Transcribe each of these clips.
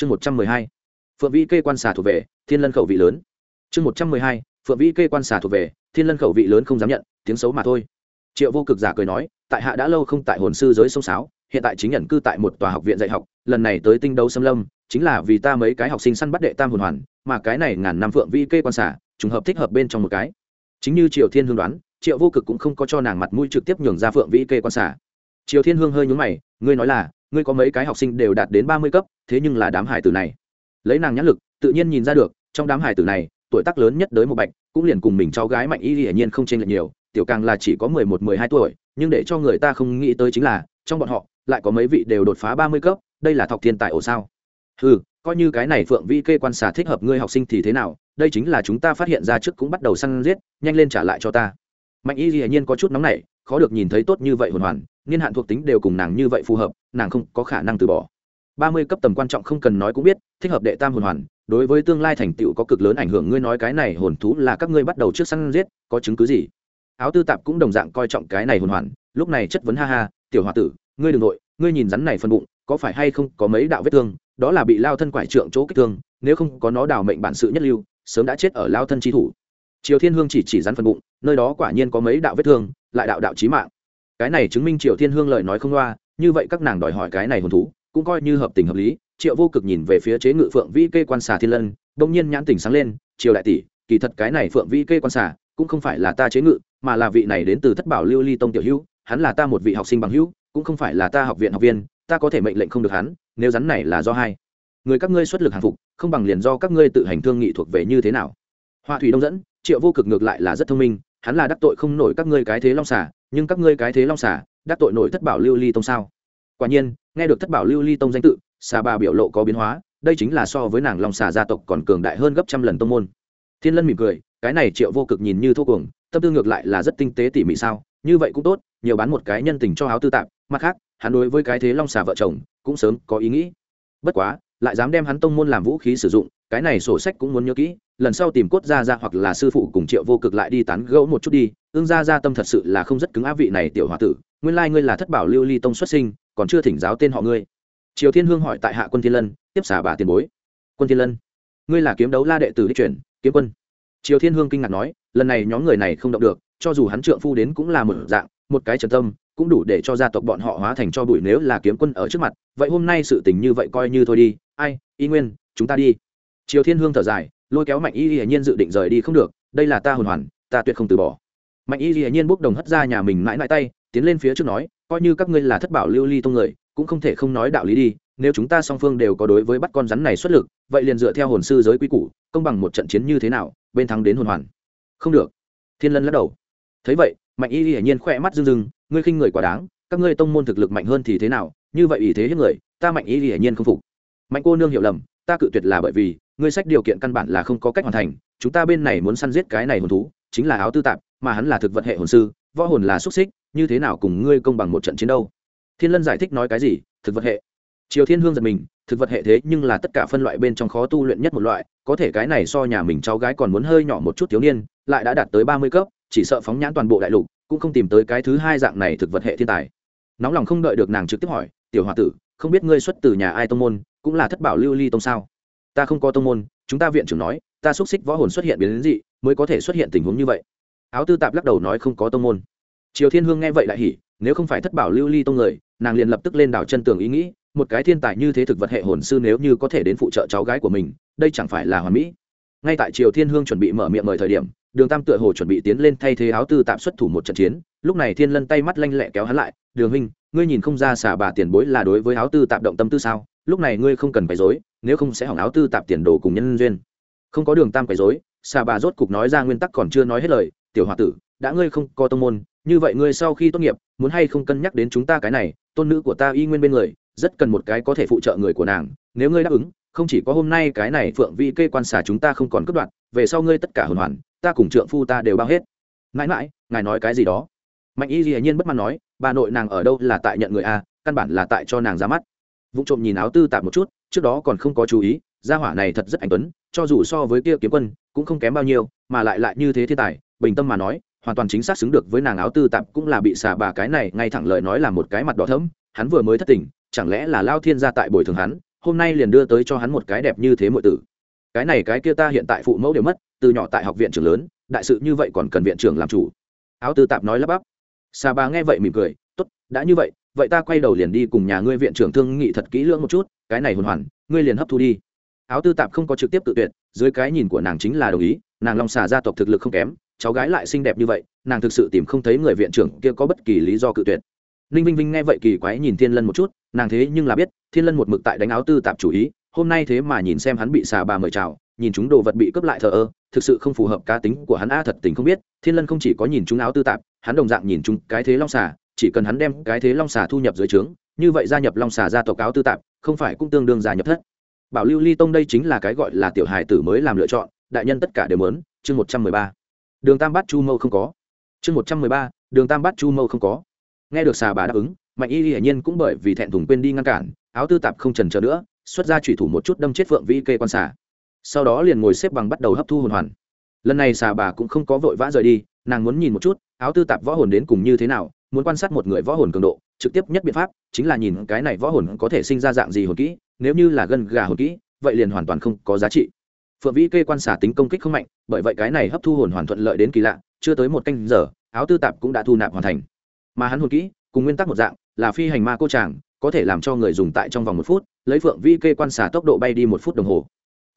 chương một trăm mười hai, phượng vĩ kê quan xà thuộc về, thiên lân khẩu vị lớn. Chương một trăm mười hai, phượng vĩ kê quan xà thuộc về, thiên lân khẩu vị lớn không dám nhận, tiếng xấu mà thôi. Triệu vô cực giả cười nói, tại hạ đã lâu không tại hồn sư giới sông sáo, hiện tại chính nhận cư tại một tòa học viện dạy học, lần này tới tinh đấu xâm lâm, chính là vì ta mấy cái học sinh săn bắt đệ tam hồn hoàn, mà cái này ngàn năm phượng vĩ kê quan xà, trùng hợp thích hợp bên trong một cái. Chính như triều thiên hương đoán, triệu vô cực cũng không có cho nàng mặt mũi trực tiếp nhường ra phượng vĩ kê quan xà. Triều thiên hương hơi nhúng mày, ngươi nói là ngươi có mấy cái học sinh đều đạt đến ba mươi cấp, thế nhưng là đám hải tử này. Lấy nàng nhãn lực, tự nhiên nhìn ra được, trong đám hải tử này, tuổi tác lớn nhất tới một bạch, cũng liền cùng mình cháu gái mạnh y hiển nhiên không chênh lệch nhiều, tiểu càng là chỉ có mười một, mười hai tuổi, nhưng để cho người ta không nghĩ tới chính là, trong bọn họ, lại có mấy vị đều đột phá ba mươi cấp, đây là thọc thiên tài ổ sao? Ừ coi như cái này phượng vi kê quan xà thích hợp ngươi học sinh thì thế nào, đây chính là chúng ta phát hiện ra trước cũng bắt đầu săn giết, nhanh lên trả lại cho ta. Mạnh y hiển nhiên có chút nóng nảy, khó được nhìn thấy tốt như vậy hồn hoàn, niên hạn thuộc tính đều cùng nàng như vậy phù hợp nàng không có khả năng từ bỏ. Ba mươi cấp tầm quan trọng không cần nói cũng biết, thích hợp đệ tam hồn hoàn, đối với tương lai thành tựu có cực lớn ảnh hưởng, ngươi nói cái này hồn thú là các ngươi bắt đầu trước săn giết, có chứng cứ gì? Áo tư tạp cũng đồng dạng coi trọng cái này hồn hoàn, lúc này chất vấn ha ha, tiểu h o a tử, ngươi đ ừ n g nội, ngươi nhìn rắn này phân bụng, có phải hay không có mấy đạo vết thương, đó là bị lao thân quải trượng chỗ kích thương, nếu không có nó đào mệnh bản sự nhất lưu, sớm đã chết ở lao thân trí thủ. Triều thiên hương chỉ chỉ rắn phân bụng, nơi đó quả nhiên có mấy đạo vết thương, lại đạo đạo trí mạng. Cái này chứng minh triều thiên hương lời nói không loa như vậy các nàng đòi hỏi cái này hồn thú, cũng coi như hợp tình hợp lý. Triệu vô cực nhìn về phía chế ngự phượng vĩ kê quan xà thiên lân đông nhiên nhãn tình sáng lên, triều đại tỷ, kỳ thật cái này phượng vĩ kê quan xà cũng không phải là ta chế ngự, mà là vị này đến từ thất bảo lưu ly tông tiểu hữu, hắn là ta một vị học sinh bằng hữu, cũng không phải là ta học viện học viên, ta có thể mệnh lệnh không được hắn, nếu rắn này là do hai người các ngươi xuất lực hàng phục, không bằng liền do các ngươi tự hành thương nghị thuộc về như thế nào. Hoa thủy đông dẫn, triệu vô cực ngược lại là rất thông minh, hắn là đắc tội không nổi các ngươi cái thế long xà, nhưng các ngươi cái thế long xà đắc tội nổi thất bảo lưu ly tông sao? Quả nhiên, nghe được thất bảo lưu ly tông danh tự, xà bà biểu lộ có biến hóa, đây chính là so với nàng long xà gia tộc còn cường đại hơn gấp trăm lần tông môn. Thiên lân mỉm cười, cái này triệu vô cực nhìn như thô cuồng, tâm tư ngược lại là rất tinh tế tỉ mỉ sao? Như vậy cũng tốt, nhiều bán một cái nhân tình cho áo tư tạp, mặt khác, hắn đối với cái thế long xà vợ chồng, cũng sớm có ý nghĩ. Bất quá, lại dám đem hắn tông môn làm vũ khí sử dụng, cái này sổ sách cũng muốn nhớ kỹ, lần sau tìm cốt ra ra hoặc là sư phụ cùng triệu vô cực lại đi tán gẫu một chút đi, ương gia gia tâm thật sự là không rất cứng á vị này tiểu h tử nguyên lai ngươi là thất bảo lưu ly tông xuất sinh, còn chưa thỉnh giáo tên họ ngươi. Triều thiên hương hỏi tại hạ quân thiên lân, tiếp xả bà tiền bối. Quân thiên lân, ngươi là kiếm đấu la đệ tử đi chuyển kiếm quân. Triều thiên hương kinh ngạc nói, lần này nhóm người này không động được, cho dù hắn trượng phu đến cũng là một dạng, một cái trần tâm, cũng đủ để cho gia tộc bọn họ hóa thành cho bụi nếu là kiếm quân ở trước mặt. Vậy hôm nay sự tình như vậy coi như thôi đi, ai, y nguyên, chúng ta đi. Triều thiên hương thở dài, lôi kéo mạnh y hiển nhiên dự định rời đi không được, đây là ta hồn hoàn, ta tuyệt không từ bỏ. Mạnh y hiển nhiên bốc đồng hất ra nhà mình mãi mãi tay tiến lên phía trước nói, coi như các ngươi là thất bảo lưu ly tông người, cũng không thể không nói đạo lý đi, nếu chúng ta song phương đều có đối với bắt con rắn này xuất lực, vậy liền dựa theo hồn sư giới quy củ, công bằng một trận chiến như thế nào, bên thắng đến hồn hoàn. Không được. Thiên lân lắc đầu. Thấy vậy, mạnh y hiển nhiên khỏe mắt rưng rưng, ngươi khinh người quá đáng, các ngươi tông môn thực lực mạnh hơn thì thế nào, như vậy ý thế hiếp người, ta mạnh y hiển nhiên không phục. Mạnh cô nương hiểu lầm, ta cự tuyệt là bởi vì, ngươi sách điều kiện căn bản là không có cách hoàn thành, chúng ta bên này muốn săn giết cái này hồn thú, chính là áo tư tạp, mà hắn là thực vật hệ hồn sư võ hồn là xuất xích, như thế nào cùng ngươi công bằng một trận chiến đâu? Thiên lân giải thích nói cái gì? Thực vật hệ. Triều thiên hương giật mình, thực vật hệ thế nhưng là tất cả phân loại bên trong khó tu luyện nhất một loại, có thể cái này so nhà mình cháu gái còn muốn hơi nhỏ một chút thiếu niên, lại đã đạt tới ba mươi cấp, chỉ sợ phóng nhãn toàn bộ đại lục, cũng không tìm tới cái thứ hai dạng này thực vật hệ thiên tài. Nóng lòng không đợi được nàng trực tiếp hỏi, tiểu h o a tử, không biết ngươi xuất từ nhà ai tông môn, cũng là thất bảo lưu ly tông sao? Ta không có tông môn, chúng ta viện trưởng nói, ta xúc xích võ hồn xuất hiện biến đến dị, mới có thể xuất hiện tình huống như vậy áo tư tạp lắc đầu nói không có tông môn. Triều thiên hương nghe vậy lại hỉ, nếu không phải thất bảo lưu ly tông người, nàng liền lập tức lên đảo chân tường ý nghĩ, một cái thiên tài như thế thực vật hệ hồn sư nếu như có thể đến phụ trợ cháu gái của mình, đây chẳng phải là hoàn mỹ. Ngay tại triều thiên hương chuẩn bị mở miệng mời thời điểm, đường tam tựa hồ chuẩn bị tiến lên thay thế áo tư tạm xuất thủ một trận chiến, lúc này thiên lân tay mắt lanh lẹ kéo hắn lại, đường huynh, ngươi nhìn không ra xả bà tiền bối là đối với áo tư tạm động tâm tư sao? Lúc này ngươi không cần phải dối nếu không sẽ hỏng áo tư tạm tiền đồ cùng nhân duyên. Không có đường tam phải dối xà bà rốt cục nói ra nguyên tắc còn chưa nói hết lời tiểu h o a tử, đã ngươi không có tông môn, như vậy ngươi sau khi tốt nghiệp, muốn hay không cân nhắc đến chúng ta cái này, tôn nữ của ta y nguyên bên người, rất cần một cái có thể phụ trợ người của nàng, nếu ngươi đáp ứng, không chỉ có hôm nay cái này phượng vi kê quan xả chúng ta không còn cướp đoạt, về sau ngươi tất cả hồn hoàn, ta cùng trượng phu ta đều bao hết. Mãi mãi, ngài nói cái gì đó? Mạnh y hiển nhiên bất mãn nói, bà nội nàng ở đâu là tại nhận người a, căn bản là tại cho nàng ra mắt. Vụ trộm nhìn áo tư tạp một chút, trước đó còn không có chú ý, gia hỏa này thật rất anh tuấn, cho dù so với kia kiếm quân, cũng không kém bao nhiêu, mà lại lại như thế thiên tài bình tâm mà nói, hoàn toàn chính xác xứng được với nàng áo tư tạp cũng là bị xà bà cái này ngay thẳng lời nói là một cái mặt đỏ thẫm, hắn vừa mới thất tình, chẳng lẽ là lao thiên gia tại bồi thường hắn, hôm nay liền đưa tới cho hắn một cái đẹp như thế mọi tử. Cái này cái kia ta hiện tại phụ mẫu đều mất, từ nhỏ tại học viện trưởng lớn, đại sự như vậy còn cần viện trưởng làm chủ. Áo tư tạp nói lắp bắp. Xà bà nghe vậy mỉm cười, tốt, đã như vậy vậy ta quay đầu liền đi cùng nhà ngươi viện trưởng thương nghị thật kỹ lưỡng một chút, cái này hồn hoàn, ngươi liền hấp thu đi. Áo tư tạp không có trực tiếp tự tuyệt, dưới cái nhìn của nàng chính là đồng ý, nàng long xà gia tộc thực lực không kém cháu gái lại xinh đẹp như vậy, nàng thực sự tìm không thấy người viện trưởng kia có bất kỳ lý do cự tuyệt. Ninh vinh vinh nghe vậy kỳ quái nhìn thiên lân một chút, nàng thế nhưng là biết, thiên lân một mực tại đánh áo tư tạp chủ ý, hôm nay thế mà nhìn xem hắn bị xà bà mời chào, nhìn chúng đồ vật bị cướp lại thờ ơ, thực sự không phù hợp cá tính của hắn a, thật tình không biết, thiên lân không chỉ có nhìn chúng áo tư tạp, hắn đồng dạng nhìn chúng cái thế long xà, chỉ cần hắn đem cái thế long xà thu nhập dưới trướng, như vậy gia nhập long xà gia tộc áo tư tạp, không phải cũng tương đương gia nhập thất. Bảo lưu ly tông đây chính là cái gọi là tiểu hài tử mới làm lựa chọn, đại nhân tất cả đều muốn, chương một trăm mười ba đường tam bát chu mâu không có. Chương một trăm mười ba, đường tam bát chu mâu không có. Nghe được xà bà đáp ứng, mạnh y hiển nhiên cũng bởi vì thẹn thùng quên đi ngăn cản, áo tư tạp không trần chờ nữa, xuất ra thủy thủ một chút đâm chết phượng vĩ kê quan xà. Sau đó liền ngồi xếp bằng bắt đầu hấp thu hồn hoàn. Lần này xà bà cũng không có vội vã rời đi, nàng muốn nhìn một chút, áo tư tạp võ hồn đến cùng như thế nào, muốn quan sát một người võ hồn cường độ, trực tiếp nhất biện pháp chính là nhìn cái này võ hồn có thể sinh ra dạng gì hồn kỹ, nếu như là gân gà hồn kỹ, vậy liền hoàn toàn không có giá trị phượng vĩ kê quan xả tính công kích không mạnh, bởi vậy cái này hấp thu hồn hoàn thuận lợi đến kỳ lạ, chưa tới một canh giờ, áo tư tạp cũng đã thu nạp hoàn thành. Mà hắn hồn kỹ, cùng nguyên tắc một dạng, là phi hành ma cô tràng có thể làm cho người dùng tại trong vòng một phút, lấy phượng vĩ kê quan xả tốc độ bay đi một phút đồng hồ.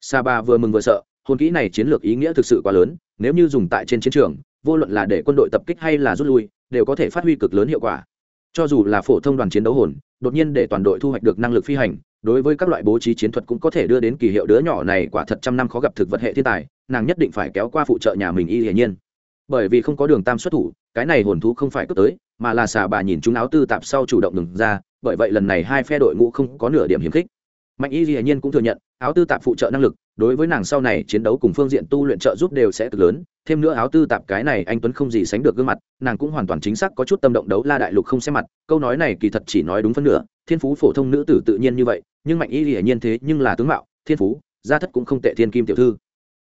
Sa ba vừa mừng vừa sợ, hồn kỹ này chiến lược ý nghĩa thực sự quá lớn, nếu như dùng tại trên chiến trường, vô luận là để quân đội tập kích hay là rút lui, đều có thể phát huy cực lớn hiệu quả cho dù là phổ thông đoàn chiến đấu hồn, đột nhiên để toàn đội thu hoạch được năng lực phi hành, đối với các loại bố trí chiến thuật cũng có thể đưa đến kỳ hiệu đứa nhỏ này quả thật trăm năm khó gặp thực vật hệ thiên tài, nàng nhất định phải kéo qua phụ trợ nhà mình y hiển nhiên. Bởi vì không có đường tam xuất thủ, cái này hồn thú không phải cướp tới, mà là xà bà nhìn chúng áo tư tạp sau chủ động đừng ra, bởi vậy lần này hai phe đội ngũ không có nửa điểm hiếm khích mạnh y dĩ nhiên cũng thừa nhận, áo tư tạp phụ trợ năng lực, đối với nàng sau này chiến đấu cùng phương diện tu luyện trợ giúp đều sẽ cực lớn. Thêm nữa áo tư tạp cái này anh tuấn không gì sánh được gương mặt, nàng cũng hoàn toàn chính xác có chút tâm động đấu la đại lục không xem mặt. Câu nói này kỳ thật chỉ nói đúng phân nửa, thiên phú phổ thông nữ tử tự nhiên như vậy, nhưng mạnh y dĩ nhiên thế nhưng là tướng mạo, thiên phú, gia thất cũng không tệ thiên kim tiểu thư.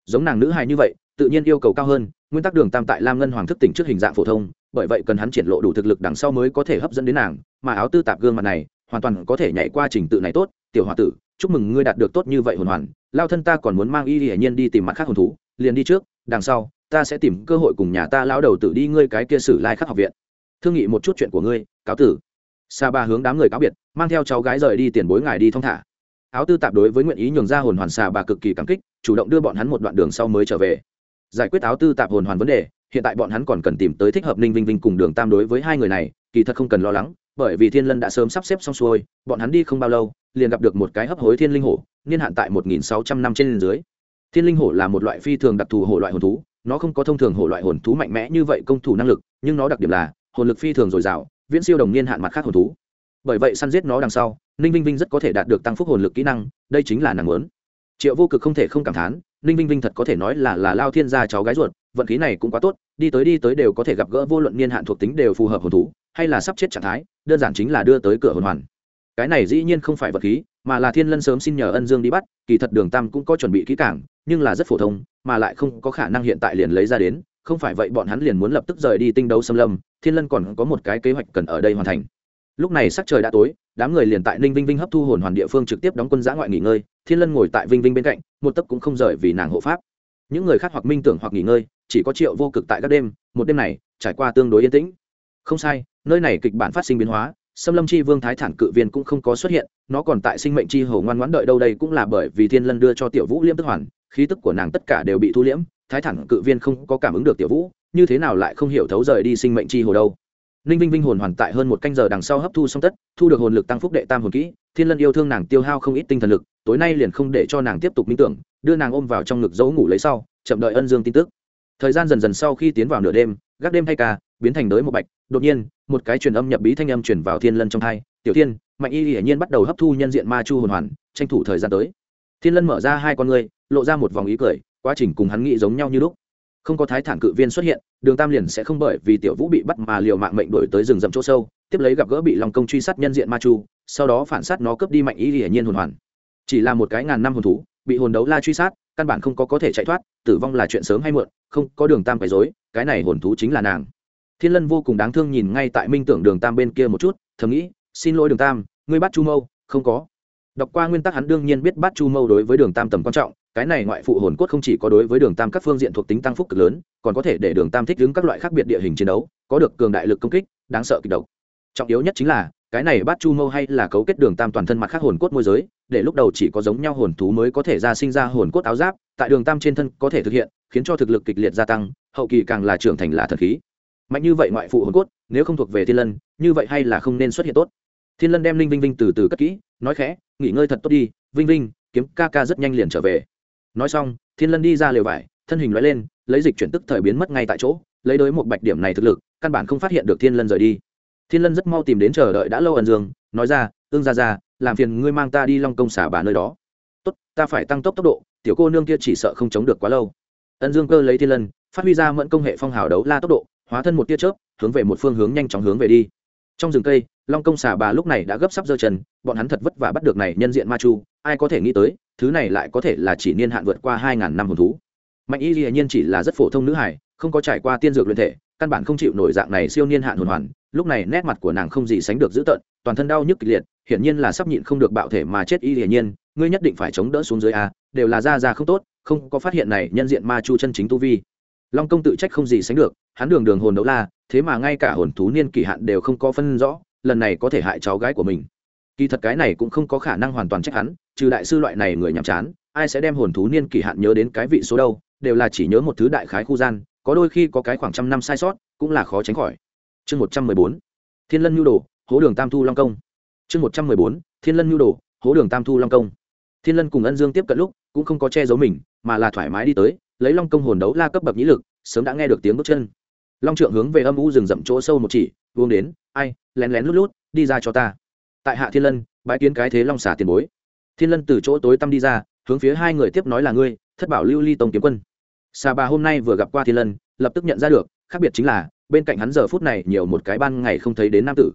Giống nàng nữ hài như vậy, tự nhiên yêu cầu cao hơn, nguyên tắc đường tam tại lam ngân hoàng thức tỉnh trước hình dạng phổ thông, bởi vậy cần hắn triển lộ đủ thực lực đằng sau mới có thể hấp dẫn đến nàng, mà áo tư tạp gương mặt này, hoàn toàn có thể nhảy qua trình tự này tốt tiểu h tử, chúc mừng ngươi đạt được tốt như vậy hồn hoàn. Lao thân ta còn muốn mang y hiển nhiên đi tìm mặt khác hồn thú, liền đi trước, đằng sau, ta sẽ tìm cơ hội cùng nhà ta lao đầu tử đi ngươi cái kia sử lai khắc học viện. Thương nghị một chút chuyện của ngươi, cáo tử. Sa ba hướng đám người cáo biệt, mang theo cháu gái rời đi tiền bối ngài đi thong thả. Áo tư tạp đối với nguyện ý nhường ra hồn hoàn xà bà cực kỳ cảm kích, chủ động đưa bọn hắn một đoạn đường sau mới trở về. Giải quyết áo tư tạp hồn hoàn vấn đề, hiện tại bọn hắn còn cần tìm tới thích hợp ninh vinh vinh cùng đường tam đối với hai người này, kỳ thật không cần lo lắng bởi vì thiên lân đã sớm sắp xếp xong xuôi, bọn hắn đi không bao lâu, liền gặp được một cái hấp hối thiên linh hổ, niên hạn tại một nghìn sáu trăm năm trên dưới. Thiên linh hổ là một loại phi thường đặc thù hổ loại hồn thú, nó không có thông thường hổ loại hồn thú mạnh mẽ như vậy công thủ năng lực, nhưng nó đặc điểm là, hồn lực phi thường dồi dào, viễn siêu đồng niên hạn mặt khác hồn thú. Bởi vậy săn giết nó đằng sau, ninh vinh vinh rất có thể đạt được tăng phúc hồn lực kỹ năng, đây chính là nàng muốn. Triệu vô cực không thể không cảm thán ninh vinh vinh thật có thể nói là là lao thiên gia cháu gái ruột, vận khí này cũng quá tốt, đi tới đi tới đều có thể gặp gỡ vô luận niên hạn thuộc tính đều phù hợp hồn thú, hay là sắp chết trạng thái, đơn giản chính là đưa tới cửa hồn hoàn. Cái này dĩ nhiên không phải vật khí, mà là thiên lân sớm xin nhờ ân dương đi bắt, kỳ thật đường tam cũng có chuẩn bị kỹ cảng nhưng là rất phổ thông, mà lại không có khả năng hiện tại liền lấy ra đến, không phải vậy bọn hắn liền muốn lập tức rời đi tinh đấu xâm lâm, thiên lân còn có một cái kế hoạch cần ở đây hoàn thành. Lúc này sắc trời đã tối đám người liền tại ninh vinh vinh hấp thu hồn hoàn địa phương trực tiếp đóng quân giã ngoại nghỉ ngơi, thiên lân ngồi tại vinh vinh bên cạnh, một tấc cũng không rời vì nàng hộ pháp. Những người khác hoặc minh tưởng hoặc nghỉ ngơi, chỉ có triệu vô cực tại các đêm, một đêm này, trải qua tương đối yên tĩnh. Không sai, nơi này kịch bản phát sinh biến hóa xâm lâm chi vương thái thản cự viên cũng không có xuất hiện, nó còn tại sinh mệnh chi hầu ngoan ngoãn đợi đâu đây cũng là bởi vì thiên lân đưa cho tiểu vũ liêm tức hoàn, khí tức của nàng tất cả đều bị thu liễm, thái thản cự viên không có cảm ứng được tiểu vũ, như thế nào lại không hiểu thấu rời đi sinh mệnh chi hồ đâu ninh vinh vinh hồn hoàn tại hơn một canh giờ đằng sau hấp thu xong tất, thu được hồn lực tăng phúc đệ tam hồn kỹ, thiên lân yêu thương nàng tiêu hao không ít tinh thần lực, tối nay liền không để cho nàng tiếp tục minh tưởng, đưa nàng ôm vào trong ngực giấu ngủ lấy sau, chậm đợi ân dương tin tức. Thời gian dần dần sau khi tiến vào nửa đêm, gác đêm thay ca, biến thành đới một bạch, đột nhiên, một cái truyền âm nhập bí thanh âm truyền vào thiên lân trong hai, tiểu thiên, mạnh y hiển nhiên bắt đầu hấp thu nhân diện ma chu hồn hoàn, tranh thủ thời gian tới. Thiên lân mở ra hai con ngươi, lộ ra một vòng ý cười, quá trình cùng hắn nghĩ giống nhau như lúc không có thái thản cự viên xuất hiện, đường tam liền sẽ không bởi vì tiểu vũ bị bắt mà liều mạng mệnh đổi tới rừng rậm chỗ sâu, tiếp lấy gặp gỡ bị lòng công truy sát nhân diện ma chu, sau đó phản sát nó cướp đi mạnh ý hiển nhiên hồn hoàn. Chỉ là một cái ngàn năm hồn thú, bị hồn đấu la truy sát, căn bản không có có thể chạy thoát, tử vong là chuyện sớm hay muộn, không có đường tam quấy dối cái này hồn thú chính là nàng. Thiên lân vô cùng đáng thương nhìn ngay tại minh tưởng đường tam bên kia một chút, thầm nghĩ, xin lỗi đường tam, ngươi bắt chu mâu, không có. Đọc qua nguyên tắc hắn đương nhiên biết bắt chu mâu đối với đường tam tầm quan trọng cái này ngoại phụ hồn cốt không chỉ có đối với đường tam các phương diện thuộc tính tăng phúc cực lớn, còn có thể để đường tam thích ứng các loại khác biệt địa hình chiến đấu, có được cường đại lực công kích, đáng sợ kịch độc. Trọng yếu nhất chính là, cái này bát chu mâu hay là cấu kết đường tam toàn thân mặt khác hồn cốt môi giới, để lúc đầu chỉ có giống nhau hồn thú mới có thể ra sinh ra hồn cốt áo giáp, tại đường tam trên thân có thể thực hiện, khiến cho thực lực kịch liệt gia tăng, hậu kỳ càng là trưởng thành là thần khí. Mạnh như vậy ngoại phụ hồn cốt, nếu không thuộc về thiên lân, như vậy hay là không nên xuất hiện tốt. Thiên lân đem linh vinh vinh từ từ cất kỹ, nói khẽ, nghỉ ngơi thật tốt đi, vinh vinh, kiếm ca ca rất nhanh liền trở về nói xong, thiên lân đi ra lều vải, thân hình nói lên, lấy dịch chuyển tức thời biến mất ngay tại chỗ, lấy đối một bạch điểm này thực lực, căn bản không phát hiện được thiên lân rời đi. Thiên lân rất mau tìm đến chờ đợi đã lâu ẩn dương, nói ra ương ra ra làm phiền ngươi mang ta đi long công xả bà nơi đó. Tốt, ta phải tăng tốc tốc độ, tiểu cô nương kia chỉ sợ không chống được quá lâu. Ân dương cơ lấy thiên lân, phát huy ra mẫn công hệ phong hào đấu la tốc độ, hóa thân một tia chớp, hướng về một phương hướng nhanh chóng hướng về đi. Trong rừng cây, long công xà bà lúc này đã gấp sắp giơ chân, bọn hắn thật vất vả bắt được này nhân diện ma chu, ai có thể nghĩ tới thứ này lại có thể là chỉ niên hạn vượt qua hai ngàn năm hồn thú. Mạnh y dĩ nhiên chỉ là rất phổ thông nữ hải không có trải qua tiên dược luyện thể, căn bản không chịu nổi dạng này siêu niên hạn hồn hoàn, lúc này nét mặt của nàng không gì sánh được dữ tợn, toàn thân đau nhức kịch liệt, hiển nhiên là sắp nhịn không được bạo thể mà chết y hiển nhiên, ngươi nhất định phải chống đỡ xuống dưới a, đều là ra ra không tốt, không có phát hiện này nhân diện ma chu chân chính tu vi. Long công tự trách không gì sánh được, hắn đường đường hồn đấu la, thế mà ngay cả hồn thú niên kỳ hạn đều không có phân rõ, lần này có thể hại cháu gái của mình. Kỳ thật cái này cũng không có khả năng hoàn toàn trách hắn trừ đại sư loại này người nhàm chán, ai sẽ đem hồn thú niên kỳ hạn nhớ đến cái vị số đâu, đều là chỉ nhớ một thứ đại khái khu gian, có đôi khi có cái khoảng trăm năm sai sót, cũng là khó tránh khỏi. Chương một trăm mười bốn, thiên lân nhu đồ, hố đường tam thu long công. Chương một trăm mười bốn, thiên lân nhu đồ, hố đường tam thu long công. Thiên lân cùng ân dương tiếp cận lúc, cũng không có che giấu mình, mà là thoải mái đi tới, lấy long công hồn đấu la cấp bậc nhĩ lực, sớm đã nghe được tiếng bước chân. Long trượng hướng về âm u rừng rậm chỗ sâu một chỉ, uống đến, ai, lén lén lút lút, đi ra cho ta. Tại hạ thiên lân bãi kiến cái thế long xả tiền bối thiên lân từ chỗ tối tăm đi ra, hướng phía hai người tiếp nói là ngươi, thất bảo lưu ly tông kiếm quân. Xà bà hôm nay vừa gặp qua thiên lân, lập tức nhận ra được, khác biệt chính là, bên cạnh hắn giờ phút này nhiều một cái ban ngày không thấy đến nam tử.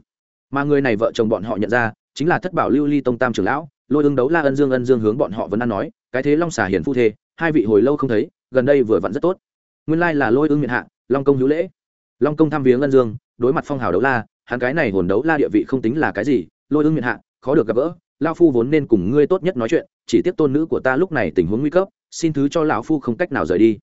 Mà người này vợ chồng bọn họ nhận ra, chính là thất bảo lưu ly tông tam trưởng lão, lôi ứng đấu la ân dương ân dương hướng bọn họ vẫn ăn nói, cái thế long xà hiền phu thê, hai vị hồi lâu không thấy, gần đây vừa vặn rất tốt. Nguyên lai là lôi ưng miệng hạ, long công hữu lễ. Long công thăm viếng ân dương, đối mặt phong hào đấu la, hắn cái này hồn đấu la địa vị không tính là cái gì, lôi ưng miệng hạ, khó được gặp gỡ lao phu vốn nên cùng ngươi tốt nhất nói chuyện, chỉ tiếp tôn nữ của ta lúc này tình huống nguy cấp, xin thứ cho lão phu không cách nào rời đi.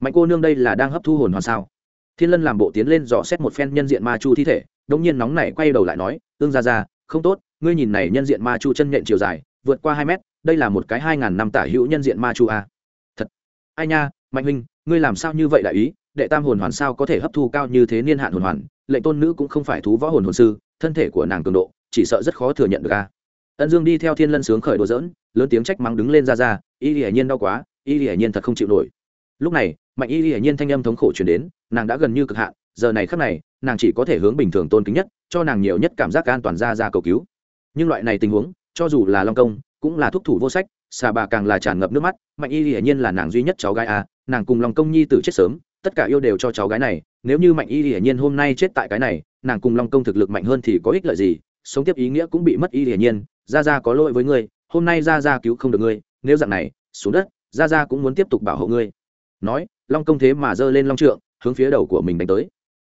Mạnh cô nương đây là đang hấp thu hồn hoàn sao? Thiên lân làm bộ tiến lên dò xét một phen nhân diện ma chu thi thể đông nhiên nóng này quay đầu lại nói Tương ra ra không tốt, ngươi nhìn này nhân diện ma chu chân nhện chiều dài, vượt qua hai mét, đây là một cái hai ngàn năm tả hữu nhân diện ma chu a. Thật? Ai nha, mạnh huynh, ngươi làm sao như vậy đại ý, đệ tam hồn hoàn sao có thể hấp thu cao như thế niên hạn hồn hoàn, lệnh tôn nữ cũng không phải thú võ hồn hồn sư, thân thể của nàng cường độ, chỉ sợ rất khó thừa nhận được a ân dương đi theo thiên lân sướng khởi đồ dỡn lớn tiếng trách mắng đứng lên ra ra y hiển nhiên đau quá y hiển nhiên thật không chịu nổi. Lúc này mạnh y hiển nhiên thanh âm thống khổ chuyển đến nàng đã gần như cực hạn giờ này khắc này nàng chỉ có thể hướng bình thường tôn kính nhất cho nàng nhiều nhất cảm giác an toàn ra ra cầu cứu. Nhưng loại này tình huống cho dù là long công cũng là thúc thủ vô sách xà bà càng là tràn ngập nước mắt mạnh y hiển nhiên là nàng duy nhất cháu gái à, nàng cùng long công nhi tử chết sớm tất cả yêu đều cho cháu gái này nếu như mạnh y hiển nhiên hôm nay chết tại cái này nàng cùng long công thực lực mạnh hơn thì có ích lợi gì sống tiếp ý nghĩa cũng bị mất y hiển nhiên ra ra có lỗi với ngươi, hôm nay ra ra cứu không được ngươi, nếu dạng này, xuống đất ra ra cũng muốn tiếp tục bảo hộ ngươi. Nói, long công thế mà giơ lên long trượng, hướng phía đầu của mình đánh tới.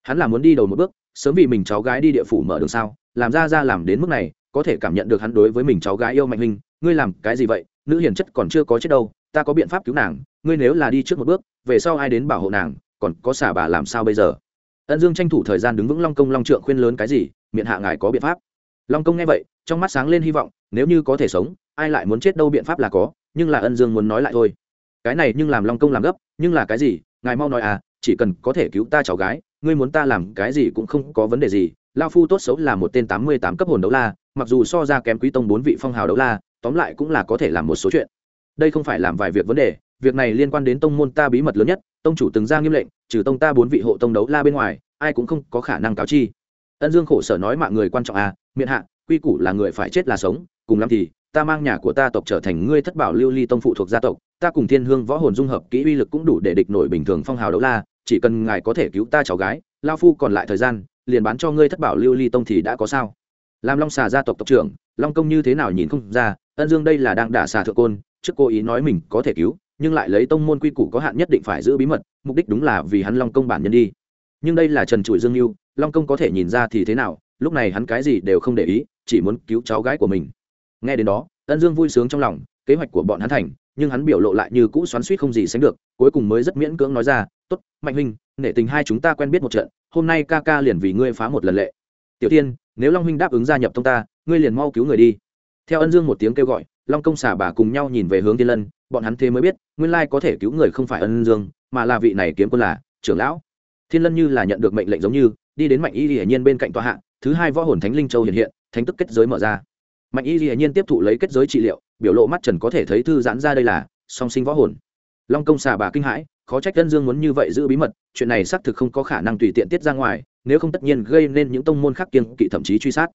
Hắn là muốn đi đầu một bước, sớm vì mình cháu gái đi địa phủ mở đường sao, làm ra ra làm đến mức này, có thể cảm nhận được hắn đối với mình cháu gái yêu mạnh huynh, ngươi làm cái gì vậy? Nữ hiền chất còn chưa có chết đâu, ta có biện pháp cứu nàng, ngươi nếu là đi trước một bước, về sau ai đến bảo hộ nàng, còn có xả bà làm sao bây giờ? Ân dương tranh thủ thời gian đứng vững long công long trượng khuyên lớn cái gì, miệng hạ ngài có biện pháp long công nghe vậy, trong mắt sáng lên hy vọng, nếu như có thể sống, ai lại muốn chết đâu biện pháp là có, nhưng là ân dương muốn nói lại thôi. Cái này nhưng làm long công làm gấp, nhưng là cái gì? Ngài mau nói à chỉ cần có thể cứu ta cháu gái, ngươi muốn ta làm cái gì cũng không có vấn đề gì. Lao phu tốt xấu là một tên tám mươi tám cấp hồn đấu la, mặc dù so ra kém quý tông bốn vị phong hào đấu la, tóm lại cũng là có thể làm một số chuyện. Đây không phải làm vài việc vấn đề, việc này liên quan đến tông môn ta bí mật lớn nhất, tông chủ từng ra nghiêm lệnh, trừ tông ta bốn vị hộ tông đấu la bên ngoài, ai cũng không có khả năng cáo chi. Ân dương khổ sở nói mạng người quan trọng à miệng hạ, quy củ là người phải chết là sống, cùng lắm thì, ta mang nhà của ta tộc trở thành ngươi thất bảo lưu ly tông phụ thuộc gia tộc, ta cùng thiên hương võ hồn dung hợp kỹ uy lực cũng đủ để địch nổi bình thường phong hào đấu la, chỉ cần ngài có thể cứu ta cháu gái, lao phu còn lại thời gian, liền bán cho ngươi thất bảo lưu ly tông thì đã có sao? Làm long xà gia tộc tộc trưởng, long công như thế nào nhìn không ra, ân dương đây là đang đả xà thượng côn, trước cố ý nói mình có thể cứu, nhưng lại lấy tông môn quy củ có hạn nhất định phải giữ bí mật, mục đích đúng là vì hắn long công bản nhân đi. Nhưng đây là trần trụi dương mưu long công có thể nhìn ra thì thế nào lúc này hắn cái gì đều không để ý, chỉ muốn cứu cháu gái của mình. Nghe đến đó, ân dương vui sướng trong lòng, kế hoạch của bọn hắn thành, nhưng hắn biểu lộ lại như cũ xoắn suýt không gì sánh được, cuối cùng mới rất miễn cưỡng nói ra, tốt, mạnh huynh, nể tình hai chúng ta quen biết một trận, hôm nay ca ca liền vì ngươi phá một lần lệ. Tiểu tiên, nếu long huynh đáp ứng gia nhập tông ta, ngươi liền mau cứu người đi. Theo ân dương một tiếng kêu gọi, long công xả bà cùng nhau nhìn về hướng thiên lân, bọn hắn thế mới biết, nguyên lai có thể cứu người không phải ân dương, mà là vị này kiếm quân là trưởng lão. Thiên lân như là nhận được mệnh lệnh giống như, đi đến mạnh y hiển nhiên bên cạnh tòa hạ thứ hai võ hồn thánh linh châu hiện hiện, thánh tức kết giới mở ra. Mạnh y hiển nhiên tiếp thụ lấy kết giới trị liệu, biểu lộ mắt trần có thể thấy thư giãn ra đây là song sinh võ hồn. Long công xà bà kinh hãi, khó trách ân dương muốn như vậy giữ bí mật, chuyện này xác thực không có khả năng tùy tiện tiết ra ngoài, nếu không tất nhiên gây nên những tông môn khác kiên kỵ thậm chí truy sát.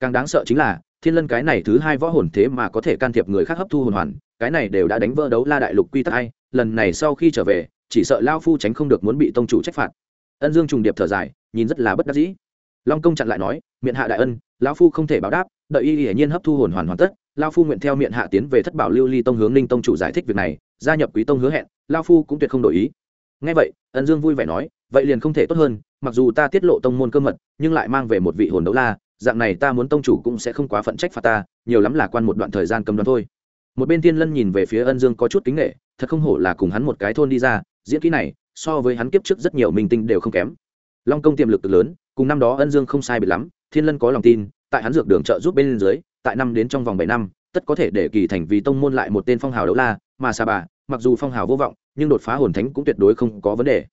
Càng đáng sợ chính là, thiên lân cái này thứ hai võ hồn thế mà có thể can thiệp người khác hấp thu hồn hoàn, cái này đều đã đánh vỡ đấu la đại lục quy tắc hay, lần này sau khi trở về, chỉ sợ lao phu tránh không được muốn bị tông chủ trách phạt. Ân dương trùng điệp thở dài, nhìn rất là bất đắc dĩ long công chặn lại nói miệng hạ đại ân lao phu không thể báo đáp, đợi y hiển nhiên hấp thu hồn hoàn hoàn tất lao phu nguyện theo miệng hạ tiến về thất bảo lưu ly tông hướng ninh tông chủ giải thích việc này, gia nhập quý tông hứa hẹn lao phu cũng tuyệt không đổi ý. Ngay vậy, ân dương vui vẻ nói, vậy liền không thể tốt hơn, mặc dù ta tiết lộ tông môn cơ mật, nhưng lại mang về một vị hồn đấu la, dạng này ta muốn tông chủ cũng sẽ không quá phận trách phạt ta, nhiều lắm là quan một đoạn thời gian cầm đoán thôi. Một bên thiên lân nhìn về phía ân dương có chút kính nghệ thật không hổ là cùng hắn một cái thôn đi ra, diễn kỹ này, so với hắn kiếp trước rất nhiều minh tinh đều không kém. Long công tiềm lực lớn cùng năm đó ân dương không sai biệt lắm, thiên lân có lòng tin, tại hắn dược đường trợ giúp bên dưới, tại năm đến trong vòng bảy năm, tất có thể để kỳ thành vì tông môn lại một tên phong hào đấu la, mà sa bà, mặc dù phong hào vô vọng, nhưng đột phá hồn thánh cũng tuyệt đối không có vấn đề.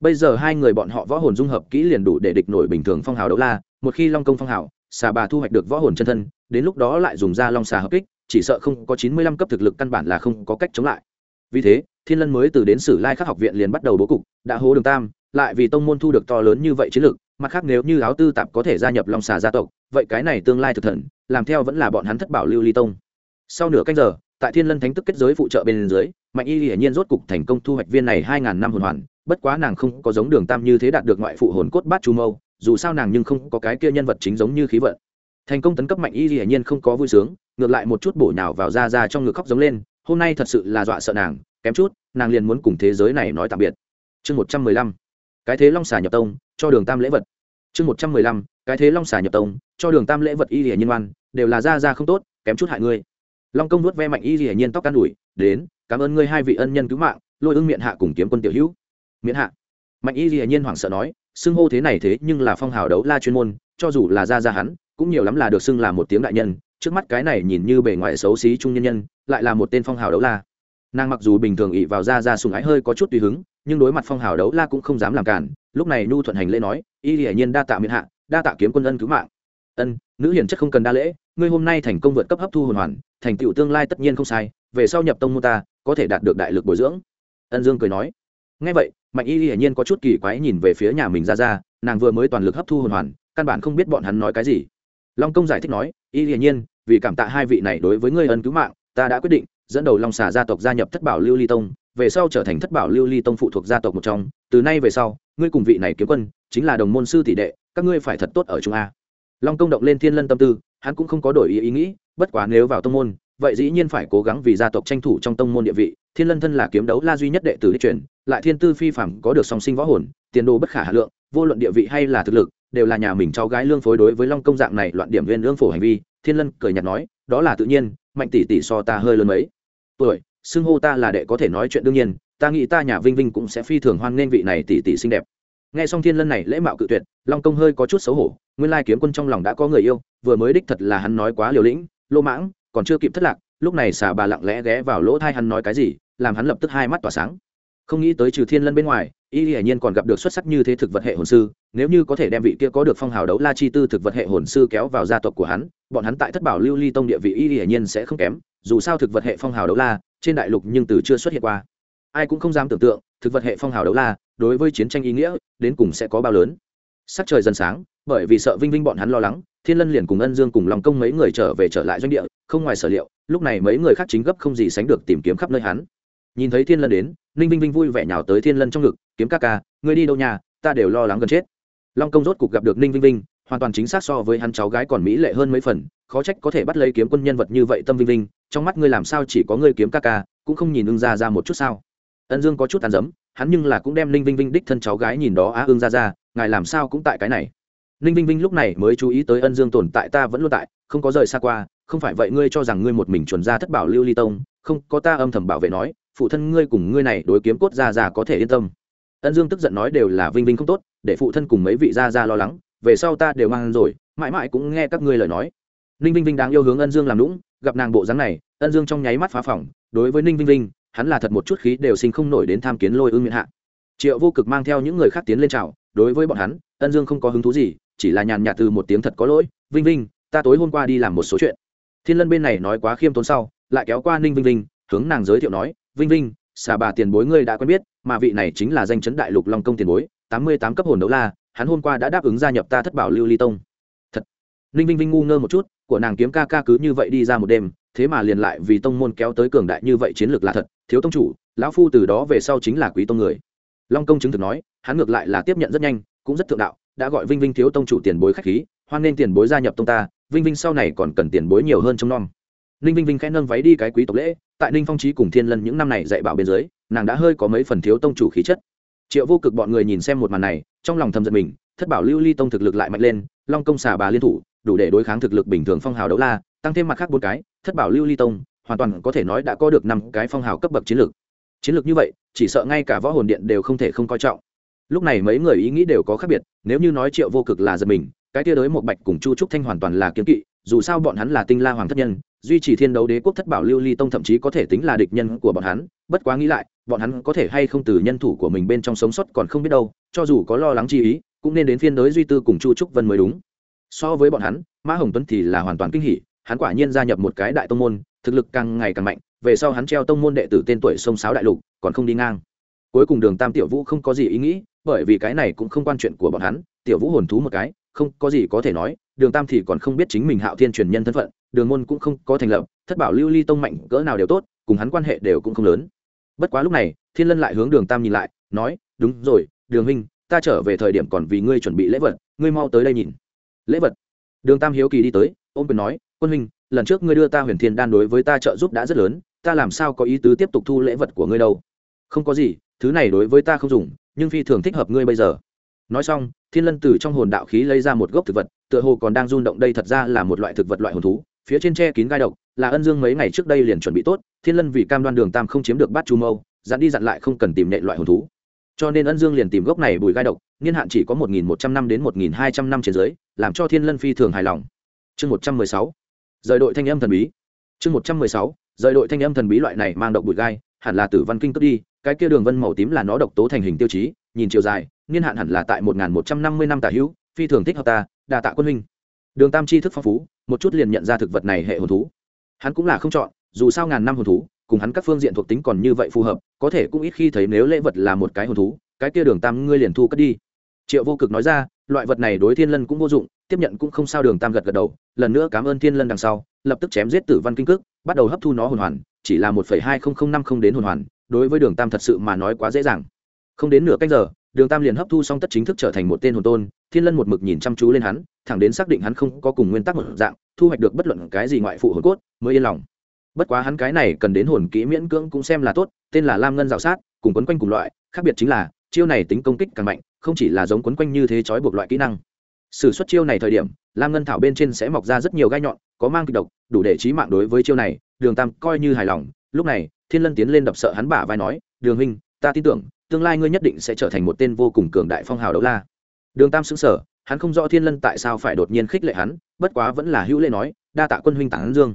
Bây giờ hai người bọn họ võ hồn dung hợp kỹ liền đủ để địch nổi bình thường phong hào đấu la, một khi long công phong hào xà bà thu hoạch được võ hồn chân thân, đến lúc đó lại dùng ra long xà hợp kích, chỉ sợ không có chín mươi lăm cấp thực lực căn bản là không có cách chống lại. Vì thế, thiên lân mới từ đến sử lai khắc học viện liền bắt đầu bố cục, đã hố đường tam lại vì tông môn thu được to lớn như vậy chiến lược mặt khác nếu như áo tư tạp có thể gia nhập long xà gia tộc, vậy cái này tương lai thực thần, làm theo vẫn là bọn hắn thất bảo lưu ly tông. Sau nửa canh giờ, tại thiên lân thánh tức kết giới phụ trợ bên dưới, mạnh y hiển nhiên rốt cục thành công thu hoạch viên này hai ngàn năm hồn hoàn, bất quá nàng không có giống đường tam như thế đạt được ngoại phụ hồn cốt bát chu mâu, dù sao nàng nhưng không có cái kia nhân vật chính giống như khí vận. Thành công tấn cấp mạnh y hiển nhiên không có vui sướng, ngược lại một chút bổ nhào vào ra ra trong ngực khóc giống lên, hôm nay thật sự là dọa sợ nàng, kém chút, nàng liền muốn cùng thế giới này nói tạm biệt. Chương một trăm mười lăm cái thế long xà nhập tông, cho đường tam lễ vật. Chương một trăm mười lăm, cái thế long xà nhập tông, cho đường tam lễ vật y hiển nhiên oan, đều là ra ra không tốt, kém chút hại ngươi. Long công nuốt ve mạnh y hiển nhiên tóc can đùi, đến, cảm ơn ngươi hai vị ân nhân cứu mạng, lôi ưng miệng hạ cùng kiếm quân tiểu hữu. Miệng hạ? Mạnh y hiển nhiên hoảng sợ nói, xưng hô thế này thế nhưng là phong hào đấu la chuyên môn, cho dù là ra ra hắn, cũng nhiều lắm là được xưng là một tiếng đại nhân, trước mắt cái này nhìn như bề ngoài xấu xí trung nhân nhân, lại là một tên phong hào đấu la. Nàng mặc dù bình thường ỵ vào ra ra sùng ái hơi có chút tùy hứng nhưng đối mặt phong hào đấu la cũng không dám làm cản lúc này nhu thuận hành lễ nói, y hiển nhiên đa tạ miễn hạ, đa tạ kiếm quân ân cứu mạng. Ân, nữ hiển chất không cần đa lễ, ngươi hôm nay thành công vượt cấp hấp thu hồn hoàn, thành tựu tương lai tất nhiên không sai, về sau nhập tông mô ta, có thể đạt được đại lực bồi dưỡng. Ân dương cười nói. Ngay vậy, mạnh y hiển nhiên có chút kỳ quái nhìn về phía nhà mình ra ra nàng vừa mới toàn lực hấp thu hồn hoàn, căn bản không biết bọn hắn nói cái gì. Long công giải thích nói, y hiển nhiên, vì cảm tạ hai vị này đối với ngươi ân cứu mạng, ta đã quyết định dẫn đầu long xà gia tộc gia nhập thất bảo lưu ly tông về sau trở thành thất bảo lưu ly tông phụ thuộc gia tộc một trong, từ nay về sau, ngươi cùng vị này kiếm quân, chính là đồng môn sư tỷ đệ, các ngươi phải thật tốt ở trung a. Long công động lên thiên lân tâm tư, hắn cũng không có đổi ý ý nghĩ, bất quá nếu vào tông môn, vậy dĩ nhiên phải cố gắng vì gia tộc tranh thủ trong tông môn địa vị, thiên lân thân là kiếm đấu la duy nhất đệ tử đích truyền, lại thiên tư phi phạm có được song sinh võ hồn, tiền đồ bất khả hà lượng, vô luận địa vị hay là thực lực, đều là nhà mình cháu gái lương phối đối với long công dạng này loạn điểm viên lương phổ hành vi, thiên lân cười nhạt nói, đó là tự nhiên, mạnh tỷ tỷ so ta hơi lớn mấy tuổi xưng hô ta là đệ có thể nói chuyện đương nhiên, ta nghĩ ta nhà vinh vinh cũng sẽ phi thường hoan nghênh vị này tỷ tỷ xinh đẹp. Nghe xong thiên lân này lễ mạo cự tuyệt, long công hơi có chút xấu hổ, nguyên lai kiếm quân trong lòng đã có người yêu, vừa mới đích thật là hắn nói quá liều lĩnh, lô mãng, còn chưa kịp thất lạc, lúc này xà bà lặng lẽ ghé vào lỗ thai hắn nói cái gì, làm hắn lập tức hai mắt tỏa sáng. Không nghĩ tới trừ thiên lân bên ngoài, y hiển nhiên còn gặp được xuất sắc như thế thực vật hệ hồn sư, nếu như có thể đem vị kia có được phong hào đấu la chi tư thực vật hệ hồn sư kéo vào gia tộc của hắn, bọn hắn tại thất bảo lưu ly tông địa vị y hiển nhiên sẽ không kém, dù sao thực vật hệ phong hào đấu la trên đại lục nhưng từ chưa xuất hiện qua. Ai cũng không dám tưởng tượng, thực vật hệ phong hào đấu la, đối với chiến tranh ý nghĩa, đến cùng sẽ có bao lớn. Sắc trời dần sáng, bởi vì sợ vinh vinh bọn hắn lo lắng, thiên lân liền cùng ân dương cùng lòng công mấy người trở về trở lại doanh địa, không ngoài sở liệu, lúc này mấy người khác chính gấp không gì sánh được tìm kiếm khắp nơi hắn. Nhìn thấy thiên lân đến, ninh vinh vinh vui vẻ nhào tới thiên lân trong ngực, kiếm ca ca, ngươi đi đâu nhà, ta đều lo lắng gần chết. Long công rốt cục gặp được ninh vinh vinh, hoàn toàn chính xác so với hắn cháu gái còn mỹ lệ hơn mấy phần, khó trách có thể bắt lấy kiếm quân nhân vật như vậy tâm vinh vinh trong mắt ngươi làm sao chỉ có ngươi kiếm ca ca, cũng không nhìn ưng ra ra một chút sao? Ân dương có chút tàn dấm hắn nhưng là cũng đem ninh vinh vinh đích thân cháu gái nhìn đó, á, ưng ra ra ngài làm sao cũng tại cái này. Ninh vinh vinh lúc này mới chú ý tới ân dương tồn tại ta vẫn luôn tại, không có rời xa qua, không phải vậy ngươi cho rằng ngươi một mình chuẩn ra thất bảo lưu ly tông, không, có ta âm thầm bảo vệ nói, phụ thân ngươi cùng ngươi này đối kiếm cốt ra ra có thể yên tâm. Ân dương tức giận nói đều là vinh vinh không tốt, để phụ thân cùng mấy vị gia ra lo lắng, về sau ta đều mang rồi, mãi mãi cũng nghe các ngươi lời nói. Ninh vinh vinh đáng yêu hướng ân dương làm lũng gặp nàng bộ dáng này, ân dương trong nháy mắt phá phỏng đối với ninh vinh vinh, hắn là thật một chút khí đều sinh không nổi đến tham kiến lôi ương miệng hạ. Triệu vô cực mang theo những người khác tiến lên chào, đối với bọn hắn, ân dương không có hứng thú gì, chỉ là nhàn nhạt từ một tiếng thật có lỗi, vinh vinh, ta tối hôm qua đi làm một số chuyện. Thiên lân bên này nói quá khiêm tốn sau, lại kéo qua ninh vinh vinh, hướng nàng giới thiệu nói, vinh vinh, xà bà tiền bối ngươi đã quen biết, mà vị này chính là danh chấn đại lục long công tiền bối, tám mươi tám cấp hồn đấu la, hắn hôm qua đã đáp ứng gia nhập ta thất bảo lưu ly tông ninh vinh vinh ngu ngơ một chút, của nàng kiếm ca ca cứ như vậy đi ra một đêm, thế mà liền lại vì tông môn kéo tới cường đại như vậy chiến lược là thật, thiếu tông chủ, lão phu từ đó về sau chính là quý tông người. Long công chứng thực nói, hắn ngược lại là tiếp nhận rất nhanh, cũng rất thượng đạo, đã gọi vinh vinh thiếu tông chủ tiền bối khách khí, hoan nên tiền bối gia nhập tông ta, vinh vinh sau này còn cần tiền bối nhiều hơn trong non ninh vinh vinh khẽ nâng váy đi cái quý tộc lễ, tại ninh phong trí cùng thiên lân những năm này dạy bảo bên dưới, nàng đã hơi có mấy phần thiếu tông chủ khí chất. Triệu vô cực bọn người nhìn xem một màn này, trong lòng thầm giận mình, thất bảo lưu ly tông thực lực lại mạnh lên, long công xà bà liên thủ đủ để đối kháng thực lực bình thường phong hào đấu la, tăng thêm mặt khác bốn cái, thất bảo lưu ly tông, hoàn toàn có thể nói đã có được năm cái phong hào cấp bậc chiến lược. Chiến lược như vậy, chỉ sợ ngay cả võ hồn điện đều không thể không coi trọng. Lúc này mấy người ý nghĩ đều có khác biệt, nếu như nói triệu vô cực là giật mình, cái tia đới một bạch cùng chu trúc thanh hoàn toàn là kiếm kỵ, dù sao bọn hắn là tinh la hoàng thất nhân, duy trì thiên đấu đế quốc thất bảo lưu ly tông thậm chí có thể tính là địch nhân của bọn hắn, bất quá nghĩ lại, bọn hắn có thể hay không từ nhân thủ của mình bên trong sống sót còn không biết đâu, cho dù có lo lắng chi ý, cũng nên đến phiên đới duy tư cùng chu trúc vân mới đúng so với bọn hắn, mã hồng tuấn thì là hoàn toàn kinh hỉ, hắn quả nhiên gia nhập một cái đại tông môn, thực lực càng ngày càng mạnh, về sau hắn treo tông môn đệ tử tên tuổi sông sáo đại lục, còn không đi ngang. Cuối cùng đường tam tiểu vũ không có gì ý nghĩ, bởi vì cái này cũng không quan chuyện của bọn hắn, tiểu vũ hồn thú một cái, không có gì có thể nói, đường tam thì còn không biết chính mình hạo thiên truyền nhân thân phận, đường môn cũng không có thành lập, thất bảo lưu ly tông mạnh cỡ nào đều tốt, cùng hắn quan hệ đều cũng không lớn. Bất quá lúc này, thiên lân lại hướng đường tam nhìn lại, nói, đúng rồi, đường huynh, ta trở về thời điểm còn vì ngươi chuẩn bị lễ vật, ngươi mau tới đây nhìn lễ vật. Đường tam hiếu kỳ đi tới, ôm quyền nói, quân huynh, lần trước ngươi đưa ta huyền thiên đan đối với ta trợ giúp đã rất lớn, ta làm sao có ý tứ tiếp tục thu lễ vật của ngươi đâu? Không có gì, thứ này đối với ta không dùng, nhưng phi thường thích hợp ngươi bây giờ. Nói xong, thiên lân từ trong hồn đạo khí lấy ra một gốc thực vật, tựa hồ còn đang run động đây thật ra là một loại thực vật loại hồn thú, phía trên tre kín gai độc, là ân dương mấy ngày trước đây liền chuẩn bị tốt, thiên lân vì cam đoan đường tam không chiếm được bát chu mâu, dặn đi dặn lại không cần tìm nệ loại hồn thú cho nên ân dương liền tìm gốc này bùi gai độc, niên hạn chỉ có một nghìn một trăm năm đến một nghìn hai trăm năm trên dưới, làm cho thiên lân phi thường hài lòng. Chương một trăm mười sáu, rời đội thanh âm thần bí. Chương một trăm mười sáu, rời đội thanh âm thần bí loại này mang độc bụi gai, hẳn là tử văn kinh cướp đi, cái kia đường vân màu tím là nó độc tố thành hình tiêu chí, nhìn chiều dài, niên hạn hẳn là tại một nghìn một trăm năm mươi năm tả hữu, phi thường thích hợp ta, đa tạ quân huynh. Đường tam chi thức phong phú, một chút liền nhận ra thực vật này hệ hồn thú. Hắn cũng là không chọn, dù sao ngàn năm hồn thú cùng hắn các phương diện thuộc tính còn như vậy phù hợp, có thể cũng ít khi thấy nếu lễ vật là một cái hồn thú, cái kia đường tam ngươi liền thu cất đi. Triệu vô cực nói ra, loại vật này đối thiên lân cũng vô dụng, tiếp nhận cũng không sao. Đường tam gật gật đầu, lần nữa cảm ơn thiên lân đằng sau, lập tức chém giết tử văn kinh cước, bắt đầu hấp thu nó hồn hoàn, chỉ là một phẩy hai không không năm không đến hồn hoàn, đối với đường tam thật sự mà nói quá dễ dàng. Không đến nửa cách giờ, đường tam liền hấp thu xong tất chính thức trở thành một tên hồn tôn, thiên lân một mực nhìn chăm chú lên hắn, thẳng đến xác định hắn không có cùng nguyên tắc một dạng, thu hoạch được bất luận cái gì ngoại phụ hồn cốt, mới yên lòng bất quá hắn cái này cần đến hồn kỹ miễn cưỡng cũng xem là tốt, tên là lam ngân rào sát, cùng quấn quanh cùng loại, khác biệt chính là, chiêu này tính công kích càng mạnh, không chỉ là giống quấn quanh như thế trói buộc loại kỹ năng. Sử xuất chiêu này thời điểm, lam ngân thảo bên trên sẽ mọc ra rất nhiều gai nhọn, có mang kịch độc, đủ để trí mạng đối với chiêu này, đường tam coi như hài lòng. Lúc này, thiên lân tiến lên đập sợ hắn bả vai nói, đường huynh, ta tin tưởng, tương lai ngươi nhất định sẽ trở thành một tên vô cùng cường đại phong hào đấu la. Đường tam xứng sở hắn không rõ thiên lân tại sao phải đột nhiên khích lệ hắn, bất quá vẫn là hữu lệ nói, đa tạ quân huynh tản dương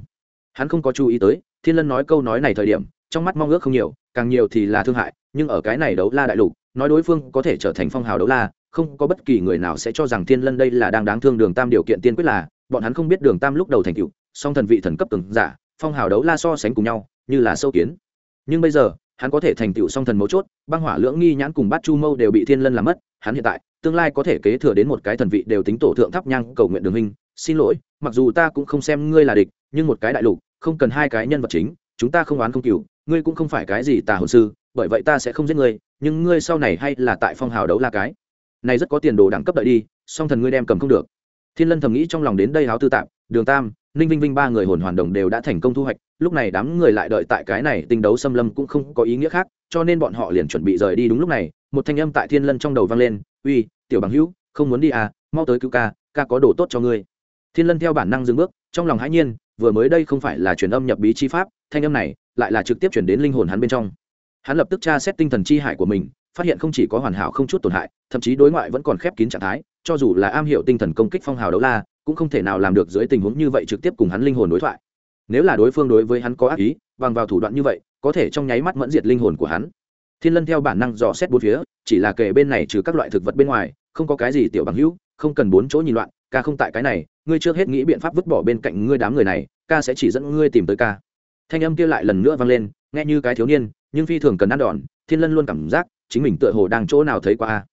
hắn không có chú ý tới, thiên lân nói câu nói này thời điểm, trong mắt mong ước không nhiều, càng nhiều thì là thương hại, nhưng ở cái này đấu la đại lục, nói đối phương có thể trở thành phong hào đấu la, không có bất kỳ người nào sẽ cho rằng thiên lân đây là đang đáng thương đường tam điều kiện tiên quyết là, bọn hắn không biết đường tam lúc đầu thành cựu song thần vị thần cấp từng giả, phong hào đấu la so sánh cùng nhau, như là sâu kiến. Nhưng bây giờ, hắn có thể thành tựu song thần mấu chốt, băng hỏa lưỡng nghi nhãn cùng bát chu mâu đều bị thiên lân làm mất, hắn hiện tại, tương lai có thể kế thừa đến một cái thần vị đều tính tổ thượng thắp nhang cầu nguyện đường hình xin lỗi, mặc dù ta cũng không xem ngươi là địch, nhưng một cái đại lục, không cần hai cái nhân vật chính, chúng ta không oán không cừu, ngươi cũng không phải cái gì tà hồn sư, bởi vậy ta sẽ không giết ngươi, nhưng ngươi sau này hay là tại phong hào đấu la cái. Này rất có tiền đồ đẳng cấp đợi đi, song thần ngươi đem cầm không được. Thiên lân thầm nghĩ trong lòng đến đây háo tư tạm, đường tam, ninh vinh vinh ba người hồn hoàn đồng đều đã thành công thu hoạch, lúc này đám người lại đợi tại cái này tinh đấu xâm lâm cũng không có ý nghĩa khác, cho nên bọn họ liền chuẩn bị rời đi đúng lúc này, một thanh âm tại thiên lân trong đầu vang lên, uy, tiểu bằng hữu, không muốn đi à mau tới cứu ca ca có đồ tốt cho ngươi thiên lân theo bản năng dừng bước, trong lòng hãi nhiên, vừa mới đây không phải là truyền âm nhập bí chi pháp, thanh âm này lại là trực tiếp chuyển đến linh hồn hắn bên trong. Hắn lập tức tra xét tinh thần chi hải của mình, phát hiện không chỉ có hoàn hảo không chút tổn hại, thậm chí đối ngoại vẫn còn khép kín trạng thái, cho dù là am hiểu tinh thần công kích phong hào đấu la, cũng không thể nào làm được dưới tình huống như vậy trực tiếp cùng hắn linh hồn đối thoại. Nếu là đối phương đối với hắn có ác ý, bằng vào thủ đoạn như vậy, có thể trong nháy mắt mẫn diệt linh hồn của hắn. Thiên lân theo bản năng dò xét bốn phía, chỉ là kề bên này trừ các loại thực vật bên ngoài, không có cái gì tiểu bằng hữu, không cần bốn chỗ nhìn loạn ca không tại cái này, ngươi trước hết nghĩ biện pháp vứt bỏ bên cạnh ngươi đám người này, ca sẽ chỉ dẫn ngươi tìm tới ca. Thanh âm kia lại lần nữa vang lên, nghe như cái thiếu niên, nhưng phi thường cần ăn đòn, thiên lân luôn cảm giác chính mình tựa hồ đang chỗ nào thấy qua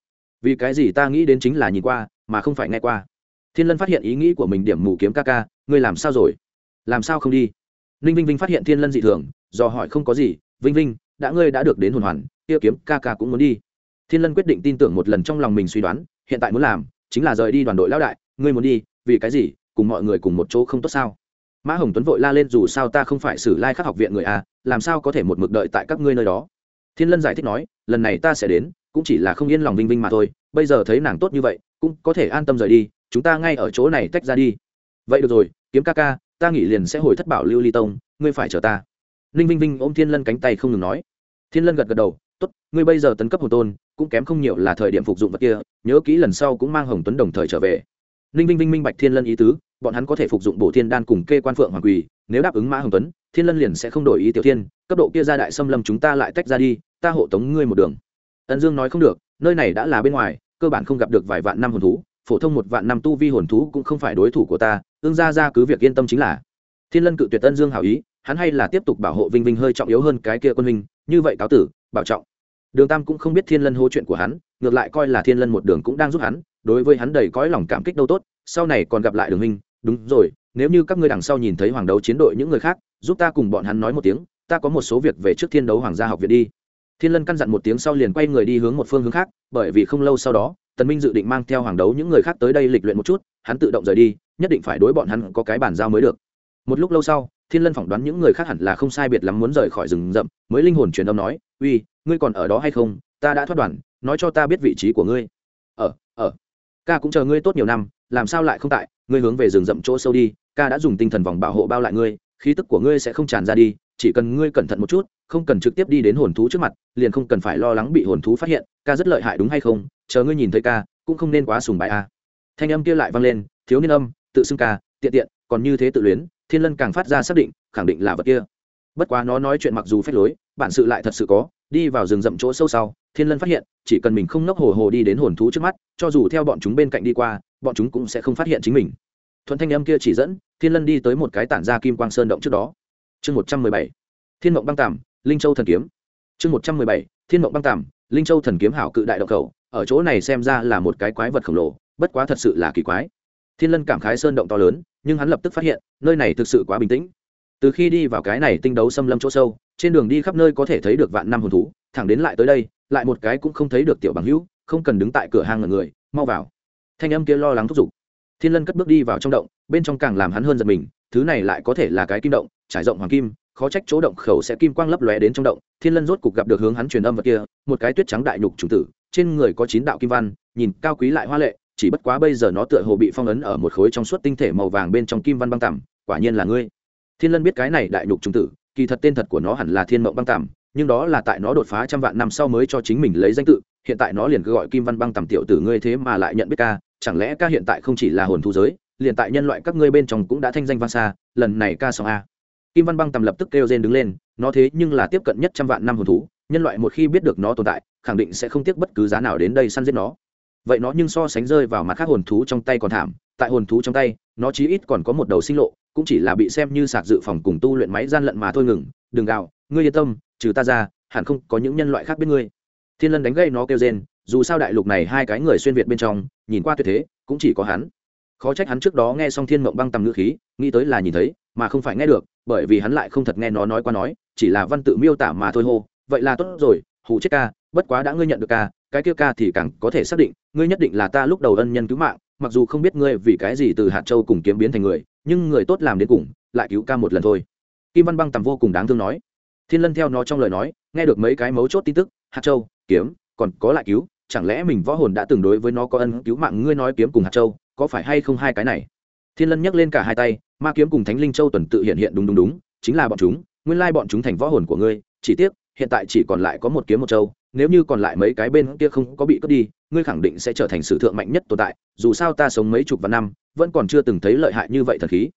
vì cái gì ta nghĩ đến chính là nhìn qua, mà không phải nghe qua? Thiên lân phát hiện ý nghĩ của mình điểm mù kiếm ca ca, ngươi làm sao rồi? Làm sao không đi? Ninh vinh vinh phát hiện thiên lân dị thường, do hỏi không có gì, vinh vinh, đã ngươi đã được đến hồn hoàn, kia kiếm ca ca cũng muốn đi. Thiên lân quyết định tin tưởng một lần trong lòng mình suy đoán, hiện tại muốn làm chính là rời đi đoàn đội lão đại ngươi muốn đi, vì cái gì, cùng mọi người cùng một chỗ không tốt sao? Mã hồng tuấn vội la lên, dù sao ta không phải xử lai khắc học viện người a làm sao có thể một mực đợi tại các ngươi nơi đó? Thiên lân giải thích nói, lần này ta sẽ đến, cũng chỉ là không yên lòng vinh vinh mà thôi, bây giờ thấy nàng tốt như vậy, cũng có thể an tâm rời đi, chúng ta ngay ở chỗ này tách ra đi. Vậy được rồi, kiếm ca ca, ta nghĩ liền sẽ hồi thất bảo lưu ly tông, ngươi phải chờ ta. Ninh vinh vinh ôm thiên lân cánh tay không ngừng nói. Thiên lân gật gật đầu, tốt, ngươi bây giờ tấn cấp hồn tôn, cũng kém không nhiều là thời điểm phục dụng vật kia, nhớ kỹ lần sau cũng mang hồng tuấn đồng thời trở về ninh vinh vinh minh bạch thiên lân ý tứ, bọn hắn có thể phục dụng bổ thiên đan cùng kê quan phượng hoàng quỳ, nếu đáp ứng mã hồng tuấn, thiên lân liền sẽ không đổi ý tiểu thiên, cấp độ kia ra đại xâm lâm chúng ta lại tách ra đi, ta hộ tống ngươi một đường. Ân dương nói không được, nơi này đã là bên ngoài, cơ bản không gặp được vài vạn năm hồn thú, phổ thông một vạn năm tu vi hồn thú cũng không phải đối thủ của ta, ương ra ra cứ việc yên tâm chính là. Thiên lân cự tuyệt ân dương hảo ý, hắn hay là tiếp tục bảo hộ vinh vinh hơi trọng yếu hơn cái kia quân huynh, như vậy cáo tử, bảo trọng. Đường tam cũng không biết thiên lân hô chuyện của hắn, ngược lại coi là thiên lân một đường cũng đang giúp hắn đối với hắn đầy cõi lòng cảm kích đâu tốt, sau này còn gặp lại đường huynh, đúng rồi, nếu như các ngươi đằng sau nhìn thấy hoàng đấu chiến đội những người khác, giúp ta cùng bọn hắn nói một tiếng, ta có một số việc về trước thiên đấu hoàng gia học viện đi. Thiên lân căn dặn một tiếng sau liền quay người đi hướng một phương hướng khác, bởi vì không lâu sau đó, tần minh dự định mang theo hoàng đấu những người khác tới đây lịch luyện một chút, hắn tự động rời đi, nhất định phải đối bọn hắn có cái bản giao mới được. Một lúc lâu sau, thiên lân phỏng đoán những người khác hẳn là không sai biệt lắm muốn rời khỏi rừng rậm, mới linh hồn truyền âm nói, uy, ngươi còn ở đó hay không? Ta đã thoát đoàn, nói cho ta biết vị trí của ngươi. Ở ca cũng chờ ngươi tốt nhiều năm, làm sao lại không tại? Ngươi hướng về rừng rậm chỗ sâu đi, ca đã dùng tinh thần vòng bảo hộ bao lại ngươi, khí tức của ngươi sẽ không tràn ra đi, chỉ cần ngươi cẩn thận một chút, không cần trực tiếp đi đến hồn thú trước mặt, liền không cần phải lo lắng bị hồn thú phát hiện, ca rất lợi hại đúng hay không? Chờ ngươi nhìn thấy ca, cũng không nên quá sùng bại a. Thanh âm kia lại vang lên, thiếu niên âm, tự xưng ca, tiện tiện, còn như thế tự luyến, thiên lân càng phát ra xác định, khẳng định là vật kia bất quá nó nói chuyện mặc dù phép lối, bản sự lại thật sự có, đi vào rừng rậm chỗ sâu sau, thiên lân phát hiện, chỉ cần mình không nốc hồ hồ đi đến hồn thú trước mắt, cho dù theo bọn chúng bên cạnh đi qua, bọn chúng cũng sẽ không phát hiện chính mình. Thuận thanh âm kia chỉ dẫn, thiên lân đi tới một cái tản ra kim quang sơn động trước đó. Chương một trăm mười bảy, thiên mộng băng tàm, linh châu thần kiếm. Chương một trăm mười bảy, thiên mộng băng tàm, linh châu thần kiếm hảo cự đại động khẩu, ở chỗ này xem ra là một cái quái vật khổng lồ, bất quá thật sự là kỳ quái. Thiên lân cảm khái sơn động to lớn, nhưng hắn lập tức phát hiện, nơi này thực sự quá bình tĩnh từ khi đi vào cái này tinh đấu xâm lâm chỗ sâu, trên đường đi khắp nơi có thể thấy được vạn năm hồn thú, thẳng đến lại tới đây, lại một cái cũng không thấy được tiểu bằng hữu, không cần đứng tại cửa hàng ngần người, mau vào. Thanh âm kia lo lắng thúc giục. Thiên lân cất bước đi vào trong động, bên trong càng làm hắn hơn giật mình, thứ này lại có thể là cái kim động, trải rộng hoàng kim, khó trách chỗ động khẩu sẽ kim quang lấp lóe đến trong động. Thiên lân rốt cục gặp được hướng hắn truyền âm vật kia, một cái tuyết trắng đại nhục trùng tử, trên người có chín đạo kim văn, nhìn cao quý lại hoa lệ, chỉ bất quá bây giờ nó tựa hồ bị phong ấn ở một khối trong suốt tinh thể màu vàng bên trong kim văn băng tằm quả nhiên là ngươi thiên lân biết cái này đại nhục trung tử, kỳ thật tên thật của nó hẳn là thiên mộng băng tàm, nhưng đó là tại nó đột phá trăm vạn năm sau mới cho chính mình lấy danh tự, hiện tại nó liền cứ gọi kim văn băng tầm tiểu tử ngươi thế mà lại nhận biết ca, chẳng lẽ ca hiện tại không chỉ là hồn thu giới, liền tại nhân loại các ngươi bên trong cũng đã thanh danh vang xa, lần này ca xong a. Kim văn băng tầm lập tức kêu rên đứng lên, nó thế nhưng là tiếp cận nhất trăm vạn năm hồn thú, nhân loại một khi biết được nó tồn tại, khẳng định sẽ không tiếc bất cứ giá nào đến đây săn giết nó. Vậy nó nhưng so sánh rơi vào mặt khác hồn thú trong tay còn thảm, tại hồn thú trong tay, nó chí ít còn có một đầu sinh lộ cũng chỉ là bị xem như sạc dự phòng cùng tu luyện máy gian lận mà thôi ngừng. Đừng gạo, ngươi yên tâm, trừ ta ra, hẳn không có những nhân loại khác biết ngươi. Thiên lân đánh gây nó kêu rên, dù sao đại lục này hai cái người xuyên việt bên trong, nhìn qua tuyệt thế, cũng chỉ có hắn. Khó trách hắn trước đó nghe xong thiên mộng băng tầm ngữ khí, nghĩ tới là nhìn thấy, mà không phải nghe được, bởi vì hắn lại không thật nghe nó nói qua nói, chỉ là văn tự miêu tả mà thôi hô, vậy là tốt rồi, hù chết ca, bất quá đã ngươi nhận được ca, cái kia ca thì càng có thể xác định, ngươi nhất định là ta lúc đầu ân nhân cứu mạng, mặc dù không biết ngươi vì cái gì từ hạt châu cùng kiếm biến thành người nhưng người tốt làm đến cùng, lại cứu ca một lần thôi. Kim văn băng tầm vô cùng đáng thương nói. Thiên lân theo nó trong lời nói, nghe được mấy cái mấu chốt tin tức, hạt châu, kiếm, còn có lại cứu, chẳng lẽ mình võ hồn đã từng đối với nó có ân cứu mạng, ngươi nói kiếm cùng hạt châu, có phải hay không hai cái này? Thiên lân nhấc lên cả hai tay, ma kiếm cùng thánh linh châu tuần tự hiện hiện đúng đúng đúng, chính là bọn chúng, nguyên lai bọn chúng thành võ hồn của ngươi, chỉ tiếc, hiện tại chỉ còn lại có một kiếm một châu nếu như còn lại mấy cái bên kia không có bị cướp đi, ngươi khẳng định sẽ trở thành sử thượng mạnh nhất tồn tại, dù sao ta sống mấy chục vạn năm, vẫn còn chưa từng thấy lợi hại như vậy thần khí.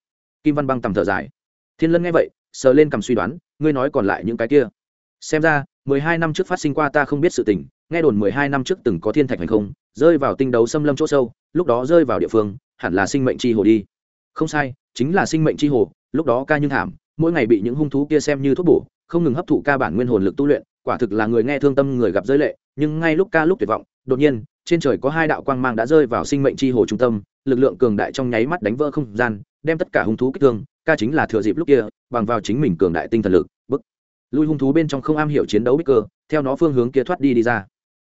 Kim văn băng tầm thở dài. Thiên lân nghe vậy, sờ lên cầm suy đoán, ngươi nói còn lại những cái kia. Xem ra, mười hai năm trước phát sinh qua ta không biết sự tình, nghe đồn mười hai năm trước từng có thiên thạch hành không, rơi vào tinh đấu xâm lâm chỗ sâu, lúc đó rơi vào địa phương, hẳn là sinh mệnh chi hồ đi. Không sai, chính là sinh mệnh chi hồ, lúc đó ca nhưng thảm, mỗi ngày bị những hung thú kia xem như thuốc bổ, không ngừng hấp thụ ca bản nguyên hồn lực tu luyện quả thực là người nghe thương tâm người gặp giới lệ, nhưng ngay lúc ca lúc tuyệt vọng, đột nhiên, trên trời có hai đạo quang mang đã rơi vào sinh mệnh chi hồ trung tâm, lực lượng cường đại trong nháy mắt đánh vỡ không gian, đem tất cả hung thú kích thương, ca chính là thừa dịp lúc kia, bằng vào chính mình cường đại tinh thần lực, bức. Lui hung thú bên trong không am hiểu chiến đấu bích cơ, theo nó phương hướng kia thoát đi đi ra.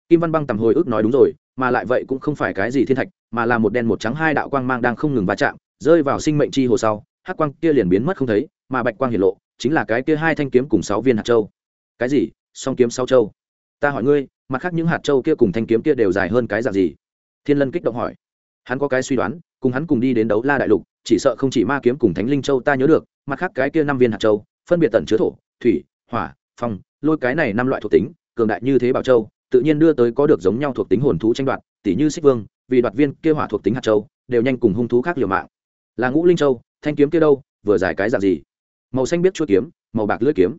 Kim văn băng tầm hồi ức nói đúng rồi, mà lại vậy cũng không phải cái gì thiên thạch, mà là một đen một trắng hai đạo quang mang đang không ngừng va chạm, rơi vào sinh mệnh chi hồ sau, hắc quang kia liền biến mất không thấy, mà bạch quang hiển lộ, chính là cái kia hai thanh kiếm cùng sáu viên hạt châu. Cái gì? Song kiếm sáu châu. Ta hỏi ngươi, mặt khác những hạt châu kia cùng thanh kiếm kia đều dài hơn cái dạng gì? Thiên lân kích động hỏi. Hắn có cái suy đoán, cùng hắn cùng đi đến đấu la đại lục, chỉ sợ không chỉ ma kiếm cùng thánh linh châu ta nhớ được, mặt khác cái kia năm viên hạt châu, phân biệt tẩn chứa thổ, thủy, hỏa, phong, lôi cái này năm loại thuộc tính, cường đại như thế bảo châu, tự nhiên đưa tới có được giống nhau thuộc tính hồn thú tranh đoạt tỷ như xích vương, vì đoạt viên kia hỏa thuộc tính hạt châu, đều nhanh cùng hung thú khác liều mạng. Là ngũ linh châu, thanh kiếm kia đâu, vừa dài cái dạng gì? Màu xanh biết chuỗi kiếm, màu bạc lưỡi kiếm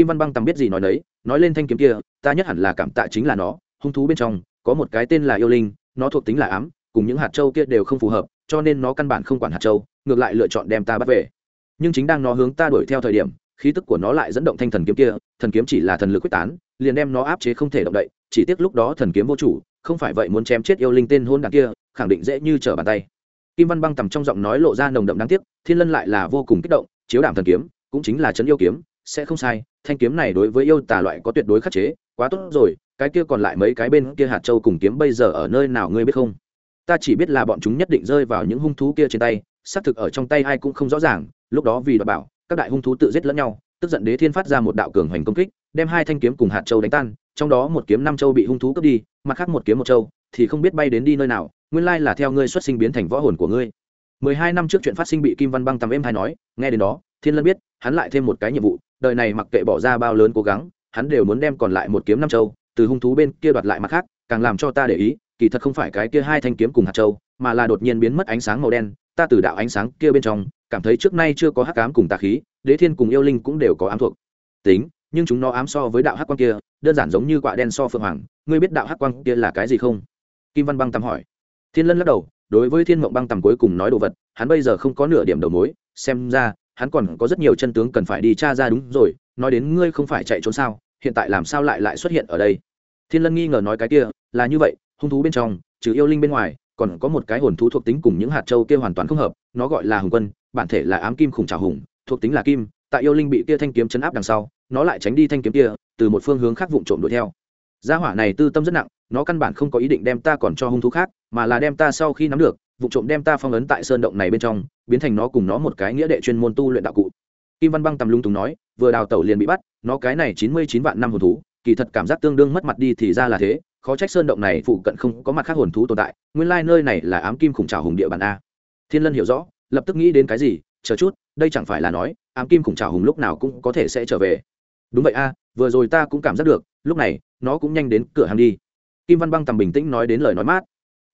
kim văn băng tầm biết gì nói đấy, nói lên thanh kiếm kia ta nhất hẳn là cảm tạ chính là nó hung thú bên trong có một cái tên là yêu linh nó thuộc tính là ám cùng những hạt châu kia đều không phù hợp cho nên nó căn bản không quản hạt châu ngược lại lựa chọn đem ta bắt về. Nhưng chính đang nó hướng ta đuổi theo thời điểm khí tức của nó lại dẫn động thanh thần kiếm kia thần kiếm chỉ là thần lực quyết tán liền đem nó áp chế không thể động đậy chỉ tiếc lúc đó thần kiếm vô chủ không phải vậy muốn chém chết yêu linh tên hôn đ kia khẳng định dễ như trở bàn tay. Kim văn băng tầm trong giọng nói lộ ra nồng đậm đáng tiếc thiên lân lại là vô cùng kích động chiếu đảm thần kiếm cũng chính là trấn yêu kiếm sẽ không sai thanh kiếm này đối với yêu tà loại có tuyệt đối khắc chế, quá tốt rồi, cái kia còn lại mấy cái bên kia hạt châu cùng kiếm bây giờ ở nơi nào ngươi biết không? Ta chỉ biết là bọn chúng nhất định rơi vào những hung thú kia trên tay, xác thực ở trong tay ai cũng không rõ ràng, lúc đó vì đảm bảo, các đại hung thú tự giết lẫn nhau, tức giận đế thiên phát ra một đạo cường hoành công kích, đem hai thanh kiếm cùng hạt châu đánh tan, trong đó một kiếm năm châu bị hung thú cướp đi, mặt khác một kiếm một châu, thì không biết bay đến đi nơi nào, nguyên lai là theo ngươi xuất sinh biến thành võ hồn của ngươi. Mười hai năm trước chuyện phát sinh bị kim văn băng tầm êm hay nói, nghe đến đó, thiên lân biết, hắn lại thêm một cái nhiệm vụ đời này mặc kệ bỏ ra bao lớn cố gắng, hắn đều muốn đem còn lại một kiếm năm châu, từ hung thú bên kia đoạt lại mặt khác, càng làm cho ta để ý, kỳ thật không phải cái kia hai thanh kiếm cùng hạt châu, mà là đột nhiên biến mất ánh sáng màu đen, ta từ đạo ánh sáng kia bên trong, cảm thấy trước nay chưa có hắc ám cùng tà khí, đế thiên cùng yêu linh cũng đều có ám thuộc. Tính, nhưng chúng nó ám so với đạo hắc quang kia, đơn giản giống như quạ đen so phượng hoàng, ngươi biết đạo hắc quang kia là cái gì không? Kim văn băng tầm hỏi. Thiên lân lắc đầu, đối với thiên mộng băng tầm cuối cùng nói đồ vật, hắn bây giờ không có nửa điểm đầu mối, xem ra hắn còn có rất nhiều chân tướng cần phải đi tra ra đúng rồi, nói đến ngươi không phải chạy trốn sao, hiện tại làm sao lại lại xuất hiện ở đây? Thiên lân nghi ngờ nói cái kia, là như vậy, hung thú bên trong, trừ yêu linh bên ngoài, còn có một cái hồn thú thuộc tính cùng những hạt châu kia hoàn toàn không hợp, nó gọi là hùng quân, bản thể là ám kim khủng trào hùng, thuộc tính là kim, tại yêu linh bị kia thanh kiếm chấn áp đằng sau, nó lại tránh đi thanh kiếm kia, từ một phương hướng khác vụng trộm đuổi theo. Gia hỏa này tư tâm rất nặng, nó căn bản không có ý định đem ta còn cho hung thú khác, mà là đem ta sau khi nắm được vụ trộm đem ta phong ấn tại sơn động này bên trong, biến thành nó cùng nó một cái nghĩa đệ chuyên môn tu luyện đạo cụ. Kim văn băng tầm lung tùng nói, vừa đào tẩu liền bị bắt, nó cái này chín mươi chín vạn năm hồn thú, kỳ thật cảm giác tương đương mất mặt đi thì ra là thế, khó trách sơn động này phụ cận không có mặt khác hồn thú tồn tại, nguyên lai nơi này là ám kim khủng trào hùng địa bàn a. Thiên lân hiểu rõ, lập tức nghĩ đến cái gì, chờ chút, đây chẳng phải là nói, ám kim khủng trào hùng lúc nào cũng có thể sẽ trở về. Đúng vậy a, vừa rồi ta cũng cảm giác được, lúc này, nó cũng nhanh đến cửa hàng đi. Kim văn băng tầm bình tĩnh nói đến lời nói mát.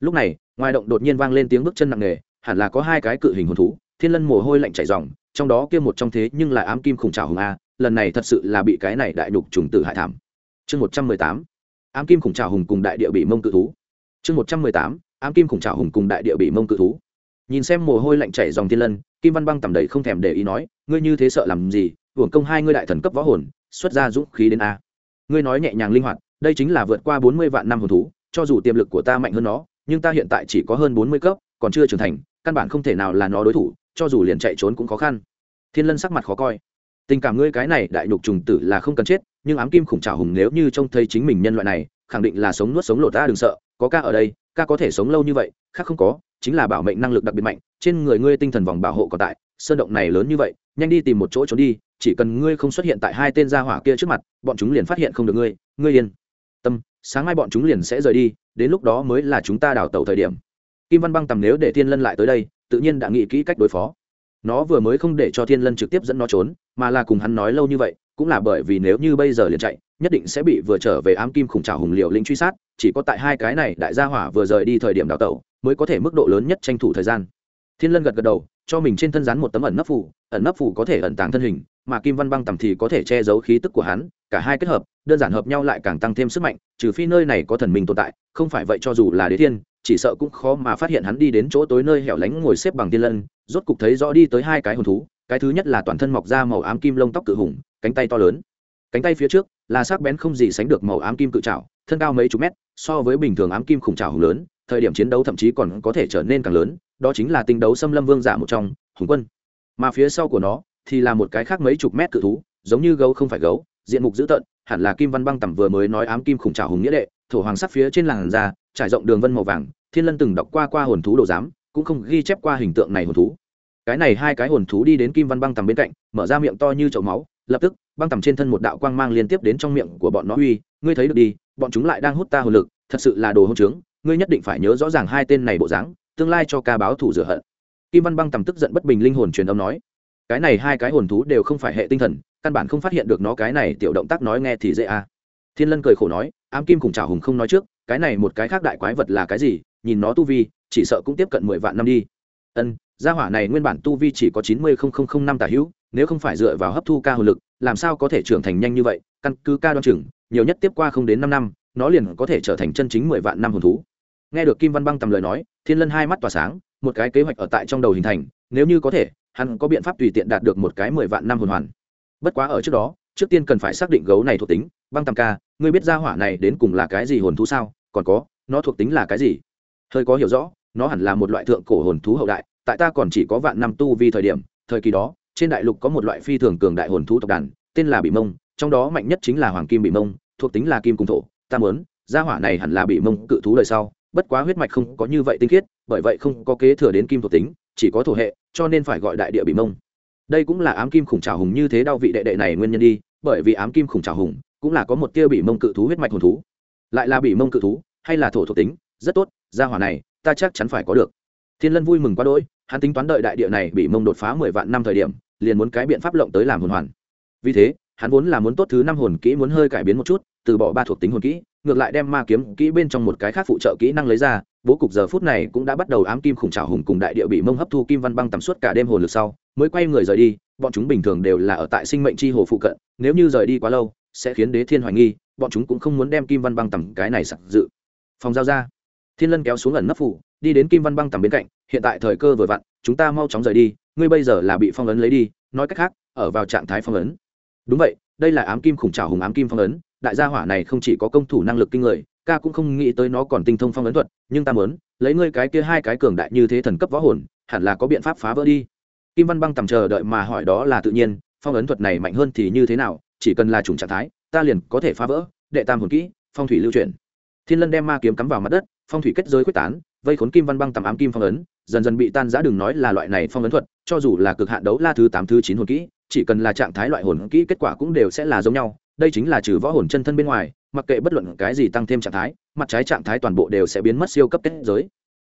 Lúc này ngoài động đột nhiên vang lên tiếng bước chân nặng nề, hẳn là có hai cái cự hình hồn thú, thiên lân mồ hôi lạnh chảy dòng trong đó kia một trong thế nhưng là ám kim khủng trào hùng a, lần này thật sự là bị cái này đại đục trùng tử hại thảm. Chương một trăm mười tám, ám kim khủng trào hùng cùng đại địa bị mông cự thú. Chương một trăm mười tám, ám kim khủng trào hùng cùng đại địa bị mông cự thú. Nhìn xem mồ hôi lạnh chảy dòng thiên lân, kim văn băng tầm đầy không thèm để ý nói, ngươi như thế sợ làm gì? Hưởng công hai ngươi đại thần cấp võ hồn, xuất ra dũng khí đến a. Ngươi nói nhẹ nhàng linh hoạt, đây chính là vượt qua bốn mươi vạn năm hồn thú, cho dù tiềm lực của ta mạnh hơn nó nhưng ta hiện tại chỉ có hơn bốn mươi cấp, còn chưa trưởng thành, căn bản không thể nào là nó đối thủ, cho dù liền chạy trốn cũng khó khăn. Thiên lân sắc mặt khó coi. Tình cảm ngươi cái này, đại nhục trùng tử là không cần chết, nhưng ám kim khủng trào hùng nếu như trông thấy chính mình nhân loại này, khẳng định là sống nuốt sống lột ta đừng sợ, có ca ở đây, ca có thể sống lâu như vậy, khác không có, chính là bảo mệnh năng lực đặc biệt mạnh, trên người ngươi tinh thần vòng bảo hộ còn tại, sơn động này lớn như vậy, nhanh đi tìm một chỗ trốn đi, chỉ cần ngươi không xuất hiện tại hai tên gia hỏa kia trước mặt, bọn chúng liền phát hiện không được ngươi ngươi yên sáng mai bọn chúng liền sẽ rời đi, đến lúc đó mới là chúng ta đào tẩu thời điểm. Kim văn băng tầm nếu để thiên lân lại tới đây, tự nhiên đã nghĩ kỹ cách đối phó. Nó vừa mới không để cho thiên lân trực tiếp dẫn nó trốn, mà là cùng hắn nói lâu như vậy, cũng là bởi vì nếu như bây giờ liền chạy, nhất định sẽ bị vừa trở về ám kim khủng trào hùng liều lĩnh truy sát, chỉ có tại hai cái này đại gia hỏa vừa rời đi thời điểm đào tẩu, mới có thể mức độ lớn nhất tranh thủ thời gian. Thiên lân gật gật đầu, cho mình trên thân rắn một tấm ẩn nấp phủ ẩn nấp phủ có thể ẩn tàng thân hình mà kim văn băng tầm thì có thể che giấu khí tức của hắn, cả hai kết hợp, đơn giản hợp nhau lại càng tăng thêm sức mạnh, trừ phi nơi này có thần minh tồn tại, không phải vậy cho dù là đế thiên, chỉ sợ cũng khó mà phát hiện hắn đi đến chỗ tối nơi hẻo lánh ngồi xếp bằng tiên lân, rốt cục thấy rõ đi tới hai cái hồn thú, cái thứ nhất là toàn thân mọc ra màu ám kim lông tóc cự hùng, cánh tay to lớn. Cánh tay phía trước là sắc bén không gì sánh được màu ám kim cự trảo, thân cao mấy chục mét, so với bình thường ám kim khủng trảo hùng lớn, thời điểm chiến đấu thậm chí còn có thể trở nên càng lớn, đó chính là tinh đấu xâm lâm vương giả một trong, hùng quân. Mà phía sau của nó thì là một cái khác mấy chục mét cự thú, giống như gấu không phải gấu, diện mục dữ tợn, hẳn là kim văn băng tầm vừa mới nói ám kim khủng trào hùng nghĩa đệ, thổ hoàng sắc phía trên làn da, trải rộng đường vân màu vàng, thiên lân từng đọc qua qua hồn thú đồ giám, cũng không ghi chép qua hình tượng này hồn thú. Cái này hai cái hồn thú đi đến kim văn băng tầm bên cạnh, mở ra miệng to như chậu máu, lập tức, băng tầm trên thân một đạo quang mang liên tiếp đến trong miệng của bọn nó uy, ngươi thấy được đi, bọn chúng lại đang hút ta hồn lực, thật sự là đồ hôn trướng, ngươi nhất định phải nhớ rõ ràng hai tên này bộ dáng, tương lai cho ca báo thủ rửa hận. Kim văn băng tầm tức giận bất bình linh hồn truyền âm nói cái này hai cái hồn thú đều không phải hệ tinh thần, căn bản không phát hiện được nó cái này tiểu động tác nói nghe thì dễ à. thiên lân cười khổ nói, ám kim cùng trào hùng không nói trước, cái này một cái khác đại quái vật là cái gì, nhìn nó tu vi, chỉ sợ cũng tiếp cận mười vạn năm đi ân, gia hỏa này nguyên bản tu vi chỉ có chín mươi năm tả hữu, nếu không phải dựa vào hấp thu ca hồn lực, làm sao có thể trưởng thành nhanh như vậy, căn cứ ca đoan chừng, nhiều nhất tiếp qua không đến năm năm, nó liền có thể trở thành chân chính mười vạn năm hồn thú nghe được kim văn băng tầm lời nói, thiên lân hai mắt tỏa sáng, một cái kế hoạch ở tại trong đầu hình thành, nếu như có thể hắn có biện pháp tùy tiện đạt được một cái mười vạn năm hồn hoàn. Bất quá ở trước đó, trước tiên cần phải xác định gấu này thuộc tính. Băng Tam ca, ngươi biết ra hỏa này đến cùng là cái gì hồn thú sao? Còn có, nó thuộc tính là cái gì? Hơi có hiểu rõ, nó hẳn là một loại thượng cổ hồn thú hậu đại, tại ta còn chỉ có vạn năm tu vi thời điểm, thời kỳ đó, trên đại lục có một loại phi thường cường đại hồn thú tộc đàn, tên là bị mông, trong đó mạnh nhất chính là hoàng kim bị mông, thuộc tính là kim cung thổ. Ta muốn, gia hỏa này hẳn là bị mông cự thú đời sau, bất quá huyết mạch không có như vậy tinh khiết, bởi vậy không có kế thừa đến kim thuộc tính chỉ có thổ hệ, cho nên phải gọi đại địa bị mông. Đây cũng là ám kim khủng trào hùng như thế đau vị đệ đệ này nguyên nhân đi, bởi vì ám kim khủng trào hùng cũng là có một tia bị mông cự thú huyết mạch hồn thú. Lại là bị mông cự thú, hay là thổ thuộc tính, rất tốt, gia hỏa này, ta chắc chắn phải có được. Thiên lân vui mừng quá đỗi, hắn tính toán đợi đại địa này bị mông đột phá mười vạn năm thời điểm, liền muốn cái biện pháp lộng tới làm hồn hoàn. Vì thế, hắn vốn là muốn tốt thứ năm hồn kỹ muốn hơi cải biến một chút, từ bỏ ba thuộc tính hồn kỹ, ngược lại đem ma kiếm kỹ bên trong một cái khác phụ trợ kỹ năng lấy ra bố cục giờ phút này cũng đã bắt đầu ám kim khủng trào hùng cùng đại địa bị mông hấp thu kim văn băng tắm suốt cả đêm hồn lực sau, mới quay người rời đi, bọn chúng bình thường đều là ở tại sinh mệnh chi hồ phụ cận, nếu như rời đi quá lâu, sẽ khiến đế thiên hoài nghi, bọn chúng cũng không muốn đem kim văn băng tầm cái này sặc dự. Phòng giao ra. Thiên lân kéo xuống ẩn nấp phủ, đi đến kim văn băng tầm bên cạnh, hiện tại thời cơ vừa vặn, chúng ta mau chóng rời đi, ngươi bây giờ là bị phong ấn lấy đi, nói cách khác, ở vào trạng thái phong ấn. Đúng vậy, đây là ám kim khủng trào hùng ám kim phong ấn, đại gia hỏa này không chỉ có công thủ năng lực kinh người ca cũng không nghĩ tới nó còn tinh thông phong ấn thuật, nhưng ta mớn lấy ngươi cái kia hai cái cường đại như thế thần cấp võ hồn, hẳn là có biện pháp phá vỡ đi. Kim văn băng tầm chờ đợi mà hỏi đó là tự nhiên, phong ấn thuật này mạnh hơn thì như thế nào, chỉ cần là chủng trạng thái, ta liền có thể phá vỡ, đệ tam hồn kỹ, phong thủy lưu chuyển. Thiên lân đem ma kiếm cắm vào mặt đất, phong thủy kết giới quyết tán, vây khốn kim văn băng tầm ám kim phong ấn, dần dần bị tan giã đừng nói là loại này phong ấn thuật, cho dù là cực hạn đấu la thứ tám thứ chín hồn kỹ, chỉ cần là trạng thái loại hồn kỹ kết quả cũng đều sẽ là giống nhau đây chính là trừ võ hồn chân thân bên ngoài, mặc kệ bất luận cái gì tăng thêm trạng thái, mặt trái trạng thái toàn bộ đều sẽ biến mất siêu cấp kết giới.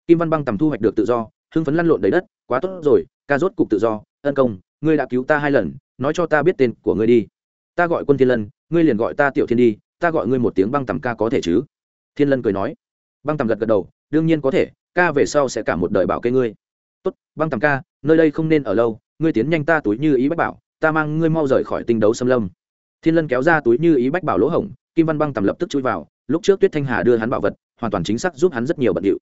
Kim văn băng tầm thu hoạch được tự do, hưng phấn lăn lộn đầy đất, quá tốt rồi, ca rốt cục tự do, ân công, ngươi đã cứu ta hai lần, nói cho ta biết tên của ngươi đi. Ta gọi quân thiên lân, ngươi liền gọi ta tiểu thiên đi, ta gọi ngươi một tiếng băng tầm ca có thể chứ? Thiên lân cười nói. Băng tầm gật gật đầu, đương nhiên có thể, ca về sau sẽ cả một đời bảo kê ngươi. Tốt, băng tầm ca, nơi đây không nên ở lâu, ngươi tiến nhanh ta túi như ý bách bảo, ta mang ngươi mau rời khỏi tinh đấu xâm lâm thiên lân kéo ra túi như ý bách bảo lỗ hổng, kim văn băng tầm lập tức chui vào, lúc trước tuyết thanh hà đưa hắn bảo vật, hoàn toàn chính xác giúp hắn rất nhiều bận điệu.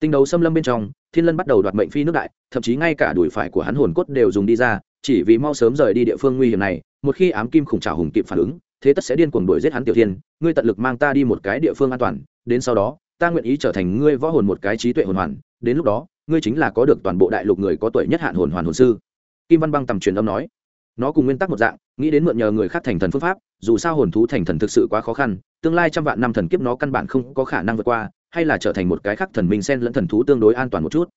Tinh đấu xâm lâm bên trong, thiên lân bắt đầu đoạt mệnh phi nước đại, thậm chí ngay cả đùi phải của hắn hồn cốt đều dùng đi ra, chỉ vì mau sớm rời đi địa phương nguy hiểm này, một khi ám kim khủng trào hùng kịp phản ứng, thế tất sẽ điên cuồng đuổi giết hắn tiểu thiên, ngươi tận lực mang ta đi một cái địa phương an toàn, đến sau đó, ta nguyện ý trở thành ngươi võ hồn một cái trí tuệ hồn hoàn, đến lúc đó, ngươi chính là có được toàn bộ đại lục người có tuổi nhất hạn hồn hoàn hồn sư. Kim văn băng tầm truyền âm nói nó cùng nguyên tắc một dạng, nghĩ đến mượn nhờ người khác thành thần phương pháp, dù sao hồn thú thành thần thực sự quá khó khăn, tương lai trăm vạn năm thần kiếp nó căn bản không có khả năng vượt qua, hay là trở thành một cái khác thần minh sen lẫn thần thú tương đối an toàn một chút.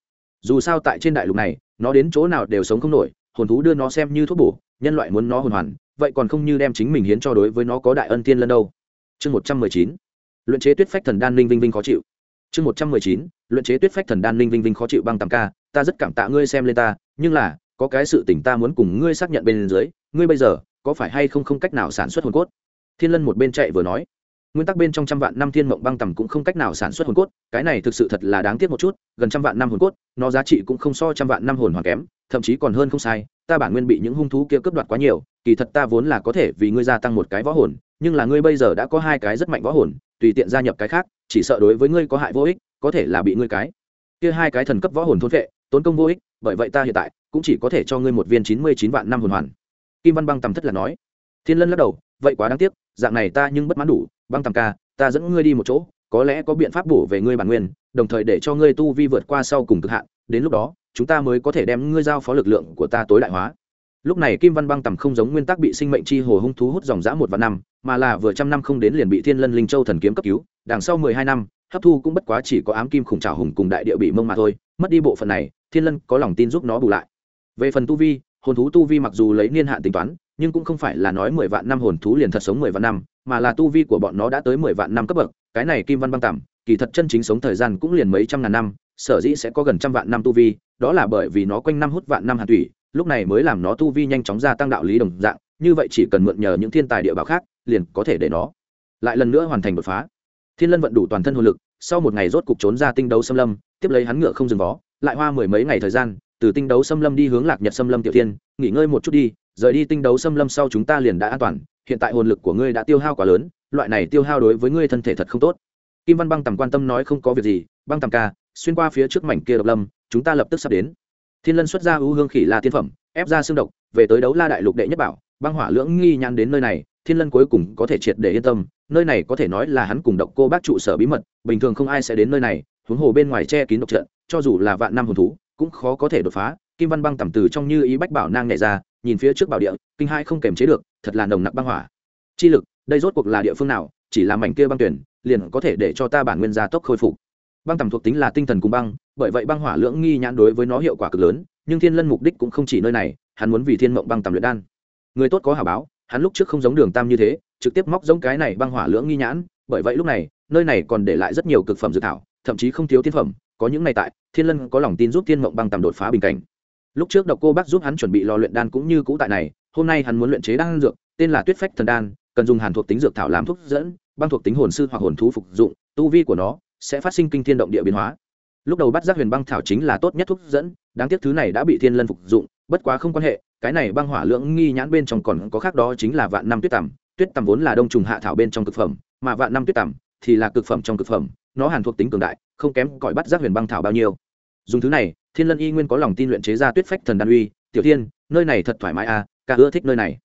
Dù sao tại trên đại lục này, nó đến chỗ nào đều sống không nổi, hồn thú đưa nó xem như thuốc bổ, nhân loại muốn nó hồn hoàn, vậy còn không như đem chính mình hiến cho đối với nó có đại ân tiên lân đâu. Chương một trăm mười chín. Luyện chế tuyết phách thần đan linh vinh vinh khó chịu. Chương một trăm mười chín. Luyện chế tuyết phách thần đan linh vinh vinh khó chịu băng tầm ca, ta rất cảm tạ ngươi xem lên ta, nhưng là có cái sự tình ta muốn cùng ngươi xác nhận bên dưới, ngươi bây giờ có phải hay không không cách nào sản xuất hồn cốt? Thiên lân một bên chạy vừa nói. Nguyên tắc bên trong trăm vạn năm thiên mộng băng tầm cũng không cách nào sản xuất hồn cốt, cái này thực sự thật là đáng tiếc một chút, gần trăm vạn năm hồn cốt, nó giá trị cũng không so trăm vạn năm hồn hoàn kém, thậm chí còn hơn không sai, ta bản nguyên bị những hung thú kia cướp đoạt quá nhiều, kỳ thật ta vốn là có thể vì ngươi gia tăng một cái võ hồn, nhưng là ngươi bây giờ đã có hai cái rất mạnh võ hồn, tùy tiện gia nhập cái khác, chỉ sợ đối với ngươi có hại vô ích, có thể là bị ngươi cái, kia hai cái thần cấp võ hồn thôn vệ tốn công vô ích, bởi vậy ta hiện tại cũng chỉ có thể cho ngươi một viên chín mươi chín vạn năm hồn hoàn. Kim văn băng tầm thất là nói. Thiên lân lắc đầu, vậy quá đáng tiếc, dạng này ta nhưng bất mãn đủ, băng tầm ca, ta dẫn ngươi đi một chỗ, có lẽ có biện pháp bổ về ngươi bản nguyên, đồng thời để cho ngươi tu vi vượt qua sau cùng cực hạn, đến lúc đó, chúng ta mới có thể đem ngươi giao phó lực lượng của ta tối đại hóa. Lúc này kim văn băng tầm không giống nguyên tắc bị sinh mệnh chi hồ hung thú hút dòng dã một và năm, mà là vừa trăm năm không đến liền bị thiên lân linh châu thần kiếm cấp cứu, đằng sau mười hai năm, hấp thu cũng bất quá chỉ có ám kim khủng trào hùng cùng đại địa bị mông mà thôi, mất đi bộ phận này, thiên lân có lòng tin giúp nó bù lại về phần tu vi, hồn thú tu vi mặc dù lấy niên hạn tính toán, nhưng cũng không phải là nói mười vạn năm hồn thú liền thật sống mười vạn năm, mà là tu vi của bọn nó đã tới mười vạn năm cấp bậc, cái này kim văn băng tằm kỳ thật chân chính sống thời gian cũng liền mấy trăm ngàn năm, sở dĩ sẽ có gần trăm vạn năm tu vi, đó là bởi vì nó quanh năm hút vạn năm hạt thủy, lúc này mới làm nó tu vi nhanh chóng gia tăng đạo lý đồng dạng, như vậy chỉ cần mượn nhờ những thiên tài địa bảo khác, liền có thể để nó lại lần nữa hoàn thành đột phá. Thiên lân vận đủ toàn thân hồn lực, sau một ngày rốt cục trốn ra tinh đấu xâm lâm, tiếp lấy hắn ngựa không dừng vó, lại hoa mười mấy ngày thời gian từ tinh đấu xâm lâm đi hướng lạc nhật xâm lâm tiểu tiên nghỉ ngơi một chút đi, rời đi tinh đấu xâm lâm sau chúng ta liền đã an toàn, hiện tại hồn lực của ngươi đã tiêu hao quá lớn, loại này tiêu hao đối với ngươi thân thể thật không tốt. Kim văn băng tầm quan tâm nói không có việc gì, băng tầm ca, xuyên qua phía trước mảnh kia độc lâm, chúng ta lập tức sắp đến. Thiên lân xuất ra ưu hương khỉ la tiên phẩm, ép ra xương độc, về tới đấu la đại lục đệ nhất bảo, băng hỏa lưỡng nghi nhãn đến nơi này, thiên lân cuối cùng có thể triệt để yên tâm, nơi này có thể nói là hắn cùng độc cô bác trụ sở bí mật, bình thường không ai sẽ đến nơi này, huống hồ bên ngoài che kín độc trận, cho dù là vạn năm hồn thú cũng khó có thể đột phá. Kim văn băng tầm từ trong như ý bách bảo nang nhảy ra, nhìn phía trước bảo địa, kinh hai không kềm chế được, thật là nồng nặc băng hỏa. Chi lực, đây rốt cuộc là địa phương nào? Chỉ là mảnh kia băng tuyển, liền có thể để cho ta bản nguyên gia tốc khôi phục. Băng tầm thuộc tính là tinh thần cùng băng, bởi vậy băng hỏa lưỡng nghi nhãn đối với nó hiệu quả cực lớn, nhưng thiên lân mục đích cũng không chỉ nơi này, hắn muốn vì thiên mộng băng tầm luyện đan. Người tốt có hả báo, hắn lúc trước không giống đường tam như thế, trực tiếp móc giống cái này băng hỏa lưỡng nghi nhãn, bởi vậy lúc này, nơi này còn để lại rất nhiều cực phẩm dự thảo, thậm chí không thiếu thiên phẩm có những ngày tại, thiên lân có lòng tin giúp thiên mộng băng tầm đột phá bình cảnh. Lúc trước độc cô bác giúp hắn chuẩn bị lò luyện đan cũng như cũ tại này, hôm nay hắn muốn luyện chế đan dược, tên là tuyết phách thần đan, cần dùng hàn thuộc tính dược thảo làm thuốc dẫn, băng thuộc tính hồn sư hoặc hồn thú phục dụng, tu vi của nó sẽ phát sinh kinh thiên động địa biến hóa. Lúc đầu bắt giác huyền băng thảo chính là tốt nhất thuốc dẫn, đáng tiếc thứ này đã bị thiên lân phục dụng, bất quá không quan hệ, cái này băng hỏa lưỡng nghi nhãn bên trong còn có khác đó chính là vạn năm tuyết tằm tuyết tằm vốn là đông trùng hạ thảo bên trong cực phẩm, mà vạn năm tuyết tằm thì là cực phẩm trong cực phẩm nó hàn thuộc tính cường đại, không kém cõi bắt giác huyền băng thảo bao nhiêu. Dùng thứ này, thiên lân y nguyên có lòng tin luyện chế ra tuyết phách thần đan uy. Tiểu thiên, nơi này thật thoải mái à ca ưa thích nơi này.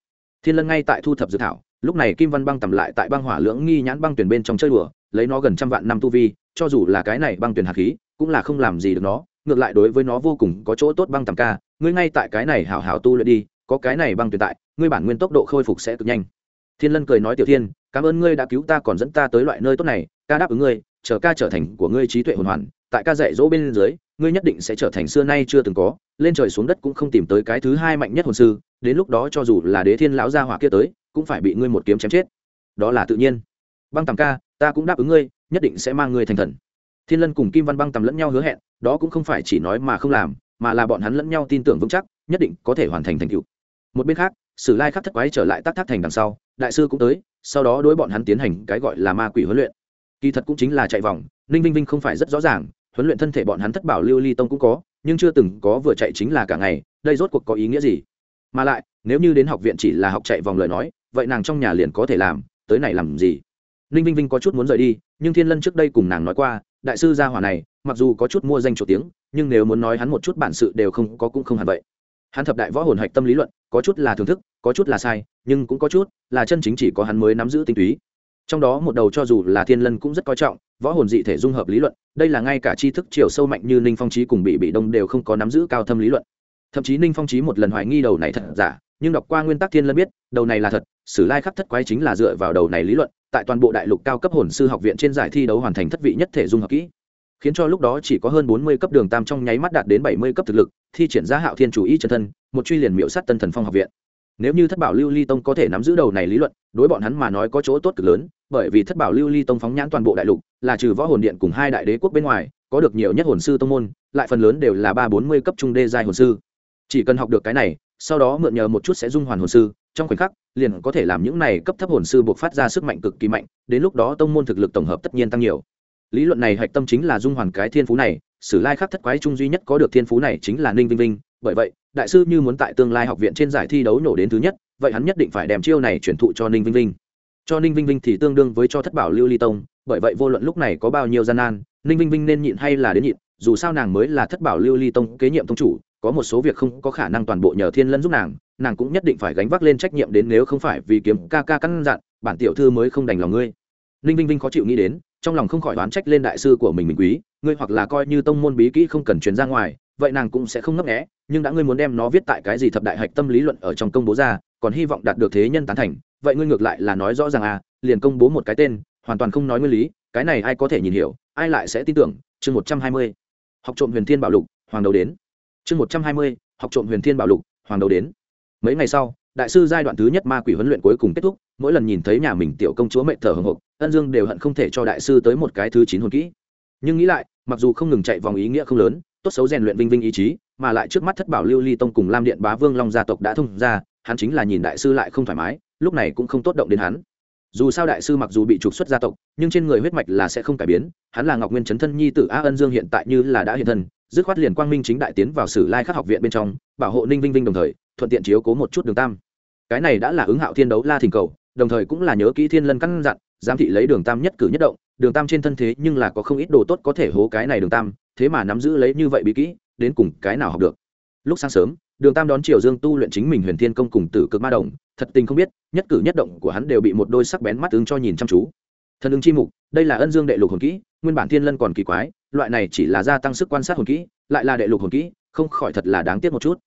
Thiên lân ngay tại thu thập dự thảo, lúc này kim văn băng tầm lại tại băng hỏa lưỡng nghi nhãn băng tuyển bên trong chơi đùa, lấy nó gần trăm vạn năm tu vi, cho dù là cái này băng tuyển hạt khí, cũng là không làm gì được nó. Ngược lại đối với nó vô cùng có chỗ tốt băng tầm ca, ngươi ngay tại cái này hảo hảo tu luyện đi, có cái này băng tuyển tại, ngươi bản nguyên tốc độ khôi phục sẽ cực nhanh. Thiên lân cười nói, tiểu thiên, cảm ơn ngươi đã cứu ta còn dẫn ta tới loại nơi tốt này, ca đáp ứng ngươi chờ ca trở thành của ngươi trí tuệ hồn hoàn, tại ca dạy dỗ bên dưới, ngươi nhất định sẽ trở thành xưa nay chưa từng có, lên trời xuống đất cũng không tìm tới cái thứ hai mạnh nhất hồn sư, đến lúc đó cho dù là đế thiên lão gia hỏa kia tới, cũng phải bị ngươi một kiếm chém chết. Đó là tự nhiên. Băng tầm ca, ta cũng đáp ứng ngươi, nhất định sẽ mang ngươi thành thần. Thiên lân cùng kim văn băng tầm lẫn nhau hứa hẹn, đó cũng không phải chỉ nói mà không làm, mà là bọn hắn lẫn nhau tin tưởng vững chắc, nhất định có thể hoàn thành thành tựu. Một bên khác, sử lai khắc thất quái trở lại tác thác thành đằng sau, đại sư cũng tới, sau đó đối bọn hắn tiến hành cái gọi là ma quỷ huấn luyện kỳ thật cũng chính là chạy vòng, ninh vinh vinh không phải rất rõ ràng, huấn luyện thân thể bọn hắn thất bảo lưu ly tông cũng có, nhưng chưa từng có vừa chạy chính là cả ngày, đây rốt cuộc có ý nghĩa gì? Mà lại, nếu như đến học viện chỉ là học chạy vòng lời nói, vậy nàng trong nhà liền có thể làm, tới này làm gì? Ninh vinh vinh có chút muốn rời đi, nhưng thiên lân trước đây cùng nàng nói qua, đại sư gia hỏa này, mặc dù có chút mua danh chủ tiếng, nhưng nếu muốn nói hắn một chút bản sự đều không có cũng không hẳn vậy. Hắn thập đại võ hồn hạch tâm lý luận, có chút là thưởng thức, có chút là sai, nhưng cũng có chút là chân chính chỉ có hắn mới nắm giữ tinh túy trong đó một đầu cho dù là thiên lân cũng rất coi trọng, võ hồn dị thể dung hợp lý luận, đây là ngay cả tri thức chiều sâu mạnh như ninh phong trí cùng bị bị đông đều không có nắm giữ cao thâm lý luận. Thậm chí ninh phong trí một lần hoài nghi đầu này thật giả, nhưng đọc qua nguyên tắc thiên lân biết, đầu này là thật, sử lai khắc thất quái chính là dựa vào đầu này lý luận, tại toàn bộ đại lục cao cấp hồn sư học viện trên giải thi đấu hoàn thành thất vị nhất thể dung hợp kỹ. Khiến cho lúc đó chỉ có hơn bốn mươi cấp đường tam trong nháy mắt đạt đến bảy mươi cấp thực lực, thi triển ra hạo thiên chủ ý chân thân, một truy liền miễu sát tân thần phong học viện nếu như thất bảo lưu ly tông có thể nắm giữ đầu này lý luận, đối bọn hắn mà nói có chỗ tốt cực lớn, bởi vì thất bảo lưu ly tông phóng nhãn toàn bộ đại lục, là trừ võ hồn điện cùng hai đại đế quốc bên ngoài, có được nhiều nhất hồn sư tông môn, lại phần lớn đều là ba bốn mươi cấp trung đê giai hồn sư. Chỉ cần học được cái này, sau đó mượn nhờ một chút sẽ dung hoàn hồn sư, trong khoảnh khắc, liền có thể làm những này cấp thấp hồn sư buộc phát ra sức mạnh cực kỳ mạnh, đến lúc đó tông môn thực lực tổng hợp tất nhiên tăng nhiều. Lý luận này hạch tâm chính là dung hoàn cái thiên phú này, sử lai khắc thất quái trung duy nhất có được thiên phú này chính là ninh vinh vinh, bởi vậy đại sư như muốn tại tương lai học viện trên giải thi đấu nổ đến thứ nhất, vậy hắn nhất định phải đem chiêu này chuyển thụ cho ninh vinh vinh. Cho ninh vinh vinh thì tương đương với cho thất bảo lưu ly tông, bởi vậy vô luận lúc này có bao nhiêu gian nan, ninh vinh vinh nên nhịn hay là đến nhịn, dù sao nàng mới là thất bảo lưu ly tông kế nhiệm tông chủ, có một số việc không có khả năng toàn bộ nhờ thiên lân giúp nàng nàng cũng nhất định phải gánh vác lên trách nhiệm đến nếu không phải vì kiếm ca ca căn dặn, bản tiểu thư mới không đành lòng ngươi. Ninh vinh vinh khó chịu nghĩ đến, trong lòng không khỏi đoán trách lên đại sư của mình mình quý, ngươi hoặc là coi như tông môn bí kỹ không cần truyền ra ngoài, vậy nàng cũng sẽ không ngấp nghẽ nhưng đã ngươi muốn đem nó viết tại cái gì thập đại hạch tâm lý luận ở trong công bố ra, còn hy vọng đạt được thế nhân tán thành, vậy ngươi ngược lại là nói rõ ràng à liền công bố một cái tên, hoàn toàn không nói nguyên lý, cái này ai có thể nhìn hiểu, ai lại sẽ tin tưởng, chương một trăm hai mươi, học trộm huyền thiên bảo lục, hoàng đầu đến. Chương một trăm hai mươi, học trộm huyền thiên bảo lục, hoàng đầu đến. Mấy ngày sau, đại sư giai đoạn thứ nhất ma quỷ huấn luyện cuối cùng kết thúc, mỗi lần nhìn thấy nhà mình tiểu công chúa mệnh thở hồng hộc, ân dương đều hận không thể cho đại sư tới một cái thứ chín hồn kỹ. Nhưng nghĩ lại, mặc dù không ngừng chạy vòng ý nghĩa không lớn tốt xấu rèn luyện vinh vinh ý chí, mà lại trước mắt thất bảo lưu ly tông cùng lam điện bá vương long gia tộc đã thông ra hắn chính là nhìn đại sư lại không thoải mái, lúc này cũng không tốt động đến hắn. Dù sao đại sư mặc dù bị trục xuất gia tộc, nhưng trên người huyết mạch là sẽ không cải biến, hắn là ngọc nguyên chấn thân nhi tử a ân dương hiện tại như là đã hiện thân, dứt khoát liền quang minh chính đại tiến vào sử lai khắc học viện bên trong, bảo hộ ninh vinh vinh đồng thời, thuận tiện chiếu cố một chút đường tam. Cái này đã là ứng hạo thiên đấu la thỉnh cầu, đồng thời cũng là nhớ kỹ thiên lân căn dặn, giám thị lấy đường tam nhất cử nhất động, đường tam trên thân thế nhưng là có không ít đồ tốt có thể hố cái này đường tam thế mà nắm giữ lấy như vậy bí kỹ, đến cùng cái nào học được? Lúc sáng sớm, đường tam đón triều dương tu luyện chính mình huyền thiên công cùng tử cực ma đồng, thật tình không biết, nhất cử nhất động của hắn đều bị một đôi sắc bén mắt ứng cho nhìn chăm chú. Thần ứng chi mục, đây là ân dương đệ lục hồn kỹ, nguyên bản thiên lân còn kỳ quái, loại này chỉ là gia tăng sức quan sát hồn kỹ, lại là đệ lục hồn kỹ, không khỏi thật là đáng tiếc một chút.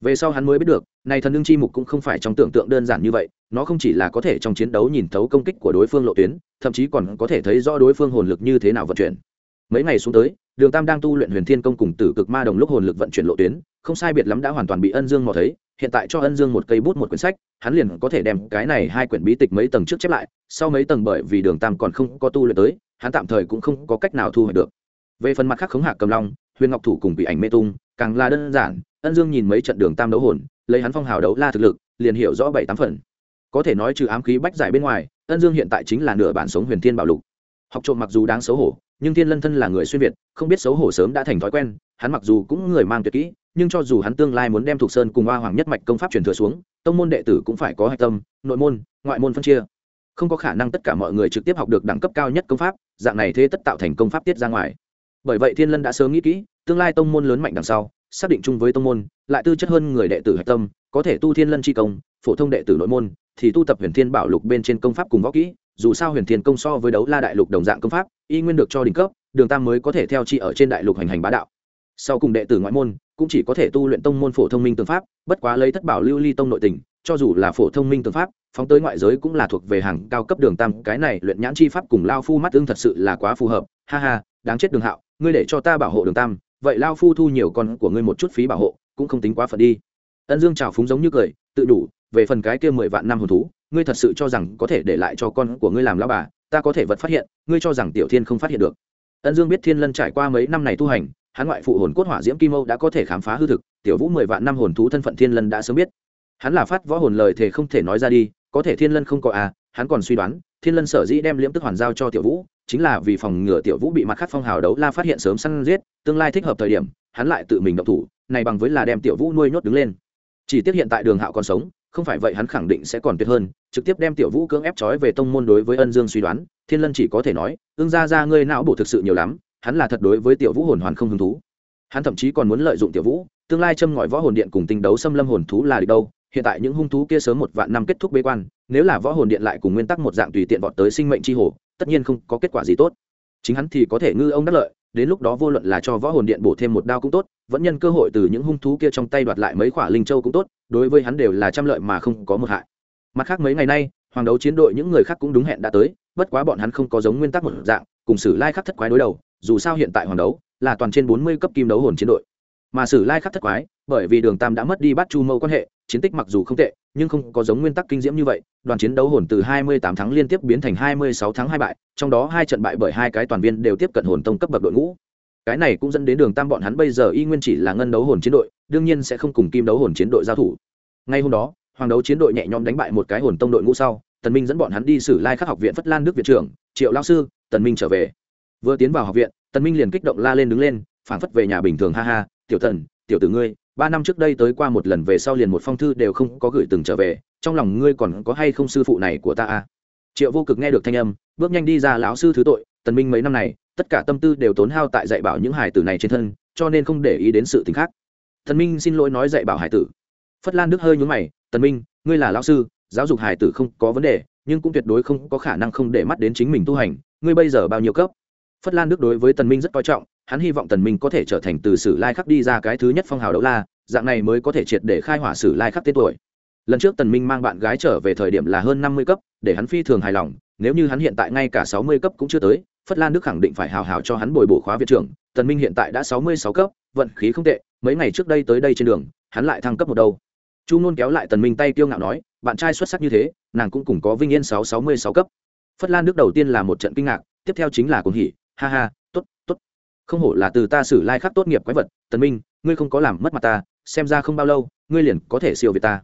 Về sau hắn mới biết được, này thần ưng chi mục cũng không phải trong tưởng tượng đơn giản như vậy, nó không chỉ là có thể trong chiến đấu nhìn thấu công kích của đối phương lộ tuyến, thậm chí còn có thể thấy rõ đối phương hồn lực như thế nào vận chuyển. Mấy ngày xuống tới đường tam đang tu luyện huyền thiên công cùng tử cực ma đồng lúc hồn lực vận chuyển lộ tuyến, không sai biệt lắm đã hoàn toàn bị ân dương mò thấy, hiện tại cho ân dương một cây bút một quyển sách, hắn liền có thể đem cái này hai quyển bí tịch mấy tầng trước chép lại, sau mấy tầng bởi vì đường tam còn không có tu luyện tới, hắn tạm thời cũng không có cách nào thu hồi được. Về phần mặt khác khống hạ cầm long, huyền ngọc thủ cùng bị ảnh mê tung, càng là đơn giản, ân dương nhìn mấy trận đường tam đấu hồn, lấy hắn phong hào đấu la thực lực, liền hiểu rõ bảy tám phần. Có thể nói trừ ám khí bách giải bên ngoài, ân dương hiện tại chính là nửa bản sống huyền thiên bảo lục. Học trộm mặc dù đáng xấu hổ nhưng thiên lân thân là người xuyên việt, không biết xấu hổ sớm đã thành thói quen, hắn mặc dù cũng người mang tuyệt kỹ, nhưng cho dù hắn tương lai muốn đem thuộc sơn cùng hoa hoàng nhất mạch công pháp truyền thừa xuống, tông môn đệ tử cũng phải có hạch tâm, nội môn, ngoại môn phân chia. Không có khả năng tất cả mọi người trực tiếp học được đẳng cấp cao nhất công pháp, dạng này thế tất tạo thành công pháp tiết ra ngoài. Bởi vậy thiên lân đã sớm nghĩ kỹ, tương lai tông môn lớn mạnh đằng sau, xác định chung với tông môn, lại tư chất hơn người đệ tử hạch tâm, có thể tu thiên lân chi công, phổ thông đệ tử nội môn, thì tu tập huyền thiên bảo lục bên trên công pháp cùng võ kỹ dù sao huyền thiên công so với đấu la đại lục đồng dạng công pháp, y nguyên được cho đỉnh cấp, đường tam mới có thể theo chi ở trên đại lục hành hành bá đạo. Sau cùng đệ tử ngoại môn cũng chỉ có thể tu luyện tông môn phổ thông minh tương pháp, bất quá lấy thất bảo lưu ly tông nội tình, cho dù là phổ thông minh tương pháp, phóng tới ngoại giới cũng là thuộc về hàng cao cấp đường tam, cái này luyện nhãn chi pháp cùng lao phu mắt tương thật sự là quá phù hợp, ha ha, đáng chết đường hạo, ngươi để cho ta bảo hộ đường tam, vậy lao phu thu nhiều con của ngươi một chút phí bảo hộ, cũng không tính quá phận đi. Ân dương trào phúng giống như cười, tự đủ, về phần cái kia mười vạn năm hồn thú ngươi thật sự cho rằng có thể để lại cho con của ngươi làm lao bà, ta có thể vật phát hiện, ngươi cho rằng tiểu thiên không phát hiện được. Ân dương biết thiên lân trải qua mấy năm này tu hành, hắn ngoại phụ hồn cốt hỏa diễm kim âu đã có thể khám phá hư thực, tiểu vũ mười vạn năm hồn thú thân phận thiên lân đã sớm biết. Hắn là phát võ hồn lời thể không thể nói ra đi, có thể thiên lân không có à hắn còn suy đoán, thiên lân sở dĩ đem liễm tức hoàn giao cho tiểu vũ, chính là vì phòng ngừa tiểu vũ bị mặt Khắc phong hào đấu la phát hiện sớm săn giết, tương lai thích hợp thời điểm, hắn lại tự mình động thủ, này bằng với là đem tiểu vũ nuôi nhốt đứng lên. Chỉ tiếc hiện tại đường hạo còn sống không phải vậy hắn khẳng định sẽ còn tuyệt hơn, trực tiếp đem tiểu vũ cưỡng ép trói về tông môn đối với ân dương suy đoán, thiên lân chỉ có thể nói ương ra ra ngươi não bổ thực sự nhiều lắm, hắn là thật đối với tiểu vũ hồn hoàn không hứng thú. Hắn thậm chí còn muốn lợi dụng tiểu vũ, tương lai châm ngòi võ hồn điện cùng tinh đấu xâm lâm hồn thú là đi đâu, hiện tại những hung thú kia sớm một vạn năm kết thúc bế quan, nếu là võ hồn điện lại cùng nguyên tắc một dạng tùy tiện vọt tới sinh mệnh chi hồ, tất nhiên không có kết quả gì tốt. Chính hắn thì có thể ngư ông đắc lợi, đến lúc đó vô luận là cho võ hồn điện bổ thêm một đao cũng tốt, vẫn nhân cơ hội từ những hung thú kia trong tay đoạt lại mấy quả linh châu cũng tốt đối với hắn đều là trăm lợi mà không có một hại. Mặt khác mấy ngày nay, hoàng đấu chiến đội những người khác cũng đúng hẹn đã tới, bất quá bọn hắn không có giống nguyên tắc một dạng, cùng sử lai khắc thất quái đối đầu, dù sao hiện tại hoàng đấu là toàn trên bốn mươi cấp kim đấu hồn chiến đội. Mà sử lai khắc thất quái, bởi vì đường tam đã mất đi bắt chu mâu quan hệ, chiến tích mặc dù không tệ, nhưng không có giống nguyên tắc kinh diễm như vậy, đoàn chiến đấu hồn từ 28 tháng liên tiếp biến thành 26 tháng hai bại, trong đó hai trận bại bởi hai cái toàn viên đều tiếp cận hồn tông cấp bậc đội ngũ cái này cũng dẫn đến đường tam bọn hắn bây giờ y nguyên chỉ là ngân đấu hồn chiến đội đương nhiên sẽ không cùng kim đấu hồn chiến đội giao thủ. Ngay hôm đó hoàng đấu chiến đội nhẹ nhõm đánh bại một cái hồn tông đội ngũ sau tần minh dẫn bọn hắn đi xử lai khắc học viện phất lan nước viện trưởng triệu lao sư tần minh trở về. Vừa tiến vào học viện tần minh liền kích động la lên đứng lên phảng phất về nhà bình thường ha ha tiểu thần, tiểu tử ngươi ba năm trước đây tới qua một lần về sau liền một phong thư đều không có gửi từng trở về trong lòng ngươi còn có hay không sư phụ này của ta à? Triệu vô cực nghe được thanh âm bước nhanh đi ra lão sư thứ tội tần minh mấy năm này tất cả tâm tư đều tốn hao tại dạy bảo những hải tử này trên thân, cho nên không để ý đến sự tình khác. Thần minh xin lỗi nói dạy bảo hải tử. Phất lan đức hơi nhún mày, tần minh, ngươi là lão sư, giáo dục hải tử không có vấn đề, nhưng cũng tuyệt đối không có khả năng không để mắt đến chính mình tu hành, ngươi bây giờ bao nhiêu cấp? Phất lan đức đối với tần minh rất coi trọng, hắn hy vọng tần minh có thể trở thành từ sử lai khắc đi ra cái thứ nhất phong hào đấu la, dạng này mới có thể triệt để khai hỏa sử lai khắc tên tuổi. Lần trước tần minh mang bạn gái trở về thời điểm là hơn năm mươi cấp, để hắn phi thường hài lòng, nếu như hắn hiện tại ngay cả sáu mươi cấp cũng chưa tới phất lan đức khẳng định phải hào hào cho hắn bồi bổ khóa viện trưởng, tần minh hiện tại đã sáu mươi sáu cấp, vận khí không tệ, mấy ngày trước đây tới đây trên đường, hắn lại thăng cấp một đầu. Chu nôn kéo lại tần minh tay kiêu ngạo nói, bạn trai xuất sắc như thế, nàng cũng cùng có vinh yên sáu sáu mươi sáu cấp. Phất lan đức đầu tiên là một trận kinh ngạc, tiếp theo chính là cuồng hỉ, ha ha, tốt tốt. Không hổ là từ ta xử lai khắc tốt nghiệp quái vật, tần minh, ngươi không có làm mất mặt ta, xem ra không bao lâu, ngươi liền có thể siêu việt ta.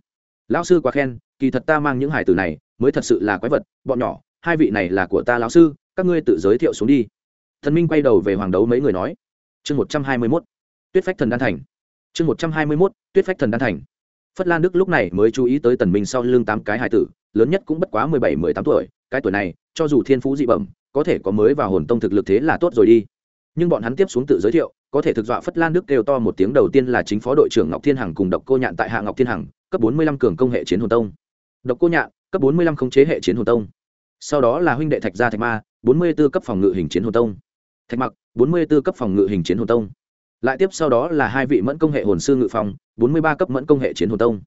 Lão sư quá khen, kỳ thật ta mang những hải tử này mới thật sự là quái vật, bọn nhỏ, hai vị này là của ta lão sư các ngươi tự giới thiệu xuống đi. Thần minh quay đầu về hoàng đấu mấy người nói, chương một trăm hai mươi mốt, tuyết phách thần đan thành. Chương một trăm hai mươi mốt, tuyết phách thần đan thành. Phất lan đức lúc này mới chú ý tới tần minh sau lưng tám cái hải tử, lớn nhất cũng bất quá mười bảy, mười tám tuổi, cái tuổi này, cho dù thiên phú dị bẩm, có thể có mới vào hồn tông thực lực thế là tốt rồi đi. Nhưng bọn hắn tiếp xuống tự giới thiệu, có thể thực dọa phất lan đức kêu to một tiếng đầu tiên là chính phó đội trưởng ngọc thiên hằng cùng độc cô nhạn tại hạ ngọc thiên hằng, cấp bốn mươi lăm cường công hệ chiến hồn tông. Độc cô nhạn, cấp bốn mươi lăm khống chế hệ chiến hồn tông sau đó là huynh đệ thạch gia thạch ma, bốn mươi b ố cấp phòng ngự hình chiến hồn tông. Thạch mặc, bốn mươi b ố cấp phòng ngự hình chiến hồn tông. Lại tiếp sau đó là hai vị mẫn công hệ hồn sư ngự phòng bốn mươi ba cấp mẫn công hệ chiến hồn tông.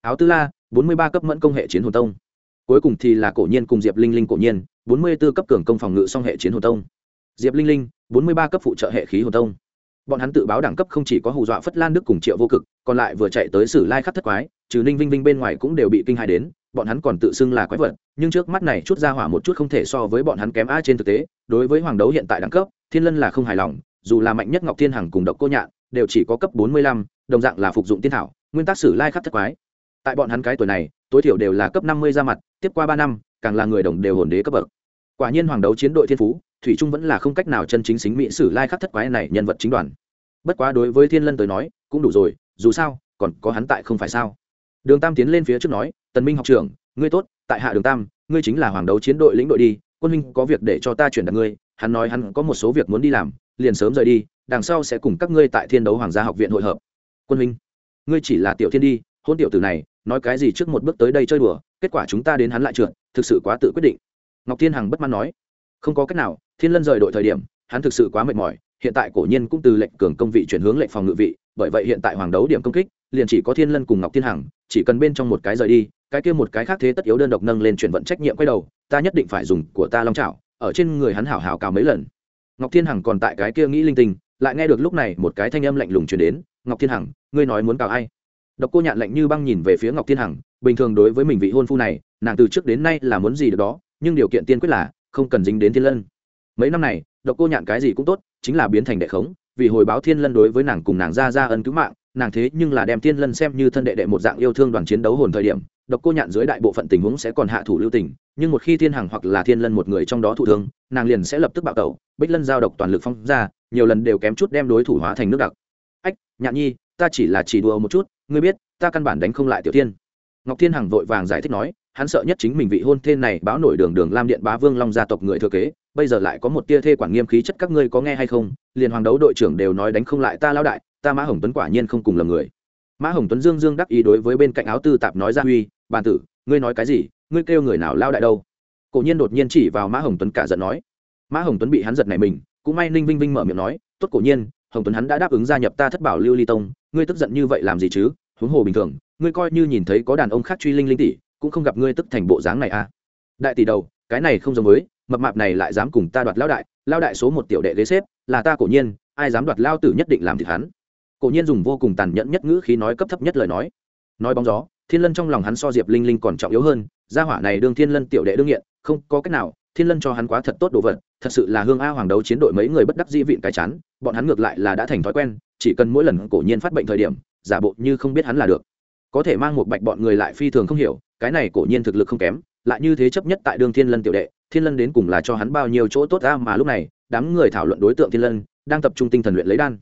Áo tư la, bốn mươi ba cấp mẫn công hệ chiến hồn tông. Cuối cùng thì là cổ nhiên cùng diệp linh linh cổ nhiên, bốn mươi b ố cấp cường công phòng ngự song hệ chiến hồn tông. Diệp linh linh, bốn mươi ba cấp phụ trợ hệ khí hồn tông. Bọn hắn tự báo đẳng cấp không chỉ có hù dọa phất lan đức cùng triệu vô cực, còn lại vừa chạy tới sử lai khắc thất quái, trừ ninh vinh vinh bên ngoài cũng đều bị kinh hài đến bọn hắn còn tự xưng là quái vật, nhưng trước mắt này chút ra hỏa một chút không thể so với bọn hắn kém a trên thực tế, đối với hoàng đấu hiện tại đẳng cấp, thiên lân là không hài lòng, dù là mạnh nhất ngọc thiên hằng cùng độc cô nhạn, đều chỉ có cấp bốn mươi lăm, đồng dạng là phục dụng tiên thảo, nguyên tắc sử lai khắc thất quái. Tại bọn hắn cái tuổi này, tối thiểu đều là cấp năm mươi ra mặt, tiếp qua ba năm, càng là người đồng đều hồn đế cấp bậc. Quả nhiên hoàng đấu chiến đội thiên phú, thủy trung vẫn là không cách nào chân chính xính mỹ sử lai khắc thất quái này nhân vật chính đoàn. Bất quá đối với thiên lân tới nói, cũng đủ rồi, dù sao, còn có hắn tại không phải sao? Đường tam tiến lên phía trước nói tần minh học trưởng, ngươi tốt, tại hạ đường tam, ngươi chính là hoàng đấu chiến đội lĩnh đội đi, quân minh có việc để cho ta chuyển đặt ngươi, hắn nói hắn có một số việc muốn đi làm, liền sớm rời đi, đằng sau sẽ cùng các ngươi tại thiên đấu hoàng gia học viện hội hợp. Quân minh ngươi chỉ là tiểu thiên đi, hôn tiểu tử này, nói cái gì trước một bước tới đây chơi đùa, kết quả chúng ta đến hắn lại trượt, thực sự quá tự quyết định. Ngọc thiên hằng bất mãn nói. Không có cách nào, thiên lân rời đội thời điểm, hắn thực sự quá mệt mỏi, hiện tại cổ nhiên cũng từ lệnh cường công vị chuyển hướng lệnh phòng ngự vị, bởi vậy hiện tại hoàng đấu điểm công kích, liền chỉ có thiên lân cùng ngọc thiên hằng, chỉ cần bên trong một cái rời đi cái kia một cái khác thế tất yếu đơn độc nâng lên chuyển vận trách nhiệm quay đầu, ta nhất định phải dùng của ta long trào ở trên người hắn hảo hảo cào mấy lần. Ngọc thiên hằng còn tại cái kia nghĩ linh tinh, lại nghe được lúc này một cái thanh âm lạnh lùng chuyển đến, ngọc thiên hằng, ngươi nói muốn cào ai? Độc cô nhạn lạnh như băng nhìn về phía ngọc thiên hằng, bình thường đối với mình vị hôn phu này, nàng từ trước đến nay là muốn gì được đó, nhưng điều kiện tiên quyết là không cần dính đến thiên lân. Mấy năm này, độc cô nhạn cái gì cũng tốt, chính là biến thành đệ khống, vì hồi báo thiên lân đối với nàng cùng nàng ra ra ân cứu mạng nàng thế nhưng là đem thiên lân xem như thân đệ đệ một dạng yêu thương đoàn chiến đấu hồn thời điểm, độc cô nhạn dưới đại bộ phận tình huống sẽ còn hạ thủ lưu tình, nhưng một khi thiên hằng hoặc là thiên lân một người trong đó thụ thương, nàng liền sẽ lập tức bạo tẩu, bích lân giao độc toàn lực phong ra, nhiều lần đều kém chút đem đối thủ hóa thành nước đặc. Ách, nhạn nhi, ta chỉ là chỉ đùa một chút, ngươi biết, ta căn bản đánh không lại tiểu tiên ngọc thiên hằng vội vàng giải thích nói, hắn sợ nhất chính mình vị hôn thê này báo nổi đường đường lam điện bá vương long gia tộc người thừa kế, bây giờ lại có một tia thê quản nghiêm khí chất các ngươi có nghe hay không? Liền hoàng đấu đội trưởng đều nói đánh không lại ta lao đại ta mã hồng tuấn quả nhiên không cùng lầm người mã hồng tuấn dương dương đắc ý đối với bên cạnh áo tư tạp nói ra huy bàn tử ngươi nói cái gì ngươi kêu người nào lao đại đâu cổ nhiên đột nhiên chỉ vào mã hồng tuấn cả giận nói mã hồng tuấn bị hắn giật này mình cũng may ninh vinh vinh mở miệng nói tốt cổ nhiên hồng tuấn hắn đã đáp ứng gia nhập ta thất bảo lưu ly tông ngươi tức giận như vậy làm gì chứ huống hồ bình thường ngươi coi như nhìn thấy có đàn ông khác truy linh linh tỷ cũng không gặp ngươi tức thành bộ dáng này à. đại tỷ đầu cái này không giống với mập mạp này lại dám cùng ta đoạt lao đại lao đại số một tiểu đệ ghế xếp là ta cổ nhiên ai dám đoạt lao tử nhất định làm thịt hắn cổ nhiên dùng vô cùng tàn nhẫn nhất ngữ khí nói cấp thấp nhất lời nói. Nói bóng gió, thiên lân trong lòng hắn so diệp linh linh còn trọng yếu hơn, gia hỏa này đương thiên lân tiểu đệ đương nghiện, không có cách nào, thiên lân cho hắn quá thật tốt đồ vật, thật sự là hương a hoàng đấu chiến đội mấy người bất đắc dĩ vịn cái chán, bọn hắn ngược lại là đã thành thói quen, chỉ cần mỗi lần cổ nhiên phát bệnh thời điểm, giả bộ như không biết hắn là được. Có thể mang một bạch bọn người lại phi thường không hiểu, cái này cổ nhiên thực lực không kém, lại như thế chấp nhất tại đường thiên lân tiểu đệ, thiên lân đến cùng là cho hắn bao nhiêu chỗ tốt ra mà lúc này, đám người thảo luận đối tượng thiên lân, đang tập trung tinh thần luyện lấy đan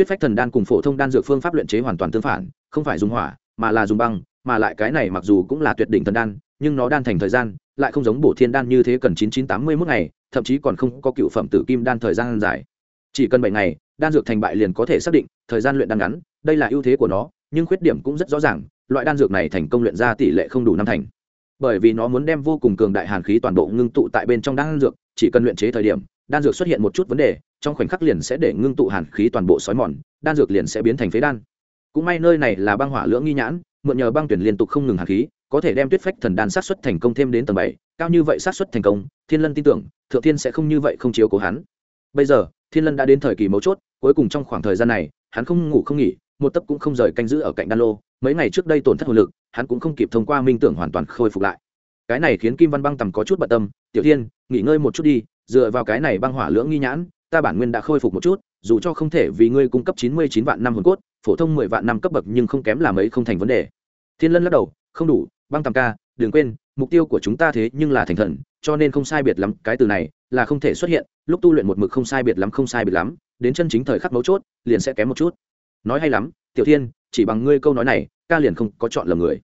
tuyết phách thần đan cùng phổ thông đan dược phương pháp luyện chế hoàn toàn tương phản, không phải dùng hỏa, mà là dùng băng, mà lại cái này mặc dù cũng là tuyệt đỉnh thần đan, nhưng nó đan thành thời gian lại không giống bổ thiên đan như thế cần chín chín tám mươi mức ngày, thậm chí còn không có cựu phẩm tử kim đan thời gian dài. Chỉ cần bảy ngày, đan dược thành bại liền có thể xác định thời gian luyện đan ngắn, đây là ưu thế của nó, nhưng khuyết điểm cũng rất rõ ràng, loại đan dược này thành công luyện ra tỷ lệ không đủ năm thành. Bởi vì nó muốn đem vô cùng cường đại hàn khí toàn bộ ngưng tụ tại bên trong đan dược, chỉ cần luyện chế thời điểm, đan dược xuất hiện một chút vấn đề trong khoảnh khắc liền sẽ để ngưng tụ hàn khí toàn bộ sói mòn, đan dược liền sẽ biến thành phế đan. Cũng may nơi này là băng hỏa lưỡng nghi nhãn, mượn nhờ băng tuyển liên tục không ngừng hàn khí, có thể đem tuyết phách thần đan sát xuất thành công thêm đến tầng bảy, cao như vậy sát xuất thành công, thiên lân tin tưởng, thượng thiên sẽ không như vậy không chiếu cố hắn. Bây giờ, thiên lân đã đến thời kỳ mấu chốt, cuối cùng trong khoảng thời gian này, hắn không ngủ không nghỉ, một tấc cũng không rời canh giữ ở cạnh đan lô, mấy ngày trước đây tổn thất hồn lực, hắn cũng không kịp thông qua minh tưởng hoàn toàn khôi phục lại. Cái này khiến kim văn băng tầm có chút bận tâm, tiểu thiên, nghỉ ngơi một chút đi, dựa vào cái này băng hỏa lưỡng nghi nhãn ta bản nguyên đã khôi phục một chút, dù cho không thể vì ngươi cung cấp chín mươi chín vạn năm hồn cốt, phổ thông mười vạn năm cấp bậc nhưng không kém làm ấy không thành vấn đề. Thiên lân lắc đầu, không đủ, băng tầm ca, đừng quên, mục tiêu của chúng ta thế nhưng là thành thần, cho nên không sai biệt lắm, cái từ này là không thể xuất hiện, lúc tu luyện một mực không sai biệt lắm, không sai biệt lắm, đến chân chính thời khắc mấu chốt, liền sẽ kém một chút. Nói hay lắm, tiểu thiên, chỉ bằng ngươi câu nói này, ca liền không có chọn lầm người.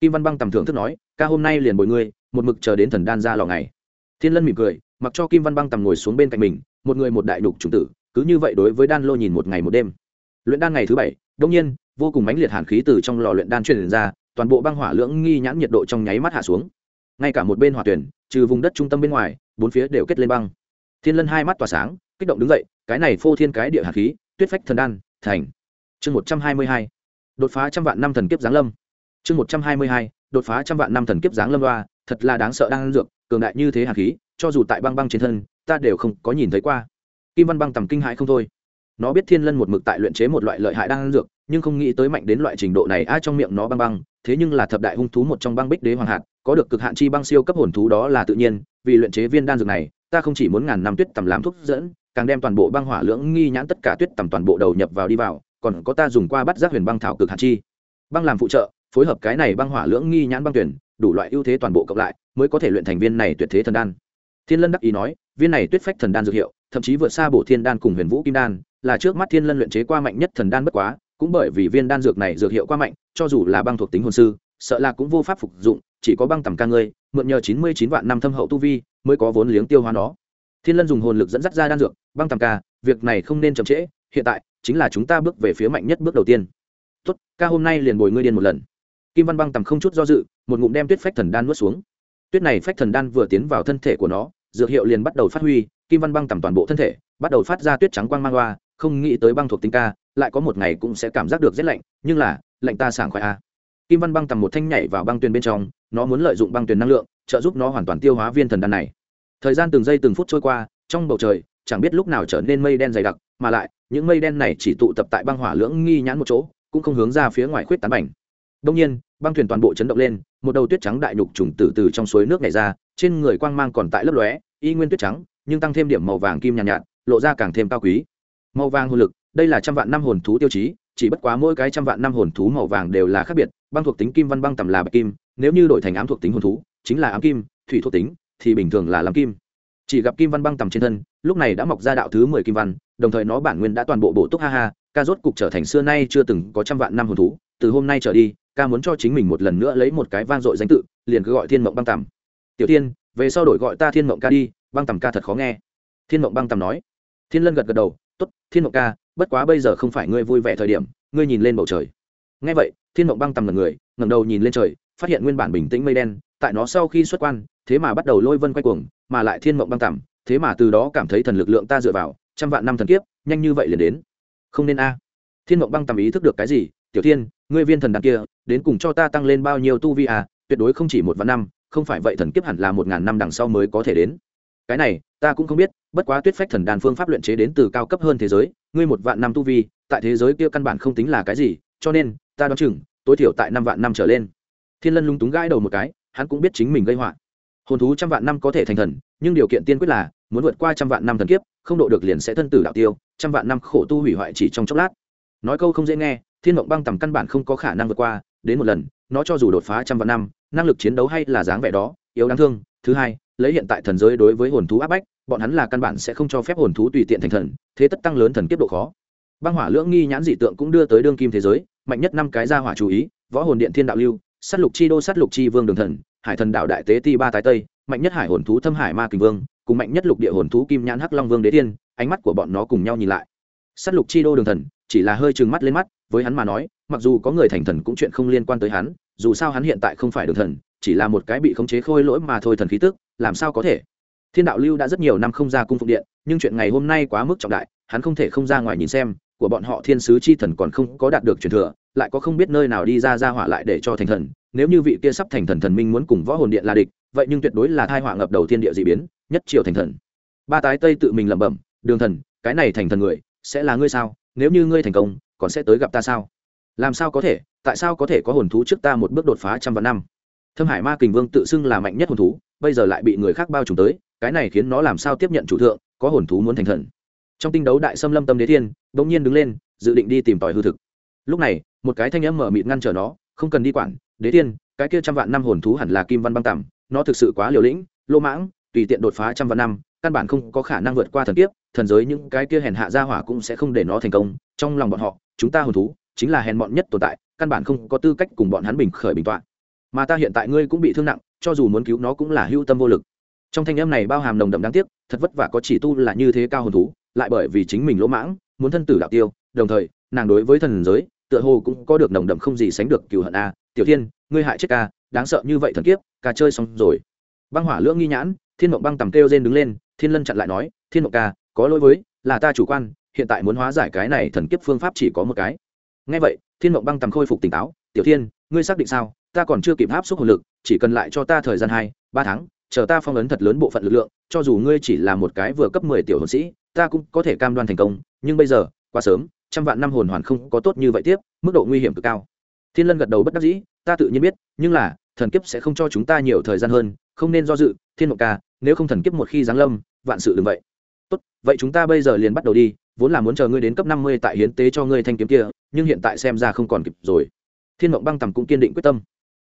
Kim văn băng tầm thưởng thức nói, ca hôm nay liền bồi ngươi, một mực chờ đến thần đan ra lò ngày. Thiên lân mỉm cười, mặc cho kim văn băng tầm ngồi xuống bên cạnh mình một người một đại đục chủng tử, cứ như vậy đối với đan lô nhìn một ngày một đêm. Luyện đan ngày thứ bảy, đông nhiên, vô cùng mãnh liệt hàn khí từ trong lò luyện đan truyền ra, toàn bộ băng hỏa lưỡng nghi nhãn nhiệt độ trong nháy mắt hạ xuống. Ngay cả một bên hỏa tuyển, trừ vùng đất trung tâm bên ngoài, bốn phía đều kết lên băng. Thiên lân hai mắt tỏa sáng, kích động đứng dậy, cái này phô thiên cái địa hạt khí, tuyết phách thần đan, thành. Chương một trăm hai mươi hai, đột phá trăm vạn năm thần kiếp giáng lâm. Chương một trăm hai mươi hai, đột phá trăm vạn năm thần kiếp giáng lâm loa, thật là đáng sợ đang dược, cường đại như thế hạt khí, cho dù tại băng băng trên thân ta đều không có nhìn thấy qua. Kim văn băng tầm kinh hãi không thôi. Nó biết thiên lân một mực tại luyện chế một loại lợi hại đan dược, nhưng không nghĩ tới mạnh đến loại trình độ này a trong miệng nó băng băng, thế nhưng là thập đại hung thú một trong băng bích đế hoàng hạt, có được cực hạn chi băng siêu cấp hồn thú đó là tự nhiên, vì luyện chế viên đan dược này, ta không chỉ muốn ngàn năm tuyết tầm làm thuốc dẫn, càng đem toàn bộ băng hỏa lưỡng nghi nhãn tất cả tuyết tầm toàn bộ đầu nhập vào đi vào, còn có ta dùng qua bắt giác huyền băng thảo cực hạn chi. Băng làm phụ trợ, phối hợp cái này băng hỏa lưỡng nghi nhãn băng tuyển, đủ loại ưu thế toàn bộ cộng lại, mới có thể luyện thành viên này tuyệt thế thần đan. Thiên lân đắc ý nói viên này tuyết phách thần đan dược hiệu, thậm chí vượt xa bổ thiên đan cùng huyền vũ kim đan, là trước mắt thiên lân luyện chế qua mạnh nhất thần đan bất quá, cũng bởi vì viên đan dược này dược hiệu quá mạnh, cho dù là băng thuộc tính hồn sư, sợ là cũng vô pháp phục dụng, chỉ có băng tầm ca ngươi, mượn nhờ chín mươi chín vạn năm thâm hậu tu vi, mới có vốn liếng tiêu hóa nó. Thiên lân dùng hồn lực dẫn dắt ra đan dược, băng tầm ca, việc này không nên chậm trễ, hiện tại, chính là chúng ta bước về phía mạnh nhất bước đầu tiên. Tốt, ca hôm nay liền bồi ngươi điên một lần. Kim văn băng tầm không chút do dự, một ngụm đem tuyết phách thần đan nuốt xuống. Tuyết này phách thần đan vừa tiến vào thân thể của nó dược hiệu liền bắt đầu phát huy, kim văn băng tầm toàn bộ thân thể, bắt đầu phát ra tuyết trắng quang mang loa không nghĩ tới băng thuộc tính ca, lại có một ngày cũng sẽ cảm giác được rét lạnh, nhưng là, lạnh ta sảng khoái a. Kim văn băng tầm một thanh nhảy vào băng tuyền bên trong, nó muốn lợi dụng băng tuyền năng lượng, trợ giúp nó hoàn toàn tiêu hóa viên thần đan này. Thời gian từng giây từng phút trôi qua, trong bầu trời, chẳng biết lúc nào trở nên mây đen dày đặc, mà lại, những mây đen này chỉ tụ tập tại băng hỏa lưỡng nghi nhãn một chỗ, cũng không hướng ra phía ngoài khuyết tán bảnh đông nhiên, băng thuyền toàn bộ chấn động lên, một đầu tuyết trắng đại nhục trùng từ từ trong suối nước này ra trên người quang mang còn tại lớp lóe y nguyên tuyết trắng nhưng tăng thêm điểm màu vàng kim nhàn nhạt, nhạt lộ ra càng thêm cao quý. Màu vàng hồn lực đây là trăm vạn năm hồn thú tiêu chí chỉ bất quá mỗi cái trăm vạn năm hồn thú màu vàng đều là khác biệt băng thuộc tính kim văn băng tầm là bạch kim nếu như đổi thành ám thuộc tính hồn thú chính là ám kim thủy thuộc tính thì bình thường là lam kim. Chỉ gặp kim văn băng tầm trên thân lúc này đã mọc ra đạo thứ mười kim văn đồng thời nó bản nguyên đã toàn bộ bổ túc ha ha ca rốt cục trở thành xưa nay chưa từng có trăm vạn năm hồn thú. Từ hôm nay trở đi ca muốn cho chính mình một lần nữa lấy một cái vang dội danh tự liền cứ gọi thiên mộng băng tầm tiểu tiên về sau đổi gọi ta thiên mộng ca đi, băng tầm ca thật khó nghe. Thiên mộng băng tầm nói. Thiên lân gật gật đầu t ố t thiên mộng ca, bất quá bây giờ không phải ngươi vui vẻ thời điểm, ngươi nhìn lên bầu trời. Ngay vậy, thiên mộng băng tầm là người, ngẩng đầu nhìn lên trời, phát hiện nguyên bản bình tĩnh mây đen, tại nó sau khi xuất quan, thế mà bắt đầu lôi vân quay cuồng, mà lại thiên mộng băng tầm, thế mà từ đó cảm thấy thần lực lượng ta dựa vào, trăm vạn năm thần kiếp, nhanh như vậy liền đến. Không nên a. Thiên mộng băng tầm ý thức được cái gì? Tiểu thiên, ngươi viên thần đàn kia, đến cùng cho ta tăng lên bao nhiêu tu vi à? Tuyệt đối không chỉ một vạn năm không phải vậy thần kiếp hẳn là một ngàn năm đằng sau mới có thể đến. Cái này, ta cũng không biết, bất quá tuyết phách thần đàn phương pháp luyện chế đến từ cao cấp hơn thế giới, ngươi một vạn năm tu vi, tại thế giới kia căn bản không tính là cái gì, cho nên, ta đoán chừng, tối thiểu tại năm vạn năm trở lên. Thiên lân lung túng gãi đầu một cái, hắn cũng biết chính mình gây họa. Hồn thú trăm vạn năm có thể thành thần, nhưng điều kiện tiên quyết là, muốn vượt qua trăm vạn năm thần kiếp, không độ được liền sẽ thân tử đạo tiêu, trăm vạn năm khổ tu hủy hoại chỉ trong chốc lát. Nói câu không dễ nghe, thiên mộng băng tầm căn bản không có khả năng vượt qua đến một lần, nó cho dù đột phá trăm vạn năm, năng lực chiến đấu hay là dáng vẻ đó, yếu đáng thương. Thứ hai, lấy hiện tại thần giới đối với hồn thú áp bách, bọn hắn là căn bản sẽ không cho phép hồn thú tùy tiện thành thần, thế tất tăng lớn thần kiếp độ khó. Băng hỏa lưỡng nghi nhãn dị tượng cũng đưa tới đương kim thế giới, mạnh nhất năm cái gia hỏa chú ý, võ hồn điện thiên đạo lưu s á t lục chi đô s á t lục chi vương đường thần, hải thần đạo đại tế ti ba tái tây, mạnh nhất hải hồn thú thâm hải ma kình vương, cùng mạnh nhất lục địa hồn thú kim nhãn hắc long vương đế tiên ánh mắt của bọn nó cùng nhau nhìn lại. S á t lục chi đô đường thần, chỉ là hơi trừng mắt lên mắt, với hắn mà nói mặc dù có người thành thần cũng chuyện không liên quan tới hắn, dù sao hắn hiện tại không phải đường thần, chỉ là một cái bị khống chế khôi lỗi mà thôi thần khí tức, làm sao có thể? Thiên đạo lưu đã rất nhiều năm không ra cung phụng điện, nhưng chuyện ngày hôm nay quá mức trọng đại, hắn không thể không ra ngoài nhìn xem, của bọn họ thiên sứ chi thần còn không có đạt được truyền thừa, lại có không biết nơi nào đi ra ra hỏa lại để cho thành thần, nếu như vị kia sắp thành thần thần minh muốn cùng võ hồn điện là địch, vậy nhưng tuyệt đối là thai họa ngập đầu thiên địa d ị biến, nhất triều thành thần. Ba tái tây tự mình lẩm bẩm, đường thần, cái này thành thần người, sẽ là ngươi sao? Nếu như ngươi thành công, còn sẽ tới gặp ta sao? Làm sao có thể? Tại sao có thể có hồn thú trước ta một bước đột phá trăm vạn năm? Thâm hải ma kình vương tự xưng là mạnh nhất hồn thú, bây giờ lại bị người khác bao trùm tới, cái này khiến nó làm sao tiếp nhận chủ thượng, có hồn thú muốn thành thần. Trong tinh đấu đại xâm lâm tâm đế thiên bỗng nhiên đứng lên, dự định đi tìm tòi hư thực. Lúc này, một cái thanh âm mở mịt ngăn trở nó, không cần đi quản, đế thiên, cái kia trăm vạn năm hồn thú hẳn là kim văn băng tằm nó thực sự quá liều lĩnh, lô mãng, tùy tiện đột phá trăm vạn năm, căn bản không có khả năng vượt qua thần kiếp, thần giới những cái kia hèn hạ gia hỏa cũng sẽ không để nó thành công, trong lòng bọn họ, chúng ta hồn thú chính là hèn mọn nhất tồn tại, căn bản không có tư cách cùng bọn hắn bình khởi bình tọa. Mà ta hiện tại ngươi cũng bị thương nặng, cho dù muốn cứu nó cũng là hưu tâm vô lực. Trong thanh em này bao hàm nồng đậm đáng tiếc, thật vất vả có chỉ tu là như thế cao hồn thú, lại bởi vì chính mình lỗ mãng, muốn thân tử đạo tiêu, đồng thời, nàng đối với thần giới, tựa hồ cũng có được nồng đậm không gì sánh được cừu hận a. Tiểu thiên, ngươi hại chết ca, đáng sợ như vậy thần kiếp, ca chơi xong rồi. Băng hỏa lưỡng nghi nhãn, thiên mộng băng tầm kêu rên đứng lên, thiên lân chặn lại nói, thiên mộng ca, có lỗi với, là ta chủ quan, hiện tại muốn hóa giải cái này thần kiếp phương pháp chỉ có một cái ngay vậy, thiên mộng băng tầm khôi phục tỉnh táo, tiểu thiên, ngươi xác định sao? Ta còn chưa kịp hấp xúc hồn lực, chỉ cần lại cho ta thời gian hai, ba tháng, chờ ta phong ấn thật lớn bộ phận lực lượng, cho dù ngươi chỉ là một cái vừa cấp mười tiểu hồn sĩ, ta cũng có thể cam đoan thành công, nhưng bây giờ, quá sớm, trăm vạn năm hồn hoàn không có tốt như vậy tiếp, mức độ nguy hiểm cực cao. Thiên lân gật đầu bất đắc dĩ, ta tự nhiên biết, nhưng là, thần kiếp sẽ không cho chúng ta nhiều thời gian hơn, không nên do dự, thiên mộng ca, nếu không thần kiếp một khi giáng lâm, vạn sự đừng vậy. Tốt, vậy chúng ta bây giờ liền bắt đầu đi vốn là muốn chờ ngươi đến cấp năm mươi tại hiến tế cho ngươi thanh kiếm kia, nhưng hiện tại xem ra không còn kịp rồi. Thiên mộng băng tầm cũng kiên định quyết tâm.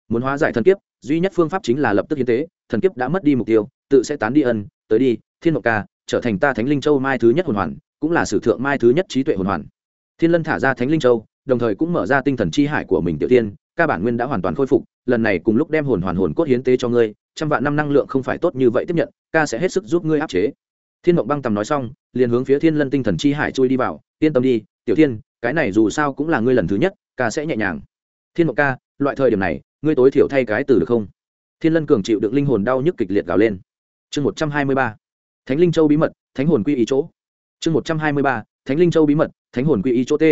Muốn hóa giải thần kiếp, duy nhất phương pháp chính là lập tức hiến tế, thần kiếp đã mất đi mục tiêu, tự sẽ tán đi ân, tới đi, thiên mộng ca, trở thành ta thánh linh châu mai thứ nhất hồn hoàn, cũng là sử thượng mai thứ nhất trí tuệ hồn hoàn. Thiên lân thả ra thánh linh châu, đồng thời cũng mở ra tinh thần chi hải của mình tiểu tiên, ca bản nguyên đã hoàn toàn khôi phục, lần này cùng lúc đem hồn hoàn hồn cốt hiến tế cho ngươi, trăm vạn năm năng lượng không phải tốt như vậy tiếp nhận, ca sẽ hết sức giúp ngươi áp chế thiên mộng băng tầm nói xong, liền hướng phía thiên lân tinh thần chi hải chui đi vào. Yên tâm đi, tiểu thiên, cái này dù sao cũng là ngươi lần thứ nhất, ca sẽ nhẹ nhàng. Thiên mộng ca, loại thời điểm này, ngươi tối thiểu thay cái từ được không? Thiên lân cường chịu được linh hồn đau nhức kịch liệt gào lên. Chương một trăm hai mươi ba, thánh linh châu bí mật, thánh hồn quy ý chỗ. Chương một trăm hai mươi ba, thánh linh châu bí mật, thánh hồn quy ý chỗ t.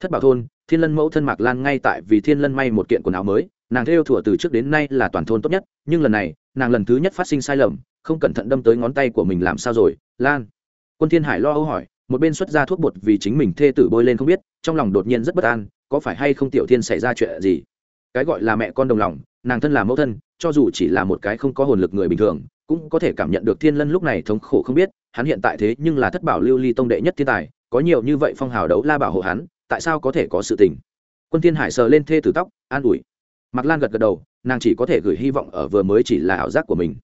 Thất bảo thôn, thiên lân mẫu thân mạc lan ngay tại vì thiên lân may một kiện quần áo mới, nàng theo thủa từ trước đến nay là toàn thôn tốt nhất, nhưng lần này, nàng lần thứ nhất phát sinh sai lầm, không cẩn thận đâm tới ngón tay của mình làm sao rồi lan. Quân thiên hải lo âu hỏi một bên xuất ra thuốc bột vì chính mình thê tử bôi lên không biết trong lòng đột nhiên rất bất an có phải hay không tiểu thiên xảy ra chuyện gì? Cái gọi là mẹ con đồng lòng nàng thân là mẫu thân cho dù chỉ là một cái không có hồn lực người bình thường cũng có thể cảm nhận được thiên lân lúc này thống khổ không biết hắn hiện tại thế nhưng là thất bảo lưu ly tông đệ nhất thiên tài có nhiều như vậy phong hào đấu la bảo hộ hắn tại sao có thể có sự tình? Quân thiên hải sờ lên thê tử tóc an ủi. Mặt Lan gật gật đầu, nàng chỉ có thể gửi hy vọng ở vừa mới chỉ là ảo giác của mình.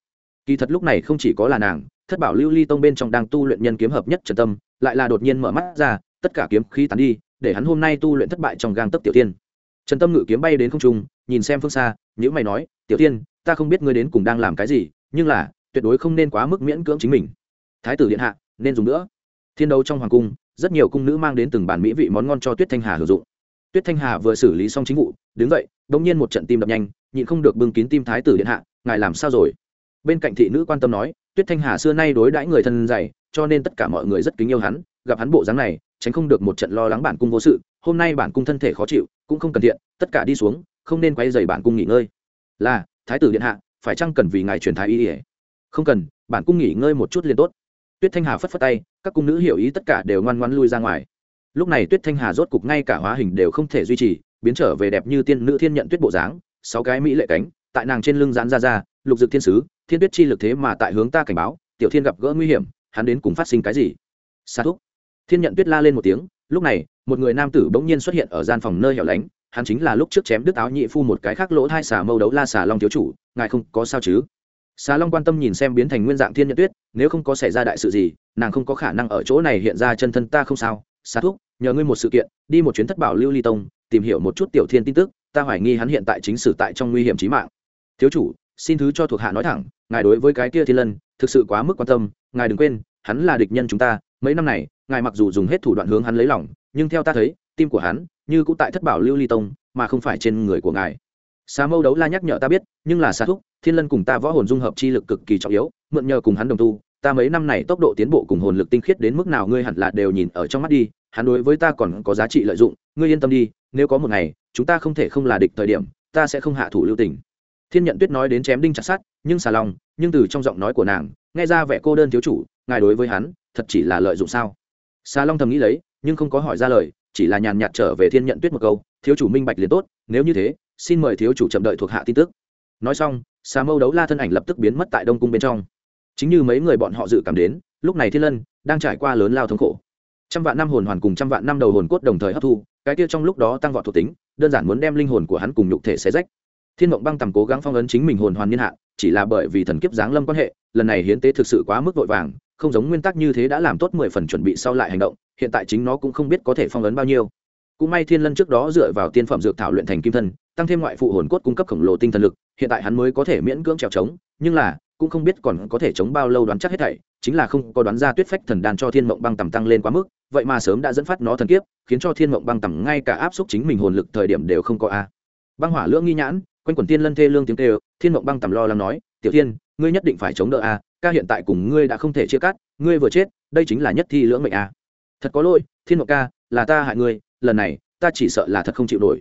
Kỳ thật lúc này không chỉ có là nàng, Thất Bảo Lưu Ly Tông bên trong đang tu luyện nhân kiếm hợp nhất Trần Tâm, lại là đột nhiên mở mắt ra, tất cả kiếm khí tán đi, để hắn hôm nay tu luyện thất bại trong gang tấc tiểu tiên. Trần Tâm ngự kiếm bay đến không trung, nhìn xem phương xa, nhữ mày nói, "Tiểu tiên, ta không biết ngươi đến cùng đang làm cái gì, nhưng là, tuyệt đối không nên quá mức miễn cưỡng chính mình." Thái tử điện hạ, nên dùng nữa. Thiên đấu trong hoàng cung, rất nhiều cung nữ mang đến từng bàn mỹ vị món ngon cho Tuyết Thanh Hà hưởng dụng. Tuyết Thanh Hà vừa xử lý xong chính vụ, đứng dậy, đống nhiên một trận tim đập nhanh, nhịn không được bưng kín tim thái tử điện hạ, ngài làm sao rồi? Bên cạnh thị nữ quan tâm nói, Tuyết Thanh Hà xưa nay đối đãi người thân dày, cho nên tất cả mọi người rất kính yêu hắn, gặp hắn bộ dáng này, tránh không được một trận lo lắng bản cung vô sự, hôm nay bản cung thân thể khó chịu, cũng không cần thiện, tất cả đi xuống, không nên quấy rầy bản cung nghỉ ngơi. Là, thái tử điện hạ, phải chăng cần vì ngài truyền thái y? Không cần, bản cung nghỉ ngơi một chút liền tốt. Tuyết Thanh Hà phất phất tay, các cung nữ hiểu ý tất cả đều ngoan ngoãn lui ra ngoài lúc này tuyết thanh hà rốt cục ngay cả hóa hình đều không thể duy trì biến trở về đẹp như tiên nữ thiên nhận tuyết bộ dáng sáu cái mỹ lệ cánh tại nàng trên lưng dán ra ra lục dực thiên sứ, thiên tuyết chi lực thế mà tại hướng ta cảnh báo, tiểu thiên gặp gỡ nguy hiểm, hắn đến cùng phát sinh cái gì? Xa thúc. Thiên nhận tuyết la lên một tiếng, lúc này, một người nam tử bỗng nhiên xuất hiện ở gian phòng nơi hẻo lánh, hắn chính là lúc trước chém đứt áo nhị phu một cái khác lỗ hai xà mâu đấu la xà long thiếu chủ, ngài không có sao chứ? Xà long quan tâm nhìn xem biến thành nguyên dạng thiên nhận tuyết, nếu không có xảy ra đại sự gì, nàng không có khả năng ở chỗ này hiện ra chân thân ta không sao. Xà thúc, nhờ ngươi một sự kiện, đi một chuyến thất bảo lưu ly tông, tìm hiểu một chút tiểu thiên tin tức, ta hoài nghi hắn hiện tại chính sử tại trong nguy hiểm trí mạng. Thiếu chủ xin thứ cho thuộc hạ nói thẳng, ngài đối với cái kia thiên lân, thực sự quá mức quan tâm, ngài đừng quên, hắn là địch nhân chúng ta, mấy năm này, ngài mặc dù dùng hết thủ đoạn hướng hắn lấy lòng, nhưng theo ta thấy, tim của hắn, như cũng tại thất bảo lưu ly tông, mà không phải trên người của ngài. Xà mâu đấu la nhắc nhở ta biết, nhưng là xa thúc, thiên lân cùng ta võ hồn dung hợp chi lực cực kỳ trọng yếu, mượn nhờ cùng hắn đồng tu, ta mấy năm này tốc độ tiến bộ cùng hồn lực tinh khiết đến mức nào ngươi hẳn là đều nhìn ở trong mắt đi, hắn đối với ta còn có giá trị lợi dụng, ngươi yên tâm đi, nếu có một ngày, chúng ta không thể không là địch thời điểm, ta sẽ không hạ thủ lưu tình thiên nhận tuyết nói đến chém đinh chặt sát nhưng xà lòng, nhưng từ trong giọng nói của nàng, nghe ra vẻ cô đơn thiếu chủ, ngài đối với hắn, thật chỉ là lợi dụng sao? Xà long thầm nghĩ lấy, nhưng không có hỏi ra lời, chỉ là nhàn nhạt trở về thiên nhận tuyết một câu, thiếu chủ minh bạch liền tốt, nếu như thế, xin mời thiếu chủ chậm đợi thuộc hạ tin tức. Nói xong, xà mâu đấu la thân ảnh lập tức biến mất tại đông cung bên trong. Chính như mấy người bọn họ dự cảm đến, lúc này thiên lân đang trải qua lớn lao thống khổ. Trăm vạn năm hồn hoàn cùng trăm vạn năm đầu hồn cốt đồng thời hấp thu, cái kia trong lúc đó tăng vọt thuộc tính, đơn giản muốn đem linh hồn của hắn cùng nhục thể xé rách thiên mộng băng tầm cố gắng phong ấn chính mình hồn hoàn niên hạn, chỉ là bởi vì thần kiếp giáng lâm quan hệ, lần này hiến tế thực sự quá mức vội vàng, không giống nguyên tắc như thế đã làm tốt mười phần chuẩn bị sau lại hành động, hiện tại chính nó cũng không biết có thể phong ấn bao nhiêu. Cũng may thiên lân trước đó dựa vào tiên phẩm dược thảo luyện thành kim thân, tăng thêm ngoại phụ hồn cốt cung cấp khổng lồ tinh thần lực, hiện tại hắn mới có thể miễn cưỡng trèo trống, nhưng là, cũng không biết còn có thể chống bao lâu đoán chắc hết thảy, chính là không có đoán ra tuyết phách thần đan cho thiên mộng băng tầm tăng lên quá mức, vậy mà sớm đã dẫn phát nó thần kiếp, khiến cho thiên mộng băng tầm ngay cả áp xúc chính mình hồn lực thời điểm đều không có a. Băng hỏa lưỡng nghi nhãn quanh quần tiên lân thê lương tiếng tê thiên mộng băng tầm lo lắng nói, tiểu thiên, ngươi nhất định phải chống đỡ a, ca hiện tại cùng ngươi đã không thể chia cắt, ngươi vừa chết, đây chính là nhất thi lưỡng mệnh a. Thật có lỗi, thiên mộng ca, là ta hại ngươi, lần này, ta chỉ sợ là thật không chịu nổi.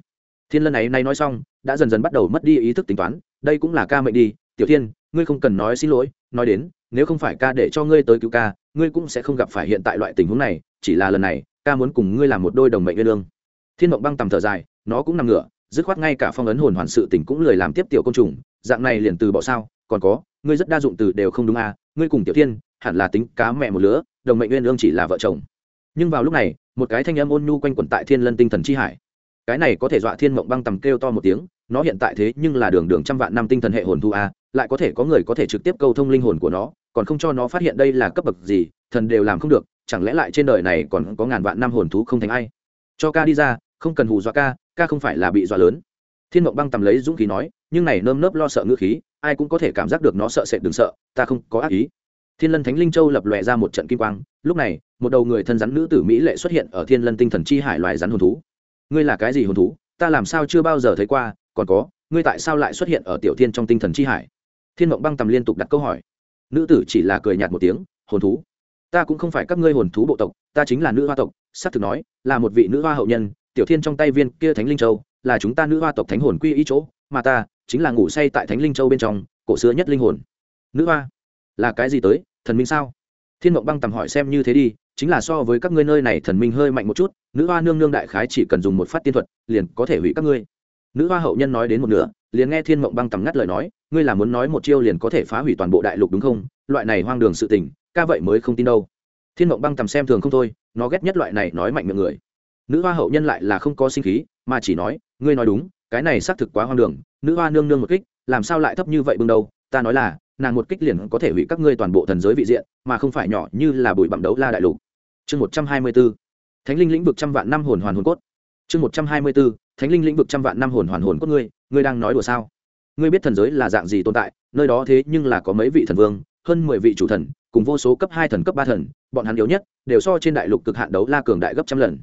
Thiên lân này nay nói xong, đã dần dần bắt đầu mất đi ý thức tính toán, đây cũng là ca mệnh đi, tiểu thiên, ngươi không cần nói xin lỗi, nói đến, nếu không phải ca để cho ngươi tới cứu ca, ngươi cũng sẽ không gặp phải hiện tại loại tình huống này, chỉ là lần này, ca muốn cùng ngươi làm một đôi đồng mệnh nguyên lương thiên mộng băng tầm thở dài, nó cũng nằm ngửa dứt khoát ngay cả phong ấn hồn hoàn sự tình cũng lười làm tiếp tiểu côn trùng, dạng này liền từ bỏ sao? Còn có, ngươi rất đa dụng từ đều không đúng à ngươi cùng tiểu thiên, hẳn là tính cá mẹ một lứa, đồng mệnh nguyên lương chỉ là vợ chồng. Nhưng vào lúc này, một cái thanh âm ôn nhu quanh quẩn tại thiên lân tinh thần chi hải. Cái này có thể dọa thiên mộng băng tầm kêu to một tiếng, nó hiện tại thế nhưng là đường đường trăm vạn năm tinh thần hệ hồn thu a lại có thể có người có thể trực tiếp câu thông linh hồn của nó, còn không cho nó phát hiện đây là cấp bậc gì, thần đều làm không được, chẳng lẽ lại trên đời này còn có ngàn vạn năm hồn thú không thành ai? Cho ca đi ra, không cần hù dọa ca ca không phải là bị dọa lớn. Thiên mộng băng tầm lấy dũng khí nói, nhưng này nơm nớp lo sợ ngữ khí, ai cũng có thể cảm giác được nó sợ sệt đừng sợ, ta không có ác ý. Thiên lân thánh linh châu lập lòe ra một trận kim quang, lúc này, một đầu người thân rắn nữ tử mỹ lệ xuất hiện ở thiên lân tinh thần chi hải loài rắn hồn thú. Ngươi là cái gì hồn thú? Ta làm sao chưa bao giờ thấy qua, còn có, ngươi tại sao lại xuất hiện ở tiểu thiên trong tinh thần chi hải? Thiên mộng băng tầm liên tục đặt câu hỏi. Nữ tử chỉ là cười nhạt một tiếng, hồn thú? Ta cũng không phải các ngươi hồn thú bộ tộc, ta chính là nữ hoa tộc s á c thực nói, là một vị nữ hoa hậu nhân tiểu thiên trong tay viên kia thánh linh châu, là chúng ta nữ hoa tộc thánh hồn quy ý chỗ, mà ta chính là ngủ say tại thánh linh châu bên trong, cổ xưa nhất linh hồn. Nữ hoa, là cái gì tới, thần minh sao? Thiên mộng băng tầm hỏi xem như thế đi, chính là so với các ngươi nơi này thần minh hơi mạnh một chút, nữ hoa nương nương đại khái chỉ cần dùng một phát tiên thuật, liền có thể hủy các ngươi. Nữ hoa hậu nhân nói đến một nửa, liền nghe thiên mộng băng tầm ngắt lời nói, ngươi là muốn nói một chiêu liền có thể phá hủy toàn bộ đại lục đúng không? Loại này hoang đường sự tình, ca vậy mới không tin đâu. Thiên mộng băng tầm xem thường không thôi, nó ghét nhất loại này nói mạnh miệng người nữ hoa hậu nhân lại là không có sinh khí, mà chỉ nói, ngươi nói đúng, cái này xác thực quá hoang đường, nữ hoa nương nương một kích, làm sao lại thấp như vậy bưng đâu? Ta nói là, nàng một kích liền có thể hủy các ngươi toàn bộ thần giới vị diện, mà không phải nhỏ như là bụi bặm đấu la đại lục. Chương một trăm hai mươi b ố thánh linh lĩnh vực trăm vạn năm hồn hoàn hồn cốt. Chương một trăm hai mươi b ố thánh linh lĩnh vực trăm vạn năm hồn hoàn hồn cốt ngươi ngươi đang nói đùa sao? Ngươi biết thần giới là dạng gì tồn tại, nơi đó thế nhưng là có mấy vị thần vương, hơn mười vị chủ thần, cùng vô số cấp hai thần cấp ba thần, bọn hắn yếu nhất, đều so trên đại lục cực hạn đấu la cường đại gấp trăm lần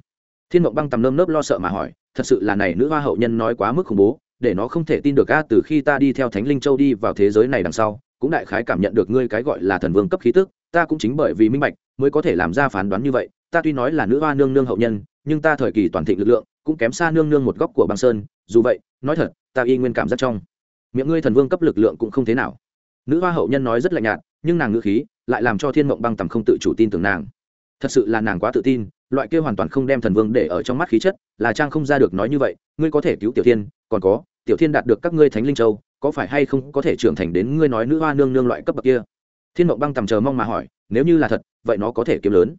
thiên mộng băng tầm nơm nớp lo sợ mà hỏi, thật sự là này nữ hoa hậu nhân nói quá mức khủng bố, để nó không thể tin được a, từ khi ta đi theo thánh linh châu đi vào thế giới này đằng sau, cũng đại khái cảm nhận được ngươi cái gọi là thần vương cấp khí tức, ta cũng chính bởi vì minh bạch mới có thể làm ra phán đoán như vậy. Ta tuy nói là nữ hoa nương nương hậu nhân, nhưng ta thời kỳ toàn thịnh lực lượng cũng kém xa nương nương một góc của băng sơn, dù vậy, nói thật, ta y nguyên cảm giác trong miệng ngươi thần vương cấp lực lượng cũng không thế nào. Nữ hoa hậu nhân nói rất lạnh nhạt, nhưng nàng ngữ khí lại làm cho thiên mộng băng tầm không tự chủ tin tưởng nàng. Thật sự là nàng quá tự tin loại kia hoàn toàn không đem thần vương để ở trong mắt khí chất, là trang không ra được nói như vậy, ngươi có thể cứu tiểu thiên, còn có, tiểu thiên đạt được các ngươi thánh linh châu, có phải hay không có thể trưởng thành đến ngươi nói nữ hoa nương nương loại cấp bậc kia? Thiên mộng băng tầm chờ mong mà hỏi, nếu như là thật, vậy nó có thể kiếm lớn.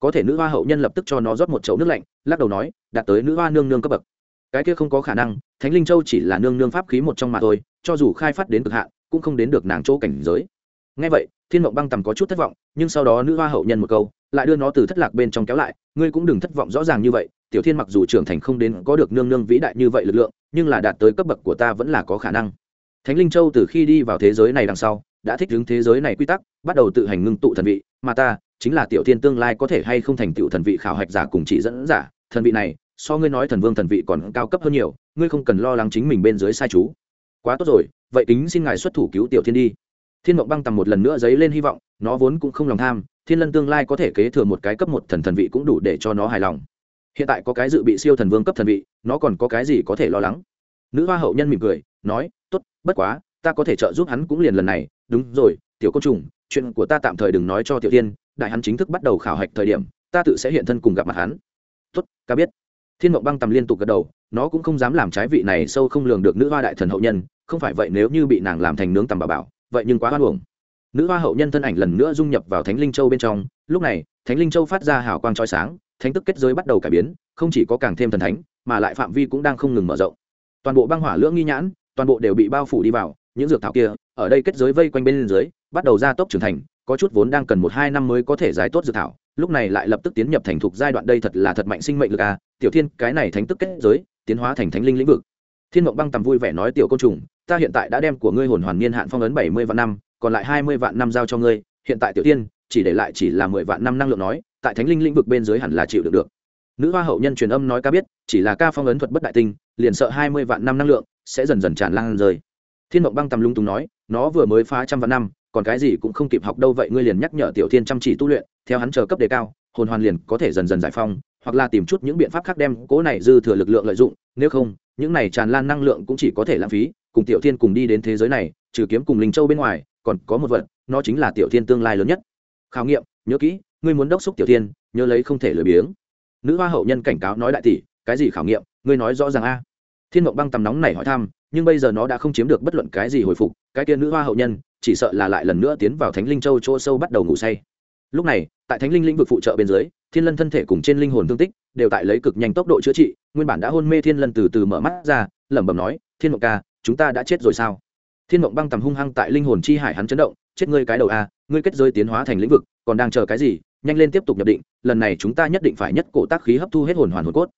Có thể nữ hoa hậu nhân lập tức cho nó rót một chậu nước lạnh, lắc đầu nói, đạt tới nữ hoa nương nương cấp bậc. Cái kia không có khả năng, thánh linh châu chỉ là nương nương pháp khí một trong mà thôi, cho dù khai phát đến cực hạn, cũng không đến được nàng chỗ cảnh giới. Ngay vậy, thiên mộng băng tầm có chút thất vọng, nhưng sau đó nữ hoa hậu nhân một câu lại đưa nó từ thất lạc bên trong kéo lại, ngươi cũng đừng thất vọng rõ ràng như vậy, tiểu thiên mặc dù trưởng thành không đến có được nương nương vĩ đại như vậy lực lượng, nhưng là đạt tới cấp bậc của ta vẫn là có khả năng. Thánh linh châu từ khi đi vào thế giới này đằng sau, đã thích ứng thế giới này quy tắc, bắt đầu tự hành ngưng tụ thần vị, mà ta chính là tiểu thiên tương lai có thể hay không thành tựu thần vị khảo hạch giả cùng chỉ dẫn giả, thần vị này, so ngươi nói thần vương thần vị còn cao cấp hơn nhiều, ngươi không cần lo lắng chính mình bên dưới sai chú. Quá tốt rồi, vậy tính xin ngài xuất thủ cứu tiểu thiên đi. Thiên mộng băng tầm một lần nữa dấy lên hy vọng, nó vốn cũng không lòng tham thiên lân tương lai có thể kế thừa một cái cấp một thần thần vị cũng đủ để cho nó hài lòng. Hiện tại có cái dự bị siêu thần vương cấp thần vị, nó còn có cái gì có thể lo lắng? Nữ hoa hậu nhân mỉm cười, nói t ố t bất quá, ta có thể trợ giúp hắn cũng liền lần này. Đúng rồi, tiểu côn trùng, chuyện của ta tạm thời đừng nói cho tiểu tiên, đại hắn chính thức bắt đầu khảo hạch thời điểm, ta tự sẽ hiện thân cùng gặp mặt hắn. Tốt ca biết. Thiên mộng băng tầm liên tục gật đầu, nó cũng không dám làm trái vị này sâu không lường được nữ hoa đại thần hậu nhân, không phải vậy nếu như bị nàng làm thành nướng tầm bà bảo, vậy nhưng quá hoan hưởng nữ hoa hậu nhân thân ảnh lần nữa dung nhập vào thánh linh châu bên trong. Lúc này, thánh linh châu phát ra hào quang trói sáng, thánh tức kết giới bắt đầu cải biến, không chỉ có càng thêm thần thánh, mà lại phạm vi cũng đang không ngừng mở rộng. Toàn bộ băng hỏa lưỡng nghi nhãn, toàn bộ đều bị bao phủ đi vào, những dược thảo kia, ở đây kết giới vây quanh bên dưới, bắt đầu ra tốc trưởng thành, có chút vốn đang cần một hai năm mới có thể giải tốt dược thảo, lúc này lại lập tức tiến nhập thành thục giai đoạn đây thật là thật mạnh sinh mệnh lực à. Tiểu thiên, cái này thánh tức kết giới, tiến hóa thành thánh linh lĩnh vực. Thiên mộng băng tầm vui vẻ nói, tiểu côn trùng, ta hiện tại đã đem của ngươi hồn hoàn niên hạn phong ấn bảy mươi vạn năm còn lại hai mươi vạn năm giao cho ngươi, hiện tại tiểu tiên, chỉ để lại chỉ là mười vạn năm năng lượng nói, tại thánh linh lĩnh vực bên dưới hẳn là chịu được được. Nữ hoa hậu nhân truyền âm nói ca biết, chỉ là ca phong ấn thuật bất đại tinh, liền sợ hai mươi vạn năm năng lượng sẽ dần dần tràn lan rơi thiên mộng băng tầm lung tung nói, nó vừa mới phá trăm vạn năm, còn cái gì cũng không kịp học đâu vậy ngươi liền nhắc nhở tiểu thiên chăm chỉ tu luyện, theo hắn chờ cấp đề cao, hồn hoàn liền có thể dần dần giải phong hoặc là tìm chút những biện pháp khác đem cố này dư thừa lực lượng lợi dụng, nếu không, những này tràn lan năng lượng cũng chỉ có thể lãng phí, cùng tiểu thiên cùng đi đến thế giới này, trừ kiếm cùng linh châu bên ngoài còn có một vật, nó chính là tiểu thiên tương lai lớn nhất. Khảo nghiệm, nhớ kỹ, ngươi muốn đốc xúc tiểu thiên, nhớ lấy không thể lười biếng. Nữ hoa hậu nhân cảnh cáo nói đại tỷ, cái gì khảo nghiệm, ngươi nói rõ ràng a. Thiên mộng băng tầm nóng này hỏi thăm, nhưng bây giờ nó đã không chiếm được bất luận cái gì hồi phục, cái kia nữ hoa hậu nhân, chỉ sợ là lại lần nữa tiến vào thánh linh châu chỗ sâu bắt đầu ngủ say. Lúc này, tại thánh linh lĩnh vực phụ trợ bên dưới, thiên lân thân thể cùng trên linh hồn thương tích đều tại lấy cực nhanh tốc độ chữa trị, nguyên bản đã hôn mê thiên lân từ từ mở mắt ra, lẩm bẩm nói, thiên mộng ca, chúng ta đã chết rồi sao? Thiên mộng băng tầm hung hăng tại linh hồn chi hải hắn chấn động, chết ngươi cái đầu a, ngươi kết rơi tiến hóa thành lĩnh vực, còn đang chờ cái gì? Nhanh lên tiếp tục nhập định, lần này chúng ta nhất định phải nhất cổ tác khí hấp thu hết hồn hoàn hồn cốt.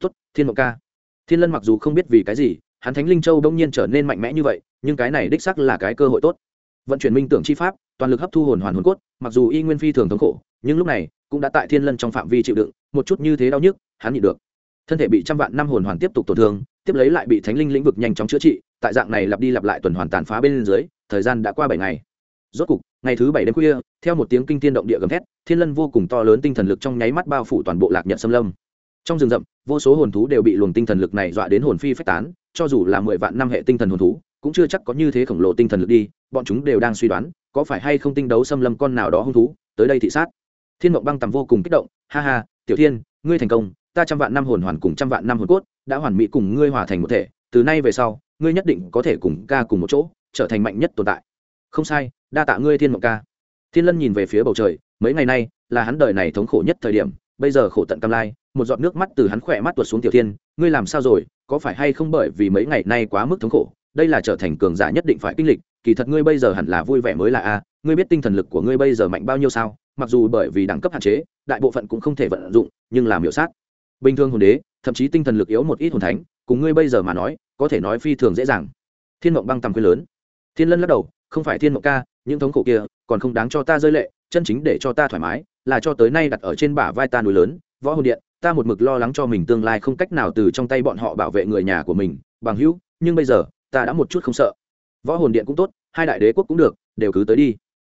Tốt, thiên mộng ca. Thiên lân mặc dù không biết vì cái gì, hắn thánh linh châu đông nhiên trở nên mạnh mẽ như vậy, nhưng cái này đích sắc là cái cơ hội tốt. Vận chuyển minh tưởng chi pháp, toàn lực hấp thu hồn hoàn hồn cốt, mặc dù y nguyên phi thường thống khổ, nhưng lúc này cũng đã tại thiên lân trong phạm vi chịu đựng, một chút như thế đau nhức, hắn nhịn được thân thể bị trăm vạn năm hồn hoàn tiếp tục tổn thương, tiếp lấy lại bị thánh linh lĩnh vực nhanh chóng chữa trị, tại dạng này lặp đi lặp lại tuần hoàn tàn phá bên dưới, thời gian đã qua bảy ngày. Rốt cục, ngày thứ bảy đêm khuya, theo một tiếng kinh tiên động địa gầm thét, thiên lân vô cùng to lớn tinh thần lực trong nháy mắt bao phủ toàn bộ lạc nhận xâm lâm. Trong rừng rậm, vô số hồn thú đều bị luồng tinh thần lực này dọa đến hồn phi phách tán, cho dù là mười vạn năm hệ tinh thần hồn thú, cũng chưa chắc có như thế khổng lồ tinh thần lực đi, bọn chúng đều đang suy đoán, có phải hay không tinh đấu xâm lâm con nào đó hung thú, tới đây thị sát. Thiên mộng băng tầm vô cùng kích động, ha ha, tiểu thiên, ngươi thành công ta trăm vạn năm hồn hoàn cùng trăm vạn năm hồn cốt đã hoàn mỹ cùng ngươi hòa thành một thể, từ nay về sau, ngươi nhất định có thể cùng ca cùng một chỗ, trở thành mạnh nhất tồn tại. Không sai, đa tạ ngươi thiên mộng ca. Thiên lân nhìn về phía bầu trời, mấy ngày nay là hắn đời này thống khổ nhất thời điểm, bây giờ khổ tận cam lai, một giọt nước mắt từ hắn khỏe mắt tuột xuống tiểu thiên, ngươi làm sao rồi, có phải hay không bởi vì mấy ngày nay quá mức thống khổ, đây là trở thành cường giả nhất định phải kinh lịch, kỳ thật ngươi bây giờ hẳn là vui vẻ mới là a, ngươi biết tinh thần lực của ngươi bây giờ mạnh bao nhiêu sao, mặc dù bởi vì đẳng cấp hạn chế, đại bộ phận cũng không thể vận dụng, nhưng làm hiệu sát bình thường hồn đế, thậm chí tinh thần lực yếu một ít hồn thánh, cùng ngươi bây giờ mà nói, có thể nói phi thường dễ dàng. Thiên mộng băng tầm quy lớn. Thiên lân lắc đầu, không phải thiên mộng ca, những thống khổ kia, còn không đáng cho ta rơi lệ, chân chính để cho ta thoải mái, là cho tới nay đặt ở trên bả vai ta núi lớn, võ hồn điện, ta một mực lo lắng cho mình tương lai không cách nào từ trong tay bọn họ bảo vệ người nhà của mình, bằng hữu, nhưng bây giờ, ta đã một chút không sợ. Võ hồn điện cũng tốt, hai đại đế quốc cũng được, đều cứ tới đi.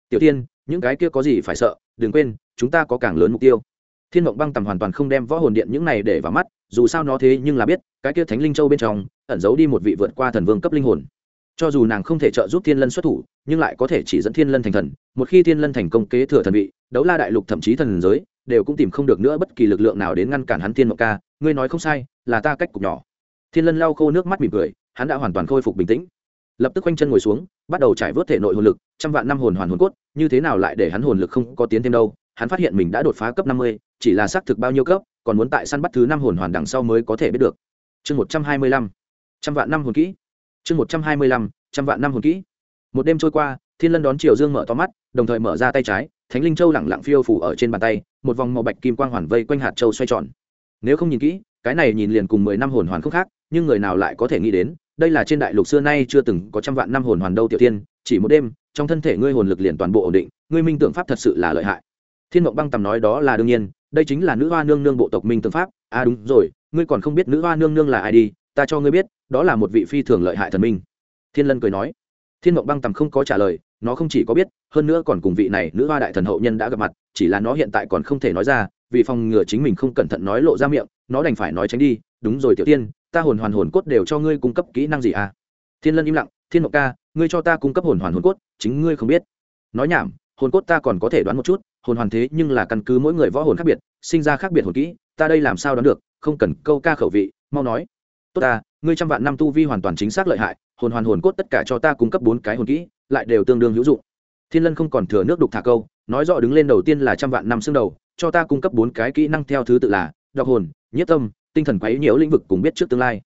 Tiểu tiên những cái kia có gì phải sợ, đừng quên, chúng ta có càng lớn mục tiêu thiên mộng băng tầm hoàn toàn không đem võ hồn điện những này để vào mắt, dù sao nó thế nhưng là biết, cái kia thánh linh châu bên trong, ẩn giấu đi một vị vượt qua thần vương cấp linh hồn. Cho dù nàng không thể trợ giúp thiên lân xuất thủ, nhưng lại có thể chỉ dẫn thiên lân thành thần, một khi thiên lân thành công kế thừa thần vị, đấu la đại lục thậm chí thần giới, đều cũng tìm không được nữa bất kỳ lực lượng nào đến ngăn cản hắn thiên mộng ca, ngươi nói không sai, là ta cách cục nhỏ. Thiên lân lau khô nước mắt mỉm cười, hắn đã hoàn toàn khôi phục bình tĩnh. Lập tức quanh chân ngồi xuống, bắt đầu trải vớt thể nội hồn lực, trăm vạn năm hồn hoàn hồn cốt, như thế nào lại để hắn hồn lực không có tiến thêm đâu? Hắn phát hiện mình đã đột phá cấp năm mươi, chỉ là xác thực bao nhiêu cấp, còn muốn tại săn bắt thứ năm hồn hoàn đằng sau mới có thể biết được. Chương một trăm hai mươi lăm. Trăm vạn năm hồn kỹ. Chương một trăm hai mươi lăm, trăm vạn năm hồn kỹ. Một đêm trôi qua, thiên lân đón triều dương mở to mắt, đồng thời mở ra tay trái, thánh linh châu lẳng lặng phiêu phủ ở trên bàn tay, một vòng màu bạch kim quang hoàn vây quanh hạt châu xoay tròn. Nếu không nhìn kỹ, cái này nhìn liền cùng mười năm hồn hoàn không khác, nhưng người nào lại có thể nghĩ đến, đây là trên đại lục xưa nay chưa từng có trăm vạn năm hồn hoàn đâu, tiểu tiên, chỉ một đêm, trong thân thể ngươi hồn lực liền toàn bộ ổn định, ngươi minh tưởng pháp thật sự là lợi hại thiên mộng băng tầm nói đó là đương nhiên, đây chính là nữ hoa nương nương bộ tộc minh tương pháp. À đúng rồi, ngươi còn không biết nữ hoa nương nương là ai đi, ta cho ngươi biết, đó là một vị phi thường lợi hại thần minh. Thiên lân cười nói. Thiên mộng băng tầm không có trả lời, nó không chỉ có biết, hơn nữa còn cùng vị này nữ hoa đại thần hậu nhân đã gặp mặt, chỉ là nó hiện tại còn không thể nói ra, vì phòng ngừa chính mình không cẩn thận nói lộ ra miệng, nó đành phải nói tránh đi, đúng rồi tiểu tiên, ta hồn hoàn hồn cốt đều cho ngươi cung cấp kỹ năng gì à? Thiên lân im lặng, thiên mộng ca, ngươi cho ta cung cấp hồn hoàn hồn cốt, chính ngươi không biết. Nói nhảm hồn cốt ta còn có thể đoán một chút, hồn hoàn thế nhưng là căn cứ mỗi người võ hồn khác biệt, sinh ra khác biệt hồn kỹ, ta đây làm sao đoán được, không cần câu ca khẩu vị, mau nói. Tốt ta, ngươi trăm vạn năm tu vi hoàn toàn chính xác lợi hại, hồn hoàn hồn cốt tất cả cho ta cung cấp bốn cái hồn kỹ, lại đều tương đương hữu dụng. Thiên lân không còn thừa nước đục thả câu, nói rõ đứng lên đầu tiên là trăm vạn năm xương đầu, cho ta cung cấp bốn cái kỹ năng theo thứ tự là đọc hồn nhất tâm, tinh thần quấy nhiễu lĩnh vực cùng biết trước tương lai.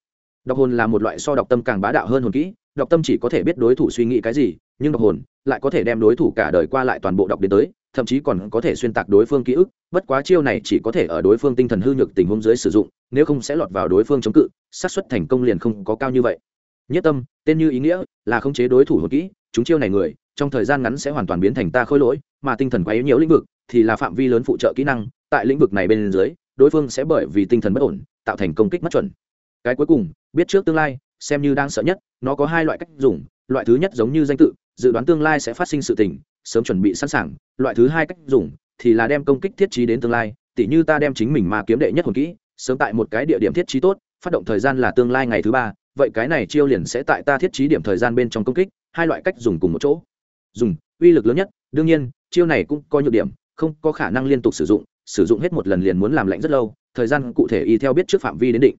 Đọc hồn là một loại so đọc tâm càng bá đạo hơn hồn kỹ đọc tâm chỉ có thể biết đối thủ suy nghĩ cái gì nhưng đọc hồn lại có thể đem đối thủ cả đời qua lại toàn bộ đọc đến tới, thậm chí còn có thể xuyên tạc đối phương ký ức, bất quá chiêu này chỉ có thể ở đối phương tinh thần hư nhược tình huống dưới sử dụng, nếu không sẽ lọt vào đối phương chống cự, xác suất thành công liền không có cao như vậy. Nhất tâm, tên như ý nghĩa là khống chế đối thủ hồn kỹ, chúng chiêu này người, trong thời gian ngắn sẽ hoàn toàn biến thành ta khôi lỗi, mà tinh thần quá yếu nhiều lĩnh vực thì là phạm vi lớn phụ trợ kỹ năng, tại lĩnh vực này bên dưới, đối phương sẽ bởi vì tinh thần bất ổn, tạo thành công kích mất chuẩn. Cái cuối cùng, biết trước tương lai, xem như đang sợ nhất, nó có hai loại cách dùng, loại thứ nhất giống như danh tự dự đoán tương lai sẽ phát sinh sự tình, sớm chuẩn bị sẵn sàng, loại thứ hai cách dùng thì là đem công kích thiết trí đến tương lai, tỉ như ta đem chính mình mà kiếm đệ nhất hồn kỹ, sớm tại một cái địa điểm thiết trí tốt, phát động thời gian là tương lai ngày thứ ba, vậy cái này chiêu liền sẽ tại ta thiết trí điểm thời gian bên trong công kích, hai loại cách dùng cùng một chỗ. Dùng, uy lực lớn nhất, đương nhiên, chiêu này cũng có nhược điểm, không có khả năng liên tục sử dụng sử dụng hết một lần liền muốn làm lạnh rất lâu, thời gian cụ thể y theo biết trước phạm vi đến định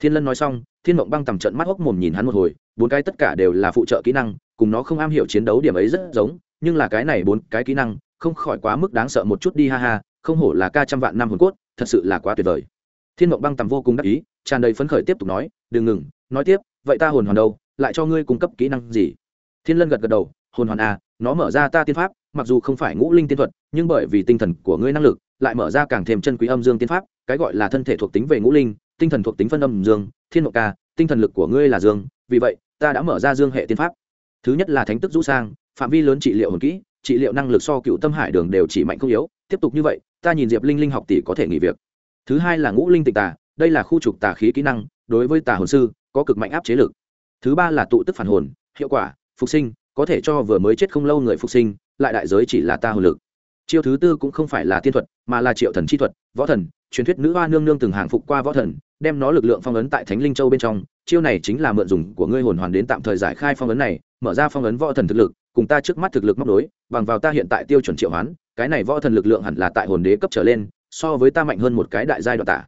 thiên lân nói xong thiên mộng băng tầm trận mắt hốc mồm nhìn hắn một hồi bốn cái tất cả đều là phụ trợ kỹ năng cùng nó không am hiểu chiến đấu điểm ấy rất giống nhưng là cái này bốn cái kỹ năng không khỏi quá mức đáng sợ một chút đi ha ha không hổ là ca trăm vạn năm hồn cốt thật sự là quá tuyệt vời. Thiên mộng băng tầm vô cùng đắc ý tràn đầy phấn khởi tiếp tục nói đừng ngừng nói tiếp vậy ta hồn hoàn đâu lại cho ngươi cung cấp kỹ năng gì? Thiên lân gật gật đầu hồn hoàn a à, nó mở ra ta tiên pháp mặc dù không phải ngũ linh tiên thuật nhưng bởi vì tinh thần của ngươi năng lực lại mở ra càng thêm chân quý âm dương tiên pháp cái gọi là thân thể thuộc tính về ngũ linh tinh thần thuộc tính phân âm dương, thiên mộng ca, tinh thần lực của ngươi là dương, vì vậy, ta đã mở ra dương hệ tiên pháp. Thứ nhất là thánh tức rũ sang, phạm vi lớn trị liệu hồn kỹ, trị liệu năng lực so cựu tâm hải đường đều chỉ mạnh không yếu, tiếp tục như vậy, ta nhìn diệp linh linh học tỷ có thể nghỉ việc. Thứ hai là ngũ linh tịch tà, đây là khu trục tà khí kỹ năng, đối với tà hồn sư, có cực mạnh áp chế lực. Thứ ba là tụ tức phản hồn, hiệu quả, phục sinh, có thể cho vừa mới chết không lâu người phục sinh, lại đại giới chỉ là ta hồn lực. Chiêu thứ tư cũng không phải là tiên thuật, mà là triệu thần chi thuật, võ thần, truyền thuyết nữ hoa nương nương từng hàng phục qua võ thần đem nó lực lượng phong ấn tại thánh linh châu bên trong. Chiêu này chính là mượn dùng của ngươi hồn hoàn đến tạm thời giải khai phong ấn này, mở ra phong ấn võ thần thực lực, cùng ta trước mắt thực lực móc đối bằng vào ta hiện tại tiêu chuẩn triệu hoán, cái này võ thần lực lượng hẳn là tại hồn đế cấp trở lên, so với ta mạnh hơn một cái đại giai đoạn tả.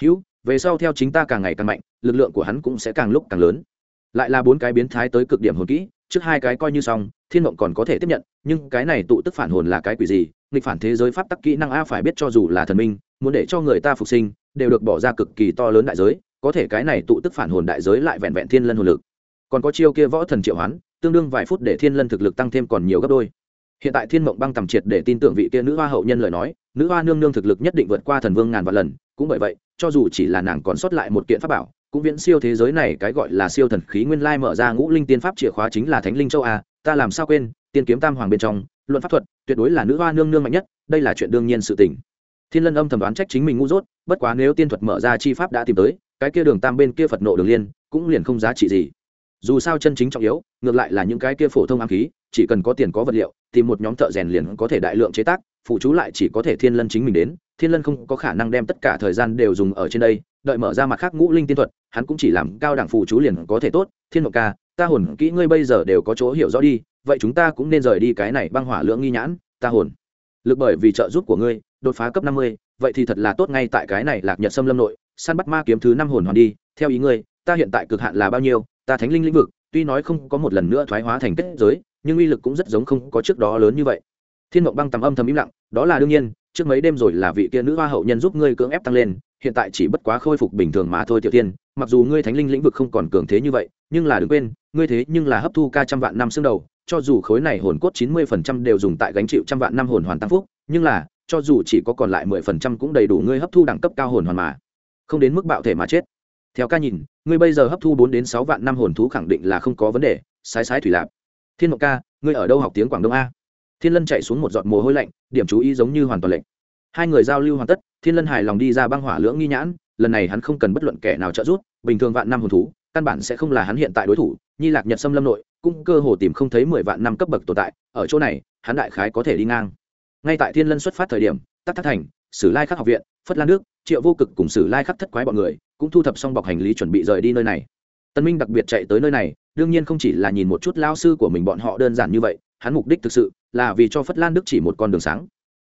Hữu, về sau theo chính ta càng ngày càng mạnh, lực lượng của hắn cũng sẽ càng lúc càng lớn. Lại là bốn cái biến thái tới cực điểm hồn kỹ, trước hai cái coi như xong, thiên mộng còn có thể tiếp nhận, nhưng cái này tụ tức phản hồn là cái quỷ gì? Nghịch phản thế giới pháp tắc kỹ năng a phải biết cho dù là thần minh, muốn để cho người ta phục sinh đều được bỏ ra cực kỳ to lớn đại giới, có thể cái này tụ tức phản hồn đại giới lại vẹn vẹn thiên lân hồn lực. Còn có chiêu kia võ thần triệu hoán, tương đương vài phút để thiên lân thực lực tăng thêm còn nhiều gấp đôi. Hiện tại thiên mộng băng tầm triệt để tin tưởng vị kia nữ hoa hậu nhân lời nói, nữ hoa nương nương thực lực nhất định vượt qua thần vương ngàn vạn lần, cũng bởi vậy, cho dù chỉ là nàng còn sót lại một kiện pháp bảo, cũng viễn siêu thế giới này cái gọi là siêu thần khí nguyên lai mở ra ngũ linh tiên pháp chìa khóa chính là thánh linh châu a, ta làm sao quên, tiên kiếm tam hoàng bên trong, luận pháp thuật, tuyệt đối là nữ hoa nương nương mạnh nhất, đây là chuyện đương nhiên sự tình thiên lân âm thầm đoán trách chính mình ngu dốt, bất quá nếu tiên thuật mở ra chi pháp đã tìm tới, cái kia đường tam bên kia phật nộ đường liên, cũng liền không giá trị gì. Dù sao chân chính trọng yếu, ngược lại là những cái kia phổ thông am khí, chỉ cần có tiền có vật liệu thì một nhóm thợ rèn liền có thể đại lượng chế tác, phụ chú lại chỉ có thể thiên lân chính mình đến, thiên lân không có khả năng đem tất cả thời gian đều dùng ở trên đây, đợi mở ra mặt khác ngũ linh tiên thuật, hắn cũng chỉ làm cao đẳng phụ chú liền có thể tốt. Thiên mộng ca, ta hồn kỹ ngươi bây giờ đều có chỗ hiểu rõ đi, vậy chúng ta cũng nên rời đi cái này băng hỏa lưỡng nghi nhãn, ta hồn lực bởi vì trợ giúp của ngươi đột phá cấp năm mươi, vậy thì thật là tốt ngay tại cái này lạc nhật xâm lâm nội, săn bắt ma kiếm thứ năm hồn hoàn đi, theo ý ngươi, ta hiện tại cực hạn là bao nhiêu, ta thánh linh lĩnh vực, tuy nói không có một lần nữa thoái hóa thành kết giới, nhưng uy lực cũng rất giống không có trước đó lớn như vậy. Thiên mộng băng tầm âm thầm im lặng, đó là đương nhiên, trước mấy đêm rồi là vị kia nữ hoa hậu nhân giúp ngươi cưỡng ép tăng lên, hiện tại chỉ bất quá khôi phục bình thường mà thôi tiểu tiên mặc dù ngươi thánh linh lĩnh vực không còn cường thế như vậy, nhưng là đừng quên, ngươi thế nhưng là hấp thu ca trăm vạn năm xương đầu, cho dù khối này hồn cốt chín mươi phần trăm đều dùng tại gánh chịu trăm vạn năm hồn hoàn tăng phúc, nhưng là cho dù chỉ có còn lại mười phần trăm cũng đầy đủ ngươi hấp thu đẳng cấp cao hồn hoàn mà. Không đến mức bạo thể mà chết. Theo ca nhìn, ngươi bây giờ hấp thu bốn đến sáu vạn năm hồn thú khẳng định là không có vấn đề. Sái sái thủy lạp. Thiên mộng ca, ngươi ở đâu học tiếng quảng đông a? Thiên lân chạy xuống một giọt mồ hôi lạnh, điểm chú ý giống như hoàn toàn lệnh hai người giao lưu hoàn tất, thiên lân hài lòng đi ra băng hỏa lưỡng nghi nhãn, lần này hắn không cần bất luận kẻ nào trợ giúp, bình thường vạn năm hồn thú, căn bản sẽ không là hắn hiện tại đối thủ, nhi lạc nhật xâm lâm nội, cũng cơ hồ tìm không thấy mười vạn năm cấp bậc tồn tại, ở chỗ này, hắn đại khái có thể đi ngang ngay tại thiên lân xuất phát thời điểm, tắc thác thành, sử lai khắc học viện, phất lan nước triệu vô cực cùng sử lai khắc thất quái bọn người cũng thu thập xong bọc hành lý chuẩn bị rời đi nơi này. Tân minh đặc biệt chạy tới nơi này, đương nhiên không chỉ là nhìn một chút lao sư của mình bọn họ đơn giản như vậy, hắn mục đích thực sự là vì cho phất lan đức chỉ một con đường sáng.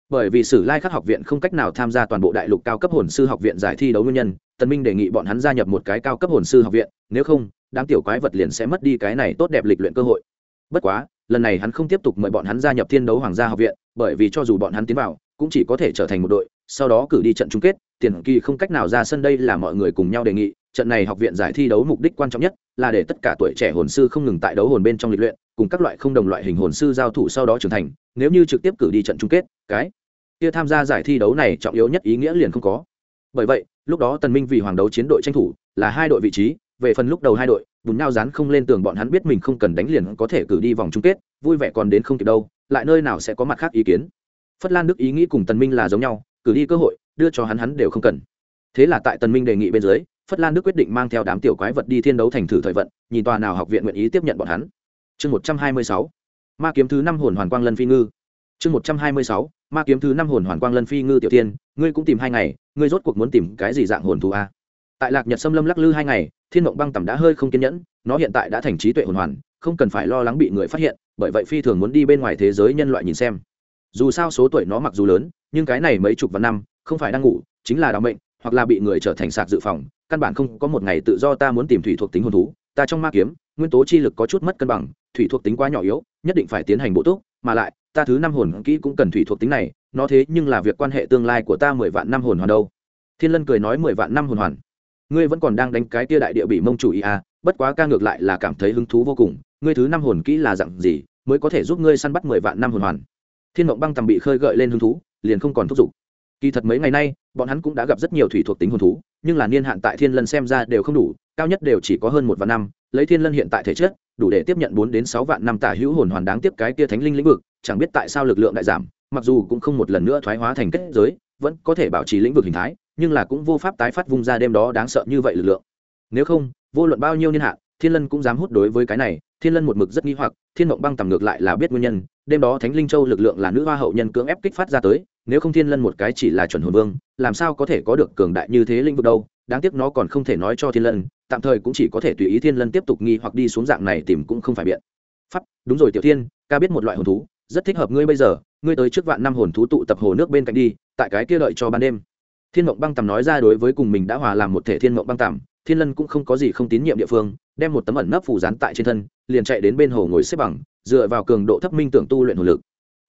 Bởi vì sử lai khắc học viện không cách nào tham gia toàn bộ đại lục cao cấp hồn sư học viện giải thi đấu nguyên nhân, tân minh đề nghị bọn hắn gia nhập một cái cao cấp hồn sư học viện, nếu không, đám tiểu quái vật liền sẽ mất đi cái này tốt đẹp lịch luyện cơ hội. Bất quá lần này hắn không tiếp tục mời bọn hắn gia nhập thiên đấu hoàng gia học viện, bởi vì cho dù bọn hắn tiến vào, cũng chỉ có thể trở thành một đội, sau đó cử đi trận chung kết, tiền kỳ không cách nào ra sân đây là mọi người cùng nhau đề nghị, trận này học viện giải thi đấu mục đích quan trọng nhất là để tất cả tuổi trẻ hồn sư không ngừng tại đấu hồn bên trong lịch luyện, cùng các loại không đồng loại hình hồn sư giao thủ sau đó trưởng thành, nếu như trực tiếp cử đi trận chung kết, cái kia tham gia giải thi đấu này trọng yếu nhất ý nghĩa liền không có. Bởi vậy, lúc đó tần minh vì hoàng đấu chiến đội tranh thủ, là hai đội vị trí về phần lúc đầu hai đội, bùn nhau dán không lên tường bọn hắn biết mình không cần đánh liền có thể cử đi vòng chung kết, vui vẻ còn đến không kịp đâu, lại nơi nào sẽ có mặt khác ý kiến. Phất lan đức ý nghĩ cùng tần minh là giống nhau, cử đi cơ hội, đưa cho hắn hắn đều không cần. Thế là tại tần minh đề nghị bên dưới, phất lan đức quyết định mang theo đám tiểu quái vật đi thiên đấu thành thử thời vận, nhìn tòa nào học viện nguyện ý tiếp nhận bọn hắn. Chương một trăm hai mươi sáu, ma kiếm thứ năm hồn hoàn quang lân phi ngư. Chương một trăm hai mươi sáu, ma kiếm thứ năm hồn hoàn quang lân phi ngư tiểu tiên, ngươi cũng tìm hai ngày, ngươi rốt cuộc muốn tìm cái gì dạng hồn thú a? Tại lạc nhật xâm lâm lắc lư hai ngày, thiên mộng băng tầm đã hơi không kiên nhẫn, nó hiện tại đã thành trí tuệ hồn hoàn, không cần phải lo lắng bị người phát hiện, bởi vậy phi thường muốn đi bên ngoài thế giới nhân loại nhìn xem. Dù sao số tuổi nó mặc dù lớn, nhưng cái này mấy chục vạn năm, không phải đang ngủ, chính là đ ả mệnh, hoặc là bị người trở thành sạc dự phòng, căn bản không có một ngày tự do ta muốn tìm thủy thuộc tính hồn thú, ta trong ma kiếm, nguyên tố chi lực có chút mất cân bằng, thủy thuộc tính quá nhỏ yếu, nhất định phải tiến hành bộ túc, mà lại, ta thứ năm hồn kỹ cũng cần thủy thuộc tính này, nó thế nhưng là việc quan hệ tương lai của ta mười vạn năm hồn hoàn đâu. Thiên lân cười nói mười vạn năm hồn hoàn ngươi vẫn còn đang đánh cái tia đại địa bị mông chủ ý à bất quá ca ngược lại là cảm thấy hứng thú vô cùng, ngươi thứ năm hồn kỹ là dặn gì, mới có thể giúp ngươi săn bắt mười vạn năm hồn hoàn. Thiên mộng băng tầm bị khơi gợi lên hứng thú, liền không còn thúc giục. Kỳ thật mấy ngày nay, bọn hắn cũng đã gặp rất nhiều thủy thuộc tính hồn thú, nhưng là niên hạn tại thiên lân xem ra đều không đủ, cao nhất đều chỉ có hơn một vạn năm, lấy thiên lân hiện tại thể chất, đủ để tiếp nhận bốn đến sáu vạn năm tả hữu hồn hoàn đáng tiếp cái tia thánh linh lĩnh vực, chẳng biết tại sao lực lượng đại giảm, mặc dù cũng không một lần nữa thoái hóa thành kết giới, vẫn có thể bảo trì lĩnh vực hình thái nhưng là cũng vô pháp tái phát vung ra đêm đó đáng sợ như vậy lực lượng. Nếu không, vô luận bao nhiêu niên hạn, thiên lân cũng dám hút đối với cái này, thiên lân một mực rất nghi hoặc, thiên mộng băng tầm ngược lại là biết nguyên nhân, đêm đó thánh linh châu lực lượng là nữ hoa hậu nhân cưỡng ép kích phát ra tới, nếu không thiên lân một cái chỉ là chuẩn hồn vương, làm sao có thể có được cường đại như thế lĩnh vực đâu, đáng tiếc nó còn không thể nói cho thiên lân, tạm thời cũng chỉ có thể tùy ý thiên lân tiếp tục nghi hoặc đi xuống dạng này tìm cũng không phải biện. Pháp, đúng rồi tiểu thiên, ca biết một loại hồn thú, rất thích hợp ngươi bây giờ, ngươi tới trước vạn năm hồn thú tụ tập hồ nước bên cạnh đi, tại cái kia đợi cho ban đêm thiên mộng băng tầm nói ra đối với cùng mình đã hòa làm một thể thiên mộng băng tầm, thiên lân cũng không có gì không tín nhiệm địa phương, đem một tấm ẩn nấp phủ dán tại trên thân, liền chạy đến bên hồ ngồi xếp bằng, dựa vào cường độ thấp minh tưởng tu luyện hồ lực.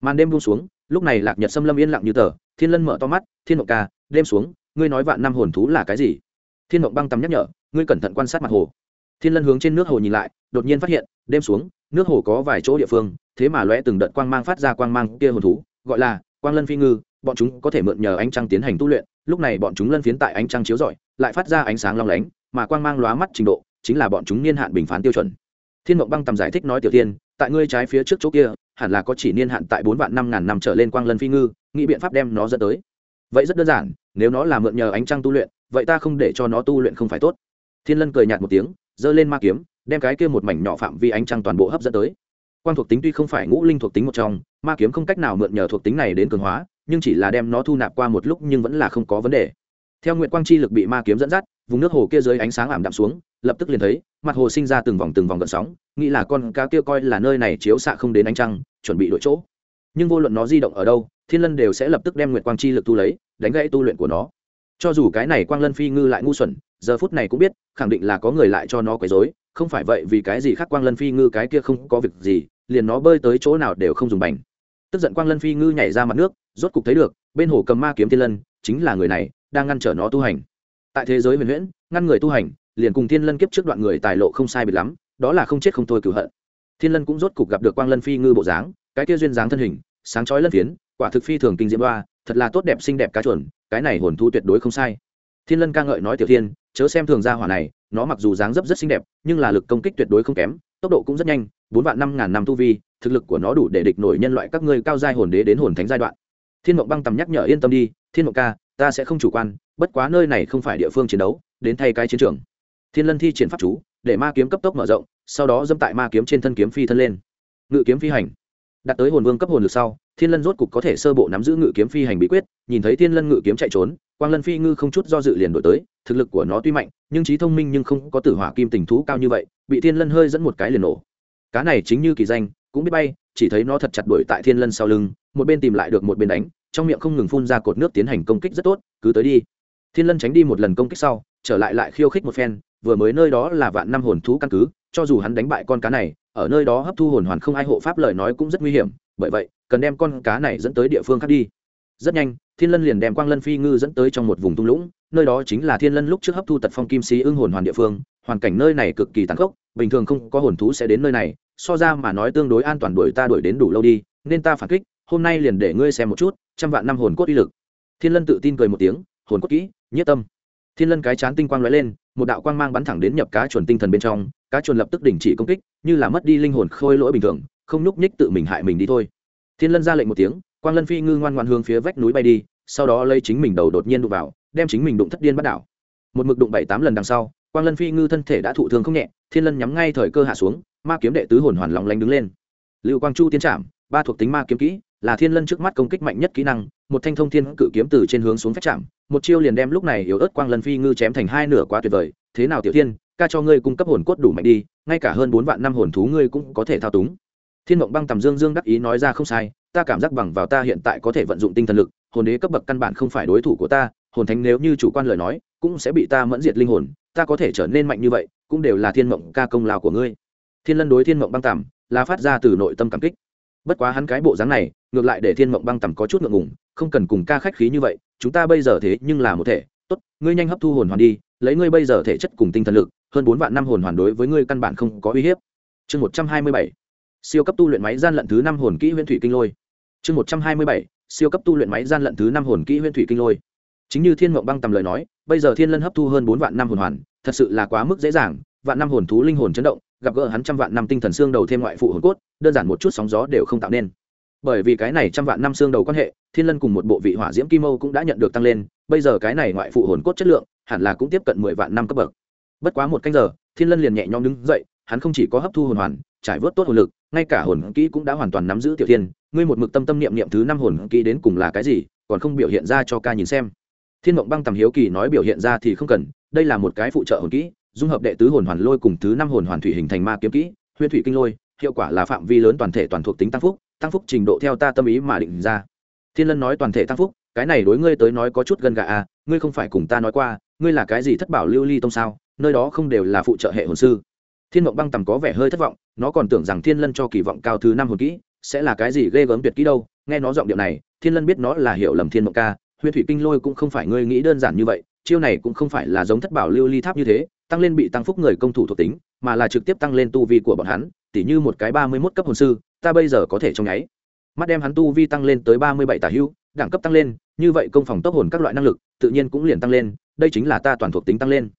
Màn đêm buông xuống, lúc này lạc nhật xâm lâm yên lặng như tờ, thiên lân mở to mắt, thiên mộng ca, đêm xuống, ngươi nói vạn năm hồn thú là cái gì? Thiên mộng băng tầm nhắc nhở, ngươi cẩn thận quan sát mặt hồ. Thiên lân hướng trên nước hồ nhìn lại, đột nhiên phát hiện, đêm xuống, nước hồ có vài chỗ địa phương, thế mà lóe từng đợt quang mang phát ra quang mang kia hồn thú, gọi là quang lân phi ngư bọn chúng có thể mượn nhờ ánh trăng tiến hành tu luyện, lúc này bọn chúng lân phiến tại ánh trăng chiếu rọi, lại phát ra ánh sáng long lánh, mà quang mang lóa mắt trình độ, chính là bọn chúng niên hạn bình phán tiêu chuẩn. Thiên mộng băng tầm giải thích nói tiểu tiên, tại ngươi trái phía trước chỗ kia, hẳn là có chỉ niên hạn tại bốn vạn năm ngàn năm trở lên quang lân phi ngư, nghĩ biện pháp đem nó dẫn tới. Vậy rất đơn giản, nếu nó là mượn nhờ ánh trăng tu luyện, vậy ta không để cho nó tu luyện không phải tốt. Thiên lân cười nhạt một tiếng, giơ lên ma kiếm, đem cái kia một mảnh nhỏ phạm vi ánh trăng toàn bộ hấp dẫn tới. Quang thuộc tính tuy không phải ngũ linh thuộc tính một trong, ma kiếm không cách nào mượn nhờ thuộc tính này đến cường hóa nhưng chỉ là đem nó thu nạp qua một lúc nhưng vẫn là không có vấn đề. Theo nguyện quang chi lực bị ma kiếm dẫn dắt, vùng nước hồ kia dưới ánh sáng ảm đạm xuống, lập tức liền thấy, mặt hồ sinh ra từng vòng từng vòng gợn sóng, nghĩ là con cá kia coi là nơi này chiếu xạ không đến ánh trăng, chuẩn bị đổi chỗ. Nhưng vô luận nó di động ở đâu, thiên lân đều sẽ lập tức đem nguyệt quang chi lực tu lấy, đánh gãy tu luyện của nó. Cho dù cái này quang lân phi ngư lại ngu xuẩn, giờ phút này cũng biết, khẳng định là có người lại cho nó quấy rối, không phải vậy vì cái gì khác quang lân phi ngư cái kia không có việc gì, liền nó bơi tới chỗ nào đều không dùng bành tức giận quang lân phi ngư nhảy ra mặt nước, rốt cục thấy được, bên hồ cầm ma kiếm thiên lân, chính là người này, đang ngăn trở nó tu hành. Tại thế giới huyền huyễn, ngăn người tu hành, liền cùng thiên lân kiếp trước đoạn người tài lộ không sai biệt lắm, đó là không chết không thôi cửu hận. Thiên lân cũng rốt cục gặp được quang lân phi ngư bộ dáng, cái kia duyên dáng thân hình, sáng chói lân phiến, quả thực phi thường kinh diễm đoa thật là tốt đẹp xinh đẹp cá chuẩn cái này hồn thu tuyệt đối không sai. Thiên lân ca ngợi nói tiểu thiên, chớ xem thường gia hỏa này, nó mặc dù dáng dấp rất xinh đẹp, nhưng là lực công kích tuyệt đối không kém, tốc độ cũng rất nhanh, bốn vạn năm ngàn năm tu vi thực lực của nó đủ để địch nổi nhân loại các ngươi cao giai hồn đế đến hồn thánh giai đoạn. Thiên mộng băng tầm nhắc nhở, yên tâm đi, thiên mộng ca, ta sẽ không chủ quan, bất quá nơi này không phải địa phương chiến đấu, đến thay cái chiến trường. Thiên lân thi triển pháp chú, để ma kiếm cấp tốc mở rộng, sau đó dâm tại ma kiếm trên thân kiếm phi thân lên. Ngự kiếm phi hành. Đạt tới hồn vương cấp hồn lực sau, thiên lân rốt cục có thể sơ bộ nắm giữ ngự kiếm phi hành bí quyết, nhìn thấy thiên lân ngự kiếm chạy trốn, quang lân phi ngư không chút do dự liền đổi tới, thực lực của nó tuy mạnh, nhưng trí thông minh nhưng không có tử hỏa kim tình thú cao như vậy, bị thiên lân hơi dẫn một cái liền nổ. Cá này chính như kỳ danh cũng biết bay, chỉ thấy nó thật chặt đuổi tại thiên lân sau lưng, một bên tìm lại được một bên đánh, trong miệng không ngừng phun ra cột nước tiến hành công kích rất tốt, cứ tới đi. Thiên lân tránh đi một lần công kích sau, trở lại lại khiêu khích một phen, vừa mới nơi đó là vạn năm hồn thú căn cứ, cho dù hắn đánh bại con cá này, ở nơi đó hấp thu hồn hoàn không ai hộ pháp lời nói cũng rất nguy hiểm, bởi vậy, cần đem con cá này dẫn tới địa phương khác đi. Rất nhanh, thiên lân liền đem quang lân phi ngư dẫn tới trong một vùng tung lũng, nơi đó chính là thiên lân lúc trước hấp thu tật phong kim sĩ ưng hồn hoàn địa phương, hoàn cảnh nơi này cực kỳ tàn khốc, bình thường không có hồn thú sẽ đến nơi này so ra mà nói tương đối an toàn đuổi ta đuổi đến đủ lâu đi, nên ta phản kích, hôm nay liền để ngươi xem một chút, trăm vạn năm hồn cốt uy lực. Thiên lân tự tin cười một tiếng, hồn cốt kỹ, nhất tâm. Thiên lân cái chán tinh quang lóe lên, một đạo quang mang bắn thẳng đến nhập cá chuẩn tinh thần bên trong, cá chuẩn lập tức đình chỉ công kích, như là mất đi linh hồn khôi lỗi bình thường, không nhúc nhích tự mình hại mình đi thôi. Thiên lân ra lệnh một tiếng, quang lân phi ngư ngoan ngoan hướng phía vách núi bay đi, sau đó lấy chính mình đầu đột nhiên đụng vào, đem chính mình đụng thất điên bắt đảo. Một mực đụng bảy tám lần đằng sau quang lân phi ngư thân thể đã thụ thương không nhẹ, thiên lân nhắm ngay thời cơ hạ xuống, ma kiếm đệ tứ hồn hoàn lòng lánh đứng lên. Lưu quang chu tiến trảm, ba thuộc tính ma kiếm kỹ, là thiên lân trước mắt công kích mạnh nhất kỹ năng, một thanh thông thiên cự kiếm từ trên hướng xuống phép chạm một chiêu liền đem lúc này yếu ớt quang lân phi ngư chém thành hai nửa quá tuyệt vời, thế nào tiểu thiên, ca cho ngươi cung cấp hồn cốt đủ mạnh đi, ngay cả hơn bốn vạn năm hồn thú ngươi cũng có thể thao túng. Thiên mộng băng tầm dương dương đắc ý nói ra không sai, ta cảm giác bằng vào ta hiện tại có thể vận dụng tinh thần lực, hồn đế cấp bậc căn bản không phải đối thủ của ta, hồn thánh nếu như chủ quan lời nói, cũng sẽ bị ta mẫn diệt linh hồn ta có thể trở nên mạnh như vậy, cũng đều là thiên mộng ca công lao của ngươi. Thiên lân đối thiên mộng băng tằm là phát ra từ nội tâm cảm kích. Bất quá hắn cái bộ dáng này, ngược lại để thiên mộng băng tằm có chút ngượng ngùng, không cần cùng ca khách khí như vậy, chúng ta bây giờ thế nhưng là một thể. Tốt, ngươi nhanh hấp thu hồn hoàn đi, lấy ngươi bây giờ thể chất cùng tinh thần lực, hơn bốn vạn năm hồn hoàn đối với ngươi căn bản không có uy hiếp. Chương một trăm hai mươi bảy, siêu cấp tu luyện máy gian lận thứ năm hồn kỹ huyễn thủy kinh lôi. Chương một trăm hai mươi bảy, siêu cấp tu luyện máy gian lận thứ năm hồn kỹ huyễn thủy kinh lôi chính như thiên mộng băng tầm lời nói, bây giờ thiên lân hấp thu hơn bốn vạn năm hồn hoàn, thật sự là quá mức dễ dàng, vạn năm hồn thú linh hồn chấn động, gặp gỡ hắn trăm vạn năm tinh thần xương đầu thêm ngoại phụ hồn cốt, đơn giản một chút sóng gió đều không tạo nên. Bởi vì cái này trăm vạn năm xương đầu quan hệ, thiên lân cùng một bộ vị hỏa diễm kim âu cũng đã nhận được tăng lên, bây giờ cái này ngoại phụ hồn cốt chất lượng, hẳn là cũng tiếp cận mười vạn năm cấp bậc. Bất quá một canh giờ, thiên lân liền nhẹ nhõm đứng dậy, hắn không chỉ có hấp thu hồn hoàn, trải vớt tốt hồn lực, ngay cả hồn kỹ cũng đã hoàn toàn nắm giữ tiểu thiên. Ngươi một mực tâm tâm niệm niệm thứ năm hồn kỹ đến cùng là cái gì, còn không biểu hiện ra cho ca nhìn xem thiên mộng băng tầm hiếu kỳ nói biểu hiện ra thì không cần, đây là một cái phụ trợ hồn kỹ, dung hợp đệ tứ hồn hoàn lôi cùng thứ năm hồn hoàn thủy hình thành ma kiếm kỹ huyễn thủy kinh lôi, hiệu quả là phạm vi lớn toàn thể toàn thuộc tính tăng phúc tăng phúc trình độ theo ta tâm ý mà định ra. Thiên lân nói toàn thể tăng phúc, cái này đối ngươi tới nói có chút gần gà à ngươi không phải cùng ta nói qua, ngươi là cái gì thất bảo lưu ly tông sao, nơi đó không đều là phụ trợ hệ hồn sư. Thiên mộng băng tầm có vẻ hơi thất vọng, nó còn tưởng rằng thiên lân cho kỳ vọng cao thứ năm hồn kỹ sẽ là cái gì ghê gớm tuyệt kỹ đâu, nghe nó giọng điệu này, thiên lân biết nó là hiểu lầm thiên mộng ca huyền thủy kinh lôi cũng không phải ngươi nghĩ đơn giản như vậy, chiêu này cũng không phải là giống thất bảo lưu ly tháp như thế, tăng lên bị tăng phúc người công thủ thuộc tính, mà là trực tiếp tăng lên tu vi của bọn hắn, tỉ như một cái ba mươi mốt cấp hồn sư, ta bây giờ có thể trong nháy. Mắt đem hắn tu vi tăng lên tới ba mươi bảy tả hữu đẳng cấp tăng lên, như vậy công phòng tốc hồn các loại năng lực, tự nhiên cũng liền tăng lên, đây chính là ta toàn thuộc tính tăng lên.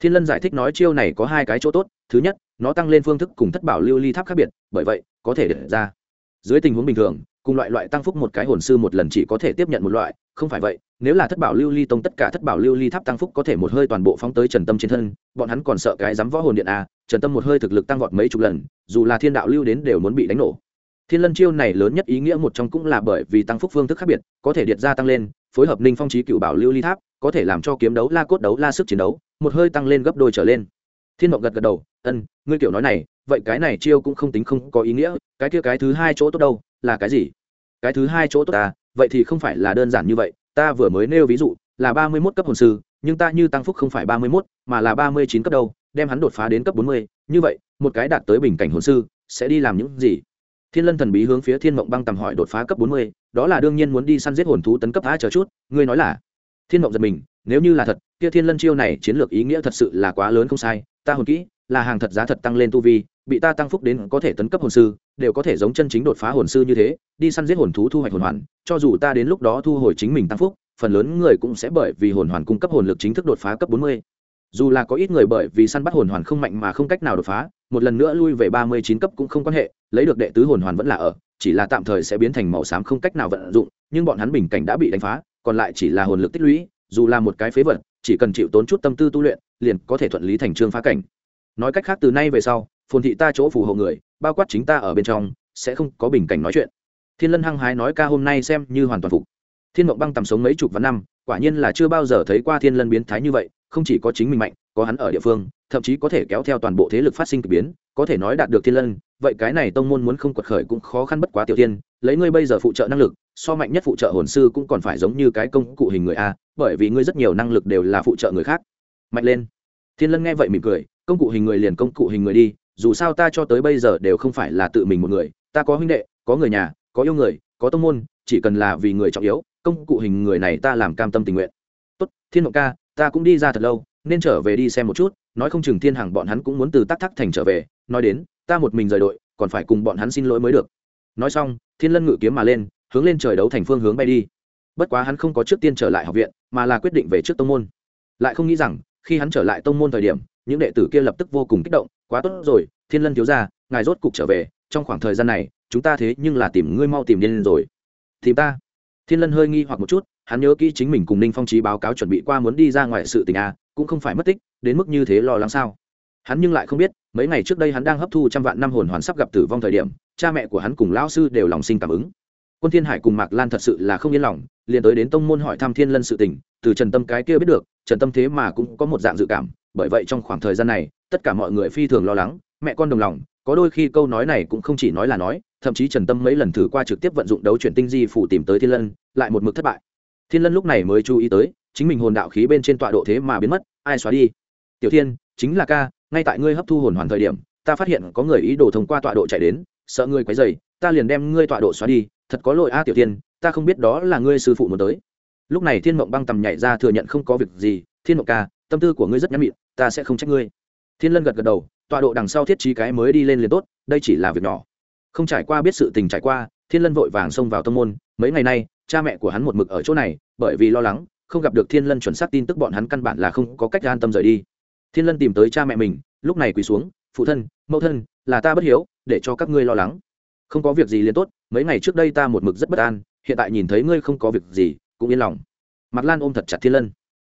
Thiên lân giải thích nói chiêu này có hai cái chỗ tốt, thứ nhất, nó tăng lên phương thức cùng thất bảo lưu ly tháp khác biệt, bởi vậy, có thể để ra. Dưới tình huống bình thường, cùng loại loại tăng phúc một cái hồn sư một lần chỉ có thể tiếp nhận một loại không phải vậy, nếu là thất bảo lưu ly tông tất cả thất bảo lưu ly tháp tăng phúc có thể một hơi toàn bộ phóng tới trần tâm trên thân, bọn hắn còn sợ cái dám võ hồn điện a trần tâm một hơi thực lực tăng vọt mấy chục lần, dù là thiên đạo lưu đến đều muốn bị đánh nổ. Thiên lân chiêu này lớn nhất ý nghĩa một trong cũng là bởi vì tăng phúc phương thức khác biệt, có thể điện gia tăng lên, phối hợp ninh phong trí cựu bảo lưu ly tháp, có thể làm cho kiếm đấu la cốt đấu la sức chiến đấu, một hơi tăng lên gấp đôi trở lên. Thiên mộng gật gật đầu, ân, ngươi kiểu nói này, vậy cái này chiêu cũng không tính không có ý nghĩa, cái kia cái thứ hai chỗ tốt đâu, là cái gì? Cái thứ hai chỗ tốt ta vậy thì không phải là đơn giản như vậy, ta vừa mới nêu ví dụ, là ba mươi mốt cấp hồn sư, nhưng ta như tăng phúc không phải ba mươi mốt, mà là ba mươi chín cấp đâu, đem hắn đột phá đến cấp bốn mươi, như vậy, một cái đạt tới bình cảnh hồn sư, sẽ đi làm những gì? Thiên lân thần bí hướng phía thiên mộng băng tầm hỏi đột phá cấp bốn mươi, đó là đương nhiên muốn đi săn giết hồn thú tấn cấp a chờ chút, ngươi nói là? Thiên mộng giật mình, nếu như là thật, kia thiên lân chiêu này chiến lược ý nghĩa thật sự là quá lớn không sai, ta hồn kỹ, là hàng thật giá thật tăng lên tu vi bị ta tăng phúc đến có thể tấn cấp hồn sư, đều có thể giống chân chính đột phá hồn sư như thế, đi săn giết hồn thú thu hoạch hồn hoàn, cho dù ta đến lúc đó thu hồi chính mình tăng phúc, phần lớn người cũng sẽ bởi vì hồn hoàn cung cấp hồn lực chính thức đột phá cấp bốn mươi. Dù là có ít người bởi vì săn bắt hồn hoàn không mạnh mà không cách nào đột phá, một lần nữa lui về ba mươi chín cấp cũng không quan hệ, lấy được đệ tứ hồn hoàn vẫn là ở, chỉ là tạm thời sẽ biến thành màu xám không cách nào vận dụng, nhưng bọn hắn bình cảnh đã bị đánh phá, còn lại chỉ là hồn lực tích lũy, dù là một cái phế vật, chỉ cần chịu tốn chút tâm tư tu luyện, liền có thể thuận lý thành trương phá cảnh. Nói cách khác từ nay về sau phồn thị ta chỗ phù hộ người, bao quát chính ta ở bên trong, sẽ không có bình cảnh nói chuyện. Thiên lân hăng hái nói ca hôm nay xem như hoàn toàn phục. Thiên mộng băng tầm sống mấy chục vạn năm, quả nhiên là chưa bao giờ thấy qua thiên lân biến thái như vậy, không chỉ có chính mình mạnh, có hắn ở địa phương, thậm chí có thể kéo theo toàn bộ thế lực phát sinh k ỳ biến, có thể nói đạt được thiên lân, vậy cái này tông môn muốn không quật khởi cũng khó khăn bất quá tiểu tiên, lấy ngươi bây giờ phụ trợ năng lực, so mạnh nhất phụ trợ hồn sư cũng còn phải giống như cái công cụ hình người a, bởi vì ngươi rất nhiều năng lực đều là phụ trợ người khác. Mạnh lên. Thiên lân nghe vậy mỉm cười, công cụ hình người liền công cụ hình người đi dù sao ta cho tới bây giờ đều không phải là tự mình một người, ta có huynh đệ, có người nhà, có yêu người, có tông môn, chỉ cần là vì người trọng yếu, công cụ hình người này ta làm cam tâm tình nguyện. Tốt, thiên mộng ca, ta cũng đi ra thật lâu, nên trở về đi xem một chút, nói không chừng thiên hằng bọn hắn cũng muốn từ tắc thắc thành trở về, nói đến, ta một mình rời đội, còn phải cùng bọn hắn xin lỗi mới được. Nói xong, thiên lân ngự kiếm mà lên, hướng lên trời đấu thành phương hướng bay đi. Bất quá hắn không có trước tiên trở lại học viện, mà là quyết định về trước tông môn. Lại không nghĩ rằng, khi hắn trở lại tông môn thời điểm, những đệ tử kia lập tức vô cùng kích động quá tốt rồi, thiên lân thiếu ra ngài rốt cục trở về, trong khoảng thời gian này, chúng ta thế nhưng là tìm ngươi mau tìm điên rồi. Tìm ta? Thiên lân hơi nghi hoặc một chút, hắn nhớ kỹ chính mình cùng ninh phong trí báo cáo chuẩn bị qua muốn đi ra ngoài sự tình a cũng không phải mất tích, đến mức như thế lo lắng sao? Hắn nhưng lại không biết, mấy ngày trước đây hắn đang hấp thu trăm vạn năm hồn hoàn sắp gặp tử vong thời điểm, cha mẹ của hắn cùng lão sư đều lòng sinh cảm ứng. Quân thiên hải cùng mạc lan thật sự là không yên lòng, liền tới đến tông môn hỏi thăm thiên lân sự tình, từ trần tâm cái kia biết được, trần tâm thế mà cũng có một dạng dự cảm, bởi vậy trong khoảng thời gian này tất cả mọi người phi thường lo lắng, mẹ con đồng lòng, có đôi khi câu nói này cũng không chỉ nói là nói, thậm chí trần tâm mấy lần thử qua trực tiếp vận dụng đấu chuyển tinh di phủ tìm tới thiên lân, lại một mực thất bại. Thiên lân lúc này mới chú ý tới, chính mình hồn đạo khí bên trên tọa độ thế mà biến mất, ai xóa đi? Tiểu thiên, chính là ca, ngay tại ngươi hấp thu hồn hoàn thời điểm, ta phát hiện có người ý đồ thông qua tọa độ chạy đến, sợ ngươi quấy dày ta liền đem ngươi tọa độ xóa đi, thật có lỗi a tiểu thiên, ta không biết đó là ngươi sư phụ muốn tới. Lúc này thiên mộng băng tầm nhảy ra thừa nhận không có việc gì, thiên mộng ca, tâm tư của ngươi rất nhắm mịn, ta sẽ không trách ngươi thiên lân gật gật đầu, tọa độ đằng sau thiết trí cái mới đi lên liền tốt, đây chỉ là việc nhỏ. Không trải qua biết sự tình trải qua, thiên lân vội vàng xông vào tông môn. Mấy ngày nay, cha mẹ của hắn một mực ở chỗ này, bởi vì lo lắng, không gặp được thiên lân chuẩn xác tin tức bọn hắn căn bản là không có cách an tâm rời đi. Thiên lân tìm tới cha mẹ mình, lúc này quỳ xuống, phụ thân, mẫu thân, là ta bất hiếu, để cho các ngươi lo lắng. Không có việc gì liền tốt, mấy ngày trước đây ta một mực rất bất an, hiện tại nhìn thấy ngươi không có việc gì, cũng yên lòng. Mặt lan ôm thật chặt thiên lân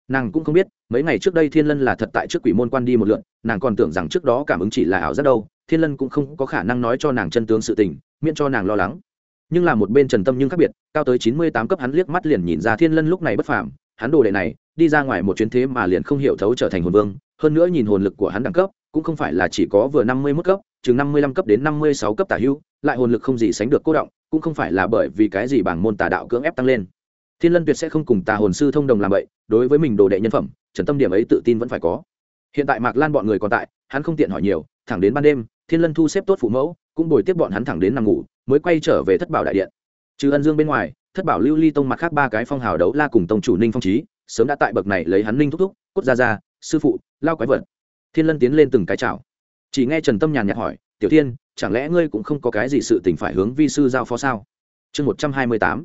nàng cũng không biết, mấy ngày trước đây thiên lân là thật tại trước quỷ môn quan đi một lượn, nàng còn tưởng rằng trước đó cảm ứng chỉ là ảo giác đâu, thiên lân cũng không có khả năng nói cho nàng chân tướng sự tình, miễn cho nàng lo lắng. Nhưng là một bên trần tâm nhưng khác biệt, cao tới chín mươi tám cấp hắn liếc mắt liền nhìn ra thiên lân lúc này bất phàm, hắn đồ đệ này, đi ra ngoài một chuyến thế mà liền không hiểu thấu trở thành hồn vương, hơn nữa nhìn hồn lực của hắn đẳng cấp, cũng không phải là chỉ có vừa năm mươi mức cấp, chừng năm mươi lăm cấp đến năm mươi sáu cấp tả hưu, lại hồn lực không gì sánh được cố động, cũng không phải là bởi vì cái gì bảng môn tà đạo cưỡng ép tăng lên thiên lân tuyệt sẽ không cùng tà hồn sư thông đồng làm vậy, đối với mình đồ đệ nhân phẩm, trần tâm điểm ấy tự tin vẫn phải có. Hiện tại mạc lan bọn người còn tại, hắn không tiện hỏi nhiều, thẳng đến ban đêm, thiên lân thu xếp tốt phụ mẫu, cũng bồi tiếp bọn hắn thẳng đến nằm ngủ, mới quay trở về thất bảo đại điện. Trừ ân dương bên ngoài, thất bảo lưu ly tông mặt khác ba cái phong hào đấu la cùng tông chủ ninh phong trí sớm đã tại bậc này lấy hắn ninh thúc thúc, cốt ra ra sư phụ, lao quái vật. Thiên lân tiến lên từng cái chào. Chỉ nghe trần tâm nhàn nhạt hỏi, tiểu thiên, chẳng lẽ ngươi cũng không có cái gì sự tình phải hướng vi sư giao phó sao? Chương một trăm hai mươi tám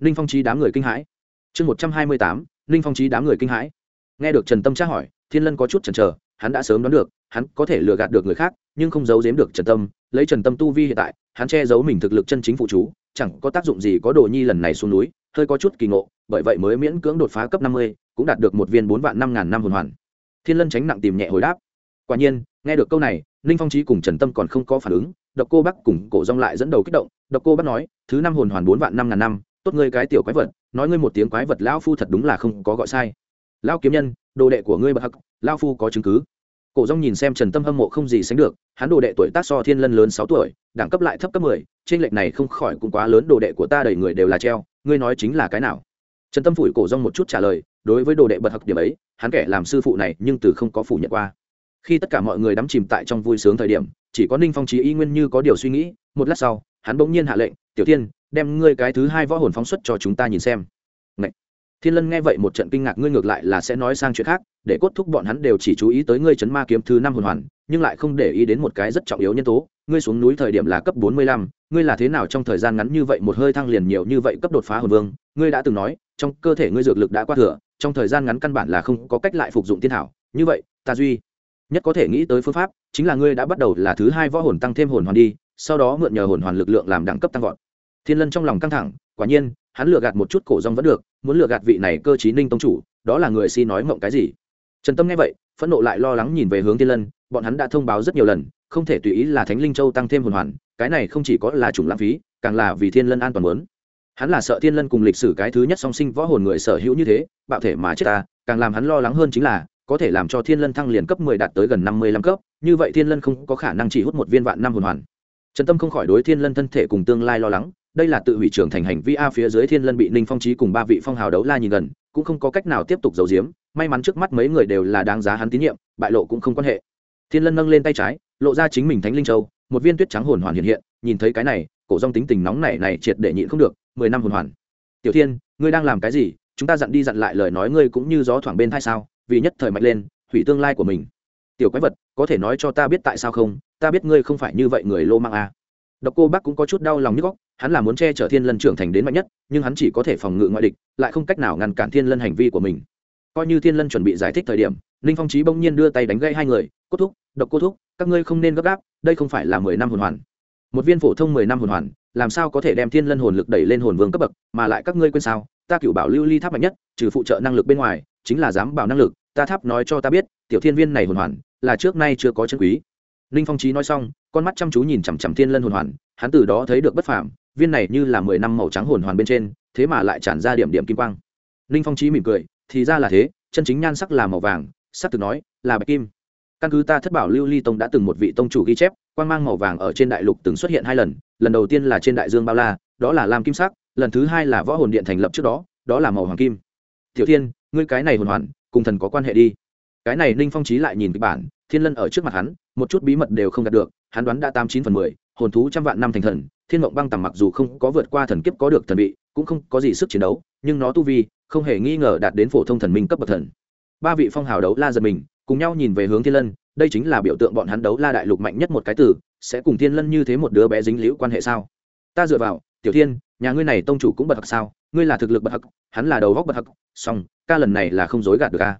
ninh phong trí đám người kinh hãi. Chương một trăm hai mươi tám ninh phong trí đám người kinh hãi. Nghe được trần tâm tra hỏi, thiên lân có chút chần chờ, hắn đã sớm đoán được, hắn có thể lừa gạt được người khác, nhưng không giấu giếm được trần tâm. Lấy trần tâm tu vi hiện tại, hắn che giấu mình thực lực chân chính phụ chú, chẳng có tác dụng gì có đồ nhi lần này xuống núi, hơi có chút kỳ ngộ, bởi vậy mới miễn cưỡng đột phá cấp năm mươi, cũng đạt được một viên bốn vạn năm ngàn năm hồn hoàn. Thiên lân tránh nặng tìm nhẹ hồi đáp. Quả nhiên, nghe được câu này ninh phong trí cùng trần tâm còn không có phản ứng, độc cô bắc cùng cổ rong lại dẫn đầu kích động. Độc cô bắc nói, thứ năm hồn hoàn bốn vạn năm ngàn năm tốt ngươi cái tiểu quái vật, nói ngươi một tiếng quái vật lão phu thật đúng là không có gọi sai. Lão kiếm nhân, đồ đệ của ngươi bậc hắc, lão phu có chứng cứ. Cổ rong nhìn xem trần tâm hâm mộ không gì sánh được, hắn đồ đệ tuổi tác so thiên lân lớn sáu tuổi, đẳng cấp lại thấp cấp mười trên lệch này không khỏi cũng quá lớn, đồ đệ của ta đầy người đều là treo, ngươi nói chính là cái nào? Trần tâm phủi cổ rong một chút trả lời, đối với đồ đệ bật hặc điểm ấy, hắn kẻ làm sư phụ này nhưng từ không có phủ nhận qua. Khi tất cả mọi người đắm chìm tại trong vui sướng thời điểm, chỉ có ninh phong trí y nguyên như có điều suy nghĩ, một lát sau, hắn bỗng nhiên hạ lệnh, tiểu tiên đem ngươi cái thứ hai võ hồn phóng xuất cho chúng ta nhìn xem Ngậy! thiên lân nghe vậy một trận kinh ngạc, ngươi ngược lại là sẽ nói sang chuyện khác, để cốt thúc bọn hắn đều chỉ chú ý tới ngươi chấn ma kiếm thứ năm hồn hoàn, nhưng lại không để ý đến một cái rất trọng yếu nhân tố, ngươi xuống núi thời điểm là cấp bốn mươi lăm, ngươi là thế nào trong thời gian ngắn như vậy một hơi thăng liền nhiều như vậy cấp đột phá hồn vương, ngươi đã từng nói, trong cơ thể ngươi dược lực đã qua thừa, trong thời gian ngắn căn bản là không có cách lại phục dụng tiên thảo, như vậy, ta duy nhất có thể nghĩ tới phương pháp, chính là ngươi đã bắt đầu là thứ hai võ hồn tăng thêm hồn hoàn đi, sau đó mượn nhờ hồn hoàn lực lượng làm đẳng cấp tăng vọt thiên lân trong lòng căng thẳng, quả nhiên, hắn lừa gạt một chút cổ rong vẫn được, muốn lừa gạt vị này cơ chí ninh tông chủ, đó là người si nói mộng cái gì? Trần tâm nghe vậy, phẫn nộ lại lo lắng nhìn về hướng thiên lân, bọn hắn đã thông báo rất nhiều lần, không thể tùy ý là thánh linh châu tăng thêm hồn hoàn, cái này không chỉ có là chủng lãng phí, càng là vì thiên lân an toàn muốn hắn là sợ thiên lân cùng lịch sử cái thứ nhất song sinh võ hồn người sở hữu như thế, bạo thể mà chết ta, càng làm hắn lo lắng hơn chính là, có thể làm cho thiên lân thăng liền cấp mười đạt tới gần năm mươi lăm cấp, như vậy thiên lân không có khả năng chỉ hút một viên vạn năm hồn hoàn. Trần tâm không khỏi đối thiên lân thân thể cùng tương lai lo lắng đây là tự hủy trưởng thành hành vi a phía dưới thiên lân bị ninh phong trí cùng ba vị phong hào đấu la nhìn gần, cũng không có cách nào tiếp tục giấu giếm, may mắn trước mắt mấy người đều là đáng giá hắn tín nhiệm, bại lộ cũng không quan hệ. Thiên lân nâng lên tay trái, lộ ra chính mình thánh linh châu, một viên tuyết trắng hồn hoàn hiện hiện, nhìn thấy cái này, cổ dòng tính tình nóng này này triệt để nhịn không được, mười năm hồn hoàn. Tiểu thiên, ngươi đang làm cái gì? Chúng ta dặn đi dặn lại lời nói ngươi cũng như gió thoảng bên thai sao, vì nhất thời mạnh lên, hủy tương lai của mình. Tiểu quái vật, có thể nói cho ta biết tại sao không? Ta biết ngươi không phải như vậy người lô mang a à độc cô bác cũng có chút đau lòng nhức óc, hắn là muốn che chở thiên lân trưởng thành đến mạnh nhất nhưng hắn chỉ có thể phòng ngự ngoại địch lại không cách nào ngăn cản thiên lân hành vi của mình. Coi như thiên lân chuẩn bị giải thích thời điểm ninh phong chí bỗng nhiên đưa tay đánh gây hai người cốt thúc độc cô thúc các ngươi không nên gấp gáp đây không phải là mười năm hồn hoàn. Một viên phổ thông mười năm hồn hoàn làm sao có thể đem thiên lân hồn lực đẩy lên hồn vương cấp bậc mà lại các ngươi quên sao ta cựu bảo lưu ly tháp mạnh nhất trừ phụ trợ năng lực bên ngoài chính là dám bảo năng lực ta tháp nói cho ta biết tiểu thiên viên này hồn hoàn là trước nay chưa có chân quý ninh phong trí nói xong, con mắt chăm chú nhìn chằm chằm thiên lân hồn hoàn, hắn từ đó thấy được bất phàm, viên này như là mười năm màu trắng hồn hoàn bên trên, thế mà lại tràn ra điểm điểm kim quang. Ninh phong trí mỉm cười, thì ra là thế, chân chính nhan sắc là màu vàng, sắc từ nói, là bạch kim. Căn cứ ta thất bảo lưu ly tông đã từng một vị tông chủ ghi chép, quang mang màu vàng ở trên đại lục từng xuất hiện hai lần lần đầu tiên là trên đại dương bao la, đó là lam kim sắc, lần thứ hai là võ hồn điện thành lập trước đó đó là màu hoàng kim. Tiểu thiên, ngươi cái này hồn hoàn, cùng thần có quan hệ đi cái này ninh phong trí lại nhìn kịch bản, thiên lân ở trước mặt hắn, một chút bí mật đều không đạt được, hắn đoán đã tám chín phần mười, hồn thú trăm vạn năm thành thần, thiên mộng băng tầm mặc dù không có vượt qua thần kiếp có được thần vị, cũng không có gì sức chiến đấu, nhưng nó tu vi, không hề nghi ngờ đạt đến phổ thông thần minh cấp bậc thần. Ba vị phong hào đấu la giật mình, cùng nhau nhìn về hướng thiên lân, đây chính là biểu tượng bọn hắn đấu la đại lục mạnh nhất một cái tử sẽ cùng thiên lân như thế một đứa bé dính liễu quan hệ sao? Ta dựa vào, tiểu thiên, nhà ngươi này tông chủ cũng bật hặc sao? Ngươi là thực lực bật hặc hắn là đầu góc bật hặc song, ca lần này là không dối gạt được ca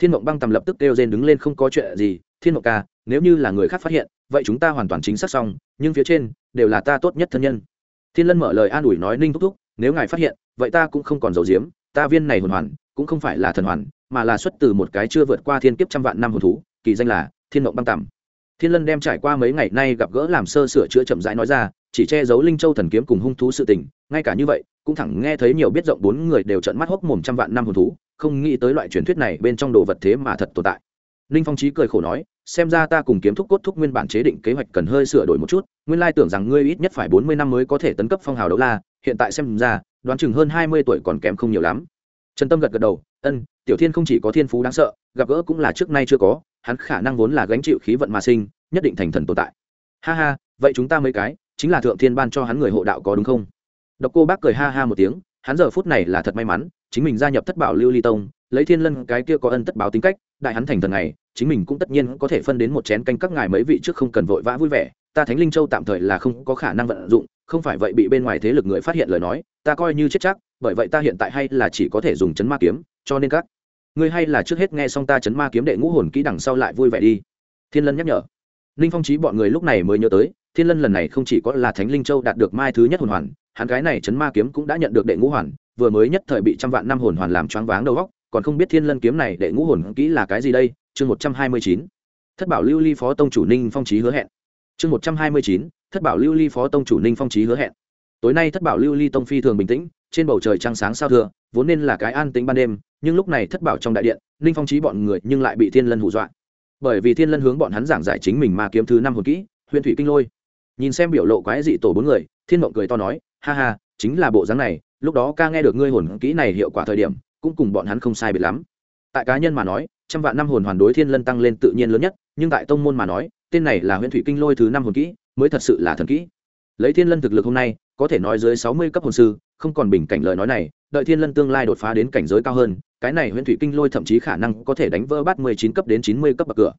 thiên mộng băng tầm lập tức kêu rên đứng lên không có chuyện gì, thiên mộng ca, nếu như là người khác phát hiện, vậy chúng ta hoàn toàn chính xác xong, nhưng phía trên đều là ta tốt nhất thân nhân. Thiên lân mở lời an ủi nói, ninh thúc thúc, nếu ngài phát hiện, vậy ta cũng không còn giấu giếm, ta viên này hồn hoàn cũng không phải là thần hoàn, mà là xuất từ một cái chưa vượt qua thiên kiếp trăm vạn năm hồn thú, kỳ danh là thiên mộng băng tầm. Thiên lân đem trải qua mấy ngày nay gặp gỡ làm sơ sửa chữa chậm rãi nói ra, chỉ che giấu linh châu thần kiếm cùng hung thú sự tình, ngay cả như vậy, cũng thẳng nghe thấy nhiều biết rộng bốn người đều trận mắt hốc mồm trăm vạn năm hồn thú không nghĩ tới loại truyền thuyết này bên trong đồ vật thế mà thật tồn tại. Ninh phong trí cười khổ nói, xem ra ta cùng kiếm thúc cốt thúc nguyên bản chế định kế hoạch cần hơi sửa đổi một chút, nguyên lai tưởng rằng ngươi ít nhất phải bốn mươi năm mới có thể tấn cấp phong hào đấu la, hiện tại xem ra, đoán chừng hơn hai mươi tuổi còn kém không nhiều lắm. Trần tâm gật gật đầu, ân, tiểu thiên không chỉ có thiên phú đáng sợ, gặp gỡ cũng là trước nay chưa có, hắn khả năng vốn là gánh chịu khí vận mà sinh, nhất định thành thần tồn tại. Ha ha, vậy chúng ta mấy cái, chính là thượng thiên ban cho hắn người hộ đạo có đúng không? Độc cô bác cười ha ha một tiếng hắn giờ phút này là thật may mắn, chính mình gia nhập thất bảo lưu ly tông, lấy thiên lân cái kia có ân tất báo tính cách, đại hắn thành thần này, chính mình cũng tất nhiên có thể phân đến một chén canh các ngài mấy vị trước không cần vội vã vui vẻ, ta thánh linh châu tạm thời là không có khả năng vận dụng, không phải vậy bị bên ngoài thế lực người phát hiện lời nói, ta coi như chết chắc, bởi vậy ta hiện tại hay là chỉ có thể dùng chấn ma kiếm, cho nên các ngươi hay là trước hết nghe xong ta chấn ma kiếm đệ ngũ hồn kỹ đằng sau lại vui vẻ đi. Thiên lân nhắc nhở. Ninh phong trí bọn người lúc này mới nhớ tới, thiên lân lần này không chỉ có là thánh linh châu đạt được mai thứ nhất hồn hoàn hắn gái này chấn ma kiếm cũng đã nhận được đệ ngũ hoàn, vừa mới nhất thời bị trăm vạn năm hồn hoàn làm choáng váng đầu góc còn không biết thiên lân kiếm này đệ ngũ hồn kỹ là cái gì đây? Chương một trăm hai mươi chín, thất bảo lưu ly phó tông chủ ninh phong trí hứa hẹn. Chương một trăm hai mươi chín, thất bảo lưu ly phó tông chủ ninh phong trí hứa hẹn. Tối nay thất bảo lưu ly tông phi thường bình tĩnh, trên bầu trời trăng sáng sao thừa, vốn nên là cái an tĩnh ban đêm, nhưng lúc này thất bảo trong đại điện, ninh phong trí bọn người nhưng lại bị thiên lân hù dọa. Bởi vì thiên lân hướng bọn hắn giảng giải chính mình ma kiếm thứ năm hồn kỹ huyện thủy kinh lôi. Nhìn xem biểu lộ quái dị tổ bốn người thiên mộng cười to nói, ha ha, chính là bộ dáng này, lúc đó ca nghe được ngươi hồn kỹ này hiệu quả thời điểm, cũng cùng bọn hắn không sai biệt lắm. Tại cá nhân mà nói, trăm vạn năm hồn hoàn đối thiên lân tăng lên tự nhiên lớn nhất, nhưng tại tông môn mà nói, tên này là huyện thủy kinh lôi thứ năm hồn kỹ, mới thật sự là thần kỹ. Lấy thiên lân thực lực hôm nay, có thể nói dưới sáu mươi cấp hồn sư, không còn bình cảnh lời nói này, đợi thiên lân tương lai đột phá đến cảnh giới cao hơn, cái này huyện thủy kinh lôi thậm chí khả năng có thể đánh vỡ bát mười chín cấp đến chín mươi cấp bậc cửa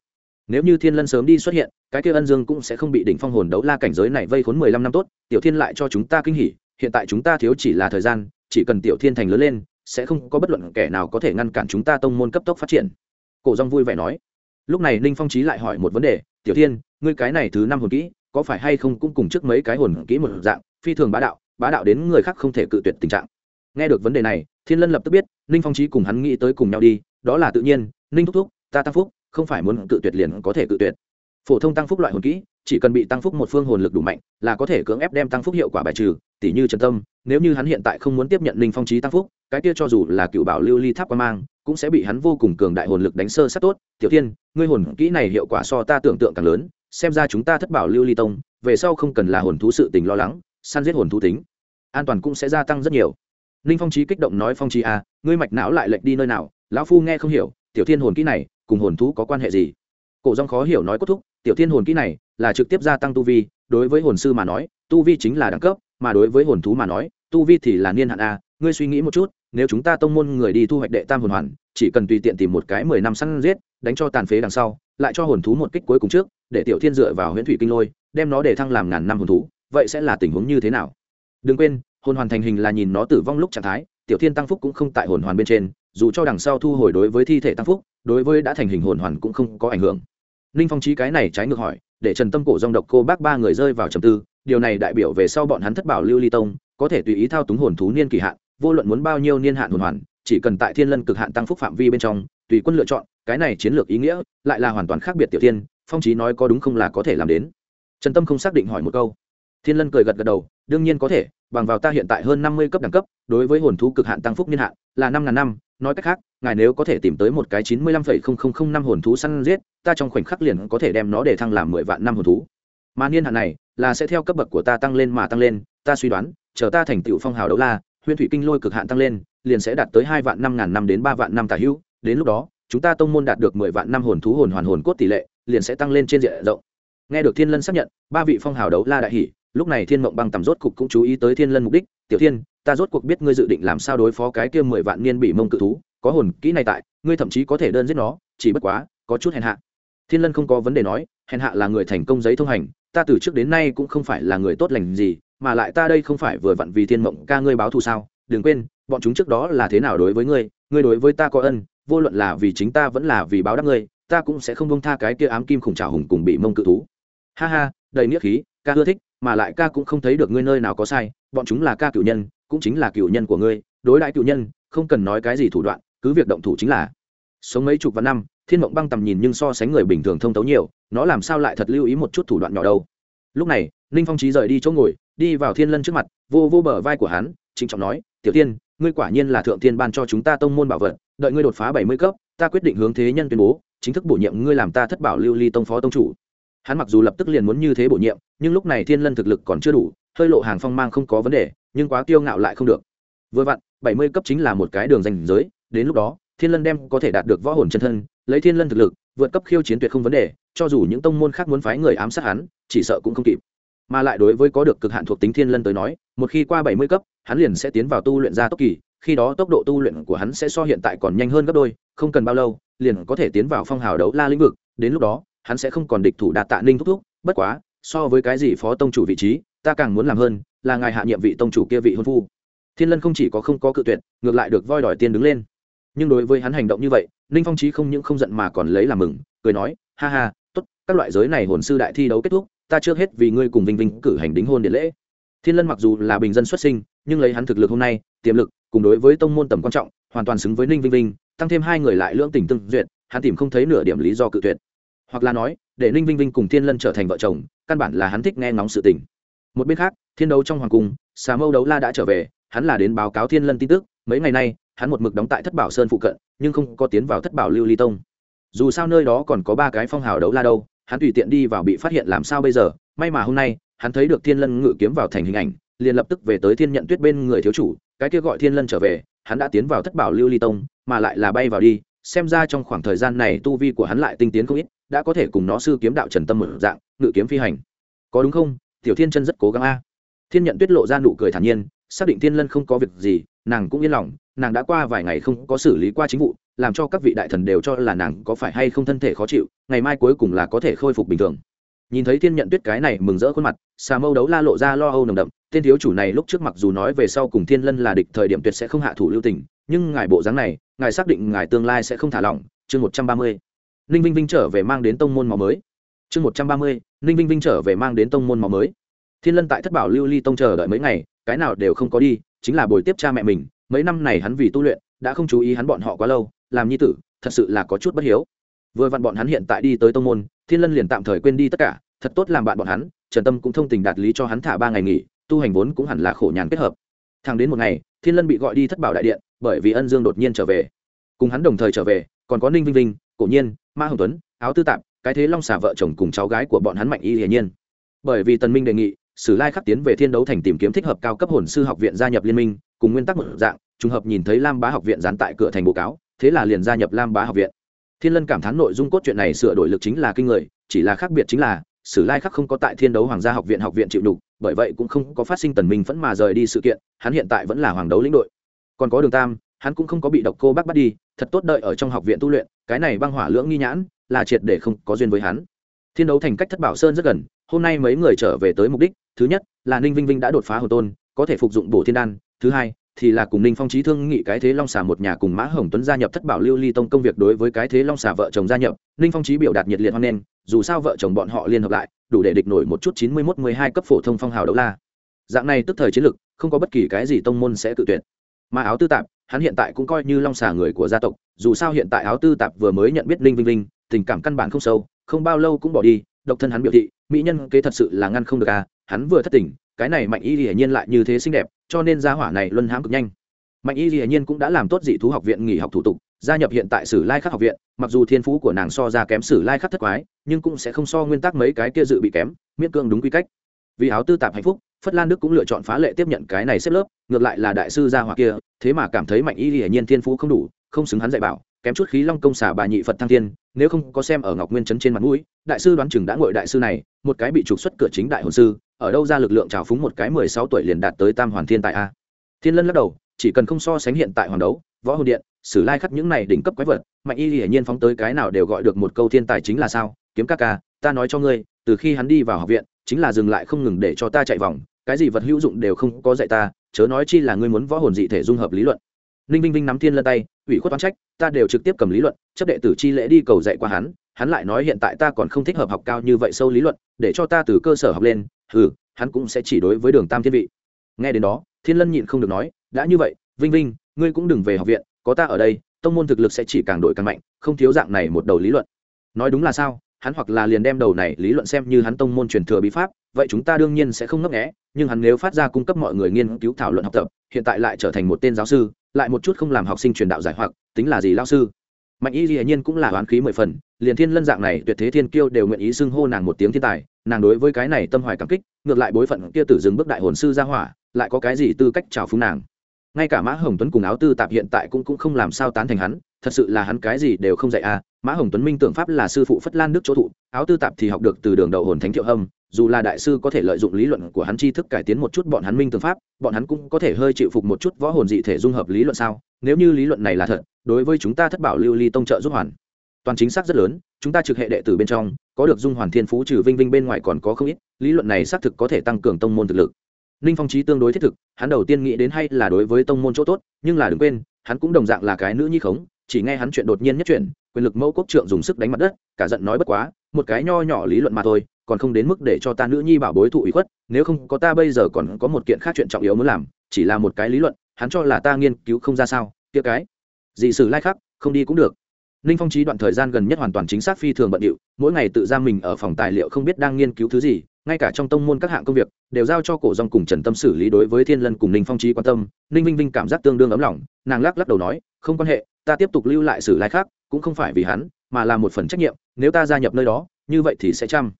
nếu như thiên lân sớm đi xuất hiện, cái kia ân dương cũng sẽ không bị đỉnh phong hồn đấu la cảnh giới này vây khốn mười lăm năm tốt, tiểu thiên lại cho chúng ta kinh hỉ, hiện tại chúng ta thiếu chỉ là thời gian, chỉ cần tiểu thiên thành lớn lên, sẽ không có bất luận kẻ nào có thể ngăn cản chúng ta tông môn cấp tốc phát triển. Cổ dong vui vẻ nói. Lúc này ninh phong trí lại hỏi một vấn đề, tiểu thiên, ngươi cái này thứ năm hồn kỹ, có phải hay không cũng cùng trước mấy cái hồn kỹ một dạng, phi thường bá đạo bá đạo đến người khác không thể cự tuyệt tình trạng? Nghe được vấn đề này, thiên lân lập tức biết, ninh phong trí cùng hắn nghĩ tới cùng nhau đi, đó là tự nhiên, ninh thúc thúc, ta tăng phúc không phải muốn cự tuyệt liền có thể cự tuyệt. Phổ thông tăng phúc loại hồn kỹ, chỉ cần bị tăng phúc một phương hồn lực đủ mạnh, là có thể cưỡng ép đem tăng phúc hiệu quả bài trừ tỷ như trần tâm, nếu như hắn hiện tại không muốn tiếp nhận Linh phong trí tăng phúc, cái kia cho dù là cựu bảo lưu ly tháp qua mang, cũng sẽ bị hắn vô cùng cường đại hồn lực đánh sơ sát tốt. Tiểu tiên ngươi hồn kỹ này hiệu quả so ta tưởng tượng càng lớn, xem ra chúng ta thất bảo lưu ly tông, về sau không cần là hồn thú sự tình lo lắng, săn giết hồn thú tính, an toàn cũng sẽ gia tăng rất nhiều. Ninh phong trí kích động nói phong trí à ngươi mạch não lại lệch đi nơi nào, lão phu nghe không hiểu, tiểu thiên hồn kỹ này cùng hồn thú có quan hệ gì? Cổ dòng khó hiểu nói cốt thúc, tiểu thiên hồn kỹ này là trực tiếp gia tăng tu vi, đối với hồn sư mà nói, tu vi chính là đẳng cấp, mà đối với hồn thú mà nói, tu vi thì là niên hạn a. Ngươi suy nghĩ một chút, nếu chúng ta tông môn người đi thu hoạch đệ tam hồn hoàn, chỉ cần tùy tiện tìm một cái mười năm săn giết, đánh cho tàn phế đằng sau, lại cho hồn thú một kích cuối cùng trước, để tiểu thiên dựa vào huyễn thủy kinh lôi, đem nó để thăng làm ngàn năm hồn thú, vậy sẽ là tình huống như thế nào? Đừng quên, hồn hoàn thành hình là nhìn nó tử vong lúc trạng thái, tiểu thiên tăng phúc cũng không tại hồn hoàn bên trên, dù cho đằng sau thu hồi đối với thi thể tăng phúc đối với đã thành hình hồn hoàn cũng không có ảnh hưởng. Ninh phong trí cái này trái ngược hỏi, để trần tâm cổ dòng độc cô bác ba người rơi vào trầm tư, điều này đại biểu về sau bọn hắn thất bảo lưu ly tông, có thể tùy ý thao túng hồn thú niên kỳ hạn, vô luận muốn bao nhiêu niên hạn hồn hoàn, chỉ cần tại thiên lân cực hạn tăng phúc phạm vi bên trong, tùy quân lựa chọn, cái này chiến lược ý nghĩa lại là hoàn toàn khác biệt tiểu tiên, phong trí nói có đúng không là có thể làm đến. Trần tâm không xác định hỏi một câu. Thiên lân cười gật gật đầu, đương nhiên có thể, bằng vào ta hiện tại hơn năm mươi cấp đẳng cấp, đối với hồn thú cực hạn tăng phúc niên hạn là năm ngàn năm nói cách khác, ngài nếu có thể tìm tới một cái chín mươi lăm phẩy không không không năm hồn thú săn giết, ta trong khoảnh khắc liền có thể đem nó để thăng làm mười vạn năm hồn thú. Mà niên hạn này, là sẽ theo cấp bậc của ta tăng lên mà tăng lên, ta suy đoán, chờ ta thành tựu phong hào đấu la huyên thủy kinh lôi cực hạn tăng lên, liền sẽ đạt tới hai vạn năm ngàn năm đến ba vạn năm tả hữu, đến lúc đó, chúng ta tông môn đạt được mười vạn năm hồn thú hồn hoàn hồn cốt tỷ lệ, liền sẽ tăng lên trên diện rộng. Nghe được thiên lân xác nhận, ba vị phong hào đấu la đại hỷ lúc này thiên mộng băng tầm rốt cục cũng chú ý tới thiên lân mục đích, tiểu thiên, ta rốt cuộc biết ngươi dự định làm sao đối phó cái kia mười vạn niên bị mông cự thú, có hồn kỹ này tại, ngươi thậm chí có thể đơn giết nó, chỉ bất quá, có chút hèn hạ. Thiên lân không có vấn đề nói, hèn hạ là người thành công giấy thông hành, ta từ trước đến nay cũng không phải là người tốt lành gì, mà lại ta đây không phải vừa vặn vì thiên mộng ca ngươi báo thù sao? Đừng quên, bọn chúng trước đó là thế nào đối với ngươi ngươi đối với ta có ân, vô luận là vì chính ta vẫn là vì báo đáp ngươi, ta cũng sẽ không bông tha cái kia ám kim khủng trào hùng cùng bị mông cự thú. Ha ha, đầy nghĩa khí, ca ưa thích mà lại ca cũng không thấy được ngươi nơi nào có sai, bọn chúng là ca cựu nhân, cũng chính là cựu nhân của ngươi, đối đãi cựu nhân, không cần nói cái gì thủ đoạn, cứ việc động thủ chính là. Sống mấy chục vạn năm, thiên mộng băng tầm nhìn nhưng so sánh người bình thường thông tấu nhiều, nó làm sao lại thật lưu ý một chút thủ đoạn nhỏ đâu? Lúc này, ninh phong trí rời đi chỗ ngồi, đi vào thiên lân trước mặt, vô vô bờ vai của hắn, trịnh trọng nói, tiểu tiên ngươi quả nhiên là thượng tiên ban cho chúng ta tông môn bảo vật, đợi ngươi đột phá bảy mươi cấp, ta quyết định hướng thế nhân tuyên bố, chính thức bổ nhiệm ngươi làm ta thất bảo lưu ly tông phó tông chủ hắn mặc dù lập tức liền muốn như thế bổ nhiệm, nhưng lúc này thiên lân thực lực còn chưa đủ, hơi lộ hàng phong mang không có vấn đề, nhưng quá kiêu ngạo lại không được. Vừa vặn, bảy mươi cấp chính là một cái đường danh giới, đến lúc đó, thiên lân đem có thể đạt được võ hồn chân thân, lấy thiên lân thực lực, vượt cấp khiêu chiến tuyệt không vấn đề, cho dù những tông môn khác muốn phái người ám sát hắn, chỉ sợ cũng không kịp. Mà lại đối với có được cực hạn thuộc tính thiên lân tới nói, một khi qua bảy mươi cấp, hắn liền sẽ tiến vào tu luyện gia tốc kỳ, khi đó tốc độ tu luyện của hắn sẽ so hiện tại còn nhanh hơn gấp đôi, không cần bao lâu, liền có thể tiến vào phong hào đấu la lĩnh vực, đến lúc đó hắn sẽ không còn địch thủ đạt tạ ninh thúc thúc, bất quá, so với cái gì phó tông chủ vị trí, ta càng muốn làm hơn, là ngài hạ nhiệm vị tông chủ kia vị hôn phu. Thiên lân không chỉ có không có cự tuyệt, ngược lại được voi đòi tiên đứng lên. Nhưng đối với hắn hành động như vậy, ninh phong trí không những không giận mà còn lấy làm mừng, cười nói, ha ha t ố t các loại giới này hồn sư đại thi đấu kết thúc, ta trước hết vì ngươi cùng vinh vinh cử hành đính hôn điện lễ. Thiên lân mặc dù là bình dân xuất sinh, nhưng lấy hắn thực lực hôm nay, tiềm lực, cùng đối với tông môn tầm quan trọng, hoàn toàn xứng với ninh vinh vinh, tăng thêm hai người lại lưỡng tình tương duyệt, hắn tìm không thấy nửa điểm lý do cự tuyệt hoặc là nói, để ninh vinh vinh cùng thiên lân trở thành vợ chồng, căn bản là hắn thích nghe ngóng sự tình. Một bên khác, thiên đấu trong hoàng cung, xà mâu đấu la đã trở về, hắn là đến báo cáo thiên lân tin tức. Mấy ngày nay, hắn một mực đóng tại thất bảo sơn phụ cận, nhưng không có tiến vào thất bảo lưu ly tông. Dù sao nơi đó còn có ba cái phong hào đấu la đâu, hắn tùy tiện đi vào bị phát hiện làm sao bây giờ. May mà hôm nay, hắn thấy được thiên lân ngự kiếm vào thành hình ảnh, liền lập tức về tới thiên nhận tuyết bên người thiếu chủ, cái kia gọi thiên lân trở về, hắn đã tiến vào thất bảo lưu ly tông, mà lại là bay vào đi, xem ra trong khoảng thời gian này tu vi của hắn lại tinh tiến không ít đã có thể cùng nó sư kiếm đạo trần tâm một dạng, ngự kiếm phi hành. Có đúng không? Tiểu thiên chân rất cố gắng a. Thiên nhận tuyết lộ ra nụ cười thản nhiên, xác định thiên lân không có việc gì, nàng cũng yên lòng, nàng đã qua vài ngày không có xử lý qua chính vụ, làm cho các vị đại thần đều cho là nàng có phải hay không thân thể khó chịu, ngày mai cuối cùng là có thể khôi phục bình thường. Nhìn thấy thiên nhận tuyết cái này mừng rỡ khuôn mặt, xà mâu đấu la lộ ra lo âu nồng đậm, tên thiếu chủ này lúc trước mặc dù nói về sau cùng thiên lân là địch thời điểm tuyệt sẽ không hạ thủ lưu tình, nhưng ngài bộ dáng này, ngài xác định ngài tương lai sẽ không thả lỏng, chương một trăm ba mươi ninh vinh vinh trở về mang đến tông môn máu mới. Chương một trăm ba mươi, ninh vinh vinh trở về mang đến tông môn máu mới. Thiên lân tại thất bảo lưu ly tông chờ đợi mấy ngày, cái nào đều không có đi, chính là bồi tiếp cha mẹ mình. Mấy năm này hắn vì tu luyện, đã không chú ý hắn bọn họ quá lâu, làm nhi tử, thật sự là có chút bất hiếu. Vừa vặn bọn hắn hiện tại đi tới tông môn, thiên lân liền tạm thời quên đi tất cả, thật tốt làm bạn bọn hắn, trần tâm cũng thông tình đạt lý cho hắn thả ba ngày nghỉ, tu hành vốn cũng hẳn là khổ nhàn kết hợp. Thẳng đến một ngày, thiên lân bị gọi đi thất bảo đại điện, bởi vì ân dương đột nhiên trở về. Cùng hắn đồng thời trở về, còn có ninh vinh vinh, cổ nhiên ma hồng tuấn, áo tư tạp, cái thế long xà vợ chồng cùng cháu gái của bọn hắn mạnh y hiển nhiên. Bởi vì tần minh đề nghị, sử lai khắc tiến về thiên đấu thành tìm kiếm thích hợp cao cấp hồn sư học viện gia nhập liên minh, cùng nguyên tắc một dạng, trùng hợp nhìn thấy lam bá học viện dán tại cửa thành bố cáo, thế là liền gia nhập lam bá học viện. Thiên lân cảm thán nội dung cốt truyện này sửa đổi lực chính là kinh người, chỉ là khác biệt chính là, sử lai khắc không có tại thiên đấu hoàng gia học viện học viện chịu đục, bởi vậy cũng không có phát sinh tần minh vẫn mà rời đi sự kiện, hắn hiện tại vẫn là hoàng đấu lĩnh đội. Còn có đường tam hắn cũng không có bị độc cô bác bắt đi, thật tốt đợi ở trong học viện tu luyện, cái này băng hỏa lưỡng nghi nhãn là triệt để không có duyên với hắn. Thiên đấu thành cách thất bảo sơn rất gần, hôm nay mấy người trở về tới mục đích, thứ nhất là ninh vinh vinh đã đột phá hồ tôn, có thể phục dụng bổ thiên đan, thứ hai thì là cùng ninh phong trí thương nghị cái thế long xà một nhà cùng mã hồng tuấn gia nhập thất bảo lưu ly tông công việc đối với cái thế long xà vợ chồng gia nhập, ninh phong trí biểu đạt nhiệt liệt hoan nghênh, dù sao vợ chồng bọn họ liên hợp lại, đủ để địch nổi một chút chín mươi mốt mười hai cấp phổ thông phong hào đấu la. Dạng này tức thời chiến lực không có bất kỳ cái gì tông môn sẽ tự tuyển mà áo tư tạp hắn hiện tại cũng coi như long xà người của gia tộc, dù sao hiện tại áo tư tạp vừa mới nhận biết linh vinh linh tình cảm căn bản không sâu, không bao lâu cũng bỏ đi, độc thân hắn biểu thị, mỹ nhân kế thật sự là ngăn không được à hắn vừa thất tình, cái này mạnh y hiển nhiên lại như thế xinh đẹp, cho nên gia hỏa này luân hãm cực nhanh. Mạnh y hiển nhiên cũng đã làm tốt dị thú học viện nghỉ học thủ tục, gia nhập hiện tại sử lai khắc học viện, mặc dù thiên phú của nàng so ra kém sử lai khắc thất quái, nhưng cũng sẽ không so nguyên tắc mấy cái kia dự bị kém, miễn cương đúng quy cách. Vì áo tư tạp hạnh phúc phất lan đức cũng lựa chọn phá lệ tiếp nhận cái này xếp lớp, ngược lại là đại sư gia hỏa kia, thế mà cảm thấy mạnh y hiển nhiên thiên phú không đủ, không xứng hắn dạy bảo, kém chút khí long công xả bà nhị phật thăng thiên, nếu không có xem ở ngọc nguyên trấn trên mặt mũi, đại sư đoán chừng đã ngội đại sư này, một cái bị trục xuất cửa chính đại hồn sư, ở đâu ra lực lượng trào phúng một cái mười sáu tuổi liền đạt tới tam hoàn thiên tại a. Thiên lân lắc đầu, chỉ cần không so sánh hiện tại hoàn đấu, võ hồn điện, sử lai khắc những này đỉnh cấp quái vật, mạnh y hiển nhiên phóng tới cái nào đều gọi được một câu thiên tài chính là sao, kiếm ca ca, ta nói cho ngươi, từ khi hắn đi vào học viện, chính là dừng lại không ngừng để cho ta chạy vòng cái gì vật hữu dụng đều không có dạy ta, chớ nói chi là ngươi muốn võ hồn dị thể dung hợp lý luận. Ninh vinh vinh nắm thiên lân tay, ủy khuất toán trách, ta đều trực tiếp cầm lý luận, chấp đệ tử chi lễ đi cầu dạy qua hắn hắn lại nói hiện tại ta còn không thích hợp học cao như vậy sâu lý luận, để cho ta từ cơ sở học lên ừ hắn cũng sẽ chỉ đối với đường tam thiên vị. Nghe đến đó, thiên lân nhịn không được nói, đã như vậy, vinh vinh, ngươi cũng đừng về học viện, có ta ở đây, tông môn thực lực sẽ chỉ càng đổi càng mạnh, không thiếu dạng này một đầu lý luận. Nói đúng là sao, hắn hoặc là liền đem đầu này lý luận xem như hắn tông môn truyền thừa bí pháp vậy chúng ta đương nhiên sẽ không ngấp nghé, nhưng hắn nếu phát ra cung cấp mọi người nghiên cứu thảo luận học tập, hiện tại lại trở thành một tên giáo sư, lại một chút không làm học sinh truyền đạo giải hoặc, tính là gì lao sư? Mạnh y dĩ nhiên cũng là oán khí mười phần, liền thiên lân dạng này tuyệt thế thiên kiêu đều nguyện ý xưng hô nàng một tiếng thiên tài, nàng đối với cái này tâm hoài cảm kích, ngược lại bối phận kia tử dừng bước đại hồn sư ra hỏa, lại có cái gì tư cách chào phúng nàng? Ngay cả mã hồng tuấn cùng áo tư tạp hiện tại cũng cũng không làm sao tán thành hắn thật sự là hắn cái gì đều không dạy à mã hồng tuấn minh tưởng pháp là sư phụ phất lan đức chỗ thụ, áo tư tạp thì học được từ đường đầu hồn thánh thiệu hâm, dù là đại sư có thể lợi dụng lý luận của hắn tri thức cải tiến một chút bọn hắn minh tưởng pháp, bọn hắn cũng có thể hơi chịu phục một chút võ hồn dị thể dung hợp lý luận sao, nếu như lý luận này là thật, đối với chúng ta thất bảo lưu ly tông trợ giúp hoàn. Toàn chính xác rất lớn, chúng ta trực hệ đệ tử bên trong, có được dung hoàn thiên phú trừ vinh vinh bên ngoài còn có không ít, lý luận này xác thực có thể tăng cường tông môn thực lực. Ninh phong trí tương đối thiết thực, hắn đầu tiên nghĩ đến hay là đối với tông môn chỗ tốt, nhưng là đừng quên, hắn cũng đồng dạng là cái nữ nhi khống chỉ nghe hắn chuyện đột nhiên nhất chuyển, quyền lực mẫu quốc trượng dùng sức đánh mặt đất cả giận nói bất quá một cái nho nhỏ lý luận mà thôi còn không đến mức để cho ta nữ nhi bảo bối thụ ủy khuất nếu không có ta bây giờ còn có một kiện khác chuyện trọng yếu muốn làm chỉ là một cái lý luận hắn cho là ta nghiên cứu không ra sao kia cái dị sử lai khắc không đi cũng được. Ninh phong trí đoạn thời gian gần nhất hoàn toàn chính xác phi thường bận điệu mỗi ngày tự giam mình ở phòng tài liệu không biết đang nghiên cứu thứ gì ngay cả trong tông môn các hạng công việc đều giao cho cổ dòng cùng trần tâm xử lý đối với thiên lân cùng ninh phong trí quan tâm ninh vinh vinh cảm giác tương đương ấm lòng nàng lắc lắc đầu nói không quan hệ ta tiếp tục lưu lại sử lai khác, cũng không phải vì hắn, mà là một phần trách nhiệm, nếu ta gia nhập nơi đó, như vậy thì sẽ chăm.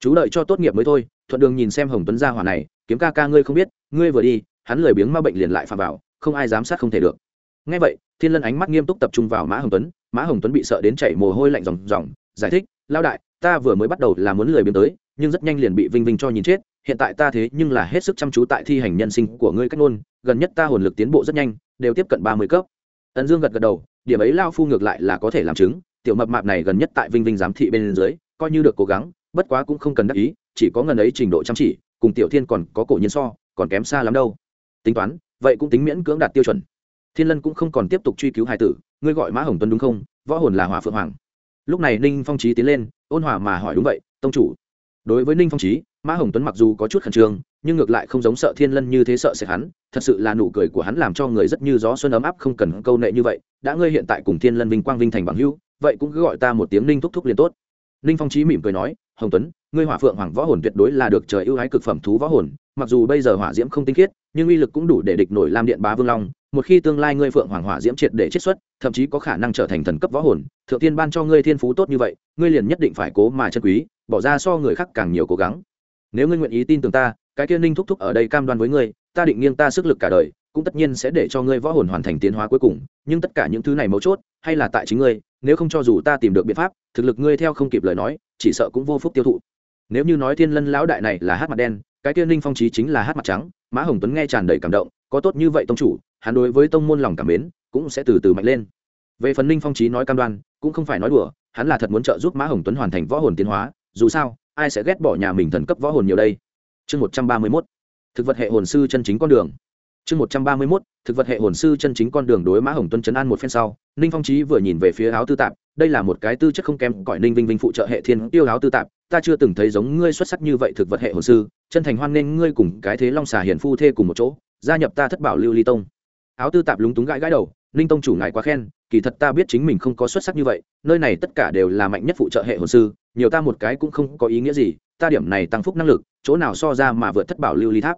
Chú đợi cho tốt nghiệp mới thôi, thuận đường nhìn xem hồng tuấn gia hỏa này, kiếm ca ca ngươi không biết, ngươi vừa đi, hắn lười biếng ma bệnh liền lại phạm vào, không ai giám sát không thể được. Ngay vậy, thiên lân ánh mắt nghiêm túc tập trung vào mã hồng tuấn, mã hồng tuấn bị sợ đến chảy mồ hôi lạnh ròng ròng, giải thích lao đại, ta vừa mới bắt đầu là muốn lười biếng tới, nhưng rất nhanh liền bị vinh vinh cho nhìn chết, hiện tại ta thế nhưng là hết sức chăm chú tại thi hành nhân sinh của ngươi cách ngôn, gần nhất ta hồn lực tiến bộ rất nhanh, đều tiếp cận ba mươi cấp ấn dương gật gật đầu, điểm ấy lao phu ngược lại là có thể làm chứng, tiểu mập mạp này gần nhất tại vinh vinh giám thị bên dưới, coi như được cố gắng, bất quá cũng không cần đắc ý, chỉ có ngần ấy trình độ chăm chỉ, cùng tiểu thiên còn có cổ nhân so, còn kém xa lắm đâu. Tính toán, vậy cũng tính miễn cưỡng đạt tiêu chuẩn. Thiên lân cũng không còn tiếp tục truy cứu hai tử, ngươi gọi mã hồng tuấn đúng không? Võ hồn là hỏa phượng hoàng. Lúc này ninh phong trí tiến lên, ôn hòa mà hỏi đúng vậy, tông chủ, đối với ninh phong trí mã hồng tuấn mặc dù có chút khẩn trương, nhưng ngược lại không giống sợ thiên lân như thế sợ sẽ hắn, thật sự là nụ cười của hắn làm cho người rất như gió xuân ấm áp không cần câu nệ như vậy. Đã ngươi hiện tại cùng thiên lân vinh quang vinh thành bằng hữu, vậy cũng cứ gọi ta một tiếng ninh thúc thúc liền tốt. Ninh phong trí mỉm cười nói, hồng tuấn, ngươi hỏa phượng hoàng võ hồn tuyệt đối là được trời ưu ái cực phẩm thú võ hồn, mặc dù bây giờ hỏa diễm không tinh khiết, nhưng uy lực cũng đủ để địch nổi lam điện bá vương long. Một khi tương lai ngươi phượng hoàng hỏa diễm triệt để chiết xuất, thậm chí có khả năng trở thành thần cấp võ hồn, thượng tiên ban cho ngươi thiên phú tốt như vậy, ngươi liền nhất định phải cố mà chân quý, bỏ ra so người khác càng nhiều cố gắng nếu ngươi nguyện ý tin tưởng ta, cái kia ninh thúc thúc ở đây cam đoan với ngươi, ta định nghiêng ta sức lực cả đời, cũng tất nhiên sẽ để cho ngươi võ hồn hoàn thành tiến hóa cuối cùng, nhưng tất cả những thứ này mấu chốt, hay là tại chính ngươi, nếu không cho dù ta tìm được biện pháp, thực lực ngươi theo không kịp lời nói, chỉ sợ cũng vô phúc tiêu thụ. Nếu như nói thiên lân lão đại này là hát mặt đen, cái kia ninh phong trí chính là hát mặt trắng, mã hồng tuấn nghe tràn đầy cảm động, có tốt như vậy tông chủ, hắn đối với tông môn lòng cảm mến, cũng sẽ từ từ mạnh lên. Về phần ninh phong trí nói cam đoan, cũng không phải nói đùa, hắn là thật muốn trợ giúp mã hồng tuấn hoàn thành võ hồn tiến hóa, dù sao ai sẽ ghét bỏ nhà mình thần cấp võ hồn nhiều đây? Chương một trăm ba mươi mốt. Thực vật hệ hồn sư chân chính con đường. Chương một trăm ba mươi mốt. Thực vật hệ hồn sư chân chính con đường đối mã hồng tuân chấn an một phen sau, ninh phong trí vừa nhìn về phía áo tư tạp, đây là một cái tư chất không kém cõi ninh vinh vinh phụ trợ hệ thiên tiêu áo tư tạp, ta chưa từng thấy giống ngươi xuất sắc như vậy thực vật hệ hồn sư, chân thành hoan nghênh ngươi cùng cái thế long xà hiền phu thê cùng một chỗ, gia nhập ta thất bảo lưu ly tông. Áo tư tạp lúng túng gãi gãi đầu, ninh tông chủ ngài quá khen, kỳ thật ta biết chính mình không có xuất sắc như vậy, nơi này tất cả đều là mạnh nhất phụ trợ hệ hồn sư nhiều ta một cái cũng không có ý nghĩa gì, ta điểm này tăng phúc năng lực, chỗ nào so ra mà vượt thất bảo lưu ly tháp.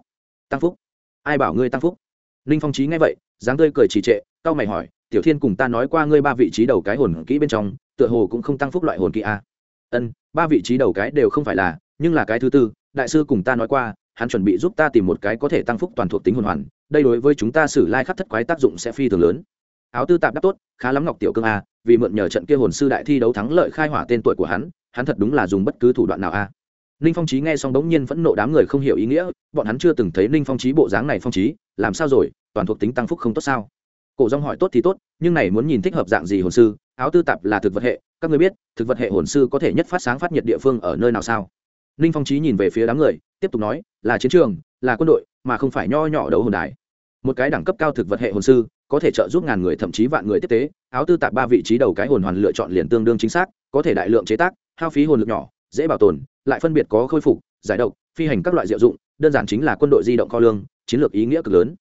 Tăng phúc. Ai bảo ngươi tăng phúc? Ninh phong trí nghe vậy, dáng tươi cười trì trệ cao mày hỏi, tiểu thiên cùng ta nói qua ngươi ba vị trí đầu cái hồn kỹ bên trong, tựa hồ cũng không tăng phúc loại hồn kỹ a ân, ba vị trí đầu cái đều không phải là, nhưng là cái thứ tư, đại sư cùng ta nói qua, hắn chuẩn bị giúp ta tìm một cái có thể tăng phúc toàn thuộc tính hồn hoàn, đây đối với chúng ta xử lai khắc thất quái tác dụng sẽ phi thường lớn. Áo tư tạp đáp tốt, khá lắm ngọc tiểu cương a vì mượn nhờ trận kia hồn sư đại thi đấu thắng lợi khai hỏa tên tuổi của hắn hắn thật đúng là dùng bất cứ thủ đoạn nào a ninh phong trí nghe xong bỗng nhiên phẫn nộ đám người không hiểu ý nghĩa, bọn hắn chưa từng thấy ninh phong trí bộ dáng này phong trí làm sao rồi, toàn thuộc tính tăng phúc không tốt sao? Cổ rong hỏi tốt thì tốt, nhưng này muốn nhìn thích hợp dạng gì hồn sư, áo tư tạp là thực vật hệ, các người biết, thực vật hệ hồn sư có thể nhất phát sáng phát nhiệt địa phương ở nơi nào sao? Ninh phong trí nhìn về phía đám người, tiếp tục nói, là chiến trường, là quân đội, mà không phải nho nhỏ đấu hồn đài. Một cái đẳng cấp cao thực vật hệ hồn sư, có thể trợ giúp ngàn người, thậm chí vạn người tiếp tế, áo tư tạp ba vị trí đầu cái hồn hoàn lựa chọn liền tương đương chính xác, có thể đại lượng chế tác hao phí hồn lực nhỏ, dễ bảo tồn, lại phân biệt có khôi phục, giải độc, phi hành các loại diệu dụng, đơn giản chính là quân đội di động kho lương, chiến lược ý nghĩa cực lớn.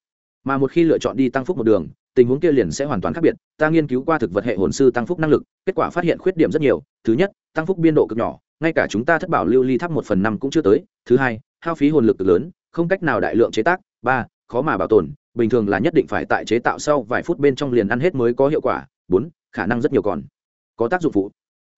Mà một khi lựa chọn đi tăng phúc một đường, tình huống kia liền sẽ hoàn toàn khác biệt, ta nghiên cứu qua thực vật hệ hồn sư tăng phúc năng lực, kết quả phát hiện khuyết điểm rất nhiều, thứ nhất, tăng phúc biên độ cực nhỏ, ngay cả chúng ta thất bảo lưu ly tháp một phần năm cũng chưa tới, thứ hai, hao phí hồn lực cực lớn, không cách nào đại lượng chế tác, ba, khó mà bảo tồn, bình thường là nhất định phải tại chế tạo sau vài phút bên trong liền ăn hết mới có hiệu quả, bốn, khả năng rất nhiều còn có tác dụng phụ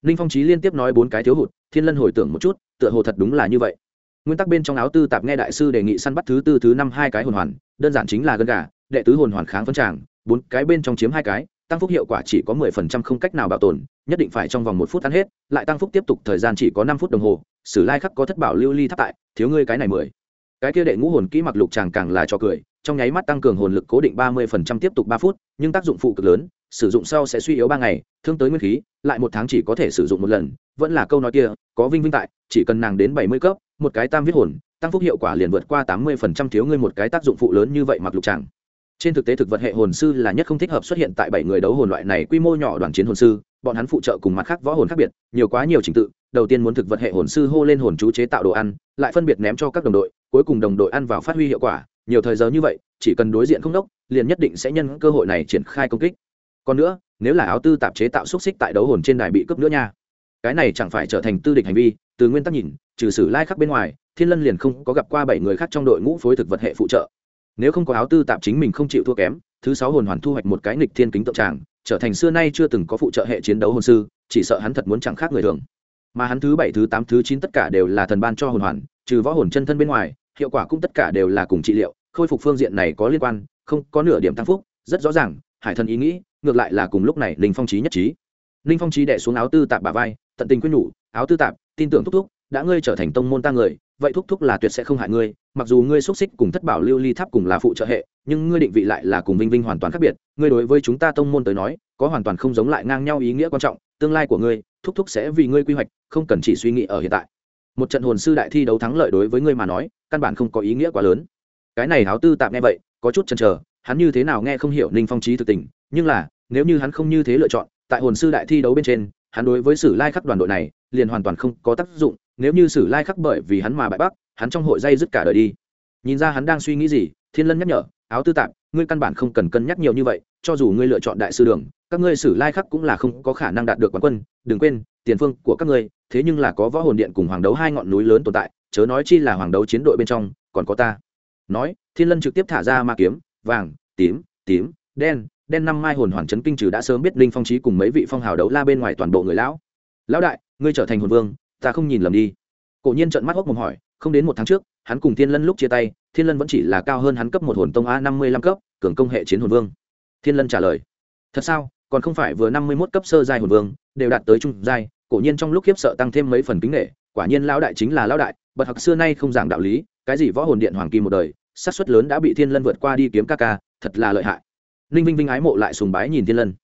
ninh phong trí liên tiếp nói bốn cái thiếu hụt, thiên lân hồi tưởng một chút, tựa hồ thật đúng là như vậy. Nguyên tắc bên trong áo tư tạp nghe đại sư đề nghị săn bắt thứ tư, thứ năm hai cái hồn hoàn, đơn giản chính là gân gà, đệ tứ hồn hoàn kháng phân tràng, bốn cái bên trong chiếm hai cái, tăng phúc hiệu quả chỉ có mười phần trăm không cách nào bảo tồn, nhất định phải trong vòng một phút ăn hết, lại tăng phúc tiếp tục thời gian chỉ có năm phút đồng hồ, sử lai khắc có thất bảo lưu ly tháp tại, thiếu ngươi cái này mười cái kia đệ ngũ hồn kỹ mặc lục chàng càng là cho cười, trong nháy mắt tăng cường hồn lực cố định ba mươi phần trăm tiếp tục ba phút, nhưng tác dụng phụ cực lớn, sử dụng sau sẽ suy yếu ba ngày, thương tới nguyên khí, lại một tháng chỉ có thể sử dụng một lần. Vẫn là câu nói kia, có vinh vinh tại, chỉ cần nàng đến bảy mươi cấp, một cái tam viết hồn, tăng phúc hiệu quả liền vượt qua tám mươi phần trăm thiếu ngươi một cái tác dụng phụ lớn như vậy mặc lục chàng. Trên thực tế thực vật hệ hồn sư là nhất không thích hợp xuất hiện tại bảy người đấu hồn loại này quy mô nhỏ đoàn chiến hồn sư bọn hắn phụ trợ cùng mặt khác võ hồn khác biệt, nhiều quá nhiều trình tự, đầu tiên muốn thực vật hệ hồn sư hô lên hồn chú chế tạo đồ ăn, lại phân biệt ném cho các đồng đội, cuối cùng đồng đội ăn vào phát huy hiệu quả, nhiều thời giờ như vậy, chỉ cần đối diện không đốc, liền nhất định sẽ nhân cơ hội này triển khai công kích. Còn nữa, nếu là áo tư tạp chế tạo xúc xích tại đấu hồn trên đài bị cướp nữa nha. Cái này chẳng phải trở thành tư địch hành vi, từ nguyên tắc nhìn, trừ sử lai khắc bên ngoài, thiên lân liền không có gặp qua bảy người khác trong đội ngũ phối thực vật hệ phụ trợ. Nếu không có áo tư tạp chính mình không chịu thua kém, thứ sáu hồn hoàn thu hoạch một cái nghịch thiên kính tượng tràng trở thành xưa nay chưa từng có phụ trợ hệ chiến đấu hồn sư, chỉ sợ hắn thật muốn chẳng khác người thường. Mà hắn thứ bảy, thứ tám, thứ chín tất cả đều là thần ban cho hồn hoàn, trừ võ hồn chân thân bên ngoài, hiệu quả cũng tất cả đều là cùng trị liệu, khôi phục phương diện này có liên quan, không có nửa điểm tăng phúc, rất rõ ràng, hải thần ý nghĩ, ngược lại là cùng lúc này linh phong trí nhất trí. Linh phong trí đẻ xuống áo tư tạp bà vai, tận tình quyết nhủ, áo tư tạp, tin tưởng thúc thúc, đã ngươi trở thành tông môn ta người vậy thúc thúc là tuyệt sẽ không hại ngươi, mặc dù ngươi xúc xích cùng thất bảo lưu ly tháp cùng là phụ trợ hệ, nhưng ngươi định vị lại là cùng vinh vinh hoàn toàn khác biệt, ngươi đối với chúng ta tông môn tới nói, có hoàn toàn không giống lại ngang nhau ý nghĩa quan trọng, tương lai của ngươi, thúc thúc sẽ vì ngươi quy hoạch, không cần chỉ suy nghĩ ở hiện tại. Một trận hồn sư đại thi đấu thắng lợi đối với ngươi mà nói, căn bản không có ý nghĩa quá lớn. Cái này háo tư tạm nghe vậy, có chút chần chờ, hắn như thế nào nghe không hiểu ninh phong trí thực tình, nhưng là, nếu như hắn không như thế lựa chọn, tại hồn sư đại thi đấu bên trên, hắn đối với sử lai khắc đoàn đội này, liền hoàn toàn không có tác dụng nếu như sử lai khắc bởi vì hắn mà bại bắc, hắn trong hội dây dứt cả đời đi. Nhìn ra hắn đang suy nghĩ gì, thiên lân nhắc nhở, áo tư tạp, ngươi căn bản không cần cân nhắc nhiều như vậy, cho dù ngươi lựa chọn đại sư đường, các ngươi sử lai khắc cũng là không có khả năng đạt được quán quân, đừng quên, tiền phương của các ngươi, thế nhưng là có võ hồn điện cùng hoàng đấu hai ngọn núi lớn tồn tại, chớ nói chi là hoàng đấu chiến đội bên trong, còn có ta. Nói, thiên lân trực tiếp thả ra ma kiếm, vàng, tím tím, đen đen năm mai hồn hoàn chấn kinh trừ đã sớm biết linh phong trí cùng mấy vị phong hào đấu la bên ngoài toàn bộ người lão. Lão đại, ngươi trở thành hồn vương ta không nhìn lầm đi. Cổ nhiên trợn mắt hốc mồm hỏi, không đến một tháng trước, hắn cùng thiên lân lúc chia tay, thiên lân vẫn chỉ là cao hơn hắn cấp một hồn tông a năm mươi lăm cấp, cường công hệ chiến hồn vương. Thiên lân trả lời, thật sao, còn không phải vừa năm mươi mốt cấp sơ giai hồn vương, đều đạt tới trung giai, cổ nhiên trong lúc khiếp sợ tăng thêm mấy phần kính nghệ quả nhiên lão đại chính là lão đại bật học xưa nay không giảng đạo lý, cái gì võ hồn điện hoàng kim một đời sát suất lớn đã bị thiên lân vượt qua đi kiếm ca ca, thật là lợi hại. Ninh vinh vinh ái mộ lại sùng bái nhìn thiên lân.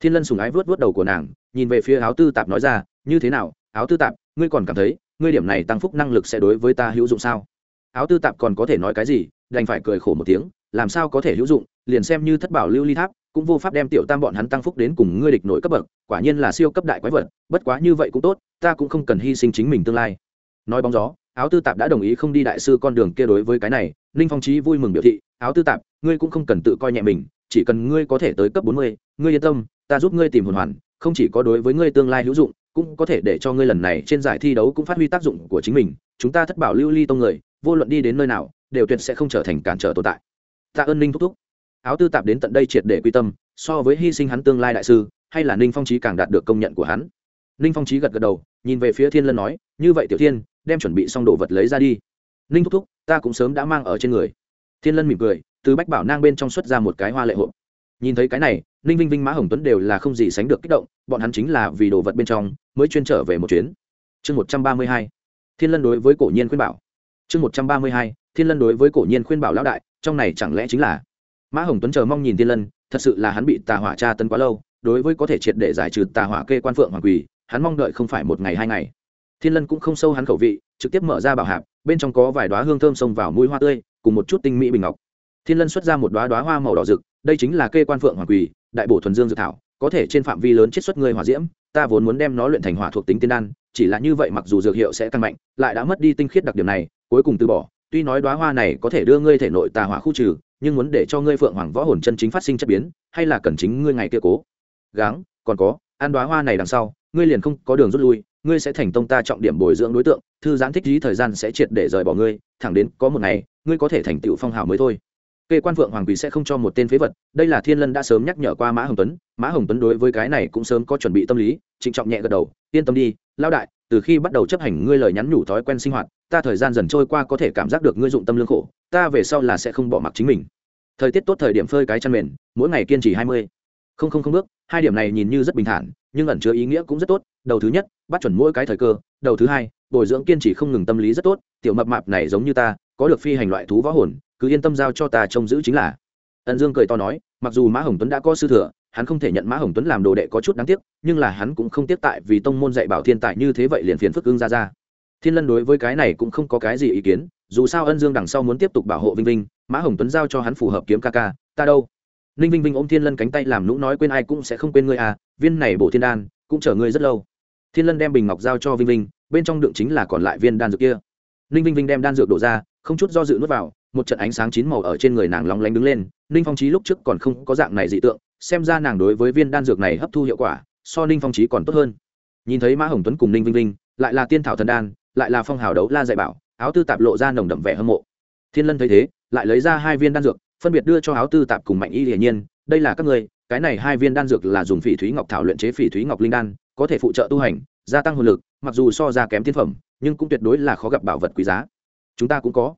Thiên lân sùng ái vớt vớt đầu của nàng, nhìn về phía áo tư tạp nói ra, như thế nào, áo tư tạp ngươi còn cảm thấy, ngươi điểm này tăng phúc năng lực sẽ đối với ta hữu dụng sao? Áo tư tạp còn có thể nói cái gì, đành phải cười khổ một tiếng, làm sao có thể hữu dụng, liền xem như thất bảo lưu ly tháp, cũng vô pháp đem tiểu tam bọn hắn tăng phúc đến cùng ngươi địch nội cấp bậc, quả nhiên là siêu cấp đại quái vật, bất quá như vậy cũng tốt, ta cũng không cần hy sinh chính mình tương lai. Nói bóng gió, áo tư tạp đã đồng ý không đi đại sư con đường kia đối với cái này, ninh phong trí vui mừng biểu thị, áo tư tạp, ngươi cũng không cần tự coi nhẹ mình, chỉ cần ngươi có thể tới cấp bốn mươi, ngươi yên tâm, ta giúp ngươi tìm hồn hoàn, không chỉ có đối với ngươi tương lai hữu dụng cũng có thể để cho ngươi lần này trên giải thi đấu cũng phát huy tác dụng của chính mình. Chúng ta thất bảo lưu ly tông người, vô luận đi đến nơi nào, đều tuyệt sẽ không trở thành cản trở tồn tại. Tạ ơn ninh thúc thúc. Áo tư tạp đến tận đây triệt để quy tâm, so với hy sinh hắn tương lai đại sư, hay là ninh phong trí càng đạt được công nhận của hắn. Ninh phong trí gật gật đầu, nhìn về phía thiên lân nói, như vậy tiểu thiên, đem chuẩn bị xong đồ vật lấy ra đi. Ninh thúc thúc, ta cũng sớm đã mang ở trên người. Thiên lân mỉm cười, từ bách bảo nang bên trong xuất ra một cái hoa lệ hộp nhìn thấy cái này, ninh vinh vinh, mã hồng tuấn đều là không gì sánh được kích động, bọn hắn chính là vì đồ vật bên trong mới chuyên trở về một chuyến. Chương một trăm ba mươi hai, thiên lân đối với cổ nhiên khuyên bảo. Chương một trăm ba mươi hai, thiên lân đối với cổ nhiên khuyên bảo lão đại, trong này chẳng lẽ chính là mã hồng tuấn chờ mong nhìn thiên lân, thật sự là hắn bị tà hỏa tra tấn quá lâu, đối với có thể triệt để giải trừ tà hỏa kê quan phượng hoàng quỳ, hắn mong đợi không phải một ngày hai ngày. Thiên lân cũng không sâu hắn khẩu vị, trực tiếp mở ra bảo hạp, bên trong có vài đoá hương thơm xông vào mũi hoa tươi, cùng một chút tinh mỹ bình ngọc. Thiên lân xuất ra một đoá đoá hoa màu đỏ rực đây chính là kê quan phượng hoàng quỳ, đại bổ thuần dương dược thảo, có thể trên phạm vi lớn chiết xuất người hỏa diễm, ta vốn muốn đem nó luyện thành hỏa thuộc tính tiên đan, chỉ là như vậy mặc dù dược hiệu sẽ tăng mạnh, lại đã mất đi tinh khiết đặc điểm này, cuối cùng từ bỏ. Tuy nói đoá hoa này có thể đưa ngươi thể nội tà hỏa khu trừ, nhưng muốn để cho ngươi phượng hoàng võ hồn chân chính phát sinh chất biến, hay là cần chính ngươi ngày kia cố? Gắng, còn có, ăn đoá hoa này đằng sau, ngươi liền không có đường rút lui, ngươi sẽ thành tông ta trọng điểm bồi dưỡng đối tượng, thư giãn thích lý thời gian sẽ triệt để rời bỏ ngươi, thẳng đến có một ngày, ngươi có thể thành tựu phong hào mới thôi kê quan vượng hoàng quỷ sẽ không cho một tên phế vật, đây là thiên lân đã sớm nhắc nhở qua mã hồng tuấn. Mã hồng tuấn đối với cái này cũng sớm có chuẩn bị tâm lý, trịnh trọng nhẹ gật đầu, yên tâm đi lao đại, từ khi bắt đầu chấp hành ngươi lời nhắn nhủ thói quen sinh hoạt, ta thời gian dần trôi qua có thể cảm giác được ngươi dụng tâm lương khổ, ta về sau là sẽ không bỏ mặc chính mình. Thời tiết tốt thời điểm phơi cái chăn mền, mỗi ngày kiên trì hai mươi. Không không không bước, hai điểm này nhìn như rất bình thản, nhưng ẩn chứa ý nghĩa cũng rất tốt. Đầu thứ nhất, bắt chuẩn mỗi cái thời cơ. Đầu thứ hai, bồi dưỡng kiên trì không ngừng tâm lý rất tốt. Tiểu mập mạp này giống như ta, có được phi hành loại thú võ hồn cứ yên tâm giao cho ta trông giữ chính là. Ân dương cười to nói, mặc dù mã hồng tuấn đã có sư thừa, hắn không thể nhận mã hồng tuấn làm đồ đệ có chút đáng tiếc, nhưng là hắn cũng không tiếc tại vì tông môn dạy bảo thiên tài như thế vậy liền phiền phức ưng ra ra. Thiên lân đối với cái này cũng không có cái gì ý kiến, dù sao ân dương đằng sau muốn tiếp tục bảo hộ vinh vinh, mã hồng tuấn giao cho hắn phù hợp kiếm ca ca, ta đâu? Ninh vinh vinh ôm thiên lân cánh tay làm nũng nói quên ai cũng sẽ không quên ngươi à viên này bổ thiên đan, cũng chờ ngươi rất lâu. Thiên lân đem bình ngọc giao cho vinh vinh, bên trong đựng chính là còn lại viên đan dược kia. Ninh vinh vinh đem đan dược đổ ra, không chút do dự nuốt vào một trận ánh sáng chín màu ở trên người nàng lóng lánh đứng lên, ninh phong trí lúc trước còn không có dạng này dị tượng, xem ra nàng đối với viên đan dược này hấp thu hiệu quả, so ninh phong trí còn tốt hơn. Nhìn thấy mã hồng tuấn cùng ninh vinh vinh, lại là tiên thảo thần đan, lại là phong hào đấu la dạy bảo, áo tư tạp lộ ra nồng đậm vẻ hâm mộ. Thiên lân thấy thế, lại lấy ra hai viên đan dược, phân biệt đưa cho áo tư tạp cùng mạnh y hiển nhiên, đây là các người cái này hai viên đan dược là dùng phỉ thúy ngọc thảo luyện chế phỉ thúy ngọc linh đan, có thể phụ trợ tu hành, gia tăng hồn lực, mặc dù so ra kém tiên phẩm, nhưng cũng tuyệt đối là khó gặp bảo vật quý giá. Chúng ta cũng có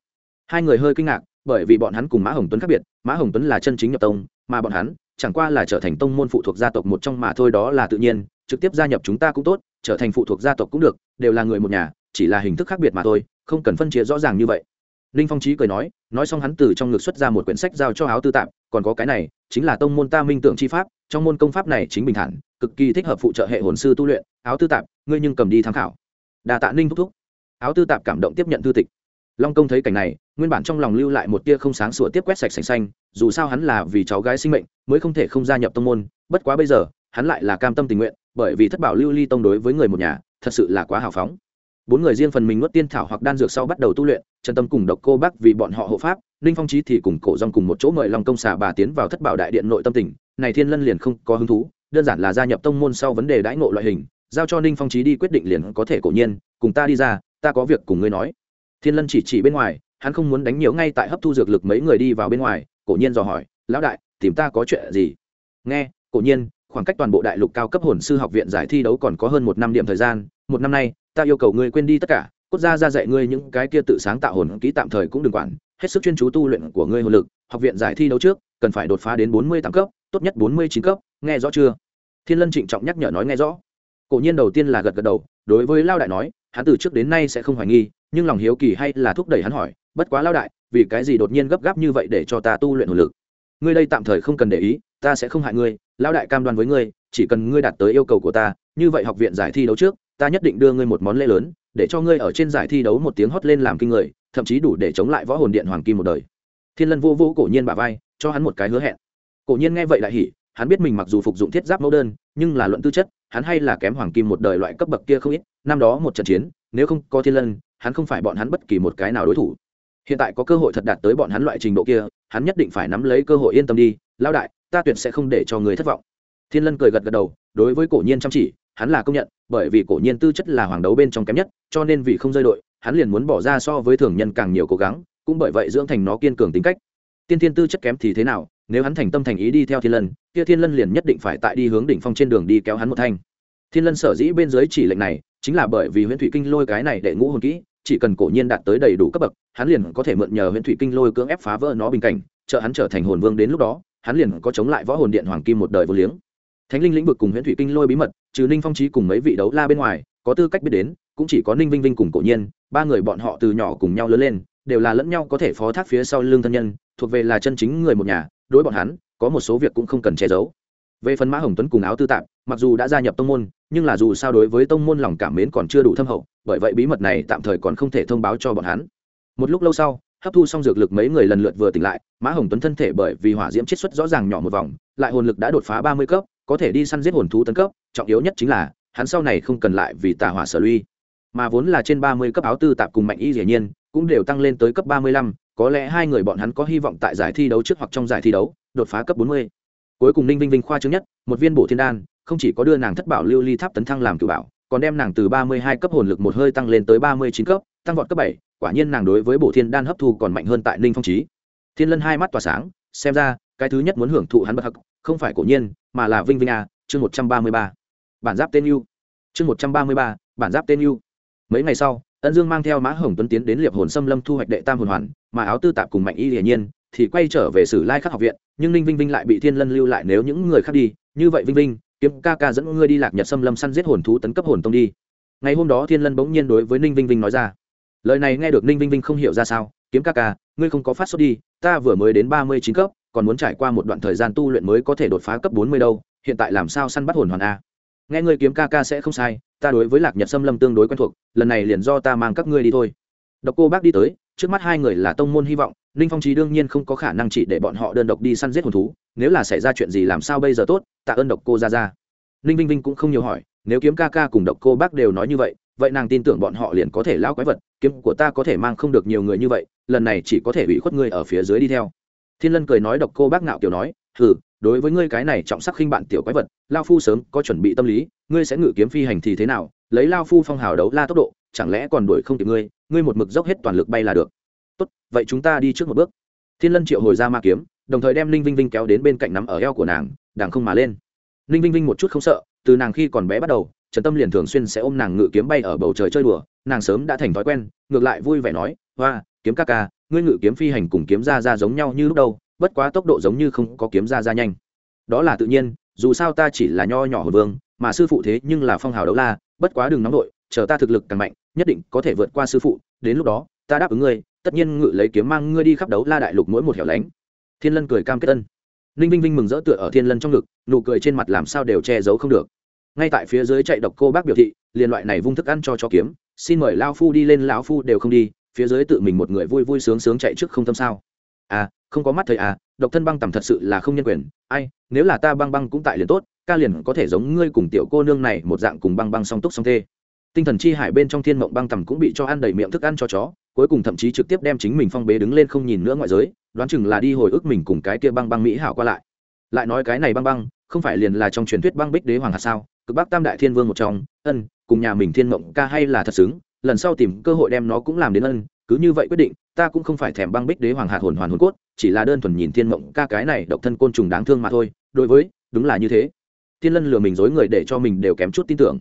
hai người hơi kinh ngạc, bởi vì bọn hắn cùng mã hồng tuấn khác biệt, mã hồng tuấn là chân chính nhập tông, mà bọn hắn chẳng qua là trở thành tông môn phụ thuộc gia tộc một trong mà thôi, đó là tự nhiên, trực tiếp gia nhập chúng ta cũng tốt, trở thành phụ thuộc gia tộc cũng được, đều là người một nhà, chỉ là hình thức khác biệt mà thôi, không cần phân chia rõ ràng như vậy. Ninh phong trí cười nói nói xong hắn từ trong ngực xuất ra một quyển sách giao cho áo tư tạp, còn có cái này, chính là tông môn ta minh tượng chi pháp, trong môn công pháp này chính bình thản, cực kỳ thích hợp phụ trợ hệ hồn sư tu luyện. Áo tư tạp, ngươi nhưng cầm đi tham khảo. Đà tạ ninh thúc thúc. Áo tư tạp cảm động tiếp nhận thư tịch long công thấy cảnh này, nguyên bản trong lòng lưu lại một tia không sáng sủa tiếp quét sạch sành xanh, dù sao hắn là vì cháu gái sinh mệnh, mới không thể không gia nhập tông môn, bất quá bây giờ, hắn lại là cam tâm tình nguyện, bởi vì thất bảo lưu ly tông đối với người một nhà, thật sự là quá hào phóng. Bốn người riêng phần mình nuốt tiên thảo hoặc đan dược sau bắt đầu tu luyện trần tâm cùng độc cô bắc vì bọn họ hộ pháp, ninh phong trí thì cùng cổ dòng cùng một chỗ mời long công xà bà tiến vào thất bảo đại điện nội tâm tình, này thiên lân liền không có hứng thú, đơn giản là gia nhập tông môn sau vấn đề đãi ngộ loại hình, giao cho ninh phong trí đi quyết định liền có thể cổ nhiên, cùng ta đi ra, ta có việc cùng ngươi nói thiên lân chỉ chỉ bên ngoài, hắn không muốn đánh nhiều ngay tại hấp thu dược lực mấy người đi vào bên ngoài, cổ nhiên dò hỏi, lão đại, tìm ta có chuyện gì? Nghe, cổ nhiên, khoảng cách toàn bộ đại lục cao cấp hồn sư học viện giải thi đấu còn có hơn một năm điểm thời gian, một năm nay, ta yêu cầu ngươi quên đi tất cả, cốt ra ra dạy ngươi những cái kia tự sáng tạo hồn kỹ tạm thời cũng đừng quản, hết sức chuyên chú tu luyện của ngươi hồn lực, học viện giải thi đấu trước, cần phải đột phá đến bốn mươi tám cấp, tốt nhất bốn mươi chín cấp, nghe rõ chưa? Thiên lân trịnh trọng nhắc nhở nói nghe rõ. Cổ nhiên đầu tiên là gật gật đầu, đối với lao đại nói, hắn từ trước đến nay sẽ không hoài nghi nhưng lòng hiếu kỳ hay là thúc đẩy hắn hỏi, bất quá lao đại, vì cái gì đột nhiên gấp gáp như vậy để cho ta tu luyện hồn lực? Ngươi đây tạm thời không cần để ý, ta sẽ không hại ngươi lao đại cam đoan với ngươi, chỉ cần ngươi đạt tới yêu cầu của ta, như vậy học viện giải thi đấu trước, ta nhất định đưa ngươi một món lễ lớn, để cho ngươi ở trên giải thi đấu một tiếng hót lên làm kinh người, thậm chí đủ để chống lại võ hồn điện hoàng kim một đời. Thiên lân vô vô cổ nhiên bà vai, cho hắn một cái hứa hẹn. Cổ nhiên nghe vậy lại hỉ, hắn biết mình mặc dù phục dụng thiết giáp mẫu đơn, nhưng là luận tư chất, hắn hay là kém hoàng kim một đời loại cấp bậc kia không ít, năm đó một trận chiến, nếu không có thiên lân hắn không phải bọn hắn bất kỳ một cái nào đối thủ. Hiện tại có cơ hội thật đạt tới bọn hắn loại trình độ kia, hắn nhất định phải nắm lấy cơ hội yên tâm đi lao đại, ta tuyệt sẽ không để cho người thất vọng. Thiên lân cười gật gật đầu, đối với cổ nhiên chăm chỉ, hắn là công nhận, bởi vì cổ nhiên tư chất là hoàng đấu bên trong kém nhất, cho nên vì không rơi đội, hắn liền muốn bỏ ra so với thường nhân càng nhiều cố gắng, cũng bởi vậy dưỡng thành nó kiên cường tính cách. Tiên thiên tư chất kém thì thế nào, nếu hắn thành tâm thành ý đi theo thiên lân, kia thiên lân liền nhất định phải tại đi hướng đỉnh phong trên đường đi kéo hắn một thanh. Thiên lân sở dĩ bên dưới chỉ lệnh này chính là bởi vì Huyễn thủy kinh lôi cái này để ngũ hồn kỹ, chỉ cần cổ nhiên đạt tới đầy đủ cấp bậc, hắn liền có thể mượn nhờ Huyễn thủy kinh lôi cưỡng ép phá vỡ nó bình cảnh, trợ hắn trở thành hồn vương đến lúc đó, hắn liền có chống lại võ hồn điện hoàng kim một đời vô liếng. Thánh linh lĩnh vực cùng Huyễn thủy kinh lôi bí mật, trừ ninh phong trí cùng mấy vị đấu la bên ngoài, có tư cách biết đến, cũng chỉ có ninh vinh vinh cùng cổ nhiên, ba người bọn họ từ nhỏ cùng nhau lớn lên, đều là lẫn nhau có thể phó thác phía sau lương thân nhân, thuộc về là chân chính người một nhà, đối bọn hắn, có một số việc cũng không cần che giấu. Về phần mã hồng tuấn cùng áo tư tạp mặc dù đã gia nhập tông môn, nhưng là dù sao đối với tông môn lòng cảm mến còn chưa đủ thâm hậu, bởi vậy bí mật này tạm thời còn không thể thông báo cho bọn hắn. Một lúc lâu sau, hấp thu xong dược lực mấy người lần lượt vừa tỉnh lại, mã hồng tuấn thân thể bởi vì hỏa diễm chiết xuất rõ ràng nhỏ một vòng, lại hồn lực đã đột phá ba mươi cấp, có thể đi săn giết hồn thú tấn cấp, trọng yếu nhất chính là, hắn sau này không cần lại vì tà hỏa sở luy mà vốn là trên ba mươi cấp áo tư tạp cùng mạnh y dĩ nhiên, cũng đều tăng lên tới cấp ba mươi lăm, có lẽ hai người bọn hắn có hy vọng tại giải thi đấu trước hoặc trong giải thi đấu, đột phá cấp bốn mươi. Cuối cùng ninh vinh vinh khoa chứng nhất, một viên bổ thiên đan không chỉ có đưa nàng thất bảo lưu ly tháp tấn thăng làm cử bảo, còn đem nàng từ ba mươi hai cấp hồn lực một hơi tăng lên tới ba mươi chín cấp, tăng vọt cấp bảy, quả nhiên nàng đối với bổ thiên đan hấp thu còn mạnh hơn tại ninh phong trí thiên lân hai mắt tỏa sáng, xem ra, cái thứ nhất muốn hưởng thụ hắn bất hắc, không phải cổ nhiên, mà là vinh vinh a, chương một trăm ba mươi ba. Bản giáp tên yêu chương một trăm ba mươi ba, bản giáp tên yêu mấy ngày sau, ân dương mang theo mã hồng tuấn tiến đến liệp hồn xâm lâm thu hoạch đệ tam hồn hoàn, mà áo tư tạp cùng mạnh y hiển nhiên thì quay trở về sử lai khắc học viện, nhưng ninh vinh vinh lại bị thiên lân lưu lại nếu những người khác đi, như vậy vinh vinh kiếm ca ca dẫn ngươi đi lạc nhật xâm lâm săn giết hồn thú tấn cấp hồn tông đi. Ngày hôm đó thiên lân bỗng nhiên đối với ninh vinh vinh nói ra. Lời này nghe được ninh vinh vinh không hiểu ra sao, kiếm ca ca, ngươi không có phát xuất đi, ta vừa mới đến ba mươi chín cấp, còn muốn trải qua một đoạn thời gian tu luyện mới có thể đột phá cấp bốn mươi đâu, hiện tại làm sao săn bắt hồn hoàn a? Nghe ngươi kiếm ca ca sẽ không sai, ta đối với lạc nhật xâm lâm tương đối quen thuộc, lần này liền do ta mang các ngươi đi thôi. Độc cô bác đi tới, trước mắt hai người là tông môn hy vọng ninh phong trí đương nhiên không có khả năng chỉ để bọn họ đơn độc đi săn giết hồn thú, nếu là xảy ra chuyện gì làm sao bây giờ tốt, tạ ơn độc cô ra ra ninh vinh vinh cũng không nhiều hỏi, nếu kiếm ca ca cùng độc cô bác đều nói như vậy vậy nàng tin tưởng bọn họ liền có thể lao quái vật, kiếm của ta có thể mang không được nhiều người như vậy, lần này chỉ có thể bị khuất ngươi ở phía dưới đi theo. Thiên lân cười nói độc cô bác ngạo kiểu nói, hừ, đối với ngươi cái này trọng sắc khinh bạn tiểu quái vật, lao phu sớm có chuẩn bị tâm lý, ngươi sẽ ngự kiếm phi hành thì thế nào, lấy lao phu phong hào đấu la tốc độ, chẳng lẽ còn đuổi không kịp ngươi ngươi một mực dốc hết toàn lực bay là được tốt vậy chúng ta đi trước một bước. Thiên lân triệu hồi ra ma kiếm đồng thời đem ninh vinh vinh kéo đến bên cạnh nắm ở eo của nàng đàng không mà lên. Ninh vinh vinh một chút không sợ từ nàng khi còn bé bắt đầu trần tâm liền thường xuyên sẽ ôm nàng ngự kiếm bay ở bầu trời chơi đùa nàng sớm đã thành thói quen ngược lại vui vẻ nói hoa kiếm ca ca ngươi ngự kiếm phi hành cùng kiếm ra ra giống nhau như lúc đầu, bất quá tốc độ giống như không có kiếm ra ra nhanh. Đó là tự nhiên dù sao ta chỉ là nho nhỏ hồn vương mà sư phụ thế nhưng là phong hào đấu la bất quá đừng nóng đội chờ ta thực lực càng mạnh nhất định có thể vượt qua sư phụ đến lúc đó ta đáp ứng ngươi tất nhiên ngự lấy kiếm mang ngươi đi khắp đấu la đại lục mỗi một hẻo lánh. Thiên lân cười cam kết tân ninh vinh vinh mừng rỡ tựa ở thiên lân trong ngực, nụ cười trên mặt làm sao đều che giấu không được. Ngay tại phía dưới chạy độc cô bác biểu thị, liền loại này vung thức ăn cho cho kiếm, xin mời lao phu đi lên, lão phu đều không đi, phía dưới tự mình một người vui vui sướng sướng chạy trước không tâm sao. À không có mắt thầy à độc thân băng tầm thật sự là không nhân quyền, ai, nếu là ta băng băng cũng tại liền tốt, ca liền có thể giống ngươi cùng tiểu cô nương này một dạng cùng băng băng song túc song thê tinh thần chi hải bên trong thiên mộng băng tầm cũng bị cho ăn đầy miệng thức ăn cho chó, cuối cùng thậm chí trực tiếp đem chính mình phong bế đứng lên không nhìn nữa ngoại giới, đoán chừng là đi hồi ức mình cùng cái kia băng băng mỹ hảo qua lại. Lại nói cái này băng băng, không phải liền là trong truyền thuyết băng bích đế hoàng hạt sao, cực bắc tam đại thiên vương một trong, ân, cùng nhà mình thiên mộng ca hay là thật xứng, lần sau tìm cơ hội đem nó cũng làm đến ân, cứ như vậy quyết định, ta cũng không phải thèm băng bích đế hoàng hạt hồn hoàn hồn cốt, chỉ là đơn thuần nhìn thiên mộng ca cái này độc thân côn trùng đáng thương mà thôi, đối với, đúng là như thế. Thiên lân lừa mình dối người để cho mình đều kém chút tin tưởng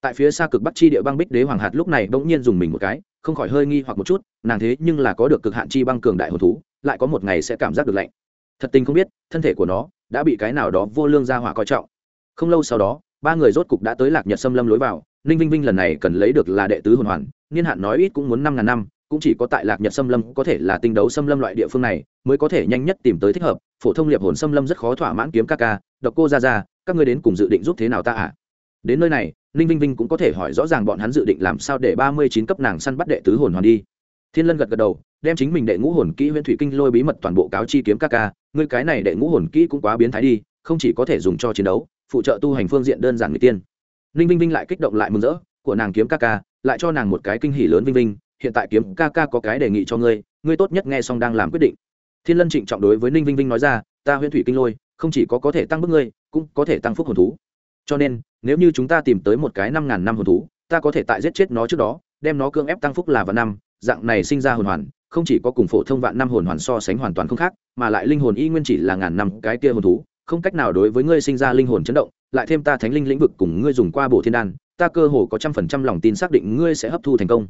tại phía xa cực bắc chi địa băng bích đế hoàng hạt lúc này bỗng nhiên dùng mình một cái, không khỏi hơi nghi hoặc một chút, nàng thế nhưng là có được cực hạn chi băng cường đại hồn thú, lại có một ngày sẽ cảm giác được lạnh thật tình không biết, thân thể của nó đã bị cái nào đó vô lương ra hỏa coi trọng không lâu sau đó, ba người rốt cục đã tới lạc nhật xâm lâm lối vào, ninh vinh vinh lần này cần lấy được là đệ tứ hồn hoàn, niên hạn nói ít cũng muốn năm ngàn năm, cũng chỉ có tại lạc nhật xâm lâm có thể là tinh đấu xâm lâm loại địa phương này, mới có thể nhanh nhất tìm tới thích hợp, phổ thông liệp hồn xâm lâm rất khó thỏa mãn kiếm ca ca, độc cô ra ra các ngươi đến cùng dự định giúp thế nào ta ạ à? Đến nơi này, ninh vinh vinh cũng có thể hỏi rõ ràng bọn hắn dự định làm sao để ba mươi chín cấp nàng săn bắt đệ tứ hồn hoàn đi. Thiên lân gật gật đầu, đem chính mình đệ ngũ hồn kỹ huyễn thủy kinh lôi bí mật toàn bộ cáo chi kiếm các ca, ngươi cái này đệ ngũ hồn kỹ cũng quá biến thái đi, không chỉ có thể dùng cho chiến đấu, phụ trợ tu hành phương diện đơn giản người tiên. Ninh vinh vinh lại kích động lại mừng rỡ, của nàng kiếm ca ca, lại cho nàng một cái kinh hỉ lớn vinh vinh, hiện tại kiếm ca ca có cái đề nghị cho ngươi ngươi tốt nhất nghe xong đang làm quyết định. Thiên lân trịnh trọng đối với ninh vinh vinh nói ra, ta huyễn thủy kinh lôi, không chỉ có có thể tăng bức ngươi, cũng có thể tăng phúc hồn thú cho nên, nếu như chúng ta tìm tới một cái năm ngàn năm hồn thú, ta có thể tại giết chết nó trước đó, đem nó cưỡng ép tăng phúc là vạn năm, dạng này sinh ra hồn hoàn, không chỉ có cùng phổ thông vạn năm hồn hoàn so sánh hoàn toàn không khác, mà lại linh hồn y nguyên chỉ là ngàn năm cái kia hồn thú, không cách nào đối với ngươi sinh ra linh hồn chấn động, lại thêm ta thánh linh lĩnh vực cùng ngươi dùng qua bộ thiên đan, ta cơ hồ có trăm phần trăm lòng tin xác định ngươi sẽ hấp thu thành công.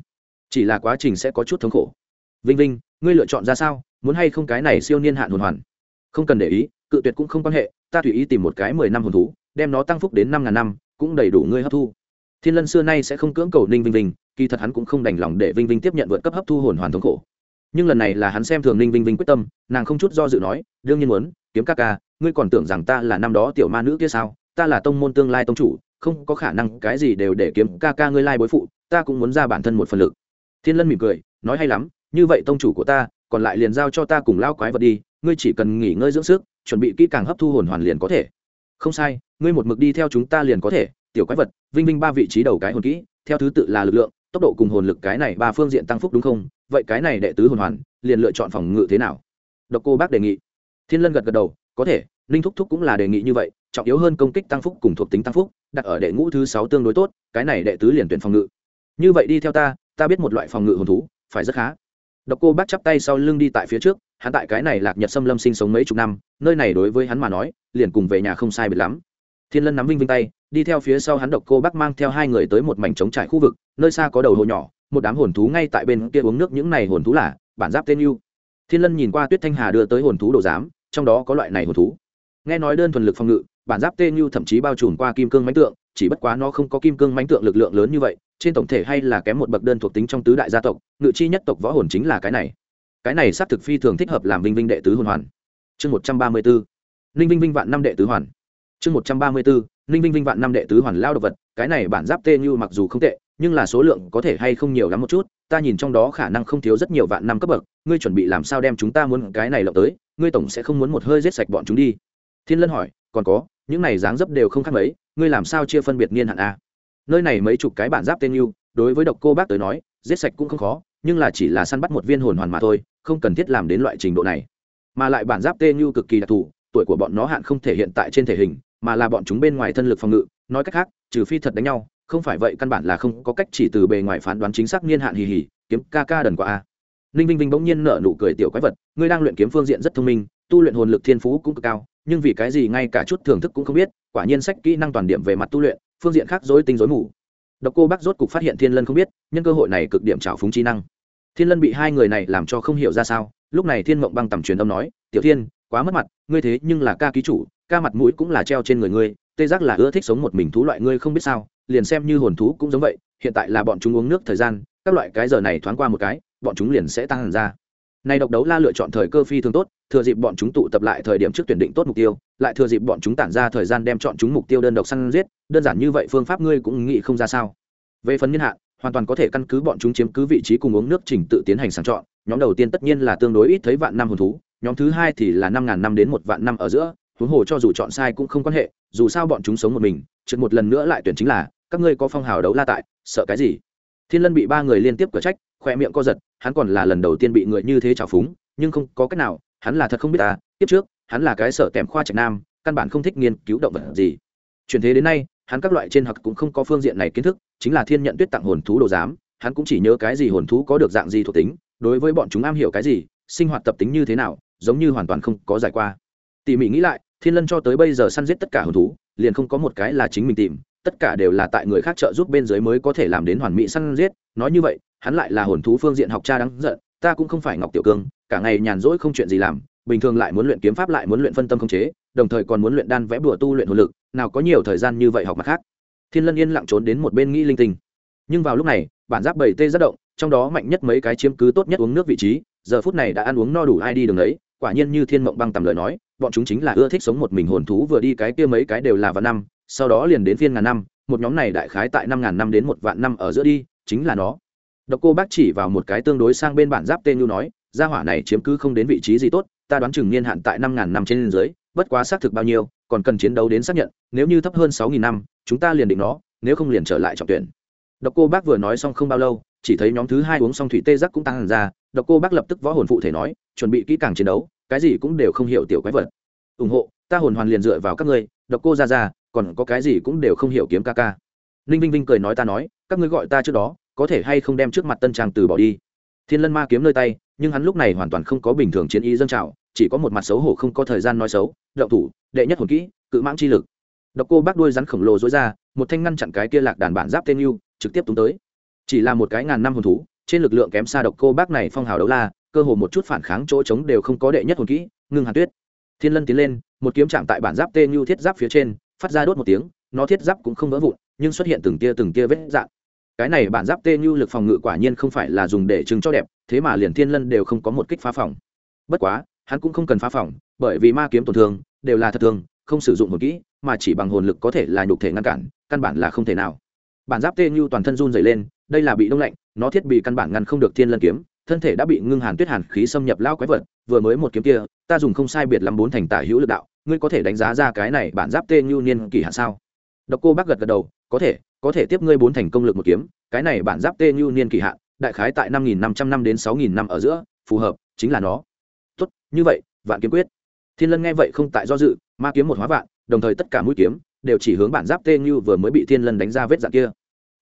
Chỉ là quá trình sẽ có chút thống khổ. Vinh vinh, ngươi lựa chọn ra sao? Muốn hay không cái này siêu niên hạn hồn hoàn? Không cần để ý, cự tuyệt cũng không quan hệ, ta tùy ý tìm một cái mười năm hồn thú đem nó tăng phúc đến năm ngàn năm, cũng đầy đủ ngươi hấp thu. Thiên lân xưa nay sẽ không cưỡng cầu ninh vinh vinh, kỳ thật hắn cũng không đành lòng để vinh vinh tiếp nhận vượt cấp hấp thu hồn hoàn thống khổ. Nhưng lần này là hắn xem thường ninh vinh vinh quyết tâm, nàng không chút do dự nói, đương nhiên muốn, kiếm ca ca, ngươi còn tưởng rằng ta là năm đó tiểu ma nữ kia sao? Ta là tông môn tương lai tông chủ, không có khả năng cái gì đều để kiếm ca ca ngươi lai bối phụ, ta cũng muốn ra bản thân một phần lực. Thiên lân mỉm cười, nói, hay lắm, như vậy tông chủ của ta, còn lại liền giao cho ta cùng lao quái vật đi, ngươi chỉ cần nghỉ ngơi dưỡng sức, chuẩn bị kỹ càng hấp thu hồn hoàn liền có thể không sai, ngươi một mực đi theo chúng ta liền có thể, tiểu quái vật, vinh vinh ba vị trí đầu cái hồn kỹ, theo thứ tự là lực lượng, tốc độ cùng hồn lực cái này ba phương diện tăng phúc đúng không? Vậy cái này đệ tứ hồn hoàn, liền lựa chọn phòng ngự thế nào? Độc cô bác đề nghị. Thiên lân gật gật đầu, có thể, ninh thúc thúc cũng là đề nghị như vậy, trọng yếu hơn công kích tăng phúc cùng thuộc tính tăng phúc, đặt ở đệ ngũ thứ sáu tương đối tốt, cái này đệ tứ liền tuyển phòng ngự. Như vậy đi theo ta ta biết một loại phòng ngự hồn thú, phải rất khá độc cô bác chắp tay sau lưng đi tại phía trước, hắn tại cái này lạc nhật sâm lâm sinh sống mấy chục năm, nơi này đối với hắn mà nói, liền cùng về nhà không sai biệt lắm. Thiên lân nắm vinh vinh tay, đi theo phía sau hắn độc cô bác mang theo hai người tới một mảnh trống trải khu vực, nơi xa có đầu hồ nhỏ, một đám hồn thú ngay tại bên kia uống nước những này hồn thú là bản giáp tên yêu thiên lân nhìn qua tuyết thanh hà đưa tới hồn thú đồ giám, trong đó có loại này hồn thú. Nghe nói đơn thuần lực phòng ngự, bản giáp tên yêu thậm chí bao trùm qua kim cương mãnh tượng chỉ bất quá nó không có kim cương mánh tượng lực lượng lớn như vậy, trên tổng thể hay là kém một bậc đơn thuộc tính trong tứ đại gia tộc, ngự chi nhất tộc võ hồn chính là cái này. Cái này xác thực phi thường thích hợp làm vinh vinh đệ tứ hồn hoàn. Chương một trăm ba mươi bốn, ninh vinh vinh vạn năm đệ tứ hoàn. Chương một trăm ba mươi bốn, ninh vinh vinh vạn năm đệ tứ hoàn lao đ ộ vật, cái này bản giáp tê như mặc dù không tệ, nhưng là số lượng có thể hay không nhiều lắm một chút, ta nhìn trong đó khả năng không thiếu rất nhiều vạn năm cấp bậc, ngươi chuẩn bị làm sao đem chúng ta muốn cái này lộng tới, ngươi tổng sẽ không muốn một hơi giết sạch bọn chúng đi. Thiên lân hỏi, còn có, những này dáng dấp đều không khác mấy ngươi làm sao chia phân biệt niên hạn a? Nơi này mấy chục cái bản giáp tên yêu đối với độc cô bác tới nói, giết sạch cũng không khó, nhưng là chỉ là săn bắt một viên hồn hoàn mà thôi, không cần thiết làm đến loại trình độ này. Mà lại bản giáp tên yêu cực kỳ đặc thù, tuổi của bọn nó hạn không thể hiện tại trên thể hình, mà là bọn chúng bên ngoài thân lực phòng ngự, nói cách khác, trừ phi thật đánh nhau, không phải vậy căn bản là không có cách chỉ từ bề ngoài phán đoán chính xác niên hạn hì hì, kiếm ca ca đần qua a. Ninh vinh vinh bỗng nhiên nở nụ cười tiểu quái vật, ngươi đang luyện kiếm phương diện rất thông minh, tu luyện hồn lực thiên phú cũng cực cao nhưng vì cái gì ngay cả chút thưởng thức cũng không biết, quả nhiên sách kỹ năng toàn điểm về mặt tu luyện, phương diện khác dối tinh dối mù. Độc cô bác rốt cục phát hiện thiên lân không biết, nhân cơ hội này cực điểm trào phúng trí năng. Thiên lân bị hai người này làm cho không hiểu ra sao, lúc này thiên mộng băng tầm truyền âm nói, tiểu thiên, quá mất mặt, ngươi thế nhưng là ca ký chủ, ca mặt mũi cũng là treo trên người ngươi, tê giác là ưa thích sống một mình thú loại ngươi không biết sao, liền xem như hồn thú cũng giống vậy, hiện tại là bọn chúng uống nước thời gian, các loại cái giờ này thoáng qua một cái, bọn chúng liền sẽ tăng hẳn ra này độc đấu la lựa chọn thời cơ phi thường tốt, thừa dịp bọn chúng tụ tập lại thời điểm trước tuyển định tốt mục tiêu, lại thừa dịp bọn chúng tản ra thời gian đem chọn chúng mục tiêu đơn độc săn giết, đơn giản như vậy phương pháp ngươi cũng nghĩ không ra sao. Về phần nhân hạn, hoàn toàn có thể căn cứ bọn chúng chiếm cứ vị trí cùng uống nước trình tự tiến hành sàng chọn, nhóm đầu tiên tất nhiên là tương đối ít thấy vạn năm hồn thú, nhóm thứ hai thì là năm ngàn năm đến một vạn năm ở giữa, huống hồ cho dù chọn sai cũng không quan hệ, dù sao bọn chúng sống một mình, trước một lần nữa lại tuyển chính là, các ngươi có phong hào đấu la tại, sợ cái gì? Thiên lân bị ba người liên tiếp cửa trách khoe miệng co giật, hắn còn là lần đầu tiên bị người như thế trào phúng, nhưng không có cách nào, hắn là thật không biết ta, tiếp trước, hắn là cái sở kèm khoa trạch nam, căn bản không thích nghiên cứu động vật gì. Chuyển thế đến nay, hắn các loại trên học cũng không có phương diện này kiến thức, chính là thiên nhận tuyết tặng hồn thú đồ giám, hắn cũng chỉ nhớ cái gì hồn thú có được dạng gì thuộc tính, đối với bọn chúng am hiểu cái gì, sinh hoạt tập tính như thế nào, giống như hoàn toàn không có giải qua. Tỉ mỉ nghĩ lại, thiên lân cho tới bây giờ săn giết tất cả hồn thú, liền không có một cái là chính mình tìm, tất cả đều là tại người khác trợ giúp bên dưới mới có thể làm đến hoàn mỹ săn giết, nói như vậy hắn lại là hồn thú phương diện học cha đáng giận ta cũng không phải ngọc tiểu cương cả ngày nhàn rỗi không chuyện gì làm bình thường lại muốn luyện kiếm pháp lại muốn luyện phân tâm không chế đồng thời còn muốn luyện đan vẽ bùa tu luyện hồn lực nào có nhiều thời gian như vậy học mặt khác. Thiên lân yên lặng trốn đến một bên nghĩ linh tinh. Nhưng vào lúc này bản giáp bảy tê rất động trong đó mạnh nhất mấy cái chiếm cứ tốt nhất uống nước vị trí giờ phút này đã ăn uống no đủ ai đi đường ấy, quả nhiên như thiên mộng băng tầm lời nói bọn chúng chính là ưa thích sống một mình hồn thú vừa đi cái kia mấy cái đều là vạn năm sau đó liền đến phiên ngàn năm một nhóm này đại khái tại năm ngàn năm đến một vạn năm ở giữa đi chính là nó độc cô bác chỉ vào một cái tương đối sang bên bản giáp tên như nói, gia hỏa này chiếm cứ không đến vị trí gì tốt, ta đoán chừng niên hạn tại năm ngàn năm trên dưới, bất quá xác thực bao nhiêu, còn cần chiến đấu đến xác nhận, nếu như thấp hơn sáu nghìn năm, chúng ta liền định nó, nếu không liền trở lại trọng tuyển. Độc cô bác vừa nói xong không bao lâu, chỉ thấy nhóm thứ hai uống xong thủy tê giác cũng tăng hẳn ra, độc cô bác lập tức võ hồn phụ thể nói, chuẩn bị kỹ càng chiến đấu, cái gì cũng đều không hiểu tiểu quái vật. Ủng hộ, ta hồn hoàn liền dựa vào các ngươi, độc cô ra ra, còn có cái gì cũng đều không hiểu kiếm ca ca. Ninh vinh vinh cười nói ta nói, các ngươi gọi ta trước đó có thể hay không đem trước mặt tân trang từ bỏ đi. Thiên lân ma kiếm nơi tay, nhưng hắn lúc này hoàn toàn không có bình thường chiến ý dân trào, chỉ có một mặt xấu hổ không có thời gian nói xấu đậu thủ, đệ nhất hồn kỹ, cự mãng chi lực. Độc cô bác đuôi rắn khổng lồ dối ra, một thanh ngăn chặn cái kia lạc đàn bản giáp tên yêu, trực tiếp túng tới. Chỉ là một cái ngàn năm hồn thú, trên lực lượng kém xa độc cô bác này phong hào đấu la, cơ hồ một chút phản kháng chỗ trống đều không có đệ nhất hồn kỹ, ngưng hàn tuyết. Thiên lân tiến lên, một kiếm chạm tại bản giáp tên yêu thiết giáp phía trên, phát ra đốt một tiếng, nó thiết giáp cũng không vỡ vụn, nhưng xuất hiện từng tia từng tia vết dạn cái này bản giáp tê như lực phòng ngự quả nhiên không phải là dùng để chứng cho đẹp, thế mà liền thiên lân đều không có một kích phá phòng. Bất quá, hắn cũng không cần phá phòng, bởi vì ma kiếm tổn thương, đều là thật thương, không sử dụng một kỹ, mà chỉ bằng hồn lực có thể là nhục thể ngăn cản, căn bản là không thể nào. Bản giáp tê như toàn thân run dày lên, đây là bị đông lạnh, nó thiết bị căn bản ngăn không được thiên lân kiếm, thân thể đã bị ngưng hàn tuyết hàn khí xâm nhập lao quái vật, vừa mới một kiếm kia, ta dùng không sai biệt lắm bốn thành tả hữu lực đạo, ngươi có thể đánh giá ra cái này bản giáp tê như niên kỷ hạn sao? Độc cô bác gật gật đầu, có thể có thể tiếp ngươi bốn thành công lực một kiếm, cái này bản giáp tê như niên kỳ hạn, đại khái tại năm nghìn năm trăm năm đến sáu nghìn năm ở giữa, phù hợp, chính là nó. Tốt, như vậy, vạn kiếm quyết. Thiên lân nghe vậy không tại do dự, ma kiếm một hóa vạn, đồng thời tất cả mũi kiếm đều chỉ hướng bản giáp tê như vừa mới bị thiên lân đánh ra vết dạng kia.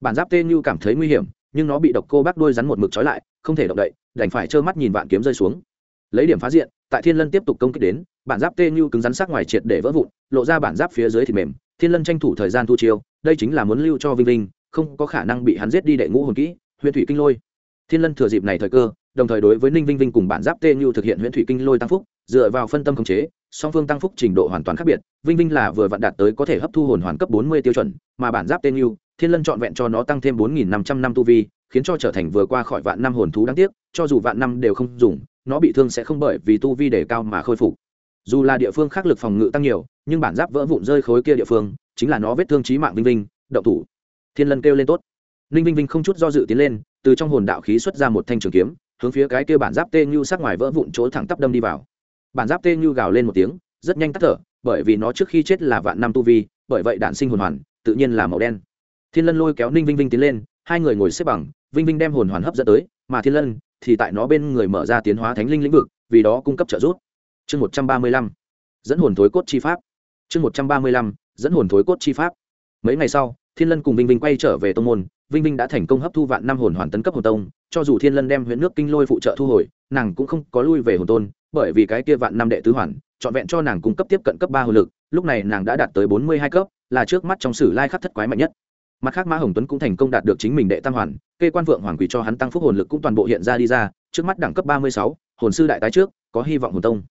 Bản giáp tê như cảm thấy nguy hiểm, nhưng nó bị độc cô bác đôi rắn một mực trói lại, không thể động đậy, đành phải trơ mắt nhìn vạn kiếm rơi xuống. Lấy điểm phá diện, tại thiên lân tiếp tục công kích đến, bản giáp tê như cứng rắn sắc ngoài triệt để vỡ vụn, lộ ra bản giáp phía dưới thì mềm thiên lân tranh thủ thời gian thu chiêu, đây chính là muốn lưu cho vinh linh không có khả năng bị hắn giết đi đệ ngũ hồn kỹ huyện thủy kinh lôi. Thiên lân thừa dịp này thời cơ, đồng thời đối với ninh vinh vinh cùng bản giáp tê như thực hiện huyện thủy kinh lôi tăng phúc, dựa vào phân tâm khống chế, song phương tăng phúc trình độ hoàn toàn khác biệt, vinh vinh là vừa vặn đạt tới có thể hấp thu hồn hoàn cấp bốn mươi tiêu chuẩn, mà bản giáp tê như, thiên lân trọn vẹn cho nó tăng thêm bốn nghìn năm trăm năm tu vi, khiến cho trở thành vừa qua khỏi vạn năm hồn thú đáng tiếc, cho dù vạn năm đều không dùng, nó bị thương sẽ không bởi vì tu vi đề cao mà khôi phục dù là địa phương khác lực phòng ngự tăng nhiều, nhưng bản giáp vỡ vụn rơi khối kia địa phương, chính là nó vết thương trí mạng vinh vinh, động thủ. Thiên lân kêu lên tốt. Ninh vinh vinh không chút do dự tiến lên, từ trong hồn đạo khí xuất ra một thanh trường kiếm, hướng phía cái kia bản giáp tê như sắc ngoài vỡ vụn chỗ thẳng tắp đâm đi vào. Bản giáp tê như gào lên một tiếng, rất nhanh tắt thở, bởi vì nó trước khi chết là vạn năm tu vi, bởi vậy đạn sinh hồn hoàn, tự nhiên là màu đen. Thiên lân lôi kéo ninh vinh vinh tiến lên, hai người ngồi xếp bằng, vinh vinh đem hồn hoàn hấp dẫn tới, mà thiên lân thì tại nó bên người mở ra tiến hóa thánh linh lĩnh vực, vì đó cung cấp trợ giúp chương một trăm ba mươi lăm, dẫn hồn thối cốt chi pháp. Chương một trăm ba mươi lăm, dẫn hồn thối cốt chi pháp. Mấy ngày sau, thiên lân cùng vinh vinh quay trở về tông môn. Vinh vinh đã thành công hấp thu vạn năm hồn hoàn tấn cấp hồn tông. Cho dù thiên lân đem huyện nước kinh lôi phụ trợ thu hồi, nàng cũng không có lui về hồn tôn, bởi vì cái kia vạn năm đệ tứ hoàn, trọn vẹn cho nàng cung cấp tiếp cận cấp ba hồn lực, lúc này nàng đã đạt tới bốn mươi hai cấp, là trước mắt trong sử lai khắc thất quái mạnh nhất. Mặt khác, mã hồng tuấn cũng thành công đạt được chính mình đệ tam hoàn, kê quan vượng hoàng quỳ cho hắn tăng phúc hồn lực cũng toàn bộ hiện ra đi ra, trước mắt đẳng cấp ba mươi sáu, hồn sư đại tái trước, có hy vọng hồn tông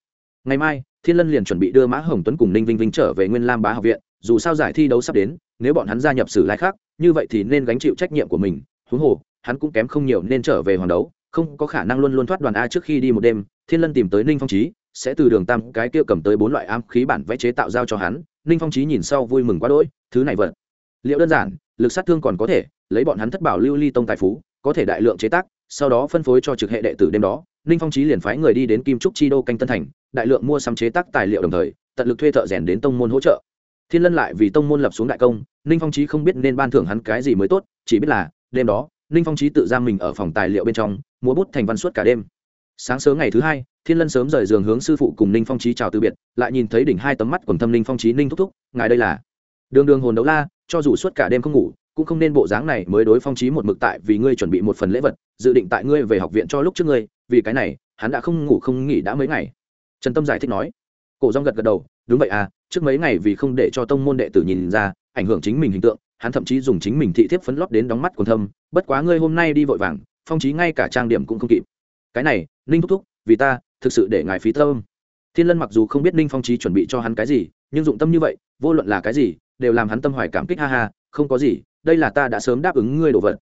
ngày mai thiên lân liền chuẩn bị đưa mã hồng tuấn cùng ninh vinh vinh trở về nguyên lam bá học viện dù sao giải thi đấu sắp đến nếu bọn hắn gia nhập sử lai khác như vậy thì nên gánh chịu trách nhiệm của mình. Huống hồ hắn cũng kém không nhiều nên trở về hoàng đấu không có khả năng luôn luôn thoát đoàn a trước khi đi một đêm. Thiên lân tìm tới ninh phong trí sẽ từ đường tam cái kia cầm tới bốn loại am khí bản vẽ chế tạo giao cho hắn. Ninh phong trí nhìn sau vui mừng quá đỗi thứ này vận, liệu đơn giản lực sát thương còn có thể lấy bọn hắn thất bảo lưu ly tông tài phú có thể đại lượng chế tác sau đó phân phối cho trực hệ đệ tử đêm đó. Ninh phong trí liền phái người đi đến kim trúc chi đô canh tân thành đại lượng mua sắm chế tác tài liệu đồng thời, tận lực thuê thợ rèn đến tông môn hỗ trợ. Thiên lân lại vì tông môn lập xuống đại công, ninh phong trí không biết nên ban thưởng hắn cái gì mới tốt, chỉ biết là, đêm đó, ninh phong trí tự giam mình ở phòng tài liệu bên trong, múa bút thành văn suốt cả đêm. Sáng sớm ngày thứ hai, thiên lân sớm rời giường hướng sư phụ cùng ninh phong trí chào từ biệt, lại nhìn thấy đỉnh hai tấm mắt quần thâm ninh phong trí ninh thúc thúc, ngài đây là? Đường đường hồn đấu la, cho dù suốt cả đêm không ngủ, cũng không nên bộ dáng này mới đối phong trí một mực tại vì ngươi chuẩn bị một phần lễ vật, dự định tại ngươi về học viện cho lúc trước ngươi, vì cái này, hắn đã không ngủ không nghỉ đã mấy ngày trần tâm giải thích nói. Cổ rong gật gật đầu, đúng vậy à trước mấy ngày vì không để cho tông môn đệ tử nhìn ra, ảnh hưởng chính mình hình tượng, hắn thậm chí dùng chính mình thị thiếp phấn lót đến đóng mắt quần thâm, bất quá ngươi hôm nay đi vội vàng, phong trí ngay cả trang điểm cũng không kịp. Cái này, ninh thúc thúc, vì ta, thực sự để ngài phí tâm. Thiên lân mặc dù không biết ninh phong trí chuẩn bị cho hắn cái gì, nhưng dụng tâm như vậy, vô luận là cái gì, đều làm hắn tâm hoài cảm kích ha ha, không có gì, đây là ta đã sớm đáp ứng ngươi đồ vật.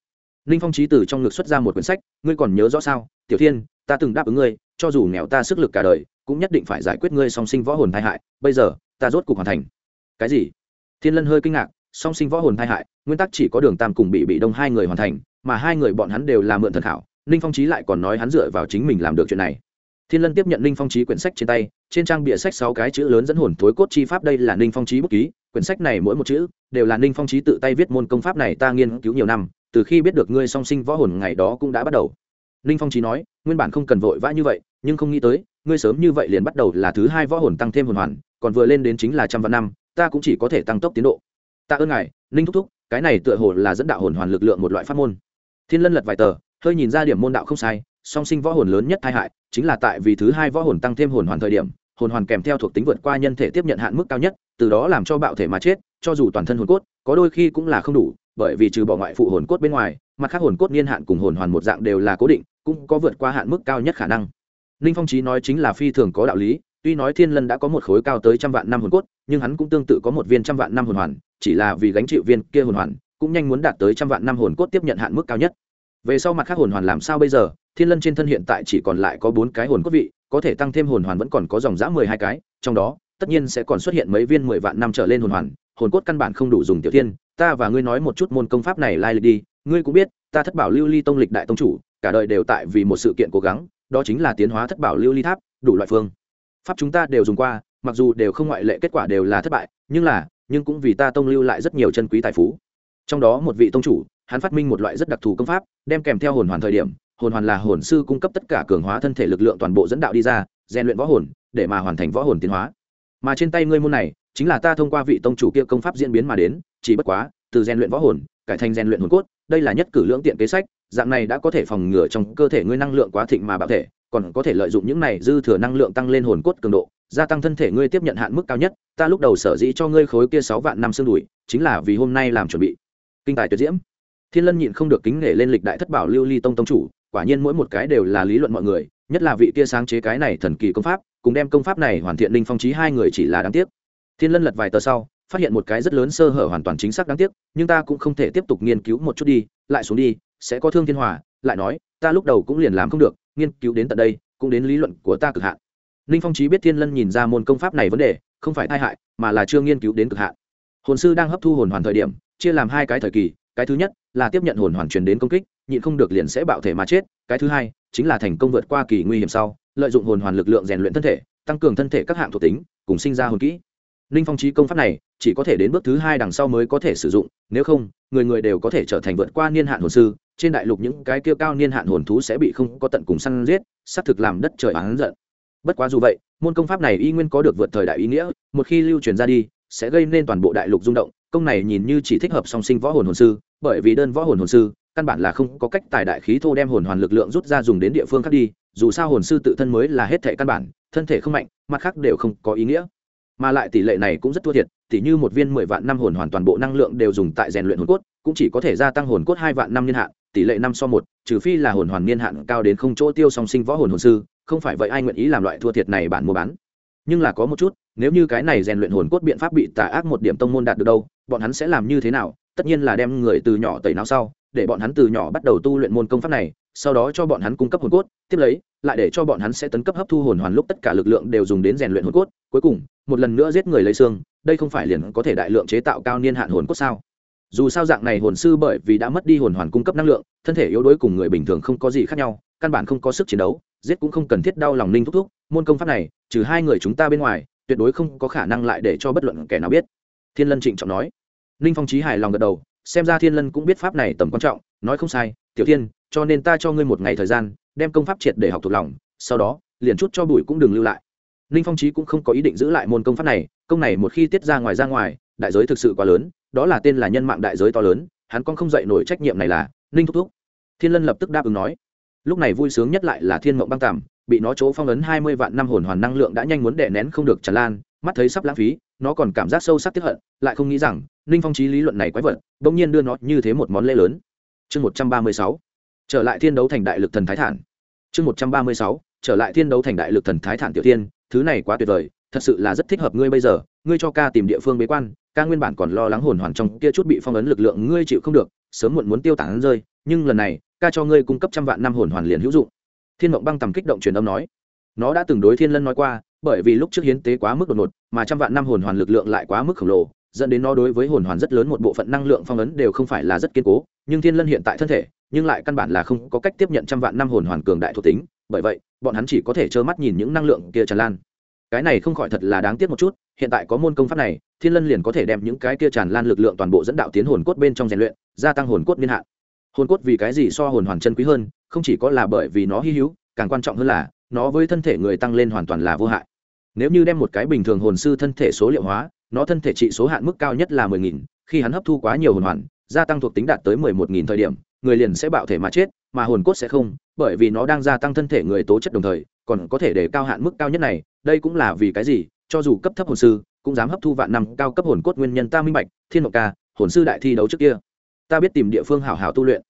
Ninh phong trí từ trong ngực xuất ra một quyển sách, ngươi còn nhớ rõ sao? Tiểu thiên, ta từng đáp ứng ngươi, cho dù nghèo ta sức lực cả đời cũng nhất định phải giải quyết ngươi song sinh võ hồn tai hại, bây giờ, ta rốt cục hoàn thành. Cái gì? Thiên lân hơi kinh ngạc, song sinh võ hồn tai hại, nguyên tắc chỉ có đường tam cùng bị bị đông hai người hoàn thành, mà hai người bọn hắn đều là mượn thần khảo, ninh phong trí lại còn nói hắn dựa vào chính mình làm được chuyện này. Thiên lân tiếp nhận ninh phong trí quyển sách trên tay, trên trang bìa sách sáu cái chữ lớn dẫn hồn thối cốt chi pháp đây là ninh phong trí bút ký, quyển sách này mỗi một chữ đều là ninh phong trí tự tay viết môn công pháp này ta nghiên cứu nhiều năm, từ khi biết được ngươi song sinh võ hồn ngày đó cũng đã bắt đầu. Ninh phong trí nói, nguyên bản không cần vội vã như vậy, nhưng không nghĩ tới ngươi sớm như vậy liền bắt đầu là thứ hai võ hồn tăng thêm hồn hoàn, còn vừa lên đến chính là trăm vạn năm, ta cũng chỉ có thể tăng tốc tiến độ. Ta ơn ngài, ninh thúc thúc, cái này tựa hồ là dẫn đạo hồn hoàn lực lượng một loại pháp môn. Thiên lân lật vài tờ, hơi nhìn ra điểm môn đạo không sai, song sinh võ hồn lớn nhất tai hại, chính là tại vì thứ hai võ hồn tăng thêm hồn hoàn thời điểm, hồn hoàn kèm theo thuộc tính vượt qua nhân thể tiếp nhận hạn mức cao nhất, từ đó làm cho bạo thể mà chết, cho dù toàn thân hồn cốt, có đôi khi cũng là không đủ, bởi vì trừ bỏ ngoại phụ hồn cốt bên ngoài, mặt khác hồn cốt niên hạn cùng hồn hoàn một dạng đều là cố định, cũng có vượt qua hạn mức cao nhất khả năng ninh phong trí nói chính là phi thường có đạo lý, tuy nói thiên lân đã có một khối cao tới trăm vạn năm hồn cốt, nhưng hắn cũng tương tự có một viên trăm vạn năm hồn hoàn, chỉ là vì gánh chịu viên kia hồn hoàn, cũng nhanh muốn đạt tới trăm vạn năm hồn cốt tiếp nhận hạn mức cao nhất. Về sau mặt khác hồn hoàn làm sao bây giờ? Thiên lân trên thân hiện tại chỉ còn lại có bốn cái hồn cốt vị, có thể tăng thêm hồn hoàn vẫn còn có dòng dã mười hai cái, trong đó, tất nhiên sẽ còn xuất hiện mấy viên mười vạn năm trở lên hồn hoàn, hồn cốt căn bản không đủ dùng tiểu thiên, ta và ngươi nói một chút môn công pháp này lai lịch đi, ngươi cũng biết, ta thất bảo lưu ly tông lịch đại tông chủ, cả đời đều tại vì một sự kiện cố gắng đó chính là tiến hóa thất bảo lưu ly tháp, đủ loại phương. Pháp chúng ta đều dùng qua, mặc dù đều không ngoại lệ kết quả đều là thất bại, nhưng là, nhưng cũng vì ta tông lưu lại rất nhiều chân quý tài phú. Trong đó một vị tông chủ, hắn phát minh một loại rất đặc thù công pháp, đem kèm theo hồn hoàn thời điểm, hồn hoàn là hồn sư cung cấp tất cả cường hóa thân thể lực lượng toàn bộ dẫn đạo đi ra, rèn luyện võ hồn, để mà hoàn thành võ hồn tiến hóa. Mà trên tay ngươi môn này, chính là ta thông qua vị tông chủ kia công pháp diễn biến mà đến, chỉ bất quá, từ rèn luyện võ hồn cải thành rèn luyện hồn cốt, đây là nhất cử lưỡng tiện kế sách, dạng này đã có thể phòng ngừa trong cơ thể ngươi năng lượng quá thịnh mà bạo thể, còn có thể lợi dụng những này dư thừa năng lượng tăng lên hồn cốt cường độ, gia tăng thân thể ngươi tiếp nhận hạn mức cao nhất, ta lúc đầu sở dĩ cho ngươi khối kia sáu vạn năm xương đùi, chính là vì hôm nay làm chuẩn bị. Kinh tài tuyệt diễm. Thiên lân nhịn không được kính nể lên lịch đại thất bảo lưu ly tông tông chủ, quả nhiên mỗi một cái đều là lý luận mọi người, nhất là vị kia sáng chế cái này thần kỳ công pháp, cùng đem công pháp này hoàn thiện linh phong trí hai người chỉ là đáng tiếc. Thiên lân lật vài tờ sau phát hiện một cái rất lớn sơ hở hoàn toàn chính xác đáng tiếc, nhưng ta cũng không thể tiếp tục nghiên cứu một chút đi, lại xuống đi, sẽ có thương thiên hòa, lại nói, ta lúc đầu cũng liền làm không được, nghiên cứu đến tận đây, cũng đến lý luận của ta cực hạn. Ninh phong trí biết thiên lân nhìn ra môn công pháp này vấn đề, không phải tai hại, mà là chưa nghiên cứu đến cực hạn. Hồn sư đang hấp thu hồn hoàn thời điểm, chia làm hai cái thời kỳ, cái thứ nhất là tiếp nhận hồn hoàn truyền đến công kích, nhịn không được liền sẽ bạo thể mà chết, cái thứ hai chính là thành công vượt qua kỳ nguy hiểm sau, lợi dụng hồn hoàn lực lượng rèn luyện thân thể, tăng cường thân thể các hạng thuộc tính, cùng sinh ra hồn kỹ ninh phong trí công pháp này, chỉ có thể đến bước thứ hai đằng sau mới có thể sử dụng, nếu không, người người đều có thể trở thành vượt qua niên hạn hồn sư, trên đại lục những cái kia cao niên hạn hồn thú sẽ bị không có tận cùng săn giết, xác thực làm đất trời bán giận. Bất quá dù vậy, môn công pháp này y nguyên có được vượt thời đại ý nghĩa, một khi lưu truyền ra đi, sẽ gây nên toàn bộ đại lục rung động, công này nhìn như chỉ thích hợp song sinh võ hồn hồn sư, bởi vì đơn võ hồn hồn sư, căn bản là không có cách tài đại khí thô đem hồn hoàn lực lượng rút ra dùng đến địa phương khác đi, dù sao hồn sư tự thân mới là hết thể căn bản, thân thể không mạnh, mặt khác đều không có ý nghĩa mà lại tỷ lệ này cũng rất thua thiệt tỷ như một viên mười vạn năm hồn hoàn toàn bộ năng lượng đều dùng tại rèn luyện hồn cốt, cũng chỉ có thể gia tăng hồn cốt hai vạn năm niên hạn, tỷ lệ năm so một, trừ phi là hồn hoàn niên hạn cao đến không chỗ tiêu song sinh võ hồn hồn sư, không phải vậy ai nguyện ý làm loại thua thiệt này bản mua bán. Nhưng là có một chút, nếu như cái này rèn luyện hồn cốt biện pháp bị tà ác một điểm tông môn đạt được đâu, bọn hắn sẽ làm như thế nào? Tất nhiên là đem người từ nhỏ tẩy não sau, để bọn hắn từ nhỏ bắt đầu tu luyện môn công pháp này sau đó cho bọn hắn cung cấp hồn cốt, tiếp lấy, lại để cho bọn hắn sẽ tấn cấp hấp thu hồn hoàn lúc tất cả lực lượng đều dùng đến rèn luyện hồn cốt. Cuối cùng, một lần nữa giết người lấy xương, đây không phải liền có thể đại lượng chế tạo cao niên hạn hồn cốt sao? Dù sao dạng này hồn sư bởi vì đã mất đi hồn hoàn cung cấp năng lượng, thân thể yếu đuối cùng người bình thường không có gì khác nhau, căn bản không có sức chiến đấu, giết cũng không cần thiết đau lòng linh thúc thúc. Môn công pháp này, trừ hai người chúng ta bên ngoài, tuyệt đối không có khả năng lại để cho bất luận kẻ nào biết. Thiên lân trịnh trọng nói. Ninh phong trí hài lòng gật đầu, xem ra thiên lân cũng biết pháp này tầm quan trọng, nói không sai, tiểu thiên cho nên ta cho ngươi một ngày thời gian, đem công pháp triệt để học thuộc lòng, sau đó, liền chút cho bụi cũng đừng lưu lại. Ninh phong trí cũng không có ý định giữ lại môn công pháp này, công này một khi tiết ra ngoài ra ngoài, đại giới thực sự quá lớn, đó là tên là nhân mạng đại giới to lớn, hắn con không dạy nổi trách nhiệm này là, ninh thúc thúc. Thiên lân lập tức đáp ứng nói. Lúc này vui sướng nhất lại là thiên mộng băng tàm, bị nó chỗ phong ấn hai mươi vạn năm hồn hoàn năng lượng đã nhanh muốn đè nén không được tràn lan, mắt thấy sắp lãng phí, nó còn cảm giác sâu sắc tiếp hận, lại không nghĩ rằng, ninh phong trí lý luận này quái vật, bỗng nhiên đưa nó như thế một món lễ lớn. Chương một trăm ba mươi sáu trở lại thiên đấu thành đại lực thần thái thản. Chương một trăm ba mươi sáu, trở lại thiên đấu thành đại lực thần thái thản tiểu tiên, thứ này quá tuyệt vời, thật sự là rất thích hợp ngươi bây giờ, ngươi cho ca tìm địa phương bế quan, ca nguyên bản còn lo lắng hồn hoàn trong kia chút bị phong ấn lực lượng ngươi chịu không được, sớm muộn muốn tiêu tản rơi, nhưng lần này, ca cho ngươi cung cấp trăm vạn năm hồn hoàn liền hữu dụng. Thiên mộng băng tầm kích động truyền âm nói. Nó đã từng đối thiên lân nói qua, bởi vì lúc trước hiến tế quá mức đột ngột, mà trăm vạn năm hồn hoàn lực lượng lại quá mức khổng lồ dẫn đến nó đối với hồn hoàn rất lớn một bộ phận năng lượng phong ấn đều không phải là rất kiên cố, nhưng thiên lân hiện tại thân thể, nhưng lại căn bản là không có cách tiếp nhận trăm vạn năm hồn hoàn cường đại thuộc tính, bởi vậy, bọn hắn chỉ có thể trơ mắt nhìn những năng lượng kia tràn lan. Cái này không khỏi thật là đáng tiếc một chút, hiện tại có môn công pháp này, thiên lân liền có thể đem những cái kia tràn lan lực lượng toàn bộ dẫn đạo tiến hồn cốt bên trong rèn luyện, gia tăng hồn cốt niên hạn. Hồn cốt vì cái gì so hồn hoàn chân quý hơn, không chỉ có là bởi vì nó hy hữu, càng quan trọng hơn là, nó với thân thể người tăng lên hoàn toàn là vô hại. Nếu như đem một cái bình thường hồn sư thân thể số liệu hóa nó thân thể trị số hạn mức cao nhất là mười nghìn, khi hắn hấp thu quá nhiều hồn hoàn, gia tăng thuộc tính đạt tới mười một nghìn thời điểm, người liền sẽ bạo thể mà chết, mà hồn cốt sẽ không, bởi vì nó đang gia tăng thân thể người tố chất đồng thời, còn có thể để cao hạn mức cao nhất này, đây cũng là vì cái gì? Cho dù cấp thấp hồn sư, cũng dám hấp thu vạn năm cao cấp hồn cốt nguyên nhân ta minh bạch, thiên mộng ca, hồn sư đại thi đấu trước kia. Ta biết tìm địa phương hảo hảo tu luyện.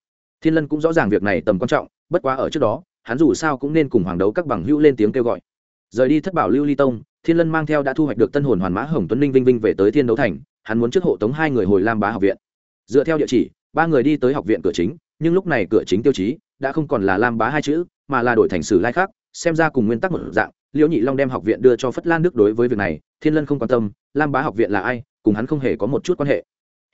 Thiên lân cũng rõ ràng việc này tầm quan trọng, bất quá ở trước đó, hắn dù sao cũng nên cùng hoàng đấu các bằng hữu lên tiếng kêu gọi. Rời đi thất bảo lưu ly tông thiên lân mang theo đã thu hoạch được tân hồn hoàn mã hồng tuấn ninh vinh vinh về tới thiên đấu thành, hắn muốn trước hộ tống hai người hồi lam bá học viện. Dựa theo địa chỉ, ba người đi tới học viện cửa chính, nhưng lúc này cửa chính tiêu chí đã không còn là lam bá hai chữ, mà là đổi thành sử lai khác, xem ra cùng nguyên tắc một dạng, liễu nhị long đem học viện đưa cho phất lan đức đối với việc này, thiên lân không quan tâm, lam bá học viện là ai, cùng hắn không hề có một chút quan hệ.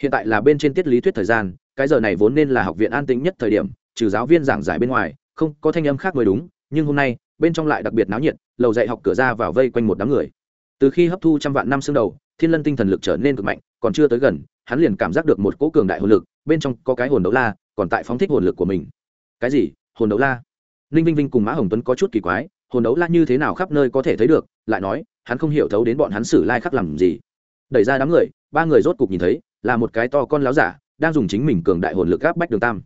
Hiện tại là bên trên tiết lý thuyết thời gian, cái giờ này vốn nên là học viện an tĩnh nhất thời điểm, trừ giáo viên giảng giải bên ngoài, không có thanh âm khác mới đúng, nhưng hôm nay, bên trong lại đặc biệt náo nhiệt lầu dạy học cửa ra vào vây quanh một đám người. Từ khi hấp thu trăm vạn năm xương đầu, thiên lân tinh thần lực trở nên cực mạnh, còn chưa tới gần, hắn liền cảm giác được một cỗ cường đại hồn lực, bên trong có cái hồn đấu la, còn tại phóng thích hồn lực của mình. Cái gì? Hồn đấu la? Ninh vinh vinh cùng mã hồng tuấn có chút kỳ quái, hồn đấu la như thế nào khắp nơi có thể thấy được, lại nói, hắn không hiểu thấu đến bọn hắn xử lai khắc làm gì. Đẩy ra đám người, ba người rốt cục nhìn thấy, là một cái to con láo giả, đang dùng chính mình cường đại hồn lực gáp bách đường tam.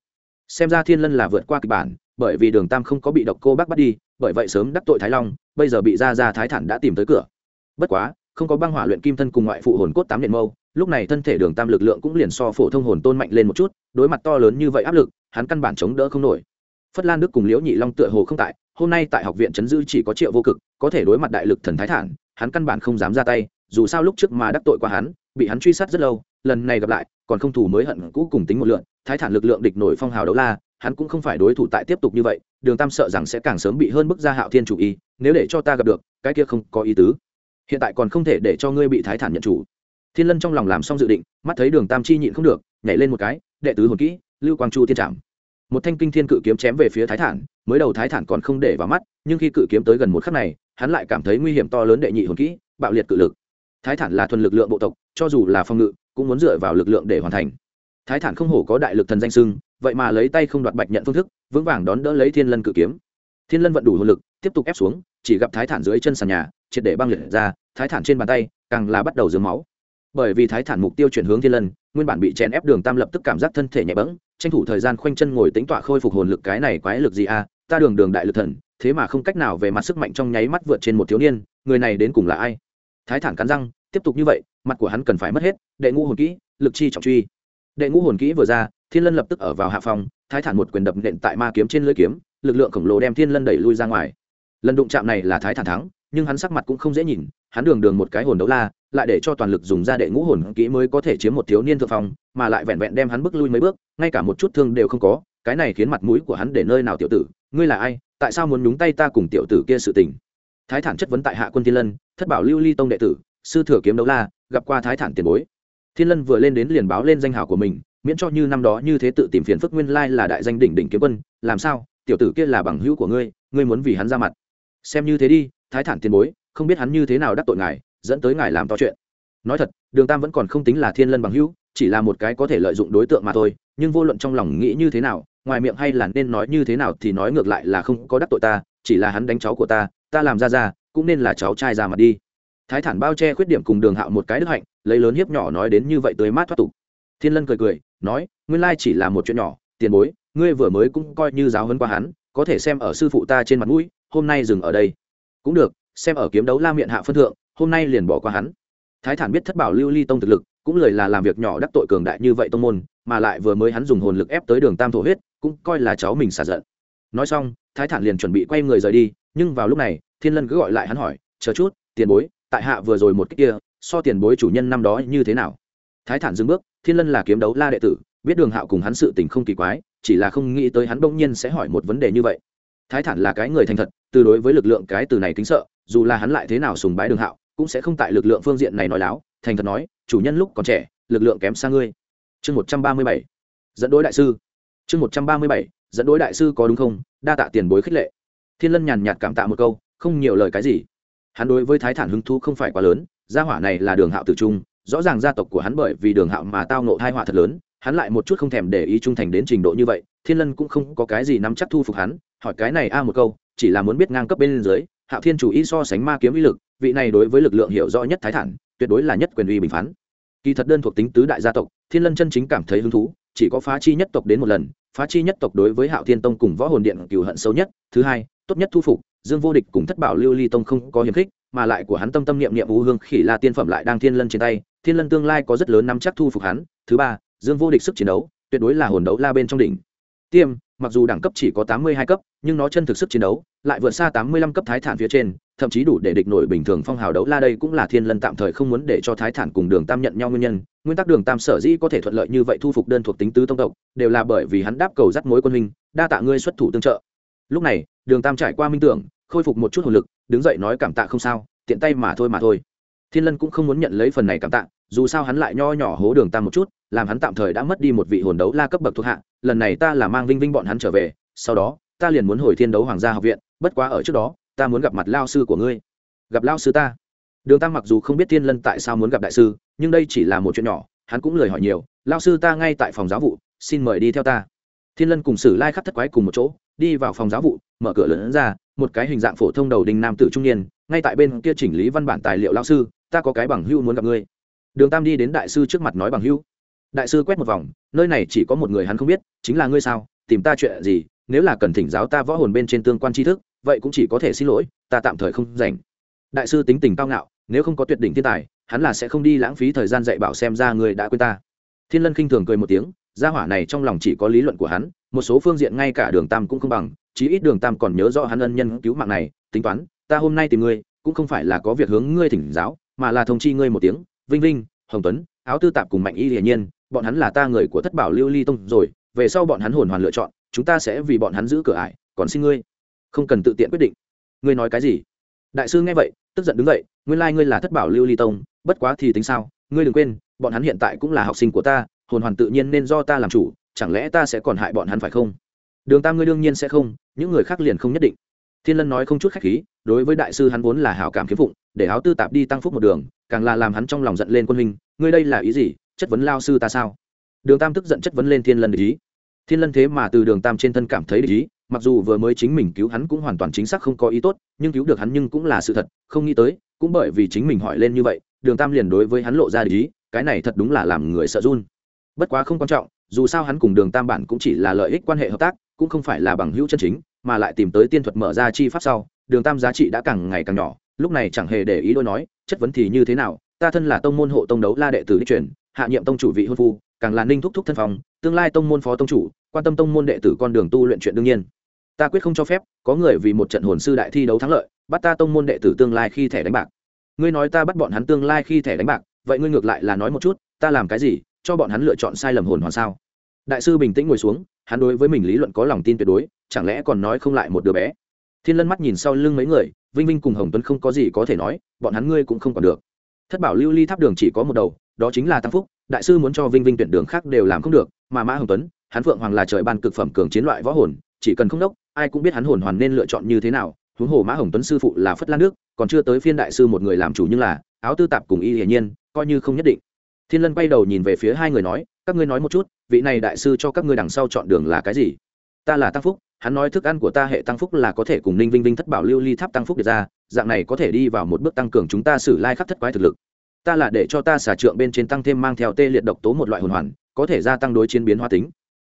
Xem ra thiên lân là vượt qua kịch bản bởi vì đường tam không có bị độc cô bác bắt đi, bởi vậy sớm đắc tội thái long, bây giờ bị ra ra thái thản đã tìm tới cửa. Bất quá, không có băng hỏa luyện kim thân cùng ngoại phụ hồn cốt tám điện mâu, lúc này thân thể đường tam lực lượng cũng liền so phổ thông hồn tôn mạnh lên một chút, đối mặt to lớn như vậy áp lực, hắn căn bản chống đỡ không nổi. Phất lan đức cùng liễu nhị long tựa hồ không tại, hôm nay tại học viện trấn dư chỉ có triệu vô cực, có thể đối mặt đại lực thần thái thản, hắn căn bản không dám ra tay, dù sao lúc trước mà đắc tội qua hắn, bị hắn truy sát rất lâu, lần này gặp lại, còn không thủ mới hận cũ cùng tính một lượn, thái thản lực lượng địch nổi phong hào đấu la hắn cũng không phải đối thủ tại tiếp tục như vậy, đường tam sợ rằng sẽ càng sớm bị hơn bức gia hạo thiên chủ ý, nếu để cho ta gặp được, cái kia không có ý tứ. Hiện tại còn không thể để cho ngươi bị thái thản nhận chủ. Thiên lân trong lòng làm xong dự định, mắt thấy đường tam chi nhịn không được, nhảy lên một cái, đệ tứ hồn kỹ, lưu quang chu tiên trảm. Một thanh kinh thiên cự kiếm chém về phía thái thản, mới đầu thái thản còn không để vào mắt, nhưng khi cự kiếm tới gần một khắc này, hắn lại cảm thấy nguy hiểm to lớn đệ nhị hồn kỹ, bạo liệt cự lực. Thái thản là thuần lực lượng bộ tộc, cho dù là phòng ngự, cũng muốn dựa vào lực lượng để hoàn thành. Thái thản không hổ có đại lực thần danh sưng vậy mà lấy tay không đoạt bạch nhận phương thức, vững vàng đón đỡ lấy thiên lân cự kiếm. Thiên lân vận đủ hồn lực, tiếp tục ép xuống, chỉ gặp thái thản dưới chân sàn nhà, triệt để băng liệt ra, thái thản trên bàn tay, càng là bắt đầu dướng máu. Bởi vì thái thản mục tiêu chuyển hướng thiên lân, nguyên bản bị chèn ép đường tam lập tức cảm giác thân thể nhẹ bẫng, tranh thủ thời gian khoanh chân ngồi tính tọa khôi phục hồn lực cái này quái lực gì a ta đường đường đại lực thần, thế mà không cách nào về mặt sức mạnh trong nháy mắt vượt trên một thiếu niên, người này đến cùng là ai? Thái thản cắn răng, tiếp tục như vậy, mặt của hắn cần phải mất hết, đệ ngũ hồn kỹ, lực chi trọng truy. Đệ ngũ hồn kỹ vừa ra thiên lân lập tức ở vào hạ phòng, thái thản một quyền đập nện tại ma kiếm trên lưỡi kiếm, lực lượng khổng lồ đem thiên lân đẩy lui ra ngoài. Lần đụng chạm này là thái thản thắng, nhưng hắn sắc mặt cũng không dễ nhìn, hắn đường đường một cái hồn đấu la, lại để cho toàn lực dùng ra đệ ngũ hồn kỹ mới có thể chiếm một thiếu niên thượng phong, mà lại vẹn vẹn đem hắn bước lui mấy bước, ngay cả một chút thương đều không có, cái này khiến mặt mũi của hắn để nơi nào tiểu tử, ngươi là ai, tại sao muốn nhúng tay ta cùng tiểu tử kia sự tình? Thái thản chất vấn tại hạ quân thiên lân, thất bảo lưu ly tông đệ tử, sư thừa kiếm đấu la, gặp qua thái thản tiền bối. Thiên lân vừa lên đến liền báo lên danh hào của mình miễn cho như năm đó như thế tự tìm phiền phức nguyên lai là đại danh đỉnh đỉnh kiếm quân, làm sao, tiểu tử kia là bằng hữu của ngươi ngươi muốn vì hắn ra mặt. Xem như thế đi, thái thản tiền bối, không biết hắn như thế nào đắc tội ngài, dẫn tới ngài làm to chuyện. Nói thật, đường tam vẫn còn không tính là thiên lân bằng hữu, chỉ là một cái có thể lợi dụng đối tượng mà thôi, nhưng vô luận trong lòng nghĩ như thế nào, ngoài miệng hay là nên nói như thế nào thì nói ngược lại là không có đắc tội ta, chỉ là hắn đánh cháu của ta ta làm ra ra, cũng nên là cháu trai ra mặt đi. Thái thản bao che khuyết điểm cùng đường hạo một cái đức hạnh, lấy lớn hiếp nhỏ nói đến như vậy tới mát thoát tục. Thiên lân cười cười nói, nguyên lai chỉ là một chuyện nhỏ, tiền bối, ngươi vừa mới cũng coi như giáo hấn qua hắn, có thể xem ở sư phụ ta trên mặt mũi, hôm nay dừng ở đây. Cũng được, xem ở kiếm đấu la miệng hạ phân thượng, hôm nay liền bỏ qua hắn. Thái thản biết thất bảo lưu ly tông thực lực, cũng lời là làm việc nhỏ đắc tội cường đại như vậy tông môn, mà lại vừa mới hắn dùng hồn lực ép tới đường tam thổ huyết, cũng coi là cháu mình xả giận. Nói xong, thái thản liền chuẩn bị quay người rời đi, nhưng vào lúc này, thiên lân cứ gọi lại hắn hỏi, chờ chút, tiền bối, tại hạ vừa rồi một cách kia, so tiền bối chủ nhân năm đó như thế nào? Thái thản dừng bước thiên lân là kiếm đấu la đệ tử, biết đường hạo cùng hắn sự tình không kỳ quái, chỉ là không nghĩ tới hắn bỗng nhiên sẽ hỏi một vấn đề như vậy. Thái thản là cái người thành thật, từ đối với lực lượng cái từ này kính sợ, dù là hắn lại thế nào sùng bái đường hạo, cũng sẽ không tại lực lượng phương diện này nói láo, thành thật nói, chủ nhân lúc còn trẻ, lực lượng kém xa ngươi. Chương một trăm ba mươi bảy. Dẫn đối đại sư. Chương một trăm ba mươi bảy, dẫn đối đại sư có đúng không? Đa tạ tiền bối khích lệ. Thiên lân nhàn nhạt cảm tạ một câu, không nhiều lời cái gì. Hắn đối với thái thản hứng thú không phải quá lớn, gia hỏa này là đường hạo tử trung rõ ràng gia tộc của hắn bởi vì đường hạo mà tao nộ thai họa thật lớn, hắn lại một chút không thèm để ý trung thành đến trình độ như vậy, thiên lân cũng không có cái gì nắm chắc thu phục hắn, hỏi cái này a một câu, chỉ là muốn biết ngang cấp bên dưới, hạo thiên chủ ý so sánh ma kiếm uy lực, vị này đối với lực lượng hiểu rõ nhất thái thản, tuyệt đối là nhất quyền uy bình phán. Kỳ thật đơn thuộc tính tứ đại gia tộc, thiên lân chân chính cảm thấy hứng thú, chỉ có phá chi nhất tộc đến một lần, phá chi nhất tộc đối với hạo thiên tông cùng võ hồn điện cừu hận sâu nhất, thứ hai, tốt nhất thu phục, dương vô địch cùng thất bảo lưu ly tông không có hiềm khích, mà lại của hắn tâm tâm niệm niệm u hương khỉ la tiên phẩm lại đang thiên lân trên tay thiên lân tương lai có rất lớn nắm chắc thu phục hắn. Thứ ba dương vô địch sức chiến đấu tuyệt đối là hồn đấu la bên trong đỉnh. Tiêm mặc dù đẳng cấp chỉ có tám mươi hai cấp nhưng nó chân thực sức chiến đấu lại vượt xa tám mươi lăm cấp thái thản phía trên thậm chí đủ để địch nổi bình thường phong hào đấu la đây cũng là thiên lân tạm thời không muốn để cho thái thản cùng đường tam nhận nhau nguyên nhân. Nguyên tắc đường tam sở dĩ có thể thuận lợi như vậy thu phục đơn thuộc tính tứ tông tộc đều là bởi vì hắn đáp cầu dắt mối quân hình, đa tạ ngươi xuất thủ tương trợ. Lúc này đường tam trải qua minh tưởng khôi phục một chút hồn lực đứng dậy nói cảm tạ không sao tiện tay mà thôi mà thôi thiên lân cũng không muốn nhận lấy phần này cảm tạ, dù sao hắn lại nho nhỏ hố đường tam một chút, làm hắn tạm thời đã mất đi một vị hồn đấu la cấp bậc thuộc hạ, lần này ta là mang vinh vinh bọn hắn trở về, sau đó, ta liền muốn hồi thiên đấu hoàng gia học viện, bất quá ở trước đó, ta muốn gặp mặt lao sư của ngươi. Gặp lao sư ta? Đường tam mặc dù không biết thiên lân tại sao muốn gặp đại sư, nhưng đây chỉ là một chuyện nhỏ, hắn cũng lời hỏi nhiều, lao sư ta ngay tại phòng giáo vụ, xin mời đi theo ta. Thiên lân cùng sử lai khắc thất quái cùng một chỗ, đi vào phòng giáo vụ, mở cửa lớn ra, một cái hình dạng phổ thông đầu đình nam tử trung niên, ngay tại bên kia chỉnh lý văn bản tài liệu lao sư ta có cái bằng hưu muốn gặp ngươi. Đường tam đi đến đại sư trước mặt nói bằng hưu. Đại sư quét một vòng, nơi này chỉ có một người hắn không biết, chính là ngươi sao? Tìm ta chuyện gì? Nếu là cần thỉnh giáo ta võ hồn bên trên tương quan tri thức, vậy cũng chỉ có thể xin lỗi, ta tạm thời không rảnh. Đại sư tính tình cao ngạo, nếu không có tuyệt đỉnh thiên tài, hắn là sẽ không đi lãng phí thời gian dạy bảo xem ra người đã quên ta. Thiên lân khinh thường cười một tiếng, gia hỏa này trong lòng chỉ có lý luận của hắn, một số phương diện ngay cả đường tam cũng không bằng, chí ít đường tam còn nhớ rõ hắn ân nhân cứu mạng này, tính toán, ta hôm nay tìm ngươi, cũng không phải là có việc hướng ngươi thỉnh giáo mà là thông chi ngươi một tiếng, vinh vinh, hồng tuấn, áo tư tạp cùng mạnh y hiển nhiên, bọn hắn là ta người của thất bảo lưu ly tông rồi, về sau bọn hắn hồn hoàn lựa chọn, chúng ta sẽ vì bọn hắn giữ cửa ải, còn xin ngươi không cần tự tiện quyết định. Ngươi nói cái gì? Đại sư nghe vậy, tức giận đứng dậy, nguyên lai、like、ngươi là thất bảo lưu ly tông, bất quá thì tính sao, ngươi đừng quên, bọn hắn hiện tại cũng là học sinh của ta, hồn hoàn tự nhiên nên do ta làm chủ, chẳng lẽ ta sẽ còn hại bọn hắn phải không? Đường tam ngươi đương nhiên sẽ không, những người khác liền không nhất định. Thiên lân nói không chút khách khí, đối với đại sư hắn vốn là hảo cảm kiếm phụng để áo tư tạp đi tăng phúc một đường, càng là làm hắn trong lòng giận lên quân huynh, ngươi đây là ý gì? Chất vấn lao sư ta sao? Đường tam tức giận chất vấn lên thiên lân để ý. Thiên lân thế mà từ đường tam trên thân cảm thấy để ý, mặc dù vừa mới chính mình cứu hắn cũng hoàn toàn chính xác không có ý tốt, nhưng cứu được hắn nhưng cũng là sự thật, không nghĩ tới, cũng bởi vì chính mình hỏi lên như vậy, đường tam liền đối với hắn lộ ra để ý, cái này thật đúng là làm người sợ run. Bất quá không quan trọng, dù sao hắn cùng đường tam bản cũng chỉ là lợi ích quan hệ hợp tác, cũng không phải là bằng hữu chân chính, mà lại tìm tới tiên thuật mở ra chi pháp sau, đường tam giá trị đã càng ngày càng nhỏ lúc này chẳng hề để ý đôi nói, chất vấn thì như thế nào, ta thân là tông môn hộ tông đấu la đệ tử đi truyền, hạ nhiệm tông chủ vị hôn phu, càng là ninh thúc thúc thân phòng, tương lai tông môn phó tông chủ, quan tâm tông môn đệ tử con đường tu luyện chuyện đương nhiên. Ta quyết không cho phép, có người vì một trận hồn sư đại thi đấu thắng lợi, bắt ta tông môn đệ tử tương lai khi thẻ đánh bạc. Ngươi nói ta bắt bọn hắn tương lai khi thẻ đánh bạc, vậy ngươi ngược lại là nói một chút, ta làm cái gì, cho bọn hắn lựa chọn sai lầm hồn hoàn sao? Đại sư bình tĩnh ngồi xuống, hắn đối với mình lý luận có lòng tin tuyệt đối, chẳng lẽ còn nói không lại một đứa bé? Thiên lân mắt nhìn sau lưng mấy người vinh vinh cùng hồng tuấn không có gì có thể nói, bọn hắn ngươi cũng không còn được. Thất bảo lưu ly tháp đường chỉ có một đầu, đó chính là tăng phúc, đại sư muốn cho vinh vinh tuyển đường khác đều làm không được, mà mã hồng tuấn, hắn phượng hoàng là trời ban cực phẩm cường chiến loại võ hồn, chỉ cần không đốc, ai cũng biết hắn hồn hoàn nên lựa chọn như thế nào, huống hồ mã hồng tuấn sư phụ là phất lan nước còn chưa tới phiên đại sư một người làm chủ nhưng là, áo tư tạp cùng y hiển nhiên, coi như không nhất định. Thiên lân quay đầu nhìn về phía hai người nói, các ngươi nói một chút, vị này đại sư cho các ngươi đằng sau chọn đường là cái gì? Ta là tăng phúc hắn nói thức ăn của ta hệ tăng phúc là có thể cùng ninh vinh vinh thất bảo lưu ly tháp tăng phúc được ra, dạng này có thể đi vào một bước tăng cường chúng ta xử lai khắc thất quái thực lực. Ta là để cho ta xả trượng bên trên tăng thêm mang theo tê liệt độc tố một loại hồn hoàn, có thể gia tăng đối chiến biến hóa tính.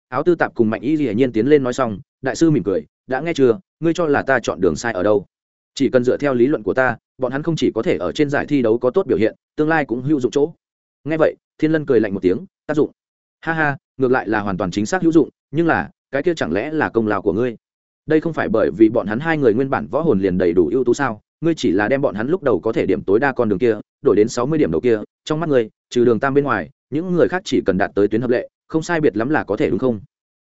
Áo tư tạp cùng mạnh y dĩ nhiên tiến lên nói xong, đại sư mỉm cười, đã nghe chưa? Ngươi cho là ta chọn đường sai ở đâu? Chỉ cần dựa theo lý luận của ta, bọn hắn không chỉ có thể ở trên giải thi đấu có tốt biểu hiện, tương lai cũng hữu dụng chỗ. Nghe vậy, thiên lân cười lạnh một tiếng, tác dụng. Ha ha, ngược lại là hoàn toàn chính xác hữu dụng, nhưng là cái kia chẳng lẽ là công lao của ngươi? Đây không phải bởi vì bọn hắn hai người nguyên bản võ hồn liền đầy đủ ưu tú sao? Ngươi chỉ là đem bọn hắn lúc đầu có thể điểm tối đa con đường kia, đổi đến sáu mươi điểm đầu kia, trong mắt ngươi, trừ đường tam bên ngoài, những người khác chỉ cần đạt tới tuyến hợp lệ, không sai biệt lắm là có thể đúng không?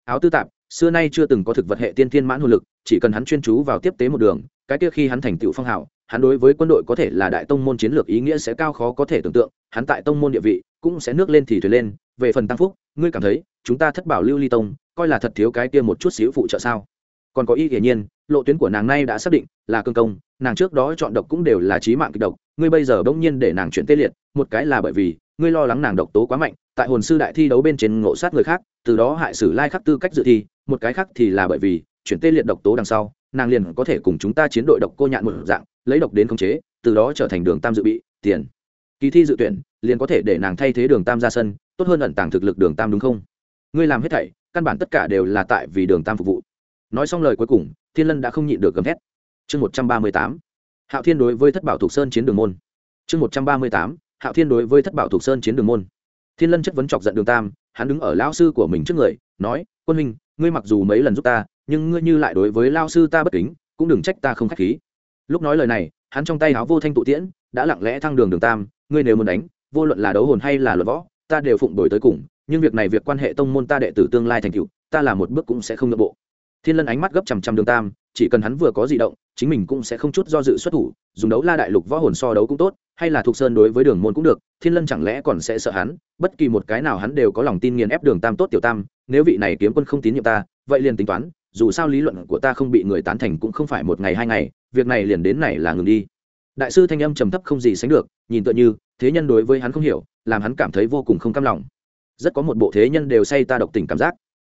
Áo tư tạp, xưa nay chưa từng có thực vật hệ tiên thiên mãn hồn lực, chỉ cần hắn chuyên chú vào tiếp tế một đường, cái kia khi hắn thành tựu phong hào, hắn đối với quân đội có thể là đại tông môn chiến lược ý nghĩa sẽ cao khó có thể tưởng tượng, hắn tại tông môn địa vị cũng sẽ nước lên thì thuyền lên, về phần tăng phúc, ngươi cảm thấy, chúng ta thất bảo lưu ly tông coi là thật thiếu cái kia một chút xíu phụ trợ sao? Còn có ý hiển nhiên, lộ tuyến của nàng nay đã xác định, là cương công, nàng trước đó chọn độc cũng đều là trí mạng kịch độc, ngươi bây giờ bỗng nhiên để nàng chuyển tê liệt, một cái là bởi vì, ngươi lo lắng nàng độc tố quá mạnh, tại hồn sư đại thi đấu bên trên ngộ sát người khác, từ đó hại sử lai khắc tư cách dự thi, một cái khác thì là bởi vì, chuyển tê liệt độc tố đằng sau, nàng liền có thể cùng chúng ta chiến đội độc cô nhạn một dạng, lấy độc đến khống chế, từ đó trở thành đường tam dự bị, tiền. Kỳ thi dự tuyển, liền có thể để nàng thay thế đường tam ra sân, tốt hơn ẩn tàng thực lực đường tam đúng không? Ngươi làm hết thảy căn bản tất cả đều là tại vì đường tam phục vụ. Nói xong lời cuối cùng, thiên lân đã không nhịn được gầm thét. Chương một trăm ba mươi tám, hạo thiên đối với thất bảo thục sơn chiến đường môn. Chương một trăm ba mươi tám, hạo thiên đối với thất bảo thục sơn chiến đường môn. Thiên lân chất vấn chọc giận đường tam, hắn đứng ở lão sư của mình trước người, nói, quân minh ngươi mặc dù mấy lần giúp ta, nhưng ngươi như lại đối với lao sư ta bất kính, cũng đừng trách ta không k h á c h khí. Lúc nói lời này, hắn trong tay áo vô thanh tụ tiễn, đã lặng lẽ thăng đường đường tam, ngươi nếu muốn đánh, vô luận là đấu hồn hay là luật võ, ta đều phụng đổi tới cùng nhưng việc này việc quan hệ tông môn ta đệ tử tương lai thành cựu ta là một bước cũng sẽ không nội bộ. Thiên lân ánh mắt gấp chằm chằm đường tam, chỉ cần hắn vừa có di động, chính mình cũng sẽ không chút do dự xuất thủ, dùng đấu la đại lục võ hồn so đấu cũng tốt, hay là thuộc sơn đối với đường môn cũng được, thiên lân chẳng lẽ còn sẽ sợ hắn, bất kỳ một cái nào hắn đều có lòng tin nghiền ép đường tam tốt tiểu tam, nếu vị này kiếm quân không tín nhiệm ta, vậy liền tính toán, dù sao lý luận của ta không bị người tán thành cũng không phải một ngày hai ngày, việc này liền đến này là ngừng đi. Đại sư thanh âm trầm thấp không gì sánh được, nhìn tựa như, thế nhân đối với hắn không hiểu, làm hắn cảm thấy vô cùng không cam lòng rất có một bộ thế nhân đều say ta độc tình cảm giác.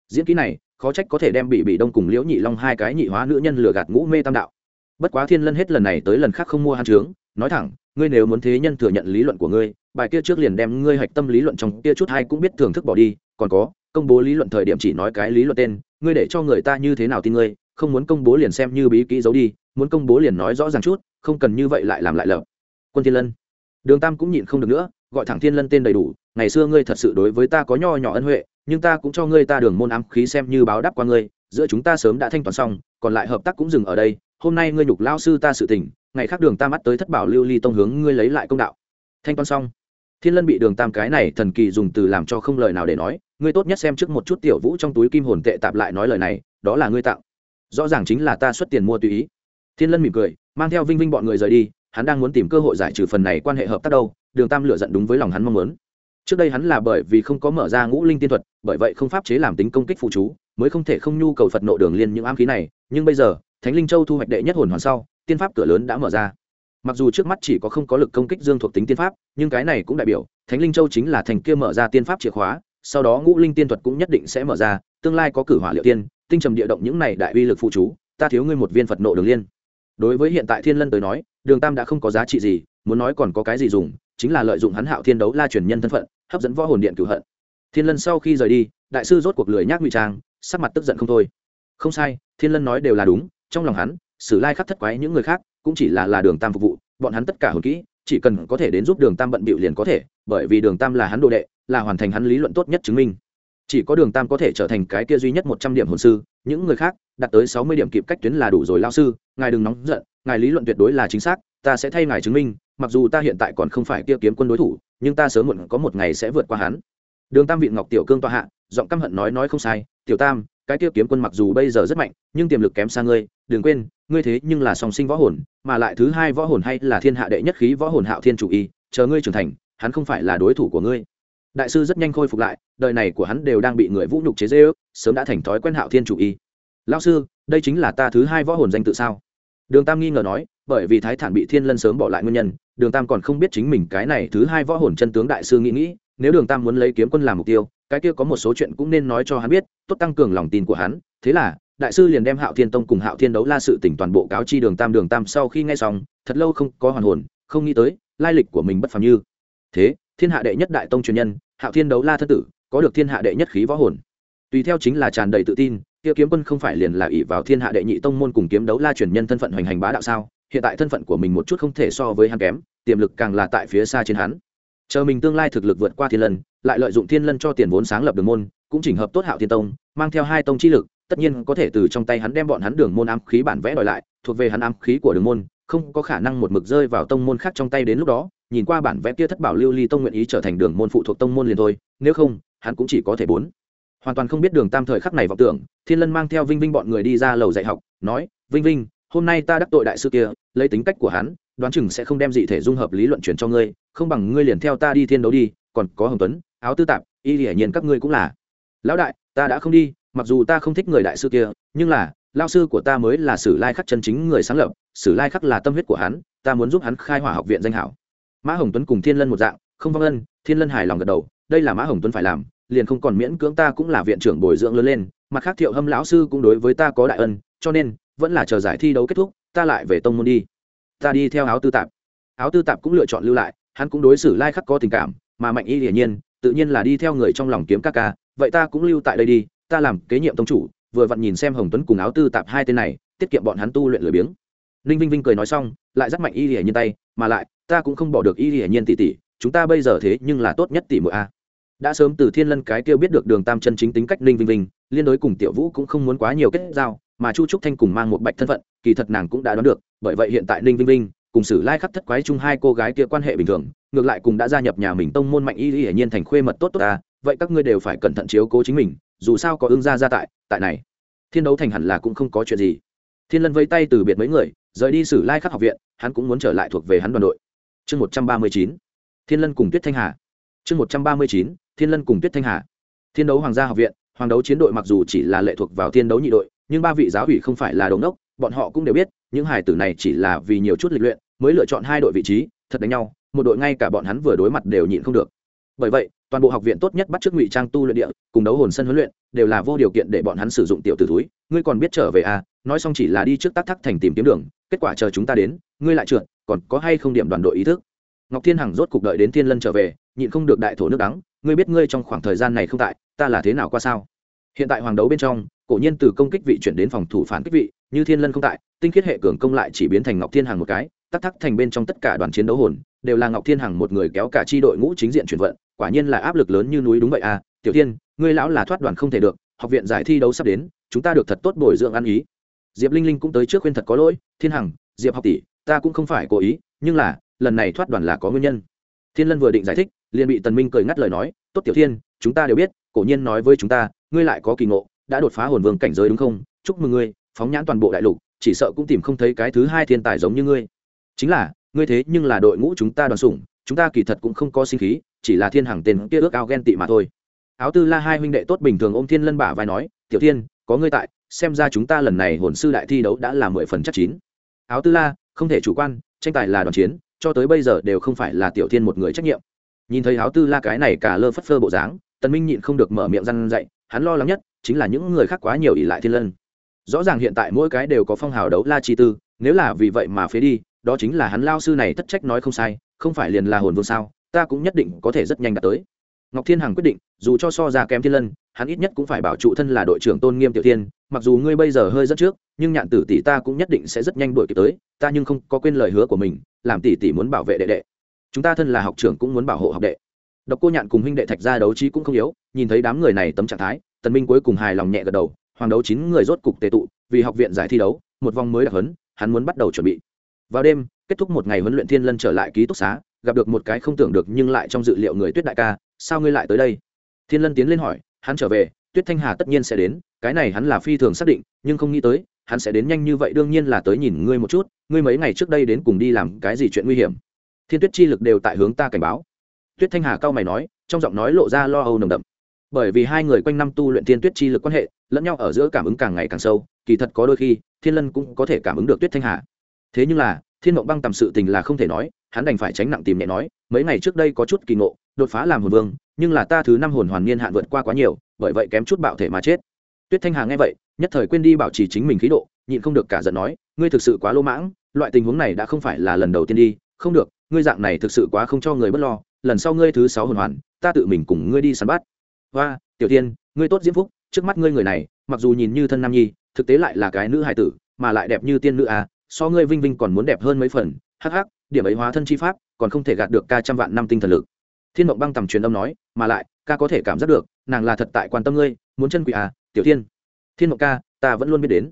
Diễn kỹ này, khó trách có thể đem bị bị đông cùng liễu nhị long hai cái nhị hóa nữ nhân lừa gạt ngũ mê tam đạo. Bất quá thiên lân hết lần này tới lần khác không mua hàn trướng nói thẳng, ngươi nếu muốn thế nhân thừa nhận lý luận của ngươi, bài kia trước liền đem ngươi hạch tâm lý luận trong kia chút hay cũng biết thưởng thức bỏ đi, còn có, công bố lý luận thời điểm chỉ nói cái lý luận tên, ngươi để cho người ta như thế nào tin ngươi, không muốn công bố liền xem như bí kỹ giấu đi, muốn công bố liền nói rõ ràng chút, không cần như vậy lại làm lại lợp quân thiên lân, đường tam cũng nhịn không được nữa gọi thẳng thiên lân tên đầy đủ, ngày xưa ngươi thật sự đối với ta có nho nhỏ ân huệ, nhưng ta cũng cho ngươi ta đường môn ám khí xem như báo đáp qua ngươi, giữa chúng ta sớm đã thanh toán xong, còn lại hợp tác cũng dừng ở đây, hôm nay ngươi nhục lao sư ta sự tình, ngày khác đường tam mắt tới thất bảo lưu ly tông hướng ngươi lấy lại công đạo. Thanh toán xong, thiên lân bị đường tam cái này thần kỳ dùng từ làm cho không lời nào để nói, ngươi tốt nhất xem trước một chút tiểu vũ trong túi kim hồn tệ tạp lại nói lời này, đó là ngươi tặng. Rõ ràng chính là ta xuất tiền mua tùy ý. Thiên lân mỉm cười, mang theo vinh vinh bọn người rời đi, hắn đang muốn tìm cơ hội giải trừ phần này quan hệ hợp tác đâu đường tam lựa giận đúng với lòng hắn mong muốn. Trước đây hắn là bởi vì không có mở ra ngũ linh tiên thuật, bởi vậy không pháp chế làm tính công kích phụ chú, mới không thể không nhu cầu phật nộ đường liên những ám khí này. Nhưng bây giờ, thánh linh châu thu hoạch đệ nhất hồn hoàn sau, tiên pháp cửa lớn đã mở ra. Mặc dù trước mắt chỉ có không có lực công kích dương thuộc tính tiên pháp, nhưng cái này cũng đại biểu, thánh linh châu chính là thành kia mở ra tiên pháp chìa khóa, sau đó ngũ linh tiên thuật cũng nhất định sẽ mở ra, tương lai có cử hỏa liệu tiên, tinh trầm địa động những này đại uy lực phụ chú, ta thiếu ngươi một viên phật nộ đường liên. Đối với hiện tại thiên lân tới nói, đường tam đã không có giá trị gì, muốn nói còn có cái gì dùng chính là lợi dụng hắn hạo thiên đấu la truyền nhân thân phận, hấp dẫn võ hồn điện cửu hận. Thiên lân sau khi rời đi, đại sư rốt cuộc lười nhác ngụy trang, sắc mặt tức giận không thôi. Không sai, thiên lân nói đều là đúng, trong lòng hắn, sử lai khắc thất quái những người khác, cũng chỉ là là đường tam phục vụ, bọn hắn tất cả hồn kỹ, chỉ cần có thể đến giúp đường tam bận bịu liền có thể, bởi vì đường tam là hắn đồ đệ, là hoàn thành hắn lý luận tốt nhất chứng minh. Chỉ có đường tam có thể trở thành cái kia duy nhất một trăm điểm hồn sư, những người khác, đạt tới sáu mươi điểm kịp cách tuyến là đủ rồi, lao sư, ngài đừng nóng giận, ngài lý luận tuyệt đối là chính xác ta sẽ thay ngài chứng minh, mặc dù ta hiện tại còn không phải kia kiếm quân đối thủ, nhưng ta sớm muộn có một ngày sẽ vượt qua hắn. Đường tam vị ngọc tiểu cương tòa hạ, giọng căm hận nói nói không sai, tiểu tam, cái kia kiếm quân mặc dù bây giờ rất mạnh, nhưng tiềm lực kém xa ngươi, đừng quên, ngươi thế nhưng là song sinh võ hồn, mà lại thứ hai võ hồn hay là thiên hạ đệ nhất khí võ hồn hạo thiên chủ y, chờ ngươi trưởng thành, hắn không phải là đối thủ của ngươi. Đại sư rất nhanh khôi phục lại, đời này của hắn đều đang bị người vũ nhục chế dễ ước sớm đã thành thói quen hạo thiên chủ y. Lao sư, đây chính là ta thứ hai võ hồn danh tự sao? Đường tam nghi ngờ nói bởi vì thái thản bị thiên lân sớm bỏ lại nguyên nhân, đường tam còn không biết chính mình cái này thứ hai võ hồn chân tướng đại sư nghĩ nghĩ, nếu đường tam muốn lấy kiếm quân làm mục tiêu, cái kia có một số chuyện cũng nên nói cho hắn biết, tốt tăng cường lòng tin của hắn. Thế là, đại sư liền đem hạo thiên tông cùng hạo thiên đấu la sự tỉnh toàn bộ cáo chi đường tam. Đường tam sau khi nghe xong, thật lâu không có hoàn hồn, không nghĩ tới, lai lịch của mình bất phàm như. Thế, thiên hạ đệ nhất đại tông truyền nhân, hạo thiên đấu la thân tử, có được thiên hạ đệ nhất khí võ hồn. Tùy theo chính là tràn đầy tự tin, kia kiếm quân không phải liền là ỷ vào thiên hạ đệ nhị tông môn cùng kiếm đấu la truyền nhân thân phận hoành hành bá đạo sao? Hiện tại thân phận của mình một chút không thể so với hắn kém, tiềm lực càng là tại phía xa trên hắn. Chờ mình tương lai thực lực vượt qua thiên lân, lại lợi dụng thiên lân cho tiền vốn sáng lập đường môn, cũng chỉnh hợp tốt hạo thiên tông, mang theo hai tông chi lực, tất nhiên có thể từ trong tay hắn đem bọn hắn đường môn ám khí bản vẽ đòi lại, thuộc về hắn ám khí của đường môn, không có khả năng một mực rơi vào tông môn khác trong tay đến lúc đó, nhìn qua bản vẽ kia thất bảo lưu ly tông nguyện ý trở thành đường môn phụ thuộc tông môn liền thôi, nếu không, hắn cũng chỉ có thể bốn. Hoàn toàn không biết đường tam thời khắc này vọng tưởng, thiên lân mang theo vinh vinh bọn người đi ra lầu dạy học, nói, vinh vinh hôm nay ta đắc tội đại sư kia, lấy tính cách của hắn, đoán chừng sẽ không đem dị thể dung hợp lý luận chuyển cho ngươi, không bằng ngươi liền theo ta đi thiên đấu đi, còn có hồng tuấn, áo tư tạp, y hiển nhiên các ngươi cũng là. Lão đại, ta đã không đi, mặc dù ta không thích người đại sư kia, nhưng là lao sư của ta mới là sử lai khắc chân chính người sáng lập, sử lai khắc là tâm huyết của hắn, ta muốn giúp hắn khai hỏa học viện danh hảo. Mã hồng tuấn cùng thiên lân một dạng, không vong ân, thiên lân hài lòng gật đầu, đây là mã hồng tuấn phải làm, liền không còn miễn cưỡng ta cũng là viện trưởng bồi dưỡng lớn lên, mặt khác thiệu hâm lão sư cũng đối với ta có đại ân, cho nên vẫn là chờ giải thi đấu kết thúc, ta lại về tông môn đi. Ta đi theo áo tư tạp. Áo tư tạp cũng lựa chọn lưu lại, hắn cũng đối xử lai khắc có tình cảm, mà mạnh y hiển nhiên, tự nhiên là đi theo người trong lòng kiếm ca ca, vậy ta cũng lưu tại đây đi, ta làm kế nhiệm tông chủ, vừa vặn nhìn xem hồng tuấn cùng áo tư tạp hai tên này, tiết kiệm bọn hắn tu luyện lười biếng. Ninh vinh vinh cười nói xong, lại dắt mạnh y hiển nhiên tay, mà lại, ta cũng không bỏ được y hiển nhiên tỷ tỷ chúng ta bây giờ thế nhưng là tốt nhất tỷ mỗi a. Đã sớm từ thiên lân cái kêu biết được đường tam chân chính tính cách ninh vinh vinh, liên đối cùng tiểu vũ cũng không muốn quá nhiều kết giao mà chu trúc thanh cùng mang một bạch thân phận, kỳ thật nàng cũng đã đoán được, bởi vậy hiện tại ninh vinh vinh cùng sử lai khắc thất quái chung hai cô gái kia quan hệ bình thường, ngược lại cùng đã gia nhập nhà mình tông môn mạnh y hiển nhiên thành khuê mật tốt tốt ta, vậy các ngươi đều phải cẩn thận chiếu cố chính mình, dù sao có ương gia gia tại tại này, thiên đấu thành hẳn là cũng không có chuyện gì. Thiên lân vây tay từ biệt mấy người, rời đi sử lai khắc học viện, hắn cũng muốn trở lại thuộc về hắn đoàn đội. Chương một trăm ba mươi chín, thiên lân cùng tuyết thanh hà. Chương một trăm ba mươi chín, thiên lân cùng tuyết thanh hà. Thiên đấu hoàng gia học viện, hoàng đấu chiến đội mặc dù chỉ là lệ thuộc vào thiên đấu nhị đội nhưng ba vị giáo ủy không phải là đống đốc bọn họ cũng đều biết, những hải tử này chỉ là vì nhiều chút lịch luyện, mới lựa chọn hai đội vị trí, thật đánh nhau, một đội ngay cả bọn hắn vừa đối mặt đều nhịn không được. Bởi vậy, toàn bộ học viện tốt nhất bắt chước ngụy trang tu luyện địa, cùng đấu hồn sân huấn luyện, đều là vô điều kiện để bọn hắn sử dụng tiểu tử túi ngươi còn biết trở về à? Nói xong chỉ là đi trước tác thắc thành tìm kiếm đường, kết quả chờ chúng ta đến, ngươi lại trượt, còn có hay không điểm đoàn đội ý thức? Ngọc thiên hằng rốt cục đợi đến thiên lân trở về, nhịn không được đại thổ nước đắng. Ngươi biết ngươi trong khoảng thời gian này không tại, ta là thế nào qua sao? Hiện tại hoàng đấu bên trong cổ nhiên từ công kích vị chuyển đến phòng thủ phản kích vị, như thiên lân không tại, tinh khiết hệ cường công lại chỉ biến thành ngọc thiên hằng một cái, tắc thắc thành bên trong tất cả đoàn chiến đấu hồn, đều là ngọc thiên hằng một người kéo cả chi đội ngũ chính diện chuyển vận, quả nhiên là áp lực lớn như núi đúng vậy à tiểu thiên ngươi lão là thoát đoàn không thể được, học viện giải thi đấu sắp đến, chúng ta được thật tốt bồi dưỡng ăn ý. Diệp linh linh cũng tới trước khuyên thật có lỗi, thiên hằng, diệp học tỷ, ta cũng không phải cố ý, nhưng là, lần này thoát đoàn là có nguyên nhân. Thiên lân vừa định giải thích, liền bị tần minh cười ngắt lời nói, tốt tiểu thiên chúng ta đều biết, cổ nhiên nói với chúng ta, ngươi lại có kỳ ngộ đã đột phá hồn vương cảnh giới đúng không? Chúc mừng ngươi, phóng nhãn toàn bộ đại lục, chỉ sợ cũng tìm không thấy cái thứ hai thiên tài giống như ngươi. Chính là, ngươi thế nhưng là đội ngũ chúng ta đoàn sủng, chúng ta kỳ thật cũng không có sinh khí, chỉ là thiên hàng tên kia ước ao ghen tị mà thôi. Áo tư la hai huynh đệ tốt bình thường ôm thiên lân bả vai nói, tiểu thiên, có ngươi tại, xem ra chúng ta lần này hồn sư đại thi đấu đã là mười phần chắc chín. Áo tư la, không thể chủ quan, tranh tài là đoàn chiến, cho tới bây giờ đều không phải là tiểu thiên một người trách nhiệm. Nhìn thấy áo tư la cái này cả lơ phất phơ bộ dáng, tần minh nhịn không được mở miệng răn dậy hắn lo lắng nhất chính là những người khác quá nhiều ỷ lại thiên lân. Rõ ràng hiện tại mỗi cái đều có phong hào đấu la chi tư, nếu là vì vậy mà phế đi, đó chính là hắn lao sư này thất trách nói không sai, không phải liền là hồn vương sao, ta cũng nhất định có thể rất nhanh đạt tới. Ngọc thiên hằng quyết định, dù cho so ra kém thiên lân, hắn ít nhất cũng phải bảo trụ thân là đội trưởng tôn nghiêm tiểu thiên, mặc dù ngươi bây giờ hơi dẫn trước, nhưng nhạn tử tỷ ta cũng nhất định sẽ rất nhanh đuổi kịp tới, ta nhưng không có quên lời hứa của mình, làm tỷ tỷ muốn bảo vệ đệ đệ. Chúng ta thân là học trưởng cũng muốn bảo hộ học đệ. Độc cô nhạn cùng huynh đệ thạch ra đấu trí cũng không yếu, nhìn thấy đám người này tấm trạng thái tần minh cuối cùng hài lòng nhẹ gật đầu, hoàng đấu chín người rốt cục tề tụ, vì học viện giải thi đấu, một vòng mới đặc hấn hắn muốn bắt đầu chuẩn bị. Vào đêm, kết thúc một ngày huấn luyện thiên lân trở lại ký túc xá, gặp được một cái không tưởng được nhưng lại trong dự liệu người tuyết đại ca, sao ngươi lại tới đây? Thiên lân tiến lên hỏi, hắn trở về, tuyết thanh hà tất nhiên sẽ đến, cái này hắn là phi thường xác định, nhưng không nghĩ tới, hắn sẽ đến nhanh như vậy đương nhiên là tới nhìn ngươi một chút, ngươi mấy ngày trước đây đến cùng đi làm cái gì chuyện nguy hiểm? Thiên tuyết chi lực đều tại hướng ta cảnh báo. Tuyết thanh hà cao mày nói, trong giọng nói lộ ra lo âu nồng đậm bởi vì hai người quanh năm tu luyện thiên tuyết chi lực quan hệ, lẫn nhau ở giữa cảm ứng càng ngày càng sâu, kỳ thật có đôi khi, thiên lân cũng có thể cảm ứng được tuyết thanh hà. Thế nhưng là, thiên mộng băng tầm sự tình là không thể nói, hắn đành phải tránh nặng tìm nhẹ nói, mấy ngày trước đây có chút kỳ ngộ, đột phá làm hồn vương, nhưng là ta thứ năm hồn hoàn niên hạn vượt qua quá nhiều, bởi vậy kém chút bạo thể mà chết. Tuyết thanh hà nghe vậy, nhất thời quên đi bảo trì chính mình khí độ, nhịn không được cả giận nói, ngươi thực sự quá lỗ mãng, loại tình huống này đã không phải là lần đầu tiên đi, không được, ngươi dạng này thực sự quá không cho người bất lo, lần sau ngươi thứ sáu hồn hoàn, ta tự mình cùng ngươi đi săn bắt hoa tiểu tiên ngươi tốt diễm phúc, trước mắt ngươi người này, mặc dù nhìn như thân nam nhi, thực tế lại là cái nữ hài tử, mà lại đẹp như tiên nữ à so ngươi vinh vinh còn muốn đẹp hơn mấy phần. Hắc hắc, điểm ấy hóa thân chi pháp, còn không thể gạt được ca trăm vạn năm tinh thần lực. Thiên mộng băng tầm truyền âm nói, mà lại, ca có thể cảm giác được, nàng là thật tại quan tâm ngươi, muốn chân quỷ à tiểu thiên. Thiên mộng ca, ta vẫn luôn biết đến.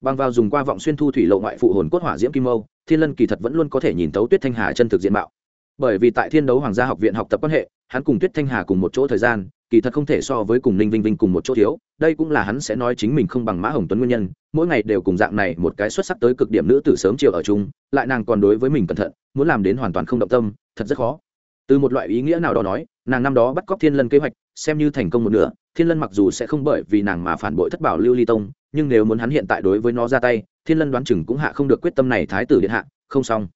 Bằng vào dùng qua vọng xuyên thu thủy lộ ngoại phụ hồn cốt hỏa diễm kim mâu, thiên lân kỳ thật vẫn luôn có thể nhìn tấu tuyết thanh hà chân thực diện mạo. Bởi vì tại thiên đấu hoàng gia học viện học tập quan hệ, hắn cùng tuyết thanh hà cùng một chỗ thời gian kỳ thật không thể so với cùng ninh vinh vinh cùng một chỗ thiếu, đây cũng là hắn sẽ nói chính mình không bằng mã hồng tuấn nguyên nhân, mỗi ngày đều cùng dạng này một cái xuất sắc tới cực điểm nữ từ sớm chiều ở chung, lại nàng còn đối với mình cẩn thận, muốn làm đến hoàn toàn không động tâm, thật rất khó. Từ một loại ý nghĩa nào đó nói, nàng năm đó bắt cóc thiên lân kế hoạch, xem như thành công một nửa, thiên lân mặc dù sẽ không bởi vì nàng mà phản bội thất bảo lưu ly tông, nhưng nếu muốn hắn hiện tại đối với nó ra tay, thiên lân đoán chừng cũng hạ không được quyết tâm này thái tử điện hạ, không xong.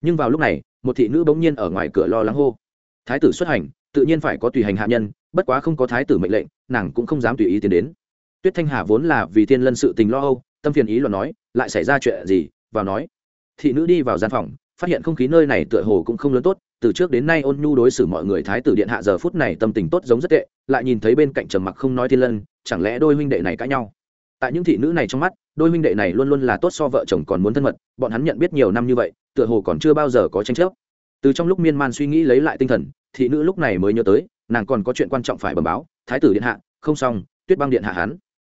Nhưng vào lúc này, một thị nữ bỗng nhiên ở ngoài cửa lo lắng hô. Thái tử xuất hành tự nhiên phải có tùy hành hạ nhân, bất quá không có thái tử mệnh lệnh, nàng cũng không dám tùy ý tiến đến. Tuyết thanh hà vốn là vì thiên lân sự tình lo âu, tâm phiền ý luận nói, lại xảy ra chuyện gì, vào nói. Thị nữ đi vào gian phòng, phát hiện không khí nơi này tựa hồ cũng không lớn tốt, từ trước đến nay ôn nhu đối xử mọi người thái tử điện hạ giờ phút này tâm tình tốt giống rất tệ, lại nhìn thấy bên cạnh trầm mặc không nói thiên lân, chẳng lẽ đôi huynh đệ này cãi nhau? Tại những thị nữ này trong mắt, đôi huynh đệ này luôn luôn là tốt so vợ chồng còn muốn thân mật, bọn hắn nhận biết nhiều năm như vậy, tựa hồ còn chưa bao giờ có tranh chấp từ trong lúc miên man suy nghĩ lấy lại tinh thần, thị nữ lúc này mới nhớ tới, nàng còn có chuyện quan trọng phải bẩm báo, thái tử điện hạ, không xong, tuyết băng điện hạ hắn.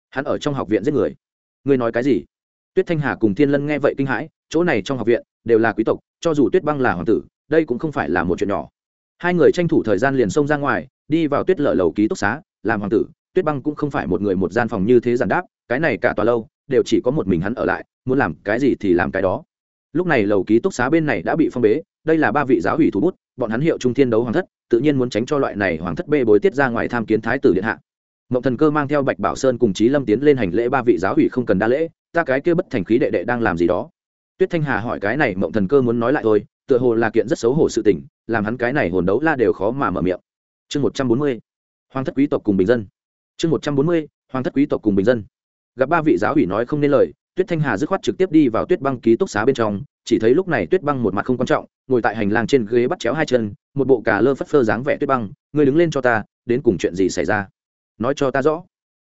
Hắn ở trong học viện giết người. Ngươi nói cái gì? Tuyết thanh hà cùng thiên lân nghe vậy kinh hãi, chỗ này trong học viện, đều là quý tộc, cho dù tuyết băng là hoàng tử, đây cũng không phải là một chuyện nhỏ. Hai người tranh thủ thời gian liền xông ra ngoài, đi vào tuyết lợ lầu ký túc xá, làm hoàng tử, tuyết băng cũng không phải một người một gian phòng như thế giản đáp, cái này cả tòa lâu, đều chỉ có một mình hắn ở lại, muốn làm cái gì thì làm cái đó. Lúc này lầu ký túc xá bên này đã bị phong bế đây là ba vị giáo hủy thủ bút, bọn hắn hiệu trung thiên đấu hoàng thất, tự nhiên muốn tránh cho loại này hoàng thất bê bối tiết ra ngoài tham kiến thái tử điện hạ. Mộng thần cơ mang theo bạch bảo sơn cùng trí lâm tiến lên hành lễ ba vị giáo hủy không cần đa lễ, ta cái kia bất thành khí đệ đệ đang làm gì đó. Tuyết thanh hà hỏi cái này, mộng thần cơ muốn nói lại thôi, tựa hồ là kiện rất xấu hổ sự tình, làm hắn cái này hồn đấu la đều khó mà mở miệng. Chương một trăm bốn mươi, hoàng thất quý tộc cùng bình dân. Chương một trăm bốn mươi, hoàng thất quý tộc cùng bình dân. Gặp ba vị giáo ủy nói không nên lời tuyết thanh hà dứt khoát trực tiếp đi vào tuyết băng ký túc xá bên trong chỉ thấy lúc này tuyết băng một mặt không quan trọng ngồi tại hành lang trên ghế bắt chéo hai chân một bộ cà lơ phất phơ dáng vẻ tuyết băng ngươi đứng lên cho ta đến cùng chuyện gì xảy ra? Nói cho ta rõ.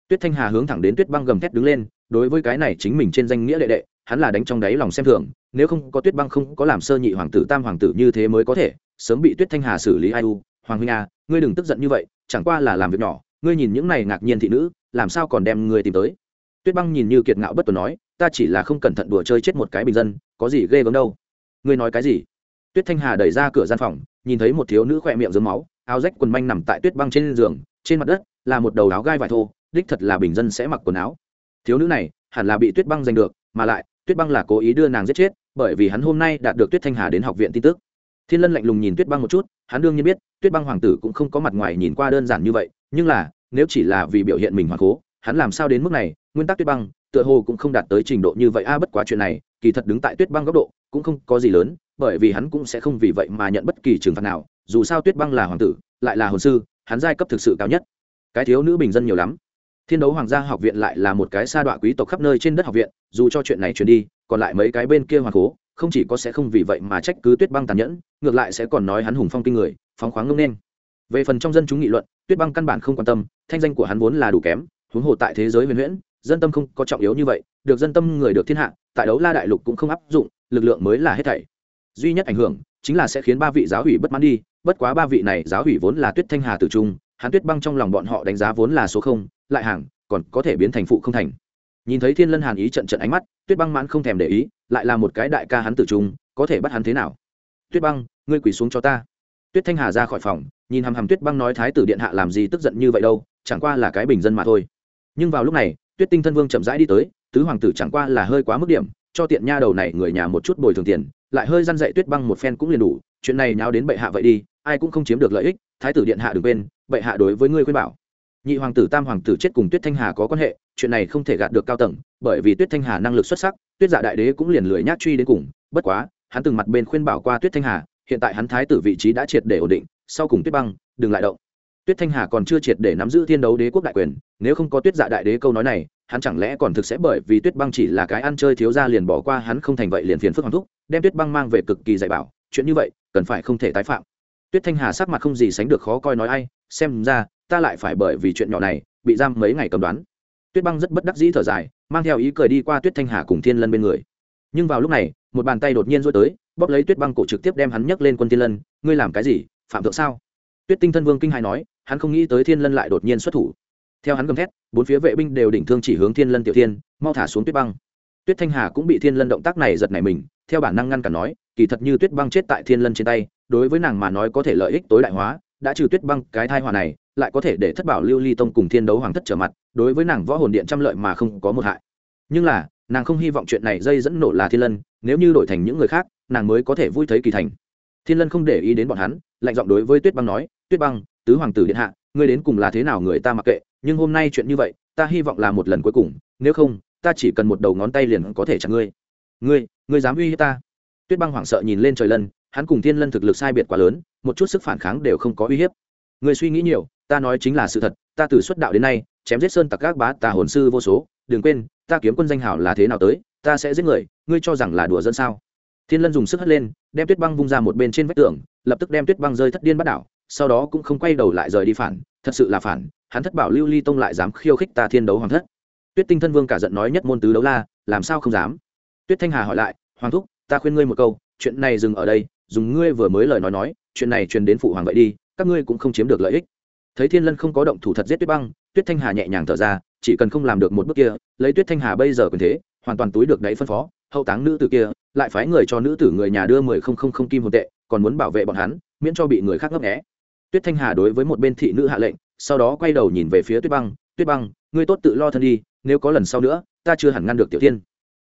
Tuyết thanh hà hướng thẳng đến tuyết băng gầm thét đứng lên đối với cái này chính mình trên danh nghĩa đệ đệ hắn là đánh trong đáy lòng xem thường nếu không có tuyết băng không có làm sơ nhị hoàng tử tam hoàng tử như thế mới có thể sớm bị tuyết thanh hà xử lý ai u hoàng huynh à, ngươi đừng tức giận như vậy chẳng qua là làm việc nhỏ ngươi nhìn những này ngạc nhiên thị nữ làm sao còn đem ngươi tìm tới? Tuyết băng nhìn như kiệt ngạo bất tuần nói ta chỉ là không cẩn thận đùa chơi chết một cái bình dân, có gì ghê gớm đâu. Ngươi nói cái gì? Tuyết thanh hà đẩy ra cửa gian phòng, nhìn thấy một thiếu nữ khỏe miệng dưới máu, áo rách quần manh nằm tại tuyết băng trên giường, trên mặt đất là một đầu áo gai vải thô, đích thật là bình dân sẽ mặc quần áo. Thiếu nữ này hẳn là bị tuyết băng giành được, mà lại, tuyết băng là cố ý đưa nàng giết chết, bởi vì hắn hôm nay đạt được tuyết thanh hà đến học viện tin tức. Thiên lân lạnh lùng nhìn tuyết băng một chút, hắn đương nhiên biết, tuyết băng hoàng tử cũng không có mặt ngoài nhìn qua đơn giản như vậy, nhưng là, nếu chỉ là vì biểu hiện mình hoàng cố, hắn làm sao đến mức này, nguyên tắc tuyết băng tựa hồ cũng không đạt tới trình độ như vậy. A, bất quá chuyện này, kỳ thật đứng tại tuyết băng góc độ, cũng không có gì lớn, bởi vì hắn cũng sẽ không vì vậy mà nhận bất kỳ trừng phạt nào. Dù sao tuyết băng là hoàng tử, lại là hồn sư, hắn giai cấp thực sự cao nhất. Cái thiếu nữ bình dân nhiều lắm. Thiên đấu hoàng gia học viện lại là một cái sa đọa quý tộc khắp nơi trên đất học viện, dù cho chuyện này truyền đi, còn lại mấy cái bên kia hoàng cố, không chỉ có sẽ không vì vậy mà trách cứ tuyết băng tàn nhẫn, ngược lại sẽ còn nói hắn hùng phong kinh người, phóng khoáng ngông nên về phần trong dân chúng nghị luận, tuyết băng căn bản không quan tâm, thanh danh của hắn vốn là đủ kém, huống hồ tại thế giới huyền huyễn dân tâm không có trọng yếu như vậy, được dân tâm người được thiên hạ, tại đấu la đại lục cũng không áp dụng, lực lượng mới là hết thảy. Duy nhất ảnh hưởng chính là sẽ khiến ba vị giáo hủy bất mãn đi, bất quá ba vị này giáo hủy vốn là tuyết thanh hà tử trung hắn tuyết băng trong lòng bọn họ đánh giá vốn là số không, lại hàng, còn có thể biến thành phụ không thành. Nhìn thấy thiên lân hàn ý trận trận ánh mắt, tuyết băng mãn không thèm để ý, lại là một cái đại ca hắn tử trung, có thể bắt hắn thế nào? Tuyết băng, ngươi quỳ xuống cho ta. Tuyết thanh hà ra khỏi phòng, nhìn hằm hằm tuyết băng nói thái tử điện hạ làm gì tức giận như vậy đâu, chẳng qua là cái bình dân mà thôi. Nhưng vào lúc này tuyết tinh thân vương chậm rãi đi tới, tứ hoàng tử chẳng qua là hơi quá mức điểm, cho tiện nha đầu này người nhà một chút bồi thường tiền, lại hơi răn dậy tuyết băng một phen cũng liền đủ, chuyện này nháo đến bệ hạ vậy đi, ai cũng không chiếm được lợi ích, thái tử điện hạ đừng quên, bệ hạ đối với ngươi khuyên bảo. Nhị hoàng tử, tam hoàng tử chết cùng tuyết thanh hà có quan hệ, chuyện này không thể gạt được cao tầng, bởi vì tuyết thanh hà năng lực xuất sắc, tuyết dạ đại đế cũng liền lười nhát truy đến cùng, bất quá, hắn từng mặt bên khuyên bảo qua tuyết thanh hà, hiện tại hắn thái tử vị trí đã triệt để ổn định, sau cùng tuyết băng, đừng lại động tuyết thanh hà còn chưa triệt để nắm giữ thiên đấu đế quốc đại quyền, nếu không có tuyết dạ đại đế câu nói này, hắn chẳng lẽ còn thực sẽ bởi vì tuyết băng chỉ là cái ăn chơi thiếu ra liền bỏ qua hắn không thành vậy liền phiền phức hoàng thúc, đem tuyết băng mang về cực kỳ dạy bảo, chuyện như vậy, cần phải không thể tái phạm. Tuyết thanh hà sắc mặt không gì sánh được khó coi nói ai, xem ra, ta lại phải bởi vì chuyện nhỏ này, bị giam mấy ngày cầm đoán. Tuyết băng rất bất đắc dĩ thở dài, mang theo ý cười đi qua tuyết thanh hà cùng thiên lân bên người. Nhưng vào lúc này, một bàn tay đột nhiên rối tới, bóp lấy tuyết băng cổ trực tiếp đem hắn nhấc lên quân thiên lân, ngươi làm cái gì? Phạm thượng sao? Tuyết tinh thân vương kinh hài nói hắn không nghĩ tới thiên lân lại đột nhiên xuất thủ. Theo hắn gầm thét, bốn phía vệ binh đều đỉnh thương chỉ hướng thiên lân tiểu thiên, mau thả xuống tuyết băng. Tuyết thanh hà cũng bị thiên lân động tác này giật nảy mình, theo bản năng ngăn cản nói, kỳ thật như tuyết băng chết tại thiên lân trên tay, đối với nàng mà nói có thể lợi ích tối đại hóa, đã trừ tuyết băng cái thai hòa này, lại có thể để thất bảo lưu ly tông cùng thiên đấu hoàng thất trở mặt, đối với nàng võ hồn điện trăm lợi mà không có một hại. Nhưng là, nàng không hy vọng chuyện này dây dẫn nổ là thiên lân, nếu như đổi thành những người khác, nàng mới có thể vui thấy kỳ thành. Thiên lân không để ý đến bọn hắn, lạnh giọng đối với tuyết băng nói, tuyết băng tứ hoàng tử điện hạ, ngươi đến cùng là thế nào người ta mặc kệ, nhưng hôm nay chuyện như vậy, ta hy vọng là một lần cuối cùng, nếu không, ta chỉ cần một đầu ngón tay liền có thể chặn ngươi. Ngươi ngươi dám uy hiếp ta? Tuyết băng hoảng sợ nhìn lên trời lân, hắn cùng thiên lân thực lực sai biệt quá lớn, một chút sức phản kháng đều không có uy hiếp. Ngươi suy nghĩ nhiều, ta nói chính là sự thật, ta từ xuất đạo đến nay, chém giết sơn tặc các bá tà hồn sư vô số, đừng quên, ta kiếm quân danh hảo là thế nào tới, ta sẽ giết người, ngươi cho rằng là đùa dân sao? Thiên lân dùng sức hất lên, đem tuyết băng vung ra một bên trên vách tường, lập tức đem tuyết băng rơi thất điên bắt đảo sau đó cũng không quay đầu lại rời đi phản, thật sự là phản, hắn thất bảo lưu ly tông lại dám khiêu khích ta thiên đấu hoàng thất. Tuyết tinh thân vương cả giận nói nhất môn tứ đấu la, làm sao không dám? Tuyết thanh hà hỏi lại, hoàng thúc, ta khuyên ngươi một câu, chuyện này dừng ở đây, dùng ngươi vừa mới lời nói nói, chuyện này truyền đến phụ hoàng vậy đi, các ngươi cũng không chiếm được lợi ích. Thấy thiên lân không có động thủ thật giết tuyết băng, tuyết thanh hà nhẹ nhàng thở ra, chỉ cần không làm được một bước kia, lấy tuyết thanh hà bây giờ quyền thế, hoàn toàn túi được đáy phân phó, hậu táng nữ tử kia, lại phái người cho nữ tử người nhà đưa mười không không không kim hồn tệ, còn muốn bảo vệ bọn hắn, miễn cho bị người khác ngấp nghé tuyết thanh hà đối với một bên thị nữ hạ lệnh, sau đó quay đầu nhìn về phía tuyết băng tuyết băng, ngươi tốt tự lo thân đi, nếu có lần sau nữa, ta chưa hẳn ngăn được tiểu tiên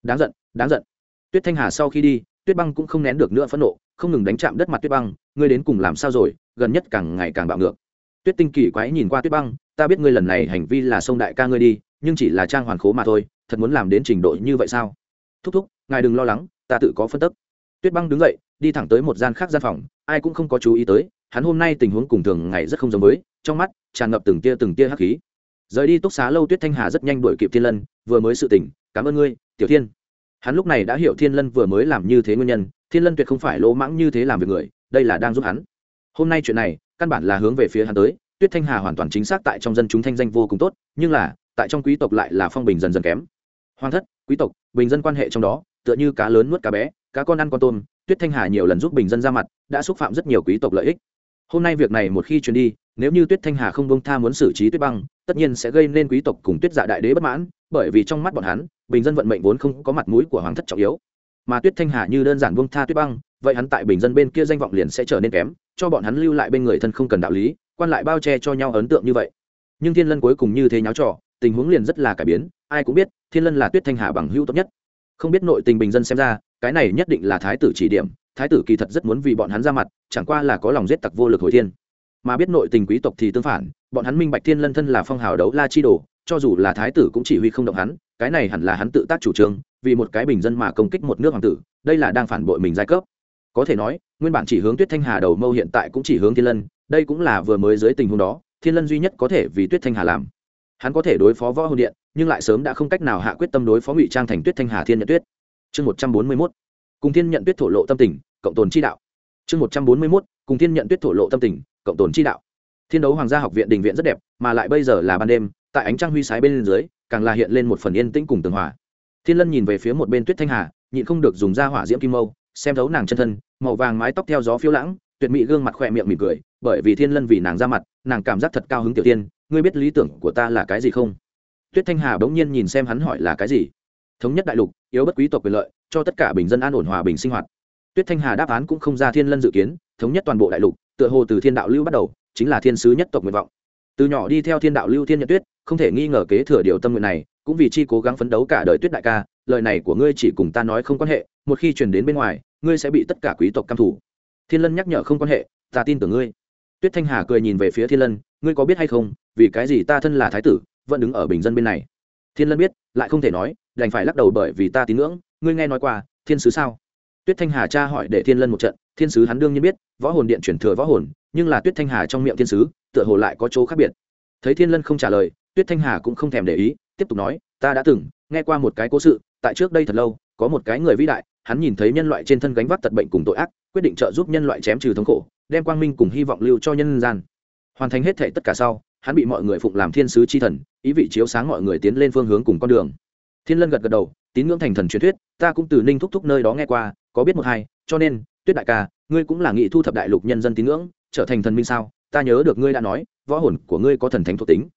đáng giận đáng giận. Tuyết thanh hà sau khi đi, tuyết băng cũng không nén được nữa phẫn nộ, không ngừng đánh chạm đất mặt tuyết băng, ngươi đến cùng làm sao rồi, gần nhất càng ngày càng bạo ngược. Tuyết tinh kỳ quái nhìn qua tuyết băng, ta biết ngươi lần này hành vi là sông đại ca ngươi đi, nhưng chỉ là trang hoàn khố mà thôi, thật muốn làm đến trình độ như vậy sao? Thúc thúc, ngài đừng lo lắng, ta tự có phân tức. Tuyết băng đứng dậy đi thẳng tới một gian khác gian phòng, ai cũng không có chú ý tới, hắn hôm nay tình huống cùng thường ngày rất không giống với, trong mắt, tràn ngập từng tia từng tia hắc khí. Rời đi túc xá lâu tuyết thanh hà rất nhanh đuổi kịp thiên lân, vừa mới sự tỉnh cảm ơn ngươi, tiểu thiên. Hắn lúc này đã hiểu thiên lân vừa mới làm như thế nguyên nhân, thiên lân tuyệt không phải lỗ mãng như thế làm việc người, đây là đang giúp hắn. Hôm nay chuyện này, căn bản là hướng về phía hắn tới, tuyết thanh hà hoàn toàn chính xác tại trong dân chúng thanh danh vô cùng tốt, nhưng là, tại trong quý tộc lại là phong bình dần dần kém. Hoàng thất, quý tộc, bình dân quan hệ trong đó, tựa như cá lớn nuốt cá bé, cá con ăn con tôm tuyết thanh hà nhiều lần giúp bình dân ra mặt, đã xúc phạm rất nhiều quý tộc lợi ích. Hôm nay việc này một khi truyền đi, nếu như tuyết thanh hà không bông tha muốn xử trí tuyết băng, tất nhiên sẽ gây nên quý tộc cùng tuyết dạ đại đế bất mãn, bởi vì trong mắt bọn hắn, bình dân vận mệnh vốn không có mặt mũi của hoàng thất trọng yếu. Mà tuyết thanh hà như đơn giản bông tha tuyết băng, vậy hắn tại bình dân bên kia danh vọng liền sẽ trở nên kém, cho bọn hắn lưu lại bên người thân không cần đạo lý, quan lại bao che cho nhau ấn tượng như vậy. Nhưng thiên lân cuối cùng như thế nháo trò, tình huống liền rất là cải biến, ai cũng biết, thiên lân là tuyết thanh hà bằng hữu tốt nhất. Không biết nội tình bình dân xem ra cái này nhất định là thái tử chỉ điểm, thái tử kỳ thật rất muốn vì bọn hắn ra mặt, chẳng qua là có lòng giết tặc vô lực hồi thiên. Mà biết nội tình quý tộc thì tương phản, bọn hắn minh bạch thiên lân thân là phong hào đấu la chi đồ, cho dù là thái tử cũng chỉ huy không động hắn, cái này hẳn là hắn tự tác chủ trương, vì một cái bình dân mà công kích một nước hoàng tử, đây là đang phản bội mình giai cấp. Có thể nói, nguyên bản chỉ hướng tuyết thanh hà đầu mâu hiện tại cũng chỉ hướng thiên lân, đây cũng là vừa mới dưới tình huống đó, thiên lân duy nhất có thể vì tuyết thanh hà làm. Hắn có thể đối phó võ hồn điện, nhưng lại sớm đã không cách nào hạ quyết tâm đối phó ngụy trang thành tuyết thanh hà thiên nhật tuyết chương một trăm bốn mươi mốt, cùng thiên nhận tuyết thổ lộ tâm tình, cộng tồn chi đạo. Chương một trăm bốn mươi mốt, cùng thiên nhận tuyết thổ lộ tâm tình, cộng tồn chi đạo. Thiên đấu hoàng gia học viện đình viện rất đẹp, mà lại bây giờ là ban đêm, tại ánh trăng huy sái bên dưới, càng là hiện lên một phần yên tĩnh cùng tường hòa. Thiên lân nhìn về phía một bên tuyết thanh hà, nhịn không được dùng ra hỏa diễm kim mâu, xem thấu nàng chân thân, màu vàng mái tóc theo gió phiêu lãng, tuyệt mỹ gương mặt khoe miệng mỉm cười, bởi vì thiên lân vì nàng ra mặt, nàng cảm giác thật cao hứng tiểu tiên, ngươi biết lý tưởng của ta là cái gì không? Tuyết thanh hà bỗng nhiên nhìn xem hắn hỏi là cái gì. Thống nhất đại lục yếu bất quý tộc quyền lợi, cho tất cả bình dân an ổn hòa bình sinh hoạt. Tuyết thanh hà đáp án cũng không ra thiên lân dự kiến, thống nhất toàn bộ đại lục, tựa hồ từ thiên đạo lưu bắt đầu, chính là thiên sứ nhất tộc nguyện vọng. Từ nhỏ đi theo thiên đạo lưu thiên nhật tuyết, không thể nghi ngờ kế thừa điều tâm nguyện này, cũng vì chi cố gắng phấn đấu cả đời tuyết đại ca, lời này của ngươi chỉ cùng ta nói không quan hệ, một khi truyền đến bên ngoài, ngươi sẽ bị tất cả quý tộc căm thủ thiên lân nhắc nhở không quan hệ, ta tin tưởng ngươi. Tuyết thanh hà cười nhìn về phía thiên lân, ngươi có biết hay không, vì cái gì ta thân là thái tử, vẫn đứng ở bình dân bên này? Thiên lân biết, lại không thể nói đành phải lắc đầu bởi vì ta tín ngưỡng. Ngươi nghe nói qua, thiên sứ sao? Tuyết thanh hà cha hỏi để thiên lân một trận. Thiên sứ hắn đương nhiên biết, võ hồn điện chuyển thừa võ hồn, nhưng là tuyết thanh hà trong miệng thiên sứ, tựa hồ lại có chỗ khác biệt. Thấy thiên lân không trả lời, tuyết thanh hà cũng không thèm để ý, tiếp tục nói, ta đã từng nghe qua một cái cố sự, tại trước đây thật lâu, có một cái người vĩ đại, hắn nhìn thấy nhân loại trên thân gánh vác tật bệnh cùng tội ác, quyết định trợ giúp nhân loại chém trừ thống khổ, đem quang minh cùng hy vọng lưu cho nhân gian. Hoàn thành hết thể tất cả sau, hắn bị mọi người phụng làm thiên sứ c h i thần, ý vị chiếu sáng mọi người tiến lên phương hướng cùng con đường thiên lân gật gật đầu, tín ngưỡng thành thần truyền thuyết, ta cũng từ ninh thúc thúc nơi đó nghe qua, có biết một hai, cho nên, tuyết đại ca, ngươi cũng là nghị thu thập đại lục nhân dân tín ngưỡng, trở thành thần minh sao? Ta nhớ được ngươi đã nói, võ hồn của ngươi có thần thánh thuộc tính.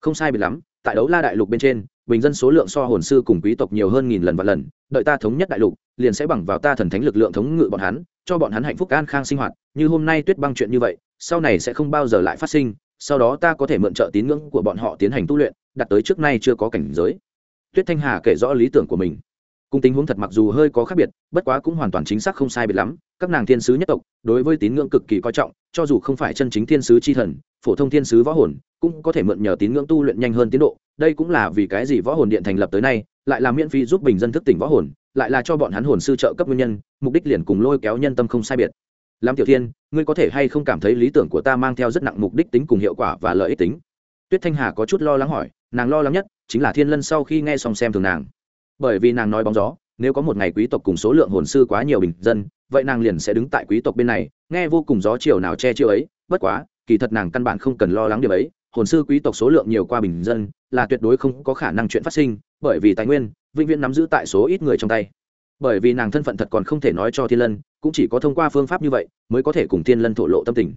Không sai biệt lắm, tại đấu la đại lục bên trên, bình dân số lượng so hồn sư cùng quý tộc nhiều hơn nghìn lần và lần, đợi ta thống nhất đại lục, liền sẽ bằng vào ta thần thánh lực lượng thống ngự bọn hắn, cho bọn hắn hạnh phúc an khang sinh hoạt. Như hôm nay tuyết băng chuyện như vậy, sau này sẽ không bao giờ lại phát sinh, sau đó ta có thể mượn trợ tín ngưỡng của bọn họ tiến hành tu luyện, đặt tới trước nay chưa có cảnh giới tuyết thanh hà kể rõ lý tưởng của mình. Cung tình huống thật mặc dù hơi có khác biệt bất quá cũng hoàn toàn chính xác không sai biệt lắm. Các nàng thiên sứ nhất tộc đối với tín ngưỡng cực kỳ coi trọng cho dù không phải chân chính thiên sứ chi thần phổ thông thiên sứ võ hồn cũng có thể mượn nhờ tín ngưỡng tu luyện nhanh hơn tiến độ. Đây cũng là vì cái gì võ hồn điện thành lập tới nay lại là miễn phí giúp bình dân thức tỉnh võ hồn lại là cho bọn hắn hồn sư trợ cấp nguyên nhân mục đích liền cùng lôi kéo nhân tâm không sai biệt. Lam Tiểu Thiên, ngươi có thể hay không cảm thấy lý tưởng của ta mang theo rất nặng mục đích tính cùng hiệu quả và lợi ích tính? Tuyết Thanh Hà có chút lo lắng hỏi, nàng lo lắng nhất chính là Thiên Lân sau khi nghe xong xem thường nàng. Bởi vì nàng nói bóng gió, nếu có một ngày quý tộc cùng số lượng hồn sư quá nhiều bình dân, vậy nàng liền sẽ đứng tại quý tộc bên này, nghe vô cùng gió chiều nào che chiều ấy, bất quá, kỳ thật nàng căn bản không cần lo lắng điều ấy, hồn sư quý tộc số lượng nhiều qua bình dân, là tuyệt đối không có khả năng chuyện phát sinh, bởi vì tài nguyên vĩnh viễn nắm giữ tại số ít người trong tay. Bởi vì nàng thân phận thật còn không thể nói cho Thiên Lân, cũng chỉ có thông qua phương pháp như vậy mới có thể cùng thiên lân thổ lộ tâm tình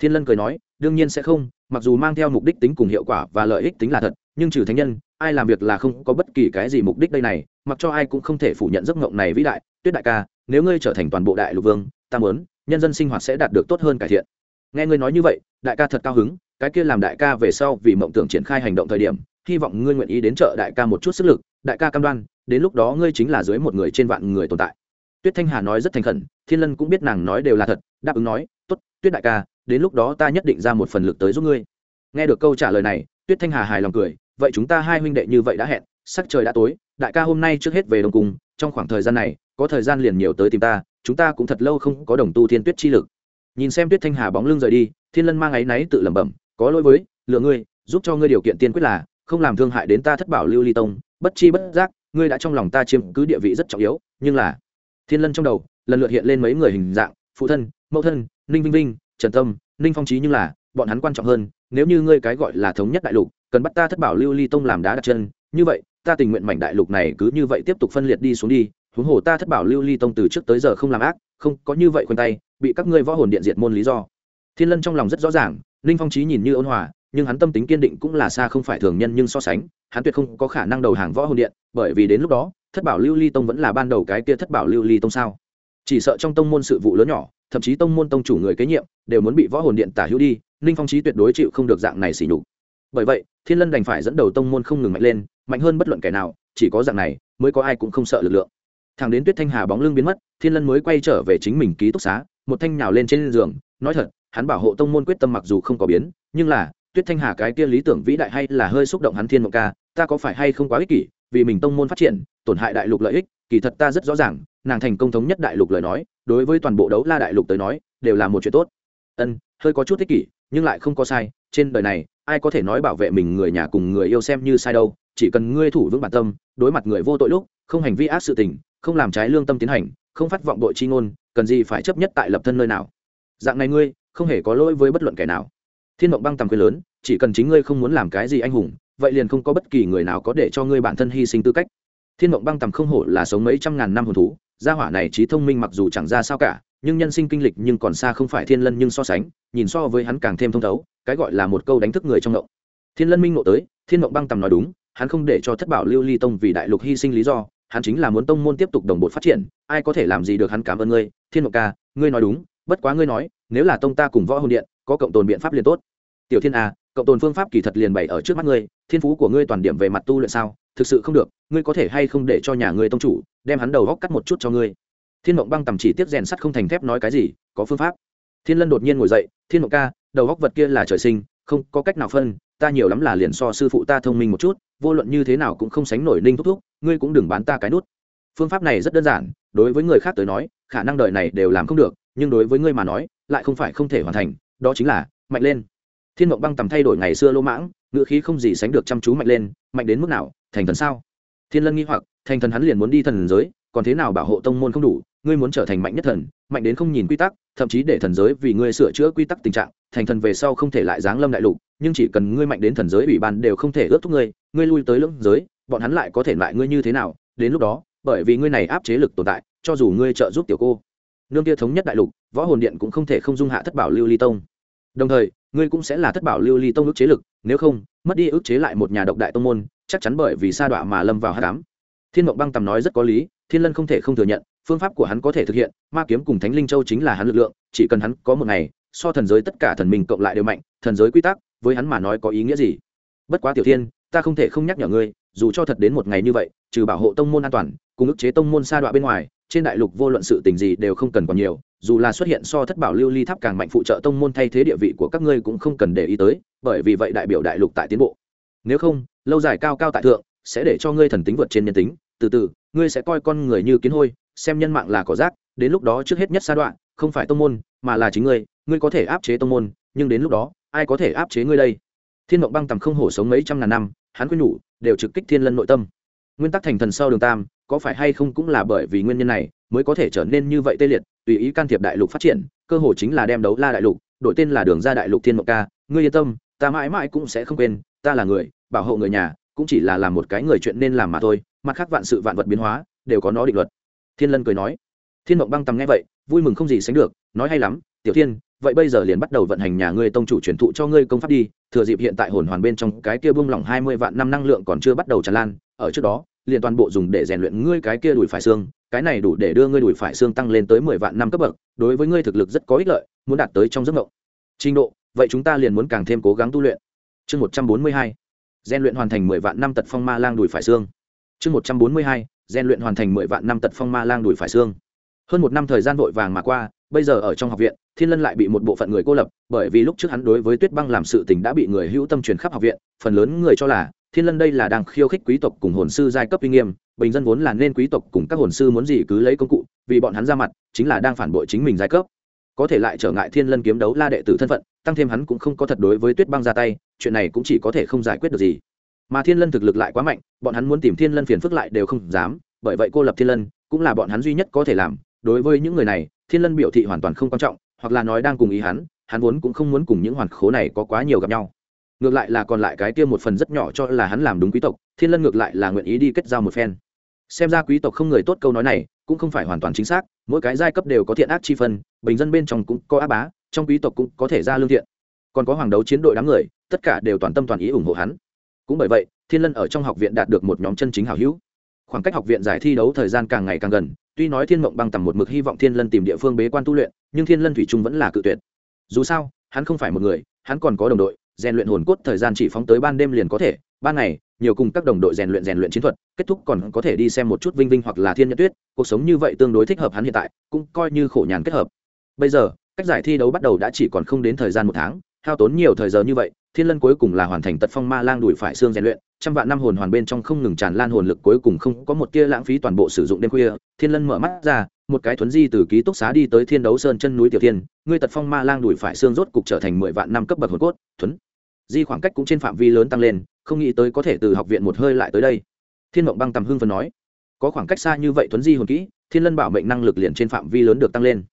thiên lân cười nói, đương nhiên sẽ không, mặc dù mang theo mục đích tính cùng hiệu quả và lợi ích tính là thật, nhưng trừ thánh nhân, ai làm việc là không có bất kỳ cái gì mục đích đây này, mặc cho ai cũng không thể phủ nhận giấc ngộng này vĩ đại, tuyết đại ca, nếu ngươi trở thành toàn bộ đại lục vương, ta muốn, nhân dân sinh hoạt sẽ đạt được tốt hơn cải thiện. Nghe ngươi nói như vậy, đại ca thật cao hứng, cái kia làm đại ca về sau vì mộng tưởng triển khai hành động thời điểm, hy vọng ngươi nguyện ý đến trợ đại ca một chút sức lực, đại ca cam đoan, đến lúc đó ngươi chính là dưới một người trên vạn người tồn tại. Tuyết thanh hà nói rất thành khẩn, thiên lân cũng biết nàng nói đều là thật, đáp ứng nói t ố t tuyết đại ca đến lúc đó ta nhất định ra một phần lực tới giúp ngươi. Nghe được câu trả lời này, tuyết thanh hà hài lòng cười, vậy chúng ta hai huynh đệ như vậy đã hẹn, sắc trời đã tối, đại ca hôm nay trước hết về đồng cung, trong khoảng thời gian này, có thời gian liền nhiều tới tìm ta, chúng ta cũng thật lâu không có đồng tu thiên tuyết chi lực. Nhìn xem tuyết thanh hà bóng lưng rời đi, thiên lân mang áy náy tự lẩm bẩm, có lỗi với, lựa ngươi, giúp cho ngươi điều kiện tiên quyết là, không làm thương hại đến ta thất bảo lưu ly tông, bất chi bất giác, ngươi đã trong lòng ta chiếm cứ địa vị rất trọng yếu, nhưng là thiên lân trong đầu lần lượt hiện lên mấy người hình dạng, phụ thân, mẫu thân, ninh vinh vinh trần tâm, ninh phong trí nhưng là, bọn hắn quan trọng hơn, nếu như ngươi cái gọi là thống nhất đại lục, cần bắt ta thất bảo lưu ly tông làm đá đặt chân, như vậy, ta tình nguyện mảnh đại lục này cứ như vậy tiếp tục phân liệt đi xuống đi, huống hồ ta thất bảo lưu ly tông từ trước tới giờ không làm ác, không có như vậy khoanh tay, bị các ngươi võ hồn điện diệt môn lý do. Thiên lân trong lòng rất rõ ràng, ninh phong trí nhìn như ôn hòa, nhưng hắn tâm tính kiên định cũng là xa không phải thường nhân nhưng so sánh, hắn tuyệt không có khả năng đầu hàng võ hồn điện, bởi vì đến lúc đó, thất bảo lưu ly tông vẫn là ban đầu cái kia thất bảo lưu ly tông sao. Chỉ sợ trong tông môn sự vụ lớn nhỏ, thậm chí tông môn tông chủ người kế nhiệm đều muốn bị võ hồn điện tả hữu đi, ninh phong trí tuyệt đối chịu không được dạng này xỉ nhục. Bởi vậy, thiên lân đành phải dẫn đầu tông môn không ngừng mạnh lên, mạnh hơn bất luận kẻ nào, chỉ có dạng này mới có ai cũng không sợ lực lượng. Thằng đến tuyết thanh hà bóng lưng biến mất, thiên lân mới quay trở về chính mình ký túc xá, một thanh nhào lên trên giường, nói thật, hắn bảo hộ tông môn quyết tâm mặc dù không có biến, nhưng là, tuyết thanh hà cái kia lý tưởng vĩ đại hay là hơi xúc động hắn thiên mộng ca, ta có phải hay không quá ích kỷ, vì mình tông môn phát triển, tổn hại đại lục lợi ích, kỳ thật ta rất rõ ràng, nàng thành công thống nhất đại lục lời nói, đối với toàn bộ đấu la đại lục tới nói, đều là một chuyện tốt ân, hơi có chút ích kỷ, nhưng lại không có sai, trên đời này, ai có thể nói bảo vệ mình người nhà cùng người yêu xem như sai đâu, chỉ cần ngươi thủ vững bản tâm, đối mặt người vô tội lúc, không hành vi ác sự tình, không làm trái lương tâm tiến hành, không phát vọng đội chi ngôn, cần gì phải chấp nhất tại lập thân nơi nào. Dạng này ngươi, không hề có lỗi với bất luận kẻ nào. Thiên mộng băng tầm quyền lớn, chỉ cần chính ngươi không muốn làm cái gì anh hùng, vậy liền không có bất kỳ người nào có để cho ngươi bản thân hy sinh tư cách. Thiên mộng băng tầm không hổ là sống mấy trăm ngàn năm hồn thú gia hỏa này trí thông minh mặc dù chẳng ra sao cả, nhưng nhân sinh kinh lịch nhưng còn xa không phải thiên lân nhưng so sánh, nhìn so với hắn càng thêm thông thấu, cái gọi là một câu đánh thức người trong ngộng. Thiên lân minh ngộ tới, thiên ngộng băng tầm nói đúng, hắn không để cho thất bảo lưu ly tông vì đại lục hy sinh lý do, hắn chính là muốn tông môn tiếp tục đồng bộ phát triển, ai có thể làm gì được hắn cảm ơn ngươi, thiên ngộng ca, ngươi nói đúng, bất quá ngươi nói, nếu là tông ta cùng võ hồn điện, có cộng tồn biện pháp liền tốt. Tiểu thiên a cộng tồn phương pháp kỳ thật liền bày ở trước mắt ngươi, thiên phú của ngươi toàn điểm về mặt tu luyện sao? Thực sự không được, ngươi có thể hay không để cho nhà ngươi tông chủ đem hắn đầu góc cắt một chút cho ngươi? Thiên mộng băng tầm chỉ tiếp rèn sắt không thành thép nói cái gì, có phương pháp. Thiên lân đột nhiên ngồi dậy, thiên mộng ca, đầu góc vật kia là trời sinh, không có cách nào phân, ta nhiều lắm là liền so sư phụ ta thông minh một chút, vô luận như thế nào cũng không sánh nổi ninh thúc thúc, ngươi cũng đừng bán ta cái nút. Phương pháp này rất đơn giản, đối với người khác tới nói, khả năng đời này đều làm không được, nhưng đối với ngươi mà nói, lại không phải không thể hoàn thành, đó chính là mạnh lên thiên mộng băng tầm thay đổi ngày xưa lô mãng ngựa khí không gì sánh được chăm chú mạnh lên, mạnh đến mức nào, thành thần sao? Thiên lân nghi hoặc, thành thần hắn liền muốn đi thần giới, còn thế nào bảo hộ tông môn không đủ, ngươi muốn trở thành mạnh nhất thần, mạnh đến không nhìn quy tắc, thậm chí để thần giới vì ngươi sửa chữa quy tắc tình trạng, thành thần về sau không thể lại giáng lâm đại lục, nhưng chỉ cần ngươi mạnh đến thần giới ủy ban đều không thể ước thúc ngươi ngươi lui tới lưỡng giới, bọn hắn lại có thể lại ngươi như thế nào? Đến lúc đó, bởi vì ngươi này áp chế lực tồn tại, cho dù ngươi trợ giúp tiểu cô, nương kia thống nhất đại lục, võ hồn điện cũng không thể không dung hạ thất bảo lưu ly tông. Đồng thời ngươi cũng sẽ là thất bảo lưu ly tông ức chế lực, nếu không, mất đi ức chế lại một nhà độc đại tông môn, chắc chắn bởi vì sa đọa mà lâm vào hát đám thiên mộng băng tầm nói rất có lý, thiên lân không thể không thừa nhận, phương pháp của hắn có thể thực hiện, ma kiếm cùng thánh linh châu chính là hắn lực lượng, chỉ cần hắn có một ngày, so thần giới tất cả thần mình cộng lại đều mạnh, thần giới quy tắc, với hắn mà nói có ý nghĩa gì? Bất quá tiểu thiên, ta không thể không nhắc nhở ngươi, dù cho thật đến một ngày như vậy, trừ bảo hộ tông môn an toàn, cùng ức chế tông môn sa đọa bên ngoài trên đại lục vô luận sự tình gì đều không cần còn nhiều, dù là xuất hiện so thất bảo lưu ly tháp càng mạnh phụ trợ tông môn thay thế địa vị của các ngươi cũng không cần để ý tới, bởi vì vậy đại biểu đại lục tại tiến bộ. Nếu không, lâu dài cao cao tại thượng, sẽ để cho ngươi thần tính vượt trên nhân tính. Từ từ, ngươi sẽ coi con người như kiến hôi, xem nhân mạng là cỏ rác, đến lúc đó trước hết nhất sa đoạn, không phải tông môn, mà là chính ngươi ngươi có thể áp chế tông môn, nhưng đến lúc đó, ai có thể áp chế ngươi đây? Thiên mộng băng tầm không hổ sống mấy trăm ngàn năm, hắn quyên nhủ, đều trực kích thiên lân nội tâm. Nguyên tắc thành thần sau đường tam có phải hay không cũng là bởi vì nguyên nhân này mới có thể trở nên như vậy tê liệt, tùy ý can thiệp đại lục phát triển, cơ hội chính là đem đấu la đại lục, đổi tên là đường ra đại lục thiên mộng ca. Ngươi yên tâm, ta mãi mãi cũng sẽ không quên, ta là người, bảo hộ người nhà, cũng chỉ là làm một cái người chuyện nên làm mà thôi, mặt khác vạn sự vạn vật biến hóa, đều có nó định luật. Thiên lân cười nói. Thiên mộng băng tầm nghe vậy, vui mừng không gì sánh được, nói hay lắm, tiểu thiên, vậy bây giờ liền bắt đầu vận hành nhà ngươi tông chủ truyền thụ cho ngươi công pháp đi, thừa dịp hiện tại hồn hoàn bên trong cái kia buông lỏng hai mươi vạn năm năng lượng còn chưa bắt đầu tràn lan, ở trước đó liền toàn bộ dùng để rèn luyện ngươi cái kia đùi phải xương, cái này đủ để đưa ngươi đùi phải xương tăng lên tới mười vạn năm cấp bậc, đối với ngươi thực lực rất có ích lợi, muốn đạt tới trong giấc mộng. Trình độ, vậy chúng ta liền muốn càng thêm cố gắng tu luyện. Chương một trăm bốn mươi hai, rèn luyện hoàn thành mười vạn năm tật phong ma lang đùi phải xương. Chương một trăm bốn mươi hai, rèn luyện hoàn thành mười vạn năm tật phong ma lang đùi phải xương. Hơn một năm thời gian vội vàng mà qua, bây giờ ở trong học viện, thiên lân lại bị một bộ phận người cô lập, bởi vì lúc trước hắn đối với tuyết băng làm sự tình đã bị người hữu tâm truyền khắp học viện, phần lớn người cho là thiên lân đây là đang khiêu khích quý tộc cùng hồn sư giai cấp uy nghiêm, bình dân vốn là nên quý tộc cùng các hồn sư muốn gì cứ lấy công cụ, vì bọn hắn ra mặt, chính là đang phản bội chính mình giai cấp. Có thể lại trở ngại thiên lân kiếm đấu la đệ tử thân phận, tăng thêm hắn cũng không có thật đối với tuyết băng ra tay, chuyện này cũng chỉ có thể không giải quyết được gì. Mà thiên lân thực lực lại quá mạnh, bọn hắn muốn tìm thiên lân phiền phức lại đều không dám, bởi vậy cô lập thiên lân, cũng là bọn hắn duy nhất có thể làm. Đối với những người này, thiên lân biểu thị hoàn toàn không quan trọng, hoặc là nói đang cùng ý hắn hắn vốn cũng không muốn cùng những hoàn khố này có quá nhiều gặp nhau ngược lại là còn lại cái kia một phần rất nhỏ cho là hắn làm đúng quý tộc, thiên lân ngược lại là nguyện ý đi kết giao một phen. Xem ra quý tộc không người tốt câu nói này, cũng không phải hoàn toàn chính xác, mỗi cái giai cấp đều có thiện ác chi phân, bình dân bên trong cũng có á bá, trong quý tộc cũng có thể ra lương thiện. Còn có hoàng đấu chiến đội đám người, tất cả đều toàn tâm toàn ý ủng hộ hắn. Cũng bởi vậy, thiên lân ở trong học viện đạt được một nhóm chân chính hảo hữu. Khoảng cách học viện giải thi đấu thời gian càng ngày càng gần, tuy nói thiên mộng băng tầm một mực hy vọng thiên lân tìm địa phương bế quan tu luyện, nhưng thiên lân thủy trung vẫn là cự tuyệt. Dù sao, hắn không phải một người, hắn còn có đồng đội rèn luyện hồn cốt thời gian chỉ phóng tới ban đêm liền có thể, ban ngày, nhiều cùng các đồng đội rèn luyện rèn luyện chiến thuật, kết thúc còn có thể đi xem một chút vinh vinh hoặc là thiên nhật tuyết, cuộc sống như vậy tương đối thích hợp hắn hiện tại, cũng coi như khổ nhàn kết hợp. Bây giờ, cách giải thi đấu bắt đầu đã chỉ còn không đến thời gian một tháng, hao tốn nhiều thời giờ như vậy, thiên lân cuối cùng là hoàn thành tật phong ma lang đùi phải xương rèn luyện, trăm vạn năm hồn hoàn bên trong không ngừng tràn lan hồn lực cuối cùng không có một tia lãng phí toàn bộ sử dụng đêm khuya, thiên lân mở mắt ra, một cái thuấn di từ ký túc xá đi tới thiên đấu sơn chân núi tiểu thiên, ngươi tật phong ma lang đùi phải xương rốt cục trở thành mười vạn năm cấp bậc hồn cốt, thuấn di khoảng cách cũng trên phạm vi lớn tăng lên, không nghĩ tới có thể từ học viện một hơi lại tới đây. Thiên mộng băng tầm hưng phần nói, có khoảng cách xa như vậy thuấn di hồn kỹ, thiên lân bảo mệnh năng lực liền trên phạm vi lớn được tăng lên.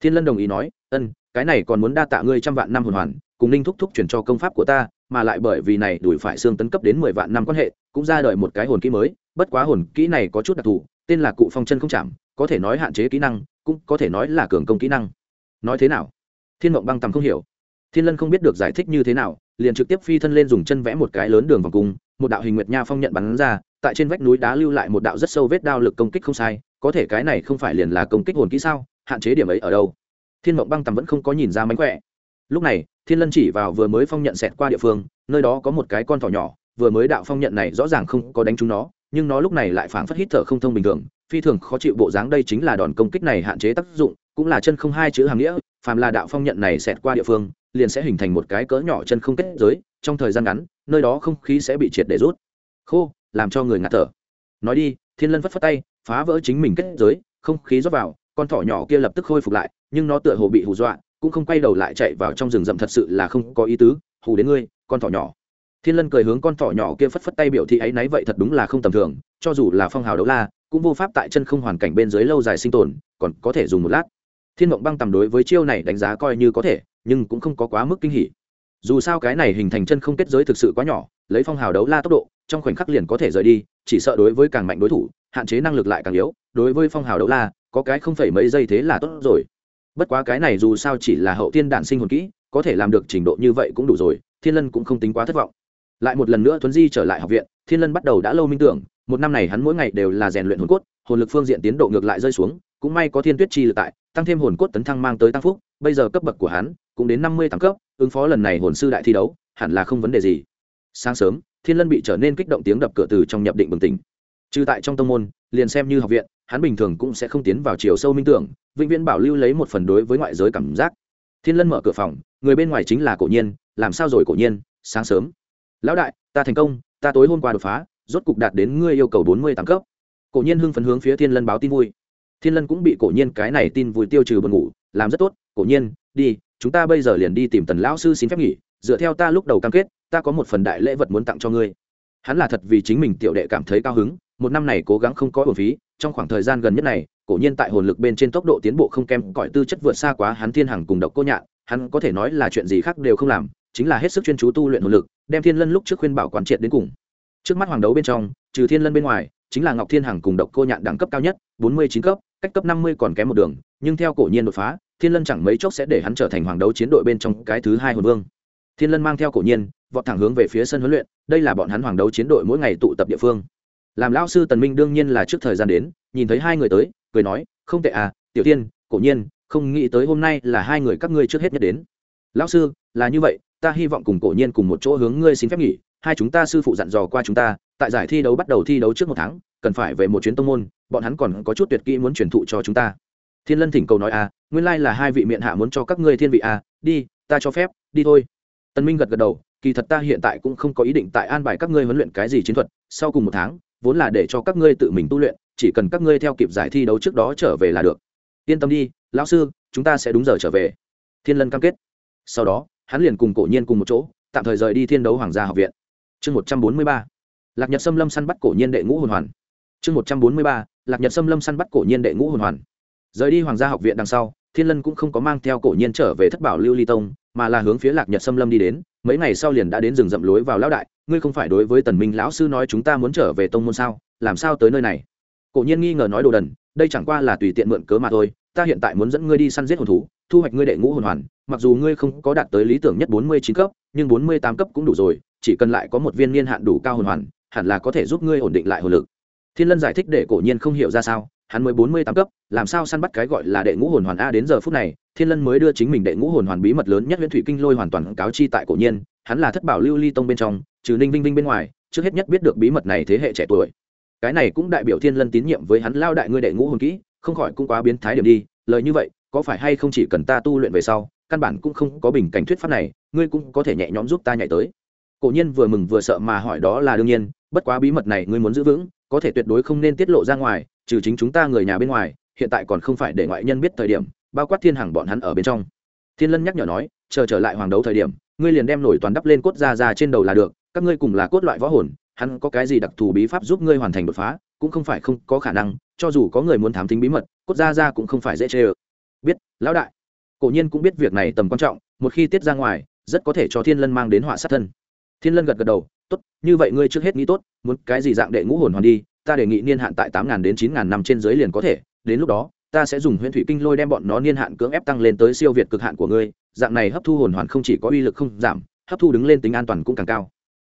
Thiên lân đồng ý nói, ân, cái này còn muốn đa tạ ngươi trăm vạn năm hồn hoàn, cùng ninh thúc thúc chuyển cho công pháp của ta, mà lại bởi vì này đuổi phải xương tấn cấp đến mười vạn năm quan hệ, cũng ra đời một cái hồn kỹ mới, bất quá hồn kỹ này có chút đặc thù, tên là cụ phong chân không chạm, có thể nói hạn chế kỹ năng, cũng có thể nói là cường công kỹ năng. Nói thế nào? Thiên mộng băng tầm không hiểu. Thiên lân không biết được giải thích như thế nào liền trực tiếp phi thân lên dùng chân vẽ một cái lớn đường vòng cung, một đạo hình nguyệt nha phong nhận bắn ra, tại trên vách núi đá lưu lại một đạo rất sâu vết đao lực công kích không sai, có thể cái này không phải liền là công kích hồn kỹ sao, hạn chế điểm ấy ở đâu. Thiên mộng băng tầm vẫn không có nhìn ra mánh khỏe. Lúc này, thiên lân chỉ vào vừa mới phong nhận xẹt qua địa phương, nơi đó có một cái con thỏ nhỏ, vừa mới đạo phong nhận này rõ ràng không có đánh trúng nó, nhưng nó lúc này lại phảng phất hít thở không thông bình thường, phi thường khó chịu bộ dáng đây chính là đòn công kích này hạn chế tác dụng, cũng là chân không hai chữ hàng nghĩa, phàm là đạo phong nhận này xẹt qua địa phương liền sẽ hình thành một cái cỡ nhỏ chân không kết giới, trong thời gian ngắn, nơi đó không khí sẽ bị triệt để rút. Khô, làm cho người ngạt thở. Nói đi, thiên lân phất phất tay, phá vỡ chính mình kết giới, không khí rót vào, con thỏ nhỏ kia lập tức khôi phục lại, nhưng nó tựa hồ bị hù dọa, cũng không quay đầu lại chạy vào trong rừng rậm thật sự là không có ý tứ, hù đến ngươi, con thỏ nhỏ. Thiên lân cười hướng con thỏ nhỏ kia phất phất tay biểu thị ấy náy vậy thật đúng là không tầm thường, cho dù là phong hào đấu la, cũng vô pháp tại chân không hoàn cảnh bên dưới lâu dài sinh tồn, còn có thể dùng một lát thiên mộng băng tầm đối với chiêu này đánh giá coi như có thể, nhưng cũng không có quá mức kinh hỉ. Dù sao cái này hình thành chân không kết giới thực sự quá nhỏ, lấy phong hào đấu la tốc độ, trong khoảnh khắc liền có thể rời đi, chỉ sợ đối với càng mạnh đối thủ, hạn chế năng lực lại càng yếu, đối với phong hào đấu la, có cái không phải mấy giây thế là tốt rồi. Bất quá cái này dù sao chỉ là hậu tiên đản sinh hồn kỹ, có thể làm được trình độ như vậy cũng đủ rồi, thiên lân cũng không tính quá thất vọng. Lại một lần nữa thuấn di trở lại học viện, thiên lân bắt đầu đã lâu minh tưởng, một năm này hắn mỗi ngày đều là rèn luyện hồn cốt, hồn lực phương diện tiến độ ngược lại rơi xuống cũng may có thiên tuyết chi lực tại, tăng thêm hồn cốt tấn thăng mang tới tăng phúc, bây giờ cấp bậc của hắn cũng đến năm mươi tám cấp, ứng phó lần này hồn sư đại thi đấu, hẳn là không vấn đề gì. Sáng sớm, thiên lân bị trở nên kích động tiếng đập cửa từ trong nhập định bừng tỉnh. Trừ tại trong tông môn, liền xem như học viện, hắn bình thường cũng sẽ không tiến vào chiều sâu minh tưởng, vĩnh viễn bảo lưu lấy một phần đối với ngoại giới cảm giác. Thiên lân mở cửa phòng, người bên ngoài chính là cổ nhiên, làm sao rồi cổ nhiên? Sáng sớm. Lão đại, ta thành công, ta tối hôm qua đột phá, rốt cục đạt đến ngươi yêu cầu bốn mươi tám cấp. Cổ nhiên hưng phấn hướng phía thiên lân báo tin vui thiên lân cũng bị cổ nhiên cái này tin vui tiêu trừ buồn ngủ, làm rất tốt, cổ nhiên, đi, chúng ta bây giờ liền đi tìm tần lão sư xin phép nghỉ, dựa theo ta lúc đầu cam kết, ta có một phần đại lễ vật muốn tặng cho ngươi. Hắn là thật vì chính mình tiểu đệ cảm thấy cao hứng, một năm này cố gắng không có bổn phí, trong khoảng thời gian gần nhất này, cổ nhiên tại hồn lực bên trên tốc độ tiến bộ không kém, cõi tư chất vượt xa quá hắn thiên hằng cùng độc cô nhạn, hắn có thể nói là chuyện gì khác đều không làm, chính là hết sức chuyên chú tu luyện hồn lực, đem thiên lân lúc trước khuyên bảo quán triệt đến cùng. Trước mắt hoàng đấu bên trong, trừ thiên lân bên ngoài, chính là ngọc thiên hằng cùng độc cô nhạn đẳng cấp cao nhất, bốn mươi chín cấp cách cấp năm mươi còn kém một đường, nhưng theo cổ nhiên đột phá, thiên lân chẳng mấy chốc sẽ để hắn trở thành hoàng đấu chiến đội bên trong cái thứ hai hồn vương. Thiên lân mang theo cổ nhiên, vọt thẳng hướng về phía sân huấn luyện, đây là bọn hắn hoàng đấu chiến đội mỗi ngày tụ tập địa phương. Làm lão sư tần minh đương nhiên là trước thời gian đến, nhìn thấy hai người tới, cười nói, không tệ à tiểu tiên, cổ nhiên, không nghĩ tới hôm nay là hai người các ngươi trước hết nhất đến. Lão sư, là như vậy, ta hy vọng cùng cổ nhiên cùng một chỗ hướng ngươi xin phép nghỉ, hai chúng ta sư phụ dặn dò qua chúng ta tại giải thi đấu bắt đầu thi đấu trước một tháng, cần phải về một chuyến tông môn, bọn hắn còn có chút tuyệt kỹ muốn truyền thụ cho chúng ta. Thiên lân thỉnh cầu nói à nguyên lai là hai vị miệng hạ muốn cho các ngươi thiên vị à đi, ta cho phép, đi thôi. Tân minh gật gật đầu, kỳ thật ta hiện tại cũng không có ý định tại an bài các ngươi huấn luyện cái gì chiến thuật, sau cùng một tháng, vốn là để cho các ngươi tự mình tu luyện, chỉ cần các ngươi theo kịp giải thi đấu trước đó trở về là được. Yên tâm đi, lão sư, chúng ta sẽ đúng giờ trở về. Thiên lân cam kết. Sau đó, hắn liền cùng cổ nhiên cùng một chỗ, tạm thời rời đi thiên đấu hoàng gia học viện. Chương một trăm bốn mươi ba lạc nhật xâm lâm săn bắt cổ nhiên đệ ngũ hồn hoàn. Chương một trăm bốn mươi ba, lạc nhật xâm lâm săn bắt cổ nhiên đệ ngũ hồn hoàn. Rời đi hoàng gia học viện đằng sau, thiên lân cũng không có mang theo cổ nhiên trở về thất bảo lưu ly tông, mà là hướng phía lạc nhật xâm lâm đi đến, mấy ngày sau liền đã đến rừng rậm lối vào lão đại, ngươi không phải đối với tần minh lão sư nói chúng ta muốn trở về tông môn sao, làm sao tới nơi này? Cổ nhiên nghi ngờ nói đồ đần, đây chẳng qua là tùy tiện mượn cớ mà thôi, ta hiện tại muốn dẫn ngươi đi săn giết hồn thú thu hoạch ngươi đệ ngũ hồn hoàn, mặc dù ngươi không có đạt tới lý tưởng nhất bốn mươi chín cấp, nhưng bốn mươi tám cấp cũng đủ rồi, chỉ cần lại có một viên niên hạn đủ cao hồn hoàn hẳn là có thể giúp ngươi ổn định lại hồn lực. Thiên lân giải thích để cổ nhiên không hiểu ra sao, hắn mới bốn mươi tám cấp, làm sao săn bắt cái gọi là đệ ngũ hồn hoàn a đến giờ phút này, thiên lân mới đưa chính mình đệ ngũ hồn hoàn bí mật lớn nhất huyện thủy kinh lôi hoàn toàn cáo chi tại cổ nhiên, hắn là thất bảo lưu ly tông bên trong, trừ ninh vinh vinh bên ngoài, trước hết nhất biết được bí mật này thế hệ trẻ tuổi. Cái này cũng đại biểu thiên lân tín nhiệm với hắn lao đại ngươi đệ ngũ hồn kỹ, không khỏi cũng quá biến thái điểm đi, lời như vậy, có phải hay không chỉ cần ta tu luyện về sau, căn bản cũng không có bình cảnh thuyết pháp này, ngươi cũng có thể nhẹ nhõm giúp ta nhảy tới. Cổ nhiên vừa mừng vừa sợ mà hỏi đó là đương nhiên bất quá bí mật này ngươi muốn giữ vững, có thể tuyệt đối không nên tiết lộ ra ngoài, trừ chính chúng ta người nhà bên ngoài, hiện tại còn không phải để ngoại nhân biết thời điểm, bao quát thiên hằng bọn hắn ở bên trong. Thiên lân nhắc nhở nói, chờ trở lại hoàng đấu thời điểm, ngươi liền đem nổi toàn đắp lên cốt ra ra trên đầu là được, các ngươi cùng là cốt loại võ hồn, hắn có cái gì đặc thù bí pháp giúp ngươi hoàn thành đột phá, cũng không phải không có khả năng, cho dù có người muốn thám tính bí mật, cốt ra ra cũng không phải dễ chê ơ. Biết, lão đại. Cổ nhiên cũng biết việc này tầm quan trọng, một khi tiết ra ngoài, rất có thể cho thiên lân mang đến họa sát thân. Thiên lân gật gật đầu tốt, như vậy ngươi trước hết nghĩ tốt, muốn cái gì dạng đệ ngũ hồn hoàn đi, ta đề nghị niên hạn tại tám đến chín năm trên dưới liền có thể, đến lúc đó, ta sẽ dùng huyễn thủy kinh lôi đem bọn nó niên hạn cưỡng ép tăng lên tới siêu việt cực hạn của ngươi, dạng này hấp thu hồn hoàn không chỉ có uy lực không giảm, hấp thu đứng lên tính an toàn cũng càng cao.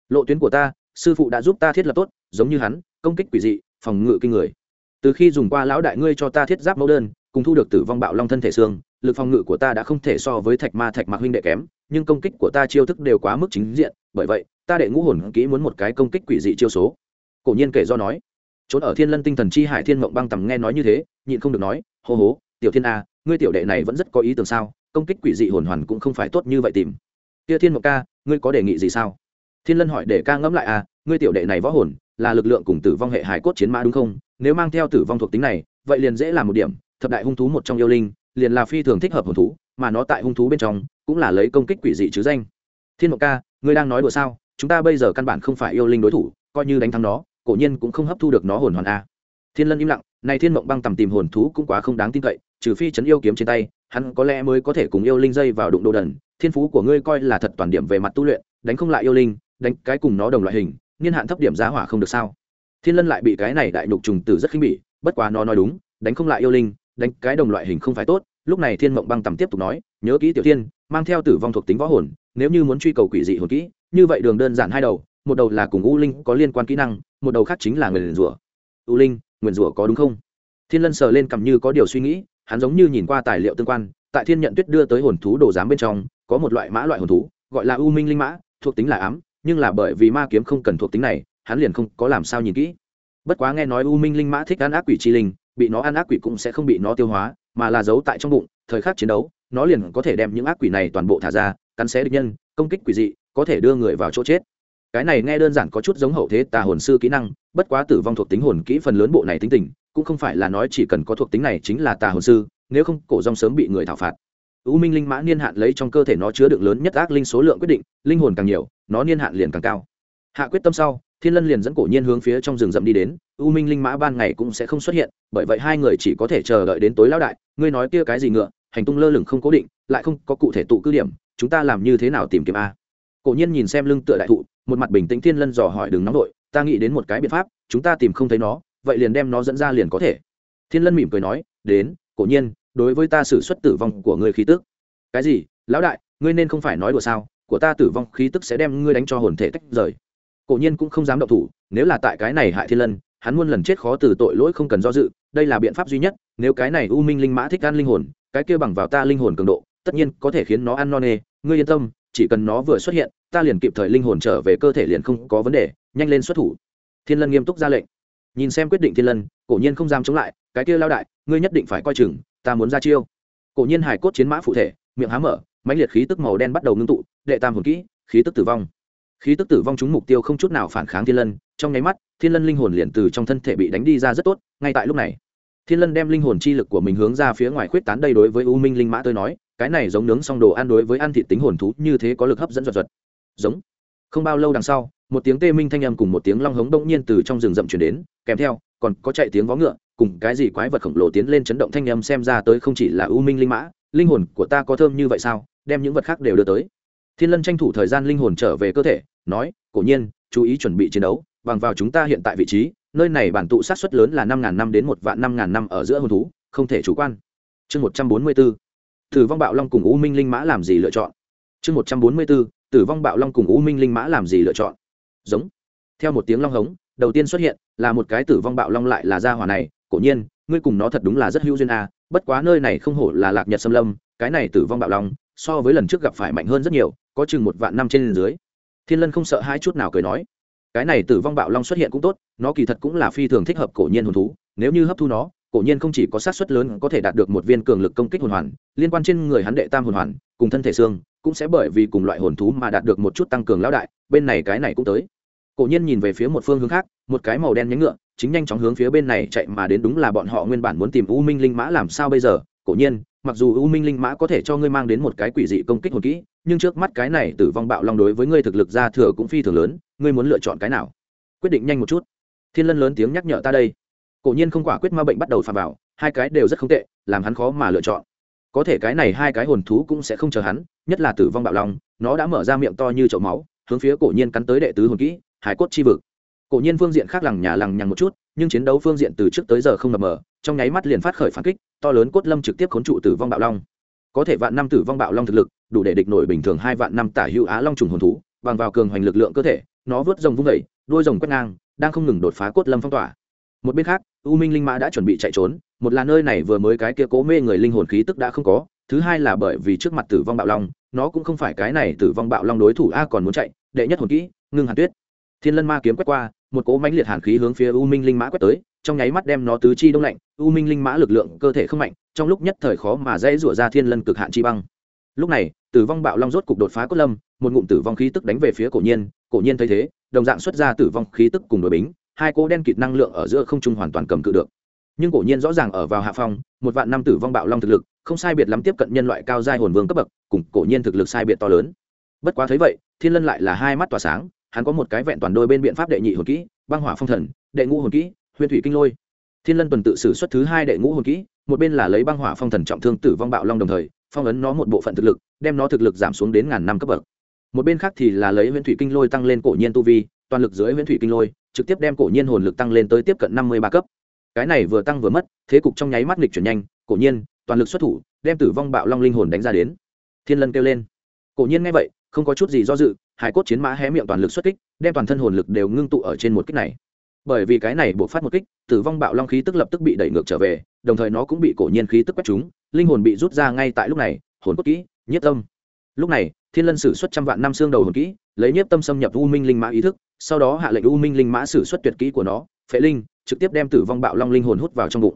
Lộ tuyến của ta, sư phụ đã giúp ta thiết lập tốt, giống như hắn, công kích quỷ dị, phòng ngự kinh người. Từ khi dùng qua lão đại ngươi cho ta thiết giáp mẫu đơn, cùng thu được tử vong bạo long thân thể xương, lực phòng ngự của ta đã không thể so với thạch ma thạch mạc huynh đệ kém, nhưng công kích của ta chiêu thức đều quá mức chính diện, bởi vậy ta đệ ngũ hồn kỹ muốn một cái công kích quỷ dị chiêu số. Cổ nhiên kể do nói. Trốn ở thiên lân tinh thần chi hải thiên mộng băng tầm nghe nói như thế, nhịn không được nói, hô hố tiểu thiên a, ngươi tiểu đệ này vẫn rất có ý tưởng sao? Công kích quỷ dị hồn hoàn cũng không phải tốt như vậy tìm. Tia thiên mộng ca, ngươi có đề nghị gì sao? Thiên lân hỏi để ca ngẫm lại à ngươi tiểu đệ này võ hồn, là lực lượng cùng tử vong hệ hải cốt chiến mã đúng không? Nếu mang theo tử vong thuộc tính này, vậy liền dễ làm một điểm, thập đại hung thú một trong yêu linh, liền là phi thường thích hợp hồn thú, mà nó tại hung thú bên trong, cũng là lấy công kích quỷ dị chứ danh. Thiên mộng ca, ngươi đang nói đùa sao? Chúng ta bây giờ căn bản không phải yêu linh đối thủ, coi như đánh thắng nó, cổ nhiên cũng không hấp thu được nó hồn hoàn a. Thiên lân im lặng, này thiên mộng băng tầm tìm hồn thú cũng quá không đáng tin cậy, trừ phi chấn yêu kiếm trên tay, hắn có lẽ mới có thể cùng yêu linh dây vào đụng đồ đần. Thiên phú của ngươi coi là thật toàn điểm về mặt tu luyện, đánh không lại yêu linh, đánh cái cùng nó đồng loại hình, niên hạn thấp điểm giá hỏa không được sao? Thiên lân lại bị cái này đại nhục trùng tử rất khinh bỉ, bất quá nó nói đúng, đánh không lại yêu linh, đánh cái đồng loại hình không phải tốt. Lúc này thiên mộng băng tầm tiếp tục nói, nhớ kỹ tiểu tiên mang theo tử vong thuộc tính võ hồn, nếu như muốn truy cầu quỷ dị hồn kỹ như vậy đường đơn giản hai đầu, một đầu là cùng u linh có liên quan kỹ năng, một đầu khác chính là người nguyền rủa. U linh, nguyền rủa có đúng không? Thiên lân sờ lên cầm như có điều suy nghĩ, hắn giống như nhìn qua tài liệu tương quan, tại thiên nhận tuyết đưa tới hồn thú đồ giám bên trong, có một loại mã loại hồn thú, gọi là u minh linh mã, thuộc tính là ám, nhưng là bởi vì ma kiếm không cần thuộc tính này, hắn liền không có làm sao nhìn kỹ. Bất quá nghe nói u minh linh mã thích ăn ác quỷ chi linh, bị nó ăn ác quỷ cũng sẽ không bị nó tiêu hóa, mà là giấu tại trong bụng, thời khắc chiến đấu, nó liền có thể đem những ác quỷ này toàn bộ thả ra, cắn xé địch nhân, công kích quỷ dị có thể đưa người vào chỗ chết. Cái này nghe đơn giản có chút giống hậu thế tà hồn sư kỹ năng, bất quá tử vong thuộc tính hồn kỹ phần lớn bộ này tính tình, cũng không phải là nói chỉ cần có thuộc tính này chính là tà hồn sư, nếu không cổ rong sớm bị người thảo phạt. U minh linh mã niên hạn lấy trong cơ thể nó chứa được lớn nhất ác linh số lượng quyết định, linh hồn càng nhiều, nó niên hạn liền càng cao. Hạ quyết tâm sau, thiên lân liền dẫn cổ nhiên hướng phía trong rừng rậm đi đến, u minh linh mã ban ngày cũng sẽ không xuất hiện, bởi vậy hai người chỉ có thể chờ đợi đến tối lão đại, ngươi nói kia cái gì ngựa, hành tung lơ lửng không cố định, lại không có cụ thể tụ cứ điểm, chúng ta làm như thế nào tìm kiếm a? Cổ nhiên nhìn xem lưng tựa đại thụ, một mặt bình tĩnh thiên lân dò hỏi đừng nóng đội ta nghĩ đến một cái biện pháp, chúng ta tìm không thấy nó, vậy liền đem nó dẫn ra liền có thể. Thiên lân mỉm cười nói, đến, cổ nhiên, đối với ta xử suất tử vong của ngươi khí tức. Cái gì? Lão đại, ngươi nên không phải nói đùa sao, của ta tử vong khí tức sẽ đem ngươi đánh cho hồn thể tách rời. Cổ nhiên cũng không dám động thủ, nếu là tại cái này hại thiên lân, hắn muôn lần chết khó từ tội lỗi không cần do dự, đây là biện pháp duy nhất, nếu cái này u minh linh mã thích ăn linh hồn, cái kia bằng vào ta linh hồn cường độ, tất nhiên có thể khiến nó ăn no nê, ngươi yên tâm chỉ cần nó vừa xuất hiện, ta liền kịp thời linh hồn trở về cơ thể liền không có vấn đề, nhanh lên xuất thủ. Thiên lân nghiêm túc ra lệnh. Nhìn xem quyết định thiên lân, cổ nhiên không dám chống lại, cái kia lao đại, ngươi nhất định phải coi chừng, ta muốn ra chiêu. Cổ nhiên hải cốt chiến mã phụ thể, miệng há mở, mãnh liệt khí tức màu đen bắt đầu ngưng tụ, đệ tam hồn kỹ, khí tức tử vong. Khí tức tử vong chúng mục tiêu không chút nào phản kháng thiên lân, trong nháy mắt, thiên lân linh hồn liền từ trong thân thể bị đánh đi ra rất tốt, ngay tại lúc này, thiên lân đem linh hồn chi lực của mình hướng ra phía ngoài khuyết tán đây đối với u minh linh mã tôi nói cái này giống nướng xong đồ ăn đối với ăn thịt tính hồn thú như thế có lực hấp dẫn giật giật. Giống. Không bao lâu đằng sau, một tiếng tê minh thanh âm cùng một tiếng long hống đông nhiên từ trong rừng rậm chuyển đến, kèm theo, còn có chạy tiếng vó ngựa, cùng cái gì quái vật khổng lồ tiến lên chấn động thanh âm xem ra tới không chỉ là u minh linh mã, linh hồn của ta có thơm như vậy sao, đem những vật khác đều đưa tới. Thiên lân tranh thủ thời gian linh hồn trở về cơ thể, nói, cổ nhiên, chú ý chuẩn bị chiến đấu, bằng vào chúng ta hiện tại vị trí, nơi này bản tụ sát xuất lớn là năm ngàn năm đến một vạn năm ngàn năm ở giữa hồn thú, không thể chủ quan. Chương một trăm bốn mươi b ố tử vong bạo long cùng u minh linh mã làm gì lựa chọn? Chương một trăm bốn mươi bốn, tử vong bạo long cùng u minh linh mã làm gì lựa chọn? Giống. Theo một tiếng long hống, đầu tiên xuất hiện là một cái tử vong bạo long lại là gia hỏa này. Cổ nhiên, ngươi cùng nó thật đúng là rất hữu duyên a à. bất quá nơi này không hổ là lạc nhật xâm lâm, cái này tử vong bạo long so với lần trước gặp phải mạnh hơn rất nhiều, có chừng một vạn năm trên dưới. Thiên lân không sợ hai chút nào cười nói, cái này tử vong bạo long xuất hiện cũng tốt, nó kỳ thật cũng là phi thường thích hợp cổ nhiên hồn thú, nếu như hấp thu nó cổ nhiên không chỉ có sát xuất lớn có thể đạt được một viên cường lực công kích hồn hoàn, liên quan trên người hắn đệ tam hồn hoàn, cùng thân thể xương, cũng sẽ bởi vì cùng loại hồn thú mà đạt được một chút tăng cường lão đại, bên này cái này cũng tới. Cổ nhiên nhìn về phía một phương hướng khác, một cái màu đen nhánh ngựa, chính nhanh chóng hướng phía bên này chạy mà đến đúng là bọn họ nguyên bản muốn tìm u minh linh mã làm sao bây giờ. Cổ nhiên, mặc dù u minh linh mã có thể cho ngươi mang đến một cái quỷ dị công kích hồn kỹ, nhưng trước mắt cái này tử vong bạo long đối với ngươi thực lực ra thừa cũng phi thường lớn, ngươi muốn lựa chọn cái nào? Quyết định nhanh một chút. Thiên lân lớn tiếng nhắc nhở ta đây cổ nhiên không quả quyết ma bệnh bắt đầu phà vào, hai cái đều rất không tệ, làm hắn khó mà lựa chọn. Có thể cái này hai cái hồn thú cũng sẽ không chờ hắn, nhất là tử vong bạo long, nó đã mở ra miệng to như chậu máu, hướng phía cổ nhiên cắn tới đệ tứ hồn kỹ, hải cốt chi vực. Cổ nhiên phương diện khác lằng nhà lằng nhằng một chút, nhưng chiến đấu phương diện từ trước tới giờ không mập mờ, trong nháy mắt liền phát khởi phản kích, to lớn cốt lâm trực tiếp khốn trụ tử vong bạo long. Có thể vạn năm tử vong bạo long thực lực, đủ để địch nổi bình thường hai vạn năm tả hữu á long trùng hồn thú, bằng vào cường hoành lực lượng cơ thể, nó vớt rồng vung vẩy đuôi rồng quét ngang, đang không ngừng đột phá cốt lâm phong tỏa một bên khác, u minh linh mã đã chuẩn bị chạy trốn, một là nơi này vừa mới cái kia cố mê người linh hồn khí tức đã không có, thứ hai là bởi vì trước mặt tử vong bạo long, nó cũng không phải cái này tử vong bạo long đối thủ a còn muốn chạy, đệ nhất hồn kỹ, ngưng hàn tuyết. Thiên lân ma kiếm quét qua, một cỗ mãnh liệt hàn khí hướng phía u minh linh mã quét tới, trong nháy mắt đem nó tứ chi đông lạnh, u minh linh mã lực lượng cơ thể không mạnh, trong lúc nhất thời khó mà dễ rủa ra thiên lân cực hạn chi băng. Lúc này, tử vong bạo long rốt cục đột phá cốt lâm, một ngụm tử vong khí tức đánh về phía cổ nhiên cổ nhiên thấy thế, đồng dạng xuất ra tử vong khí tức cùng đội bính hai cỗ đen kịt năng lượng ở giữa không trung hoàn toàn cầm cự được. Nhưng cổ nhiên rõ ràng ở vào hạ phong, một vạn năm tử vong bạo long thực lực, không sai biệt lắm tiếp cận nhân loại cao giai hồn vương cấp bậc, cùng cổ nhiên thực lực sai biệt to lớn. Bất quá thấy vậy, thiên lân lại là hai mắt tỏa sáng, hắn có một cái vẹn toàn đôi bên biện pháp đệ nhị hồn kỹ, băng hỏa phong thần, đệ ngũ hồn kỹ, huyền thủy kinh lôi. Thiên lân tuần tự xử xuất thứ hai đệ ngũ hồn kỹ, một bên là lấy băng hỏa phong thần trọng thương tử vong bạo long đồng thời, phong ấn nó một bộ phận thực lực, đem nó thực lực giảm xuống đến ngàn năm cấp bậc. Một bên khác thì là lấy huyền thủy kinh lôi tăng lên cổ nhiên tu vi toàn lực dưới huyễn thủy kinh lôi, trực tiếp đem cổ nhiên hồn lực tăng lên tới tiếp cận năm mươi ba cấp. Cái này vừa tăng vừa mất, thế cục trong nháy mắt nghịch chuyển nhanh, cổ nhiên, toàn lực xuất thủ, đem tử vong bạo long linh hồn đánh ra đến. Thiên lân kêu lên. Cổ nhiên nghe vậy, không có chút gì do dự, hải cốt chiến mã hé miệng toàn lực xuất kích, đem toàn thân hồn lực đều ngưng tụ ở trên một kích này. Bởi vì cái này buộc phát một kích, tử vong bạo long khí tức lập tức bị đẩy ngược trở về, đồng thời nó cũng bị cổ nhiên khí tức quét chúng linh hồn bị rút ra ngay tại lúc này, hồn cốt kỹ nhất tâm. Lúc này, thiên lân sử xuất trăm vạn năm xương đầu hồn kỹ, lấy nhất tâm xâm nhập u minh linh mã ý thức sau đó hạ lệnh u minh linh mã sử xuất tuyệt kỹ của nó, phệ linh, trực tiếp đem tử vong bạo long linh hồn hút vào trong bụng.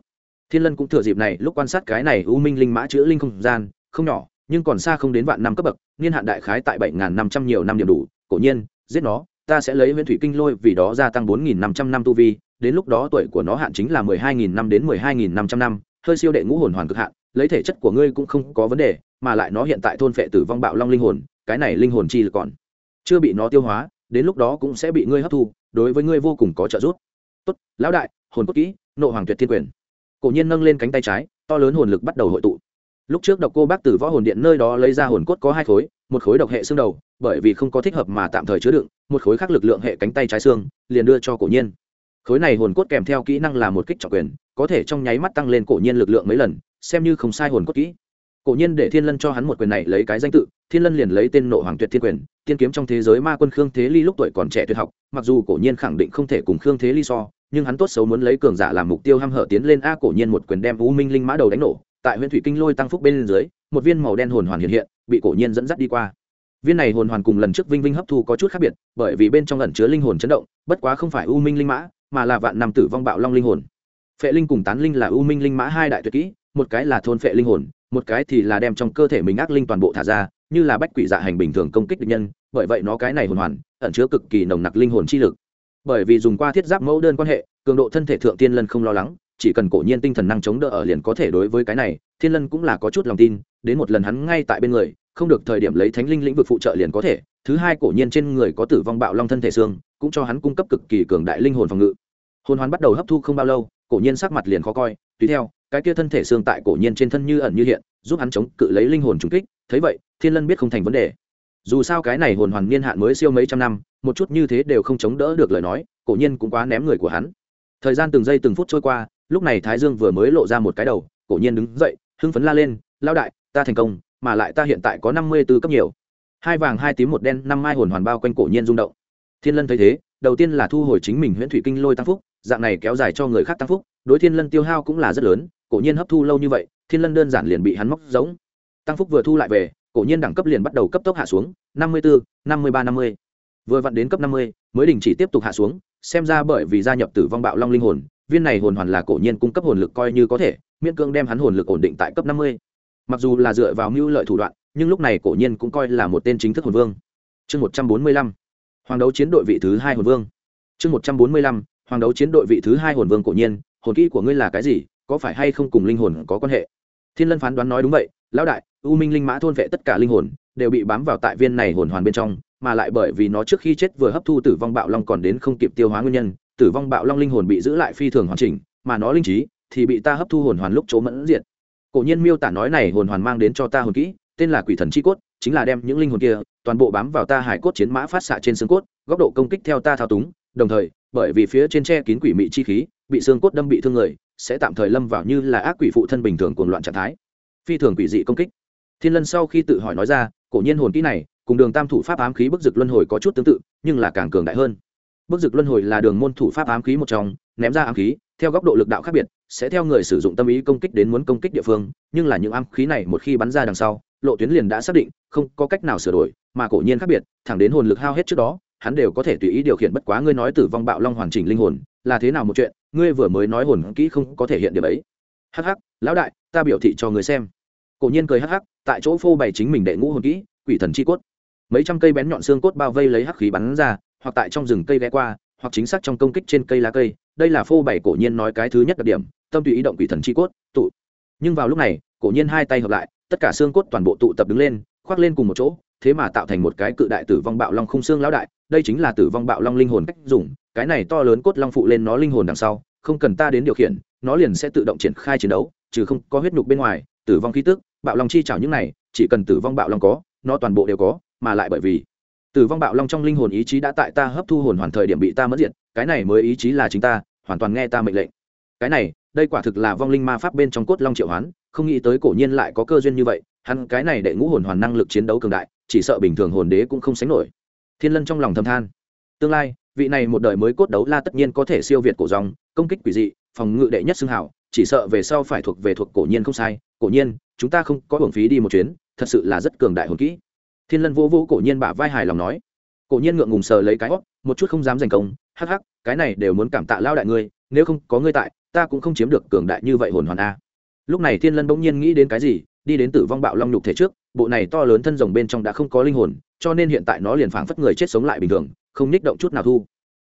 Thiên lân cũng thừa dịp này lúc quan sát cái này u minh linh mã chữa linh không gian, không nhỏ, nhưng còn xa không đến vạn năm cấp bậc, niên hạn đại khái tại bảy năm trăm nhiều năm điểm đủ. Cổ nhiên, giết nó, ta sẽ lấy huyễn thủy kinh lôi vì đó gia tăng bốn nghìn năm trăm năm tu vi, đến lúc đó tuổi của nó hạn chính là mười hai nghìn năm đến mười hai nghìn năm trăm năm, hơi siêu đệ ngũ hồn hoàn cực hạn, lấy thể chất của ngươi cũng không có vấn đề, mà lại nó hiện tại thôn phệ tử vong bạo long linh hồn, cái này linh hồn chi lực còn chưa bị nó tiêu hóa đến lúc đó cũng sẽ bị ngươi hấp thu, đối với ngươi vô cùng có trợ giúp. Tốt, lão đại, hồn cốt kỹ, nộ hoàng tuyệt thiên quyền. Cổ nhiên nâng lên cánh tay trái, to lớn hồn lực bắt đầu hội tụ. Lúc trước độc cô bác từ võ hồn điện nơi đó lấy ra hồn cốt có hai khối, một khối độc hệ xương đầu, bởi vì không có thích hợp mà tạm thời chứa đựng, một khối khác lực lượng hệ cánh tay trái xương, liền đưa cho cổ nhiên. Khối này hồn cốt kèm theo kỹ năng là một kích trọng quyền, có thể trong nháy mắt tăng lên cổ nhiên lực lượng mấy lần, xem như không sai hồn cốt kỹ cổ nhiên để thiên lân cho hắn một quyền này lấy cái danh tự, thiên lân liền lấy tên nộ hoàng tuyệt thiên quyền, tiên kiếm trong thế giới ma quân khương thế ly lúc tuổi còn trẻ tuyệt học, mặc dù cổ nhiên khẳng định không thể cùng khương thế ly so, nhưng hắn tốt xấu muốn lấy cường giả làm mục tiêu ham hở tiến lên a cổ nhiên một quyền đem u minh linh mã đầu đánh nổ, tại huyện thủy kinh lôi tăng phúc bên dưới, một viên màu đen hồn hoàn hiện hiện, bị cổ nhiên dẫn dắt đi qua. Viên này hồn hoàn cùng lần trước vinh vinh hấp thu có chút khác biệt, bởi vì bên trong ẩn chứa linh hồn chấn động, bất quá không phải u minh linh mã, mà là vạn nằm tử vong bạo long linh hồn. Phệ linh cùng tán linh là u minh linh mã hai đại tuyệt kỹ, một cái là thôn phệ linh hồn một cái thì là đem trong cơ thể mình ác linh toàn bộ thả ra, như là bách quỷ dạ hành bình thường công kích địch nhân, bởi vậy nó cái này hồn hoàn, ẩn chứa cực kỳ nồng nặc linh hồn chi lực. Bởi vì dùng qua thiết giáp mẫu đơn quan hệ, cường độ thân thể thượng tiên lân không lo lắng, chỉ cần cổ nhiên tinh thần năng chống đỡ ở liền có thể đối với cái này, thiên lân cũng là có chút lòng tin, đến một lần hắn ngay tại bên người, không được thời điểm lấy thánh linh lĩnh vực phụ trợ liền có thể, thứ hai cổ nhiên trên người có tử vong bạo long thân thể xương, cũng cho hắn cung cấp cực kỳ cường đại linh hồn phòng ngự. Hồn hoàn bắt đầu hấp thu không bao lâu, cổ nhiên sắc mặt liền khó coi, tùy theo cái kia thân thể xương tại cổ nhiên trên thân như ẩn như hiện, giúp hắn chống cự lấy linh hồn trùng kích, thấy vậy, thiên lân biết không thành vấn đề. Dù sao cái này hồn hoàn niên hạn mới siêu mấy trăm năm, một chút như thế đều không chống đỡ được lời nói, cổ nhiên cũng quá ném người của hắn. Thời gian từng giây từng phút trôi qua, lúc này thái dương vừa mới lộ ra một cái đầu, cổ nhiên đứng dậy, hưng phấn la lên lao đại, ta thành công, mà lại ta hiện tại có năm mươi tư cấp nhiều. Hai vàng, hai tím, một đen, năm mai hồn hoàn bao quanh cổ nhiên rung động. Thiên lân thấy thế, đầu tiên là thu hồi chính mình huyễn thủy kinh lôi tăng phúc, dạng này kéo dài cho người khác tăng phúc, đối thiên lân tiêu hao cũng là rất lớn cổ nhiên hấp thu lâu như vậy, thiên lân đơn giản liền bị hắn móc giống. Tăng phúc vừa thu lại về, cổ nhiên đẳng cấp liền bắt đầu cấp tốc hạ xuống, năm mươi bốn năm mươi ba, năm mươi. Vừa vặn đến cấp năm mươi, mới đình chỉ tiếp tục hạ xuống, xem ra bởi vì gia nhập tử vong bạo long linh hồn, viên này hồn hoàn là cổ nhiên cung cấp hồn lực coi như có thể, miễn cương đem hắn hồn lực ổn định tại cấp năm mươi. Mặc dù là dựa vào mưu lợi thủ đoạn, nhưng lúc này cổ nhiên cũng coi là một tên chính thức hồn vương. Chương một trăm bốn mươi lăm. Hoàng đấu chiến đội vị thứ hai hồn vương. Chương một trăm bốn mươi lăm. Hoàng đấu chiến đội vị thứ hai hồn vương cổ nhiên, hồn kỹ của ngươi là cái gì? Có phải hay không cùng linh hồn có quan hệ thiên lân phán đoán nói đúng vậy, lão đại, u minh linh mã thôn vệ tất cả linh hồn, đều bị bám vào tại viên này hồn hoàn bên trong, mà lại bởi vì nó trước khi chết vừa hấp thu tử vong bạo long còn đến không kịp tiêu hóa nguyên nhân, tử vong bạo long linh hồn bị giữ lại phi thường hoàn chỉnh, mà nó linh trí thì bị ta hấp thu hồn hoàn lúc chỗ mẫn diện. cổ nhiên miêu tả nói này hồn hoàn mang đến cho ta hồn kỹ, tên là quỷ thần chi cốt, chính là đem những linh hồn kia toàn bộ bám vào ta hải cốt chiến mã phát xạ trên xương cốt, góc độ công kích theo ta thao túng, đồng thời, bởi vì phía trên tre kín quỷ mị chi khí, bị xương cốt đâm bị thương người sẽ tạm thời lâm vào như là ác quỷ phụ thân bình thường cuồng loạn trạng thái. Phi thường quỷ dị công kích. Thiên lân sau khi tự hỏi nói ra, cổ nhiên hồn kỹ này, cùng đường tam thủ pháp ám khí bức dực luân hồi có chút tương tự, nhưng là càng cường đại hơn. Bức dực luân hồi là đường môn thủ pháp ám khí một trong, ném ra ám khí, theo góc độ lực đạo khác biệt, sẽ theo người sử dụng tâm ý công kích đến muốn công kích địa phương, nhưng là những ám khí này một khi bắn ra đằng sau, lộ tuyến liền đã xác định, không có cách nào sửa đổi, mà cổ nhiên khác biệt, thẳng đến hồn lực hao hết trước đó, hắn đều có thể tùy ý điều khiển bất quá ngươi nói tử vong bạo long hoàn chỉnh linh hồn là thế nào một chuyện, ngươi vừa mới nói hồn kỹ không có thể hiện điểm ấy. Hắc hắc, lão đại, ta biểu thị cho người xem. Cổ nhiên cười hắc hắc, tại chỗ phô bày chính mình đệ ngũ hồn kỹ, quỷ thần chi cốt. Mấy trăm cây bén nhọn xương cốt bao vây lấy hắc khí bắn ra, hoặc tại trong rừng cây ghé qua, hoặc chính xác trong công kích trên cây lá cây. Đây là phô bày cổ nhiên nói cái thứ nhất đặc điểm, tâm tùy ý động quỷ thần chi cốt, tụ. Nhưng vào lúc này, cổ nhiên hai tay hợp lại, tất cả xương cốt toàn bộ tụ tập đứng lên, khoác lên cùng một chỗ, thế mà tạo thành một cái cự đại tử vong bạo long khung xương lão đại. Đây chính là tử vong bạo long linh hồn cách dùng cái này to lớn cốt long phụ lên nó linh hồn đằng sau không cần ta đến điều khiển nó liền sẽ tự động triển khai chiến đấu trừ không có huyết nhục bên ngoài tử vong khí tức bạo long chi chảo những này chỉ cần tử vong bạo long có nó toàn bộ đều có mà lại bởi vì tử vong bạo long trong linh hồn ý chí đã tại ta hấp thu hồn hoàn thời điểm bị ta mất diện, cái này mới ý chí là chính ta hoàn toàn nghe ta mệnh lệnh. Cái này đây quả thực là vong linh ma pháp bên trong cốt long triệu hoán không nghĩ tới cổ nhiên lại có cơ duyên như vậy hắn cái này đệ ngũ hồn hoàn năng lực chiến đấu cường đại chỉ sợ bình thường hồn đế cũng không sánh nổi. Thiên lân trong lòng thầm than. Tương lai vị này một đời mới cốt đấu la tất nhiên có thể siêu việt cổ dòng, công kích quỷ dị, phòng ngự đệ nhất xưng hảo chỉ sợ về sau phải thuộc về thuộc cổ nhiên không sai. Cổ nhiên, chúng ta không có hưởng phí đi một chuyến, thật sự là rất cường đại hồn kỹ. Thiên lân vô vô cổ nhiên bả vai hài lòng nói. Cổ nhiên ngượng ngùng sờ lấy cái óc, một chút không dám giành công, hắc hắc, cái này đều muốn cảm tạ lao đại ngươi, nếu không có ngươi tại, ta cũng không chiếm được cường đại như vậy hồn hoàn a. Lúc này thiên lân bỗng nhiên nghĩ đến cái gì, đi đến tử vong bạo long nhục thể trước, bộ này to lớn thân rồng bên trong đã không có linh hồn, cho nên hiện tại nó liền phảng phất người chết sống lại bình thường không nhích động chút nào thu.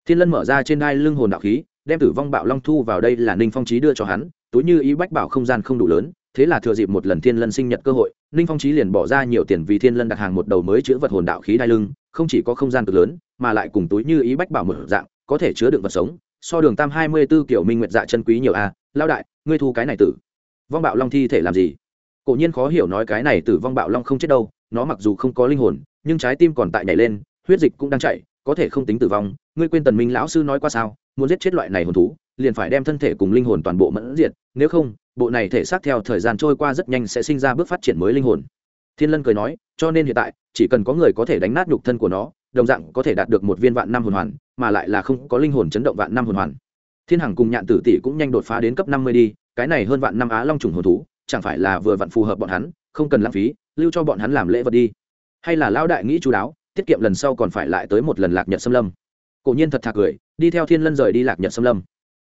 Thiên lân mở ra trên đai lưng hồn đạo khí đem tử vong bạo long thu vào đây là ninh phong trí đưa cho hắn túi như ý bách bảo không gian không đủ lớn thế là thừa dịp một lần thiên lân sinh nhật cơ hội ninh phong trí liền bỏ ra nhiều tiền vì thiên lân đặt hàng một đầu mới chữ vật hồn đạo khí đai lưng không chỉ có không gian cực lớn mà lại cùng túi như ý bách bảo một dạng có thể chứa đựng vật sống so đường tam hai mươi b ố kiểu minh nguyệt dạ chân quý nhiều a à, lao đại ngươi thu cái này tử. Vong bạo long thi thể làm gì? Cổ nhiên khó hiểu nói cái này tử vong bạo long không chết đâu nó mặc dù không có linh hồn nhưng trái tim còn tại nhảy lên huyết dịch cũng đang chạy có thể không tính tử vong, ngươi quên tần minh lão sư nói qua sao, muốn giết chết loại này hồn thú, liền phải đem thân thể cùng linh hồn toàn bộ mẫn diệt, nếu không, bộ này thể xác theo thời gian trôi qua rất nhanh sẽ sinh ra bước phát triển mới linh hồn. Thiên lân cười nói, cho nên hiện tại, chỉ cần có người có thể đánh nát nhục thân của nó, đồng dạng có thể đạt được một viên vạn năm hồn hoàn, mà lại là không có linh hồn chấn động vạn năm hồn hoàn. Thiên hằng cùng nhạn tử tỷ cũng nhanh đột phá đến cấp năm mươi đi, cái này hơn vạn năm á long trùng hồn thú, chẳng phải là vừa vặn phù hợp bọn hắn, không cần lãng phí, lưu cho bọn hắn làm lễ vật đi. Hay là lão đại nghĩ chú đáo tiết kiệm lần sau còn phải lại tới một lần lạc nhật xâm lâm. Cổ nhiên thật thà cười, đi theo thiên lân rời đi lạc nhật xâm lâm.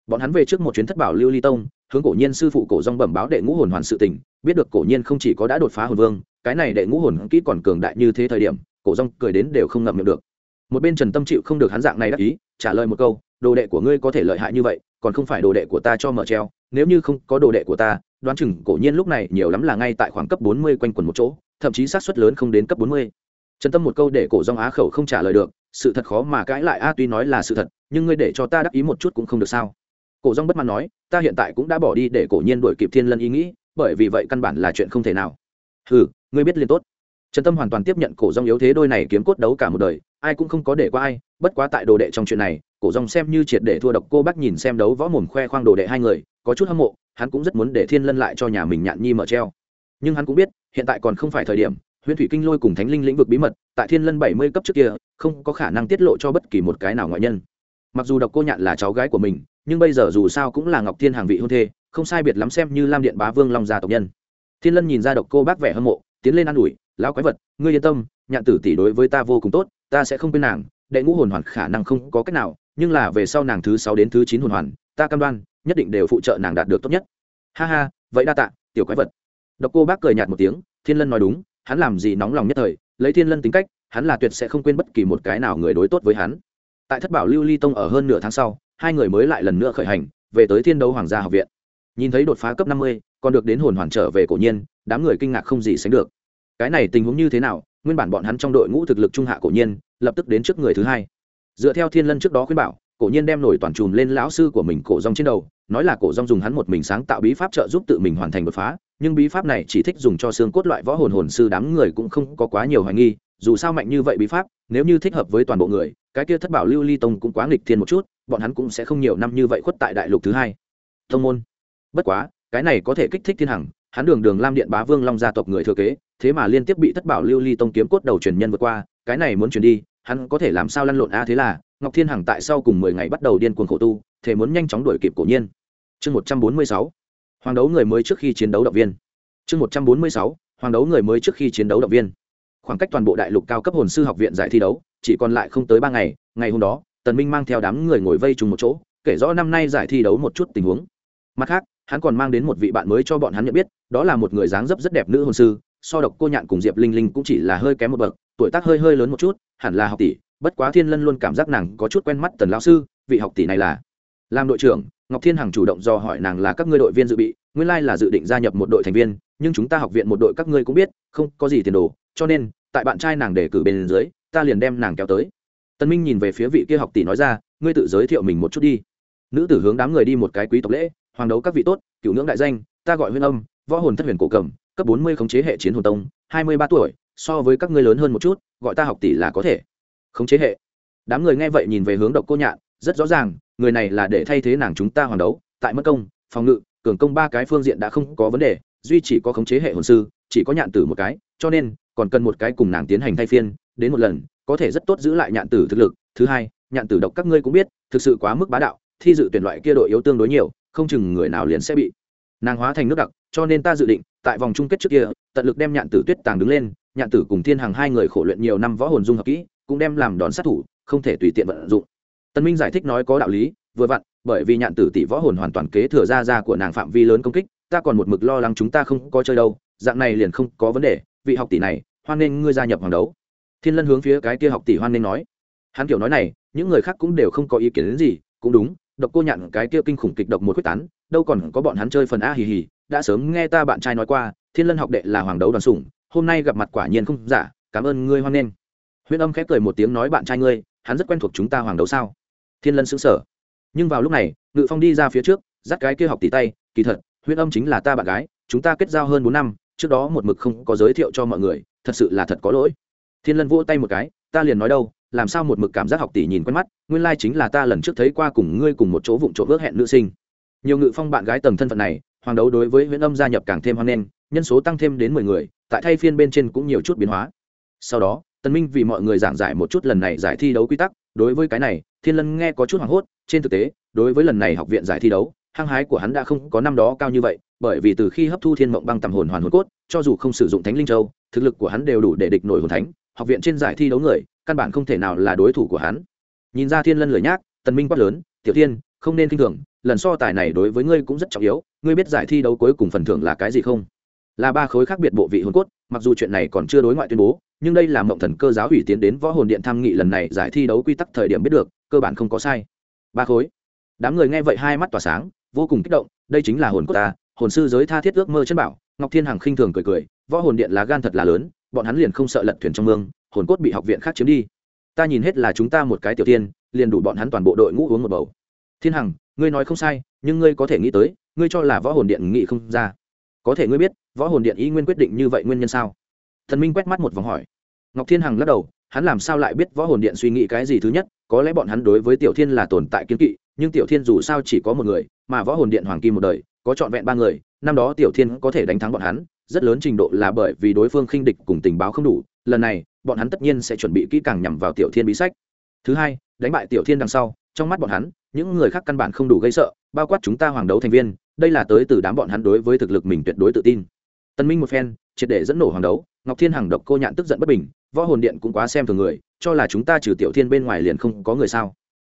Bọn hắn về trước một chuyến thất bảo lưu ly tông, hướng cổ nhiên sư phụ cổ dong bẩm báo đệ ngũ hồn hoàn sự tình, biết được cổ nhiên không chỉ có đã đột phá hồn vương, cái này đệ ngũ hồn kỹ còn cường đại như thế thời điểm, cổ dong cười đến đều không ngậm miệng được. Một bên trần tâm chịu không được hắn dạng này đắc ý, trả lời một câu, đồ đệ của ngươi có thể lợi hại như vậy, còn không phải đồ đệ của ta cho mở treo, nếu như không có đồ đệ của ta, đoán chừng cổ nhiên lúc này nhiều lắm là ngay tại khoảng cấp bốn mươi quanh quần một chỗ, thậm chí sát suất lớn không đến cấp bốn mươi trần tâm một câu để cổ dòng á khẩu không trả lời được, sự thật khó mà cãi lại. A, tuy nói là sự thật, nhưng ngươi để cho ta đắc ý một chút cũng không được sao? Cổ dòng bất mãn nói, ta hiện tại cũng đã bỏ đi để cổ nhiên đuổi kịp thiên lân ý nghĩ, bởi vì vậy căn bản là chuyện không thể nào. Ừ ngươi biết liền tốt. Trần tâm hoàn toàn tiếp nhận cổ dòng yếu thế đôi này kiếm cốt đấu cả một đời, ai cũng không có để qua ai, bất quá tại đồ đệ trong chuyện này, cổ dòng xem như triệt để thua độc, cô bác nhìn xem đấu võ mồm khoe khoang đồ đệ hai người, có chút hâm mộ, hắn cũng rất muốn để thiên lân lại cho nhà mình nhạn nhi mở treo. Nhưng hắn cũng biết, hiện tại còn không phải thời điểm huyền thủy kinh lôi cùng thánh linh lĩnh vực bí mật, tại thiên lân bảy mươi cấp trước kia, không có khả năng tiết lộ cho bất kỳ một cái nào ngoại nhân. Mặc dù độc cô nhạn là cháu gái của mình, nhưng bây giờ dù sao cũng là ngọc thiên hàng vị hôn thê, không sai biệt lắm xem như lam điện bá vương long gia tộc nhân. Thiên lân nhìn ra độc cô bác vẻ hâm mộ, tiến lên ă n ủi, lão quái vật, ngươi yên tâm, nhạn tử tỷ đối với ta vô cùng tốt, ta sẽ không quên nàng, đệ ngũ hồn hoàn khả năng không có cách nào, nhưng là về sau nàng thứ sáu đến thứ chín hồn hoàn, ta cam đoan, nhất định đều phụ trợ nàng đạt được tốt nhất. Ha ha, vậy đa tạ, tiểu quái vật. Độc cô bác cười nhạt một tiếng, thiên lân nói đúng hắn làm gì nóng lòng nhất thời, lấy thiên lân tính cách, hắn là tuyệt sẽ không quên bất kỳ một cái nào người đối tốt với hắn. Tại thất bảo lưu ly tông ở hơn nửa tháng sau, hai người mới lại lần nữa khởi hành, về tới thiên đấu hoàng gia học viện. Nhìn thấy đột phá cấp năm mươi, còn được đến hồn hoàn trở về cổ nhiên, đám người kinh ngạc không gì sánh được. Cái này tình huống như thế nào, nguyên bản bọn hắn trong đội ngũ thực lực trung hạ cổ nhiên, lập tức đến trước người thứ hai. Dựa theo thiên lân trước đó khuyên bảo, cổ nhiên đem nổi toàn trùm lên lão sư của mình cổ rong trên đầu, nói là cổ rong dùng hắn một mình sáng tạo bí pháp trợ giúp tự mình hoàn thành đột phá nhưng bí pháp này chỉ thích dùng cho xương cốt loại võ hồn hồn sư đám người cũng không có quá nhiều hoài nghi, dù sao mạnh như vậy bí pháp, nếu như thích hợp với toàn bộ người, cái kia thất bảo lưu ly tông cũng quá nghịch thiên một chút, bọn hắn cũng sẽ không nhiều năm như vậy khuất tại đại lục thứ hai. Thông môn. Bất quá, cái này có thể kích thích thiên hằng, hắn đường đường lam điện bá vương long gia tộc người thừa kế, thế mà liên tiếp bị thất bảo lưu ly tông kiếm cốt đầu truyền nhân vượt qua, cái này muốn truyền đi, hắn có thể làm sao lăn lộn a thế là, ngọc thiên hằng tại sau cùng mười ngày bắt đầu điên cuồng khổ tu thể muốn nhanh chóng đuổi kịp cổ nhiên. Chương một trăm bốn mươi sáu hoàng đấu người mới trước khi chiến đấu động viên. Chương một trăm bốn mươi sáu, hoàng đấu người mới trước khi chiến đấu động viên. Khoảng cách toàn bộ đại lục cao cấp hồn sư học viện giải thi đấu, chỉ còn lại không tới ba ngày ngày hôm đó, tần minh mang theo đám người ngồi vây trùng một chỗ, kể rõ năm nay giải thi đấu một chút tình huống. Mặt khác, hắn còn mang đến một vị bạn mới cho bọn hắn nhận biết, đó là một người dáng dấp rất đẹp nữ hồn sư, so độc cô nhạn cùng diệp linh linh cũng chỉ là hơi kém một bậc, tuổi tác hơi hơi lớn một chút, hẳn là học tỷ, bất quá thiên lân luôn cảm giác nàng có chút quen mắt tần lão sư, vị học tỷ này là. Làm đội trưởng ngọc thiên hằng chủ động do hỏi nàng là các ngươi đội viên dự bị, nguyên lai là dự định gia nhập một đội thành viên, nhưng chúng ta học viện một đội các ngươi cũng biết, không có gì tiền đồ, cho nên, tại bạn trai nàng để cử bên dưới, ta liền đem nàng kéo tới. Tân minh nhìn về phía vị kia học tỷ nói ra, ngươi tự giới thiệu mình một chút đi. Nữ tử hướng đám người đi một cái quý tộc lễ, hoàng đấu các vị tốt, cựu ngưỡng đại danh, ta gọi huyên âm, võ hồn thất huyền cổ cầm, cấp bốn mươi khống chế hệ chiến hồn tông, hai mươi ba tuổi, so với các ngươi lớn hơn một chút, gọi ta học tỷ là có thể. Khống chế hệ. Đám người nghe vậy nhìn về hướng độc cô nhạn, rất rõ ràng người này là để thay thế nàng chúng ta hoàn đấu, tại mất công, phòng ngự, cường công ba cái phương diện đã không có vấn đề, duy chỉ có khống chế hệ hồn sư, chỉ có nhạn tử một cái, cho nên, còn cần một cái cùng nàng tiến hành thay phiên, đến một lần, có thể rất tốt giữ lại nhạn tử thực lực. Thứ hai, nhạn tử độc các ngươi cũng biết, thực sự quá mức bá đạo, thi dự tuyển loại kia đội yếu tương đối nhiều, không chừng người nào liền sẽ bị nàng hóa thành nước đặc, cho nên ta dự định, tại vòng chung kết trước kia, tận lực đem nhạn tử tuyết tàng đứng lên, nhạn tử cùng thiên hàng hai người khổ luyện nhiều năm võ hồn dung hợp kỹ, cũng đem làm đòn sát thủ, không thể tùy tiện vận dụng tân minh giải thích nói có đạo lý, vừa vặn, bởi vì nhạn tử tỷ võ hồn hoàn toàn kế thừa ra ra của nàng phạm vi lớn công kích, ta còn một mực lo lắng chúng ta không có chơi đâu, dạng này liền không có vấn đề, vị học tỷ này, hoan nghênh ngươi gia nhập hoàng đấu. Thiên lân hướng phía cái kia học tỷ hoan nghênh nói. Hắn kiểu nói này, những người khác cũng đều không có ý kiến đến gì, cũng đúng, độc cô nhạn cái kia kinh khủng kịch độc một quyết tán, đâu còn có bọn hắn chơi phần a hì hì, đã sớm nghe ta bạn trai nói qua, thiên lân học đệ là hoàng đấu đoàn sủng, hôm nay gặp mặt quả nhiên không giả, cảm ơn ngươi hoan nghênh. Huyên âm khép cười một tiếng nói, bạn trai ngươi, hắn rất quen thuộc chúng ta hoàng đấu sao? Thiên lân xứng sở. Nhưng vào lúc này, ngự phong đi ra phía trước, dắt cái kia học tỷ tay, kỳ thật, Huyễn âm chính là ta bạn gái, chúng ta kết giao hơn bốn năm, trước đó một mực không có giới thiệu cho mọi người, thật sự là thật có lỗi. Thiên lân vỗ tay một cái, ta liền nói đâu, làm sao một mực cảm giác học tỷ nhìn quen mắt, nguyên lai chính là ta lần trước thấy qua cùng ngươi cùng một chỗ vụng trộm ước hẹn nữ sinh. Nhiều ngự phong bạn gái tầng thân phận này, hoàng đấu đối với huyễn âm gia nhập càng thêm hoan nghênh, nhân số tăng thêm đến mười người, tại thay phiên bên trên cũng nhiều chút biến hóa. Sau đó, tần minh vì mọi người giảng giải một chút lần này giải thi đấu quy tắc, đối với cái này thiên lân nghe có chút hoảng hốt, trên thực tế, đối với lần này học viện giải thi đấu, hăng hái của hắn đã không có năm đó cao như vậy, bởi vì từ khi hấp thu thiên mộng băng tầm hồn hoàn hồn cốt, cho dù không sử dụng thánh linh châu, thực lực của hắn đều đủ để địch nổi hồn thánh, học viện trên giải thi đấu người, căn bản không thể nào là đối thủ của hắn. Nhìn ra thiên lân lười nhác, tần minh quát lớn, tiểu thiên, không nên kinh thường, lần so tài này đối với ngươi cũng rất trọng yếu, ngươi biết giải thi đấu cuối cùng phần thưởng là cái gì không? Là ba khối khác biệt bộ vị hồn cốt, mặc dù chuyện này còn chưa đối ngoại tuyên bố, nhưng đây là mộng thần cơ giáo ủy tiến đến võ hồn điện tham nghị lần này giải thi đấu quy tắc thời điểm biết được cơ bản không có sai. Ba khối. Đám người nghe vậy hai mắt tỏa sáng, vô cùng kích động, đây chính là hồn cốt ta, hồn sư giới tha thiết ước mơ chân bảo, ngọc thiên hằng khinh thường cười cười, võ hồn điện lá gan thật là lớn, bọn hắn liền không sợ lật thuyền trong mương, hồn cốt bị học viện khác chiếm đi. Ta nhìn hết là chúng ta một cái tiểu tiên, liền đủ bọn hắn toàn bộ đội ngũ uống một bầu. Thiên hằng, ngươi nói không sai, nhưng ngươi có thể nghĩ tới, ngươi cho là võ hồn điện nghĩ không ra. Có thể ngươi biết, võ hồn điện ý nguyên quyết định như vậy nguyên nhân sao? Thần minh quét mắt một vòng hỏi. Ngọc thiên hằng lắc đầu, hắn làm sao lại biết võ hồn điện suy nghĩ cái gì thứ nhất? Có lẽ bọn hắn đối với tiểu thiên là tồn tại kiên kỵ, nhưng tiểu thiên dù sao chỉ có một người, mà võ hồn điện hoàng kim một đời, có trọn vẹn ba người, năm đó tiểu thiên có thể đánh thắng bọn hắn, rất lớn trình độ là bởi vì đối phương khinh địch cùng tình báo không đủ, lần này, bọn hắn tất nhiên sẽ chuẩn bị kỹ càng nhằm vào tiểu thiên bí sách. Thứ hai, đánh bại tiểu thiên đằng sau, trong mắt bọn hắn, những người khác căn bản không đủ gây sợ, bao quát chúng ta hoàng đấu thành viên, đây là tới từ đám bọn hắn đối với thực lực mình tuyệt đối tự tin. Tân minh một phen, triệt để dẫn nổ hoàng đấu, ngọc thiên hằng độc cô nhạn tức giận bất bình, võ hồn điện cũng quá xem thường người cho là chúng ta trừ tiểu thiên bên ngoài liền không có người sao?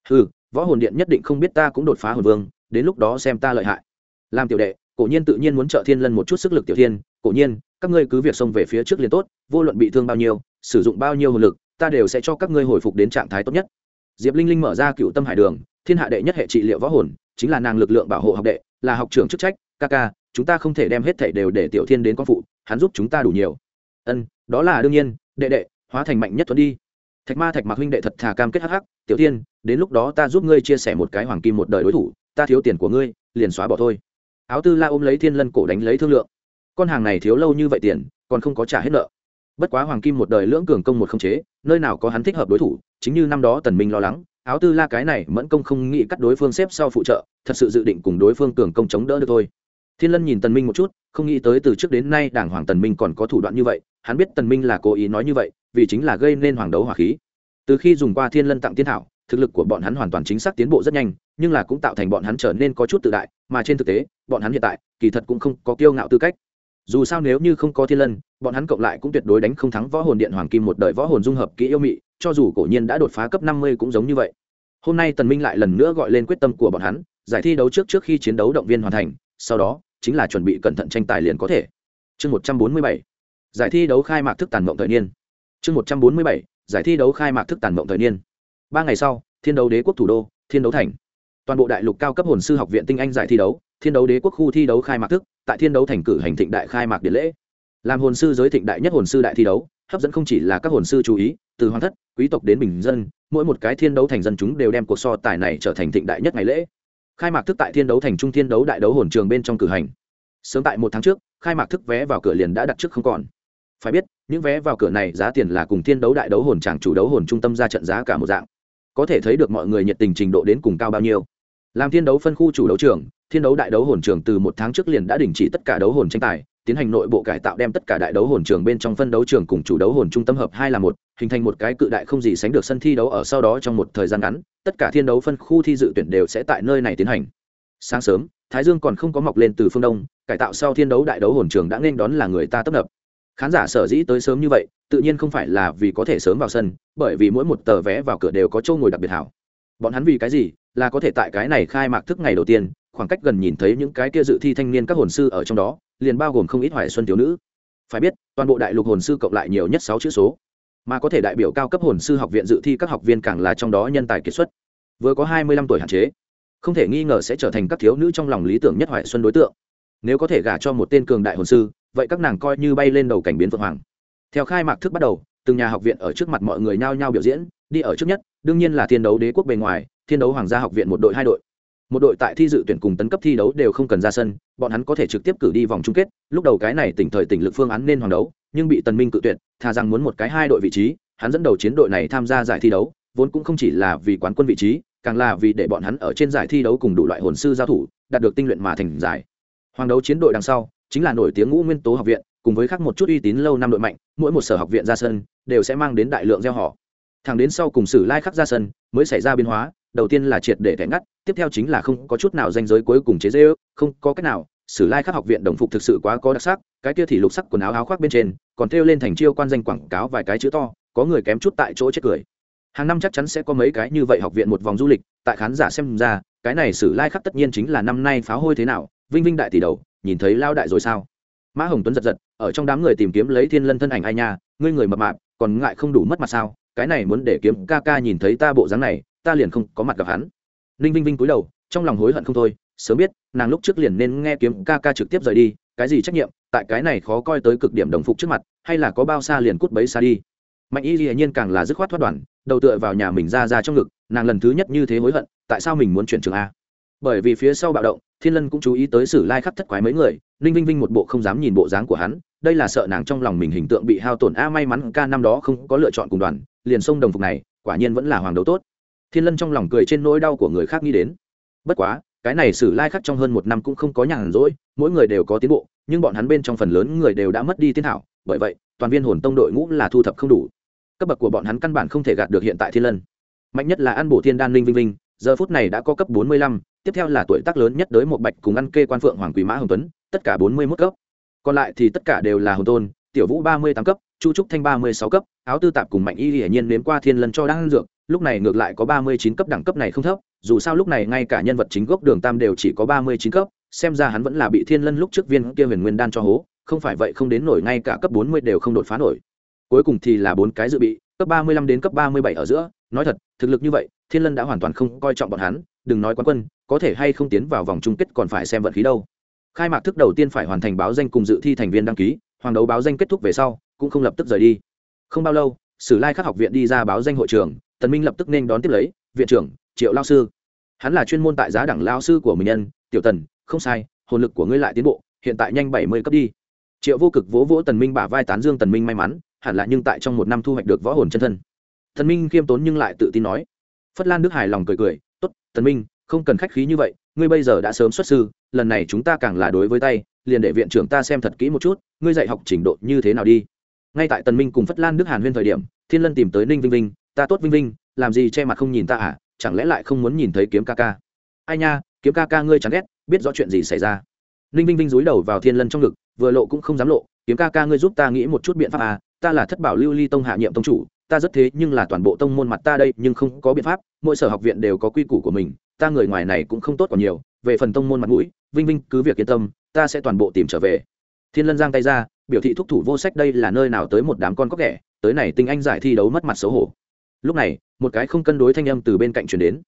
Ừ võ hồn điện nhất định không biết ta cũng đột phá hồn vương, đến lúc đó xem ta lợi hại. Làm tiểu đệ, cổ nhiên tự nhiên muốn trợ thiên lân một chút sức lực tiểu thiên, cổ nhiên, các ngươi cứ việc xông về phía trước liền tốt, vô luận bị thương bao nhiêu, sử dụng bao nhiêu hồn lực, ta đều sẽ cho các ngươi hồi phục đến trạng thái tốt nhất. Diệp linh linh mở ra cựu tâm hải đường, thiên hạ đệ nhất hệ trị liệu võ hồn, chính là nàng lực lượng bảo hộ học đệ, là học trưởng chức trách, ca ca, chúng ta không thể đem hết thảy đều để tiểu thiên đến con phụ, hắn giúp chúng ta đủ nhiều. Ân, đó là đương nhiên, đệ đệ, hóa thành mạnh nhất thuấn đi thạch ma thạch mặc huynh đệ thật thà cam kết hắc hắc, tiểu tiên đến lúc đó ta giúp ngươi chia sẻ một cái hoàng kim một đời đối thủ, ta thiếu tiền của ngươi, liền xóa bỏ thôi. Áo tư la ôm lấy thiên lân cổ đánh lấy thương lượng. Con hàng này thiếu lâu như vậy tiền, còn không có trả hết nợ. Bất quá hoàng kim một đời lưỡng cường công một không chế, nơi nào có hắn thích hợp đối thủ, chính như năm đó tần minh lo lắng, áo tư la cái này mẫn công không nghĩ cắt đối phương xếp sau phụ trợ, thật sự dự định cùng đối phương cường công chống đỡ được thôi thiên lân nhìn tần minh một chút, không nghĩ tới từ trước đến nay đảng hoàng tần minh còn có thủ đoạn như vậy, hắn biết tần minh là cố ý nói như vậy, vì chính là gây nên hoàng đấu hỏa khí. Từ khi dùng qua thiên lân tặng tiên thảo, thực lực của bọn hắn hoàn toàn chính xác tiến bộ rất nhanh, nhưng là cũng tạo thành bọn hắn trở nên có chút tự đại, mà trên thực tế, bọn hắn hiện tại, kỳ thật cũng không có kiêu ngạo tư cách. Dù sao nếu như không có thiên lân, bọn hắn cộng lại cũng tuyệt đối đánh không thắng võ hồn điện hoàng kim một đời võ hồn dung hợp kỹ yêu mị, cho dù cổ nhiên đã đột phá cấp năm mươi cũng giống như vậy. Hôm nay tần minh lại lần nữa gọi lên quyết tâm của bọn hắn, giải thi đấu trước trước khi chiến đấu động viên hoàn thành sau đó, chính là chuẩn bị cẩn thận tranh tài liền có thể. Chương một trăm bốn mươi bảy, giải thi đấu khai mạc thức tàn mộng thời niên. Chương một trăm bốn mươi bảy, giải thi đấu khai mạc thức tàn mộng thời niên. Ba ngày sau, thiên đấu đế quốc thủ đô, thiên đấu thành. Toàn bộ đại lục cao cấp hồn sư học viện tinh anh giải thi đấu, thiên đấu đế quốc khu thi đấu khai mạc thức, tại thiên đấu thành cử hành thịnh đại khai mạc điện lễ. Làm hồn sư giới thịnh đại nhất hồn sư đại thi đấu, hấp dẫn không chỉ là các hồn sư chú ý, từ hoàng thất, quý tộc đến bình dân, mỗi một cái thiên đấu thành dân chúng đều đem cuộc so tài này trở thành thịnh đại nhất ngày lễ khai mạc thức tại thiên đấu thành trung thiên đấu đại đấu hồn trường bên trong cử hành. Sớm tại một tháng trước, khai mạc thức vé vào cửa liền đã đặt trước không còn. Phải biết, những vé vào cửa này giá tiền là cùng thiên đấu đại đấu hồn tràng chủ đấu hồn trung tâm ra trận giá cả một dạng. Có thể thấy được mọi người nhiệt tình trình độ đến cùng cao bao nhiêu. Làm thiên đấu phân khu chủ đấu trường, thiên đấu đại đấu hồn trường từ một tháng trước liền đã đình chỉ tất cả đấu hồn tranh tài tiến hành nội bộ cải tạo đem tất cả đại đấu hồn trường bên trong phân đấu trường cùng chủ đấu hồn trung tâm hợp hai là một, hình thành một cái cự đại không gì sánh được sân thi đấu ở sau đó trong một thời gian ngắn, tất cả thiên đấu phân khu thi dự tuyển đều sẽ tại nơi này tiến hành. Sáng sớm, thái dương còn không có mọc lên từ phương đông, cải tạo sau thiên đấu đại đấu hồn trường đã nên đón là người ta tấp nập. Khán giả sở dĩ tới sớm như vậy, tự nhiên không phải là vì có thể sớm vào sân, bởi vì mỗi một tờ vé vào cửa đều có chỗ ngồi đặc biệt hảo. Bọn hắn vì cái gì? Là có thể tại cái này khai mạc thức ngày đầu tiên khoảng cách gần nhìn thấy những cái kia dự thi thanh niên các hồn sư ở trong đó, liền bao gồm không ít hoài xuân thiếu nữ. Phải biết, toàn bộ đại lục hồn sư cộng lại nhiều nhất sáu chữ số. Mà có thể đại biểu cao cấp hồn sư học viện dự thi các học viên càng là trong đó nhân tài kiệt xuất. Vừa có hai mươi lăm tuổi hạn chế, không thể nghi ngờ sẽ trở thành các thiếu nữ trong lòng lý tưởng nhất hoài xuân đối tượng. Nếu có thể gả cho một tên cường đại hồn sư, vậy các nàng coi như bay lên đầu cảnh biến vượng hoàng. Theo khai mạc thức bắt đầu, từng nhà học viện ở trước mặt mọi người nhao nhao biểu diễn, đi ở trước nhất, đương nhiên là thiên đấu đế quốc bề ngoài, thiên đấu hoàng gia học viện một đội hai đội một đội tại thi dự tuyển cùng tấn cấp thi đấu đều không cần ra sân, bọn hắn có thể trực tiếp cử đi vòng chung kết. Lúc đầu cái này tỉnh thời tỉnh lực phương án nên hoàng đấu, nhưng bị tần minh cự tuyệt, thà rằng muốn một cái hai đội vị trí, hắn dẫn đầu chiến đội này tham gia giải thi đấu, vốn cũng không chỉ là vì quán quân vị trí, càng là vì để bọn hắn ở trên giải thi đấu cùng đủ loại hồn sư giao thủ, đạt được tinh luyện mà thành giải. Hoàng đấu chiến đội đằng sau, chính là nổi tiếng ngũ nguyên tố học viện, cùng với khác một chút uy tín lâu năm đội mạnh, mỗi một sở học viện ra sân, đều sẽ mang đến đại lượng gieo họ. Thẳng đến sau cùng sử lai khắc ra sân, mới xảy ra biến hóa đầu tiên là triệt để thẻ ngắt, tiếp theo chính là không có chút nào danh giới cuối cùng chế dễ ước không có cách nào, sử lai khắc học viện đồng phục thực sự quá có đặc sắc, cái kia thì lục sắc quần áo áo khoác bên trên, còn thêu lên thành chiêu quan danh quảng cáo vài cái chữ to, có người kém chút tại chỗ chết cười. Hàng năm chắc chắn sẽ có mấy cái như vậy học viện một vòng du lịch, tại khán giả xem ra, cái này sử lai khắc tất nhiên chính là năm nay pháo hôi thế nào, vinh vinh đại tỷ đầu, nhìn thấy lao đại rồi sao? Mã hồng tuấn giật giật, ở trong đám người tìm kiếm lấy thiên lân thân ảnh ai nha, ngươi người mập mạp, còn ngại không đủ mất mặt sao? Cái này muốn để kiếm ca ca nhìn thấy ta bộ dáng này ta liền không có mặt gặp hắn. Ninh vinh vinh cúi đầu, trong lòng hối hận không thôi, sớm biết, nàng lúc trước liền nên nghe kiếm ca ca trực tiếp rời đi, cái gì trách nhiệm, tại cái này khó coi tới cực điểm đồng phục trước mặt, hay là có bao xa liền cút bấy xa đi. Mạnh y dĩ nhiên càng là dứt khoát thoát đoàn, đầu tựa vào nhà mình ra ra trong ngực, nàng lần thứ nhất như thế hối hận, tại sao mình muốn chuyển trường a? Bởi vì phía sau bạo động, thiên lân cũng chú ý tới sử lai khắc thất quái mấy người, ninh vinh vinh một bộ không dám nhìn bộ dáng của hắn, đây là sợ nàng trong lòng mình hình tượng bị hao tổn a, may mắn ca năm đó không có lựa chọn cùng đoàn, liền sông đồng phục này, quả nhiên vẫn là hoàng đấu tốt thiên lân trong lòng cười trên nỗi đau của người khác nghĩ đến. Bất quá, cái này sử lai khắc trong hơn một năm cũng không có nhàn rỗi, mỗi người đều có tiến bộ, nhưng bọn hắn bên trong phần lớn người đều đã mất đi tiến thảo bởi vậy, toàn viên hồn tông đội ngũ là thu thập không đủ. Cấp bậc của bọn hắn căn bản không thể gạt được hiện tại thiên lân. Mạnh nhất là ăn bổ thiên đan linh vinh vinh, giờ phút này đã có cấp bốn mươi lăm, tiếp theo là tuổi tác lớn nhất đới một bạch cùng ăn kê quan phượng hoàng quỷ mã hồng tuấn, tất cả bốn mươi mốt cấp. Còn lại thì tất cả đều là hồn tôn, tiểu vũ ba mươi tám cấp chu trúc thanh ba mươi sáu cấp, áo tư tạp cùng mạnh y hiển nhiên nếm qua thiên lân cho đang dược, lúc này ngược lại có ba mươi chín cấp đẳng cấp này không thấp, dù sao lúc này ngay cả nhân vật chính gốc đường tam đều chỉ có ba mươi chín cấp, xem ra hắn vẫn là bị thiên lân lúc trước viên kia huyền nguyên đan cho hố, không phải vậy không đến nổi ngay cả cấp bốn mươi đều không đột phá nổi. Cuối cùng thì là bốn cái dự bị, cấp ba mươi lăm đến cấp ba mươi bảy ở giữa, nói thật, thực lực như vậy, thiên lân đã hoàn toàn không coi trọng bọn hắn, đừng nói quán quân, có thể hay không tiến vào vòng chung kết còn phải xem vận khí đâu. Khai mạc thức đầu tiên phải hoàn thành báo danh cùng dự thi thành viên đăng ký, hoàng đấu báo danh kết thúc về sau cũng không lập tức rời đi. Không bao lâu, sử lai khắc học viện đi ra báo danh hội trường, tần minh lập tức nên đón tiếp lấy, viện trưởng, triệu lao sư. Hắn là chuyên môn tại giá đẳng lao sư của mình nhân, tiểu tần, không sai, hồn lực của ngươi lại tiến bộ, hiện tại nhanh bảy mươi cấp đi. Triệu vô cực vỗ vỗ tần minh bả vai tán dương tần minh may mắn, hẳn là nhưng tại trong một năm thu hoạch được võ hồn chân thân. Tần minh khiêm tốn nhưng lại tự tin nói. Phất lan đức hài lòng cười cười, tốt, tần minh, không cần khách khí như vậy, ngươi bây giờ đã sớm xuất sư, lần này chúng ta càng là đối với tay, liền để viện trưởng ta xem thật kỹ một chút, ngươi dạy học trình độ như thế nào đi ngay tại tần minh cùng phất lan đức hàn huyên thời điểm, thiên lân tìm tới ninh vinh vinh, ta tốt vinh vinh, làm gì che mặt không nhìn ta à? Chẳng lẽ lại không muốn nhìn thấy kiếm ca ca? Ai nha, kiếm ca ca ngươi chẳng ghét, biết rõ chuyện gì xảy ra. Ninh vinh vinh dúi đầu vào thiên lân trong ngực, vừa lộ cũng không dám lộ, kiếm ca ca ngươi giúp ta nghĩ một chút biện pháp à? Ta là thất bảo lưu ly tông hạ nhiệm tông chủ, ta rất thế nhưng là toàn bộ tông môn mặt ta đây nhưng không có biện pháp, mỗi sở học viện đều có quy củ của mình, ta người ngoài này cũng không tốt còn nhiều, về phần tông môn mặt mũi, vinh vinh cứ việc yên tâm, ta sẽ toàn bộ tìm trở về. Thiên lân giang tay ra biểu thị thúc thủ vô sách đây là nơi nào tới một đám con có kẻ tới này tinh anh giải thi đấu mất mặt xấu hổ. Lúc này, một cái không cân đối thanh âm từ bên cạnh chuyển đến.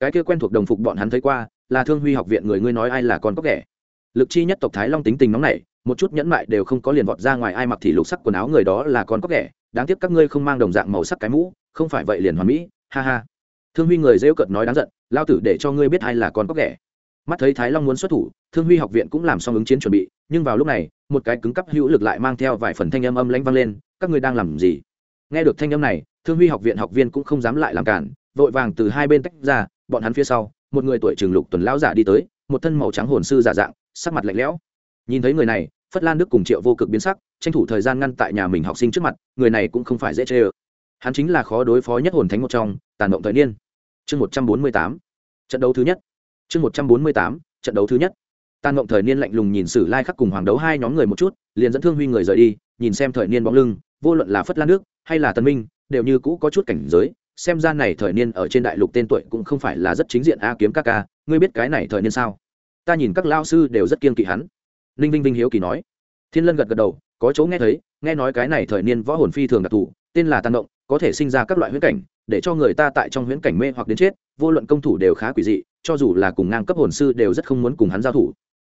Cái kia quen thuộc đồng phục bọn hắn thấy qua, là thương huy học viện người ngươi nói ai là con có kẻ lực chi nhất tộc thái long tính tình nóng này một chút nhẫn mại đều không có liền vọt ra ngoài ai mặc thì lục sắc quần áo người đó là con có kẻ đáng tiếc các ngươi không mang đồng dạng màu sắc cái mũ, không phải vậy liền hoàn mỹ, ha ha. Thương huy người rêu cợt nói đáng giận, lao tử để cho ngươi biết ai là con có kẻ mắt thấy thái long muốn xuất thủ, thương huy học viện cũng làm xong ứng chiến chuẩn bị, nhưng vào lúc này, một cái cứng cắp hữu lực lại mang theo vài phần thanh âm âm lãnh vang lên, các ngươi đang làm gì? Nghe được thanh âm này, thương huy học viện học viên cũng không dám lại làm cản, vội vàng từ hai bên tách ra, bọn hắn phía sau, một người tuổi trường lục tuần lão giả đi tới, một thân màu trắng hồn sư giả dạng, sắc mặt lạnh lẽo. Nhìn thấy người này, phất lan đức cùng triệu vô cực biến sắc, tranh thủ thời gian ngăn tại nhà mình học sinh trước mặt, người này cũng không phải dễ chê ơ. Hắn chính là khó đối phó nhất hồn thánh một trong, tàn động thời niên. Chương một trăm bốn mươi tám. Trận đấu thứ nhất chương một trăm bốn mươi tám, trận đấu thứ nhất. Tàn mộng thời niên lạnh lùng nhìn sử lai khắc cùng hoàng đấu hai nhóm người một chút, liền dẫn thương huy người rời đi, nhìn xem thời niên bóng lưng, vô luận là phất lan nước hay là tân minh, đều như cũ có chút cảnh giới. Xem ra này thời niên ở trên đại lục tên tuổi cũng không phải là rất chính diện a kiếm các ca, ngươi biết cái này thời niên sao? Ta nhìn các lao sư đều rất kiên kỵ hắn. Ninh vinh vinh hiếu kỳ nói. Thiên lân gật gật đầu, có chỗ nghe thấy, nghe nói cái này thời niên võ hồn phi thường đặc thù, tên là tàn động có thể sinh ra các loại huyễn cảnh, để cho người ta tại trong huyễn cảnh mê hoặc đến chết, vô luận công thủ đều khá quỷ dị cho dù là cùng ngang cấp hồn sư đều rất không muốn cùng hắn giao thủ.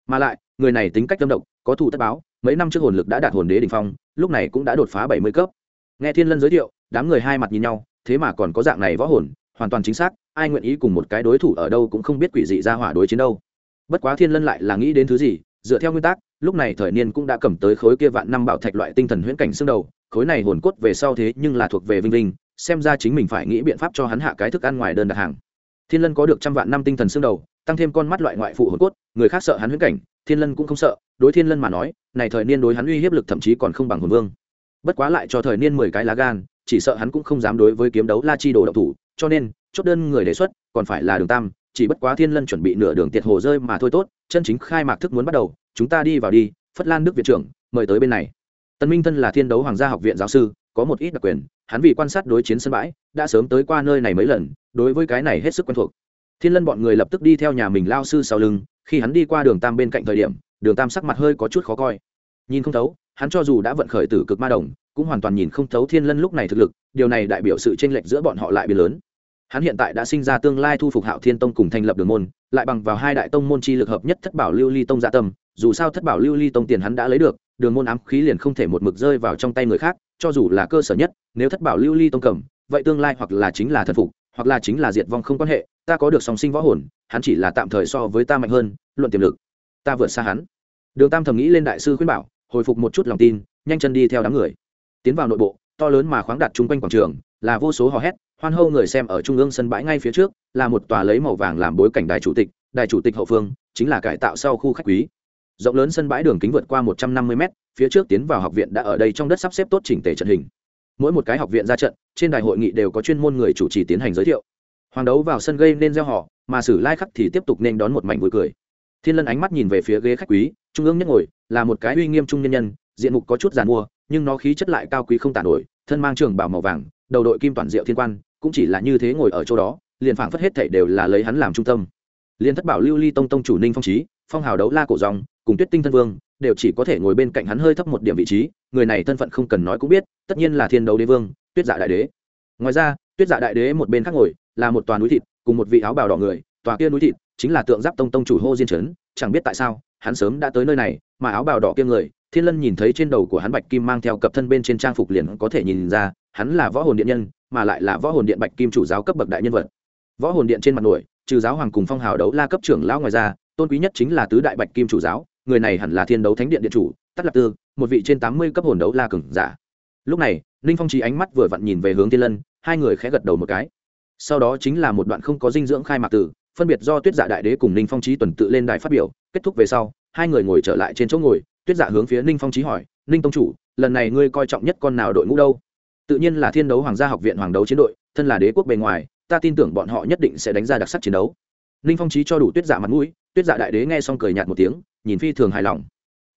Mà lại, người này tính cách tâm động có thủ tất báo, mấy năm trước hồn lực đã đạt hồn đế đ phong, lúc này cũng đã đột phá bảy mươi cấp. Nghe thiên lân giới thiệu, đám người hai mặt nhìn nhau, thế mà còn có dạng này võ hồn, hoàn toàn chính xác, ai nguyện ý cùng một cái đối thủ ở đâu cũng không biết quỷ dị ra hỏa đối chiến đâu. Bất quá thiên lân lại là nghĩ đến thứ gì, dựa theo nguyên tắc, lúc này thời niên cũng đã cầm tới khối kia vạn năm bảo thạch loại tinh thần huyễn cảnh xương đầu, khối này hồn cốt về sau thế nhưng là thuộc về vinh linh xem ra chính mình phải nghĩ biện pháp cho hắn hạ cái thức ăn ngoài đơn đặt hàng thiên lân có được trăm vạn năm tinh thần xương đầu, tăng thêm con mắt loại ngoại phụ hồn cốt, người khác sợ hắn huyễn cảnh, thiên lân cũng không sợ, đối thiên lân mà nói, này thời niên đối hắn uy hiếp lực thậm chí còn không bằng hồn vương. Bất quá lại cho thời niên mười cái lá gan, chỉ sợ hắn cũng không dám đối với kiếm đấu la chi đồ độc thủ, cho nên, chốt đơn người đề xuất, còn phải là đường tam, chỉ bất quá thiên lân chuẩn bị nửa đường tiệt hồ rơi mà thôi tốt, chân chính khai mạc thức muốn bắt đầu, chúng ta đi vào đi, phất lan đức viện trưởng, mời tới bên này. Tân minh thân là thiên đấu hoàng gia học viện giáo sư, có một ít đặc quyền, hắn vì quan sát đối chiến sân bãi, đã sớm tới qua nơi này mấy lần đối với cái này hết sức quen thuộc. Thiên lân bọn người lập tức đi theo nhà mình lao sư sau lưng, khi hắn đi qua đường tam bên cạnh thời điểm, đường tam sắc mặt hơi có chút khó coi. Nhìn không thấu, hắn cho dù đã vận khởi tử cực ma đồng, cũng hoàn toàn nhìn không thấu thiên lân lúc này thực lực, điều này đại biểu sự tranh lệch giữa bọn họ lại biến lớn. Hắn hiện tại đã sinh ra tương lai thu phục hạo thiên tông cùng thành lập đường môn, lại bằng vào hai đại tông môn chi lực hợp nhất thất bảo lưu ly tông dạ tâm, dù sao thất bảo lưu ly tông tiền hắn đã lấy được, đường môn ám khí liền không thể một mực rơi vào trong tay người khác, cho dù là cơ sở nhất, nếu thất bảo lưu ly tông cầm, vậy tương lai hoặc là chính là thần phục hoặc là chính là diệt vong không quan hệ, ta có được song sinh võ hồn, hắn chỉ là tạm thời so với ta mạnh hơn, luận tiềm lực. Ta vượt xa hắn. Đường tam thầm nghĩ lên đại sư khuyên bảo, hồi phục một chút lòng tin, nhanh chân đi theo đám người. Tiến vào nội bộ, to lớn mà khoáng đặt chung quanh quảng trường, là vô số hò hét, hoan hô người xem ở trung ương sân bãi ngay phía trước, là một tòa lấy màu vàng làm bối cảnh đài chủ tịch, đài chủ tịch hậu phương, chính là cải tạo sau khu khách quý. Rộng lớn sân bãi đường kính vượt qua một trăm năm mươi mét, phía trước tiến vào học viện đã ở đây trong đất sắp xếp tốt chỉnh tề trận hình mỗi một cái học viện ra trận, trên đài hội nghị đều có chuyên môn người chủ trì tiến hành giới thiệu. Hoàng đấu vào sân gây nên gieo họ, mà sử lai khắc thì tiếp tục nên đón một mảnh vui cười. Thiên lân ánh mắt nhìn về phía ghế khách quý, trung ương nhất ngồi, là một cái uy nghiêm trung nhân nhân, diện mục có chút giàn mua, nhưng nó khí chất lại cao quý không tàn nổi, thân mang trường bảo màu vàng, đầu đội kim toàn diệu thiên quan, cũng chỉ là như thế ngồi ở chỗ đó, liền phảng phất hết thảy đều là lấy hắn làm trung tâm. Liên thất bảo lưu ly tông tông chủ ninh phong trí phong hào đấu la cổ dòng cùng tuyết tinh thân vương, đều chỉ có thể ngồi bên cạnh hắn hơi thấp một điểm vị trí, người này thân phận không cần nói cũng biết, tất nhiên là thiên đấu đế vương, tuyết dạ đại đế. Ngoài ra, tuyết dạ đại đế một bên khác ngồi, là một tòa núi thịt, cùng một vị áo bào đỏ người, tòa kia núi thịt chính là tượng giáp tông tông chủ hô diên trấn chẳng biết tại sao, hắn sớm đã tới nơi này, mà áo bào đỏ kia người, thiên lân nhìn thấy trên đầu của hắn bạch kim mang theo cặp thân bên trên trang phục liền có thể nhìn ra, hắn là võ hồn điện nhân, mà lại là võ hồn điện bạch kim chủ giáo cấp bậc đại nhân vật. Võ hồn điện trên mặt nổi, trừ giáo hoàng cùng phong hào đấu la cấp trưởng lão ngoài ra, tôn quý nhất chính là tứ đại bạch kim chủ giáo người này hẳn là thiên đấu thánh điện điện chủ tắt lập tư, một vị trên tám mươi cấp hồn đấu la cường giả. Lúc này, ninh phong trí ánh mắt vừa vặn nhìn về hướng thiên lân, hai người khẽ gật đầu một cái. Sau đó chính là một đoạn không có dinh dưỡng khai mạc từ, phân biệt do tuyết dạ đại đế cùng ninh phong trí tuần tự lên đài phát biểu, kết thúc về sau, hai người ngồi trở lại trên chỗ ngồi, tuyết dạ hướng phía ninh phong trí hỏi, ninh tông chủ, lần này ngươi coi trọng nhất con nào đội ngũ đâu? Tự nhiên là thiên đấu hoàng gia học viện hoàng đấu chiến đội, thân là đế quốc bề ngoài, ta tin tưởng bọn họ nhất định sẽ đánh ra đặc sắc chiến đấu. Ninh phong trí cho đủ tuyết dạ mặt mũi, tuyết dạ đại đế nghe xong cười nhạt một tiếng nhìn phi thường hài lòng.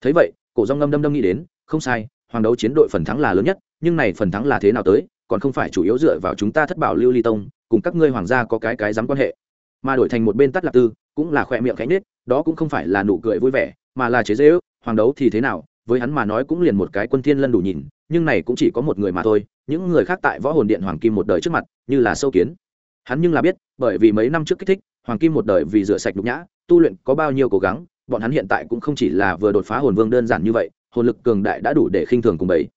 Thấy vậy, cổ rong ngâm đâm đâm nghĩ đến, không sai, hoàng đấu chiến đội phần thắng là lớn nhất, nhưng này phần thắng là thế nào tới, còn không phải chủ yếu dựa vào chúng ta thất bảo lưu ly tông, cùng các ngươi hoàng gia có cái cái dám quan hệ. Mà đổi thành một bên tắt lạc tư, cũng là khỏe miệng cánh nết đó cũng không phải là nụ cười vui vẻ, mà là chế dễ ước hoàng đấu thì thế nào, với hắn mà nói cũng liền một cái quân thiên lân đủ nhìn, nhưng này cũng chỉ có một người mà thôi, những người khác tại võ hồn điện hoàng kim một đời trước mặt, như là sâu kiến. Hắn nhưng là biết, bởi vì mấy năm trước kích thích, hoàng kim một đời vì rửa sạch nhục nhã, tu luyện có bao nhiêu cố gắng bọn hắn hiện tại cũng không chỉ là vừa đột phá hồn vương đơn giản như vậy, hồn lực cường đại đã đủ để khinh thường cùng bấy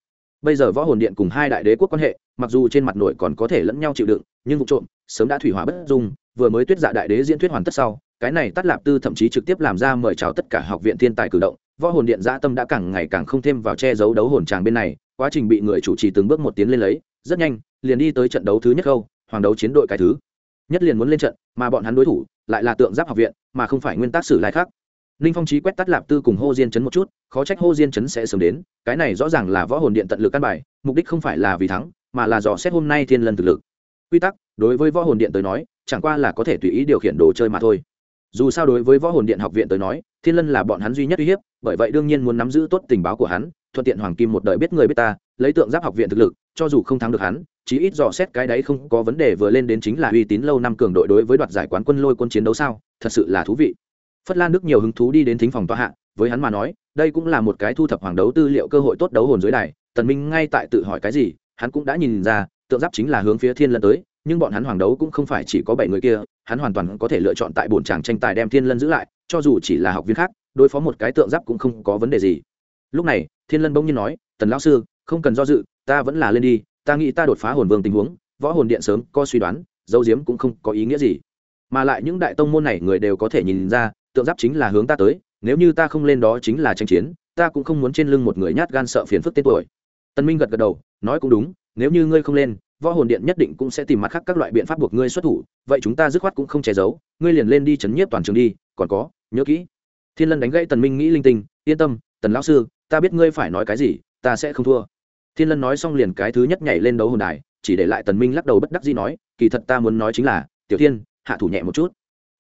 bây giờ võ hồn điện cùng hai đại đế quốc quan hệ, mặc dù trên mặt nội còn có thể lẫn nhau chịu đựng, nhưng vụ trộm, sớm đã thủy hỏa bất dung, vừa mới tuyết dạ đại đế diễn thuyết hoàn tất sau, cái này tắt lạp tư thậm chí trực tiếp làm ra mời chào tất cả học viện thiên tài cử động, võ hồn điện dã tâm đã càng ngày càng không thêm vào che giấu đấu hồn tràng bên này, quá trình bị người chủ trì từng bước một tiến lên lấy, rất nhanh, liền đi tới trận đấu thứ nhất khâu, hoàng đấu chiến đội cái thứ. Nhất liền muốn lên trận, mà bọn hắn đối thủ lại là tượng giáp học viện, mà không phải nguyên tắc sử lai khác ninh phong trí quét tắt lạp tư cùng hô diên chấn một chút, khó trách hô diên chấn sẽ sớm đến, cái này rõ ràng là võ hồn điện tận lực căn bài, mục đích không phải là vì thắng, mà là dò xét hôm nay thiên lân thực lực. Quy tắc, đối với võ hồn điện tới nói, chẳng qua là có thể tùy ý điều khiển đồ chơi mà thôi. Dù sao đối với võ hồn điện học viện tới nói, thiên lân là bọn hắn duy nhất uy hiếp, bởi vậy đương nhiên muốn nắm giữ tốt tình báo của hắn, thuận tiện hoàng kim một đời biết người biết ta, lấy tượng giáp học viện thực lực, cho dù không thắng được hắn, chí ít dò xét cái đấy không có vấn đề vừa lên đến chính là uy tín lâu năm cường đội đối với đoạt giải quán quân lôi quân chiến đấu sao, thật sự là thú vị phất lan đức nhiều hứng thú đi đến thính phòng tòa hạ, với hắn mà nói, đây cũng là một cái thu thập hoàng đấu tư liệu cơ hội tốt đấu hồn dưới đài, tần minh ngay tại tự hỏi cái gì, hắn cũng đã nhìn ra, tượng giáp chính là hướng phía thiên lân tới, nhưng bọn hắn hoàng đấu cũng không phải chỉ có bảy người kia, hắn hoàn toàn có thể lựa chọn tại bổn tràng tranh tài đem thiên lân giữ lại, cho dù chỉ là học viên khác, đối phó một cái tượng giáp cũng không có vấn đề gì. Lúc này, thiên lân bỗng nhiên nói, tần lão sư, không cần do dự, ta vẫn là lên đi, ta nghĩ ta đột phá hồn vương tình huống, võ hồn điện sớm có suy đoán, dấu diếm cũng không có ý nghĩa gì. Mà lại những đại tông môn này người đều có thể nhìn ra tượng giáp chính là hướng ta tới, nếu như ta không lên đó chính là tranh chiến, ta cũng không muốn trên lưng một người nhát gan sợ phiền phức tên tuổi. Tân minh gật gật đầu, nói cũng đúng, nếu như ngươi không lên, võ hồn điện nhất định cũng sẽ tìm mặt khác các loại biện pháp buộc ngươi xuất thủ, vậy chúng ta dứt khoát cũng không che giấu, ngươi liền lên đi chấn nhiếp toàn trường đi, còn có, nhớ kỹ. Thiên lân đánh gãy tần minh nghĩ linh tinh, yên tâm, tần lão sư, ta biết ngươi phải nói cái gì, ta sẽ không thua. Thiên lân nói xong liền cái thứ nhất nhảy lên đấu hồn đài, chỉ để lại tần minh lắc đầu bất đắc dĩ nói, kỳ thật ta muốn nói chính là, tiểu thiên, hạ thủ nhẹ một chút.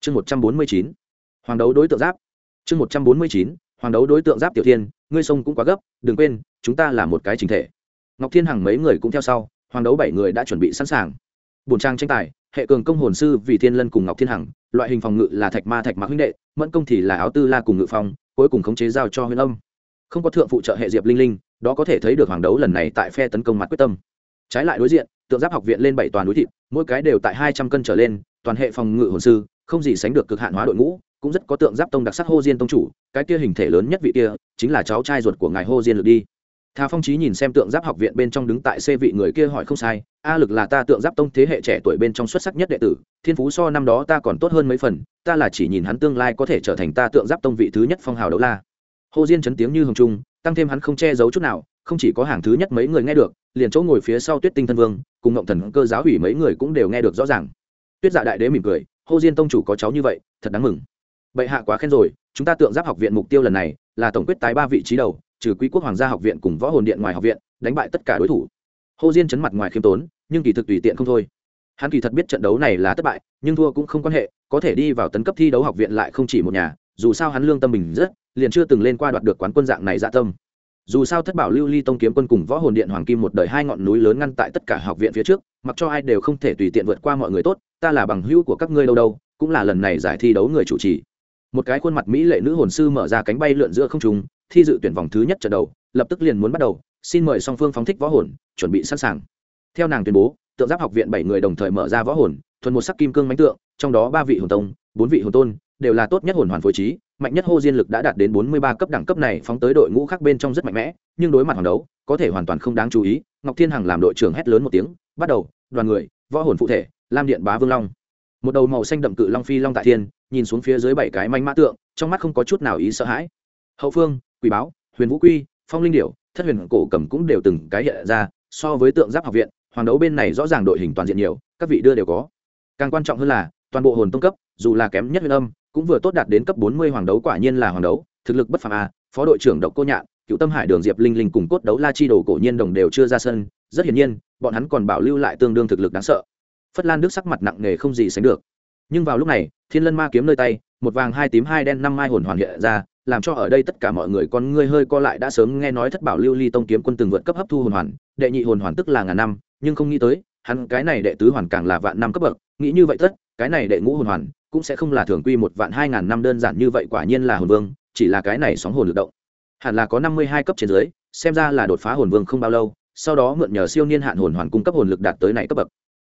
Chương một trăm bốn mươi chín hoàng đấu đối tượng giáp. Chương một trăm bốn mươi chín, hoàng đấu đối tượng giáp tiểu thiên, ngươi sông cũng quá gấp, đừng quên, chúng ta là một cái trình thể. Ngọc thiên hằng mấy người cũng theo sau, hoàng đấu bảy người đã chuẩn bị sẵn sàng. Bổn trang tranh tài, hệ cường công hồn sư vì thiên lân cùng ngọc thiên hằng, loại hình phòng ngự là thạch ma thạch mạc huynh đệ, mẫn công thì là áo tư la cùng ngự phong, cuối cùng khống chế giao cho huyền âm. Không có thượng phụ trợ hệ diệp linh linh, đó có thể thấy được hoàng đấu lần này tại phe tấn công mặt quyết tâm. Trái lại đối diện, tượng giáp học viện lên bảy toàn núi thịt, mỗi cái đều tại hai trăm cân trở lên, toàn hệ phòng ngự hồn sư, không gì sánh được cực hạn hóa đội ngũ cũng rất có tượng giáp tông đặc sắc hô diên tông chủ cái kia hình thể lớn nhất vị kia chính là cháu trai ruột của ngài hô diên lực đi Thà Phong trí nhìn xem tượng giáp học viện bên trong đứng tại xê vị người kia hỏi không sai, A Lực là ta tượng giáp tông thế hệ trẻ tuổi bên trong xuất sắc nhất đệ tử, thiên phú so năm đó ta còn tốt hơn mấy phần, ta là chỉ nhìn hắn tương lai có thể trở thành ta tượng giáp tông vị thứ nhất phong hào đấu la. Hồ Diên chấn tiếng như hồng trung, tăng thêm hắn không che giấu chút nào, không chỉ có hàng thứ nhất mấy người nghe được, liền chỗ ngồi phía sau Tuyết Tinh thân vương, cùng Ngộng Thần cơ giáo ủy mấy người cũng đều nghe được rõ ràng. Tuyết Dạ đại đế mỉm cười, Hồ Diên tông chủ có cháu như vậy, thật đáng mừng. Bệ hạ quá khen rồi, chúng ta tượng giáp học viện mục tiêu lần này là tổng quyết tái ba vị trí đầu, trừ quý quốc hoàng gia học viện cùng võ hồn điện ngoài học viện đánh bại tất cả đối thủ. Hồ diên chấn mặt ngoài khiêm tốn nhưng kỳ thực tùy tiện không thôi. Hắn kỳ thật biết trận đấu này là thất bại nhưng thua cũng không quan hệ có thể đi vào tấn cấp thi đấu học viện lại không chỉ một nhà dù sao hắn lương tâm mình rất liền chưa từng lên qua đoạt được quán quân dạng này dạ tâm. Dù sao thất bảo lưu ly tông kiếm quân cùng võ hồn điện hoàng kim một đời hai ngọn núi lớn ngăn tại tất cả học viện phía trước mặc cho ai đều không thể tùy tiện vượt qua mọi người tốt ta là bằng hữu của các ngươi đâu đâu cũng là lần này giải thi đấu người chủ trì một cái khuôn mặt mỹ lệ nữ hồn sư mở ra cánh bay lượn giữa không trung, thi dự tuyển vòng thứ nhất trận đầu, lập tức liền muốn bắt đầu, xin mời song phương phóng thích võ hồn, chuẩn bị sẵn sàng. Theo nàng tuyên bố, tượng giáp học viện bảy người đồng thời mở ra võ hồn, thuần một sắc kim cương mánh tượng, trong đó ba vị hồn tông, bốn vị hồn tôn, đều là tốt nhất hồn hoàn phối trí, mạnh nhất hô diên lực đã đạt đến bốn mươi ba cấp đẳng cấp này phóng tới đội ngũ khác bên trong rất mạnh mẽ, nhưng đối mặt hoàng đấu, có thể hoàn toàn không đáng chú ý, ngọc thiên hằng làm đội trưởng hét lớn một tiếng, bắt đầu, đoàn người, võ hồn phụ thể, lam điện bá vương long một đầu màu xanh đậm cự long phi long tại thiên, nhìn xuống phía dưới bảy cái manh mã tượng, trong mắt không có chút nào ý sợ hãi. Hậu phương, quỷ báo, huyền vũ quy, phong linh điểu, thất huyền cổ cầm cũng đều từng cái hiện ra, so với tượng giáp học viện, hoàng đấu bên này rõ ràng đội hình toàn diện nhiều, các vị đưa đều có. Càng quan trọng hơn là, toàn bộ hồn tông cấp, dù là kém nhất huyền âm, cũng vừa tốt đạt đến cấp bốn mươi hoàng đấu quả nhiên là hoàng đấu, thực lực bất phàm a, phó đội trưởng độc cô nhạn, cựu tâm hải đường diệp linh linh cùng cốt đấu la chi đồ cổ nhiên đồng đều chưa ra sân, rất hiển nhiên, bọn hắn còn bảo lưu lại tương đương thực lực đáng sợ phất lan đức sắc mặt nặng nề không gì sánh được. Nhưng vào lúc này, thiên lân ma kiếm nơi tay, một vàng hai tím hai đen năm mai hồn hoàn hiện ra, làm cho ở đây tất cả mọi người con ngươi hơi co lại đã sớm nghe nói thất bảo lưu ly tông kiếm quân từng vượt cấp hấp thu hồn hoàn, đệ nhị hồn hoàn tức là ngàn năm, nhưng không nghĩ tới, hắn cái này đệ tứ hoàn càng là vạn năm cấp bậc, nghĩ như vậy tất, cái này đệ ngũ hồn hoàn cũng sẽ không là thường quy một vạn hai ngàn năm đơn giản như vậy quả nhiên là hồn vương, chỉ là cái này sóng hồn lực động. Hẳn là có năm mươi hai cấp trên dưới, xem ra là đột phá hồn vương không bao lâu, sau đó mượn nhờ siêu niên hạn hồn hoàn cung cấp hồn lực đạt tới này cấp bậc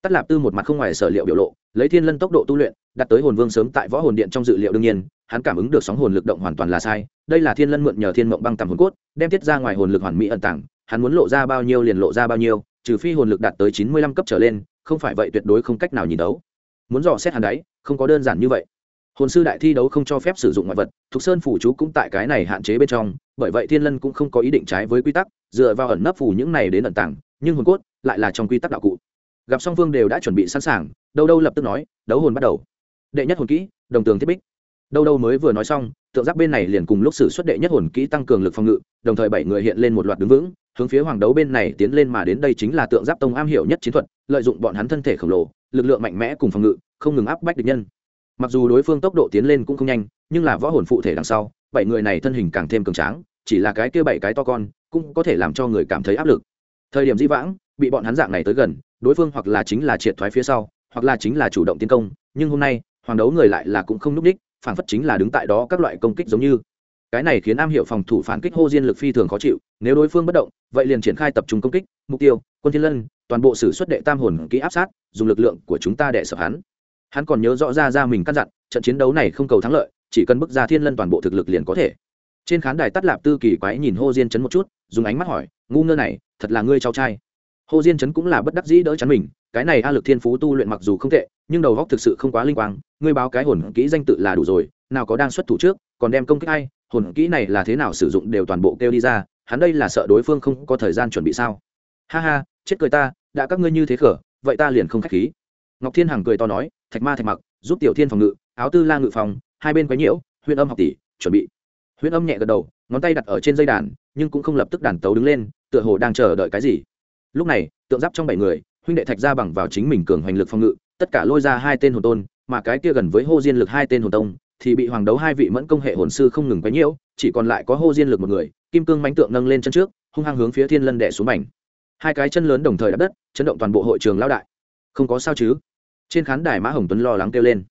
tắt lạp tư một mặt không ngoài sở liệu biểu lộ, lấy thiên lân tốc độ tu luyện đạt tới hồn vương sớm tại võ hồn điện trong dự liệu đương nhiên, hắn cảm ứng được sóng hồn lực động hoàn toàn là sai, đây là thiên lân mượn nhờ thiên mộng băng tầm hồn cốt, đem tiết ra ngoài hồn lực hoàn mỹ ẩn tàng, hắn muốn lộ ra bao nhiêu liền lộ ra bao nhiêu, trừ phi hồn lực đạt tới chín mươi lăm cấp trở lên, không phải vậy tuyệt đối không cách nào nhìn đấu. Muốn dò xét hàn đáy không có đơn giản như vậy. Hồn sư đại thi đấu không cho phép sử dụng ngoại vật, thục sơn phủ chú cũng tại cái này hạn chế bên trong, bởi vậy thiên lân cũng không có ý định trái với quy tắc, dựa vào ẩn nấp phủ những này đến ẩn tàng, nhưng hồn cốt lại là trong quy tắc đạo cụ gặp song phương đều đã chuẩn bị sẵn sàng, đâu đâu lập tức nói, đấu hồn bắt đầu. Đệ nhất hồn kỹ, đồng tường thiết bích. Đâu đâu mới vừa nói xong, tượng giác bên này liền cùng lúc xử xuất đệ nhất hồn kỹ tăng cường lực phòng ngự, đồng thời bảy người hiện lên một loạt đứng vững, hướng phía hoàng đấu bên này tiến lên mà đến đây chính là tượng giáp tông am hiểu nhất chiến thuật, lợi dụng bọn hắn thân thể khổng lồ, lực lượng mạnh mẽ cùng phòng ngự, không ngừng áp bách địch nhân. Mặc dù đối phương tốc độ tiến lên cũng không nhanh, nhưng là võ hồn phụ thể đằng sau, bảy người này thân hình càng thêm cường tráng, chỉ là cái kia bảy cái to con, cũng có thể làm cho người cảm thấy áp lực. Thời điểm di vãng, bị bọn hắn dạng này tới gần đối phương hoặc là chính là triệt thoái phía sau, hoặc là chính là chủ động tiến công, nhưng hôm nay, hoàng đấu người lại là cũng không núp đích, phản phất chính là đứng tại đó các loại công kích giống như. Cái này khiến am hiểu phòng thủ phản kích hô diên lực phi thường khó chịu, nếu đối phương bất động, vậy liền triển khai tập trung công kích, mục tiêu, quân thiên lân, toàn bộ sử xuất đệ tam hồn kỹ áp sát, dùng lực lượng của chúng ta để sợ hắn. Hắn còn nhớ rõ ra ra mình căn dặn, trận chiến đấu này không cầu thắng lợi, chỉ cần bức ra thiên lân toàn bộ thực lực liền có thể. Trên khán đài tắt lạp tư kỳ quái nhìn hô diên chấn một chút, dùng ánh mắt hỏi, ngu ngơ này, thật là ngươi cháu trai? Hô diên chấn cũng là bất đắc dĩ đỡ chắn mình, cái này a lực thiên phú tu luyện mặc dù không tệ, nhưng đầu góc thực sự không quá linh quang, ngươi báo cái hồn kỹ danh tự là đủ rồi, nào có đang xuất thủ trước, còn đem công kích ai, hồn kỹ này là thế nào sử dụng đều toàn bộ kêu đi ra, hắn đây là sợ đối phương không có thời gian chuẩn bị sao? Ha ha, chết cười ta, đã các ngươi như thế khở, vậy ta liền không k h á c h khí. Ngọc thiên hằng cười to nói, thạch ma thạch mặc, giúp tiểu thiên phòng ngự, áo tư la ngự phòng, hai bên quấy nhiễu huyện âm học tỷ, chuẩn bị. Huyện âm nhẹ gật đầu, ngón tay đặt ở trên dây đàn, nhưng cũng không lập tức đàn tấu đứng lên, tựa hồ đang chờ đợi cái gì lúc này, tượng giáp trong bảy người, huynh đệ thạch ra bằng vào chính mình cường hoành lực phòng ngự, tất cả lôi ra hai tên hồn tôn, mà cái kia gần với hô diên lực hai tên hồn tông, thì bị hoàng đấu hai vị mẫn công hệ hồn sư không ngừng quấy nhiễu, chỉ còn lại có hô diên lực một người, kim cương mánh tượng nâng lên chân trước, hung hăng hướng phía thiên lân đẻ xuống mảnh. Hai cái chân lớn đồng thời đập đất, chấn động toàn bộ hội trường lao đại. Không có sao chứ? Trên khán đài mã hồng tuấn lo lắng kêu lên.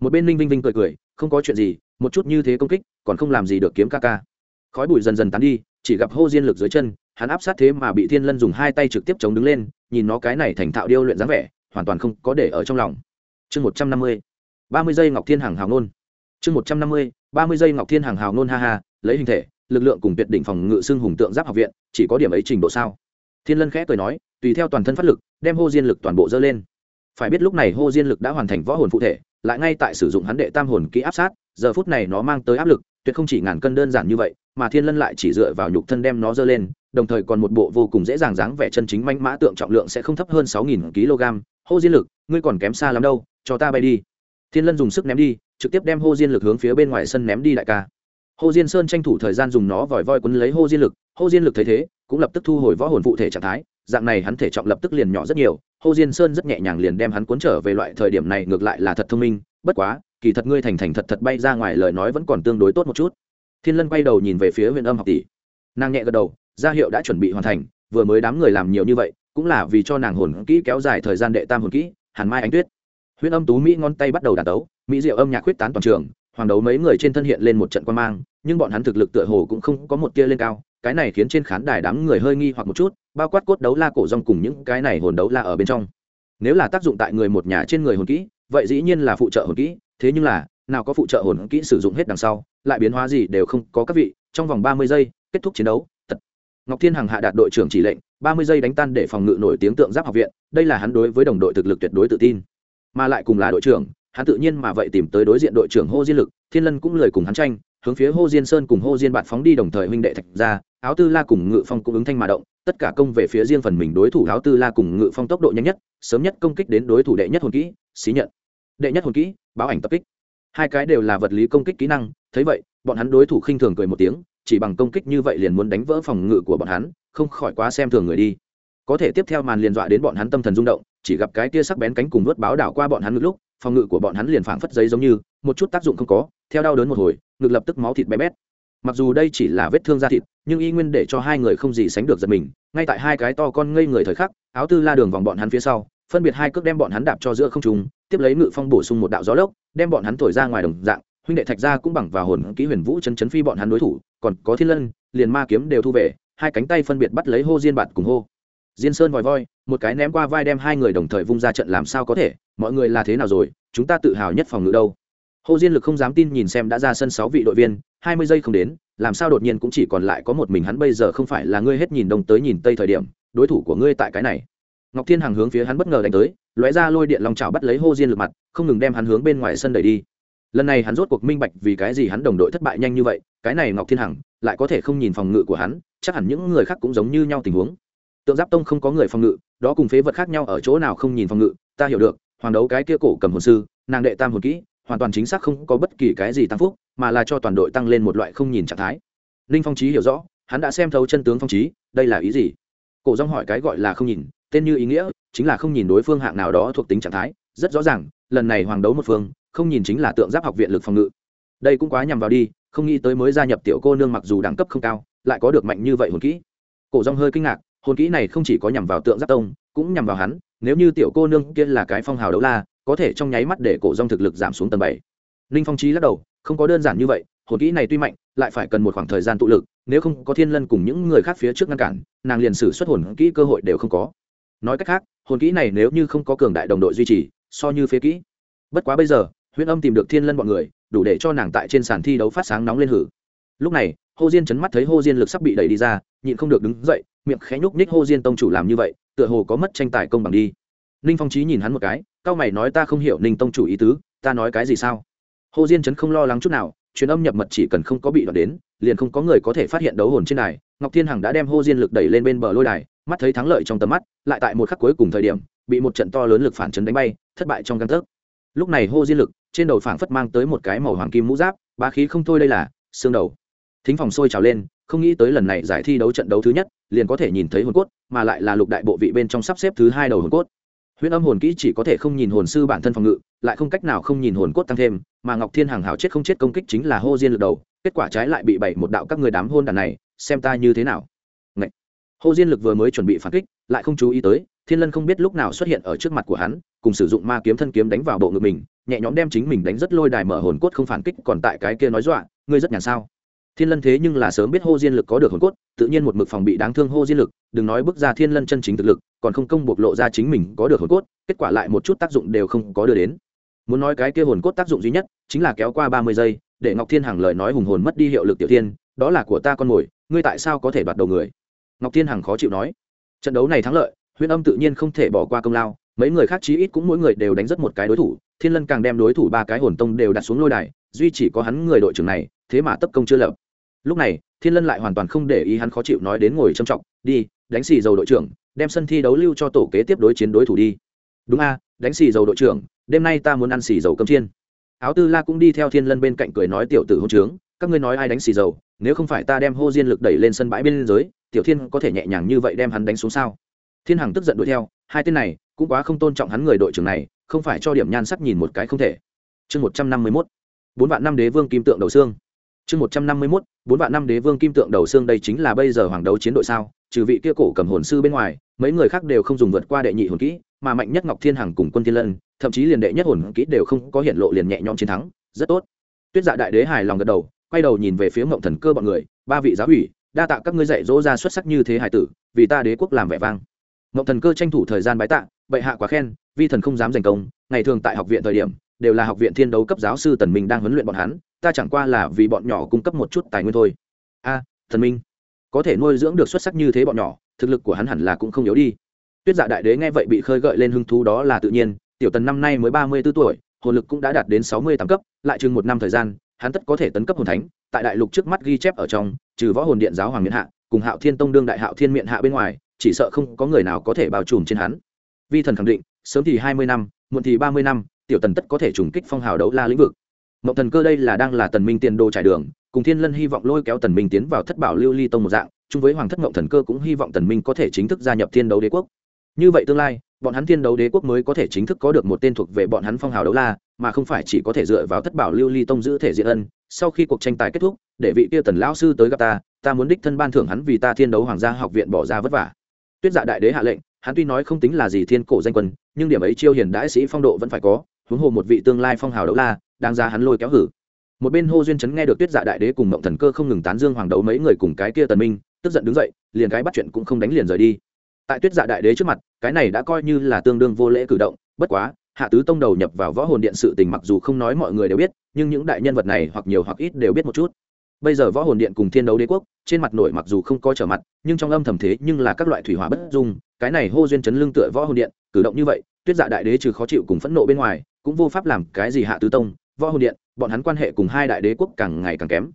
Một bên ninh vinh vinh cười cười, không có chuyện gì, một chút như thế công kích, còn không làm gì được kiếm ca ca. Khói bụi dần dần tán đi, chỉ gặp hô diên lực dưới chân hắn áp sát thế mà bị thiên lân dùng hai tay trực tiếp chống đứng lên, nhìn nó cái này thành thạo điêu luyện dáng vẻ, hoàn toàn không có để ở trong lòng. Chương một trăm năm mươi, ba mươi giây ngọc thiên hàng hào nôn. Chương một trăm năm mươi, ba mươi giây ngọc thiên hàng hào nôn ha ha, lấy hình thể, lực lượng cùng tuyệt đỉnh phòng ngự xưng hùng tượng giáp học viện, chỉ có điểm ấy trình độ sao? Thiên lân khẽ cười nói, tùy theo toàn thân phát lực, đem hô diên lực toàn bộ dơ lên. Phải biết lúc này hô diên lực đã hoàn thành võ hồn phụ thể, lại ngay tại sử dụng hắn đệ tam hồn kỹ áp sát, giờ phút này nó mang tới áp lực, tuyệt không chỉ ngàn cân đơn giản như vậy, mà thiên lân lại chỉ dựa vào nhục thân đem nó dơ lên đồng thời còn một bộ vô cùng dễ dàng dáng vẻ chân chính manh mã tượng trọng lượng sẽ không thấp hơn sáu nghìn kg. Hô diên lực, ngươi còn kém xa lắm đâu, cho ta bay đi. Thiên lân dùng sức ném đi, trực tiếp đem hô diên lực hướng phía bên ngoài sân ném đi đại ca. Hô diên sơn tranh thủ thời gian dùng nó vòi voi quấn lấy hô diên lực, hô diên lực thấy thế, cũng lập tức thu hồi võ hồn phụ thể trạng thái, dạng này hắn thể trọng lập tức liền nhỏ rất nhiều. Hô diên sơn rất nhẹ nhàng liền đem hắn cuốn trở về loại thời điểm này, ngược lại là thật thông minh, bất quá, kỳ thật ngươi thành thành thật thật bay ra ngoài lời nói vẫn còn tương đối tốt một chút. Thiên lân quay đầu nhìn về phía huyền âm học tỷ. Nàng nhẹ gật đầu gia hiệu đã chuẩn bị hoàn thành, vừa mới đám người làm nhiều như vậy, cũng là vì cho nàng hồn kỹ kéo dài thời gian đệ tam hồn kỹ, hàn mai ánh tuyết. Huyễn âm tú mỹ ngón tay bắt đầu đàn tấu, mỹ diệu âm nhạc khuyết tán toàn trường, hoàng đấu mấy người trên thân hiện lên một trận quan mang, nhưng bọn hắn thực lực tựa hồ cũng không có một tia lên cao, cái này khiến trên khán đài đám người hơi nghi hoặc một chút, bao quát cốt đấu la cổ rong cùng những cái này hồn đấu la ở bên trong. Nếu là tác dụng tại người một nhà trên người hồn kỹ, vậy dĩ nhiên là phụ trợ hồn kỹ, thế nhưng là, nào có phụ trợ hồn kỹ sử dụng hết đằng sau, lại biến hóa gì đều không có các vị, trong vòng ba mươi giây, kết thúc chiến đấu ngọc thiên hằng hạ đạt đội trưởng chỉ lệnh, ba mươi giây đánh tan để phòng ngự nổi tiếng tượng giáp học viện, đây là hắn đối với đồng đội thực lực tuyệt đối tự tin. Mà lại cùng là đội trưởng, hắn tự nhiên mà vậy tìm tới đối diện đội trưởng hô diên lực, thiên lân cũng lời cùng hắn tranh, hướng phía hô diên sơn cùng hô diên bạn phóng đi đồng thời huynh đệ thạch ra áo tư la cùng ngự phong cũng ứng thanh mà động, tất cả công về phía riêng phần mình đối thủ áo tư la cùng ngự phong tốc độ nhanh nhất, sớm nhất công kích đến đối thủ đệ nhất hồn kỹ, xí nhận. Đệ nhất hồn kỹ, báo ảnh tập kích. Hai cái đều là vật lý công kích kỹ năng, thấy vậy, bọn hắn đối thủ khinh thường cười một tiếng chỉ bằng công kích như vậy liền muốn đánh vỡ phòng ngự của bọn hắn, không khỏi quá xem thường người đi. Có thể tiếp theo màn liền dọa đến bọn hắn tâm thần rung động, chỉ gặp cái tia sắc bén cánh cùng vớt báo đảo qua bọn hắn ngực lúc, phòng ngự của bọn hắn liền phảng phất giấy giống như, một chút tác dụng không có, theo đau đớn một hồi, ngực lập tức máu thịt bé bét. Mặc dù đây chỉ là vết thương da thịt, nhưng y nguyên để cho hai người không gì sánh được giật mình, ngay tại hai cái to con ngây người thời khắc, áo tư la đường vòng bọn hắn phía sau, phân biệt hai cước đem bọn hắn đạp cho giữa không trùng tiếp lấy ngự phong bổ sung một đạo gió lốc, đem bọn hắn thổi ra ngoài đồng dạng huynh đệ thạch gia cũng bằng vào hồn kỹ huyền vũ chân chấn phi bọn hắn đối thủ, còn có thiên lân, liền ma kiếm đều thu về, hai cánh tay phân biệt bắt lấy hô diên bạt cùng hô diên sơn vòi voi, một cái ném qua vai đem hai người đồng thời vung ra trận làm sao có thể, mọi người là thế nào rồi, chúng ta tự hào nhất phòng ngự đâu. Hồ diên lực không dám tin nhìn xem đã ra sân sáu vị đội viên, hai mươi giây không đến, làm sao đột nhiên cũng chỉ còn lại có một mình hắn bây giờ không phải là ngươi hết nhìn đông tới nhìn tây thời điểm, đối thủ của ngươi tại cái này. Ngọc thiên hằng hướng phía hắn bất ngờ đánh tới, lóe ra lôi điện lòng chảo bắt lấy hô diên lực mặt, không ngừng đem hắn hướng bên ngoài sân đẩy đi lần này hắn rốt cuộc minh bạch vì cái gì hắn đồng đội thất bại nhanh như vậy, cái này ngọc thiên hằng, lại có thể không nhìn phòng ngự của hắn, chắc hẳn những người khác cũng giống như nhau tình huống. Tượng giáp tông không có người phòng ngự, đó cùng phế vật khác nhau ở chỗ nào không nhìn phòng ngự, ta hiểu được, hoàng đấu cái kia cổ cầm hồn sư, nàng đệ tam hồn kỹ, hoàn toàn chính xác không có bất kỳ cái gì tăng phúc, mà là cho toàn đội tăng lên một loại không nhìn trạng thái. Ninh phong trí hiểu rõ, hắn đã xem thấu chân tướng phong trí đây là ý gì? Cổ dong hỏi cái gọi là không nhìn, tên như ý nghĩa, chính là không nhìn đối phương hạng nào đó thuộc tính trạng thái, rất rõ ràng, lần này hoàng đấu một phương không nhìn chính là tượng giáp học viện lực phòng ngự. Đây cũng quá nhằm vào đi, không nghĩ tới mới gia nhập tiểu cô nương mặc dù đẳng cấp không cao, lại có được mạnh như vậy hồn kỹ. Cổ dong hơi kinh ngạc, hồn kỹ này không chỉ có nhằm vào tượng giáp tông, cũng nhằm vào hắn, nếu như tiểu cô nương kia là cái phong hào đấu la, có thể trong nháy mắt để cổ dong thực lực giảm xuống tầng bảy. Ninh phong trí lắc đầu, không có đơn giản như vậy, hồn kỹ này tuy mạnh, lại phải cần một khoảng thời gian tụ lực, nếu không có thiên lân cùng những người khác phía trước ngăn cản, nàng liền xử xuất hồn kỹ cơ hội đều không có. Nói cách khác, hồn kỹ này nếu như không có cường đại đồng đội duy trì, so như phế kỹ. Bất quá bây giờ huyễn âm tìm được thiên lân bọn người, đủ để cho nàng tại trên sàn thi đấu phát sáng nóng lên hử. Lúc này, hô diên chấn mắt thấy hô diên lực sắp bị đẩy đi ra, nhịn không được đứng dậy, miệng khẽ nhúc ních hô diên tông chủ làm như vậy, tựa hồ có mất tranh tài công bằng đi. Ninh phong trí nhìn hắn một cái cao mày nói ta không hiểu ninh tông chủ ý tứ, ta nói cái gì sao? Hồ diên chấn không lo lắng chút nào, truyền âm nhập mật chỉ cần không có bị đoạt đến, liền không có người có thể phát hiện đấu hồn trên đài. Ngọc thiên hằng đã đem hô diên lực đẩy lên bên bờ lôi đài, mắt thấy thắng lợi trong tầm mắt, lại tại một khắc cuối cùng thời điểm, bị một trận to lớn lực phản chấn đánh bay, thất bại trong căn thức. lúc này hô diên lực trên đầu phảng phất mang tới một cái màu hoàng kim mũ giáp ba khí không thôi đây là, xương đầu. Thính phòng sôi trào lên, không nghĩ tới lần này giải thi đấu trận đấu thứ nhất, liền có thể nhìn thấy hồn cốt, mà lại là lục đại bộ vị bên trong sắp xếp thứ hai đầu hồn cốt. Huyễn âm hồn kỹ chỉ có thể không nhìn hồn sư bản thân phòng ngự, lại không cách nào không nhìn hồn cốt tăng thêm, mà ngọc thiên hàng hào chết không chết công kích chính là hô diên lượt đầu, kết quả trái lại bị bảy một đạo các người đám hôn đàn này, xem ta như thế nào. Ngậy! hô diên lực vừa mới chuẩn bị phản kích, lại không chú ý tới, thiên lân không biết lúc nào xuất hiện ở trước mặt của hắn, cùng sử dụng ma kiếm thân kiếm đánh vào bộ ngực mình nhẹ nhõm đem chính mình đánh rất lôi đài mở hồn cốt không phản kích, còn tại cái kia nói dọa, ngươi rất nhàn sao? Thiên lân thế nhưng là sớm biết hô diên lực có được hồn cốt, tự nhiên một mực phòng bị đáng thương hô diên lực, đừng nói bước ra thiên lân chân chính thực lực, còn không công bộc lộ ra chính mình có được hồn cốt, kết quả lại một chút tác dụng đều không có đưa đến. Muốn nói cái kia hồn cốt tác dụng duy nhất, chính là kéo qua ba mươi giây, để ngọc thiên hằng lời nói hùng hồn mất đi hiệu lực tiểu tiên, đó là của ta con mồi, ngươi tại sao có thể đoạt đầu người? Ngọc thiên hằng khó chịu nói, trận đấu này thắng lợi huyên âm tự nhiên không thể bỏ qua công lao mấy người khác chí ít cũng mỗi người đều đánh rất một cái đối thủ thiên lân càng đem đối thủ ba cái hồn tông đều đặt xuống lôi đài duy chỉ có hắn người đội trưởng này thế mà tấp công chưa lập. Lúc này thiên lân lại hoàn toàn không để ý hắn khó chịu nói đến ngồi trầm trọng đi đánh xì dầu đội trưởng đem sân thi đấu lưu cho tổ kế tiếp đối chiến đối thủ đi. Đúng a đánh xì dầu đội trưởng đêm nay ta muốn ăn xì dầu cơm chiên. Áo tư la cũng đi theo thiên lân bên cạnh cười nói tiểu tử hôn trướng các ngươi nói ai đánh xì dầu nếu không phải ta đem hô diên lực đẩy lên sân bãi bên giới, tiểu thiên có thể nhẹ nhàng như vậy đem hắn đánh xuống sao? Thiên hằng tức giận đuổi theo hai tên này cũng quá không tôn trọng hắn người đội trưởng này, không phải cho điểm nhan sắc nhìn một cái không thể. Chương một trăm năm mươi mốt, bốn vạn năm đế vương kim tượng đầu xương. Chương một trăm năm mươi mốt, bốn vạn năm đế vương kim tượng đầu xương đây chính là bây giờ hoàng đấu chiến đội sao? Trừ vị kia cổ cầm hồn sư bên ngoài, mấy người khác đều không dùng vượt qua đệ nhị hồn kỹ, mà mạnh nhất ngọc thiên hằng cùng quân thiên lân, thậm chí liền đệ nhất hồn kỹ đều không có hiện lộ liền nhẹ nhõm chiến thắng. Rất tốt. Tuyết dạ đại đế hài lòng gật đầu, quay đầu nhìn về phía ngộng thần cơ bọn người, ba vị giáo ủy, đa tạ các ngươi dạy dỗ ra xuất sắc như thế hải tử, vì ta đế quốc làm vẻ vang. Ngộng thần cơ tranh thủ thời gian bái tạ bệ hạ quá khen, vi thần không dám giành công, ngày thường tại học viện thời điểm, đều là học viện thiên đấu cấp giáo sư tần minh đang huấn luyện bọn hắn, ta chẳng qua là vì bọn nhỏ cung cấp một chút tài nguyên thôi. A thần minh, có thể nuôi dưỡng được xuất sắc như thế bọn nhỏ, thực lực của hắn hẳn là cũng không yếu đi. Tuyết dạ đại đế nghe vậy bị khơi gợi lên hứng thú đó là tự nhiên, tiểu tần năm nay mới ba mươi b ố tuổi, hồn lực cũng đã đạt đến sáu mươi tám cấp, lại chừng một năm thời gian, hắn tất có thể tấn cấp hồn thánh, tại đại lục trước mắt ghi chép ở trong, trừ võ hồn điện giáo hoàng miện hạ, cùng hạo thiên tông đương đại hạo thiên miện hạ bên ngoài, chỉ sợ không có người nào có thể bao trùm trên hắn vi thần khẳng định, sớm thì hai mươi năm, muộn thì ba mươi năm, tiểu tần tất có thể trùng kích phong hào đấu la lĩnh vực. Mộng thần cơ đây là đang là tần minh tiền đồ trải đường, cùng thiên lân hy vọng lôi kéo tần minh tiến vào thất bảo lưu ly tông một dạng, chung với hoàng thất mộng thần cơ cũng hy vọng tần minh có thể chính thức gia nhập thiên đấu đế quốc. Như vậy tương lai, bọn hắn thiên đấu đế quốc mới có thể chính thức có được một tên thuộc về bọn hắn phong hào đấu la, mà không phải chỉ có thể dựa vào thất bảo lưu ly tông giữ thể diện ân. Sau khi cuộc tranh tài kết thúc, để vị kia tần lão sư tới gặp ta ta muốn đích thân ban thưởng hắn vì ta thiên đấu hoàng gia học viện bỏ ra vất vả. Tuyết dạ đại đế hạ lệnh hắn tuy nói không tính là gì thiên cổ danh quân, nhưng điểm ấy chiêu hiền đại sĩ phong độ vẫn phải có, huống hồ một vị tương lai phong hào đấu la đang ra hắn lôi kéo hử. Một bên hô duyên chấn nghe được tuyết dạ đại đế cùng mộng thần cơ không ngừng tán dương hoàng đấu mấy người cùng cái kia tần minh, tức giận đứng dậy, liền cái bắt chuyện cũng không đánh liền rời đi. Tại tuyết dạ đại đế trước mặt, cái này đã coi như là tương đương vô lễ cử động, bất quá, hạ tứ tông đầu nhập vào võ hồn điện sự tình mặc dù không nói mọi người đều biết, nhưng những đại nhân vật này hoặc nhiều hoặc ít đều biết một chút bây giờ võ hồn điện cùng thiên đấu đế quốc, trên mặt nổi mặc dù không có trở mặt, nhưng trong âm thầm thế nhưng là các loại thủy hỏa bất dung, cái này hô duyên chấn lưng tựa võ hồn điện, cử động như vậy, tuyết dạ đại đế trừ khó chịu cùng phẫn nộ bên ngoài, cũng vô pháp làm cái gì hạ tứ tông, võ hồn điện, bọn hắn quan hệ cùng hai đại đế quốc càng ngày càng kém.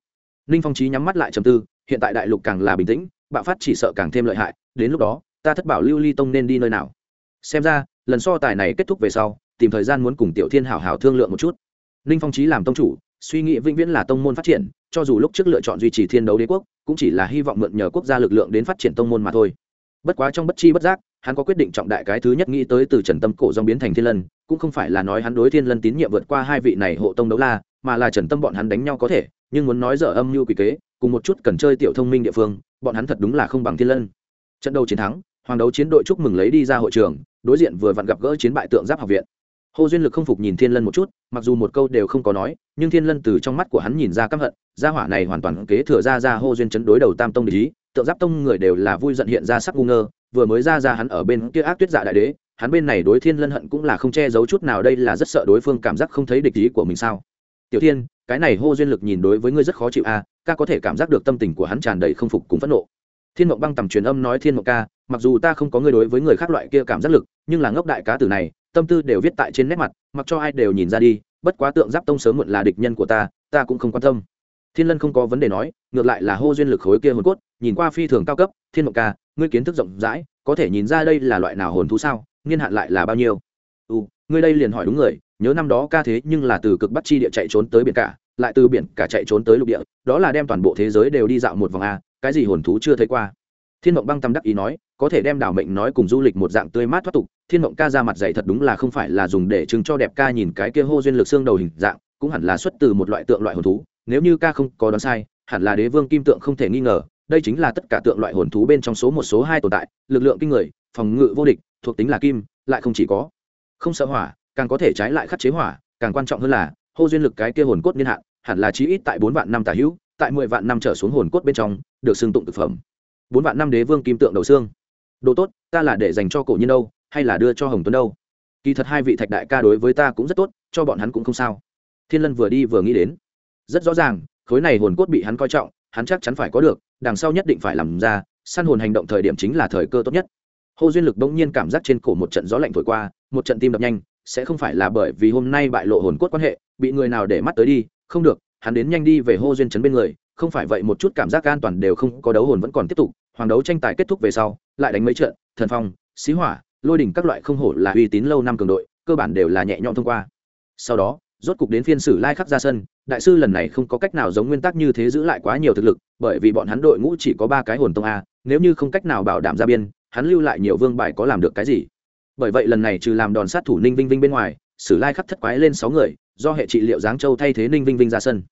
Ninh phong trí nhắm mắt lại trầm tư, hiện tại đại lục càng là bình tĩnh, bạo phát chỉ sợ càng thêm lợi hại, đến lúc đó, ta thất bảo lưu ly tông nên đi nơi nào? Xem ra, lần so tài này kết thúc về sau, tìm thời gian muốn cùng tiểu thiên hảo hảo thương lượng một chút. Ninh phong trí làm tông chủ, suy nghĩ vĩnh viễn là tông môn phát triển cho dù lúc trước lựa chọn duy trì thiên đấu đế quốc, cũng chỉ là hy vọng mượn nhờ quốc gia lực lượng đến phát triển tông môn mà thôi. Bất quá trong bất chi bất giác, hắn có quyết định trọng đại cái thứ nhất nghĩ tới từ trần tâm cổ dòng biến thành thiên lân, cũng không phải là nói hắn đối thiên lân tín nhiệm vượt qua hai vị này hộ tông đấu la, mà là trần tâm bọn hắn đánh nhau có thể, nhưng muốn nói dở âm mưu quỷ kế, cùng một chút cần chơi tiểu thông minh địa phương, bọn hắn thật đúng là không bằng thiên lân. Trận đầu chiến thắng, hoàng đấu chiến đội chúc mừng lấy đi ra hội trường, đối diện vừa vặn gặp gỡ chiến bại tượng giáp học viện. Hồ duyên lực không phục nhìn thiên lân một chút, mặc dù một câu đều không có nói, nhưng thiên lân từ trong mắt của hắn nhìn ra căm hận gia hỏa này hoàn toàn kế thừa ra ra hô duyên chấn đối đầu tam tông ý tượng giáp tông người đều là vui giận hiện ra sắc ngu ngơ vừa mới ra ra hắn ở bên kia ác tuyết dạ đại đế hắn bên này đối thiên lân hận cũng là không che giấu chút nào đây là rất sợ đối phương cảm giác không thấy địch ý của mình sao? Tiểu thiên cái này hô duyên lực nhìn đối với ngươi rất khó chịu a à, ca có thể cảm giác được tâm tình của hắn tràn đầy không phục cùng phẫn nộ. Thiên mộng băng tầm truyền âm nói thiên mộng ca mặc dù ta không có ngươi đối với người khác loại kia cảm giác lực nhưng là ngốc đại cá tử này tâm tư đều viết tại trên nét mặt mặc cho ai đều nhìn ra đi bất quá tượng giáp tông sớm muộn là địch nhân của ta ta cũng không quan tâm thiên lân không có vấn đề nói, ngược lại là hô duyên lực khối kia hồn cốt, nhìn qua phi thường cao cấp, thiên mộng ca, ngươi kiến thức rộng rãi, có thể nhìn ra đây là loại nào hồn thú sao, niên hạn lại là bao nhiêu? Ừ ngươi đây liền hỏi đúng người, nhớ năm đó ca thế nhưng là từ cực bắc chi địa chạy trốn tới biển cả, lại từ biển cả chạy trốn tới lục địa, đó là đem toàn bộ thế giới đều đi dạo một vòng a, cái gì hồn thú chưa thấy qua? Thiên mộng băng tâm đắc ý nói, có thể đem đảo mệnh nói cùng du lịch một dạng tươi mát thoát tục, thiên mộng ca ra mặt dày thật đúng là không phải là dùng để chứng cho đẹp ca nhìn cái kia hô duyên lực xương đầu hình dạng, cũng hẳn là xuất từ một loại tượng loại hồn thú nếu như ca không có đoán sai, hẳn là đế vương kim tượng không thể nghi ngờ, đây chính là tất cả tượng loại hồn thú bên trong số một số hai tồn tại, lực lượng kinh người, phòng ngự vô địch, thuộc tính là kim, lại không chỉ có. Không sợ hỏa, càng có thể trái lại khắc chế hỏa, càng quan trọng hơn là, hô duyên lực cái kia hồn cốt niên hạn, hẳn là chí ít tại bốn vạn năm tả hữu, tại mười vạn năm trở xuống hồn cốt bên trong, được xưng tụng thực phẩm. Bốn vạn năm đế vương kim tượng đầu xương. Đồ tốt, ta là để dành cho cổ nhân đâu, hay là đưa cho hồng tuấn đâu? Kỳ thật hai vị thạch đại ca đối với ta cũng rất tốt, cho bọn hắn cũng không sao. Thiên lân vừa đi vừa nghĩ đến rất rõ ràng, khối này hồn cốt bị hắn coi trọng, hắn chắc chắn phải có được, đằng sau nhất định phải làm ra, săn hồn hành động thời điểm chính là thời cơ tốt nhất. Hồ duyên lực bỗng nhiên cảm giác trên cổ một trận gió lạnh thổi qua, một trận tim đập nhanh, sẽ không phải là bởi vì hôm nay bại lộ hồn cốt quan hệ, bị người nào để mắt tới đi, không được, hắn đến nhanh đi về hô duyên chấn bên người, không phải vậy một chút cảm giác an toàn đều không có, đấu hồn vẫn còn tiếp tục, hoàng đấu tranh tài kết thúc về sau, lại đánh mấy trận, thần phong, xí hỏa, lôi đỉnh các loại không hổ là uy tín lâu năm cường đội, cơ bản đều là nhẹ nhõm thông qua. Sau đó, rốt cục đến phiên sử lai khắc ra sân đại sư lần này không có cách nào giống nguyên tắc như thế giữ lại quá nhiều thực lực, bởi vì bọn hắn đội ngũ chỉ có ba cái hồn tông a, nếu như không cách nào bảo đảm ra biên, hắn lưu lại nhiều vương bài có làm được cái gì? Bởi vậy lần này trừ làm đòn sát thủ ninh vinh vinh bên ngoài, sử lai khắc thất quái lên sáu người, do hệ trị liệu giáng châu thay thế ninh vinh vinh ra sân.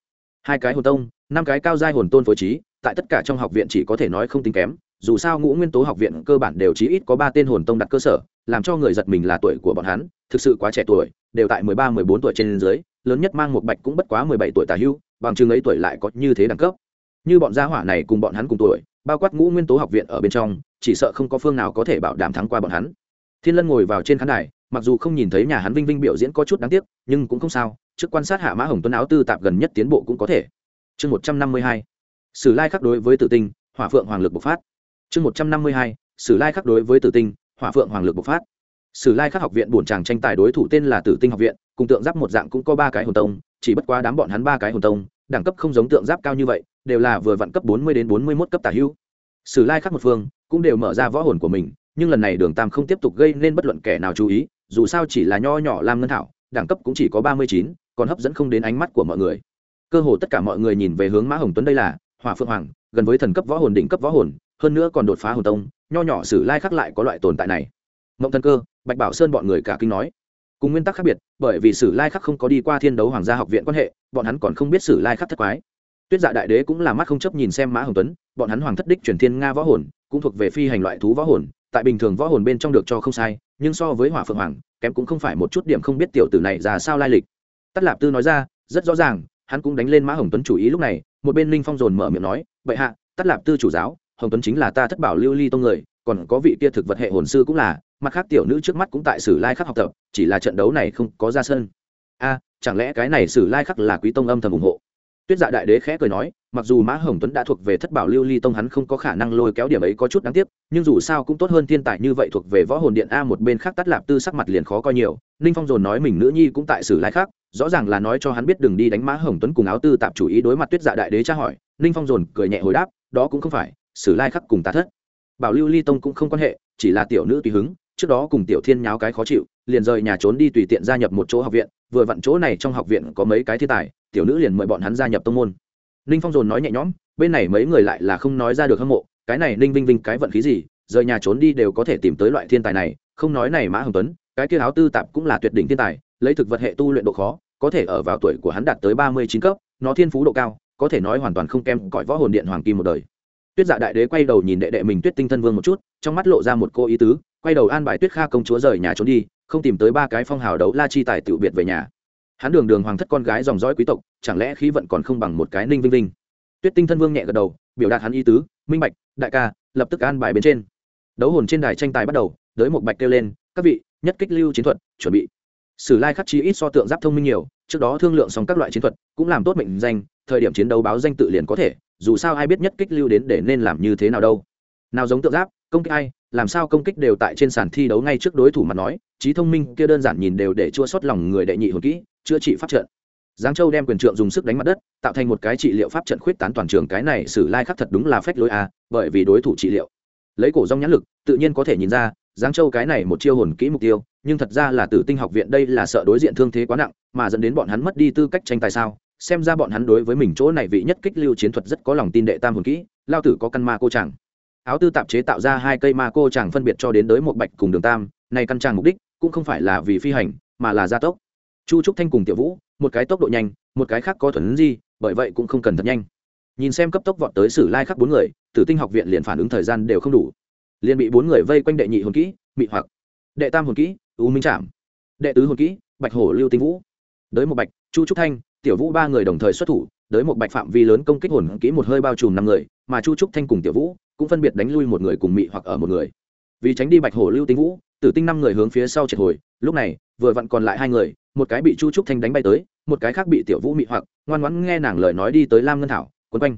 Hai cái hồn tông, năm cái cao giai hồn tôn phối trí, tại tất cả trong học viện chỉ có thể nói không tính kém, dù sao ngũ nguyên tố học viện cơ bản đều chí ít có ba tên hồn tông đặt cơ sở, làm cho người giật mình là tuổi của bọn hắn, thực sự quá trẻ tuổi, đều tại mười ba, mười bốn tuổi trên dưới lớn nhất mang một bạch cũng bất quá mười bảy tuổi tà hưu, bằng chừng ấy tuổi lại có như thế đẳng cấp. Như bọn gia hỏa này cùng bọn hắn cùng tuổi, bao quát ngũ nguyên tố học viện ở bên trong, chỉ sợ không có phương nào có thể bảo đảm thắng qua bọn hắn. Thiên lân ngồi vào trên khán đài, mặc dù không nhìn thấy nhà hắn vinh vinh biểu diễn có chút đáng tiếc, nhưng cũng không sao, trước quan sát hạ mã hồng tuấn áo tư tạp gần nhất tiến bộ cũng có thể. Chương một trăm năm mươi hai, sử lai khắc đối với tự tinh, hỏa phượng hoàng lực bộc phát. Chương một trăm năm mươi hai, sử lai khắc đối với tử tinh, hỏa phượng hoàng lực bộc phát sử lai khắc học viện bổn tràng tranh tài đối thủ tên là tử tinh học viện, cùng tượng giáp một dạng cũng có ba cái hồn tông, chỉ bất quá đám bọn hắn ba cái hồn tông, đẳng cấp không giống tượng giáp cao như vậy, đều là vừa vặn cấp bốn mươi đến bốn mươi mốt cấp tả hữu. Sử lai khắc một phương cũng đều mở ra võ hồn của mình, nhưng lần này đường tam không tiếp tục gây nên bất luận kẻ nào chú ý, dù sao chỉ là nho nhỏ lam ngân thảo, đẳng cấp cũng chỉ có ba mươi chín, còn hấp dẫn không đến ánh mắt của mọi người. Cơ hồ tất cả mọi người nhìn về hướng mã hồng tuấn đây là hỏa phượng hoàng, gần với thần cấp võ hồn, đỉnh cấp võ hồn, hơn nữa còn đột phá hồn tông, nho nhỏ sử lai khắc lại có loại tồn tại này mộng thần cơ, bạch bảo sơn bọn người cả kinh nói. Cùng nguyên tắc khác biệt, bởi vì sử lai khắc không có đi qua thiên đấu hoàng gia học viện quan hệ, bọn hắn còn không biết sử lai khắc thất quái. Tuyết dạ đại đế cũng là mắt không chấp nhìn xem mã hồng tuấn, bọn hắn hoàng thất đích truyền thiên nga võ hồn, cũng thuộc về phi hành loại thú võ hồn, tại bình thường võ hồn bên trong được cho không sai, nhưng so với hỏa phượng hoàng, kém cũng không phải một chút điểm không biết tiểu tử này ra sao lai lịch. Tắt lạp tư nói ra, rất rõ ràng, hắn cũng đánh lên mã hồng tuấn chủ ý lúc này, một bên linh phong dồn mở miệng nói vậy hạ tắt lạp tư chủ giáo, hồng tuấn chính là ta thất bảo lưu ly tông người, còn có vị kia thực vật hệ hồn sư cũng là mặt khác tiểu nữ trước mắt cũng tại sử lai khắc học tập, chỉ là trận đấu này không có ra sân. A, chẳng lẽ cái này sử lai khắc là quý tông âm thầm ủng hộ? Tuyết dạ đại đế khẽ cười nói, mặc dù mã hồng tuấn đã thuộc về thất bảo lưu ly tông hắn không có khả năng lôi kéo điểm ấy có chút đáng tiếc, nhưng dù sao cũng tốt hơn thiên tài như vậy thuộc về võ hồn điện a một bên khác tắt lạp tư sắc mặt liền khó coi nhiều. Ninh phong dồn nói mình nữ nhi cũng tại sử lai khác rõ ràng là nói cho hắn biết đừng đi đánh mã hồng tuấn cùng áo tư tạp chủ ý đối mặt tuyết dạ đại đế tra hỏi. Ninh phong dồn cười nhẹ hồi đáp, đó cũng không phải, sử lai khắc cùng ta thất. Bảo lưu ly tông cũng không quan hệ, chỉ là tiểu nữ tùy hứng trước đó cùng tiểu thiên nháo cái khó chịu, liền rời nhà trốn đi tùy tiện gia nhập một chỗ học viện, vừa vặn chỗ này trong học viện có mấy cái thiên tài, tiểu nữ liền mời bọn hắn gia nhập tông môn. Ninh phong dồn nói nhẹ nhõm, bên này mấy người lại là không nói ra được hâm mộ, cái này ninh vinh vinh cái vận khí gì, rời nhà trốn đi đều có thể tìm tới loại thiên tài này, không nói này mã hồng tuấn, cái kia áo tư tạp cũng là tuyệt đỉnh thiên tài, lấy thực vật hệ tu luyện độ khó, có thể ở vào tuổi của hắn đạt tới ba mươi chín cấp, nó thiên phú độ cao, có thể nói hoàn toàn không kém cõi võ hồn điện hoàng kim một đời. Tuyết dạ đại đế quay đầu nhìn đệ đệ mình tuyết tinh thân vương một chút, trong mắt lộ ra một cô ý tứ quay đầu an bài tuyết kha công chúa rời nhà trốn đi, không tìm tới ba cái phong hào đấu la chi tài tiểu biệt về nhà. Hắn đường đường hoàng thất con gái dòng dõi quý tộc, chẳng lẽ khí vận còn không bằng một cái ninh vinh vinh? Tuyết tinh thân vương nhẹ gật đầu, biểu đạt hắn ý tứ, minh bạch, đại ca, lập tức an bài bên trên. Đấu hồn trên đài tranh tài bắt đầu, đới một bạch kêu lên, các vị, nhất kích lưu chiến thuật, chuẩn bị. Sử lai khắc chi ít so tượng giáp thông minh nhiều, trước đó thương lượng xong các loại chiến thuật, cũng làm tốt mệnh danh, thời điểm chiến đấu báo danh tự liền có thể, dù sao ai biết nhất kích lưu đến để nên làm như thế nào đâu. Nào giống tượng giáp, công kích ai làm sao công kích đều tại trên sàn thi đấu ngay trước đối thủ mà nói trí thông minh kia đơn giản nhìn đều để chua xót lòng người đệ nhị hồn kỹ, chữa trị pháp trận. Giáng châu đem quyền trượng dùng sức đánh mặt đất, tạo thành một cái trị liệu pháp trận khuyết tán toàn trường, cái này sử lai khắc thật đúng là phách lối a bởi vì đối thủ trị liệu. Lấy cổ rong nhãn lực, tự nhiên có thể nhìn ra giáng châu cái này một chiêu hồn kỹ mục tiêu, nhưng thật ra là tử tinh học viện đây là sợ đối diện thương thế quá nặng, mà dẫn đến bọn hắn mất đi tư cách tranh tài sao? Xem ra bọn hắn đối với mình chỗ này vị nhất kích lưu chiến thuật rất có lòng tin đệ tam hồn kỹ, lao tử có căn ma cô chẳng áo tư tạp chế tạo ra hai cây ma cô chẳng phân biệt cho đến đới một bạch cùng đường tam, này căn tràng mục đích cũng không phải là vì phi hành, mà là gia tốc. Chu trúc thanh cùng tiểu vũ, một cái tốc độ nhanh, một cái khác có thuần gì bởi vậy cũng không cần thật nhanh. Nhìn xem cấp tốc vọt tới sử lai khắc bốn người, tử tinh học viện liền phản ứng thời gian đều không đủ. Liền bị bốn người vây quanh đệ nhị hồn kỹ, mị hoặc, đệ tam hồn kỹ, u minh trảm, đệ tứ hồn kỹ, bạch hổ lưu tinh vũ. Đới một bạch, chu trúc thanh, tiểu vũ ba người đồng thời xuất thủ đới một bạch phạm vi lớn công kích hồn kỹ một hơi bao trùm năm người, mà chu trúc thanh cùng tiểu vũ cũng phân biệt đánh lui một người cùng mị hoặc ở một người. Vì tránh đi bạch hổ lưu tinh vũ, tử tinh năm người hướng phía sau triệt hồi, lúc này, vừa vặn còn lại hai người, một cái bị chu trúc thanh đánh bay tới, một cái khác bị tiểu vũ mị hoặc, ngoan ngoãn nghe nàng lời nói đi tới lam ngân thảo, quấn quanh.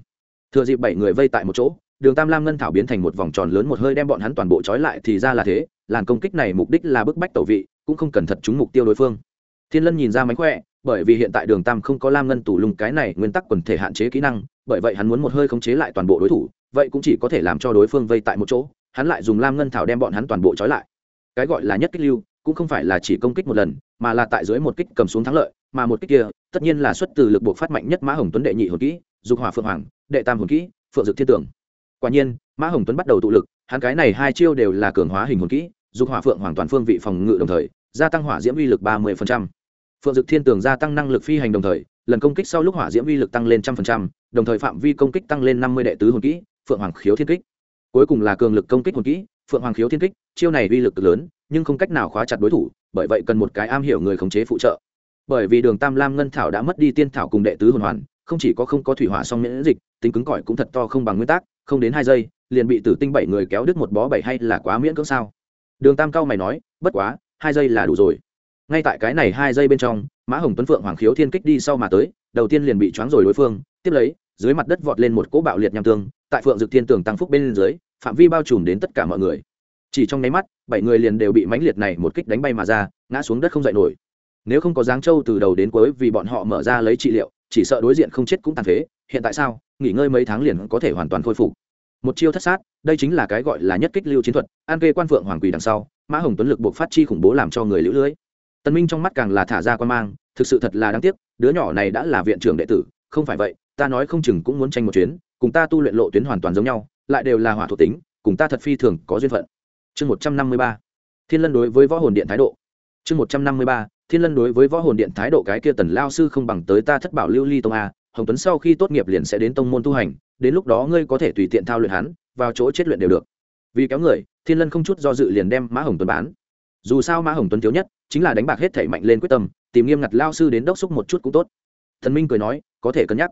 Thừa dịp bảy người vây tại một chỗ, đường tam lam ngân thảo biến thành một vòng tròn lớn một hơi đem bọn hắn toàn bộ trói lại thì ra là thế, làn công kích này mục đích là bức bách tẩu vị, cũng không cần thật trúng mục tiêu đối phương. Thiên lân nhìn ra mánh khỏe, bởi vì hiện tại đường tam không có lam ngân tủ lùng cái này nguyên tắc quần thể hạn chế kỹ năng, bởi vậy hắn muốn một hơi khống chế lại toàn bộ đối thủ vậy cũng chỉ có thể làm cho đối phương vây tại một chỗ, hắn lại dùng lam ngân thảo đem bọn hắn toàn bộ trói lại. Cái gọi là nhất kích lưu, cũng không phải là chỉ công kích một lần, mà là tại dưới một kích cầm xuống thắng lợi, mà một kích kia, tất nhiên là xuất từ lực buộc phát mạnh nhất mã hồng tuấn đệ nhị hồn kỹ, dục hỏa phượng hoàng, đệ tam hồn kỹ, phượng dực thiên tưởng. Quả nhiên, mã hồng tuấn bắt đầu tụ lực, hắn cái này hai chiêu đều là cường hóa hình hồn kỹ, dục hỏa phượng hoàn toàn phương vị phòng ngự đồng thời, gia tăng hỏa diễm uy lực ba mươi phượng dực thiên tường gia tăng năng lực phi hành đồng thời, lần công kích sau lúc hỏa diễm uy lực tăng lên trăm phần trăm, đồng thời phạm vi công kích tăng lên năm mươi đệ tứ hồn kỹ phượng hoàng khiếu thiên kích. Cuối cùng là cường lực công kích hồn kỹ, phượng hoàng khiếu thiên kích, chiêu này uy lực lớn, nhưng không cách nào khóa chặt đối thủ, bởi vậy cần một cái am hiểu người khống chế phụ trợ. Bởi vì đường tam lam ngân thảo đã mất đi tiên thảo cùng đệ tứ hồn hoàn, không chỉ có không có thủy hỏa song miễn dịch, tính cứng cỏi cũng thật to không bằng nguyên tắc, không đến hai giây, liền bị tử tinh bảy người kéo đứt một bó bảy hay là quá miễn cưỡng sao? Đường tam cao mày nói, bất quá, hai giây là đủ rồi. Ngay tại cái này hai giây bên trong, mã hồng tuấn phượng hoàng khiếu thiên kích đi sau mà tới, đầu tiên liền bị choáng rồi đối phương, tiếp lấy dưới mặt đất vọt lên một cỗ bạo liệt nham tương, tại phượng dực thiên tường tăng phúc bên dưới, phạm vi bao trùm đến tất cả mọi người. Chỉ trong nháy mắt, bảy người liền đều bị mãnh liệt này một kích đánh bay mà ra, ngã xuống đất không dậy nổi. Nếu không có giáng châu từ đầu đến cuối vì bọn họ mở ra lấy trị liệu, chỉ sợ đối diện không chết cũng tàn phế, hiện tại sao, nghỉ ngơi mấy tháng liền có thể hoàn toàn khôi phục. Một chiêu thất sát, đây chính là cái gọi là nhất kích lưu chiến thuật, an kê quan phượng hoàng quỳ đằng sau, mã hồng tuấn lực buộc phát chi khủng bố làm cho người lũ lưới. Tân minh trong mắt càng là thả ra quan mang, thực sự thật là đáng tiếc, đứa nhỏ này đã là viện trưởng đệ tử, không phải vậy ta nói không chừng cũng muốn tranh một chuyến, cùng ta tu luyện lộ tuyến hoàn toàn giống nhau, lại đều là hỏa thuộc tính, cùng ta thật phi thường có duyên phận. Chương một trăm năm mươi ba, thiên lân đối với võ hồn điện thái độ. Chương một trăm năm mươi ba, thiên lân đối với võ hồn điện thái độ cái kia tần lao sư không bằng tới ta thất bảo lưu ly tông a, hồng tuấn sau khi tốt nghiệp liền sẽ đến tông môn tu hành, đến lúc đó ngươi có thể tùy tiện thao luyện hắn, vào chỗ chết luyện đều được. Vì kéo người, thiên lân không chút do dự liền đem mã hồng tuấn bán. Dù sao mã hồng tuấn thiếu nhất, chính là đánh bạc hết thể mạnh lên quyết tâm, tìm nghiêm ngặt lao sư đến đốc xúc một chút cũng tốt. Thần minh cười nói, có thể cân nhắc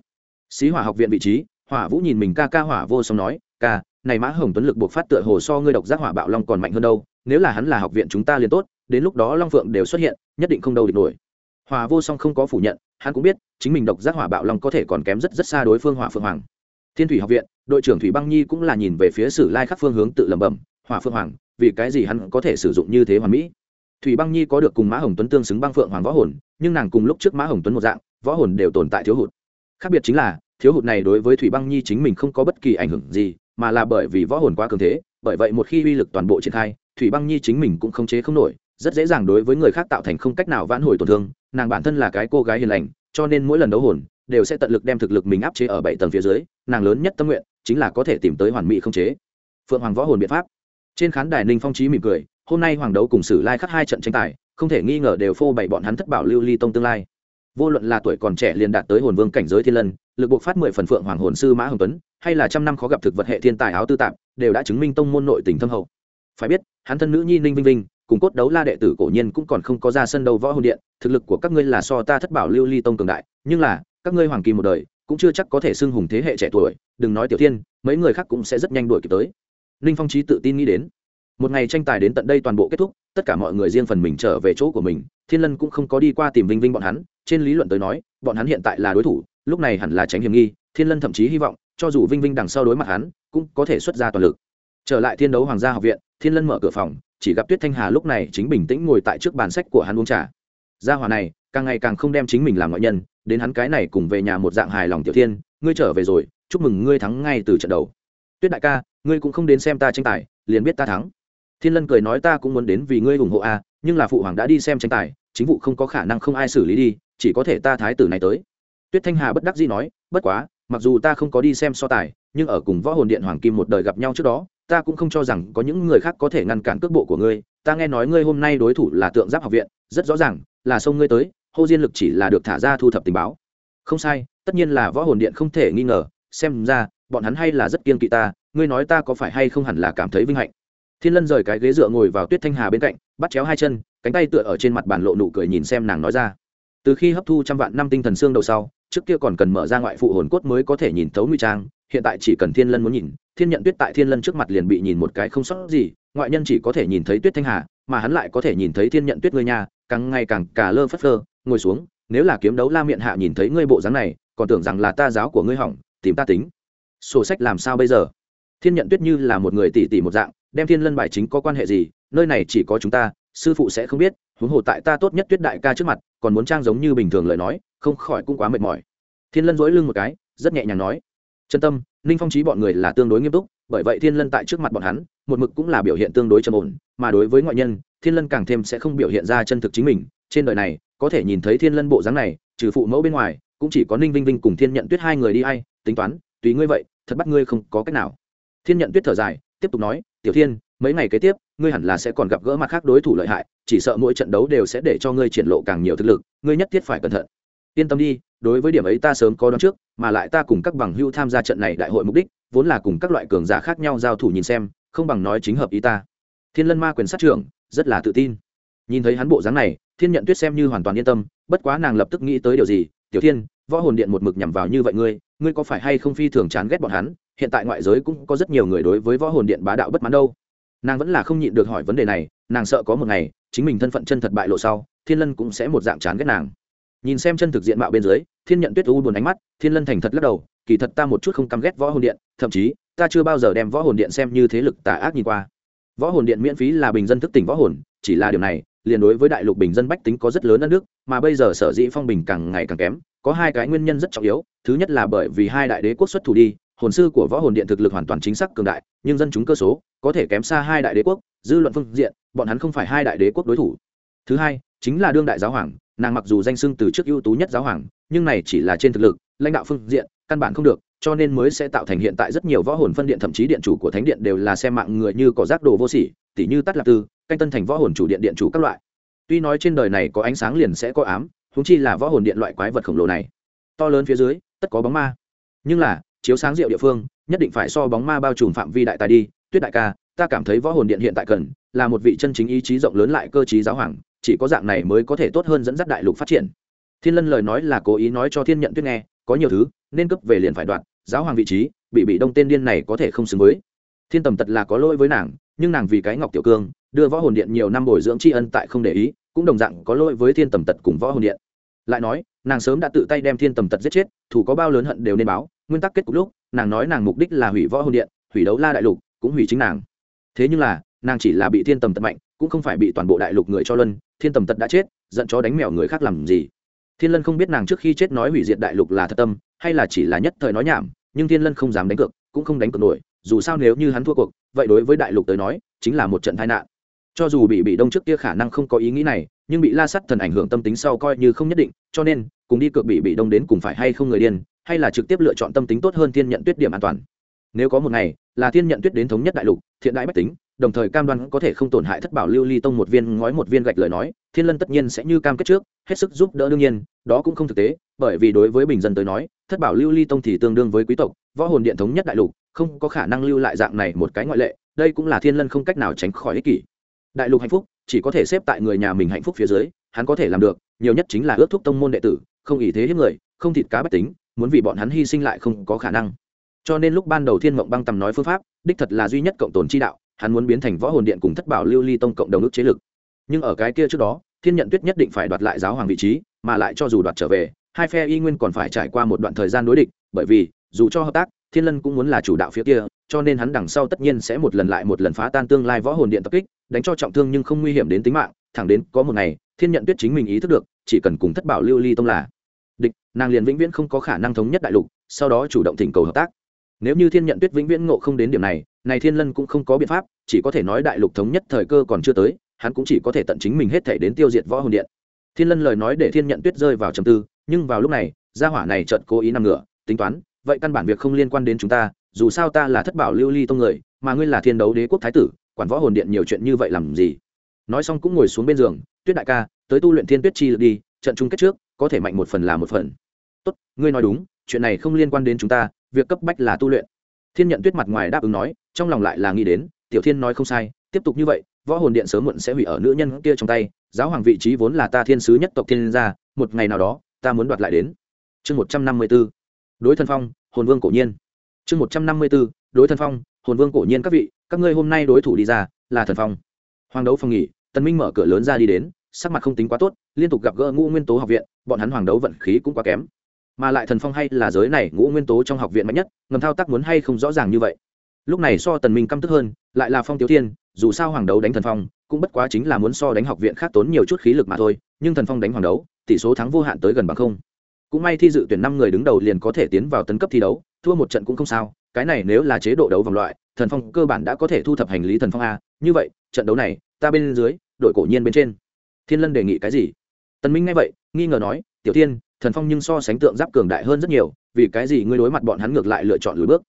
xí hỏa học viện vị trí, hỏa vũ nhìn mình ca ca hỏa vô song nói, ca, này mã hồng tuấn lực buộc phát tựa hồ so ngươi độc giác hỏa bạo long còn mạnh hơn đâu, nếu là hắn là học viện chúng ta liền tốt, đến lúc đó long phượng đều xuất hiện, nhất định không đâu địch nổi. Hỏa vô song không có phủ nhận, hắn cũng biết, chính mình độc giác hỏa bạo long có thể còn kém rất rất xa đối phương hỏa phượng hoàng. Thiên thủy học viện, đội trưởng thủy băng nhi cũng là nhìn về phía sử lai khắc phương hướng tự lẩm bẩm, hỏa phượng hoàng, vì cái gì hắn có thể sử dụng như thế hoàn mỹ? Thủy băng nhi có được cùng mã hồng tuấn tương xứng băng phượng hoàng võ hồn, nhưng nàng cùng lúc trước mã hồng tuấn một dạng, võ hồn đều tồn tại thiếu hụt. Khác biệt chính là thiếu hụt này đối với thủy băng nhi chính mình không có bất kỳ ảnh hưởng gì, mà là bởi vì võ hồn quá cường thế, bởi vậy một khi uy lực toàn bộ triển khai, thủy băng nhi chính mình cũng không chế không nổi, rất dễ dàng đối với người khác tạo thành không cách nào vãn hồi tổn thương, nàng bản thân là cái cô gái hiền lành, cho nên mỗi lần đấu hồn, đều sẽ tận lực đem thực lực mình áp chế ở bảy tầng phía dưới, nàng lớn nhất tâm nguyện chính là có thể tìm tới hoàn mỹ không chế. Phượng hoàng võ hồn biện pháp. Trên khán đài ninh phong trí mỉm cười, hôm nay hoàng đấu cùng sử lai khắc hai trận tranh tài, không thể nghi ngờ đều phô bày bọn hắn thất bảo lưu ly tông tương lai vô luận là tuổi còn trẻ liền đạt tới hồn vương cảnh giới thiên lân, lực buộc phát mười phần phượng hoàng hồn sư mã hồng tuấn, hay là trăm năm khó gặp thực vật hệ thiên tài áo tư tạp, đều đã chứng minh tông môn nội tình thâm hậu. Phải biết, hắn thân nữ nhi ninh vinh vinh, cùng cốt đấu la đệ tử cổ nhiên cũng còn không có ra sân đầu võ hồn điện, thực lực của các ngươi là so ta thất bảo lưu ly tông cường đại, nhưng là, các ngươi hoàng kỳ một đời, cũng chưa chắc có thể xưng hùng thế hệ trẻ tuổi, đừng nói tiểu thiên, mấy người khác cũng sẽ rất nhanh đuổi kịp tới. Ninh phong trí tự tin nghĩ đến một ngày tranh tài đến tận đây toàn bộ kết thúc, tất cả mọi người riêng phần mình trở về chỗ của mình. Thiên lân cũng không có đi qua tìm vinh vinh bọn hắn. Trên lý luận tới nói, bọn hắn hiện tại là đối thủ, lúc này hẳn là tránh hiểm nghi. Thiên lân thậm chí hy vọng, cho dù vinh vinh đằng sau đối mặt hắn, cũng có thể xuất ra toàn lực. Trở lại thiên đấu hoàng gia học viện, thiên lân mở cửa phòng, chỉ gặp tuyết thanh hà lúc này chính bình tĩnh ngồi tại trước bàn sách của hắn uống trà. Gia hòa này, càng ngày càng không đem chính mình làm ngoại nhân, đến hắn cái này cùng về nhà một dạng hài lòng tiểu thiên, ngươi trở về rồi, chúc mừng ngươi thắng ngay từ trận đầu. Tuyết đại ca, ngươi cũng không đến xem ta tranh tài, liền biết ta thắng thiên lân cười nói ta cũng muốn đến vì ngươi ủng hộ a nhưng là phụ hoàng đã đi xem tranh tài, chính vụ không có khả năng không ai xử lý đi, chỉ có thể ta thái tử này tới. Tuyết thanh hà bất đắc dĩ nói, bất quá, mặc dù ta không có đi xem so tài, nhưng ở cùng võ hồn điện hoàng kim một đời gặp nhau trước đó, ta cũng không cho rằng có những người khác có thể ngăn cản cước bộ của ngươi. Ta nghe nói ngươi hôm nay đối thủ là tượng giáp học viện, rất rõ ràng, là sông ngươi tới, hô diên lực chỉ là được thả ra thu thập tình báo. Không sai, tất nhiên là võ hồn điện không thể nghi ngờ, xem ra, bọn hắn hay là rất kiên kỵ ta, ngươi nói ta có phải hay không hẳn là cảm thấy vinh hạnh thiên lân rời cái ghế dựa ngồi vào tuyết thanh hà bên cạnh, bắt chéo hai chân, cánh tay tựa ở trên mặt bàn lộ nụ cười nhìn xem nàng nói ra. Từ khi hấp thu trăm vạn năm tinh thần xương đầu sau, trước kia còn cần mở ra ngoại phụ hồn cốt mới có thể nhìn thấu nguy trang, hiện tại chỉ cần thiên lân muốn nhìn, thiên nhận tuyết tại thiên lân trước mặt liền bị nhìn một cái không sót gì, ngoại nhân chỉ có thể nhìn thấy tuyết thanh hà, mà hắn lại có thể nhìn thấy thiên nhận tuyết ngươi nhà càng ngày càng cả lơ phất lơ ngồi xuống, nếu là kiếm đấu la miệng hạ nhìn thấy ngươi bộ dáng này, còn tưởng rằng là ta giáo của ngươi hỏng, tìm ta tính. Sổ sách làm sao bây giờ? Thiên nhận tuyết như là một người tỷ tỷ một dạng đem thiên lân bài chính có quan hệ gì, nơi này chỉ có chúng ta, sư phụ sẽ không biết, huống hồ tại ta tốt nhất tuyết đại ca trước mặt, còn muốn trang giống như bình thường lời nói, không khỏi cũng quá mệt mỏi. Thiên lân dối lưng một cái, rất nhẹ nhàng nói, chân tâm, ninh phong trí bọn người là tương đối nghiêm túc, bởi vậy thiên lân tại trước mặt bọn hắn, một mực cũng là biểu hiện tương đối trầm ổn, mà đối với ngoại nhân, thiên lân càng thêm sẽ không biểu hiện ra chân thực chính mình. Trên đời này, có thể nhìn thấy thiên lân bộ dáng này, trừ phụ mẫu bên ngoài, cũng chỉ có ninh vinh vinh cùng thiên nhận tuyết hai người đi hay tính toán, tùy ngươi vậy, thật bắt ngươi không có cách nào. Thiên nhận tuyết thở dài tiếp tục nói, tiểu thiên, mấy ngày kế tiếp, ngươi hẳn là sẽ còn gặp gỡ mặt khác đối thủ lợi hại, chỉ sợ mỗi trận đấu đều sẽ để cho ngươi triển lộ càng nhiều thực lực, ngươi nhất thiết phải cẩn thận. Yên tâm đi, đối với điểm ấy ta sớm có đón trước, mà lại ta cùng các bằng hưu tham gia trận này đại hội mục đích, vốn là cùng các loại cường giả khác nhau giao thủ nhìn xem, không bằng nói chính hợp ý ta. Thiên lân ma quyền sát trưởng, rất là tự tin. Nhìn thấy hắn bộ dáng này, thiên nhận tuyết xem như hoàn toàn yên tâm, bất quá nàng lập tức nghĩ tới điều gì, tiểu thiên, võ hồn điện một mực nhằm vào như vậy ngươi ngươi có phải hay không phi thường chán ghét bọn hắn hiện tại ngoại giới cũng có rất nhiều người đối với võ hồn điện bá đạo bất mãn đâu. Nàng vẫn là không nhịn được hỏi vấn đề này, nàng sợ có một ngày, chính mình thân phận chân thật bại lộ sau, thiên lân cũng sẽ một dạng chán ghét nàng. Nhìn xem chân thực diện mạo bên dưới, thiên nhận tuyết u buồn ánh mắt, thiên lân thành thật lắc đầu, kỳ thật ta một chút không căm ghét võ hồn điện, thậm chí, ta chưa bao giờ đem võ hồn điện xem như thế lực tà ác nhìn qua. Võ hồn điện miễn phí là bình dân thức tỉnh võ hồn, chỉ là điều này, liền đối với đại lục bình dân bách tính có rất lớn đất nước mà bây giờ sở dĩ phong bình càng ngày càng kém, có hai cái nguyên nhân rất trọng yếu, thứ nhất là bởi vì hai đại đế quốc xuất thủ đi hồn sư của võ hồn điện thực lực hoàn toàn chính xác cường đại, nhưng dân chúng cơ số có thể kém xa hai đại đế quốc, dư luận phương diện, bọn hắn không phải hai đại đế quốc đối thủ. Thứ hai, chính là đương đại giáo hoàng, nàng mặc dù danh sưng từ trước ưu tú nhất giáo hoàng, nhưng này chỉ là trên thực lực, lãnh đạo phương diện, căn bản không được, cho nên mới sẽ tạo thành hiện tại rất nhiều võ hồn phân điện thậm chí điện chủ của thánh điện đều là xem mạng người như có rác đồ vô sỉ, tỉ như tắt lạc tư, canh tân thành võ hồn chủ điện điện chủ các loại. Tuy nói trên đời này có ánh sáng liền sẽ có ám húng chi là võ hồn điện loại quái vật khổng lồ này. To lớn phía dưới, tất có bóng ma. Nhưng là chiếu sáng rượu địa phương, nhất định phải so bóng ma bao trùm phạm vi đại tài đi. Tuyết đại ca, ta cảm thấy võ hồn điện hiện tại cần là một vị chân chính ý chí rộng lớn lại cơ chí giáo hoàng, chỉ có dạng này mới có thể tốt hơn dẫn dắt đại lục phát triển. Thiên lân lời nói là cố ý nói cho thiên nhận tuyết nghe, có nhiều thứ nên cấp về liền phải đoạn giáo hoàng vị trí, bị bị đông tên điên này có thể không xứng với. Thiên tầm tật là có lỗi với nàng, nhưng nàng vì cái ngọc tiểu cương, đưa võ hồn điện nhiều năm bồi dưỡng tri ân tại không để ý, cũng đồng dạng có lỗi với thiên tầm tật cùng võ hồn điện. Lại nói, nàng sớm đã tự tay đem thiên tầm tật giết chết thủ có bao lớn hận đều nên báo nguyên tắc kết cục lúc, nàng nói nàng mục đích là hủy võ hồn điện, hủy đấu la đại lục, cũng hủy chính nàng. Thế nhưng là, nàng chỉ là bị thiên tầm tật mạnh, cũng không phải bị toàn bộ đại lục người cho luân, thiên tầm tật đã chết, giận chó đánh mèo người khác làm gì? Thiên lân không biết nàng trước khi chết nói hủy diệt đại lục là thật tâm, hay là chỉ là nhất thời nói nhảm, nhưng thiên lân không dám đánh cược, cũng không đánh cược nổi, dù sao nếu như hắn thua cuộc, vậy đối với đại lục tới nói, chính là một trận tai nạn. Cho dù bị bị đông trước kia khả năng không có ý nghĩ này, nhưng bị la sắt thần ảnh hưởng tâm tính sau coi như không nhất định, cho nên cùng đi cược bị bị đông đến cùng phải hay không người điên, hay là trực tiếp lựa chọn tâm tính tốt hơn thiên nhận tuyết điểm an toàn. Nếu có một ngày là thiên nhận tuyết đến thống nhất đại lục, thiện đại bách tính, đồng thời cam đoan có thể không tổn hại thất bảo lưu ly tông một viên ngói một viên gạch lời nói, thiên lân tất nhiên sẽ như cam kết trước, hết sức giúp đỡ đương nhiên, đó cũng không thực tế, bởi vì đối với bình dân tới nói, thất bảo lưu ly tông thì tương đương với quý tộc, võ hồn điện thống nhất đại lục, không có khả năng lưu lại dạng này một cái ngoại lệ, đây cũng là thiên lân không cách nào tránh khỏi ích kỷ. Đại lục hạnh phúc chỉ có thể xếp tại người nhà mình hạnh phúc phía dưới, hắn có thể làm được, nhiều nhất chính là ước thúc tông môn đệ tử không ý thế hiếp người, không thịt cá bách tính, muốn vì bọn hắn hy sinh lại không có khả năng. Cho nên lúc ban đầu thiên mộng băng tầm nói phương pháp, đích thật là duy nhất cộng tồn chi đạo, hắn muốn biến thành võ hồn điện cùng thất bảo lưu ly tông cộng đồng ước chế lực. Nhưng ở cái kia trước đó, thiên nhận tuyết nhất định phải đoạt lại giáo hoàng vị trí, mà lại cho dù đoạt trở về, hai phe y nguyên còn phải trải qua một đoạn thời gian đối địch, bởi vì, dù cho hợp tác, thiên lân cũng muốn là chủ đạo phía kia, cho nên hắn đằng sau tất nhiên sẽ một lần lại một lần phá tan tương lai võ hồn điện tập kích, đánh cho trọng thương nhưng không nguy hiểm đến tính mạng, thẳng đến có một ngày, thiên nhận tuyết chính mình ý thức được, chỉ cần cùng thất bảo lưu ly tông là địch, nàng liền vĩnh viễn không có khả năng thống nhất đại lục, sau đó chủ động thỉnh cầu hợp tác. Nếu như thiên nhận tuyết vĩnh viễn ngộ không đến điểm này này thiên lân cũng không có biện pháp, chỉ có thể nói đại lục thống nhất thời cơ còn chưa tới, hắn cũng chỉ có thể tận chính mình hết thể đến tiêu diệt võ hồn điện. Thiên lân lời nói để thiên nhận tuyết rơi vào trầm tư, nhưng vào lúc này, gia hỏa này chợt cố ý nằm ngửa, tính toán, vậy căn bản việc không liên quan đến chúng ta, dù sao ta là thất bảo lưu ly tông người, mà ngươi là thiên đấu đế quốc thái tử, quản võ hồn điện nhiều chuyện như vậy làm gì? Nói xong cũng ngồi xuống bên giường, tuyết đại ca, tới tu luyện thiên tuyết chi lực đi, trận chung kết trước có thể mạnh một phần là một phần. Tốt, ngươi nói đúng, chuyện này không liên quan đến chúng ta, việc cấp bách là tu luyện. Thiên nhận tuyết mặt ngoài đáp ứng nói, trong lòng lại là nghĩ đến, tiểu thiên nói không sai, tiếp tục như vậy, võ hồn điện sớm muộn sẽ hủy ở nữ nhân kia trong tay, giáo hoàng vị trí vốn là ta thiên sứ nhất tộc thiên gia, một ngày nào đó, ta muốn đoạt lại đến. Chương một trăm năm mươi b ố đối thân phong, hồn vương cổ nhiên. Chương một trăm năm mươi b ố đối thân phong, hồn vương cổ nhiên các vị, các ngươi hôm nay đối thủ đi ra, là thần phong. Hoàng đấu phong nghỉ, tần minh mở cửa lớn ra đi đến sắc mặt không tính quá tốt, liên tục gặp gỡ ngũ nguyên tố học viện, bọn hắn hoàng đấu vận khí cũng quá kém. Mà lại thần phong hay là giới này ngũ nguyên tố trong học viện mạnh nhất, ngầm thao tác muốn hay không rõ ràng như vậy. Lúc này so tần minh căm tức hơn, lại là phong tiểu thiên dù sao hoàng đấu đánh thần phong, cũng bất quá chính là muốn so đánh học viện khác tốn nhiều chút khí lực mà thôi, nhưng thần phong đánh hoàng đấu, tỷ số thắng vô hạn tới gần bằng không. Cũng may thi dự tuyển năm người đứng đầu liền có thể tiến vào tấn cấp thi đấu, thua một trận cũng không sao, cái này nếu là chế độ đấu vòng loại, thần phong cơ bản đã có thể thu thập hành lý thần phong a. Như vậy, trận đấu này, ta bên dưới, đội cổ nhiên bên trên thiên lân đề nghị cái gì? Tần minh nghe vậy, nghi ngờ nói, tiểu thiên, thần phong nhưng so sánh tượng giáp cường đại hơn rất nhiều, vì cái gì ngươi đối mặt bọn hắn ngược lại lựa chọn lùi bước?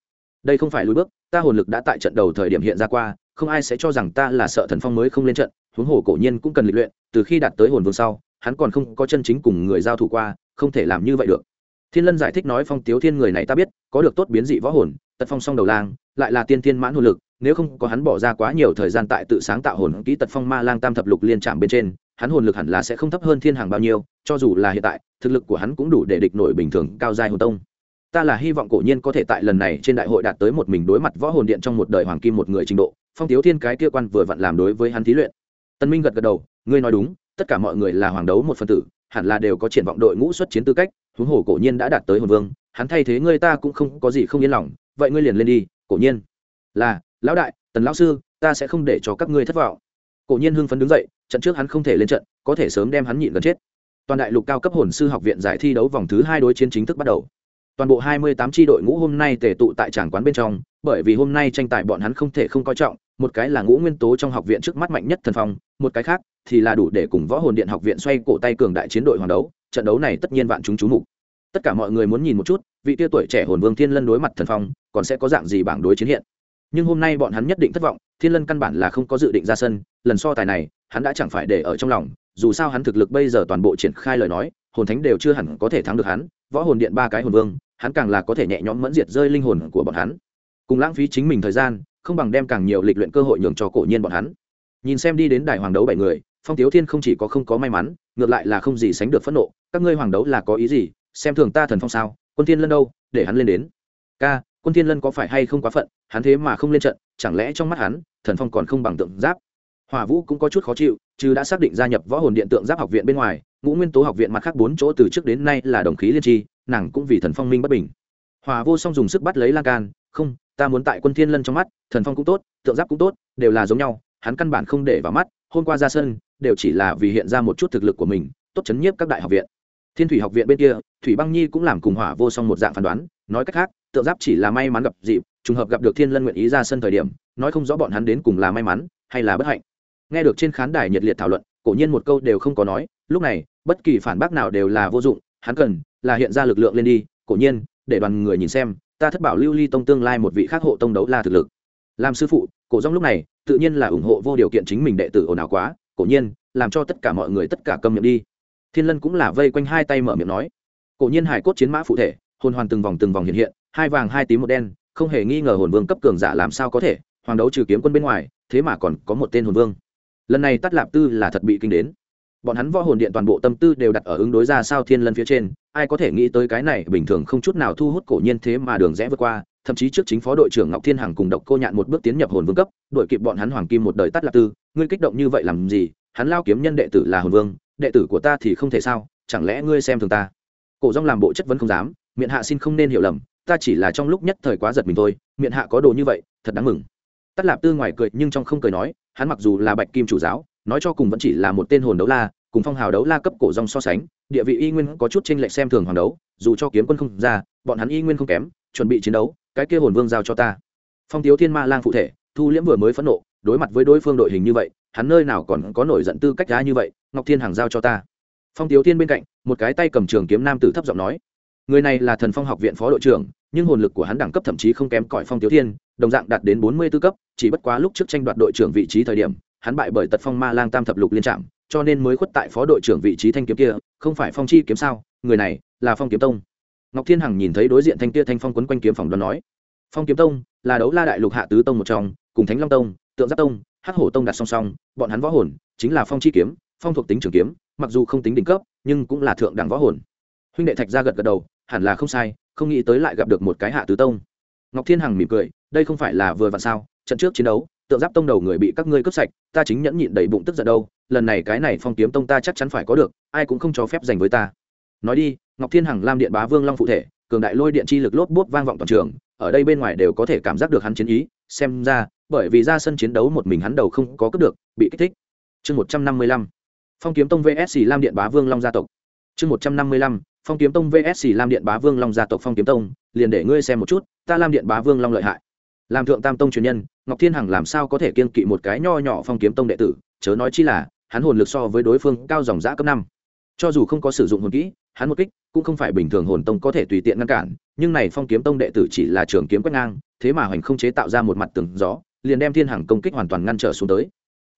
Đây không phải lùi bước, ta hồn lực đã tại trận đầu thời điểm hiện ra qua, không ai sẽ cho rằng ta là sợ thần phong mới không lên trận, huống hồ cổ nhiên cũng cần lịch luyện, từ khi đạt tới hồn vương sau, hắn còn không có chân chính cùng người giao thủ qua, không thể làm như vậy được. Thiên lân giải thích nói, phong tiếu thiên người này ta biết, có được tốt biến dị võ hồn, tật phong song đầu lang, lại là tiên thiên mãn hồn lực, nếu không có hắn bỏ ra quá nhiều thời gian tại tự sáng tạo hồn kỹ tật phong ma lang tam thập lục liên trạm bên trên hắn hồn lực hẳn là sẽ không thấp hơn thiên hàng bao nhiêu, cho dù là hiện tại, thực lực của hắn cũng đủ để địch nổi bình thường cao dài hồn tông. Ta là hy vọng cổ nhiên có thể tại lần này trên đại hội đạt tới một mình đối mặt võ hồn điện trong một đời hoàng kim một người trình độ, phong tiếu thiên cái kia quan vừa vặn làm đối với hắn thí luyện. Tân minh gật gật đầu, ngươi nói đúng, tất cả mọi người là hoàng đấu một phần tử, hẳn là đều có triển vọng đội ngũ xuất chiến tư cách, huống hồ cổ nhiên đã đạt tới hồn vương, hắn thay thế ngươi ta cũng không có gì không yên lòng, vậy ngươi liền lên đi, cổ nhiên. Là, lão đại, tần lão sư, ta sẽ không để cho các ngươi thất vọng. Cổ nhiên hưng phấn đứng dậy trận trước hắn không thể lên trận, có thể sớm đem hắn nhịn gần chết. Toàn đại lục cao cấp hồn sư học viện giải thi đấu vòng thứ hai đối chiến chính thức bắt đầu. Toàn bộ 28 tri đội ngũ hôm nay tề tụ tại tràng quán bên trong, bởi vì hôm nay tranh tài bọn hắn không thể không coi trọng, một cái là ngũ nguyên tố trong học viện trước mắt mạnh nhất thần phong, một cái khác thì là đủ để cùng võ hồn điện học viện xoay cổ tay cường đại chiến đội hoàn đấu, trận đấu này tất nhiên vạn chúng chú mục. Tất cả mọi người muốn nhìn một chút, vị tia tuổi trẻ hồn vương thiên lân đối mặt thần phong, còn sẽ có dạng gì bảng đối chiến hiện. Nhưng hôm nay bọn hắn nhất định thất vọng thiên lân căn bản là không có dự định ra sân, lần so tài này, hắn đã chẳng phải để ở trong lòng, dù sao hắn thực lực bây giờ toàn bộ triển khai lời nói, hồn thánh đều chưa hẳn có thể thắng được hắn, võ hồn điện ba cái hồn vương, hắn càng là có thể nhẹ nhõm mẫn diệt rơi linh hồn của bọn hắn. Cùng lãng phí chính mình thời gian, không bằng đem càng nhiều lịch luyện cơ hội nhường cho cổ nhiên bọn hắn. Nhìn xem đi đến đài hoàng đấu bảy người, phong tiếu thiên không chỉ có không có may mắn, ngược lại là không gì sánh được phẫn nộ, các ngươi hoàng đấu là có ý gì, xem thường ta thần phong sao, quân thiên lân đâu, để hắn lên đến. Ca, quân thiên lân có phải hay không quá phận, hắn thế mà không lên trận chẳng lẽ trong mắt hắn, thần phong còn không bằng tượng giáp? Hỏa vũ cũng có chút khó chịu, chứ đã xác định gia nhập võ hồn điện tượng giáp học viện bên ngoài, ngũ nguyên tố học viện mặt khác bốn chỗ từ trước đến nay là đồng khí liên tri, nàng cũng vì thần phong minh bất bình. Hòa vô song dùng sức bắt lấy lan can, không, ta muốn tại quân thiên lân trong mắt, thần phong cũng tốt, tượng giáp cũng tốt, đều là giống nhau, hắn căn bản không để vào mắt, hôm qua ra sân, đều chỉ là vì hiện ra một chút thực lực của mình, tốt chấn nhiếp các đại học viện. Thiên thủy học viện bên kia, thủy băng nhi cũng làm cùng hỏa vô song một dạng phán đoán, nói cách khác, tượng giáp chỉ là may mắn gặp dịp trùng hợp gặp được thiên lân nguyện ý ra sân thời điểm, nói không rõ bọn hắn đến cùng là may mắn hay là bất hạnh. Nghe được trên khán đài nhiệt liệt thảo luận, cổ nhiên một câu đều không có nói, lúc này, bất kỳ phản bác nào đều là vô dụng, hắn cần là hiện ra lực lượng lên đi, cổ nhiên, để đoàn người nhìn xem, ta thất bảo lưu ly tông tương lai một vị khác hộ tông đấu la thực lực. Làm sư phụ, cổ dông lúc này, tự nhiên là ủng hộ vô điều kiện chính mình đệ tử ồn ào quá, cổ nhiên, làm cho tất cả mọi người tất cả cầm miệng đi. Thiên lân cũng là vây quanh hai tay mở miệng nói. Cổ nhiên hải cốt chiến mã phụ thể, hồn hoàn từng vòng từng vòng hiện hiện, hai vàng hai tím một đen không hề nghi ngờ hồn vương cấp cường giả làm sao có thể, hoàng đấu trừ kiếm quân bên ngoài, thế mà còn có một tên hồn vương. Lần này tắt lạp tư là thật bị kinh đến. Bọn hắn võ hồn điện toàn bộ tâm tư đều đặt ở ứng đối ra sao thiên lân phía trên, ai có thể nghĩ tới cái này bình thường không chút nào thu hút cổ nhiên thế mà đường rẽ vượt qua, thậm chí trước chính phó đội trưởng ngọc thiên hằng cùng độc cô nhạn một bước tiến nhập hồn vương cấp, đội kịp bọn hắn hoàng kim một đời tắt lạp tư, ngươi kích động như vậy làm gì, hắn lao kiếm nhân đệ tử là hồn vương, đệ tử của ta thì không thể sao, chẳng lẽ ngươi xem thường ta? Cổ rong làm bộ chất vấn không dám, miệng hạ xin không nên hiểu lầm ta chỉ là trong lúc nhất thời quá giật mình thôi, miệng hạ có đồ như vậy, thật đáng mừng. Tắt lạp tư ngoài cười nhưng trong không cười nói, hắn mặc dù là bạch kim chủ giáo, nói cho cùng vẫn chỉ là một tên hồn đấu la, cùng phong hào đấu la cấp cổ rong so sánh, địa vị y nguyên có chút tranh lệch xem thường hoàng đấu, dù cho kiếm quân không ra, bọn hắn y nguyên không kém, chuẩn bị chiến đấu, cái kia hồn vương giao cho ta. Phong tiếu thiên ma lang phụ thể, thu liễm vừa mới phẫn nộ, đối mặt với đối phương đội hình như vậy, hắn nơi nào còn có nổi giận tư cách giá như vậy, ngọc thiên hàng giao cho ta. Phong tiếu thiên bên cạnh, một cái tay cầm trường kiếm nam tử thấp giọng nói người này là thần phong học viện phó đội trưởng, nhưng hồn lực của hắn đẳng cấp thậm chí không kém cỏi phong tiếu thiên, đồng dạng đạt đến bốn mươi tư cấp, chỉ bất quá lúc trước tranh đoạt đội trưởng vị trí thời điểm, hắn bại bởi tật phong ma lang tam thập lục liên trạm, cho nên mới khuất tại phó đội trưởng vị trí thanh kiếm kia, không phải phong chi kiếm sao? Người này là phong kiếm tông. Ngọc thiên hằng nhìn thấy đối diện thanh kia thanh phong quấn quanh kiếm phòng đoán nói, phong kiếm tông là đấu la đại lục hạ tứ tông một trong, cùng thánh long tông, tượng giáp tông, hắc hổ tông đặt song song, bọn hắn võ hồn chính là phong chi kiếm, phong thuộc tính trường kiếm, mặc dù không tính đỉnh cấp, nhưng cũng là thượng đẳng võ hồn. Huynh đệ thạch ra gật gật đầu hẳn là không sai, không nghĩ tới lại gặp được một cái hạ tứ tông. Ngọc thiên hằng mỉm cười, đây không phải là vừa vặn sao, trận trước chiến đấu, tượng giáp tông đầu người bị các ngươi cướp sạch, ta chính nhẫn nhịn đầy bụng tức giận đâu, lần này cái này phong kiếm tông ta chắc chắn phải có được, ai cũng không cho phép giành với ta. Nói đi, ngọc thiên hằng lam điện bá vương long phụ thể, cường đại lôi điện chi lực lốp bút vang vọng toàn trường, ở đây bên ngoài đều có thể cảm giác được hắn chiến ý, xem ra, bởi vì ra sân chiến đấu một mình hắn đầu không có cướp được, bị kích thích. Chương một trăm năm mươi lăm, phong kiếm tông vsc lam điện bá vương long gia tộc. Chương một trăm năm mươi lăm phong kiếm tông vsc lam điện bá vương long gia tộc phong kiếm tông, liền để ngươi xem một chút, ta lam điện bá vương long lợi hại. Làm thượng tam tông truyền nhân, ngọc thiên hằng làm sao có thể kiên kỵ một cái nho nhỏ phong kiếm tông đệ tử, chớ nói chi là, hắn hồn lực so với đối phương cao dòng giã cấp năm. Cho dù không có sử dụng hồn kỹ, hắn một kích cũng không phải bình thường hồn tông có thể tùy tiện ngăn cản, nhưng này phong kiếm tông đệ tử chỉ là trường kiếm quét ngang, thế mà hoành không chế tạo ra một mặt tường gió, liền đem thiên hằng công kích hoàn toàn ngăn trở xuống tới.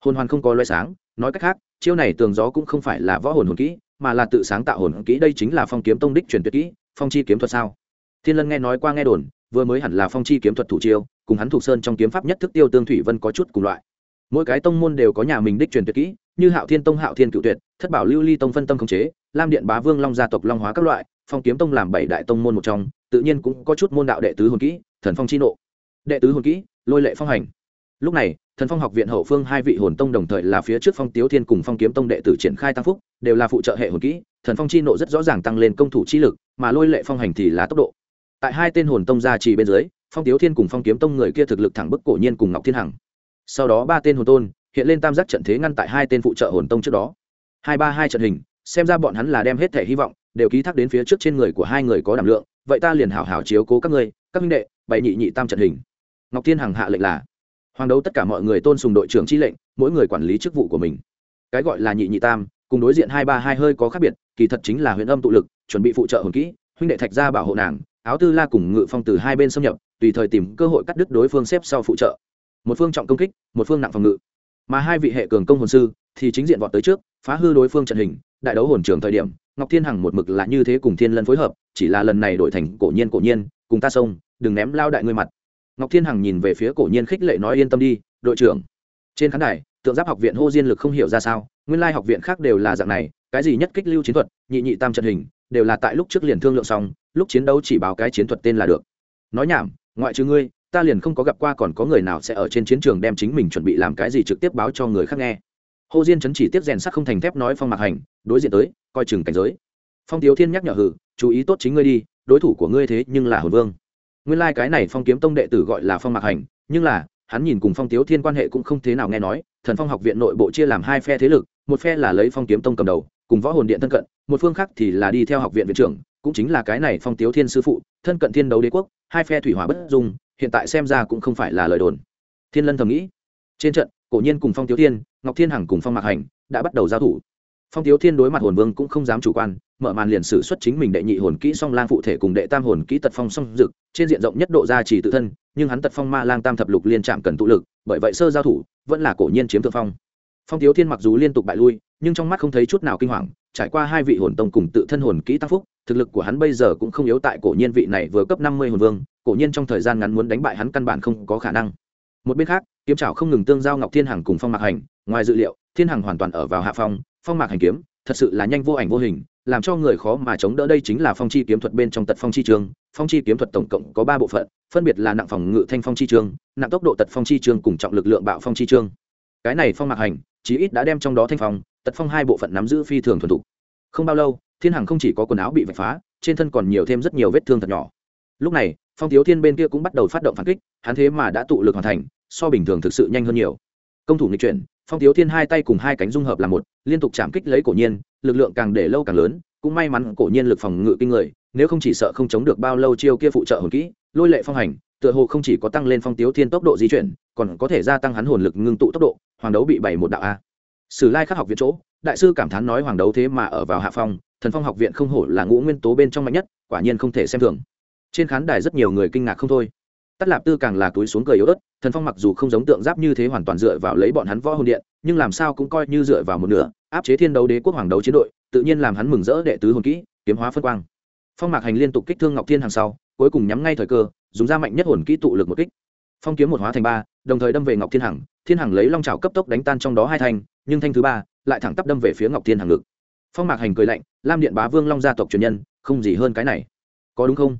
Hồn hoàn không có loay sáng nói cách khác, chiêu này tường gió cũng không phải là võ hồn hồn kỹ, mà là tự sáng tạo hồn kỹ. Đây chính là phong kiếm tông đích truyền tuyệt kỹ, phong chi kiếm thuật sao? Thiên lân nghe nói qua nghe đồn, vừa mới hẳn là phong chi kiếm thuật thủ chiêu, cùng hắn thuộc sơn trong kiếm pháp nhất thức tiêu tương thủy vân có chút cùng loại. Mỗi cái tông môn đều có nhà mình đích truyền tuyệt kỹ, như hạo thiên tông, hạo thiên cựu tuyệt, thất bảo lưu ly tông phân tâm khống chế, lam điện bá vương long gia tộc long hóa các loại, phong kiếm tông làm bảy đại tông môn một trong, tự nhiên cũng có chút môn đạo đệ tứ hồn kỹ, thần phong chi nộ. Đệ tứ hồn kỹ, lôi lệ phong hành lúc này, thần phong học viện hậu phương hai vị hồn tông đồng thời là phía trước phong tiếu thiên cùng phong kiếm tông đệ tử triển khai tăng phúc, đều là phụ trợ hệ hồn kỹ, thần phong chi nộ rất rõ ràng tăng lên công thủ chi lực, mà lôi lệ phong hành thì là tốc độ. Tại hai tên hồn tông gia trì bên dưới, phong tiếu thiên cùng phong kiếm tông người kia thực lực thẳng bức cổ nhiên cùng ngọc thiên hằng. Sau đó ba tên hồn tôn hiện lên tam giác trận thế ngăn tại hai tên phụ trợ hồn tông trước đó. Hai ba hai trận hình, xem ra bọn hắn là đem hết thể hy vọng, đều ký thác đến phía trước trên người của hai người có đảm lượng, vậy ta liền hảo hảo chiếu cố các ngươi, các minh đệ bảy nhị nhị tam trận hình. Ngọc thiên hằng hạ lệnh là hoàng đấu tất cả mọi người tôn sùng đội trưởng chi lệnh, mỗi người quản lý chức vụ của mình. Cái gọi là nhị nhị tam, cùng đối diện hai ba hai hơi có khác biệt, kỳ thật chính là huyện âm tụ lực, chuẩn bị phụ trợ hồn kỹ, huynh đệ thạch gia bảo hộ nàng, áo tư la cùng ngự phong từ hai bên xâm nhập, tùy thời tìm cơ hội cắt đứt đối phương xếp sau phụ trợ. Một phương trọng công kích, một phương nặng phòng ngự. Mà hai vị hệ cường công hồn sư thì chính diện vọt tới trước, phá hư đối phương trận hình, đại đấu hồn trường thời điểm, ngọc thiên hằng một mực là như thế cùng thiên lân phối hợp, chỉ là lần này đổi thành cổ nhiên cổ nhiên, cùng ta xông, đừng ném lao đại ngươi mặt ngọc thiên hằng nhìn về phía cổ nhiên khích lệ nói, yên tâm đi, đội trưởng. Trên khán đài, tượng giáp học viện hô diên lực không hiểu ra sao, nguyên lai học viện khác đều là dạng này, cái gì nhất kích lưu chiến thuật, nhị nhị tam trận hình, đều là tại lúc trước liền thương lượng xong, lúc chiến đấu chỉ báo cái chiến thuật tên là được. Nói nhảm, ngoại trừ ngươi, ta liền không có gặp qua còn có người nào sẽ ở trên chiến trường đem chính mình chuẩn bị làm cái gì trực tiếp báo cho người khác nghe. Hồ diên chấn chỉ tiếp rèn sắc không thành thép nói phong mạc hành, đối diện tới, coi chừng cảnh giới. Phong tiếu thiên nhắc nhở hử chú ý tốt chính ngươi đi, đối thủ của ngươi thế nhưng là hồn vương nguyên lai cái này phong kiếm tông đệ tử gọi là phong mạc hành, nhưng là, hắn nhìn cùng phong tiếu thiên quan hệ cũng không thế nào nghe nói, thần phong học viện nội bộ chia làm hai phe thế lực, một phe là lấy phong kiếm tông cầm đầu, cùng võ hồn điện thân cận, một phương khác thì là đi theo học viện viện trưởng, cũng chính là cái này phong tiếu thiên sư phụ, thân cận thiên đấu đế quốc, hai phe thủy hỏa bất dung, hiện tại xem ra cũng không phải là lời đồn. Thiên lân thầm nghĩ. Trên trận, cổ nhiên cùng phong tiếu thiên, ngọc thiên hằng cùng phong mạc hành, đã bắt đầu giao thủ. Phong tiếu thiên đối mặt hồn vương cũng không dám chủ quan mở màn liền sử xuất chính mình đệ nhị hồn kỹ song lang phụ thể cùng đệ tam hồn kỹ tật phong song dực trên diện rộng nhất độ gia trì tự thân, nhưng hắn tật phong ma lang tam thập lục liên chạm cần tụ lực, bởi vậy sơ giao thủ, vẫn là cổ nhiên chiếm thượng phong. Phong thiếu thiên mặc dù liên tục bại lui, nhưng trong mắt không thấy chút nào kinh hoàng, trải qua hai vị hồn tông cùng tự thân hồn kỹ tăng phúc, thực lực của hắn bây giờ cũng không yếu tại cổ nhiên vị này vừa cấp năm mươi hồn vương, cổ nhiên trong thời gian ngắn muốn đánh bại hắn căn bản không có khả năng. Một bên khác, kiếm trảo không ngừng tương giao ngọc thiên hằng cùng phong mạc hành, ngoài dự liệu, thiên hằng hoàn toàn ở vào hạ phong phong mạc hành kiếm, thật sự là nhanh vô ảnh vô hình làm cho người khó mà chống đỡ. Đây chính là phong chi kiếm thuật bên trong tật phong chi trường. Phong chi kiếm thuật tổng cộng có ba bộ phận, phân biệt là nặng phòng ngự thanh phong chi trường, nặng tốc độ tật phong chi trường cùng trọng lực lượng bạo phong chi trường. Cái này phong mạc hành, chí ít đã đem trong đó thanh phong, tật phong hai bộ phận nắm giữ phi thường thuần thục. Không bao lâu, thiên hằng không chỉ có quần áo bị vạch phá, trên thân còn nhiều thêm rất nhiều vết thương thật nhỏ. Lúc này, phong thiếu thiên bên kia cũng bắt đầu phát động phản kích, hắn thế mà đã tụ lực hoàn thành, so bình thường thực sự nhanh hơn nhiều. Công thủ nghịch chuyển, phong thiếu thiên hai tay cùng hai cánh dung hợp làm một, liên tục chạm kích lấy cổ nhiên lực lượng càng để lâu càng lớn, cũng may mắn cổ nhiên lực phòng ngự kinh người, nếu không chỉ sợ không chống được bao lâu chiêu kia phụ trợ hồn kỹ, lôi lệ phong hành, tựa hồ không chỉ có tăng lên phong tiếu thiên tốc độ di chuyển, còn có thể gia tăng hắn hồn lực ngưng tụ tốc độ, hoàng đấu bị bảy một đạo a. Sử lai khắc học viện chỗ, đại sư cảm thán nói hoàng đấu thế mà ở vào hạ phong, thần phong học viện không hổ là ngũ nguyên tố bên trong mạnh nhất, quả nhiên không thể xem thường. Trên khán đài rất nhiều người kinh ngạc không thôi. Tắt lạp tư càng là túi xuống cười yếu ớt, thần phong mặc dù không giống tượng giáp như thế hoàn toàn dựa vào lấy bọn hắn võ hồn điện, nhưng làm sao cũng coi như dựa vào một nửa áp chế thiên đấu đế quốc hoàng đấu chiến đội, tự nhiên làm hắn mừng rỡ đệ tứ hồn kỹ, kiếm hóa phân quang. Phong mạc hành liên tục kích thương ngọc thiên hàng sau, cuối cùng nhắm ngay thời cơ, dùng ra mạnh nhất hồn kỹ tụ lực một kích. Phong kiếm một hóa thành ba, đồng thời đâm về ngọc thiên hằng. Thiên hằng lấy long trào cấp tốc đánh tan trong đó hai thanh, nhưng thanh thứ ba lại thẳng tắp đâm về phía ngọc thiên hằng ngực. Phong mạc hành cười lạnh, lam điện bá vương long gia tộc truyền nhân, không gì hơn cái này. Có đúng không?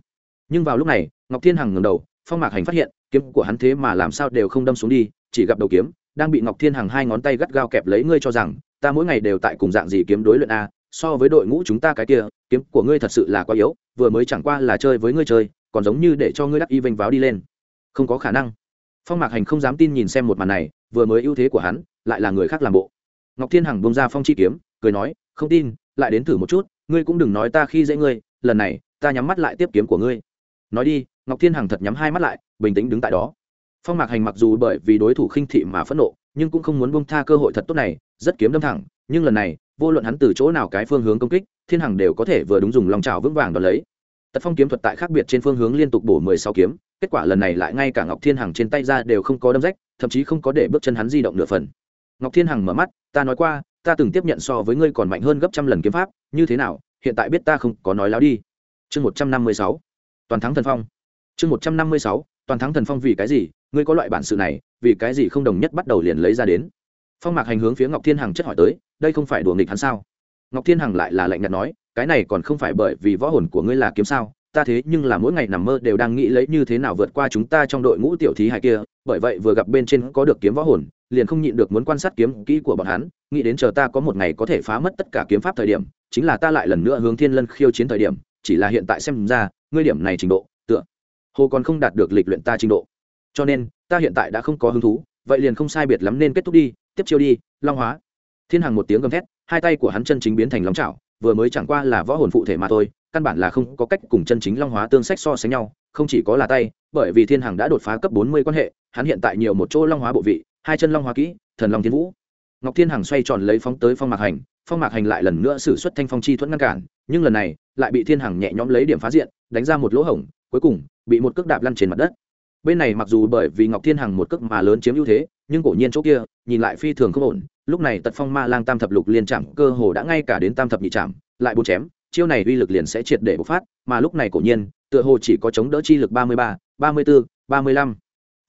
Nhưng vào lúc này, ngọc thiên hằng ngầm đầu, phong mạc hành phát hiện, kiếm của hắn thế mà làm sao đều không đâm xuống đi, chỉ gặp đầu kiếm đang bị ngọc thiên hằng hai ngón tay gắt gao kẹp lấy ngươi cho rằng, ta mỗi ngày đều tại cùng dạng gì kiếm đối luyện a, so với đội ngũ chúng ta cái kia, kiếm của ngươi thật sự là quá yếu, vừa mới chẳng qua là chơi với ngươi chơi, còn giống như để cho ngươi đắc y vênh váo đi lên. Không có khả năng. Phong mạc hành không dám tin nhìn xem một màn này, vừa mới ưu thế của hắn, lại là người khác làm bộ. Ngọc thiên hằng bông ra phong chi kiếm, cười nói, không tin, lại đến thử một chút, ngươi cũng đừng nói ta khi dễ ngươi, lần này, ta nhắm mắt lại tiếp kiếm của ngươi. Nói đi, ngọc thiên hằng thật nhắm hai mắt lại, bình tĩnh đứng tại đó phong mạc hành mặc dù bởi vì đối thủ khinh thị mà phẫn nộ, nhưng cũng không muốn bông tha cơ hội thật tốt này, rất kiếm đâm thẳng, nhưng lần này, vô luận hắn từ chỗ nào cái phương hướng công kích, thiên hằng đều có thể vừa đúng dùng lòng trào vững vàng đ lấy. Tật phong kiếm thuật tại khác biệt trên phương hướng liên tục bổ mười sáu kiếm, kết quả lần này lại ngay cả ngọc thiên hằng trên tay ra đều không có đâm rách, thậm chí không có để bước chân hắn di động nửa phần. Ngọc thiên hằng mở mắt, ta nói qua, ta từng tiếp nhận so với ngươi còn mạnh hơn gấp trăm lần kiếm pháp, như thế nào, hiện tại biết ta không có nói láo đi. Chương một trăm năm mươi sáu, toàn thắng thần phong. Chương một trăm năm mươi sáu toàn thắng thần phong vì cái gì? Ngươi có loại bản sự này, vì cái gì không đồng nhất bắt đầu liền lấy ra đến? Phong mạc hành hướng phía ngọc thiên hằng chất hỏi tới, đây không phải đùa nghịch hắn sao? Ngọc thiên hằng lại là lạnh nhạt nói, cái này còn không phải bởi vì võ hồn của ngươi là kiếm sao? Ta thế nhưng là mỗi ngày nằm mơ đều đang nghĩ lấy như thế nào vượt qua chúng ta trong đội ngũ tiểu thí hài kia, bởi vậy vừa gặp bên trên có được kiếm võ hồn, liền không nhịn được muốn quan sát kiếm kỹ của bọn hắn, nghĩ đến chờ ta có một ngày có thể phá mất tất cả kiếm pháp thời điểm, chính là ta lại lần nữa hướng thiên lân khiêu chiến thời điểm, chỉ là hiện tại xem ra, ngươi điểm này trình độ hồ còn không đạt được lịch luyện ta trình độ. Cho nên, ta hiện tại đã không có hứng thú, vậy liền không sai biệt lắm nên kết thúc đi, tiếp chiêu đi, long hóa. Thiên hằng một tiếng gầm thét, hai tay của hắn chân chính biến thành long trào vừa mới chẳng qua là võ hồn phụ thể mà thôi, căn bản là không có cách cùng chân chính long hóa tương sách so sánh nhau, không chỉ có là tay, bởi vì thiên hằng đã đột phá cấp bốn mươi quan hệ, hắn hiện tại nhiều một chỗ long hóa bộ vị, hai chân long hóa kỹ, thần long thiên vũ. Ngọc thiên hằng xoay tròn lấy phóng tới phong mạc hành, phong mạc hành lại lần nữa xử suất thanh phong chi thuẫn ngăn cản, nhưng lần này, lại bị thiên hằng nhẹ nhõm lấy điểm phá diện, đánh ra một lỗ hổng cuối cùng bị một cước đạp lăn trên mặt đất. Bên này mặc dù bởi vì ngọc thiên hằng một cước mà lớn chiếm ưu thế, nhưng cổ nhiên chỗ kia, nhìn lại phi thường không ổn, lúc này tật phong ma lang tam thập lục liên chạm, cơ hồ đã ngay cả đến tam thập nhị chạm, lại bốn chém, chiêu này uy lực liền sẽ triệt để bộc phát, mà lúc này cổ nhiên, tựa hồ chỉ có chống đỡ chi lực ba mươi ba ba mươi bốn ba mươi lăm.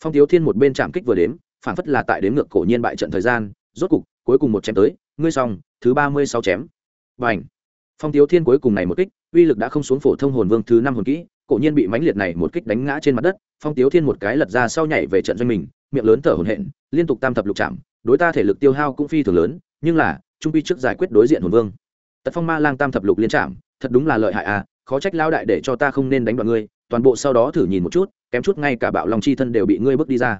Phong thiếu thiên một bên chạm kích vừa đếm, phản phất là tại đếm ngược cổ nhiên bại trận thời gian, rốt cục, cuối cùng một chém tới, ngươi xong, thứ ba mươi sáu chém. Bành. phong thiếu thiên cuối cùng này một kích, uy lực đã không xuống phổ thông hồn vương thứ năm hồn kỹ cổ nhiên bị mãnh liệt này một kích đánh ngã trên mặt đất, phong tiếu thiên một cái lật ra sau nhảy về trận doanh mình, miệng lớn thở hổn hển, liên tục tam thập lục chạm đối ta thể lực tiêu hao cũng phi thường lớn, nhưng là, trung pi trước giải quyết đối diện hồn vương. Tật phong ma lang tam thập lục liên chạm thật đúng là lợi hại à khó trách lao đại để cho ta không nên đánh đoạn ngươi, toàn bộ sau đó thử nhìn một chút, kém chút ngay cả bạo lòng chi thân đều bị ngươi bước đi ra.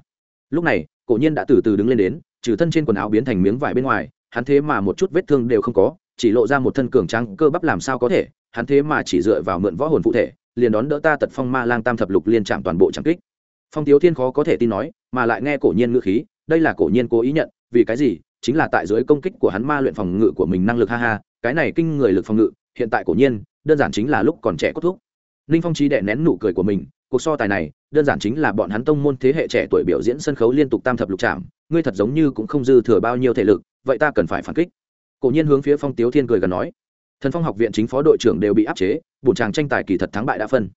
Lúc này, cổ nhiên đã từ từ đứng lên đến, trừ thân trên quần áo biến thành miếng vải bên ngoài, hắn thế mà một chút vết thương đều không có, chỉ lộ ra một thân cường trắng cơ bắp làm sao có thể, hắn thế mà chỉ dựa vào mượn võ hồn phụ thể liền đón đỡ ta tật phong ma lang tam thập lục liên chạm toàn bộ trang kích. Phong tiếu thiên khó có thể tin nói, mà lại nghe cổ nhiên ngữ khí, đây là cổ nhiên cố ý nhận, vì cái gì? Chính là tại dưới công kích của hắn ma luyện phòng ngự của mình năng lực, ha ha, cái này kinh người lực phòng ngự, hiện tại cổ nhiên, đơn giản chính là lúc còn trẻ cốt thúc ninh phong trí đệ nén nụ cười của mình, cuộc so tài này, đơn giản chính là bọn hắn tông môn thế hệ trẻ tuổi biểu diễn sân khấu liên tục tam thập lục trạm, ngươi thật giống như cũng không dư thừa bao nhiêu thể lực, vậy ta cần phải phản kích. Cổ nhiên hướng phía phong tiếu thiên cười gần nói thần phong học viện chính phó đội trưởng đều bị áp chế, bổn tràng tranh tài kỳ thật thắng bại đã phân.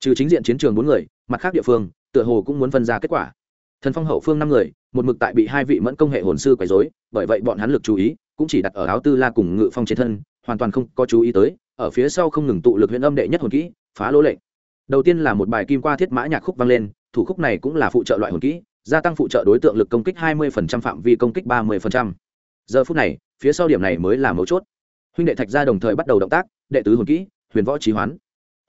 Trừ chính diện chiến trường bốn người, mặt khác địa phương, tựa hồ cũng muốn phân ra kết quả. Thần phong hậu phương năm người, một mực tại bị hai vị mẫn công hệ hồn sư quấy dối bởi vậy bọn hắn lực chú ý cũng chỉ đặt ở áo tư la cùng ngự phong trên thân, hoàn toàn không có chú ý tới, ở phía sau không ngừng tụ lực huyện âm đệ nhất hồn kỹ, phá lỗ lệnh. Đầu tiên là một bài kim qua thiết mã nhạc khúc vang lên, thủ khúc này cũng là phụ trợ loại hồn kỹ, gia tăng phụ trợ đối tượng lực công kích 20% phạm vi công kích 30%. giờ phút này, phía sau điểm này mới là mấu chốt huynh đệ thạch gia đồng thời bắt đầu động tác, đệ tứ hồn kỹ, huyền võ trí hoán.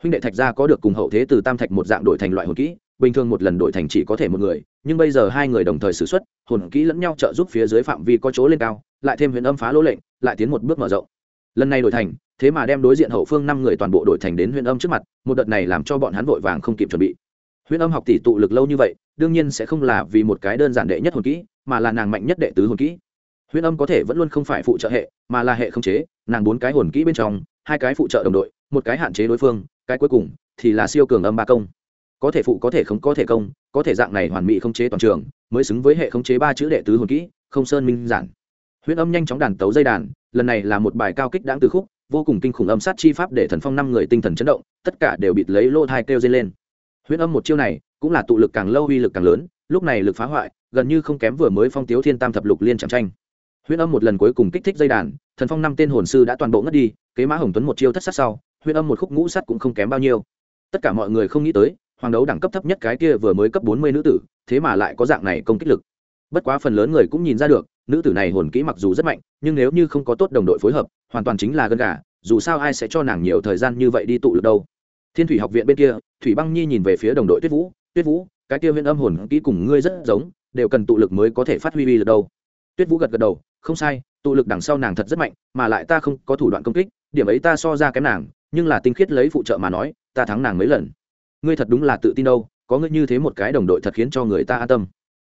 Huynh đệ thạch gia có được cùng hậu thế từ tam thạch một dạng đổi thành loại hồn kỹ, bình thường một lần đổi thành chỉ có thể một người, nhưng bây giờ hai người đồng thời xử xuất, hồn kỹ lẫn nhau trợ giúp phía dưới phạm vi có chỗ lên cao, lại thêm huyền âm phá lỗ lệnh, lại tiến một bước mở rộng. Lần này đổi thành, thế mà đem đối diện hậu phương năm người toàn bộ đổi thành đến huyền âm trước mặt, một đợt này làm cho bọn hắn vội vàng không kịp chuẩn bị. Huyền âm học tỷ tụ lực lâu như vậy, đương nhiên sẽ không là vì một cái đơn giản đệ nhất hồn kỹ, mà là nàng mạnh nhất đệ tứ hồn kỹ. Huyễn âm có thể vẫn luôn không phải phụ trợ hệ, mà là hệ không chế, nàng bốn cái hồn kỹ bên trong, hai cái phụ trợ đồng đội, một cái hạn chế đối phương, cái cuối cùng thì là siêu cường âm ba công. Có thể phụ, có thể không, có thể công, có thể dạng này hoàn mỹ không chế toàn trường, mới xứng với hệ không chế ba chữ đệ tứ hồn kỹ, không sơn minh giản. Huyễn âm nhanh chóng đàn tấu dây đàn, lần này là một bài cao kích đáng từ khúc, vô cùng kinh khủng âm sát chi pháp để thần phong năm người tinh thần chấn động, tất cả đều bịt lấy lô thai kêu dây lên. Huyễn âm một chiêu này, cũng là tụ lực càng lâu uy lực càng lớn, lúc này lực phá hoại, gần như không kém vừa mới phong tiếu thiên tam thập lục liên chẳng tranh huyễn âm một lần cuối cùng kích thích dây đàn, thần phong năm tên hồn sư đã toàn bộ ngất đi, kế mã hồng tuấn một chiêu thất sát sau, huyễn âm một khúc ngũ sắt cũng không kém bao nhiêu. Tất cả mọi người không nghĩ tới, hoàng đấu đẳng cấp thấp nhất cái kia vừa mới cấp bốn mươi nữ tử, thế mà lại có dạng này công kích lực. Bất quá phần lớn người cũng nhìn ra được, nữ tử này hồn kỹ mặc dù rất mạnh, nhưng nếu như không có tốt đồng đội phối hợp, hoàn toàn chính là gân gà, dù sao ai sẽ cho nàng nhiều thời gian như vậy đi tụ lực đâu. Thiên thủy học viện bên kia, thủy băng nhi nhìn về phía đồng đội tuyết vũ tuyết vũ, cái kia huyễn âm hồn kỹ cùng ngươi rất giống, đều cần tụ lực mới có thể phát huy uy lực đâu. Tuyết vũ gật gật đầu không sai, tụ lực đằng sau nàng thật rất mạnh, mà lại ta không có thủ đoạn công kích, điểm ấy ta so ra kém nàng, nhưng là tinh khiết lấy phụ trợ mà nói, ta thắng nàng mấy lần. Ngươi thật đúng là tự tin đâu, có ngươi như thế một cái đồng đội thật khiến cho người ta an tâm.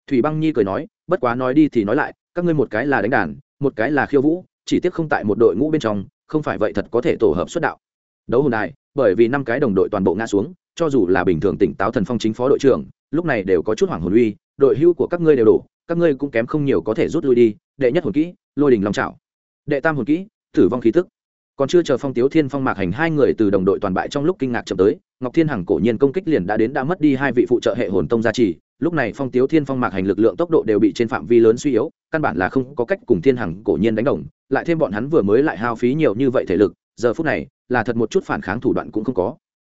Thủy băng nhi cười nói, bất quá nói đi thì nói lại, các ngươi một cái là đánh đàn, một cái là khiêu vũ, chỉ tiếc không tại một đội ngũ bên trong, không phải vậy thật có thể tổ hợp xuất đạo. Đấu hồn đài bởi vì năm cái đồng đội toàn bộ ngã xuống, cho dù là bình thường tỉnh táo thần phong chính phó đội trưởng, lúc này đều có chút hoảng hồn uy, đội hưu của các ngươi đều đổ, các ngươi cũng kém không nhiều có thể rút lui đi đệ nhất hồn kỹ, lôi đình long trào đệ tam hồn kỹ, tử vong khí tức. Còn chưa chờ phong tiếu thiên phong mạc hành hai người từ đồng đội toàn bại trong lúc kinh ngạc chậm tới, ngọc thiên hằng cổ nhiên công kích liền đã đến đã mất đi hai vị phụ trợ hệ hồn tông gia trì. Lúc này phong tiếu thiên phong mạc hành lực lượng tốc độ đều bị trên phạm vi lớn suy yếu, căn bản là không có cách cùng thiên hằng cổ nhiên đánh đồng, lại thêm bọn hắn vừa mới lại hao phí nhiều như vậy thể lực, giờ phút này, là thật một chút phản kháng thủ đoạn cũng không có.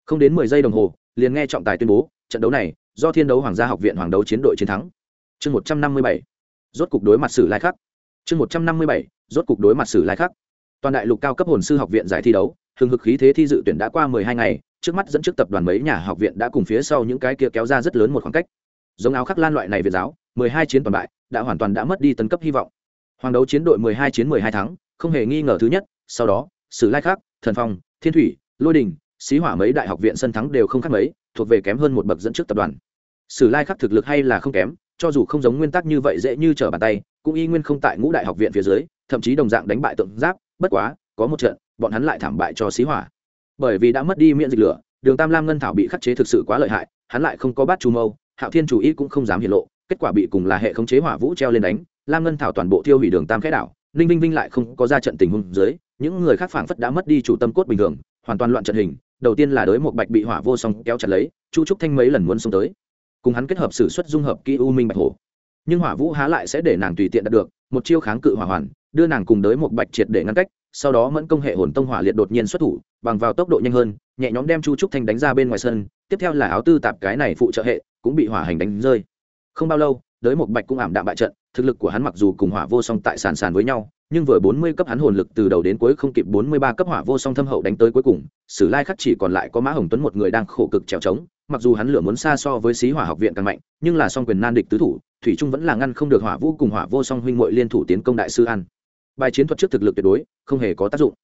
Không đến mười giây đồng hồ, liền nghe trọng tài tuyên bố, trận đấu này do thiên đấu hoàng gia học viện hoàng đấu chiến đội chiến thắng. Chương một trăm năm mươi bảy. Rốt cục đối mặt sử lai khắc chương một trăm năm mươi bảy, rốt cục đối mặt sử lai khắc. Toàn đại lục cao cấp hồn sư học viện giải thi đấu hừng hực khí thế thi dự tuyển đã qua mười hai ngày, trước mắt dẫn trước tập đoàn mấy nhà học viện đã cùng phía sau những cái kia kéo ra rất lớn một khoảng cách. Giống áo khắc lan loại này việt giáo, mười hai chiến toàn bại, đã hoàn toàn đã mất đi tấn cấp hy vọng. Hoàng đấu chiến đội mười hai chiến mười hai thắng, không hề nghi ngờ thứ nhất, sau đó, sử lai khác thần phong, thiên thủy, lôi đình, xí hỏa mấy đại học viện sân thắng đều không khác mấy, thuộc về kém hơn một bậc dẫn trước tập đoàn. Sử lai khắc thực lực hay là không kém, cho dù không giống nguyên tắc như vậy dễ như trở bàn tay cũng y nguyên không tại ngũ đại học viện phía dưới, thậm chí đồng dạng đánh bại tượng giáp, bất quá, có một trận, bọn hắn lại thảm bại cho xí hỏa. Bởi vì đã mất đi miễn dịch lửa, đường tam lam ngân thảo bị khắc chế thực sự quá lợi hại, hắn lại không có bát chu mâu, hạo thiên chủ ý cũng không dám hiện lộ, kết quả bị cùng là hệ khống chế hỏa vũ treo lên đánh, lam ngân thảo toàn bộ tiêu hủy đường tam khẽ đảo, ninh vinh vinh lại không có ra trận tình huống dưới, những người khác phảng phất đã mất đi chủ tâm cốt bình thường, hoàn toàn loạn trận hình, đầu tiên là đối một bạch bị hỏa vô song kéo chặt lấy, chu trúc thanh mấy lần muốn xông tới, cùng hắn kết hợp sử xuất dung hợp kỹ u minh bạch hổ nhưng hỏa vũ há lại sẽ để nàng tùy tiện đạt được, một chiêu kháng cự hỏa hoàn, đưa nàng cùng đới một bạch triệt để ngăn cách, sau đó mẫn công hệ hồn tông hỏa liệt đột nhiên xuất thủ, bằng vào tốc độ nhanh hơn, nhẹ nhóm đem chu trúc thanh đánh ra bên ngoài sân, tiếp theo là áo tư tạp cái này phụ trợ hệ, cũng bị hỏa hành đánh rơi. Không bao lâu, đới một bạch cũng ảm đạm bại trận, thực lực của hắn mặc dù cùng hỏa vô song tại sàn sàn với nhau, nhưng vừa bốn mươi cấp hắn hồn lực từ đầu đến cuối không kịp bốn mươi ba cấp hỏa vô song thâm hậu đánh tới cuối cùng, sử lai khắc chỉ còn lại có mã hồng tuấn một người đang khổ cực trèo trống, mặc dù hắn lửa muốn xa so với xí hỏa học viện càng mạnh, nhưng là song quyền nan địch tứ thủ thủy trung vẫn là ngăn không được hỏa vũ cùng hỏa vô song huynh muội liên thủ tiến công đại sư an. Bài chiến thuật trước thực lực tuyệt đối, không hề có tác dụng.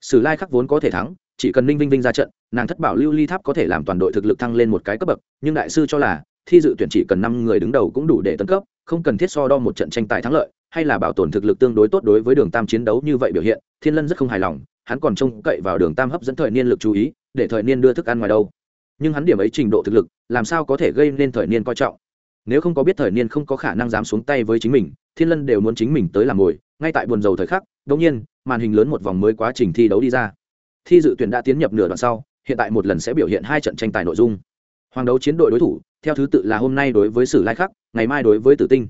Sử lai khắc vốn có thể thắng, chỉ cần ninh vinh vinh ra trận, nàng thất bảo lưu ly tháp có thể làm toàn đội thực lực thăng lên một cái cấp bậc, nhưng đại sư cho là, thi dự tuyển chỉ cần năm người đứng đầu cũng đủ để tấn cấp, không cần thiết so đo một trận tranh tài thắng lợi, hay là bảo tồn thực lực tương đối tốt đối với đường tam chiến đấu như vậy biểu hiện, thiên lân rất không hài lòng, hắn còn trông cậy vào đường tam hấp dẫn thời niên lực chú ý, để thời niên đưa thức ăn ngoài đâu. Nhưng hắn điểm ấy trình độ thực lực, làm sao có thể gây nên thời niên coi trọng? Nếu không có biết thời niên không có khả năng dám xuống tay với chính mình, thiên lân đều muốn chính mình tới làm mồi ngay tại buồn dầu thời khắc đ nhiên, màn hình lớn một vòng mới quá trình thi đấu đi ra. Thi dự tuyển đã tiến nhập nửa đoạn sau, hiện tại một lần sẽ biểu hiện hai trận tranh tài nội dung. Hoàng đấu chiến đội đối thủ, theo thứ tự là hôm nay đối với sử lai khắc, ngày mai đối với tử tinh.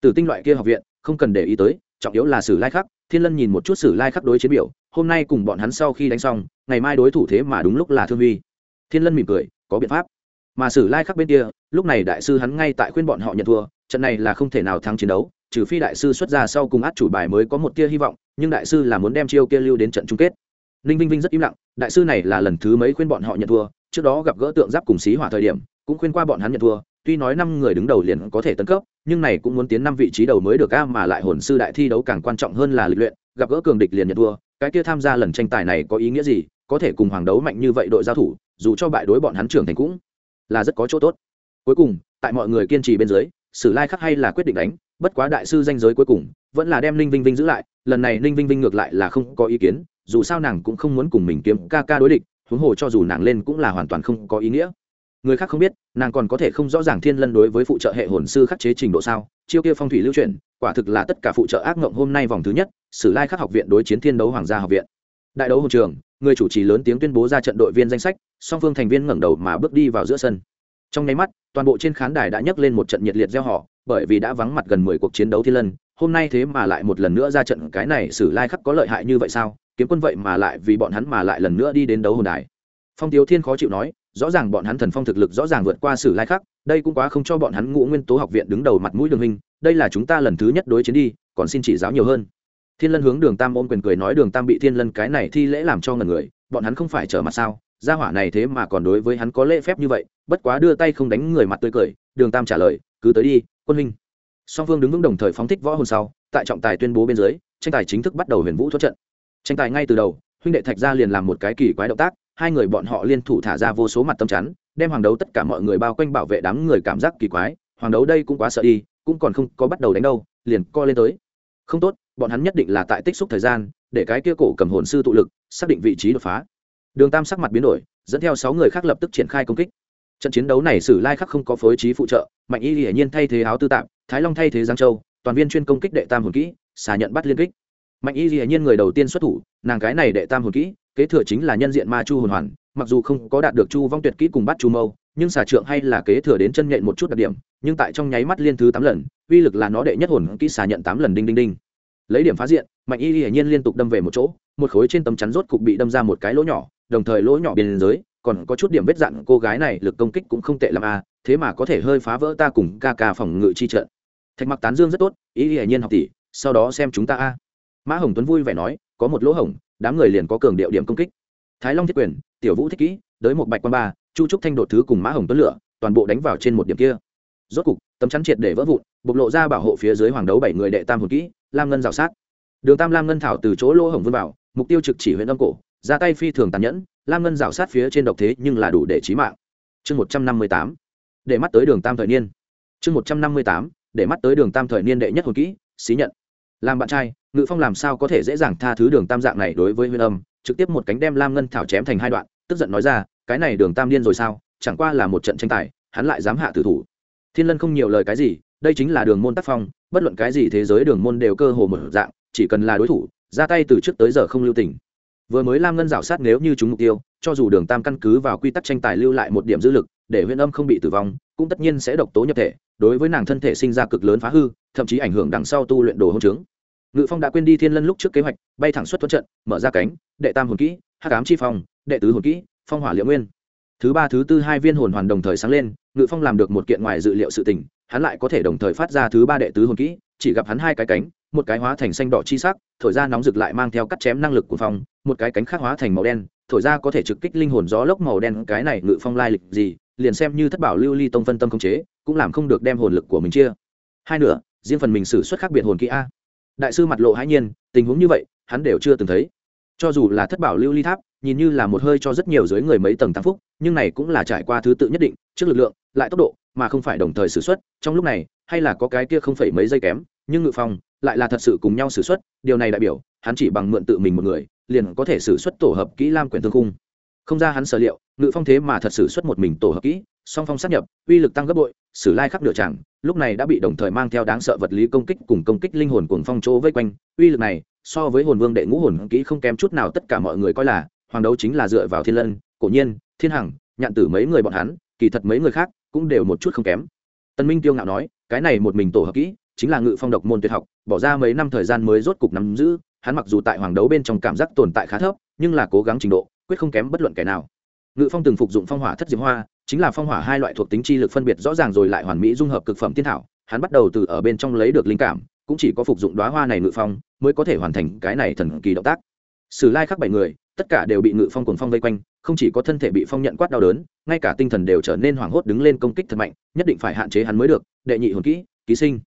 Tử tinh loại kia học viện, không cần để ý tới, trọng yếu là sử lai khắc, thiên lân nhìn một chút sử lai khắc đối chiến biểu, hôm nay cùng bọn hắn sau khi đánh xong, ngày mai đối thủ thế mà đúng lúc là thương vi thiên lân mỉm cười, có biện pháp mà sử lai khắc bên kia, lúc này đại sư hắn ngay tại khuyên bọn họ nhận thua, trận này là không thể nào thắng chiến đấu, trừ phi đại sư xuất ra sau cùng át chủ bài mới có một tia hy vọng, nhưng đại sư là muốn đem chiêu kia lưu đến trận chung kết. Ninh vinh vinh rất im lặng, đại sư này là lần thứ mấy khuyên bọn họ nhận thua, trước đó gặp gỡ tượng giáp cùng xí hỏa thời điểm, cũng khuyên qua bọn hắn nhận thua, tuy nói năm người đứng đầu liền có thể tấn cấp, nhưng này cũng muốn tiến năm vị trí đầu mới được a, mà lại hồn sư đại thi đấu càng quan trọng hơn là lịch luyện, gặp gỡ cường địch liền nhận thua, cái kia tham gia lần tranh tài này có ý nghĩa gì, có thể cùng hoàng đấu mạnh như vậy đội giao thủ, dù cho bại đối bọn hắn trưởng thành cũng là rất có chỗ tốt. Cuối cùng, tại mọi người kiên trì bên dưới, sử lai khắc hay là quyết định đánh, bất quá đại sư danh giới cuối cùng, vẫn là đem ninh vinh vinh giữ lại, lần này ninh vinh vinh ngược lại là không có ý kiến, dù sao nàng cũng không muốn cùng mình kiếm ca ca đối địch, huống hồ cho dù nàng lên cũng là hoàn toàn không có ý nghĩa. Người khác không biết, nàng còn có thể không rõ ràng thiên lân đối với phụ trợ hệ hồn sư khắc chế trình độ sao? Chiêu kia phong thủy lưu truyền, quả thực là tất cả phụ trợ ác ngộng hôm nay vòng thứ nhất, sử lai khắc học viện đối chiến thiên đấu hoàng gia học viện. Đại đấu hồn trường, người chủ trì lớn tiếng tuyên bố ra trận đội viên danh sách song phương thành viên ngẩng đầu mà bước đi vào giữa sân. Trong nháy mắt, toàn bộ trên khán đài đã nhấc lên một trận nhiệt liệt gieo họ, bởi vì đã vắng mặt gần mười cuộc chiến đấu thiên lân, hôm nay thế mà lại một lần nữa ra trận, cái này sử lai khắc có lợi hại như vậy sao? Kiếm quân vậy mà lại vì bọn hắn mà lại lần nữa đi đến đấu hồn đài. Phong tiếu thiên khó chịu nói, rõ ràng bọn hắn thần phong thực lực rõ ràng vượt qua sử lai khắc, đây cũng quá không cho bọn hắn ngũ nguyên tố học viện đứng đầu mặt mũi đường hình, đây là chúng ta lần thứ nhất đối chiến đi, còn xin chỉ giáo nhiều hơn. Thiên lân hướng đường tam ôm quyền cười nói, đường tam bị thiên lân cái này thi lễ làm cho ngần người, bọn hắn không phải trở mặt sao? Gia hỏa này thế mà còn đối với hắn có lễ phép như vậy, bất quá đưa tay không đánh người mặt tươi cười, đường tam trả lời, cứ tới đi, quân huynh. Song phương đứng vững đồng thời phóng thích võ hồn sau, tại trọng tài tuyên bố bên dưới, tranh tài chính thức bắt đầu huyền vũ thoát trận. Tranh tài ngay từ đầu, huynh đệ thạch gia liền làm một cái kỳ quái động tác, hai người bọn họ liên thủ thả ra vô số mặt tâm chắn, đem hoàng đấu tất cả mọi người bao quanh bảo vệ đám người cảm giác kỳ quái, hoàng đấu đây cũng quá sợ đi, cũng còn không có bắt đầu đánh đâu, liền co lên tới. Không tốt, bọn hắn nhất định là tại tích xúc thời gian, để cái kia cổ cầm hồn sư tụ lực, xác định vị trí đột phá đường tam sắc mặt biến đổi, dẫn theo sáu người khác lập tức triển khai công kích. Trận chiến đấu này sử lai khắc không có phối trí phụ trợ, mạnh y hiển nhiên thay thế áo tư tạm thái long thay thế giang châu, toàn viên chuyên công kích đệ tam hồn kỹ, xà nhận bắt liên kích. Mạnh y hiển nhiên người đầu tiên xuất thủ, nàng cái này đệ tam hồn kỹ, kế thừa chính là nhân diện ma chu hồn hoàn, mặc dù không có đạt được chu vong tuyệt kỹ cùng bắt chu mâu, nhưng xà trượng hay là kế thừa đến chân nhện một chút đặc điểm, nhưng tại trong nháy mắt liên thứ tám lần, uy lực là nó đệ nhất hồn kỹ xà nhận tám lần đinh đinh đinh. Lấy điểm phá diện, mạnh y hiển nhiên liên tục đâm về một chỗ, một khối trên tấm chắn rốt cục bị đâm ra một cái lỗ nhỏ đồng thời lỗ nhỏ biên giới, còn có chút điểm vết dặn cô gái này lực công kích cũng không tệ l a à, thế mà có thể hơi phá vỡ ta cùng ca ca phòng ngự chi trận. Thạch mặc tán dương rất tốt, ý hiển nhiên học tỷ, sau đó xem chúng ta a. Mã hồng tuấn vui vẻ nói, có một lỗ hổng, đám người liền có cường điệu điểm công kích. Thái long thiết quyền, tiểu vũ thích kỹ, đới một bạch quan ba, chu trúc thanh đột thứ cùng mã hồng tuấn lửa, toàn bộ đánh vào trên một điểm kia. Rốt cục, tấm chắn triệt để vỡ vụn, bộc lộ ra bảo hộ phía dưới hoàng đấu bảy người đệ tam hồn kỹ, lam ngân rào sát. Đường tam lam ngân thảo từ chỗ lỗ hổng vươn vào, mục tiêu trực chỉ huyện âm cổ ra tay phi thường tàn nhẫn, lam ngân rào sát phía trên độc thế nhưng là đủ để trí mạng. Chương một trăm năm mươi tám, để mắt tới đường tam thời niên. Chương một trăm năm mươi tám, để mắt tới đường tam thời niên đệ nhất hồn kỹ, xí nhận. Làm bạn trai, ngự phong làm sao có thể dễ dàng tha thứ đường tam dạng này đối với huyên âm, trực tiếp một cánh đem lam ngân thảo chém thành hai đoạn, tức giận nói ra, cái này đường tam điên rồi sao? Chẳng qua là một trận tranh tài, hắn lại dám hạ tử thủ. Thiên lân không nhiều lời cái gì, đây chính là đường môn tác phong, bất luận cái gì thế giới đường môn đều cơ hồ một dạng, chỉ cần là đối thủ, ra tay từ trước tới giờ không lưu tình vừa mới lam ngân rảo sát nếu như chúng mục tiêu, cho dù đường tam căn cứ vào quy tắc tranh tài lưu lại một điểm dư lực, để huyện âm không bị tử vong, cũng tất nhiên sẽ độc tố nhập thể, đối với nàng thân thể sinh ra cực lớn phá hư, thậm chí ảnh hưởng đằng sau tu luyện đồ hôn trướng. Ngự phong đã quên đi thiên lân lúc trước kế hoạch, bay thẳng xuất thuận trận, mở ra cánh, đệ tam hồn kỹ hát cám chi phong, đệ tứ hồn kỹ, phong hỏa liệu nguyên. Thứ ba, thứ tư, hai viên hồn hoàn đồng thời sáng lên, ngự phong làm được một kiện ngoài dự liệu sự tình, hắn lại có thể đồng thời phát ra thứ ba đệ tứ hồn kỹ chỉ gặp hắn hai cái cánh, một cái hóa thành xanh đỏ chi sắc, thổi ra nóng rực lại mang theo cắt chém năng lực của phong, một cái cánh khác hóa thành màu đen, thổi ra có thể trực kích linh hồn gió lốc màu đen, cái này ngự phong lai lịch gì, liền xem như thất bảo lưu ly tông phân tâm khống chế, cũng làm không được đem hồn lực của mình chia. Hai nữa riêng phần mình xử suất khác biệt hồn kỹ a. Đại sư mặt lộ hãi nhiên, tình huống như vậy, hắn đều chưa từng thấy. Cho dù là thất bảo lưu ly tháp, nhìn như là một hơi cho rất nhiều dưới người mấy tầng tăng phúc, nhưng này cũng là trải qua thứ tự nhất định, trước lực lượng, lại tốc độ, mà không phải đồng thời xử suất trong lúc này hay là có cái kia không phải mấy giây kém, nhưng ngự phong lại là thật sự cùng nhau xử suất, điều này đại biểu hắn chỉ bằng mượn tự mình một người, liền có thể xử suất tổ hợp kỹ lam quyển thương cung không ra hắn sở liệu, ngự phong thế mà thật xử suất một mình tổ hợp kỹ, song phong sát nhập, uy lực tăng gấp bội, sử lai khắc nửa chẳng lúc này đã bị đồng thời mang theo đáng sợ vật lý công kích cùng công kích linh hồn cuồng phong chỗ vây quanh, uy lực này, so với hồn vương đệ ngũ hồn kỹ không kém chút nào tất cả mọi người coi là, hoàng đấu chính là dựa vào thiên lân, cổ nhiên, thiên hằng, nhạn tử mấy người bọn hắn, kỳ thật mấy người khác cũng đều một chút không kém. Tân minh tiêu ngạo nói cái này một mình tổ hợp kỹ, chính là ngự phong độc môn tuyệt học, bỏ ra mấy năm thời gian mới rốt cục nắm giữ, hắn mặc dù tại hoàng đấu bên trong cảm giác tồn tại khá thấp, nhưng là cố gắng trình độ, quyết không kém bất luận kẻ nào. Ngự phong từng phục dụng phong hỏa thất diệp hoa, chính là phong hỏa hai loại thuộc tính chi lực phân biệt rõ ràng rồi lại hoàn mỹ dung hợp cực phẩm tiên thảo, hắn bắt đầu từ ở bên trong lấy được linh cảm, cũng chỉ có phục dụng đóa hoa này ngự phong, mới có thể hoàn thành cái này thần kỳ động tác. Sử lai khắc bảy người, tất cả đều bị ngự phong cuồng phong vây quanh không chỉ có thân thể bị phong nhận quát đau đớn, ngay cả tinh thần đều trở nên hoảng hốt đứng lên công kích thật mạnh, nhất định phải hạn chế hắn mới được, đệ nhị hồn kỹ, ký sinh.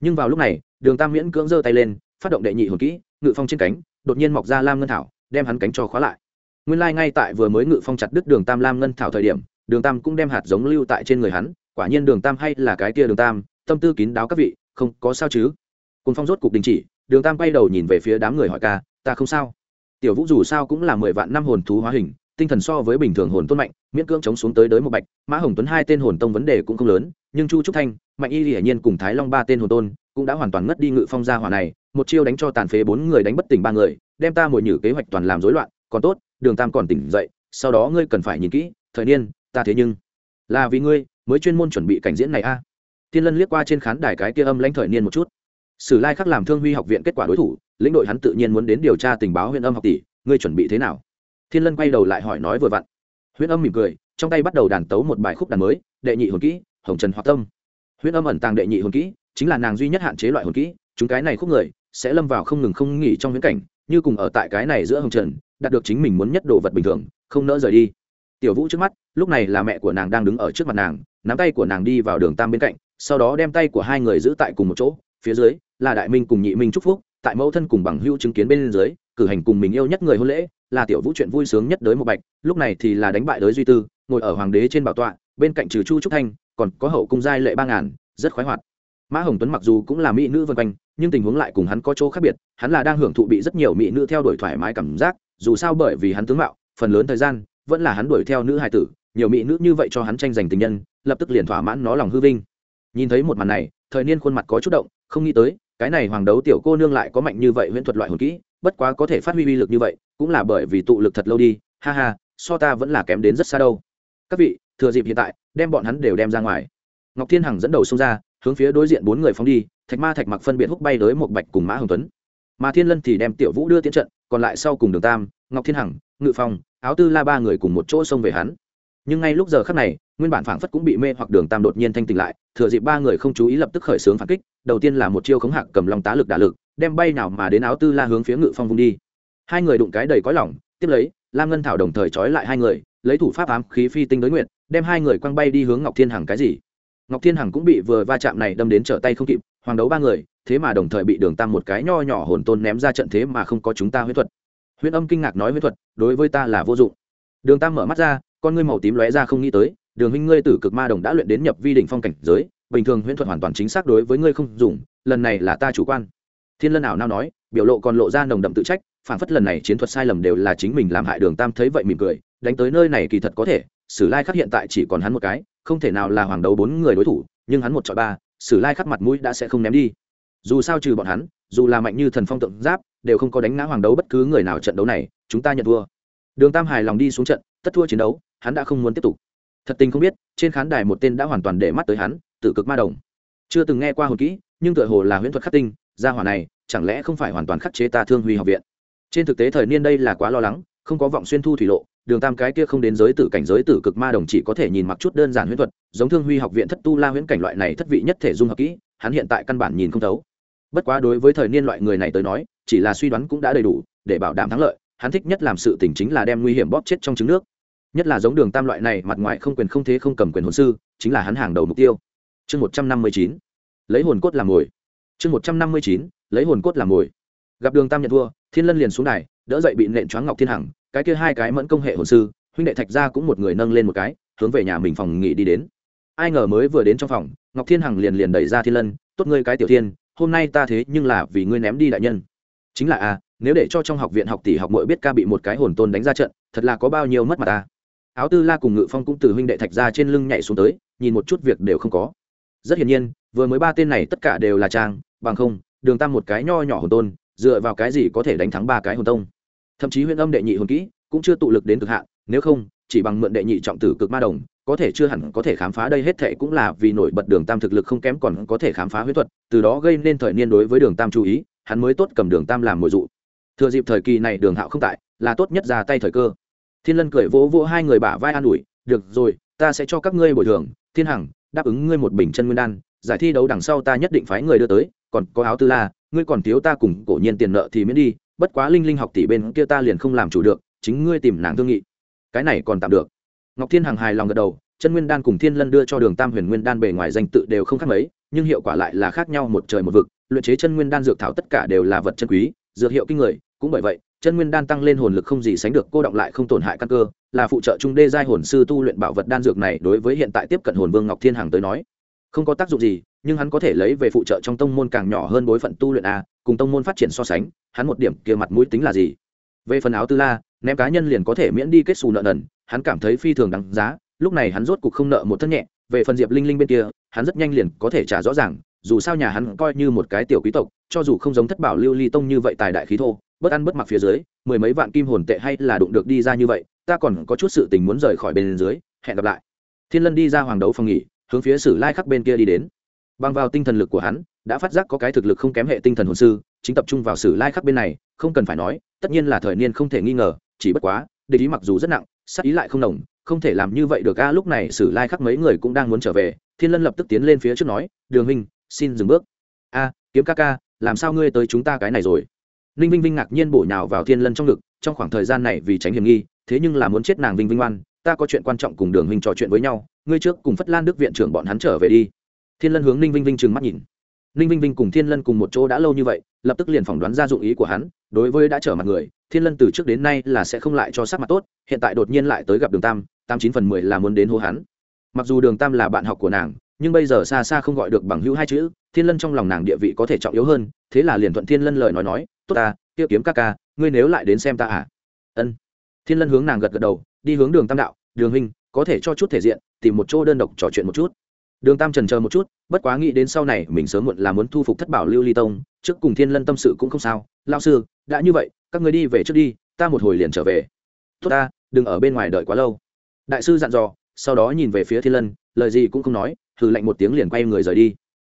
Nhưng vào lúc này, đường tam miễn cưỡng giơ tay lên, phát động đệ nhị hồn kỹ, ngự phong trên cánh, đột nhiên mọc ra lam ngân thảo, đem hắn cánh cho khóa lại. Nguyên lai、like、ngay tại vừa mới ngự phong chặt đứt đường tam lam ngân thảo thời điểm, đường tam cũng đem hạt giống lưu tại trên người hắn, quả nhiên đường tam hay là cái kia đường tam, tâm tư kín đáo các vị, không có sao chứ. Cùng phong rốt cục đình chỉ, đường tam quay đầu nhìn về phía đám người hỏi ca, ta không sao. Tiểu vũ dù sao cũng là mười vạn năm hồn thú hóa hình tinh thần so với bình thường hồn tôn mạnh, miễn cưỡng chống xuống tới đới một bạch. Mã hồng tuấn hai tên hồn tông vấn đề cũng không lớn, nhưng chu trúc thanh, mạnh y hiển nhiên cùng thái long ba tên hồn tôn cũng đã hoàn toàn ngất đi ngự phong gia hỏa này, một chiêu đánh cho tàn phế bốn người đánh bất tỉnh ba người, đem ta mồi nhử kế hoạch toàn làm rối loạn, còn tốt, đường tam còn tỉnh dậy, sau đó ngươi cần phải nhìn kỹ, thời niên, ta thế nhưng là vì ngươi mới chuyên môn chuẩn bị cảnh diễn này a. À. thiên lân liếc qua trên khán đài cái kia âm lãnh thời niên một chút. Sử lai khắc làm thương huy học viện kết quả đối thủ, lĩnh đội hắn tự nhiên muốn đến điều tra tình báo huyện âm học tỷ, ngươi chuẩn bị thế nào? Thiên lân quay đầu lại hỏi nói vừa vặn. Huyễn âm mỉm cười, trong tay bắt đầu đàn tấu một bài khúc đàn mới, đệ nhị hồn kỹ, hồng trần hoạt tâm. Huyễn âm ẩn tàng đệ nhị hồn kỹ, chính là nàng duy nhất hạn chế loại hồn kỹ, chúng cái này khúc người sẽ lâm vào không ngừng không nghỉ trong viễn cảnh, như cùng ở tại cái này giữa hồng trần, đạt được chính mình muốn nhất đồ vật bình thường, không nỡ rời đi. Tiểu vũ trước mắt, lúc này là mẹ của nàng đang đứng ở trước mặt nàng, nắm tay của nàng đi vào đường tam bên cạnh, sau đó đem tay của hai người giữ tại cùng một chỗ, phía dưới là đại minh cùng nhị minh chúc phúc tại mẫu thân cùng bằng hữu chứng kiến bên dưới, cử hành cùng mình yêu nhất người hôn lễ, là tiểu vũ chuyện vui sướng nhất đới một bạch, lúc này thì là đánh bại đới duy tư, ngồi ở hoàng đế trên bảo tọa, bên cạnh trừ chu trúc thanh, còn có hậu cung giai lệ ba ngàn, rất khoái hoạt. Mã hồng tuấn mặc dù cũng là mỹ nữ vân quanh, nhưng tình huống lại cùng hắn có chỗ khác biệt, hắn là đang hưởng thụ bị rất nhiều mỹ nữ theo đuổi thoải mái cảm giác, dù sao bởi vì hắn tướng mạo, phần lớn thời gian, vẫn là hắn đuổi theo nữ hài tử, nhiều mỹ nữ như vậy cho hắn tranh giành tình nhân, lập tức liền thỏa mãn nó lòng hư vinh. Nhìn thấy một màn này, thời niên khuôn mặt có chút động, không nghĩ tới cái này hoàng đấu tiểu cô nương lại có mạnh như vậy huyễn thuật loại hồn kỹ, bất quá có thể phát huy uy lực như vậy, cũng là bởi vì tụ lực thật lâu đi, ha ha, so ta vẫn là kém đến rất xa đâu. Các vị, thừa dịp hiện tại, đem bọn hắn đều đem ra ngoài. Ngọc thiên hằng dẫn đầu xông ra, hướng phía đối diện bốn người phóng đi, thạch ma thạch mặc phân biệt húc bay tới một bạch cùng mã hồng tuấn. Mà thiên lân thì đem tiểu vũ đưa tiến trận, còn lại sau cùng đường tam, ngọc thiên hằng, ngự phong, áo tư la ba người cùng một chỗ xông về hắn. Nhưng ngay lúc giờ khắc này, nguyên bản phảng phất cũng bị mê hoặc đường tam đột nhiên thanh tỉnh lại thừa dịp ba người không chú ý lập tức khởi xướng phản kích, đầu tiên là một chiêu khống hạc cầm lòng tá lực đả lực, đem bay nào mà đến áo tư la hướng phía ngự phong vung đi. Hai người đụng cái đầy cõi lỏng tiếp lấy, lam ngân thảo đồng thời trói lại hai người, lấy thủ pháp ám khí phi tinh đối nguyện, đem hai người quăng bay đi hướng ngọc thiên hằng cái gì. Ngọc thiên hằng cũng bị vừa va chạm này đâm đến trở tay không kịp, hoàng đấu ba người, thế mà đồng thời bị đường tam một cái nho nhỏ hồn tôn ném ra trận thế mà không có chúng ta huyết thuật. Huyễn âm kinh ngạc nói huyễn thuật, đối với ta là vô dụng. Đường tam mở mắt ra, con ngươi màu tím lóe ra không nghĩ tới đường huynh ngươi tử cực ma đồng đã luyện đến nhập vi đỉnh phong cảnh giới, bình thường huyễn thuật hoàn toàn chính xác đối với ngươi không dùng, lần này là ta chủ quan. Thiên lân ảo nao nói, biểu lộ còn lộ ra nồng đậm tự trách, phản phất lần này chiến thuật sai lầm đều là chính mình làm hại đường tam thấy vậy mỉm cười, đánh tới nơi này kỳ thật có thể, sử lai khắc hiện tại chỉ còn hắn một cái, không thể nào là hoàng đấu bốn người đối thủ, nhưng hắn một chọi ba, sử lai khắc mặt mũi đã sẽ không ném đi. Dù sao trừ bọn hắn, dù là mạnh như thần phong tượng giáp, đều không có đánh ngã hoàng đấu bất cứ người nào trận đấu này, chúng ta nhận thua. Đường tam hài lòng đi xuống trận tất thua chiến đấu, hắn đã không muốn tiếp tục thật tình không biết, trên khán đài một tên đã hoàn toàn để mắt tới hắn tự cực ma đồng. Chưa từng nghe qua hồn kỹ, nhưng tựa hồ là huyễn thuật khắc tinh, gia hỏa này, chẳng lẽ không phải hoàn toàn khắc chế ta thương huy học viện? Trên thực tế thời niên đây là quá lo lắng, không có vọng xuyên thu thủy lộ, đường tam cái kia không đến giới tử cảnh giới tử cực ma đồng chỉ có thể nhìn mặc chút đơn giản huyễn thuật, giống thương huy học viện thất tu la huyễn cảnh loại này thất vị nhất thể dung hợp kỹ, hắn hiện tại căn bản nhìn không thấu. Bất quá đối với thời niên loại người này tới nói, chỉ là suy đoán cũng đã đầy đủ, để bảo đảm thắng lợi, hắn thích nhất làm sự tình chính là đem nguy hiểm bóp chết trong trứng nước nhất là giống đường tam loại này mặt ngoài không quyền không thế không cầm quyền hồn sư chính là hắn hàng đầu mục tiêu. Chương một trăm năm mươi chín lấy hồn cốt làm mồi. Chương một trăm năm mươi chín lấy hồn cốt làm mồi. Gặp đường tam nhận thua thiên lân liền xuống đài đỡ dậy bị nện choáng ngọc thiên hằng cái kia hai cái mẫn công hệ hồn sư huynh đệ thạch gia cũng một người nâng lên một cái hướng về nhà mình phòng nghỉ đi đến. Ai ngờ mới vừa đến trong phòng ngọc thiên hằng liền liền đẩy ra thiên lân tốt ngươi cái tiểu thiên hôm nay ta thế nhưng là vì ngươi ném đi đại nhân. Chính là a à, nếu để cho trong học viện học tỷ học mội biết ca bị một cái hồn tôn đánh ra trận thật là có bao nhiêu mất mặt ta áo tư la cùng ngự phong cũng từ huynh đệ thạch ra trên lưng nhảy xuống tới, nhìn một chút việc đều không có. Rất hiển nhiên, vừa mới ba tên này tất cả đều là trang, bằng không, đường tam một cái nho nhỏ hồn tôn, dựa vào cái gì có thể đánh thắng ba cái hồn tông. Thậm chí huyện âm đệ nhị hồn kỹ cũng chưa tụ lực đến cực hạn, nếu không, chỉ bằng mượn đệ nhị trọng tử cực ma đồng, có thể chưa hẳn có thể khám phá đây hết thệ cũng là vì nổi bật đường tam thực lực không kém còn có thể khám phá huyết thuật, từ đó gây nên thời niên đối với đường tam chú ý, hắn mới tốt cầm đường tam làm mồi dụ. Thừa dịp thời kỳ này đường hạo không tại, là tốt nhất ra tay thời cơ thiên lân cười vỗ vỗ hai người bả vai an ủi, được rồi, ta sẽ cho các ngươi bồi thường. Thiên hằng, đáp ứng ngươi một bình chân nguyên đan. Giải thi đấu đằng sau ta nhất định phái người đưa tới. Còn có áo tư la, ngươi còn thiếu ta cùng cổ nhiên tiền nợ thì miễn đi. Bất quá linh linh học tỷ bên kia ta liền không làm chủ được, chính ngươi tìm nàng thương nghị. Cái này còn tạm được. Ngọc thiên hằng hài lòng gật đầu, chân nguyên đan cùng thiên lân đưa cho đường tam huyền nguyên đan bề ngoài danh tự đều không khác mấy, nhưng hiệu quả lại là khác nhau một trời một vực. Luyện chế chân nguyên đan dược thảo tất cả đều là vật chân quý, dược hiệu kinh người, cũng bởi vậy chân nguyên đan tăng lên hồn lực không gì sánh được, cô động lại không tổn hại căn cơ, là phụ trợ trung đê giai hồn sư tu luyện bảo vật đan dược này đối với hiện tại tiếp cận hồn vương ngọc thiên hằng tới nói, không có tác dụng gì, nhưng hắn có thể lấy về phụ trợ trong tông môn càng nhỏ hơn bối phận tu luyện a, cùng tông môn phát triển so sánh, hắn một điểm kia mặt mũi tính là gì? Về phần áo tư la, ném cá nhân liền có thể miễn đi kết xù nợ nần, hắn cảm thấy phi thường đáng giá, lúc này hắn rốt cục không nợ một thân nhẹ, về phần diệp linh linh bên kia, hắn rất nhanh liền có thể trả rõ ràng, dù sao nhà hắn coi như một cái tiểu quý tộc, cho dù không giống thất bảo lưu ly tông như vậy tài đại khí thô bất ăn bất mặc phía dưới, mười mấy vạn kim hồn tệ hay là đụng được đi ra như vậy, ta còn có chút sự tình muốn rời khỏi bên dưới, hẹn gặp lại. Thiên lân đi ra hoàng đấu phòng nghỉ, hướng phía sử lai khắc bên kia đi đến. Bằng vào tinh thần lực của hắn, đã phát giác có cái thực lực không kém hệ tinh thần hồn sư, chính tập trung vào sử lai khắc bên này, không cần phải nói, tất nhiên là thời niên không thể nghi ngờ, chỉ bất quá, địch ý mặc dù rất nặng sắc ý lại không nồng không thể làm như vậy được a, lúc này sử lai khắc mấy người cũng đang muốn trở về, thiên lân lập tức tiến lên phía trước nói, đường huynh, xin dừng bước. A, kiếm ca ca, làm sao ngươi tới chúng ta cái này rồi? Ninh vinh vinh ngạc nhiên bổ nhào vào thiên lân trong ngực, trong khoảng thời gian này vì tránh hiểm nghi, thế nhưng là muốn chết nàng vinh vinh oan, ta có chuyện quan trọng cùng đường huynh trò chuyện với nhau, ngươi trước cùng phất lan đức viện trưởng bọn hắn trở về đi. Thiên lân hướng ninh vinh vinh trừng mắt nhìn. Ninh vinh vinh cùng thiên lân cùng một chỗ đã lâu như vậy, lập tức liền phỏng đoán ra dụng ý của hắn, đối với đã trở mặt người, thiên lân từ trước đến nay là sẽ không lại cho sắc mặt tốt, hiện tại đột nhiên lại tới gặp đường tam, tám chín phần mười là muốn đến hô hắn. Mặc dù đường tam là bạn học của nàng nhưng bây giờ xa xa không gọi được bằng hữu hai chữ, thiên lân trong lòng nàng địa vị có thể trọng yếu hơn, thế là liền thuận thiên lân lời nói nói, tốt ta tiêu kiếm ca ca, ngươi nếu lại đến xem ta à? Ân. Thiên lân hướng nàng gật gật đầu, đi hướng đường tam đạo, đường huynh, có thể cho chút thể diện, tìm một chỗ đơn độc trò chuyện một chút. Đường tam trần chờ một chút, bất quá nghĩ đến sau này mình sớm muộn là muốn thu phục thất bảo lưu ly tông, trước cùng thiên lân tâm sự cũng không sao. Lao sư, đã như vậy, các người đi về trước đi, ta một hồi liền trở về. Tốt ta, đừng ở bên ngoài đợi quá lâu. Đại sư dặn dò, sau đó nhìn về phía thiên lân, lời gì cũng không nói thử lạnh một tiếng liền quay người rời đi.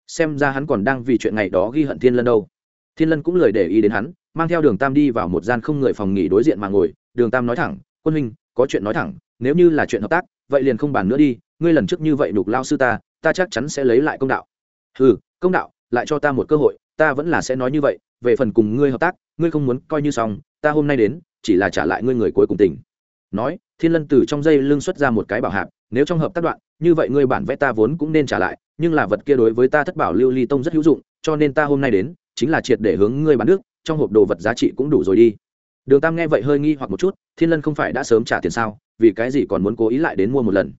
Xem ra hắn còn đang vì chuyện ngày đó ghi hận thiên lân đâu. Thiên lân cũng lời để ý đến hắn, mang theo đường tam đi vào một gian không người phòng nghỉ đối diện mà ngồi. Đường tam nói thẳng, quân huynh, có chuyện nói thẳng, nếu như là chuyện hợp tác, vậy liền không bàn nữa đi, ngươi lần trước như vậy đục lao sư ta ta chắc chắn sẽ lấy lại công đạo. Ừ công đạo, lại cho ta một cơ hội, ta vẫn là sẽ nói như vậy, về phần cùng ngươi hợp tác, ngươi không muốn coi như xong, ta hôm nay đến, chỉ là trả lại ngươi người cuối cùng tình nói, thiên lân từ trong dây lưng xuất ra một cái bảo hạp, nếu trong hợp tác đoạn, như vậy ngươi bản vẽ ta vốn cũng nên trả lại, nhưng là vật kia đối với ta thất bảo lưu ly tông rất hữu dụng, cho nên ta hôm nay đến, chính là triệt để hướng ngươi bán nước, trong hộp đồ vật giá trị cũng đủ rồi đi. Đường tam nghe vậy hơi nghi hoặc một chút, thiên lân không phải đã sớm trả tiền sao, vì cái gì còn muốn cố ý lại đến mua một lần?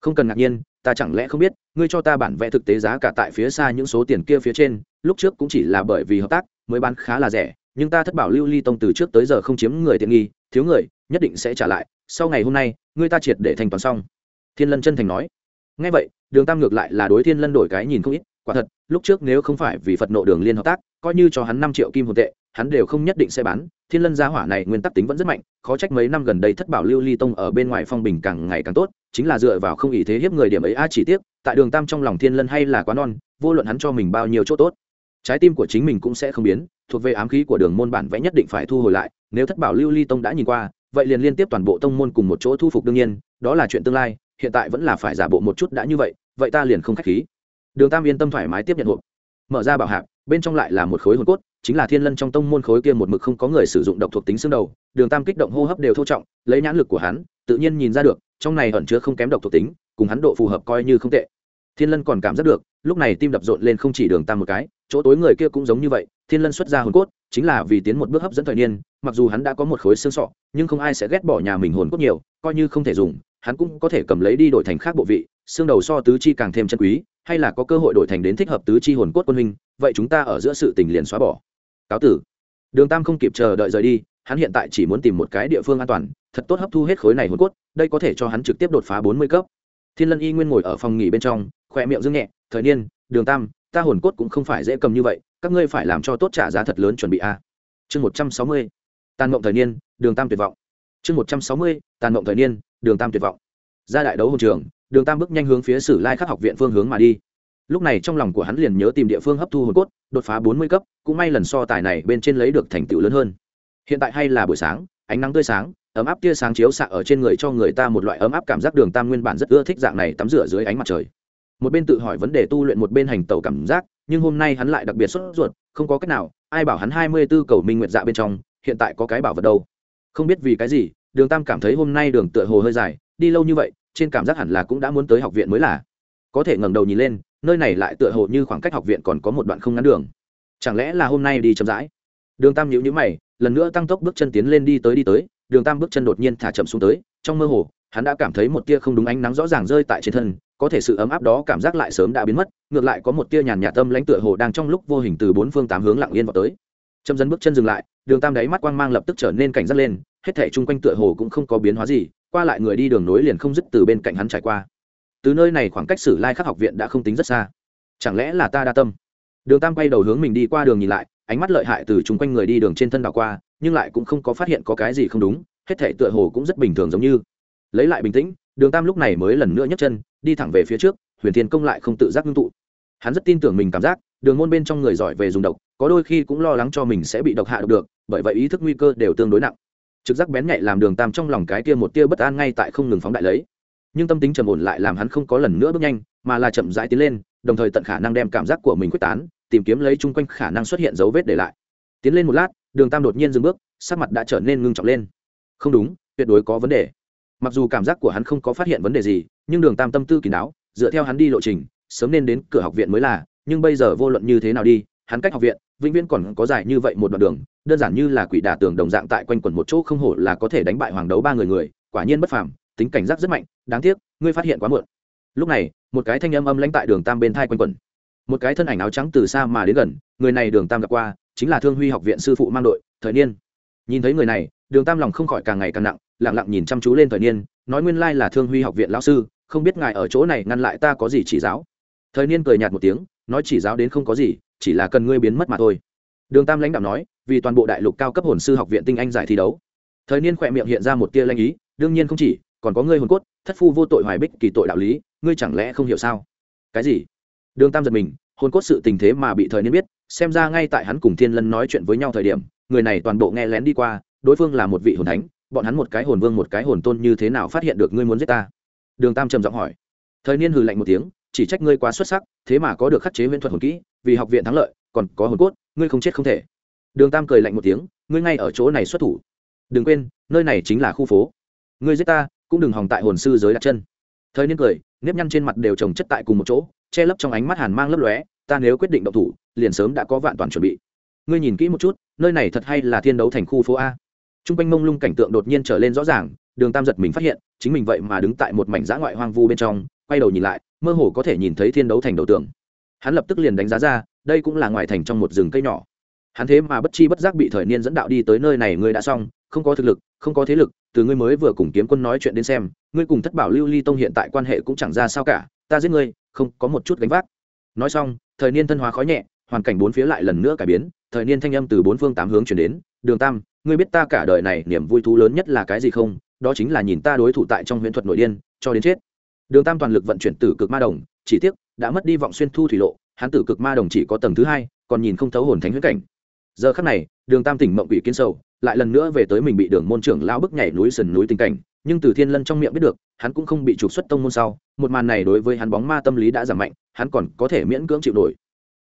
Không cần ngạc nhiên, ta chẳng lẽ không biết, ngươi cho ta bản vẽ thực tế giá cả tại phía xa những số tiền kia phía trên, lúc trước cũng chỉ là bởi vì hợp tác mới bán khá là rẻ, nhưng ta thất bảo lưu ly tông từ trước tới giờ không chiếm người tiện nghi, thiếu người, nhất định sẽ trả lại sau ngày hôm nay, ngươi ta triệt để thành toàn xong. Thiên lân chân thành nói. Ngay vậy, đường tam ngược lại là đối thiên lân đổi cái nhìn không ít, quả thật, lúc trước nếu không phải vì phật nộ đường liên hợp tác, coi như cho hắn năm triệu kim hồn tệ, hắn đều không nhất định sẽ bán. Thiên lân gia hỏa này nguyên tắc tính vẫn rất mạnh, khó trách mấy năm gần đây thất bảo lưu ly tông ở bên ngoài phong bình càng ngày càng tốt, chính là dựa vào không ý thế hiếp người điểm ấy a chỉ tiếc, tại đường tam trong lòng thiên lân hay là quá non, vô luận hắn cho mình bao nhiêu chỗ tốt, trái tim của chính mình cũng sẽ không biến, thuộc về ám khí của đường môn bản vẽ nhất định phải thu hồi lại, nếu thất bảo lưu ly tông đã nhìn qua vậy liền liên tiếp toàn bộ tông môn cùng một chỗ thu phục đương nhiên, đó là chuyện tương lai, hiện tại vẫn là phải giả bộ một chút đã như vậy vậy ta liền không khách khí. Đường tam yên tâm thoải mái tiếp nhận hộp. Mở ra bảo hạc bên trong lại là một khối hồn cốt, chính là thiên lân trong tông môn khối kia một mực không có người sử dụng độc thuộc tính xương đầu, đường tam kích động hô hấp đều thô trọng, lấy nhãn lực của hắn, tự nhiên nhìn ra được, trong này ẩn chứa không kém độc thuộc tính, cùng hắn độ phù hợp coi như không tệ. Thiên lân còn cảm giác được, lúc này tim đập rộn lên không chỉ đường tam một cái, chỗ tối người kia cũng giống như vậy thiên lân xuất ra hồn cốt, chính là vì tiến một bước hấp dẫn thời niên, mặc dù hắn đã có một khối xương sọ, nhưng không ai sẽ ghét bỏ nhà mình hồn cốt nhiều, coi như không thể dùng, hắn cũng có thể cầm lấy đi đổi thành khác bộ vị, xương đầu so tứ chi càng thêm chân quý, hay là có cơ hội đổi thành đến thích hợp tứ chi hồn cốt quân huynh, vậy chúng ta ở giữa sự tình liền xóa bỏ. Cáo tử. Đường tam không kịp chờ đợi rời đi, hắn hiện tại chỉ muốn tìm một cái địa phương an toàn, thật tốt hấp thu hết khối này hồn cốt, đây có thể cho hắn trực tiếp đột phá bốn mươi cấp. Thiên lân y nguyên ngồi ở phòng nghỉ bên trong, khỏe miệng dương nhẹ, thời niên, đường tam ta hồn cốt cũng không phải dễ cầm như vậy, các ngươi phải làm cho tốt trả giá thật lớn chuẩn bị a. Chương một trăm sáu mươi, tàn mộng thời niên, đường tam tuyệt vọng. Chương một trăm sáu mươi, tàn mộng thời niên, đường tam tuyệt vọng. Ra đại đấu hồn trường, đường tam bước nhanh hướng phía sử lai khắc học viện phương hướng mà đi. Lúc này trong lòng của hắn liền nhớ tìm địa phương hấp thu hồn cốt, đột phá bốn mươi cấp, cũng may lần so tài này bên trên lấy được thành tựu lớn hơn. Hiện tại hay là buổi sáng, ánh nắng tươi sáng, ấm áp tia sáng chiếu xạ ở trên người cho người ta một loại ấm áp cảm giác đường tam nguyên bản rất ưa thích dạng này tắm rửa dưới ánh mặt trời một bên tự hỏi vấn đề tu luyện một bên hành tẩu cảm giác, nhưng hôm nay hắn lại đặc biệt sốt ruột, không có cách nào, ai bảo hắn hai mươi b ố cầu minh nguyệt dạ bên trong, hiện tại có cái bảo vật đâu. Không biết vì cái gì, đường tam cảm thấy hôm nay đường tựa hồ hơi dài, đi lâu như vậy, trên cảm giác hẳn là cũng đã muốn tới học viện mới là. Có thể ngẩng đầu nhìn lên, nơi này lại tựa hồ như khoảng cách học viện còn có một đoạn không ngắn đường. Chẳng lẽ là hôm nay đi chậm rãi? Đường tam nhíu nhíu mày, lần nữa tăng tốc bước chân tiến lên đi tới đi tới, đường tam bước chân đột nhiên thả chậm xuống tới, trong mơ hồ, hắn đã cảm thấy một tia không đúng ánh nắng rõ ràng rơi tại trên thân có thể sự ấm áp đó cảm giác lại sớm đã biến mất, ngược lại có một tia nhàn nhạt tâm lãnh tựa hồ đang trong lúc vô hình từ bốn phương tám hướng lặng yên vào tới. Châm dân bước chân dừng lại, đường tam đáy mắt quang mang lập tức trở nên cảnh giác lên, hết thể chung quanh tựa hồ cũng không có biến hóa gì, qua lại người đi đường nối liền không dứt từ bên cạnh hắn trải qua. Từ nơi này khoảng cách sử lai khắc học viện đã không tính rất xa. Chẳng lẽ là ta đa tâm? Đường tam quay đầu hướng mình đi qua đường nhìn lại, ánh mắt lợi hại từ chung quanh người đi đường trên thân đảo qua, nhưng lại cũng không có phát hiện có cái gì không đúng, hết thể tựa hồ cũng rất bình thường giống như. Lấy lại bình tĩnh đường tam lúc này mới lần nữa nhấc chân, đi thẳng về phía trước, huyền thiên công lại không tự giác ngưng tụ. Hắn rất tin tưởng mình cảm giác, đường môn bên trong người giỏi về dùng độc, có đôi khi cũng lo lắng cho mình sẽ bị độc hạ độc được, bởi vậy ý thức nguy cơ đều tương đối nặng. Trực giác bén nhạy làm đường tam trong lòng cái tia một tia bất an ngay tại không ngừng phóng đại lấy. Nhưng tâm tính trầm ổn lại làm hắn không có lần nữa bước nhanh, mà là chậm rãi tiến lên, đồng thời tận khả năng đem cảm giác của mình quyết tán, tìm kiếm lấy chung quanh khả năng xuất hiện dấu vết để lại. Tiến lên một lát, đường tam đột nhiên dừng bước, sắc mặt đã trở nên ngưng trọng lên. Không đúng, tuyệt đối có vấn đề mặc dù cảm giác của hắn không có phát hiện vấn đề gì, nhưng đường tam tâm tư kín đáo, dựa theo hắn đi lộ trình, sớm nên đến cửa học viện mới là, nhưng bây giờ vô luận như thế nào đi, hắn cách học viện, vĩnh viễn còn có dài như vậy một đoạn đường, đơn giản như là quỷ đả tường đồng dạng tại quanh quẩn một chỗ không hổ là có thể đánh bại hoàng đấu ba người người, quả nhiên bất phàm, tính cảnh giác rất mạnh, đáng tiếc, ngươi phát hiện quá muộn. Lúc này, một cái thanh âm âm lãnh tại đường tam bên thai quanh quẩn. Một cái thân ảnh áo trắng từ xa mà đến gần, người này đường tam gặp qua, chính là thương huy học viện sư phụ mang đội, thời niên. Nhìn thấy người này, đường tam lòng không khỏi càng ngày càng nặng lặng lặng nhìn chăm chú lên thời niên, nói nguyên lai là thương huy học viện lão sư, không biết ngài ở chỗ này ngăn lại ta có gì chỉ giáo. Thời niên cười nhạt một tiếng, nói chỉ giáo đến không có gì, chỉ là cần ngươi biến mất mà thôi. Đường tam lãnh đạo nói, vì toàn bộ đại lục cao cấp hồn sư học viện tinh anh giải thi đấu. Thời niên khỏe miệng hiện ra một tia lanh ý, đương nhiên không chỉ, còn có ngươi hồn cốt, thất phu vô tội hoài bích kỳ tội đạo lý, ngươi chẳng lẽ không hiểu sao? Cái gì? Đường tam giật mình, hồn cốt sự tình thế mà bị thời niên biết, xem ra ngay tại hắn cùng thiên lân nói chuyện với nhau thời điểm, người này toàn bộ nghe lén đi qua, đối phương là một vị hồn thánh bọn hắn một cái hồn vương một cái hồn tôn như thế nào phát hiện được ngươi muốn giết ta? Đường tam trầm giọng hỏi. Thời niên hừ lạnh một tiếng, chỉ trách ngươi quá xuất sắc, thế mà có được khắc chế huyễn thuật hồn kỹ, vì học viện thắng lợi, còn có hồn cốt, ngươi không chết không thể. Đường tam cười lạnh một tiếng, ngươi ngay ở chỗ này xuất thủ. Đừng quên, nơi này chính là khu phố. Ngươi giết ta, cũng đừng hòng tại hồn sư giới đặt chân. Thời niên cười, nếp nhăn trên mặt đều trồng chất tại cùng một chỗ, che lấp trong ánh mắt hàn mang lấp lóe, ta nếu quyết định động thủ, liền sớm đã có vạn toàn chuẩn bị. Ngươi nhìn kỹ một chút, nơi này thật hay là thiên đấu thành khu phố a? T r u n g quanh mông lung cảnh tượng đột nhiên trở lên rõ ràng, đường tam giật mình phát hiện, chính mình vậy mà đứng tại một mảnh giã ngoại hoang vu bên trong, quay đầu nhìn lại, mơ hồ có thể nhìn thấy thiên đấu thành đầu tường. Hắn lập tức liền đánh giá ra, đây cũng là ngoài thành trong một rừng cây nhỏ. Hắn thế mà bất chi bất giác bị thời niên dẫn đạo đi tới nơi này, ngươi đã xong, không có thực lực, không có thế lực, từ ngươi mới vừa cùng kiếm quân nói chuyện đến xem, ngươi cùng thất bảo lưu ly tông hiện tại quan hệ cũng chẳng ra sao cả, ta giết ngươi, không có một chút gánh vác. Nói xong, thời niên thân hóa khói nhẹ hoàn cảnh bốn phía lại lần nữa cải biến, thời niên thanh âm từ bốn phương tám hướng chuyển đến, đường tam, ngươi biết ta cả đời này niềm vui thú lớn nhất là cái gì không? Đó chính là nhìn ta đối thủ tại trong huyễn thuật nội điên, cho đến chết. Đường tam toàn lực vận chuyển tử cực ma đồng, chỉ tiếc, đã mất đi vọng xuyên thu thủy lộ, hắn tử cực ma đồng chỉ có tầng thứ hai, còn nhìn không thấu hồn thánh huyễn cảnh. Giờ khắc này, đường tam tỉnh mộng quỷ kiến sầu, lại lần nữa về tới mình bị đường môn trưởng lao bức nhảy núi sườn núi tình cảnh, nhưng từ thiên lân trong miệng biết được, hắn cũng không bị trục xuất tông môn sau, một màn này đối với hắn bóng ma tâm lý đã giảm mạnh, hắn còn có thể miễn cưỡng chịu nổi.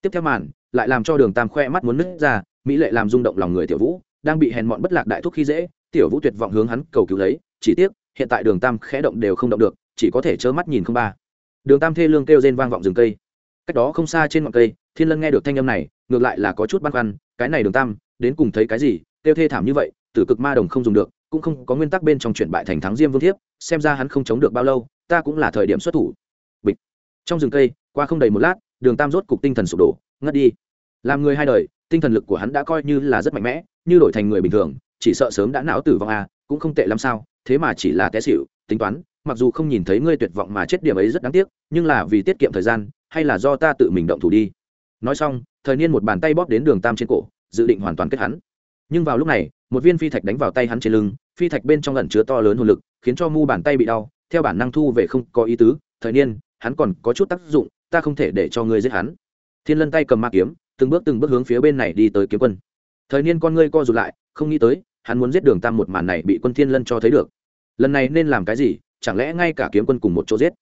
Tiếp theo màn lại làm cho đường tam khoe mắt muốn nứt ra, mỹ lệ làm rung động lòng người tiểu vũ, đang bị hèn mọn bất lạc đại thúc khi dễ, tiểu vũ tuyệt vọng hướng hắn cầu cứu lấy, chỉ tiếc, hiện tại đường tam khẽ động đều không động được, chỉ có thể trơ mắt nhìn không ba. Đường tam thê lương kêu rên vang vọng rừng cây. Cách đó không xa trên ngọn cây, thiên lân nghe được thanh âm này, ngược lại là có chút băn khoăn, cái này đường tam, đến cùng thấy cái gì, kêu thê thảm như vậy, tử cực ma đồng không dùng được, cũng không có nguyên tắc bên trong chuyển bại thành thắng diêm vương thiếp, xem ra hắn không chống được bao lâu, ta cũng là thời điểm xuất thủ. Bịch. Trong rừng cây, qua không đầy một lát, đường tam rốt cục tinh thần sụp đổ ngất đi. Làm người hai đời, tinh thần lực của hắn đã coi như là rất mạnh mẽ, như đổi thành người bình thường, chỉ sợ sớm đã não tử vong à cũng không tệ lắm sao, thế mà chỉ là té xịu tính toán, mặc dù không nhìn thấy ngươi tuyệt vọng mà chết điểm ấy rất đáng tiếc, nhưng là vì tiết kiệm thời gian, hay là do ta tự mình động thủ đi. Nói xong, thời niên một bàn tay bóp đến đường tam trên cổ, dự định hoàn toàn kết hắn. Nhưng vào lúc này, một viên phi thạch đánh vào tay hắn trên lưng, phi thạch bên trong lần chứa to lớn hồn lực, khiến cho mu bàn tay bị đau, theo bản năng thu về không có ý tứ, thời niên, hắn còn có chút tác dụng, ta không thể để cho ngươi giết hắn thiên lân tay cầm ma kiếm, từng bước từng bước hướng phía bên này đi tới kiếm quân. Thời niên con ngươi co rụt lại, không nghĩ tới, hắn muốn giết đường tam một màn này bị quân thiên lân cho thấy được. Lần này nên làm cái gì, chẳng lẽ ngay cả kiếm quân cùng một chỗ giết?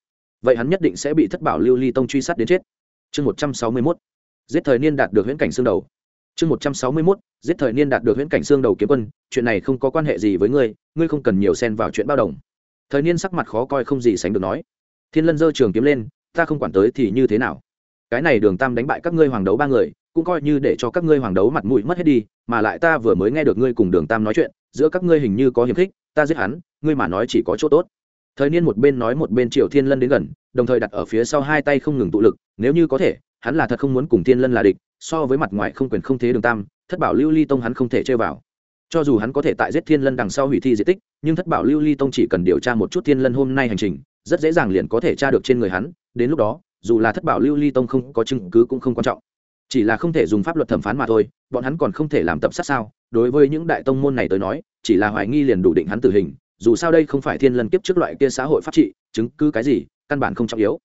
Vậy hắn nhất định sẽ bị thất bảo lưu ly tông truy sát đến chết. Chương một trăm sáu mươi mốt. Giết thời niên đạt được huyễn cảnh xương đầu. Chương một trăm sáu mươi mốt. Giết thời niên đạt được huyễn cảnh xương đầu kiếm quân, chuyện này không có quan hệ gì với ngươi ngươi không cần nhiều xen vào chuyện bao đồng. Thời niên sắc mặt khó coi không gì sánh được nói. Thiên lân giơ trường kiếm lên, ta không quản tới thì như thế nào? Cái này đường tam đánh bại các ngươi hoàng đấu ba người, cũng coi như để cho các ngươi hoàng đấu mặt mũi mất hết đi, mà lại ta vừa mới nghe được ngươi cùng đường tam nói chuyện, giữa các ngươi hình như có hiềm khích, ta giết hắn, ngươi mà nói chỉ có chỗ tốt. Thời niên một bên nói một bên triệu thiên lân đến gần, đồng thời đặt ở phía sau hai tay không ngừng tụ lực, nếu như có thể, hắn là thật không muốn cùng thiên lân là địch, so với mặt ngoài không quyền không thế đường tam, thất bảo lưu ly tông hắn không thể chơi vào. Cho dù hắn có thể tại giết thiên lân đằng sau hủy thi di tích, nhưng thất bảo lưu ly tông chỉ cần điều tra một chút thiên lân hôm nay hành trình, rất dễ dàng liền có thể tra được trên người hắn, đến lúc đó dù là thất bảo lưu ly tông không có chứng cứ cũng không quan trọng. Chỉ là không thể dùng pháp luật thẩm phán mà thôi, bọn hắn còn không thể làm tập sát sao? Đối với những đại tông môn này tới nói, chỉ là hoài nghi liền đủ định hắn tử hình, dù sao đây không phải thiên lân kiếp trước loại kia xã hội pháp trị, chứng cứ cái gì, căn bản không trọng yếu.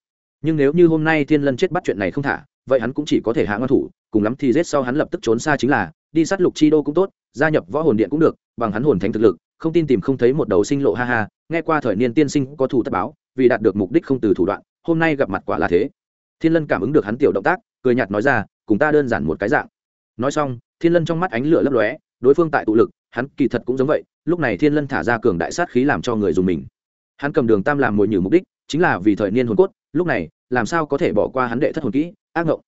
Nhưng nếu như hôm nay thiên lân chết bắt chuyện này không thả, vậy hắn cũng chỉ có thể hạ ngon thủ, cùng lắm thì giết sau hắn lập tức trốn xa chính là, đi sát lục chi đô cũng tốt, gia nhập võ hồn điện cũng được, bằng hắn hồn thánh thực lực, không tin tìm không thấy một đầu sinh lộ ha ha, nghe qua thời niên tiên sinh có thủ tất báo, vì đạt được mục đích không từ thủ đoạn hôm nay gặp mặt quả là thế. Thiên lân cảm ứng được hắn tiểu động tác, cười nhạt nói ra, cùng ta đơn giản một cái dạng. Nói xong, thiên lân trong mắt ánh lửa lấp lóe, đối phương tại tụ lực, hắn kỳ thật cũng giống vậy, lúc này thiên lân thả ra cường đại sát khí làm cho người dùng mình. Hắn cầm đường tam làm mồi nhử mục đích, chính là vì thời niên hồn cốt, lúc này, làm sao có thể bỏ qua hắn đệ thất hồn kỹ, ác ngộng.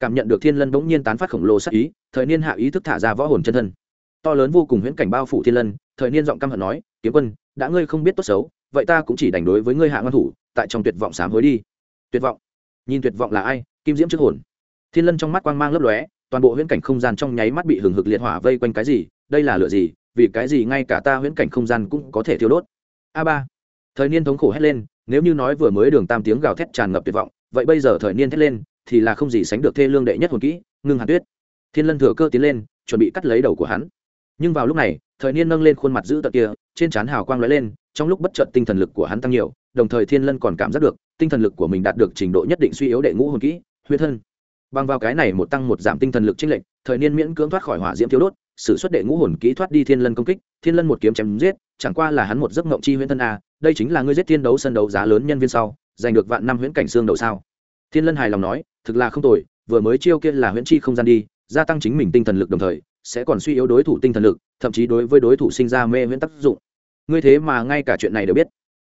Cảm nhận được thiên lân bỗng nhiên tán phát khổng lồ sát ý, thời niên hạ ý thức thả ra võ hồn chân thân. To lớn vô cùng huyễn cảnh bao phủ thiên lân, thời niên giọng căm hận nói, kiếm quân, đã ngươi không biết tốt xấu, vậy ta cũng chỉ đành đối với ngươi hạ ngăn thủ tại trong tuyệt vọng sám hối đi. Tuyệt vọng? Nhìn tuyệt vọng là ai? Kim diễm trước hồn. Thiên lân trong mắt quang mang lấp lóe, toàn bộ huyễn cảnh không gian trong nháy mắt bị hừng hực liệt hỏa vây quanh cái gì? Đây là lửa gì? Vì cái gì ngay cả ta huyễn cảnh không gian cũng có thể thiêu đốt? A ba. Thời niên thống khổ hét lên, nếu như nói vừa mới đường tam tiếng gào thét tràn ngập tuyệt vọng, vậy bây giờ thời niên thét lên, thì là không gì sánh được thê lương đệ nhất hồn kỹ, ngưng hàn tuyết. Thiên lân thừa cơ tiến lên, chuẩn bị cắt lấy đầu của hắn. Nhưng vào lúc này, thời niên nâng lên khuôn mặt giữ tật kia, trên trán hào quang lóe lên, trong lúc bất chợt tinh thần lực của hắn tăng nhiều đồng thời thiên lân còn cảm giác được, tinh thần lực của mình đạt được trình độ nhất định suy yếu đệ ngũ hồn kỹ, huyết thân. Bằng vào cái này một tăng một giảm tinh thần lực chênh lệch, thời niên miễn cưỡng thoát khỏi hỏa diễm thiếu đốt, sử xuất đệ ngũ hồn kỹ thoát đi thiên lân công kích, thiên lân một kiếm chém giết, chẳng qua là hắn một giấc ngộng chi huyễn thân a, đây chính là ngươi giết thiên đấu sân đấu giá lớn nhân viên sau, giành được vạn năm huyễn cảnh xương đầu sao. Thiên lân hài lòng nói, thực là không tồi, vừa mới chiêu kia là huyễn chi không gian đi, gia tăng chính mình tinh thần lực đồng thời, sẽ còn suy yếu đối thủ tinh thần lực, thậm chí đối với đối thủ sinh ra mê huyễn tác dụng. Ngươi thế mà ngay cả chuyện này đều biết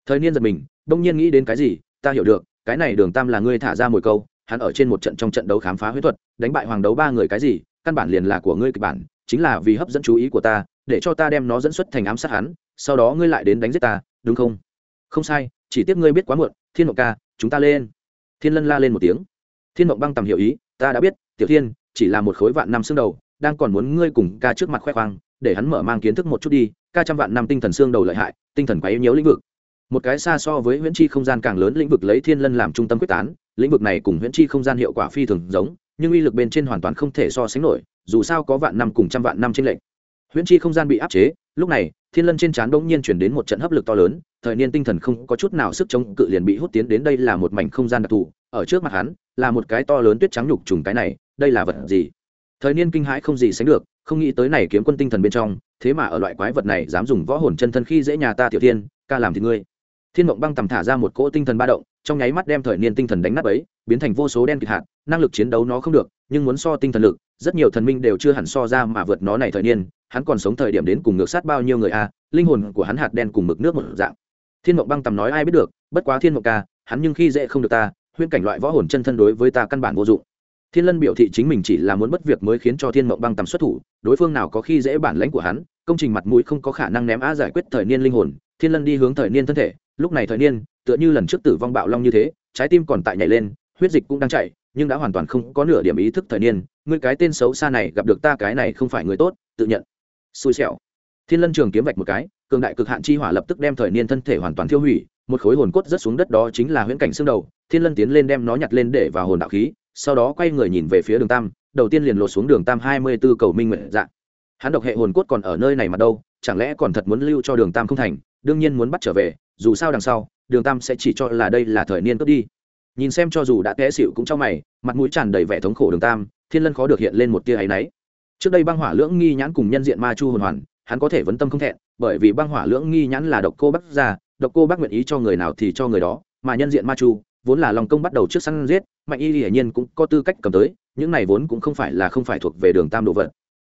thời niên giật mình đông nhiên nghĩ đến cái gì, ta hiểu được, cái này đường tam là ngươi thả ra mồi câu, hắn ở trên một trận trong trận đấu khám phá huyết thuật, đánh bại hoàng đấu ba người cái gì, căn bản liền là của ngươi kịch bản, chính là vì hấp dẫn chú ý của ta, để cho ta đem nó dẫn xuất thành ám sát hắn, sau đó ngươi lại đến đánh giết ta, đúng không? Không sai, chỉ tiếc ngươi biết quá muộn, thiên mộng ca, chúng ta lên. Thiên lân la lên một tiếng. Thiên mộng băng tầm hiểu ý, ta đã biết, tiểu thiên, chỉ là một khối vạn năm xương đầu, đang còn muốn ngươi cùng ca trước mặt khoe khoang, để hắn mở mang kiến thức một chút đi, ca trăm vạn năm tinh thần xương đầu lợi hại, tinh thần quá yếu nhiều lĩnh vực một cái xa so với huyễn chi không gian càng lớn lĩnh vực lấy thiên lân làm trung tâm quyết tán, lĩnh vực này cùng huyễn chi không gian hiệu quả phi thường giống, nhưng uy lực bên trên hoàn toàn không thể so sánh nổi, dù sao có vạn năm cùng trăm vạn năm trên lệnh huyễn chi không gian bị áp chế, lúc này, thiên lân trên trán bỗng nhiên chuyển đến một trận hấp lực to lớn, thời niên tinh thần không có chút nào sức chống cự liền bị hút tiến đến đây là một mảnh không gian đặc thù, ở trước mặt hắn, là một cái to lớn tuyết trắng nhục trùng cái này, đây là vật gì? Thời niên kinh hãi không gì sánh được, không nghĩ tới này kiếm quân tinh thần bên trong, thế mà ở loại quái vật này dám dùng võ hồn chân thân khi dễ nhà ta tiểu tiên ca làm thì ngươi thiên mộng băng tầm thả ra một cỗ tinh thần ba động, trong nháy mắt đem thời niên tinh thần đánh nắp ấy biến thành vô số đen kịch hạt, năng lực chiến đấu nó không được, nhưng muốn so tinh thần lực, rất nhiều thần minh đều chưa hẳn so ra mà vượt nó này thời niên, hắn còn sống thời điểm đến cùng ngược sát bao nhiêu người a, linh hồn của hắn hạt đen cùng mực nước một dạng. Thiên mộng băng tầm nói ai biết được, bất quá thiên mộng ca, hắn nhưng khi dễ không được ta, huyễn cảnh loại võ hồn chân thân đối với ta căn bản vô dụng. Thiên lân biểu thị chính mình chỉ là muốn bất việc mới khiến cho thiên mộng băng tầm xuất thủ, đối phương nào có khi dễ bản lãnh của hắn, công trình mặt mũi không có khả năng ném á giải quyết thời niên linh hồn, thiên lân đi hướng thời niên thân thể lúc này thời niên, tựa như lần trước tử vong bạo long như thế, trái tim còn tại nhảy lên, huyết dịch cũng đang chạy nhưng đã hoàn toàn không có nửa điểm ý thức thời niên, ngươi cái tên xấu xa này gặp được ta cái này không phải người tốt, tự nhận. Xui xẻo. Thiên lân trường kiếm vạch một cái, cường đại cực hạn chi hỏa lập tức đem thời niên thân thể hoàn toàn thiêu hủy, một khối hồn cốt rớt xuống đất đó chính là huyễn cảnh xương đầu, thiên lân tiến lên đem nó nhặt lên để vào hồn đạo khí, sau đó quay người nhìn về phía đường tam, đầu tiên liền lột xuống đường tam hai mươi b ố cầu minh nguyện dạng hắn độc hệ hồn cốt còn ở nơi này mà đâu, chẳng lẽ còn thật muốn lưu cho đường tam không thành, đương nhiên muốn bắt trở về dù sao đằng sau, đường tam sẽ chỉ cho là đây là thời niên cướp đi. Nhìn xem cho dù đã té xịu cũng trong mày, mặt mũi tràn đầy vẻ thống khổ đường tam, thiên lân khó được hiện lên một tia áy náy. Trước đây băng hỏa lưỡng nghi nhãn cùng nhân diện ma chu hồn hoàn, hắn có thể vấn tâm không thẹn, bởi vì băng hỏa lưỡng nghi nhãn là độc cô bắc ra độc cô bắc nguyện ý cho người nào thì cho người đó, mà nhân diện ma chu, vốn là lòng công bắt đầu trước săn giết, mạnh y hiển nhiên cũng có tư cách cầm tới, những này vốn cũng không phải là không phải thuộc về đường tam đồ vật.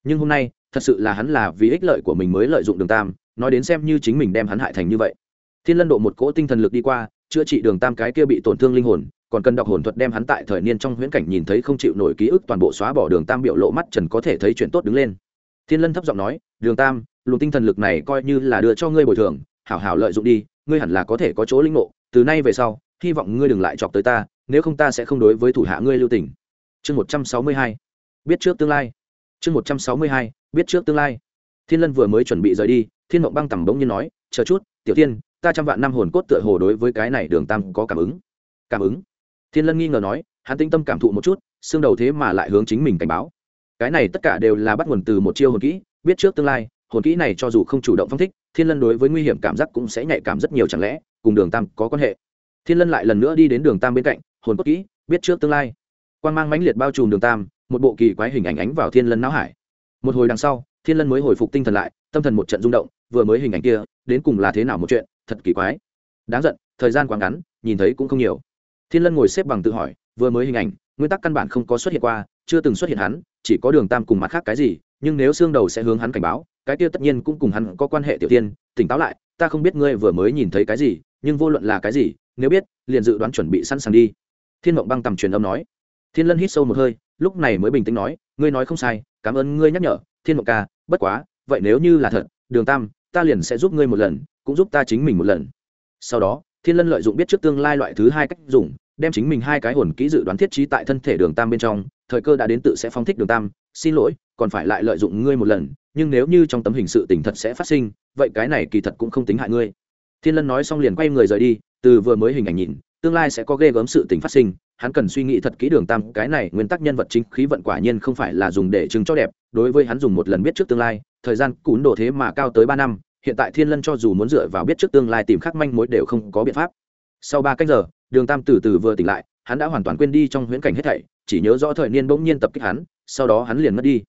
Nhưng hôm nay, thật sự là hắn là vì ích lợi của mình mới lợi dụng đường tam, nói đến xem như chính mình đem hắn hại thành như vậy thiên lân độ một cỗ tinh thần lực đi qua, chữa trị đường tam cái kia bị tổn thương linh hồn, còn cần đọc hồn thuật đem hắn tại thời niên trong huyễn cảnh nhìn thấy không chịu nổi ký ức toàn bộ xóa bỏ đường tam biểu lộ mắt trần có thể thấy chuyện tốt đứng lên. Thiên lân thấp giọng nói, đường tam, luồng tinh thần lực này coi như là đưa cho ngươi bồi thường, hảo hảo lợi dụng đi, ngươi hẳn là có thể có chỗ linh ngộ, từ nay về sau, hy vọng ngươi đừng lại chọc tới ta, nếu không ta sẽ không đối với thủ hạ ngươi lưu tình. Chương một trăm sáu mươi hai, biết trước tương lai. Chương một trăm sáu mươi hai, biết trước tương lai. Thiên lân vừa mới chuẩn bị rời đi, thiên mộng băng tầm bỗng nhiên nói, chờ chút, tiểu tiên ta trăm vạn năm hồn cốt tựa hồ đối với cái này đường tam có cảm ứng. Cảm ứng? Thiên lân nghi ngờ nói, hắn tinh tâm cảm thụ một chút, xương đầu thế mà lại hướng chính mình cảnh báo. Cái này tất cả đều là bắt nguồn từ một chiêu hồn kỹ, biết trước tương lai, hồn kỹ này cho dù không chủ động phong thích, thiên lân đối với nguy hiểm cảm giác cũng sẽ nhạy cảm rất nhiều chẳng lẽ, cùng đường tam có quan hệ. Thiên lân lại lần nữa đi đến đường tam bên cạnh, hồn cốt kỹ, biết trước tương lai. Quan g mang mãnh liệt bao trùm đường tam, một bộ kỳ quái hình ảnh ánh vào thiên lân não hải. Một hồi đằng sau, thiên lân mới hồi phục tinh thần lại, tâm thần một trận rung động, vừa mới hình ảnh kia, đến cùng là thế nào một chuyện thật kỳ quái. Đáng giận, thời gian quá ngắn, nhìn thấy cũng không nhiều. Thiên lân ngồi xếp bằng tự hỏi, vừa mới hình ảnh, nguyên tắc căn bản không có xuất hiện qua, chưa từng xuất hiện hắn, chỉ có đường tam cùng mặt khác cái gì, nhưng nếu xương đầu sẽ hướng hắn cảnh báo, cái kia tất nhiên cũng cùng hắn có quan hệ tiểu tiên, tỉnh táo lại, ta không biết ngươi vừa mới nhìn thấy cái gì, nhưng vô luận là cái gì, nếu biết, liền dự đoán chuẩn bị sẵn sàng đi. Thiên mộng băng tầm truyền âm nói. Thiên lân hít sâu một hơi, lúc này mới bình tĩnh nói, ngươi nói không sai, cảm ơn ngươi nhắc nhở, thiên mộng ca, bất quá, vậy nếu như là thật, đường tam, ta liền sẽ giúp ngươi một lần cũng giúp ta chính mình một lần. Sau đó, thiên lân lợi dụng biết trước tương lai loại thứ hai cách dùng, đem chính mình hai cái hồn kỹ dự đoán thiết trí tại thân thể đường tam bên trong, thời cơ đã đến tự sẽ phóng thích đường tam, xin lỗi, còn phải lại lợi dụng ngươi một lần, nhưng nếu như trong tấm hình sự tình thật sẽ phát sinh, vậy cái này kỳ thật cũng không tính hại ngươi. Thiên lân nói xong liền quay người rời đi, từ vừa mới hình ảnh nhìn, tương lai sẽ có ghê gớm sự tình phát sinh, hắn cần suy nghĩ thật kỹ đường tam, cái này nguyên tắc nhân vật chính khí vận quả nhiên không phải là dùng để chứng cho đẹp, đối với hắn dùng một lần biết trước tương lai, thời gian cún độ thế mà cao tới ba năm hiện tại thiên lân cho dù muốn dựa vào biết trước tương lai tìm khắc manh mối đều không có biện pháp. Sau ba cách giờ, đường tam từ từ vừa tỉnh lại, hắn đã hoàn toàn quên đi trong huyễn cảnh hết thảy, chỉ nhớ rõ thời niên bỗng nhiên tập kích hắn, sau đó hắn liền mất đi.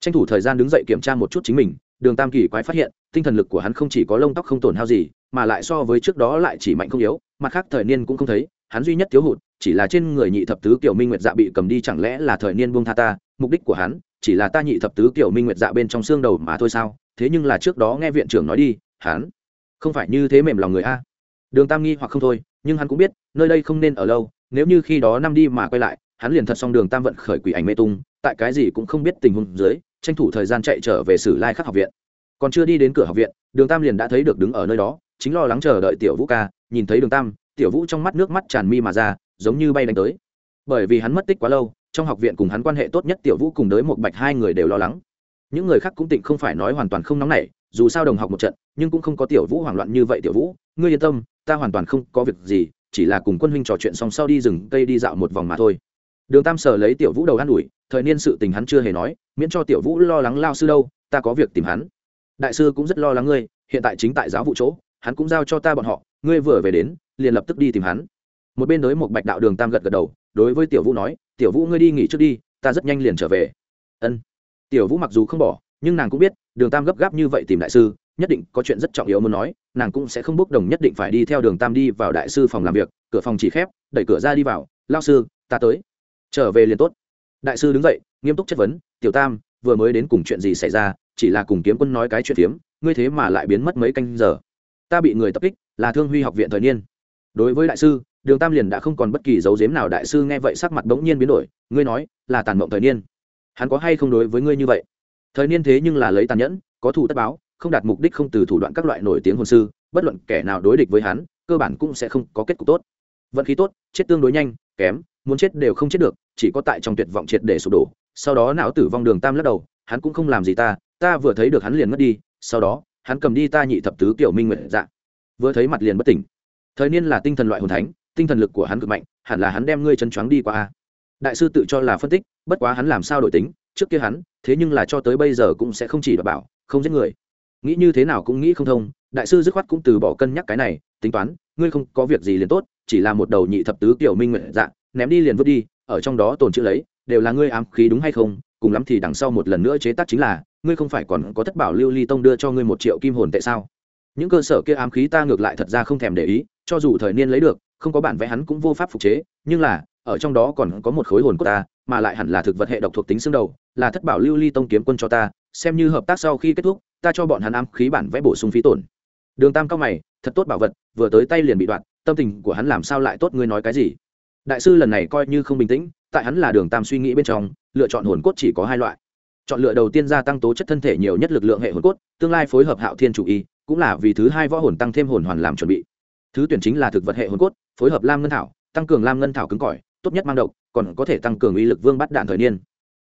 Tranh thủ thời gian đứng dậy kiểm tra một chút chính mình, đường tam kỳ quái phát hiện, tinh thần lực của hắn không chỉ có lông tóc không tổn hao gì, mà lại so với trước đó lại chỉ mạnh không yếu, mặt khác thời niên cũng không thấy, hắn duy nhất thiếu hụt, chỉ là trên người nhị thập tứ kiểu minh nguyệt dạ bị cầm đi chẳng lẽ là thời niên buông tha ta, mục đích của hắn chỉ là ta nhị thập tứ kiểu minh nguyệt dạ bên trong xương đầu mà thôi sao? Thế nhưng là trước đó nghe viện trưởng nói đi, hắn không phải như thế mềm lòng người a. Đường tam nghi hoặc không thôi, nhưng hắn cũng biết, nơi đây không nên ở lâu, nếu như khi đó năm đi mà quay lại, hắn liền thật xong đường tam vận khởi quỷ ảnh mê tung, tại cái gì cũng không biết tình huống dưới, tranh thủ thời gian chạy trở về sử lai khắc học viện. Còn chưa đi đến cửa học viện, đường tam liền đã thấy được đứng ở nơi đó, chính lo lắng chờ đợi tiểu vũ ca, nhìn thấy đường tam, tiểu vũ trong mắt nước mắt tràn mi mà ra, giống như bay đánh tới. Bởi vì hắn mất tích quá lâu trong học viện cùng hắn quan hệ tốt nhất tiểu vũ cùng đới một bạch hai người đều lo lắng. Những người khác cũng tịnh không phải nói hoàn toàn không nóng nảy, dù sao đồng học một trận, nhưng cũng không có tiểu vũ hoảng loạn như vậy tiểu vũ. Ngươi yên tâm, ta hoàn toàn không có việc gì, chỉ là cùng quân huynh trò chuyện xong sau đi rừng cây đi dạo một vòng mà thôi. Đường tam sở lấy tiểu vũ đầu an ủi, thời niên sự tình hắn chưa hề nói, miễn cho tiểu vũ lo lắng lao sư đâu, ta có việc tìm hắn. Đại sư cũng rất lo lắng ngươi, hiện tại chính tại giáo vụ chỗ, hắn cũng giao cho ta bọn họ, ngươi vừa về đến, liền lập tức đi tìm hắn. Một bên đối một bạch đạo đường tam gật gật đầu đối với tiểu vũ nói, tiểu vũ ngươi đi nghỉ trước đi, ta rất nhanh liền trở về. Ân. Tiểu vũ mặc dù không bỏ, nhưng nàng cũng biết, đường tam gấp gáp như vậy tìm đại sư, nhất định có chuyện rất trọng yếu muốn nói, nàng cũng sẽ không bốc đồng nhất định phải đi theo đường tam đi vào đại sư phòng làm việc, cửa phòng chỉ khép, đẩy cửa ra đi vào lao sư, ta tới. Trở về liền tốt. Đại sư đứng dậy, nghiêm túc chất vấn, tiểu tam, vừa mới đến cùng chuyện gì xảy ra, chỉ là cùng kiếm quân nói cái chuyện phiếm, ngươi thế mà lại biến mất mấy canh giờ. Ta bị người tập kích, là thương huy học viện thời niên. Đối với đại sư đường tam liền đã không còn bất kỳ dấu dếm nào, đại sư nghe vậy sắc mặt bỗng nhiên biến đổi, ngươi nói, là tàn mộng thời niên. Hắn có hay không đối với ngươi như vậy? Thời niên thế nhưng là lấy tàn nhẫn, có thủ tất báo, không đạt mục đích không từ thủ đoạn các loại nổi tiếng hồn sư, bất luận kẻ nào đối địch với hắn, cơ bản cũng sẽ không có kết cục tốt. Vận khí tốt, chết tương đối nhanh, kém, muốn chết đều không chết được, chỉ có tại trong tuyệt vọng triệt để sụp đổ. Sau đó não tử vong đường tam lắc đầu, hắn cũng không làm gì ta ta vừa thấy được hắn liền mất đi, sau đó, hắn cầm đi ta nhị thập tứ kiểu minh nguyện dạ. Vừa thấy mặt liền bất tỉnh. Thời niên là tinh thần loại hồn thánh tinh thần lực của hắn cực mạnh hẳn là hắn đem ngươi chân choáng đi qua a. Đại sư tự cho là phân tích bất quá hắn làm sao đổi tính trước kia hắn thế nhưng là cho tới bây giờ cũng sẽ không chỉ đọc bảo không giết người. Nghĩ như thế nào cũng nghĩ không thông đại sư dứt khoát cũng từ bỏ cân nhắc cái này tính toán ngươi không có việc gì liền tốt chỉ là một đầu nhị thập tứ kiểu minh nguyện dạng, ném đi liền vứt đi ở trong đó tồn chữ lấy đều là ngươi ám khí đúng hay không cùng lắm thì đằng sau một lần nữa chế tác chính là ngươi không phải còn có thất bảo lưu ly tông đưa cho ngươi một triệu kim hồn tại sao? Những cơ sở kia ám khí ta ngược lại thật ra không thèm để ý cho dù thời niên lấy được không có bản vẽ hắn cũng vô pháp phục chế, nhưng là, ở trong đó còn có một khối hồn của ta, mà lại hẳn là thực vật hệ độc thuộc tính xương đầu, là thất bảo lưu ly tông kiếm quân cho ta, xem như hợp tác sau khi kết thúc, ta cho bọn hắn ám khí bản vẽ bổ sung phí tổn. Đường tam cao mày, thật tốt bảo vật, vừa tới tay liền bị đoạn, tâm tình của hắn làm sao lại tốt, ngươi nói cái gì? Đại sư lần này coi như không bình tĩnh, tại hắn là đường tam suy nghĩ bên trong, lựa chọn hồn cốt chỉ có hai loại. Chọn lựa đầu tiên gia tăng tố chất thân thể nhiều nhất lực lượng hệ hồn cốt, tương lai phối hợp hạo thiên chủ y, cũng là vì thứ hai võ hồn tăng thêm hồn hoàn làm chuẩn bị. Thứ tuyển chính là thực vật hệ hồn cốt phối hợp lam ngân thảo, tăng cường lam ngân thảo cứng cỏi, tốt nhất mang độc, còn có thể tăng cường uy lực vương bắt đạn thời niên.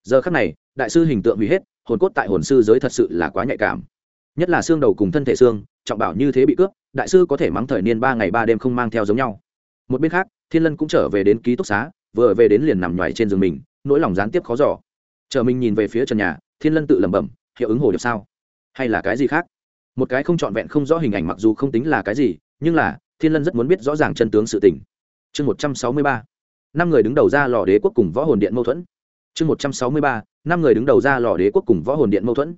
Giờ khắc này, đại sư hình tượng hủy hết, hồn cốt tại hồn sư giới thật sự là quá nhạy cảm. Nhất là xương đầu cùng thân thể xương, trọng bảo như thế bị cướp, đại sư có thể mắng thời niên ba ngày ba đêm không mang theo giống nhau. Một bên khác, thiên lân cũng trở về đến ký túc xá, vừa về đến liền nằm nhoài trên giường mình, nỗi lòng gián tiếp khó giỏ chờ mình nhìn về phía trần nhà, thiên lân tự lẩm bẩm, hiệu ứng hồ điệp sao? Hay là cái gì khác? Một cái không trọn vẹn không rõ hình ảnh mặc dù không tính là cái gì, nhưng là thiên lân rất muốn biết rõ ràng chân tướng sự tình. Chương một trăm sáu mươi ba. Năm người đứng đầu ra lò đế quốc cùng võ hồn điện mâu thuẫn. Chương một trăm sáu mươi ba. Năm người đứng đầu ra lò đế quốc cùng võ hồn điện mâu thuẫn.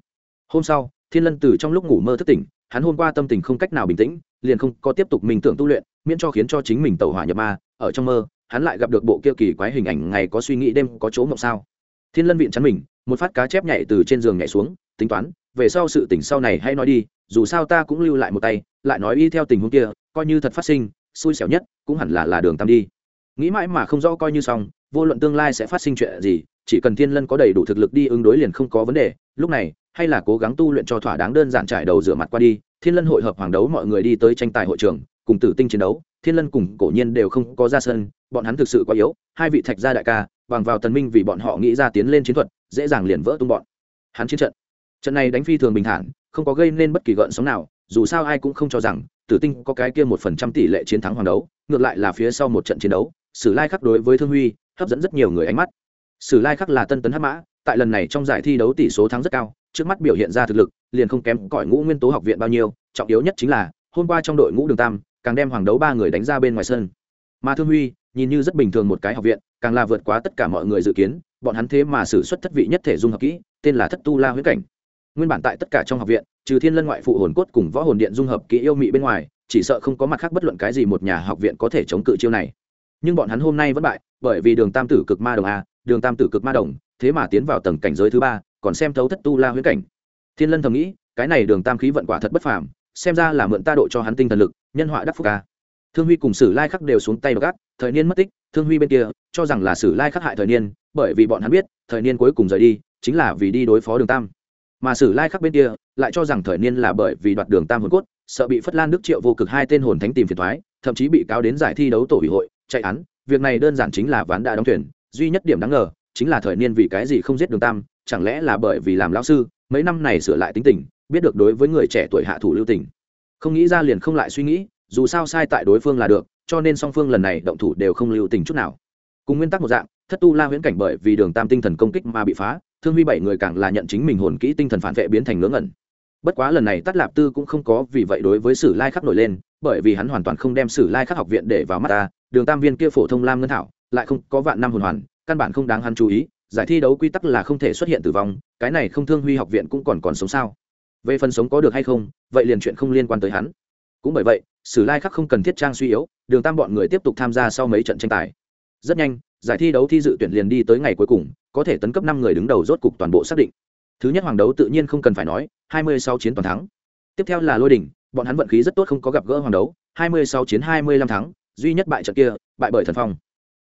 Hôm sau, thiên lân từ trong lúc ngủ mơ thức tỉnh, hắn hôm qua tâm tình không cách nào bình tĩnh, liền không có tiếp tục mình tưởng tu luyện, miễn cho khiến cho chính mình tẩu hỏa nhập ma. Ở trong mơ, hắn lại gặp được bộ kia kỳ quái hình ảnh ngày có suy nghĩ đêm có chỗ ngộng sao. Thiên lân viện chắn mình, một phát cá chép nhảy từ trên giường nhảy xuống, tính toán, về sau sự tỉnh sau này hay nói đi, dù sao ta cũng lưu lại một tay, lại nói y theo tình huống kia coi như thật phát sinh, xui xẻo nhất cũng hẳn là là đường tam đi. Nghĩ mãi mà không rõ coi như xong, vô luận tương lai sẽ phát sinh chuyện gì, chỉ cần thiên lân có đầy đủ thực lực đi ứng đối liền không có vấn đề, lúc này, hay là cố gắng tu luyện cho thỏa đáng đơn giản trải đầu rửa mặt qua đi, thiên lân hội hợp hoàng đấu mọi người đi tới tranh tài hội trường, cùng tử tinh chiến đấu, thiên lân cùng cổ nhiên đều không có ra sân, bọn hắn thực sự quá yếu, hai vị thạch gia đại ca, bằng vào tần minh vì bọn họ nghĩ ra tiến lên chiến thuật, dễ dàng liền vỡ tung bọn. Hắn chiến trận trận này đánh phi thường bình thản, không có gây nên bất kỳ gợn sóng nào dù sao ai cũng không cho rằng tử tinh có cái kia một phần trăm tỷ lệ chiến thắng hoàng đấu, ngược lại là phía sau một trận chiến đấu, sử lai khắc đối với thương huy hấp dẫn rất nhiều người ánh mắt. Sử lai khắc là tân tấn hắc mã, tại lần này trong giải thi đấu tỷ số thắng rất cao, trước mắt biểu hiện ra thực lực, liền không kém cỏi ngũ nguyên tố học viện bao nhiêu, trọng yếu nhất chính là, hôm qua trong đội ngũ đường tam, càng đem hoàng đấu ba người đánh ra bên ngoài sân. Mà thương huy, nhìn như rất bình thường một cái học viện, càng là vượt quá tất cả mọi người dự kiến, bọn hắn thế mà xử suất thất vị nhất thể dung hợp kỹ, tên là thất tu la huyết cảnh nguyên bản tại tất cả trong học viện, trừ thiên lân ngoại phụ hồn cốt cùng võ hồn điện dung hợp kỹ yêu mị bên ngoài, chỉ sợ không có mặt khác bất luận cái gì một nhà học viện có thể chống cự chiêu này. Nhưng bọn hắn hôm nay vẫn bại, bởi vì đường tam tử cực ma đồng a, đường tam tử cực ma đồng, thế mà tiến vào tầng cảnh giới thứ ba, còn xem thấu thất tu la huyễn cảnh. Thiên lân thầm nghĩ, cái này đường tam khí vận quả thật bất phàm, xem ra là mượn ta độ cho hắn tinh thần lực, nhân họa đắc phúc ca thương huy cùng sử lai khắc đều xuống tay gác, thời niên mất tích, thương huy bên kia, cho rằng là sử lai khắc hại thời niên, bởi vì bọn hắn biết, thời niên cuối cùng rời đi, chính là vì đi đối phó đường tam mà sử lai khắc bên kia lại cho rằng thời niên là bởi vì đoạt đường tam hồn cốt, sợ bị phất lan đức triệu vô cực hai tên hồn thánh tìm phiền thoái thậm chí bị cáo đến giải thi đấu tổ ủy hội, chạy án. Việc này đơn giản chính là ván đã đóng thuyền, duy nhất điểm đáng ngờ chính là thời niên vì cái gì không giết đường tam, chẳng lẽ là bởi vì làm lão sư, mấy năm này sửa lại tính tình, biết được đối với người trẻ tuổi hạ thủ lưu tình. Không nghĩ ra liền không lại suy nghĩ, dù sao sai tại đối phương là được, cho nên song phương lần này động thủ đều không lưu tình chút nào. Cùng nguyên tắc một dạng, thất tu la huyễn cảnh bởi vì đường tam tinh thần công kích mà bị phá thương huy bảy người càng là nhận chính mình hồn kỹ tinh thần phản vệ biến thành ngớ ngẩn. Bất quá lần này tắt lạp tư cũng không có vì vậy đối với sử lai khắc nổi lên, bởi vì hắn hoàn toàn không đem sử lai khắc học viện để vào mắt ta, đường tam viên kia phổ thông lam ngân thảo, lại không có vạn năm hồn hoàn, căn bản không đáng hắn chú ý, giải thi đấu quy tắc là không thể xuất hiện tử vong, cái này không thương huy học viện cũng còn còn sống sao? Về phần sống có được hay không, vậy liền chuyện không liên quan tới hắn. Cũng bởi vậy, sử lai khắc không cần thiết trang suy yếu, đường tam bọn người tiếp tục tham gia sau mấy trận tranh tài. Rất nhanh giải thi đấu thi dự tuyển liền đi tới ngày cuối cùng, có thể tấn cấp năm người đứng đầu rốt cục toàn bộ xác định. Thứ nhất hoàng đấu tự nhiên không cần phải nói, hai mươi sáu chiến toàn thắng. Tiếp theo là lôi đỉnh, bọn hắn vận khí rất tốt không có gặp gỡ hoàng đấu, hai mươi sáu chiến hai mươi lăm thắng, duy nhất bại trận kia, bại bởi thần phong.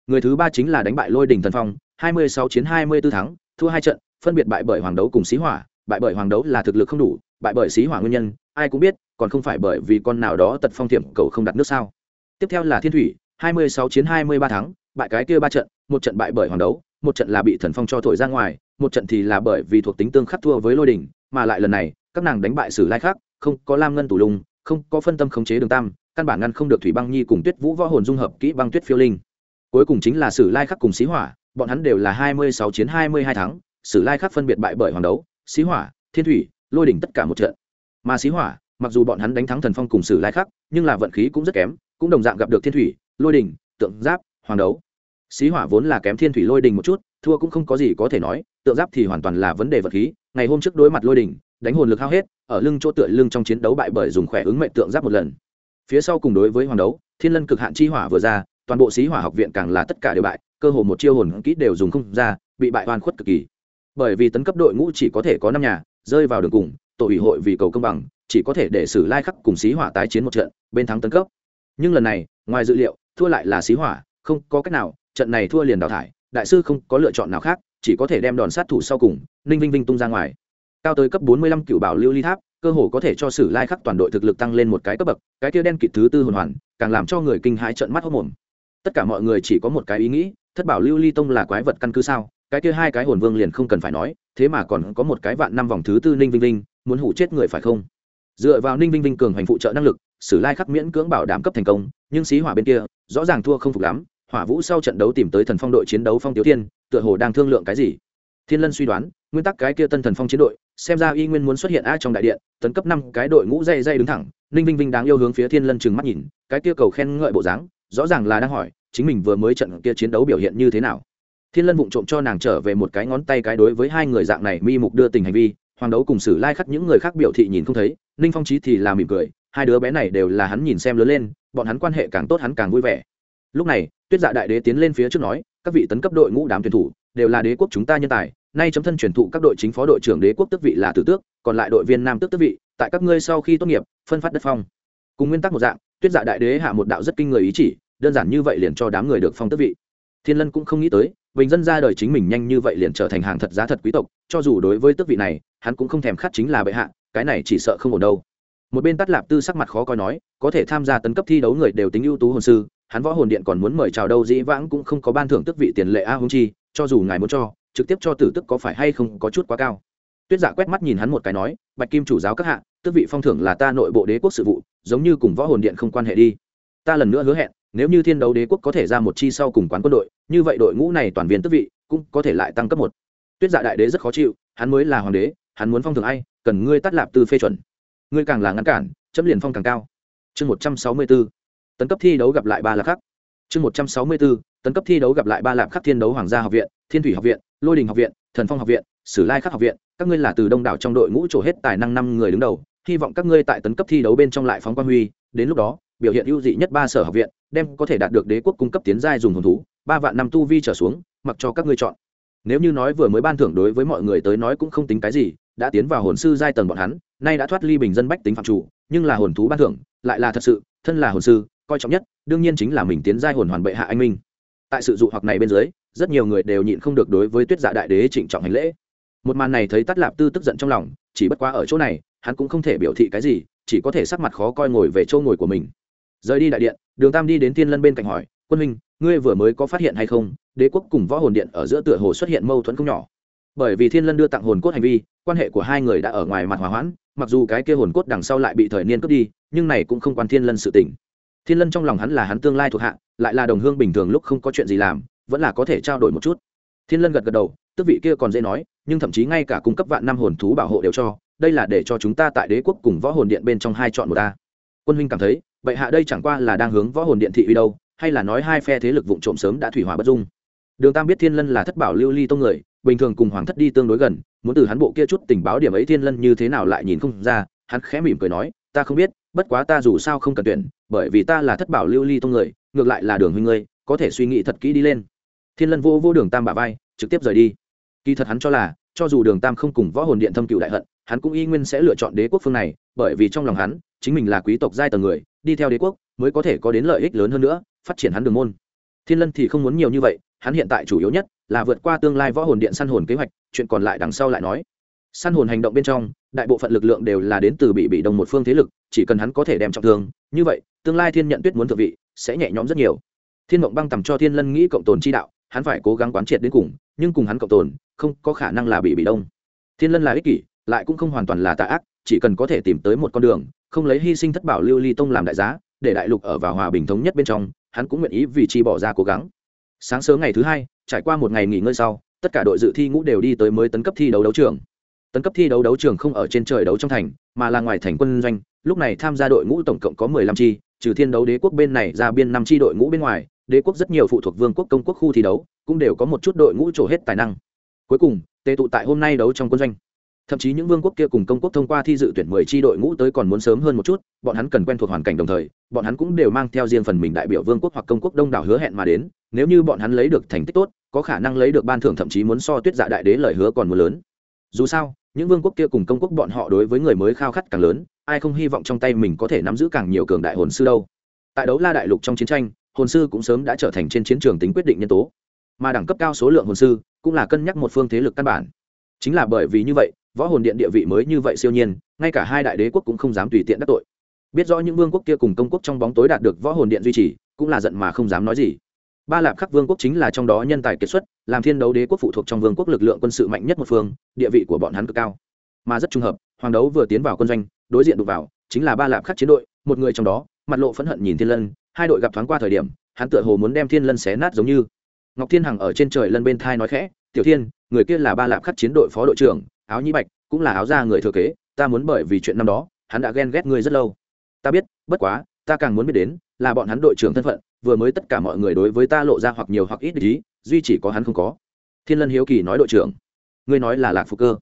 Người thứ ba chính là đánh bại lôi đỉnh thần phong, hai mươi sáu chiến hai mươi 24 thắng, thua hai trận, phân biệt bại bởi hoàng đấu cùng xí hỏa. Bại bởi hoàng đấu là thực lực không đủ, bại bởi xí hỏa nguyên nhân, ai cũng biết, còn không phải bởi vì con nào đó tật phong thiểm cầu không đặt nước sao. Tiếp theo là thiên thủy, hai mươi sáu chiến hai mươi ba thắng bại cái kia ba trận, một trận bại bởi hoàng đấu, một trận là bị thần phong cho thổi ra ngoài, một trận thì là bởi vì thuộc tính tương khắc thua với lôi đỉnh mà lại lần này, các nàng đánh bại sử lai khác không có lam ngân tủ lùng không có phân tâm khống chế đường tam, căn bản ngăn không được thủy băng nhi cùng tuyết vũ võ hồn dung hợp kỹ băng tuyết phiêu linh. Cuối cùng chính là sử lai khắc cùng xí hỏa, bọn hắn đều là hai mươi sáu chiến hai mươi hai thắng, sử lai khắc phân biệt bại bởi hoàng đấu, xí hỏa, thiên thủy, lôi đỉnh tất cả một trận. Mà xí hỏa, mặc dù bọn hắn đánh thắng thần phong cùng sử lai khắc, nhưng là vận khí cũng rất kém, cũng đồng dạng gặp được thiên thủy, lôi đỉnh tượng giáp hoàng đấu. Xí hỏa vốn là kém thiên thủy lôi đình một chút, thua cũng không có gì có thể nói, tượng giáp thì hoàn toàn là vấn đề vật khí, ngày hôm trước đối mặt lôi đình, đánh hồn lực hao hết, ở lưng chỗ tựa lưng trong chiến đấu bại bởi dùng khỏe ứng mệnh tượng giáp một lần. Phía sau cùng đối với hoàng đấu, thiên lân cực hạn chi hỏa vừa ra, toàn bộ xí hỏa học viện càng là tất cả đều bại, cơ hồ một chiêu hồn kỹ đều dùng không ra, bị bại oan khuất cực kỳ. Bởi vì tấn cấp đội ngũ chỉ có thể có năm nhà, rơi vào đường cùng, tổ ủy hội vì cầu công bằng, chỉ có thể để xử lai khắc cùng xí hỏa tái chiến một trận, bên thắng tấn cấp. Nhưng lần này, ngoài dự liệu, thua lại là xí hỏa không có cách nào, trận này thua liền đào thải, đại sư không có lựa chọn nào khác, chỉ có thể đem đòn sát thủ sau cùng, ninh vinh vinh tung ra ngoài. Cao tới cấp bốn mươi lăm cựu bảo lưu ly tháp, cơ hồ có thể cho sử lai khắc toàn đội thực lực tăng lên một cái cấp bậc, cái kia đen kịt thứ tư hồn hoàn, càng làm cho người kinh hãi trận mắt hốc mồm tất cả mọi người chỉ có một cái ý nghĩ, thất bảo lưu ly tông là quái vật căn cứ sao? Cái kia hai cái hồn vương liền không cần phải nói, thế mà còn có một cái vạn năm vòng thứ tư ninh vinh vinh, muốn hủ chết người phải không? Dựa vào ninh vinh vinh cường hành phụ trợ năng lực sử lai khắc miễn cưỡng bảo đảm cấp thành công, nhưng xí hỏa bên kia, rõ ràng thua không phục lắm, hỏa vũ sau trận đấu tìm tới thần phong đội chiến đấu phong tiếu thiên, tựa hồ đang thương lượng cái gì. Thiên lân suy đoán, nguyên tắc cái kia tân thần phong chiến đội, xem ra y nguyên muốn xuất hiện a trong đại điện, tấn cấp năm cái đội ngũ dây dây đứng thẳng, ninh vinh vinh đáng yêu hướng phía thiên lân trừng mắt nhìn, cái kia cầu khen ngợi bộ dáng, rõ ràng là đang hỏi, chính mình vừa mới trận kia chiến đấu biểu hiện như thế nào. Thiên lân vụng trộm cho nàng trở về một cái ngón tay cái đối với hai người dạng này mi mục đưa tình hành vi hoàng đấu cùng sử lai khắc những người khác biểu thị nhìn không thấy, ninh phong trí thì là mỉm cười, hai đứa bé này đều là hắn nhìn xem lớn lên, bọn hắn quan hệ càng tốt hắn càng vui vẻ. Lúc này, tuyết dạ đại đế tiến lên phía trước nói, các vị tấn cấp đội ngũ đám tuyển thủ, đều là đế quốc chúng ta nhân tài, nay chấm thân truyền thụ các đội chính phó đội trưởng đế quốc tước vị là tử tước, còn lại đội viên nam tước tước vị, tại các ngươi sau khi tốt nghiệp, phân phát đất phong. Cùng nguyên tắc một dạng, tuyết dạ đại đế hạ một đạo rất kinh người ý chỉ, đơn giản như vậy liền cho đám người được phong tước vị. Thiên lân cũng không nghĩ tới, bình dân ra đời chính mình nhanh như vậy liền trở thành hàng thật giá thật quý tộc, cho dù đối với tước vị này hắn cũng không thèm khát chính là bệ hạ, cái này chỉ sợ không ổn đâu. Một bên tắt lạp tư sắc mặt khó coi nói, có thể tham gia tấn cấp thi đấu người đều tính ưu tú hồn sư, hắn võ hồn điện còn muốn mời chào đâu dĩ vãng cũng không có ban thưởng tức vị tiền lệ a hung chi, cho dù ngài muốn cho, trực tiếp cho tử tức có phải hay không có chút quá cao. Tuyết dạ quét mắt nhìn hắn một cái nói, bạch kim chủ giáo các hạ tức vị phong thưởng là ta nội bộ đế quốc sự vụ, giống như cùng võ hồn điện không quan hệ đi. Ta lần nữa hứa hẹn, nếu như thiên đấu đế quốc có thể ra một chi sau cùng quán quân đội, như vậy đội ngũ này toàn viên tức vị cũng có thể lại tăng cấp một. Tuyết dạ đại đế rất khó chịu, hắn mới là hoàng đế hắn muốn phong thưởng ai, cần ngươi tắt lạp tư phê chuẩn. Ngươi càng là ngăn cản, chấm liền phong càng cao. Chương một trăm sáu mươi b ố tấn cấp thi đấu gặp lại ba lạc khắc. Chương một trăm sáu mươi b ố tấn cấp thi đấu gặp lại ba lạc khắc thiên đấu hoàng gia học viện, thiên thủy học viện, lôi đình học viện, thần phong học viện, sử lai khắc học viện. Các ngươi là từ đông đảo trong đội ngũ trổ hết tài năng năm người đứng đầu. Hy vọng các ngươi tại tấn cấp thi đấu bên trong lại phóng quan huy. Đến lúc đó, biểu hiện ưu dị nhất ba sở học viện, đem có thể đạt được đế quốc cung cấp tiến giai dùng hồn thú, ba vạn năm tu vi trở xuống, mặc cho các ngươi chọn. Nếu như nói vừa mới ban thưởng đối với mọi người tới nói cũng không tính cái gì đã tiến vào hồn sư giai tầng bọn hắn, nay đã thoát ly bình dân bách tính phạm chủ, nhưng là hồn thú ban thưởng, lại là thật sự, thân là hồn sư, coi trọng nhất, đương nhiên chính là mình tiến giai hồn hoàn bệ hạ anh minh. Tại sự dụ hoặc này bên dưới, rất nhiều người đều nhịn không được đối với tuyết dạ đại đế trịnh trọng hành lễ. Một màn này thấy tắt lạp tư tức giận trong lòng, chỉ bất quá ở chỗ này, hắn cũng không thể biểu thị cái gì, chỉ có thể sắc mặt khó coi ngồi về chỗ ngồi của mình. Rời đi đại điện, đường tam đi đến tiên lân bên cạnh hỏi, quân minh ngươi vừa mới có phát hiện hay không? Đế quốc cùng võ hồn điện ở giữa tựa hồ xuất hiện mâu thuẫn không nhỏ bởi vì thiên lân đưa tặng hồn cốt hành vi, quan hệ của hai người đã ở ngoài mặt hòa hoãn, mặc dù cái kia hồn cốt đằng sau lại bị thời niên cướp đi, nhưng này cũng không quan thiên lân sự tỉnh thiên lân trong lòng hắn là hắn tương lai thuộc hạ, lại là đồng hương bình thường lúc không có chuyện gì làm, vẫn là có thể trao đổi một chút. Thiên lân gật gật đầu, tức vị kia còn dễ nói, nhưng thậm chí ngay cả cung cấp vạn năm hồn thú bảo hộ đều cho, đây là để cho chúng ta tại đế quốc cùng võ hồn điện bên trong hai chọn một ta. Quân huynh cảm thấy vậy hạ đây chẳng qua là đang hướng võ hồn điện thị uy đâu, hay là nói hai phe thế lực vụ trộm sớm đã thủy hòa bất dung. Đường tam biết thiên lân là thất bảo lưu ly tông người bình thường cùng hoàng thất đi tương đối gần, muốn từ hắn bộ kia chút tình báo điểm ấy thiên lân như thế nào lại nhìn không ra, hắn khẽ mỉm cười nói, ta không biết, bất quá ta dù sao không cần tuyển, bởi vì ta là thất bảo lưu ly tông người, ngược lại là đường huynh ngươi, có thể suy nghĩ thật kỹ đi lên. Thiên lân vô vô đường tam bà vai, trực tiếp rời đi. Kỳ thật hắn cho là, cho dù đường tam không cùng võ hồn điện thâm cựu đại hận, hắn cũng y nguyên sẽ lựa chọn đế quốc phương này, bởi vì trong lòng hắn, chính mình là quý tộc giai tầng người, đi theo đế quốc mới có thể có đến lợi ích lớn hơn nữa, phát triển hắn đường môn. Thiên lân thì không muốn nhiều như vậy, hắn hiện tại chủ yếu nhất là vượt qua tương lai võ hồn điện săn hồn kế hoạch, chuyện còn lại đằng sau lại nói. Săn hồn hành động bên trong, đại bộ phận lực lượng đều là đến từ bị bị đồng một phương thế lực, chỉ cần hắn có thể đem trọng thương, như vậy, tương lai thiên nhận tuyết muốn thượng vị, sẽ nhẹ nhõm rất nhiều. Thiên mộng băng tầm cho thiên lân nghĩ cộng tồn chi đạo, hắn phải cố gắng quán triệt đến cùng, nhưng cùng hắn cộng tồn, không có khả năng là bị bị đông. Thiên lân là ích kỷ, lại cũng không hoàn toàn là tà ác, chỉ cần có thể tìm tới một con đường, không lấy hy sinh thất bảo lưu ly tông làm đại giá, để đại lục ở vào hòa bình thống nhất bên trong, hắn cũng nguyện ý vì chi bỏ ra cố gắng sáng sớm ngày thứ hai, trải qua một ngày nghỉ ngơi sau, tất cả đội dự thi ngũ đều đi tới mới tấn cấp thi đấu đấu trường. Tấn cấp thi đấu đấu trường không ở trên trời đấu trong thành, mà là ngoài thành quân doanh, lúc này tham gia đội ngũ tổng cộng có mười lăm chi, trừ thiên đấu đế quốc bên này ra biên năm chi đội ngũ bên ngoài, đế quốc rất nhiều phụ thuộc vương quốc công quốc khu thi đấu, cũng đều có một chút đội ngũ trổ hết tài năng. Cuối cùng tệ tụ tại hôm nay đấu trong quân doanh thậm chí những vương quốc kia cùng công quốc thông qua thi dự tuyển mười chi đội ngũ tới còn muốn sớm hơn một chút, bọn hắn cần quen thuộc hoàn cảnh đồng thời, bọn hắn cũng đều mang theo riêng phần mình đại biểu vương quốc hoặc công quốc đông đảo hứa hẹn mà đến, nếu như bọn hắn lấy được thành tích tốt, có khả năng lấy được ban thưởng thậm chí muốn so tuyết dạ đại đế lời hứa còn muốn lớn. Dù sao, những vương quốc kia cùng công quốc bọn họ đối với người mới khao khát càng lớn, ai không hy vọng trong tay mình có thể nắm giữ càng nhiều cường đại hồn sư đâu. Tại đấu la đại lục trong chiến tranh, hồn sư cũng sớm đã trở thành trên chiến trường tính quyết định nhân tố. Mà đẳng cấp cao số lượng hồn sư cũng là cân nhắc một phương thế lực căn bản. Chính là bởi vì như vậy võ hồn điện địa vị mới như vậy siêu nhiên, ngay cả hai đại đế quốc cũng không dám tùy tiện đắc tội. Biết rõ những vương quốc kia cùng công quốc trong bóng tối đạt được võ hồn điện duy trì, cũng là giận mà không dám nói gì. Ba lạp khắc vương quốc chính là trong đó nhân tài kiệt xuất, làm thiên đấu đế quốc phụ thuộc trong vương quốc lực lượng quân sự mạnh nhất một phương, địa vị của bọn hắn cực cao. Mà rất trùng hợp, hoàng đấu vừa tiến vào quân doanh, đối diện đụng vào, chính là ba lạp khắc chiến đội, một người trong đó, mặt lộ phẫn hận nhìn thiên lân, hai đội gặp thoáng qua thời điểm, hắn tựa hồ muốn đem thiên lân xé nát giống như. Ngọc thiên hằng ở trên trời lân bên thai nói khẽ, tiểu thiên, người kia là ba lạp khắc chiến đội phó đội trưởng áo nhĩ bạch, cũng là áo da người thừa kế, ta muốn bởi vì chuyện năm đó, hắn đã ghen ghét ngươi rất lâu. Ta biết, bất quá, ta càng muốn biết đến, là bọn hắn đội trưởng thân phận, vừa mới tất cả mọi người đối với ta lộ ra hoặc nhiều hoặc ít ý, duy chỉ có hắn không có. Thiên lân hiếu kỳ nói đội trưởng. Ngươi nói là lạc phục cơ.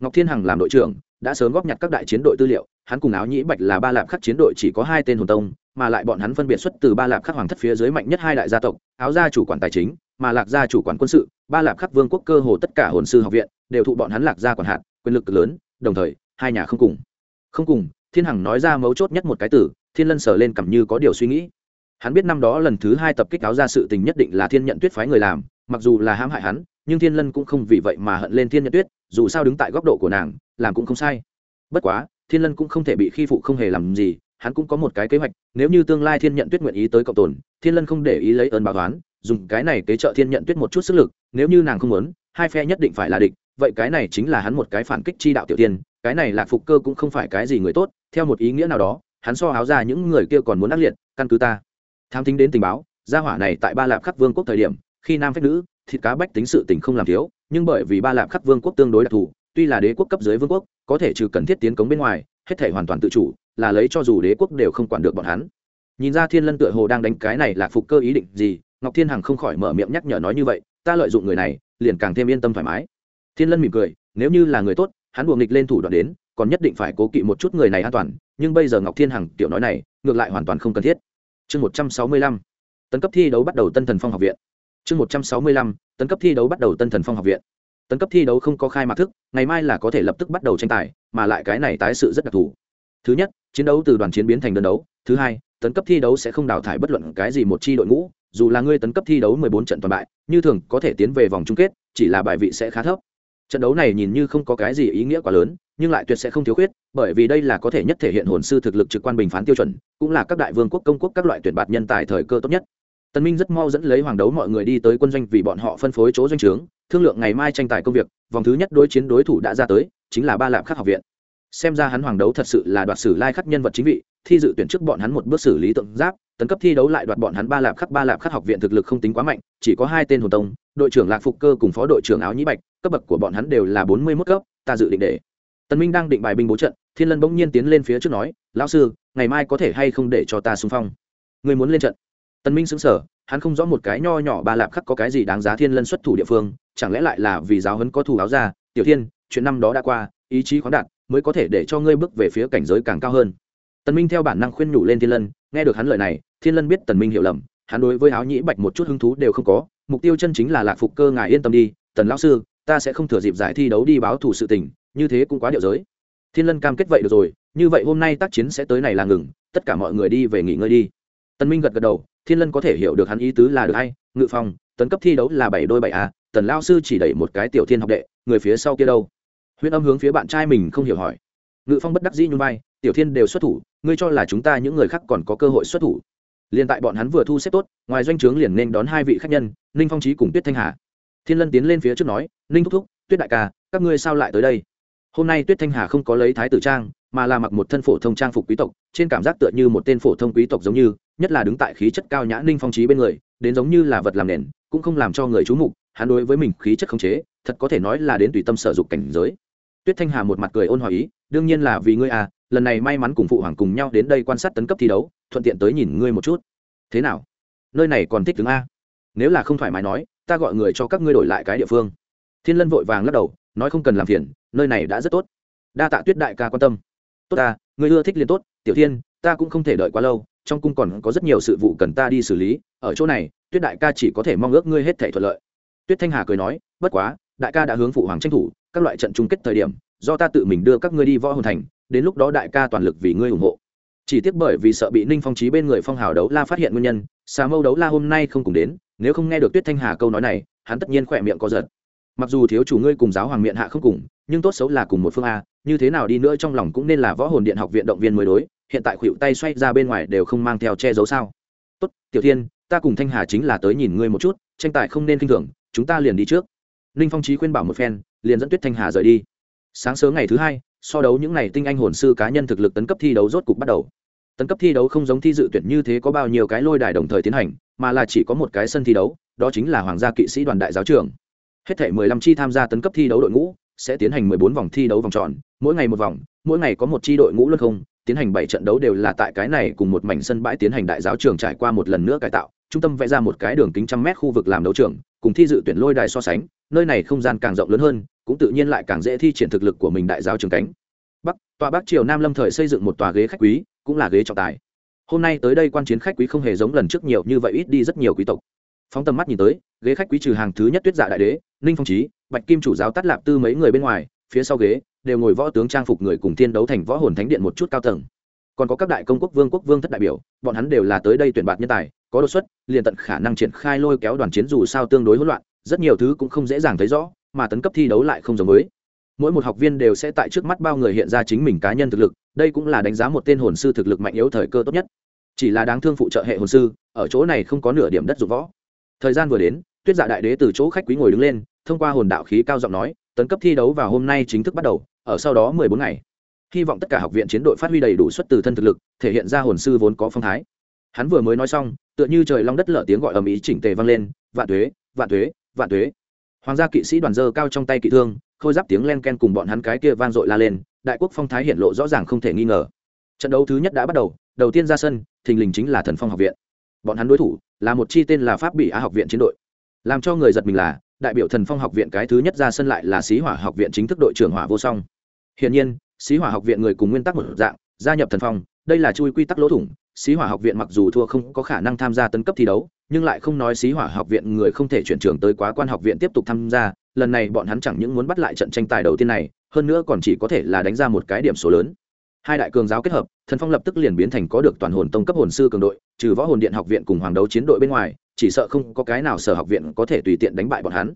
Ngọc thiên hằng làm đội trưởng, đã sớm góp nhặt các đại chiến đội tư liệu, hắn cùng áo nhĩ bạch là ba lạp khắc chiến đội chỉ có hai tên hồn tông mà lại bọn hắn phân biệt xuất từ ba lạc khắc hoàng thất phía dưới mạnh nhất hai đại gia tộc, áo gia chủ quản tài chính, mà lạc gia chủ quản quân sự, ba lạc khắc vương quốc cơ hồ tất cả hồn sư học viện đều thụ bọn hắn lạc gia quản hạt, quyền lực cực lớn, đồng thời, hai nhà không cùng. Không cùng, thiên hằng nói ra mấu chốt nhất một cái từ, thiên lân sờ lên cầm như có điều suy nghĩ. Hắn biết năm đó lần thứ hai tập kích áo ra sự tình nhất định là thiên nhận tuyết phái người làm, mặc dù là hãm hại hắn, nhưng thiên lân cũng không vì vậy mà hận lên thiên nhận tuyết, dù sao đứng tại góc độ của nàng, làm cũng không sai. Bất quá, thiên lân cũng không thể bị khi phụ không hề làm gì hắn cũng có một cái kế hoạch, nếu như tương lai thiên nhận tuyết nguyện ý tới cộng tồn, thiên lân không để ý lấy ơn báo toán dùng cái này kế trợ thiên nhận tuyết một chút sức lực, nếu như nàng không muốn, hai phe nhất định phải là địch, vậy cái này chính là hắn một cái phản kích chi đạo tiểu tiên, cái này lạc phục cơ cũng không phải cái gì người tốt, theo một ý nghĩa nào đó, hắn so áo ra những người kia còn muốn ác liệt, căn cứ ta. Tham tính đến tình báo, gia hỏa này tại ba lạp khắc vương quốc thời điểm, khi nam phép nữ, thịt cá bách tính sự tình không làm thiếu, nhưng bởi vì ba lạp khắc vương quốc tương đối đặc thù, tuy là đế quốc cấp dưới vương quốc, có thể trừ cần thiết tiến cống bên ngoài, hết thể hoàn toàn tự chủ là lấy cho dù đế quốc đều không quản được bọn hắn. Nhìn ra thiên lân tựa hồ đang đánh cái này là phục cơ ý định gì, ngọc thiên hằng không khỏi mở miệng nhắc nhở nói như vậy, ta lợi dụng người này, liền càng thêm yên tâm thoải mái. Thiên lân mỉm cười, nếu như là người tốt, hắn buồng nghịch lên thủ đoạn đến, còn nhất định phải cố kỵ một chút người này an toàn, nhưng bây giờ ngọc thiên hằng tiểu nói này, ngược lại hoàn toàn không cần thiết. Chương một trăm sáu mươi lăm, tấn cấp thi đấu bắt đầu tân thần phong học viện. Chương một trăm sáu mươi lăm, tấn cấp thi đấu bắt đầu tân thần phong học viện. Tấn cấp thi đấu không có khai mạc thức, ngày mai là có thể lập tức bắt đầu tranh tài, mà lại cái này tái sự rất đặc thù thứ nhất, chiến đấu từ đoàn chiến biến thành đơn đấu. Thứ hai, tấn cấp thi đấu sẽ không đào thải bất luận cái gì một chi đội ngũ. Dù là ngươi tấn cấp thi đấu 14 trận toàn bại, như thường có thể tiến về vòng chung kết, chỉ là bài vị sẽ khá thấp. Trận đấu này nhìn như không có cái gì ý nghĩa quá lớn, nhưng lại tuyệt sẽ không thiếu khuyết, bởi vì đây là có thể nhất thể hiện hồn sư thực lực trực quan bình phán tiêu chuẩn, cũng là các đại vương quốc công quốc các loại tuyển bạt nhân tài thời cơ tốt nhất. Tân minh rất mau dẫn lấy hoàng đấu mọi người đi tới quân doanh vì bọn họ phân phối chỗ doanh trướng. Thương lượng ngày mai tranh tài công việc, vòng thứ nhất đối chiến đối thủ đã ra tới, chính là ba lạp khắc học viện xem ra hắn hoàng đấu thật sự là đoạt sử lai khắc nhân vật chính vị, thi dự tuyển trước bọn hắn một bước xử lý tượng giáp, tấn cấp thi đấu lại đoạt bọn hắn ba lạp khắc, ba lạp khắc học viện thực lực không tính quá mạnh, chỉ có hai tên hồn tông, đội trưởng lạc phục cơ cùng phó đội trưởng áo nhĩ bạch, cấp bậc của bọn hắn đều là bốn mươi mốt cấp, ta dự định để. Tần minh đang định bài binh bố trận, thiên lân bỗng nhiên tiến lên phía trước nói, lão sư, ngày mai có thể hay không để cho ta xung phong? Người muốn lên trận? Tần minh sững sờ, hắn không rõ một cái nho nhỏ ba lạp khắc có cái gì đáng giá thiên lân xuất thủ địa phương, chẳng lẽ lại là vì giáo huấn có thù áo ra? Tiểu thiên, chuyện năm đó đã qua, ý chí khoáng đạt mới có thể để cho ngươi bước về phía cảnh giới càng cao hơn. Tần minh theo bản năng khuyên nhủ lên thiên lân, nghe được hắn lời này, thiên lân biết tần minh hiểu lầm, hắn đối với áo nhĩ bạch một chút hứng thú đều không có, mục tiêu chân chính là lạc phục cơ ngài yên tâm đi, tần lão sư, ta sẽ không thừa dịp giải thi đấu đi báo thù sự tình, như thế cũng quá điệu giới. Thiên lân cam kết vậy được rồi, như vậy hôm nay tác chiến sẽ tới này là ngừng, tất cả mọi người đi về nghỉ ngơi đi. Tần minh gật gật đầu, thiên lân có thể hiểu được hắn ý tứ là được hay, ngự phong, tấn cấp thi đấu là bảy đôi bảy a, tần Lão sư chỉ đẩy một cái tiểu thiên học đệ, người phía sau kia đâu? Huyễn âm hướng phía bạn trai mình không hiểu hỏi. Ngự phong bất đắc dĩ nhún vai, tiểu thiên đều xuất thủ, ngươi cho là chúng ta những người khác còn có cơ hội xuất thủ? Liền tại bọn hắn vừa thu xếp tốt, ngoài doanh trướng liền nên đón hai vị khách nhân, ninh phong trí cùng tuyết thanh hà. Thiên lân tiến lên phía trước nói, ninh thúc thúc, tuyết đại ca, các ngươi sao lại tới đây? Hôm nay tuyết thanh hà không có lấy thái tử trang, mà là mặc một thân phổ thông trang phục quý tộc, trên cảm giác tựa như một tên phổ thông quý tộc giống như, nhất là đứng tại khí chất cao nhã ninh phong trí bên người, đến giống như là vật làm nền, cũng không làm cho người chú mục, hắn đối với mình khí chất khống chế, thật có thể nói là đến tùy tâm sở dục cảnh giới tuyết thanh hà một mặt cười ôn hòa ý, đương nhiên là vì ngươi à lần này may mắn cùng phụ hoàng cùng nhau đến đây quan sát tấn cấp thi đấu, thuận tiện tới nhìn ngươi một chút. Thế nào? Nơi này còn thích tướng a? Nếu là không thoải mái nói, ta gọi người cho các ngươi đổi lại cái địa phương. Thiên lân vội vàng lắc đầu, nói không cần làm phiền, nơi này đã rất tốt. Đa tạ tuyết đại ca quan tâm. Tốt ta người ưa thích liền tốt, tiểu thiên, ta cũng không thể đợi quá lâu, trong cung còn có rất nhiều sự vụ cần ta đi xử lý, ở chỗ này, tuyết đại ca chỉ có thể mong ước ngươi hết thể thuận lợi. Tuyết thanh hà cười nói, bất quá đại ca đã hướng phụ hoàng tranh thủ các loại trận chung kết thời điểm, do ta tự mình đưa các ngươi đi võ hồn thành, đến lúc đó đại ca toàn lực vì ngươi ủng hộ. Chỉ tiếc bởi vì sợ bị ninh phong trí bên người phong hào đấu la phát hiện nguyên nhân, xà mâu đấu la hôm nay không cùng đến, nếu không nghe được tuyết thanh hà câu nói này, hắn tất nhiên khỏe miệng có giật. Mặc dù thiếu chủ ngươi cùng giáo hoàng miệng hạ không cùng, nhưng tốt xấu là cùng một phương a, như thế nào đi nữa trong lòng cũng nên là võ hồn điện học viện động viên mới đối, hiện tại khuỵu tay xoay ra bên ngoài đều không mang theo che giấu sao. Tốt, tiểu thiên, ta cùng thanh hà chính là tới nhìn ngươi một chút, tranh tài không nên kinh thường, chúng ta liền đi trước ninh phong trí khuyên bảo một phen, liền dẫn tuyết thanh hà rời đi. Sáng sớm ngày thứ hai, so đấu những ngày tinh anh hồn sư cá nhân thực lực tấn cấp thi đấu rốt cục bắt đầu. Tấn cấp thi đấu không giống thi dự tuyển như thế có bao nhiêu cái lôi đài đồng thời tiến hành, mà là chỉ có một cái sân thi đấu, đó chính là hoàng gia kỵ sĩ đoàn đại giáo trường. Hết thể mười lăm chi tham gia tấn cấp thi đấu đội ngũ sẽ tiến hành mười bốn vòng thi đấu vòng tròn, mỗi ngày một vòng, mỗi ngày có một chi đội ngũ luân không, tiến hành bảy trận đấu đều là tại cái này cùng một mảnh sân bãi tiến hành đại giáo trường trải qua một lần nữa cải tạo, trung tâm vẽ ra một cái đường kính trăm mét khu vực làm đấu trường cùng thi dự tuyển lôi đài so sánh, nơi này không gian càng rộng lớn hơn, cũng tự nhiên lại càng dễ thi triển thực lực của mình đại giáo trường cánh. Bắc, tòa bắc triều nam lâm thời xây dựng một tòa ghế khách quý, cũng là ghế trọng tài. Hôm nay tới đây quan chiến khách quý không hề giống lần trước nhiều như vậy, ít đi rất nhiều quý tộc. Phóng tầm mắt nhìn tới, ghế khách quý trừ hàng thứ nhất tuyết dạ đại đế, ninh phong trí bạch kim chủ giáo tắt lạp tư mấy người bên ngoài, phía sau ghế, đều ngồi võ tướng trang phục người cùng thiên đấu thành võ hồn thánh điện một chút cao tầng. Còn có các đại công quốc vương quốc vương thất đại biểu, bọn hắn đều là tới đây tuyển bạt nhân tài có đột xuất, liền tận khả năng triển khai lôi kéo đoàn chiến dù sao tương đối hỗn loạn, rất nhiều thứ cũng không dễ dàng thấy rõ, mà tấn cấp thi đấu lại không giống với. Mỗi một học viên đều sẽ tại trước mắt bao người hiện ra chính mình cá nhân thực lực, đây cũng là đánh giá một tên hồn sư thực lực mạnh yếu thời cơ tốt nhất. Chỉ là đáng thương phụ trợ hệ hồn sư, ở chỗ này không có nửa điểm đất dụng võ. Thời gian vừa đến, tuyết dạ đại đế từ chỗ khách quý ngồi đứng lên, thông qua hồn đạo khí cao giọng nói, tấn cấp thi đấu vào hôm nay chính thức bắt đầu, ở sau đó mười bốn ngày. Hy vọng tất cả học viện chiến đội phát huy đầy đủ suất từ thân thực lực, thể hiện ra hồn sư vốn có phong thái hắn vừa mới nói xong, tựa như trời long đất lở tiếng gọi ầm ĩ chỉnh tề vang lên, vạn tuế vạn tuế vạn tuế. Hoàng gia kỵ sĩ đoàn dơ cao trong tay kỵ thương, khôi giáp tiếng len ken cùng bọn hắn cái kia vang dội la lên, đại quốc phong thái hiện lộ rõ ràng không thể nghi ngờ. Trận đấu thứ nhất đã bắt đầu đầu tiên ra sân, thình lình chính là thần phong học viện. Bọn hắn đối thủ là một chi tên là pháp bị á học viện chiến đội. Làm cho người giật mình là, đại biểu thần phong học viện cái thứ nhất ra sân lại là sĩ hỏa học viện chính thức đội trưởng hỏa vô song. Hiển nhiên sĩ hỏa học viện người cùng nguyên tắc một dạng, gia nhập thần phong, đây là chui quy tắc lỗ thủng Xí hỏa học viện mặc dù thua không có khả năng tham gia tấn cấp thi đấu, nhưng lại không nói xí hỏa học viện người không thể chuyển trường tới quá quan học viện tiếp tục tham gia, lần này bọn hắn chẳng những muốn bắt lại trận tranh tài đầu tiên này, hơn nữa còn chỉ có thể là đánh ra một cái điểm số lớn. Hai đại cường giáo kết hợp, thần phong lập tức liền biến thành có được toàn hồn tông cấp hồn sư cường đội, trừ võ hồn điện học viện cùng hoàng đấu chiến đội bên ngoài, chỉ sợ không có cái nào sở học viện có thể tùy tiện đánh bại bọn hắn.